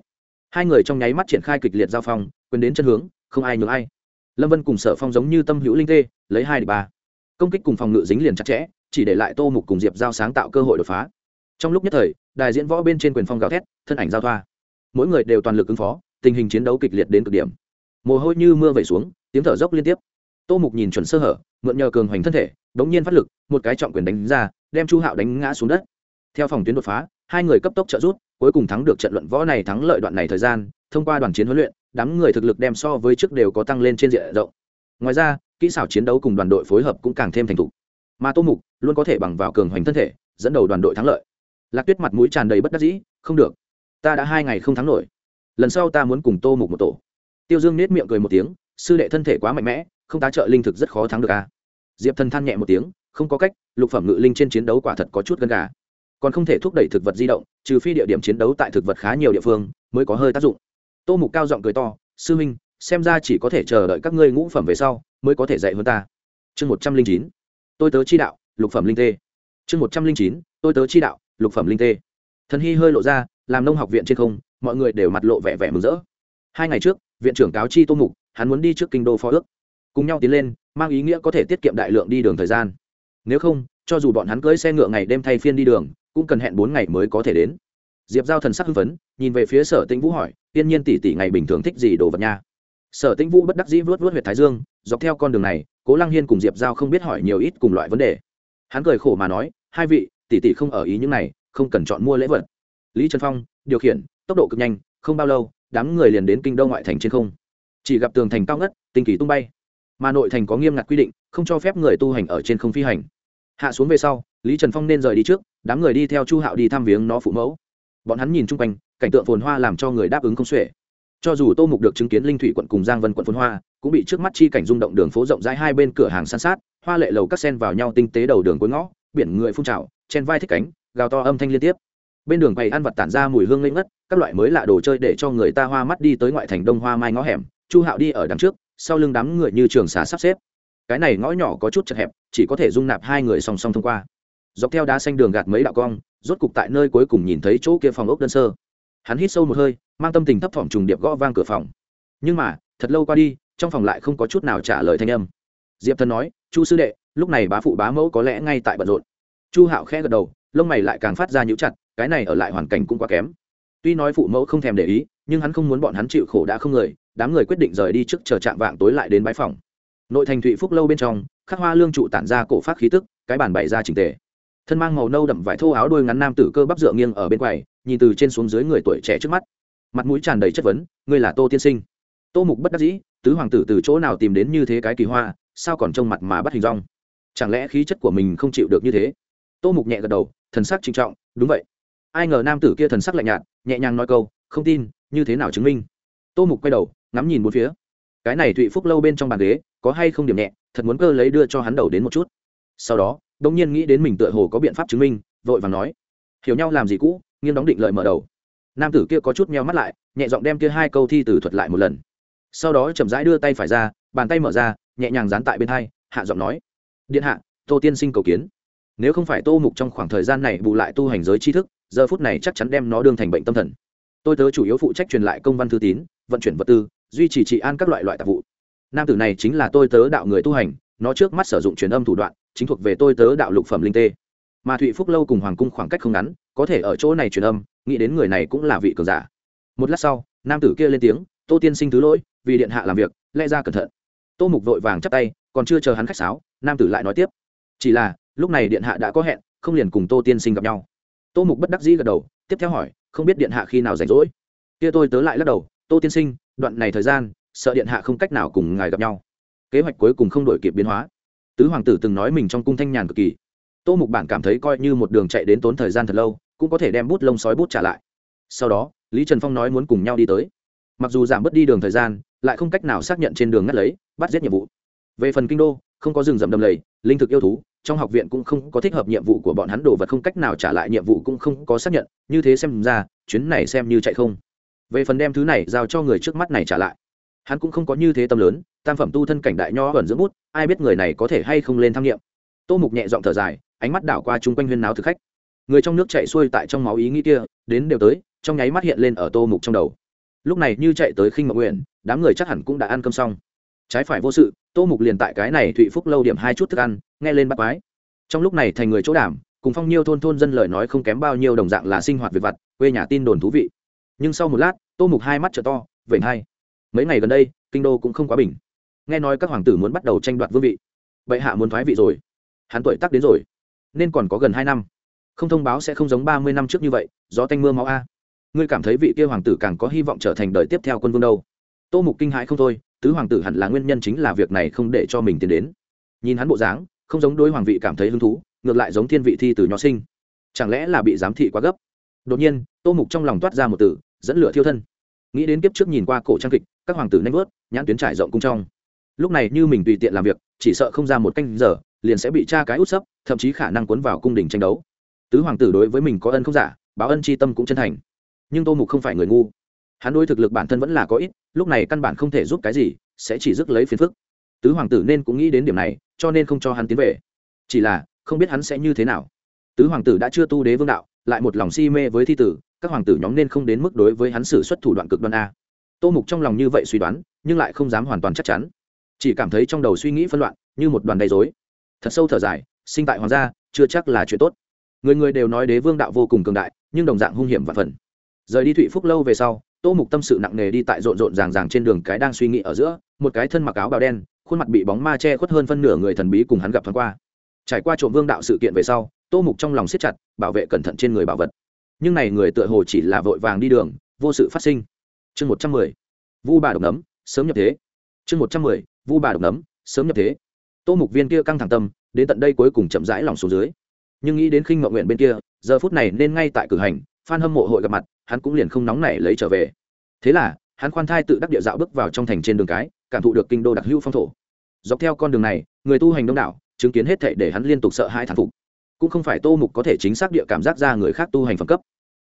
Hai người trong nháy mắt triển khai kịch liệt giao phong, quyền đến chân hướng, không ai nhường ai. Lâm vân cùng sở phong giống như tâm hữu linh tê, lấy hai đ ba. Công kích cùng phòng ngự dính liền chặt chẽ, chỉ để lại tô mục cùng diệp giao sáng tạo cơ hội đột phá. Trong lúc nhất thời đài diễn võ bên trên quyền phong gào thét, thân ảnh giao thoa. Mỗi người đều toàn lực ứng phó, tình hình chiến đấu kịch liệt đến cực điểm mồ hôi như mưa vẩy xuống, tiếng thở dốc liên tiếp. Tô mục nhìn chuẩn sơ hở, mượn nhờ cường hoành thân thể đ ố n g nhiên phát lực, một cái trọng quyền đánh ra, đem chu hạo đánh ngã xuống đất. Theo phòng tuyến đột phá, hai người cấp tốc trợ rút cuối cùng thắng được trận luận võ này thắng lợi đoạn này thời gian, thông qua đoàn chiến huấn luyện, đám người thực lực đem so với trước đều có tăng lên trên diện rộng. Ngoài ra, kỹ xảo chiến đấu cùng đoàn đội phối hợp cũng càng thêm thành thục. Mà tô mục luôn có thể bằng vào cường hoành thân thể, dẫn đầu đoàn đội thắng lợi. Lạc tuyết mặt mũi tràn đầy bất đắc dĩ, không được, ta đã hai ngày không thắng nổi. Lần sau ta muốn cùng tô mục một tổ tiêu dương nết miệng cười một tiếng, sư đệ thân thể quá mạnh mẽ, không tá trợ linh thực rất khó thắng được a à. diệp thần than nhẹ một tiếng, không có cách, lục phẩm ngự linh trên chiến đấu quả thật có chút gần gà. Còn không thể thúc đẩy thực vật di động, trừ phi địa điểm chiến đấu tại thực vật khá nhiều địa phương, mới có hơi tác dụng. Tô mục cao giọng cười to, sư minh, xem ra chỉ có thể chờ đợi các ngươi ngũ phẩm về sau, mới có thể dạy hơn ta. Chương một trăm linh chín, tôi tớ chi đạo, lục phẩm linh tê. Chương một trăm linh chín, tôi tớ chi đạo, lục phẩm linh tê. Thần hy hơi lộ ra, làm nông học viện trên không, mọi người đều mặt lộ vẻ vẻ mừng rỡ. Hai ngày trước viện trưởng cáo chi tô mục, hắn muốn đi trước kinh đô phó ước. Cùng nhau tiến lên, mang ý nghĩa có thể tiết kiệm đại lượng đi đường thời gian. Nếu không, cho dù bọn hắn cưỡi xe ngựa ngày đêm thay phiên đi đường, cũng cần hẹn bốn ngày mới có thể đến. Diệp giao thần sắc hưng phấn, nhìn về phía sở tĩnh vũ hỏi, tiên nhiên tỷ tỷ ngày bình thường thích gì đồ vật nha? Sở tĩnh vũ bất đắc dĩ vớt vớt huyệt thái dương, dọc theo con đường này, cố lăng hiên cùng diệp giao không biết hỏi nhiều ít cùng loại vấn đề. Hắn cười khổ mà nói, hai vị, tỷ tỷ không ở ý những này, không cần chọn mua lễ vật. Lý trần phong, điều khiển, tốc độ cực nhanh, không bao lâu đám người liền đến kinh đô ngoại thành trên không. Chỉ gặp tường thành cao ngất, tinh kỳ tung bay. Mà nội thành có nghiêm ngặt quy định, không cho phép người tu hành ở trên không phi hành. Hạ xuống về sau, lý trần phong nên rời đi trước, đám người đi theo chu hạo đi thăm viếng nó phụ mẫu. Bọn hắn nhìn chung quanh, cảnh tượng phồn hoa làm cho người đáp ứng không xuể. Cho dù tô mục được chứng kiến linh thủy quận cùng giang vân quận phồn hoa, cũng bị trước mắt chi cảnh rung động đường phố rộng rãi hai bên cửa hàng san sát, hoa lệ lầu các sen vào nhau tinh tế đầu đường cuối ngõ, biển người phun trào, chen vai thích cánh, gào to âm thanh liên tiếp. Bên đường bày ăn vặt tản ra mùi hương ngây ngất các loại mới lạ đồ chơi để cho người ta hoa mắt đi tới ngoại thành đông hoa mai ngõ hẻm, chu hạo đi ở đằng trước, sau lưng đám người như trường xá sắp xếp. Cái này ngõ nhỏ có chút chật hẹp, chỉ có thể dung nạp hai người song song thông qua. Dọc theo đá xanh đường gạt mấy đạo cong, rốt cục tại nơi cuối cùng nhìn thấy chỗ kia phòng ốc đơn sơ. Hắn hít sâu một hơi, mang tâm tình thấp thỏm trùng điệp gõ vang cửa phòng. Nhưng mà, thật lâu qua đi, trong phòng lại không có chút nào trả lời thanh âm. Diệp thần nói, chu sư đệ, lúc này bá phụ bá mẫu có lẽ ngay tại bận rộn. Chu hạo khẽ gật đầu, lông mày lại càng phát ra nhũ chặt, cái này ở lại hoàn cảnh cũng quá kém tuy nói phụ mẫu không thèm để ý, nhưng hắn không muốn bọn hắn chịu khổ đã không người, đám người quyết định rời đi trước chờ chạm vạng tối lại đến bãi phòng. Nội thành thụy phúc lâu bên trong, khắc hoa lương trụ tản ra cổ phát khí tức, cái bàn bày ra trình tề. Thân mang màu nâu đậm vải thô áo đôi ngắn nam tử cơ bắp dựa nghiêng ở bên quầy, nhìn từ trên xuống dưới người tuổi trẻ trước mắt. Mặt mũi tràn đầy chất vấn, ngươi là tô tiên sinh? Tô mục bất đắc dĩ, tứ hoàng tử từ chỗ nào tìm đến như thế cái kỳ hoa, sao còn trông mặt mà bắt hình rong? Chẳng lẽ khí chất của mình không chịu được như thế? Tô mục nhẹ gật đầu, thần sắc trinh trọng, đúng vậy. Ai ngờ nam tử kia thần sắc lạnh nhạt nhẹ nhàng nói câu, không tin, như thế nào chứng minh? Tô mục quay đầu, ngắm nhìn bốn phía. Cái này thụy phúc lâu bên trong bàn ghế, có hay không điểm nhẹ, thật muốn cơ lấy đưa cho hắn đầu đến một chút. Sau đó đông nhiên nghĩ đến mình tựa hồ có biện pháp chứng minh, vội vàng nói, hiểu nhau làm gì cũ, nghiêng đóng định lợi mở đầu. Nam tử kia có chút meo mắt lại, nhẹ giọng đem kia hai câu thi từ thuật lại một lần. Sau đó chậm rãi đưa tay phải ra, bàn tay mở ra, nhẹ nhàng dán tại bên hai, hạ giọng nói, điện hạ, tô tiên sinh cầu kiến. Nếu không phải tô mục trong khoảng thời gian này bù lại tu hành giới tri thức giờ phút này chắc chắn đem nó đương thành bệnh tâm thần. Tôi tớ chủ yếu phụ trách truyền lại công văn thư tín, vận chuyển vật tư, duy trì trị an các loại loại tạp vụ. Nam tử này chính là tôi tớ đạo người tu hành, nó trước mắt sử dụng truyền âm thủ đoạn, chính thuộc về tôi tớ đạo lục phẩm linh tê. Mà thụy phúc lâu cùng hoàng cung khoảng cách không ngắn, có thể ở chỗ này truyền âm, nghĩ đến người này cũng là vị cường giả. Một lát sau, nam tử kia lên tiếng, tô tiên sinh thứ lỗi, vì điện hạ làm việc, lẽ ra cẩn thận. Tô mục vội vàng chắp tay, còn chưa chờ hắn khách sáo, nam tử lại nói tiếp, chỉ là, lúc này điện hạ đã có hẹn, không liền cùng tô tiên sinh gặp nhau tô mục bất đắc dĩ gật đầu, tiếp theo hỏi, không biết điện hạ khi nào rảnh rỗi? Kia tôi tớ lại lắc đầu, tô tiên sinh, đoạn này thời gian, sợ điện hạ không cách nào cùng ngài gặp nhau. Kế hoạch cuối cùng không đổi kịp biến hóa. Tứ hoàng tử từng nói mình trong cung thanh nhàn cực kỳ. Tô mục bản cảm thấy coi như một đường chạy đến tốn thời gian thật lâu, cũng có thể đem bút lông sói bút trả lại. Sau đó, lý trần phong nói muốn cùng nhau đi tới. Mặc dù giảm bớt đi đường thời gian, lại không cách nào xác nhận trên đường ngắt lấy, bắt giết nhiệm vụ. Về phần kinh đô, không có rừng rậm đầm lầy, linh thực yêu thú trong học viện cũng không có thích hợp nhiệm vụ của bọn hắn, đồ vật không cách nào trả lại nhiệm vụ cũng không có xác nhận. Như thế xem ra, chuyến này xem như chạy không. Về phần đem thứ này giao cho người trước mắt này trả lại, hắn cũng không có như thế tâm lớn. Tam phẩm tu thân cảnh đại nho ẩn dưỡng bút, ai biết người này có thể hay không lên tham nghiệm. Tô mục nhẹ giọng thở dài, ánh mắt đảo qua chung quanh huyên náo thực khách. Người trong nước chạy xuôi tại trong máu ý nghĩ kia, đến đều tới, trong nháy mắt hiện lên ở tô mục trong đầu. Lúc này như chạy tới khinh mộng nguyện đám người chắc hẳn cũng đã ăn cơm xong trái phải vô sự, tô mục liền tại cái này thụy phúc lâu điểm hai chút thức ăn, nghe lên bắt quái. Trong lúc này thành người chỗ đảm, cùng phong nhiêu thôn thôn dân lời nói không kém bao nhiêu đồng dạng là sinh hoạt việc vặt, quê nhà tin đồn thú vị. Nhưng sau một lát, tô mục hai mắt t to, vểnh hai. Mấy ngày gần đây, kinh đô cũng không quá bình. Nghe nói các hoàng tử muốn bắt đầu tranh đoạt vương vị. Bệ hạ muốn thoái vị rồi. Hắn tuổi tắc đến rồi. Nên còn có gần hai năm. Không thông báo sẽ không giống ba mươi năm trước như vậy, gió tanh mưa máu a. Ngươi cảm thấy vị kia hoàng tử càng có hy vọng trở thành đời tiếp theo quân vương đâu. Tô mục kinh hãi không thôi tứ hoàng tử hẳn là nguyên nhân chính là việc này không để cho mình tiến đến. Nhìn hắn bộ dáng, không giống đối hoàng vị cảm thấy hứng thú, ngược lại giống thiên vị thi từ nho sinh. Chẳng lẽ là bị giám thị quá gấp? Đột nhiên, tô mục trong lòng toát ra một từ, dẫn lửa thiêu thân. Nghĩ đến kiếp trước nhìn qua cổ trang kịch, các hoàng tử nanh vớt, nhãn tuyến trải rộng cung trong. Lúc này như mình tùy tiện làm việc, chỉ sợ không ra một canh giờ, liền sẽ bị cha cái út sấp, thậm chí khả năng cuốn vào cung đình tranh đấu. Tứ hoàng tử đối với mình có ân không giả, báo ân tri tâm cũng chân thành. Nhưng tô mục không phải người ngu hắn đôi thực lực bản thân vẫn là có ít, lúc này căn bản không thể giúp cái gì, sẽ chỉ rước lấy phiền phức. Tứ hoàng tử nên cũng nghĩ đến điểm này, cho nên không cho hắn tiến về. Chỉ là, không biết hắn sẽ như thế nào. Tứ hoàng tử đã chưa tu đế vương đạo, lại một lòng si mê với thi tử, các hoàng tử nhóm nên không đến mức đối với hắn xử xuất thủ đoạn cực đoan a. Tô mục trong lòng như vậy suy đoán, nhưng lại không dám hoàn toàn chắc chắn. Chỉ cảm thấy trong đầu suy nghĩ phân loạn, như một đoàn đầy dối thật sâu thở dài, sinh tại hoàng gia, chưa chắc là chuyện tốt. Người người đều nói đế vương đạo vô cùng cường đại, nhưng đồng dạng hung hiểm và phần. Rời đi thụy phúc lâu về sau tô mục tâm sự nặng nề đi tại rộn rộn ràng ràng trên đường cái đang suy nghĩ ở giữa, một cái thân mặc áo bào đen, khuôn mặt bị bóng ma che khuất hơn phân nửa người thần bí cùng hắn gặp thoáng qua. Trải qua trộm vương đạo sự kiện về sau, tô mục trong lòng siết chặt, bảo vệ cẩn thận trên người bảo vật. Nhưng này người tựa hồ chỉ là vội vàng đi đường, vô sự phát sinh. Chương một trăm mười, vu bà độc nấm, sớm nhập thế. Chương một trăm mười, vu bà độc nấm, sớm nhập thế. Tô mục viên kia căng thẳng tâm, đến tận đây cuối cùng chậm rãi lòng xuống dưới. Nhưng nghĩ đến khinh mậu nguyện bên kia, giờ phút này nên ngay tại cử hành phan hâm mộ hội gặp mặt, hắn cũng liền không nóng nảy lấy trở về. Thế là, hắn khoan thai tự đắc địa dạo bước vào trong thành trên đường cái, cảm thụ được kinh đô đặc hữu phong thổ. Dọc theo con đường này, người tu hành đông đảo, chứng kiến hết thệ để hắn liên tục sợ hai thản phục. Cũng không phải tô mục có thể chính xác địa cảm giác ra người khác tu hành phẩm cấp,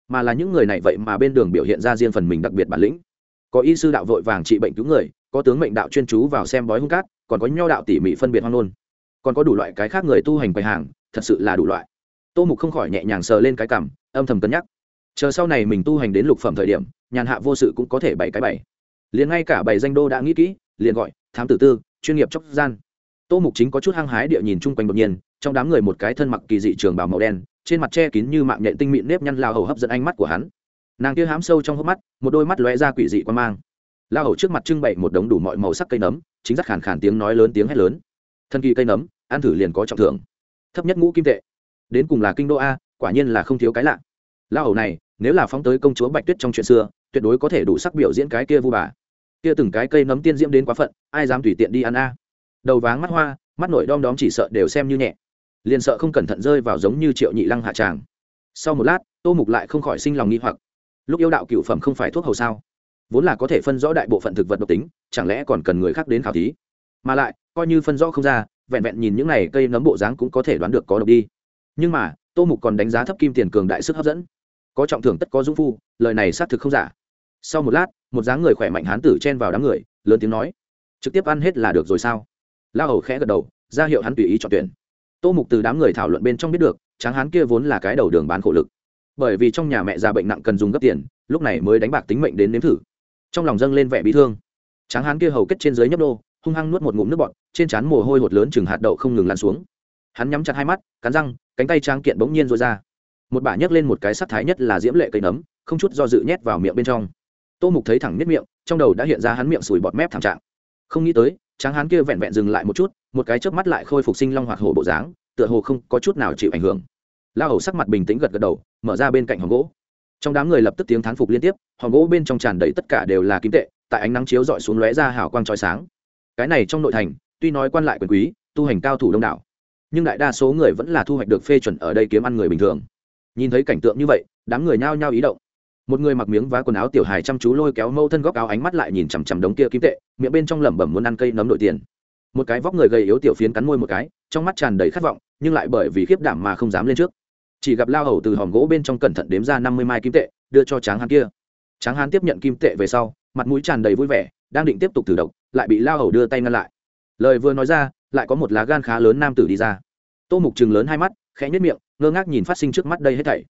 mà là những người này vậy mà bên đường biểu hiện ra riêng phần mình đặc biệt bản lĩnh. Có y sư đạo vội vàng trị bệnh cứu người, có tướng mệnh đạo chuyên chú vào xem bói hung cát, còn có nho đạo tỉ mỉ phân biệt hoang nôn còn có đủ loại cái khác người tu hành quầy hàng, thật sự là đủ loại. Tô mục không khỏi nhẹ nhàng sờ lên cái cằm, âm thầm cân nhắc chờ sau này mình tu hành đến lục phẩm thời điểm, nhàn hạ vô sự cũng có thể bảy cái bảy liền ngay cả bảy danh đô đã nghĩ kỹ, liền gọi, thám tử tư, chuyên nghiệp chóc gian. Tô mục chính có chút hăng hái địa nhìn chung quanh đột nhiên, trong đám người một cái thân mặc kỳ dị trường bào màu đen, trên mặt che kín như mạng nhện tinh mịn nếp nhăn lao hầu hấp dẫn ánh mắt của hắn. Nàng kia hám sâu trong hốc mắt, một đôi mắt lóe ra quỷ dị quan mang. Lao hầu trước mặt trưng bày một đống đủ mọi màu sắc cây nấm, chính giác khàn khàn tiếng nói lớn tiếng hét lớn. Thân kỳ cây nấm, ăn thử liền có trọng thưởng. Thấp nhất ngũ kim tệ. Đến cùng là kinh đô a, quả nhiên là không thiếu cái lạ la hầu này, nếu là phóng tới công chúa bạch tuyết trong chuyện xưa, tuyệt đối có thể đủ sắc biểu diễn cái kia vu bà. Kia từng cái cây nấm tiên diễm đến quá phận, ai dám tùy tiện đi ăn a? Đầu váng mắt hoa, mắt nổi đom đóm chỉ sợ đều xem như nhẹ. Liền sợ không cẩn thận rơi vào giống như triệu nhị lăng hạ tràng. Sau một lát, tô mục lại không khỏi sinh lòng nghi hoặc. Lúc yêu đạo cựu phẩm không phải thuốc hầu sao? Vốn là có thể phân rõ đại bộ phận thực vật độc tính, chẳng lẽ còn cần người khác đến khảo thí? Mà lại, coi như phân rõ không ra, vẹn vẹn nhìn những này cây nấm bộ dáng cũng có thể đoán được có độc đi. Nhưng mà, tô mục còn đánh giá thấp kim tiền cường đại sức hấp dẫn có trọng thưởng tất có dũng phu, lời này xác thực không giả. Sau một lát, một dáng người khỏe mạnh hán tử chen vào đám người, lớn tiếng nói, trực tiếp ăn hết là được rồi sao? La hầu khẽ gật đầu, ra hiệu hắn tùy ý chọn tuyển. Tô mục từ đám người thảo luận bên trong biết được, tráng hán kia vốn là cái đầu đường bán khổ lực. Bởi vì trong nhà mẹ già bệnh nặng cần dùng gấp tiền, lúc này mới đánh bạc tính mệnh đến nếm thử. Trong lòng dâng lên vẻ bị thương. Tráng hán kia hầu kết trên dưới nhấp đô hung hăng nuốt một ngụm nước bọt, trên trán mồ hôi hột lớn chừng hạt đậu không ngừng lan xuống. Hắn nhắm chặt hai mắt, cắn răng, cánh tay tráng kiện bỗng nhiên rối ra một bà nhấc lên một cái sắc thái nhất là diễm lệ cây nấm, không chút do dự nhét vào miệng bên trong. Tô mục thấy thẳng nếp miệng, trong đầu đã hiện ra hắn miệng sùi bọt mép thảm trạng. Không nghĩ tới, tráng hắn kia vẹn vẹn dừng lại một chút, một cái chớp mắt lại khôi phục sinh long hoạt hổ bộ dáng, tựa hồ không có chút nào chịu ảnh hưởng. Lao hầu sắc mặt bình tĩnh gật gật đầu, mở ra bên cạnh hòn gỗ. Trong đám người lập tức tiếng thán phục liên tiếp hòn gỗ bên trong tràn đầy tất cả đều là kim tệ, tại ánh nắng chiếu dọi xuống lóe ra hào quang trói sáng. Cái này trong nội thành, tuy nói quan lại quyền quý, tu hành cao thủ đông đảo, nhưng đại đa số người vẫn là thu hoạch được phê chuẩn ở đây kiếm ăn người bình thường nhìn thấy cảnh tượng như vậy, đám người nhao nhao ý động. Một người mặc miếng vá quần áo tiểu hài chăm chú lôi kéo mâu thân góc áo ánh mắt lại nhìn chằm chằm đống kia kim tệ, miệng bên trong lẩm bẩm muốn ăn cây nấm nội tiền. Một cái vóc người gầy yếu tiểu phiến cắn môi một cái, trong mắt tràn đầy khát vọng, nhưng lại bởi vì khiếp đảm mà không dám lên trước. Chỉ gặp lao hầu từ hòm gỗ bên trong cẩn thận đếm ra năm mươi mai kim tệ, đưa cho tráng hán kia. Tráng hán tiếp nhận kim tệ về sau, mặt mũi tràn đầy vui vẻ, đang định tiếp tục thử độc, lại bị lao hầu đưa tay ngăn lại. Lời vừa nói ra, lại có một lá gan khá lớn nam tử đi ra. Tô mục chừng lớn hai mắt khẽ nhất miệng, ngơ ngác nhìn phát sinh trước mắt đây hết thảy.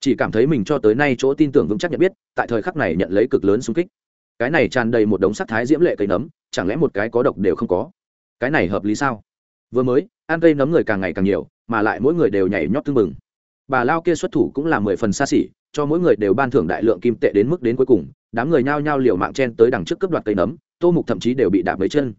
Chỉ cảm thấy mình cho tới nay chỗ tin tưởng vững chắc nhận biết, tại thời khắc này nhận lấy cực lớn xung kích. Cái này tràn đầy một đống sắc thái diễm lệ cây nấm, chẳng lẽ một cái có độc đều không có? Cái này hợp lý sao? Vừa mới, ăn cây nấm người càng ngày càng nhiều, mà lại mỗi người đều nhảy nhót tưng mừng bà lao kia xuất thủ cũng là mười phần xa xỉ, cho mỗi người đều ban thưởng đại lượng kim tệ đến mức đến cuối cùng, đám người nhao nhao liều mạng chen tới đằng trước cướp đoạt cây nấm, tô mục thậm chí đều bị đạp mấy chân.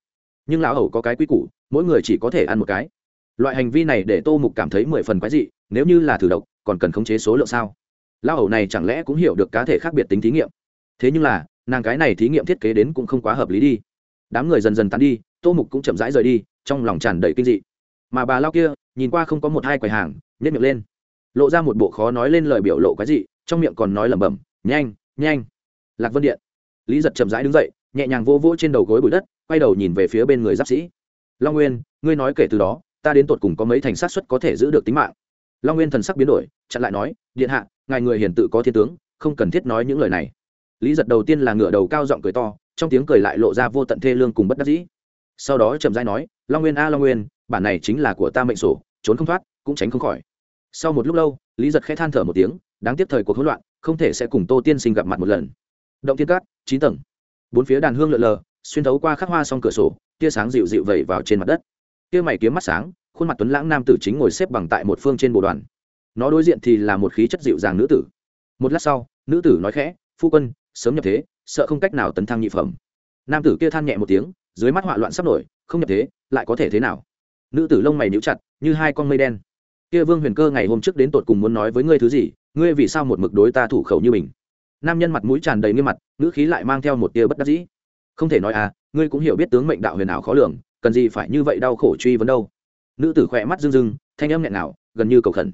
Nhưng lão hầu có cái quy củ, mỗi người chỉ có thể ăn một cái loại hành vi này để tô mục cảm thấy mười phần quái dị, nếu như là thử độc, còn cần khống chế số lượng sao? Lão hầu này chẳng lẽ cũng hiểu được cá thể khác biệt tính thí nghiệm? Thế nhưng là, nàng cái này thí nghiệm thiết kế đến cũng không quá hợp lý đi. Đám người dần dần tán đi, tô mục cũng chậm rãi rời đi, trong lòng tràn đầy kinh dị. Mà bà lao kia, nhìn qua không có một hai quầy hàng nhét miệng lên. Lộ ra một bộ khó nói lên lời biểu lộ cái gì trong miệng còn nói lẩm bẩm, nhanh nhanh. Lạc vân điện. Lý giật chậm rãi đứng dậy, nhẹ nhàng vô vỗ trên đầu gối bụi đất, quay đầu nhìn về phía bên người giáp sĩ. Long nguyên, ngươi nói kể từ đó ta đến tột cùng có mấy thành sát xuất có thể giữ được tính mạng? Long nguyên thần sắc biến đổi, chặn lại nói, điện hạ, ngài người hiền tự có thiên tướng, không cần thiết nói những lời này. Lý giật đầu tiên là ngửa đầu cao giọng cười to, trong tiếng cười lại lộ ra vô tận thê lương cùng bất đắc dĩ. Sau đó chậm rãi nói, long nguyên a, long nguyên, bản này chính là của ta mệnh sổ, trốn không thoát, cũng tránh không khỏi. Sau một lúc lâu, lý giật khẽ than thở một tiếng, đáng tiếc thời cuộc hỗn loạn, không thể sẽ cùng tô tiên sinh gặp mặt một lần. Động thiên cát, chín tầng. Bốn phía đàn hương lượn lờ, xuyên thấu qua khắc hoa s cửa sổ, tia sáng dịu dịu vẩy vào trên mặt đất kia mày kiếm mắt sáng, khuôn mặt tuấn lãng nam tử chính ngồi xếp bằng tại một phương trên bồ đoàn. Nó đối diện thì là một khí chất dịu dàng nữ tử. Một lát sau, nữ tử nói khẽ, phu quân, sớm nhập thế, sợ không cách nào tấn thăng nhị phẩm. Nam tử kia than nhẹ một tiếng, dưới mắt họa loạn sắp nổi, không nhập thế, lại có thể thế nào? Nữ tử lông mày níu chặt, như hai con mây đen. Kia vương huyền cơ ngày hôm trước đến tột cùng muốn nói với ngươi thứ gì, ngươi vì sao một mực đối ta thủ khẩu như mình? Nam nhân mặt mũi tràn đầy nghiêm mặt, ngữ khí lại mang theo một tia bất đắc dĩ. Không thể nói à ngươi cũng hiểu biết tướng mệnh đạo huyền ảo khó lường cần gì phải như vậy đau khổ truy vấn đâu. Nữ tử khỏe mắt rưng rưng, thanh âm nghẹn nào gần như cầu khẩn.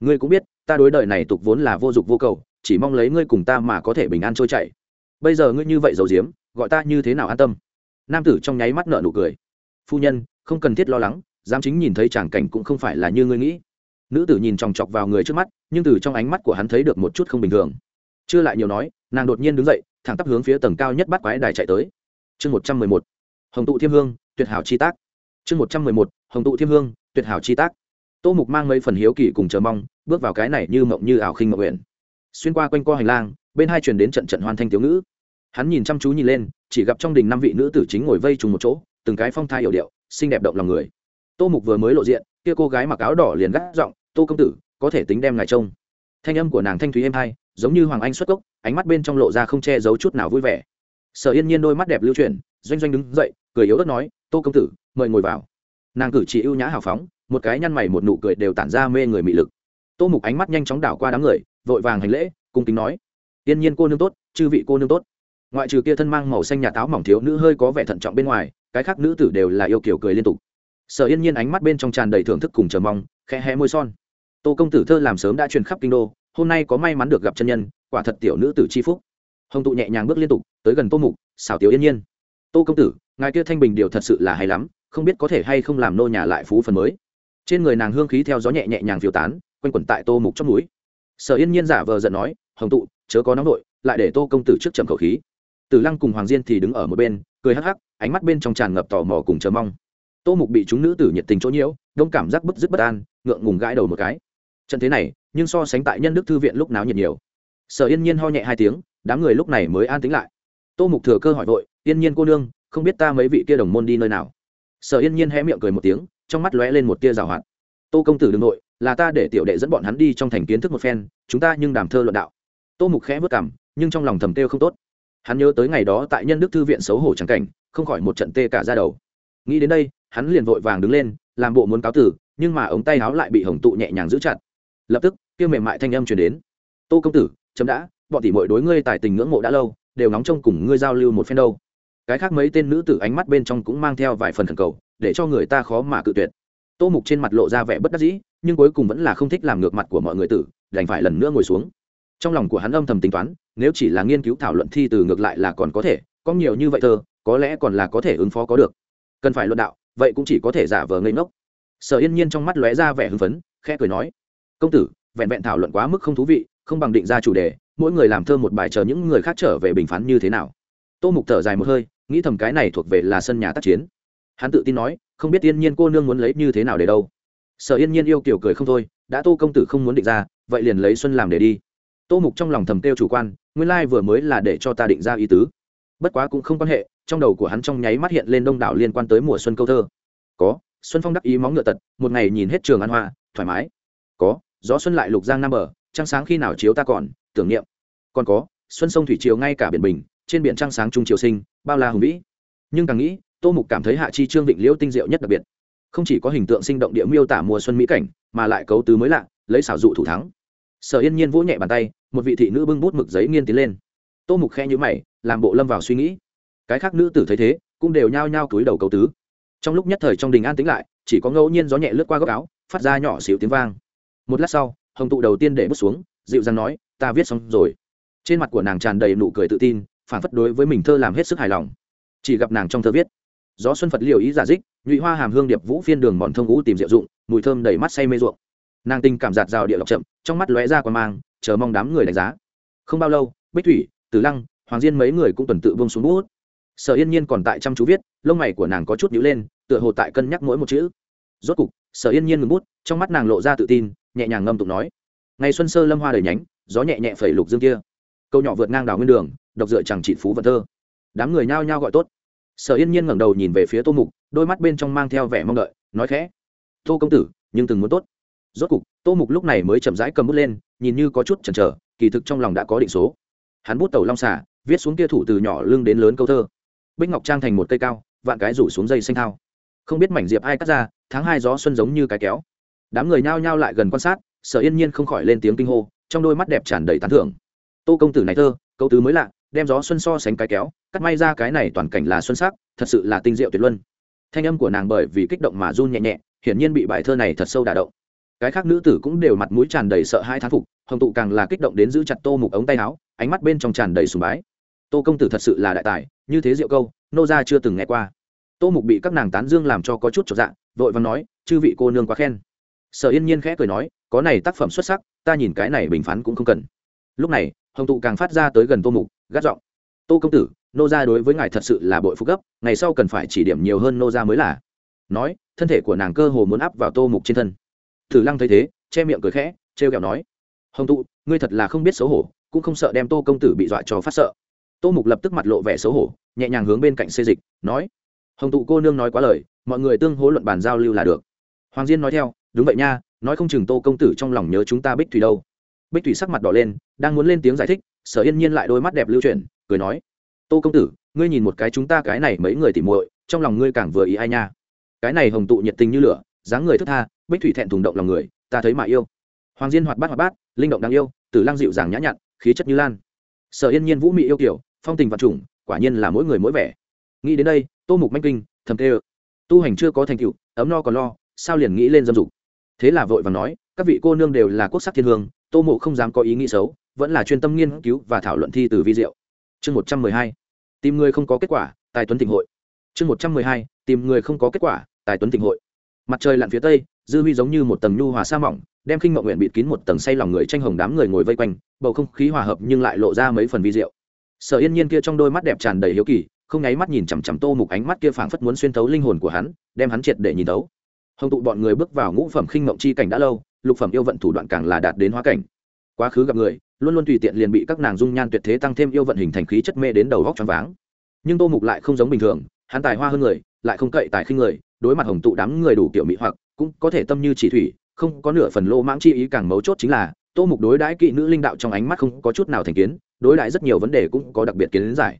Ngươi cũng biết, ta đối đời này tục vốn là vô dụng vô cầu, chỉ mong lấy ngươi cùng ta mà có thể bình an trôi chảy. Bây giờ ngươi như vậy giấu diếm gọi ta như thế nào an tâm? Nam tử trong nháy mắt nợ nụ cười. Phu nhân, không cần thiết lo lắng dám chính nhìn thấy tràng cảnh cũng không phải là như ngươi nghĩ. Nữ tử nhìn chòng chọc vào người trước mắt, nhưng từ trong ánh mắt của hắn thấy được một chút không bình thường. Chưa lại nhiều nói, nàng đột nhiên đứng dậy, thẳng tắp hướng phía tầng cao nhất bắt quái đài chạy tới. Chương một trăm mười một. Hồng tụ thiêm hương tuyệt hảo chi tác. Chương một trăm mười một, hồng tụ thiêm hương, tuyệt hảo chi tác. Tô mục mang mấy phần hiếu kỳ cùng chờ mong, bước vào cái này như mộng như ảo khinh mộng nguyện. Xuyên qua quanh co hành lang, bên hai truyền đến trận trận hoàn thanh thiếu ngữ. Hắn nhìn chăm chú nhìn lên, chỉ gặp trong đình năm vị nữ tử chính ngồi vây trùng một chỗ, từng cái phong thai hiểu điệu, xinh đẹp động lòng người. Tô mục vừa mới lộ diện, kia cô gái mặc áo đỏ liền gác giọng, tô công tử, có thể tính đem ngài trông. Thanh âm của nàng thanh thúy êm hai, giống như hoàng anh xuất cốc, ánh mắt bên trong lộ ra không che giấu chút nào vui vẻ. Sở yên nhiên đôi mắt đẹp lưu chuyển, doanh doanh đứng dậy, cười yếu ớt nói tô công tử, mời ngồi vào. Nàng cử chỉ ưu nhã hào phóng, một cái nhăn mày một nụ cười đều tản ra mê người mị lực. Tô mục ánh mắt nhanh chóng đảo qua đám người, vội vàng hành lễ, cung kính nói yên nhiên cô nương tốt, chư vị cô nương tốt. Ngoại trừ kia thân mang màu xanh nhà táo mỏng thiếu nữ hơi có vẻ thận trọng bên ngoài, cái khác nữ tử đều là yêu kiểu cười liên tục. Sở yên nhiên ánh mắt bên trong tràn đầy thưởng thức cùng chờ mong, khẽ hé môi son. Tô công tử thơ làm sớm đã truyền khắp kinh đô, hôm nay có may mắn được gặp chân nhân, quả thật tiểu nữ tử c h i phúc. Hồng tụ nhẹ nhàng bước liên tục, tới gần tô mục, xảo tiểu yên nhiên. Tô công tử ngài kia thanh bình điều thật sự là hay lắm, không biết có thể hay không làm nô nhà lại phú phần mới. Trên người nàng hương khí theo gió nhẹ nhẹ nhàng phiêu tán, quanh quẩn tại tô mục trong núi. Sở yên nhiên giả vờ giận nói, hồng tụ, chớ có nóng nội lại để tô công tử trước trầm khẩu khí. Tử lăng cùng hoàng diên thì đứng ở một bên, cười hắc hắc, ánh mắt bên trong tràn ngập tò mò cùng chờ mong. Tô mục bị chúng nữ tử nhiệt tình chỗ nhiễu, đông cảm giác bức dứt bất an, ngượng ngùng gãi đầu một cái. Trận thế này, nhưng so sánh tại nhân đức thư viện lúc náo nhiệt nhiều. Sở yên nhiên ho nhẹ hai tiếng, đám người lúc này mới an tính lại. Tô mục thừa cơ hỏi vội, yên nhiên cô nương không biết ta mấy vị kia đồng môn đi nơi nào. Sở yên nhiên hé miệng cười một tiếng, trong mắt lóe lên một tia rào hoạt. Tô công tử đ ư n g nội, là ta để tiểu đệ dẫn bọn hắn đi trong thành kiến thức một phen, chúng ta nhưng đàm thơ luận đạo. Tô mục khẽ vất cảm nhưng trong lòng thầm têu không tốt. Hắn nhớ tới ngày đó tại nhân đức thư viện xấu hổ trắng cảnh, không khỏi một trận tê cả ra đầu. Nghĩ đến đây, hắn liền vội vàng đứng lên, làm bộ muốn cáo tử, nhưng mà ống tay áo lại bị hồng tụ nhẹ nhàng giữ chặt. Lập tức, kia mềm mại thanh âm truyền đến. Tô công tử, chấm đã, bọn tỷ muội đối ngươi tài tình ngưỡng mộ đã lâu, đều nóng trông cùng ngươi giao lưu một phen đâu cái khác mấy tên nữ tử ánh mắt bên trong cũng mang theo vài phần thần cầu, để cho người ta khó mà cự tuyệt. Tô mục trên mặt lộ ra vẻ bất đắc dĩ, nhưng cuối cùng vẫn là không thích làm ngược mặt của mọi người tử, đành phải lần nữa ngồi xuống. Trong lòng của hắn âm thầm tính toán, nếu chỉ là nghiên cứu thảo luận thi từ ngược lại là còn có thể, có nhiều như vậy thơ, có lẽ còn là có thể ứng phó có được. Cần phải luận đạo, vậy cũng chỉ có thể giả vờ ngây ngốc. Sở yên nhiên trong mắt lóe ra vẻ hưng phấn, khẽ cười nói, công tử, vẹn vẹn thảo luận quá mức không thú vị, không bằng định ra chủ đề, mỗi người làm thơ một bài chờ những người khác trở về bình phán như thế nào? Tô mục thở dài một hơi nghĩ thầm cái này thuộc về là sân nhà tác chiến. Hắn tự tin nói, không biết yên nhiên cô nương muốn lấy như thế nào để đâu. Sở yên nhiên yêu kiểu cười không thôi, đã tô công tử không muốn định ra, vậy liền lấy xuân làm để đi. Tô mục trong lòng thầm kêu chủ quan, nguyên lai vừa mới là để cho ta định ra ý tứ. Bất quá cũng không quan hệ, trong đầu của hắn trong nháy mắt hiện lên đông đảo liên quan tới mùa xuân câu thơ. Có, xuân phong đắc ý móng ngựa tật, một ngày nhìn hết trường ăn hoa, thoải mái. Có, gió xuân lại lục giang nam bờ, trăng sáng khi nào chiếu ta còn, tưởng niệm. Còn có, xuân sông thủy triều ngay cả biển bình, trên biển trăng sáng trung triều sinh bao la hùng vĩ. Nhưng càng nghĩ, tô mục cảm thấy hạ chi trương vịnh liễu tinh diệu nhất đặc biệt. Không chỉ có hình tượng sinh động địa miêu tả mùa xuân mỹ cảnh, mà lại cấu tứ mới lạ, lấy xảo dụ thủ thắng. Sở yên nhiên vỗ nhẹ bàn tay, một vị thị nữ bưng bút mực giấy nghiên tiến lên. Tô mục khe nhữ mày, làm bộ lâm vào suy nghĩ. Cái khác nữ tử thấy thế, cũng đều nhao nhao túi đầu cấu tứ. Trong lúc nhất thời trong đình an tĩnh lại, chỉ có ngẫu nhiên gió nhẹ lướt qua góc áo, phát ra nhỏ xíu tiếng vang. Một lát sau, hồng tụ đầu tiên để bước xuống, dịu dàng nói, ta viết xong rồi. Trên mặt của nàng tràn đầy nụ cười tự tin phản phất đối với mình thơ làm hết sức hài lòng. Chỉ gặp nàng trong thơ viết, gió xuân phật liều ý giả dích, nhụy hoa hàm hương điệp vũ phiên đường mòn thông ngũ tìm diệu dụng, mùi thơm đầy mắt say mê ruộng. Nàng tình cảm giạt rào địa lọc chậm, trong mắt lóe ra qua mang, chờ mong đám người đánh giá. Không bao lâu, bích thủy, tử lăng, hoàng diên mấy người cũng tuần tự buông xuống bút. Sở yên nhiên còn tại chăm chú viết, lông mày của nàng có chút nhữ lên, tựa hồ tại cân nhắc mỗi một chữ. Rốt cục, sở yên nhiên ngừng bút, trong mắt nàng lộ ra tự tin, nhẹ nhàng ngâm tụng nói, ngày xuân sơ lâm hoa đầy nhánh, gió nhẹ nhẹ phẩy lục dương kia. Câu nhỏ vượt ngang đảo nguyên đường độc dựa chẳng trị phú vận thơ. Đám người nhao nhao gọi tốt. Sở yên nhiên ngẩng đầu nhìn về phía tô mục, đôi mắt bên trong mang theo vẻ mong đợi, nói khẽ. Tô công tử, nhưng từng muốn tốt. Rốt cục, tô mục lúc này mới chậm rãi cầm bút lên, nhìn như có chút chần chờ, kỳ thực trong lòng đã có định số. Hắn bút tàu long xả viết xuống kia thủ từ nhỏ lưng đến lớn câu thơ. Bích ngọc trang thành một cây cao, vạn cái rủ xuống dây xanh thao. Không biết mảnh diệp ai cắt ra, tháng hai gió xuân giống như cái kéo. Đám người nhao nhao lại gần quan sát, sở yên nhiên không khỏi lên tiếng kinh hô, trong đôi mắt đẹp tràn đầy tán thưởng. Tô công tử này thơ, câu tứ mới lạ đem gió xuân so sánh cái kéo, cắt may ra cái này toàn cảnh là xuân sắc, thật sự là tinh diệu tuyệt luân. Thanh âm của nàng bởi vì kích động mà run nhẹ nhẹ, hiển nhiên bị bài thơ này thật sâu đả động. Cái khác nữ tử cũng đều mặt mũi tràn đầy sợ hai thán phục, hồng tụ càng là kích động đến giữ chặt tô mục ống tay áo, ánh mắt bên trong tràn đầy sùng bái. Tô công tử thật sự là đại tài, như thế diệu câu, nô gia chưa từng nghe qua. Tô mục bị các nàng tán dương làm cho có chút trọn dạng vội và nói, chư vị cô nương quá khen. Sở yên nhiên khẽ cười nói, có này tác phẩm xuất sắc, ta nhìn cái này bình phán cũng không cần. Lúc này hồng tụ càng phát ra tới gần tô mục, gắt giọng, tô công tử, nô gia đối với ngài thật sự là bội phúc gấp, ngày sau cần phải chỉ điểm nhiều hơn nô gia mới là. Nói, thân thể của nàng cơ hồ muốn áp vào tô mục trên thân. Thử lăng thấy thế, che miệng cười khẽ, trêu kẹo nói, hồng tụ, ngươi thật là không biết xấu hổ, cũng không sợ đem tô công tử bị dọa cho phát sợ. Tô mục lập tức mặt lộ vẻ xấu hổ, nhẹ nhàng hướng bên cạnh xê dịch, nói, hồng tụ cô nương nói quá lời, mọi người tương hố luận bàn giao lưu là được. Hoàng diên nói theo, đúng vậy nha, nói không chừng tô công tử trong lòng nhớ chúng ta bích thủy đâu bích thủy sắc mặt đỏ lên, đang muốn lên tiếng giải thích, sở yên nhiên lại đôi mắt đẹp lưu chuyển, cười nói, tô công tử, ngươi nhìn một cái chúng ta cái này mấy người tỉ muội, trong lòng ngươi càng vừa ý ai nha. Cái này hồng tụ nhiệt tình như lửa, dáng người thức tha, bích thủy thẹn thùng động lòng người, ta thấy mà yêu. Hoàng diên hoạt bát hoạt bát, linh động đáng yêu, tử lang dịu dàng nhã nhặn, khí chất như lan. Sở yên nhiên vũ mị yêu kiểu, phong tình vật chủng quả nhiên là mỗi người mỗi vẻ. Nghĩ đến đây, tô mục manh kinh, thầm tê ơ tu hành chưa có thành tựu, ấm no còn lo, sao liền nghĩ lên dâm dục? Thế là vội và nói, các vị cô nương đều là quốc sắc thiên hương tô mộ không dám có ý nghĩ xấu, vẫn là chuyên tâm nghiên cứu và thảo luận thi từ vi diệu. Chương một trăm mười hai. Tìm người không có kết quả, tài tuấn tỉnh hội. Chương một trăm mười hai. Tìm người không có kết quả, tài tuấn tỉnh hội. Mặt trời lặn phía tây, dư huy giống như một tầng nhu hòa sa mỏng, đem khinh mộng nguyện bịt kín một tầng say lòng người tranh hồng đám người ngồi vây quanh, bầu không khí hòa hợp nhưng lại lộ ra mấy phần vi diệu. Sở yên nhiên kia trong đôi mắt đẹp tràn đầy hiếu kỳ, không nháy mắt nhìn chằm chằm tô mục ánh mắt kia phảng phất muốn xuyên thấu linh hồn của hắn, đem hắn triệt để nhìn thấu. Hồng tụ bọn người bước vào ngũ phẩm khinh mộng chi cảnh đã lâu lục phẩm yêu vận thủ đoạn càng là đạt đến hóa cảnh. Quá khứ gặp người, luôn luôn tùy tiện liền bị các nàng dung nhan tuyệt thế tăng thêm yêu vận hình thành khí chất mê đến đầu góc choáng váng. Nhưng tô mục lại không giống bình thường, hắn tài hoa hơn người, lại không cậy tài khinh người, đối mặt hồng tụ đám người đủ kiểu mỹ hoặc, cũng có thể tâm như chỉ thủy, không có nửa phần lô mãng chi ý càng mấu chốt chính là, tô mục đối đãi kỵ nữ linh đạo trong ánh mắt không có chút nào thành kiến, đối đãi rất nhiều vấn đề cũng có đặc biệt kiến giải.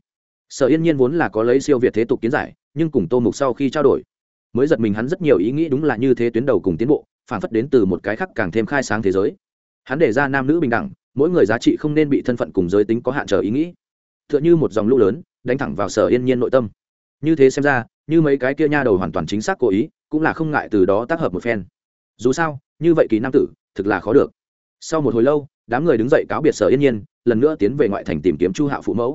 Sở yên nhiên vốn là có lấy siêu việt thế tục kiến giải, nhưng cùng tô mục sau khi trao đổi, mới giật mình hắn rất nhiều ý nghĩ đúng là như thế tuyến đầu cùng tiến bộ phản phất đến từ một cái khác càng thêm khai sáng thế giới. Hắn đề ra nam nữ bình đẳng, mỗi người giá trị không nên bị thân phận cùng giới tính có hạn trở ý nghĩ. T h ư ợ n h ư một dòng lũ lớn, đánh thẳng vào sở yên nhiên nội tâm. Như thế xem ra, như mấy cái kia nha đầu hoàn toàn chính xác cố ý, cũng là không ngại từ đó tác hợp một phen. Dù sao, như vậy kỳ nam tử, thực là khó được. Sau một hồi lâu, đám người đứng dậy cáo biệt sở yên nhiên, lần nữa tiến về ngoại thành tìm kiếm chu hạo phụ mẫu.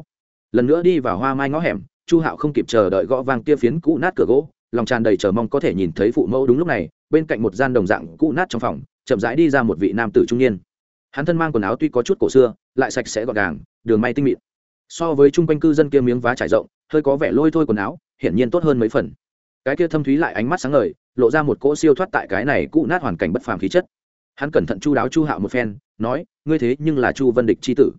Lần nữa đi vào hoa mai ngõ hẻm, chu hạo không kịp chờ đợi gõ vang kia phiến cũ nát cửa gỗ lòng tràn đầy chờ mong có thể nhìn thấy phụ mẫu đúng lúc này, bên cạnh một gian đồng dạng cũ nát trong phòng, chậm rãi đi ra một vị nam tử trung niên. Hắn thân mang quần áo tuy có chút cổ xưa, lại sạch sẽ gọn gàng, đường may tinh mịn. So với chung quanh cư dân kia miếng vá trải rộng, hơi có vẻ lôi thôi quần áo, hiển nhiên tốt hơn mấy phần. Cái kia thâm thúy lại ánh mắt sáng ngời, lộ ra một cỗ siêu thoát tại cái này cũ nát hoàn cảnh bất phàm khí chất. Hắn cẩn thận chu đáo chu hạo một phen, nói, ngươi thế nhưng là chu vân địch c h i tử.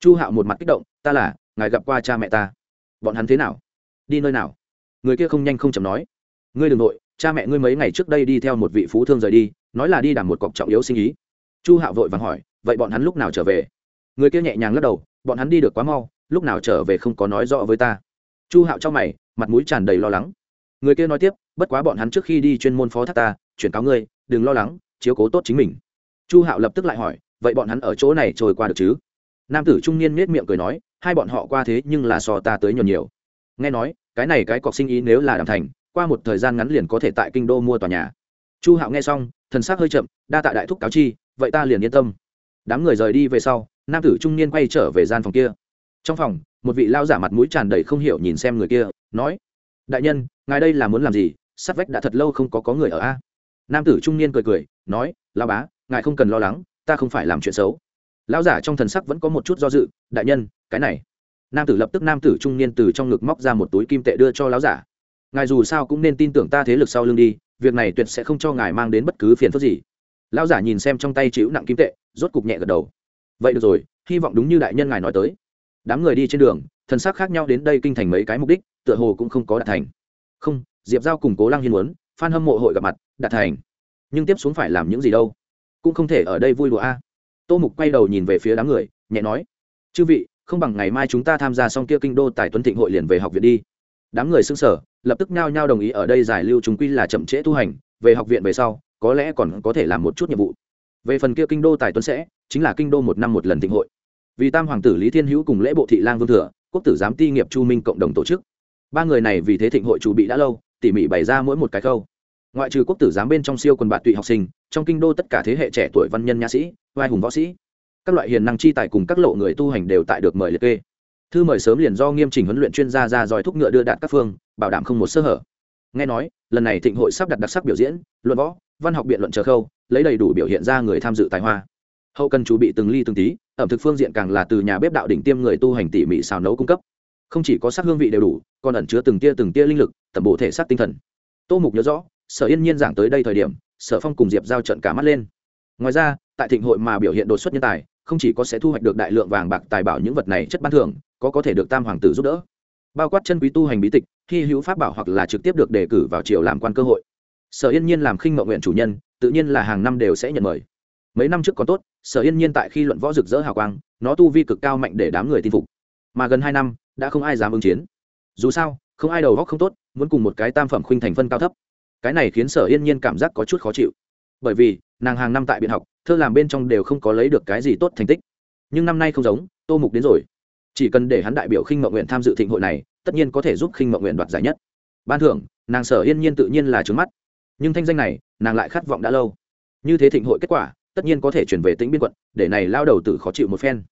Chu hạo một mặt kích động, ta là, ngài gặp qua cha mẹ ta. Bọn hắn thế nào? Đi nơi nào? Người kia không nhanh không chậm nói ngươi đ ừ n g nội, cha mẹ ngươi mấy ngày trước đây đi theo một vị phú thương rời đi, nói là đi đảm một cọc trọng yếu sinh ý. Chu hạo vội vàng hỏi, vậy bọn hắn lúc nào trở về? Người kia nhẹ nhàng lắc đầu, bọn hắn đi được quá mau, lúc nào trở về không có nói rõ với ta. Chu hạo trong mày, mặt mũi tràn đầy lo lắng. Người kia nói tiếp, bất quá bọn hắn trước khi đi chuyên môn phó thác ta, chuyển cáo ngươi, đừng lo lắng, chiếu cố tốt chính mình. Chu hạo lập tức lại hỏi, vậy bọn hắn ở chỗ này trôi qua được chứ? Nam tử trung niên nết miệng cười nói, hai bọn họ qua thế nhưng là so ta tới nhiều nhiều. Nghe nói, cái này cái cọc sinh ý nếu là đàm thành qua một thời gian ngắn liền có thể tại kinh đô mua tòa nhà. Chu hạo nghe xong, thần s ắ c hơi chậm, đa tạ đại thúc cáo chi, vậy ta liền yên tâm. Đám người rời đi về sau, nam tử trung niên quay trở về gian phòng kia. Trong phòng, một vị lao giả mặt mũi tràn đầy không hiểu nhìn xem người kia, nói, đại nhân, ngài đây là muốn làm gì? Sắt vách đã thật lâu không có có người ở a. Nam tử trung niên cười cười, nói lao bá, ngài không cần lo lắng, ta không phải làm chuyện xấu. Lao giả trong thần sắc vẫn có một chút do dự, đại nhân, cái này. Nam tử lập tức nam tử trung niên từ trong ngực móc ra một túi kim tệ đưa cho lão giả ngài dù sao cũng nên tin tưởng ta thế lực sau lưng đi, việc này tuyệt sẽ không cho ngài mang đến bất cứ phiền phức gì. Lão giả nhìn xem trong tay chịu nặng kim tệ, rốt cục nhẹ gật đầu. Vậy được rồi, hy vọng đúng như đại nhân ngài nói tới. Đám người đi trên đường, thần sắc khác nhau đến đây kinh thành mấy cái mục đích, tựa hồ cũng không có đạt thành. Không, diệp giao cùng cố lăng hiên muốn, phan hâm mộ hội gặp mặt, đạt thành. Nhưng tiếp xuống phải làm những gì đâu? Cũng không thể ở đây vui đùa a. Tô mục quay đầu nhìn về phía đám người, nhẹ nói. Chư vị, không bằng ngày mai chúng ta tham gia xong kia kinh đô tại tuấn thịnh hội liền về học viện đi đám người xưng sở lập tức nhao nhao đồng ý ở đây giải lưu chúng quy là chậm trễ tu hành, về học viện về sau, có lẽ còn có thể làm một chút nhiệm vụ. Về phần kia kinh đô tài tuấn sẽ, chính là kinh đô một năm một lần thịnh hội. Vì tam hoàng tử lý thiên hữu cùng lễ bộ thị lang vương thừa, quốc tử giám ti nghiệp chu minh cộng đồng tổ chức. Ba người này vì thế thịnh hội chủ bị đã lâu, tỉ mỉ bày ra mỗi một cái khâu. Ngoại trừ quốc tử giám bên trong siêu quần bạn tụy học sinh, trong kinh đô tất cả thế hệ trẻ tuổi văn nhân nha sĩ, vai hùng võ sĩ, các loại hiền năng chi tài cùng các lộ người tu hành đều tại được mời liệt kê thư mời sớm liền do nghiêm chỉnh huấn luyện chuyên gia ra dòi thúc ngựa đưa đạt các phương, bảo đảm không một sơ hở. Nghe nói, lần này thịnh hội sắp đặt đặc sắc biểu diễn, luận võ, văn học biện luận chờ khâu, lấy đầy đủ biểu hiện ra người tham dự tài hoa. Hậu cần chuẩn bị từng ly từng tí, ẩm thực phương diện càng là từ nhà bếp đạo đỉnh tiêm người tu hành tỉ mỉ xào nấu cung cấp. Không chỉ có sắc hương vị đều đủ, còn ẩn chứa từng tia từng tia linh lực, tẩm bổ thể xác tinh thần. Tô mục nhớ rõ, sở yên nhiên giảng tới đây thời điểm, sở phong cùng diệp giao trận cả mắt lên. Ngoài ra, tại thịnh hội mà biểu hiện đột xuất nhân tài không chỉ có sẽ thu hoạch được đại lượng vàng bạc tài bảo những vật này chất ban thưởng, có có thể được tam hoàng tử giúp đỡ. Bao quát chân quý tu hành bí tịch khi hữu pháp bảo hoặc là trực tiếp được đề cử vào triều làm quan cơ hội. Sở yên nhiên làm khinh mậu nguyện chủ nhân, tự nhiên là hàng năm đều sẽ nhận mời. Mấy năm trước còn tốt, sở yên nhiên tại khi luận võ rực rỡ hào quang, nó tu vi cực cao mạnh để đám người tin phục. Mà gần hai năm, đã không ai dám ứng chiến. Dù sao, không ai đầu góc không tốt, muốn cùng một cái tam phẩm khuynh thành phân cao thấp. Cái này khiến sở yên nhiên cảm giác có chút khó chịu bởi vì nàng hàng năm tại biện học, thơ làm bên trong đều không có lấy được cái gì tốt thành tích. Nhưng năm nay không giống, tô mục đến rồi. Chỉ cần để hắn đại biểu khinh mậu nguyện tham dự thịnh hội này, tất nhiên có thể giúp khinh mậu nguyện đoạt giải nhất. Ban thưởng, nàng sở yên nhiên tự nhiên là trướng mắt. Nhưng thanh danh này, nàng lại khát vọng đã lâu. Như thế thịnh hội kết quả, tất nhiên có thể chuyển về tính biên quận, để này lao đầu tử khó chịu một phen.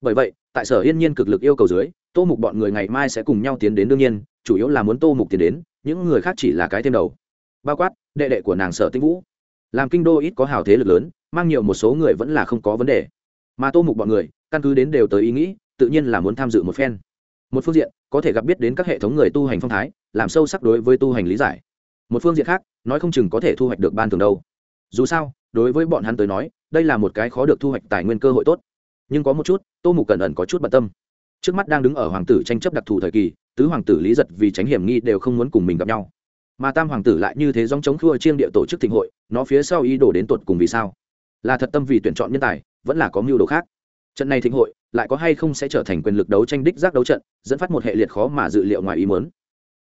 Bởi vậy, tại sở yên nhiên cực lực yêu cầu dưới, tô mục bọn người ngày mai sẽ cùng nhau tiến đến đương nhiên, chủ yếu là muốn tô mục tiến đến, những người khác chỉ là cái thêm đầu. Bao quát, đệ đệ của nàng sở tinh vũ làm kinh đô ít có hào thế lực lớn, mang nhiều một số người vẫn là không có vấn đề. Mà tô mục bọn người, căn cứ đến đều tới ý nghĩ, tự nhiên là muốn tham dự một phen. Một phương diện, có thể gặp biết đến các hệ thống người tu hành phong thái, làm sâu sắc đối với tu hành lý giải. Một phương diện khác, nói không chừng có thể thu hoạch được ban thường đâu. Dù sao, đối với bọn hắn tới nói, đây là một cái khó được thu hoạch tài nguyên cơ hội tốt. Nhưng có một chút, tô mục cẩn ẩn có chút bận tâm. Trước mắt đang đứng ở hoàng tử tranh chấp đặc thù thời kỳ, tứ hoàng tử lý giật vì tránh hiểm nghi đều không muốn cùng mình gặp nhau mà tam hoàng tử lại như thế dòng chống khua chiêng địa tổ chức thịnh hội, nó phía sau ý đồ đến tột cùng vì sao? Là thật tâm vì tuyển chọn nhân tài, vẫn là có mưu đồ khác. Trận này thịnh hội, lại có hay không sẽ trở thành quyền lực đấu tranh đích giác đấu trận, dẫn phát một hệ liệt khó mà dự liệu ngoài ý muốn.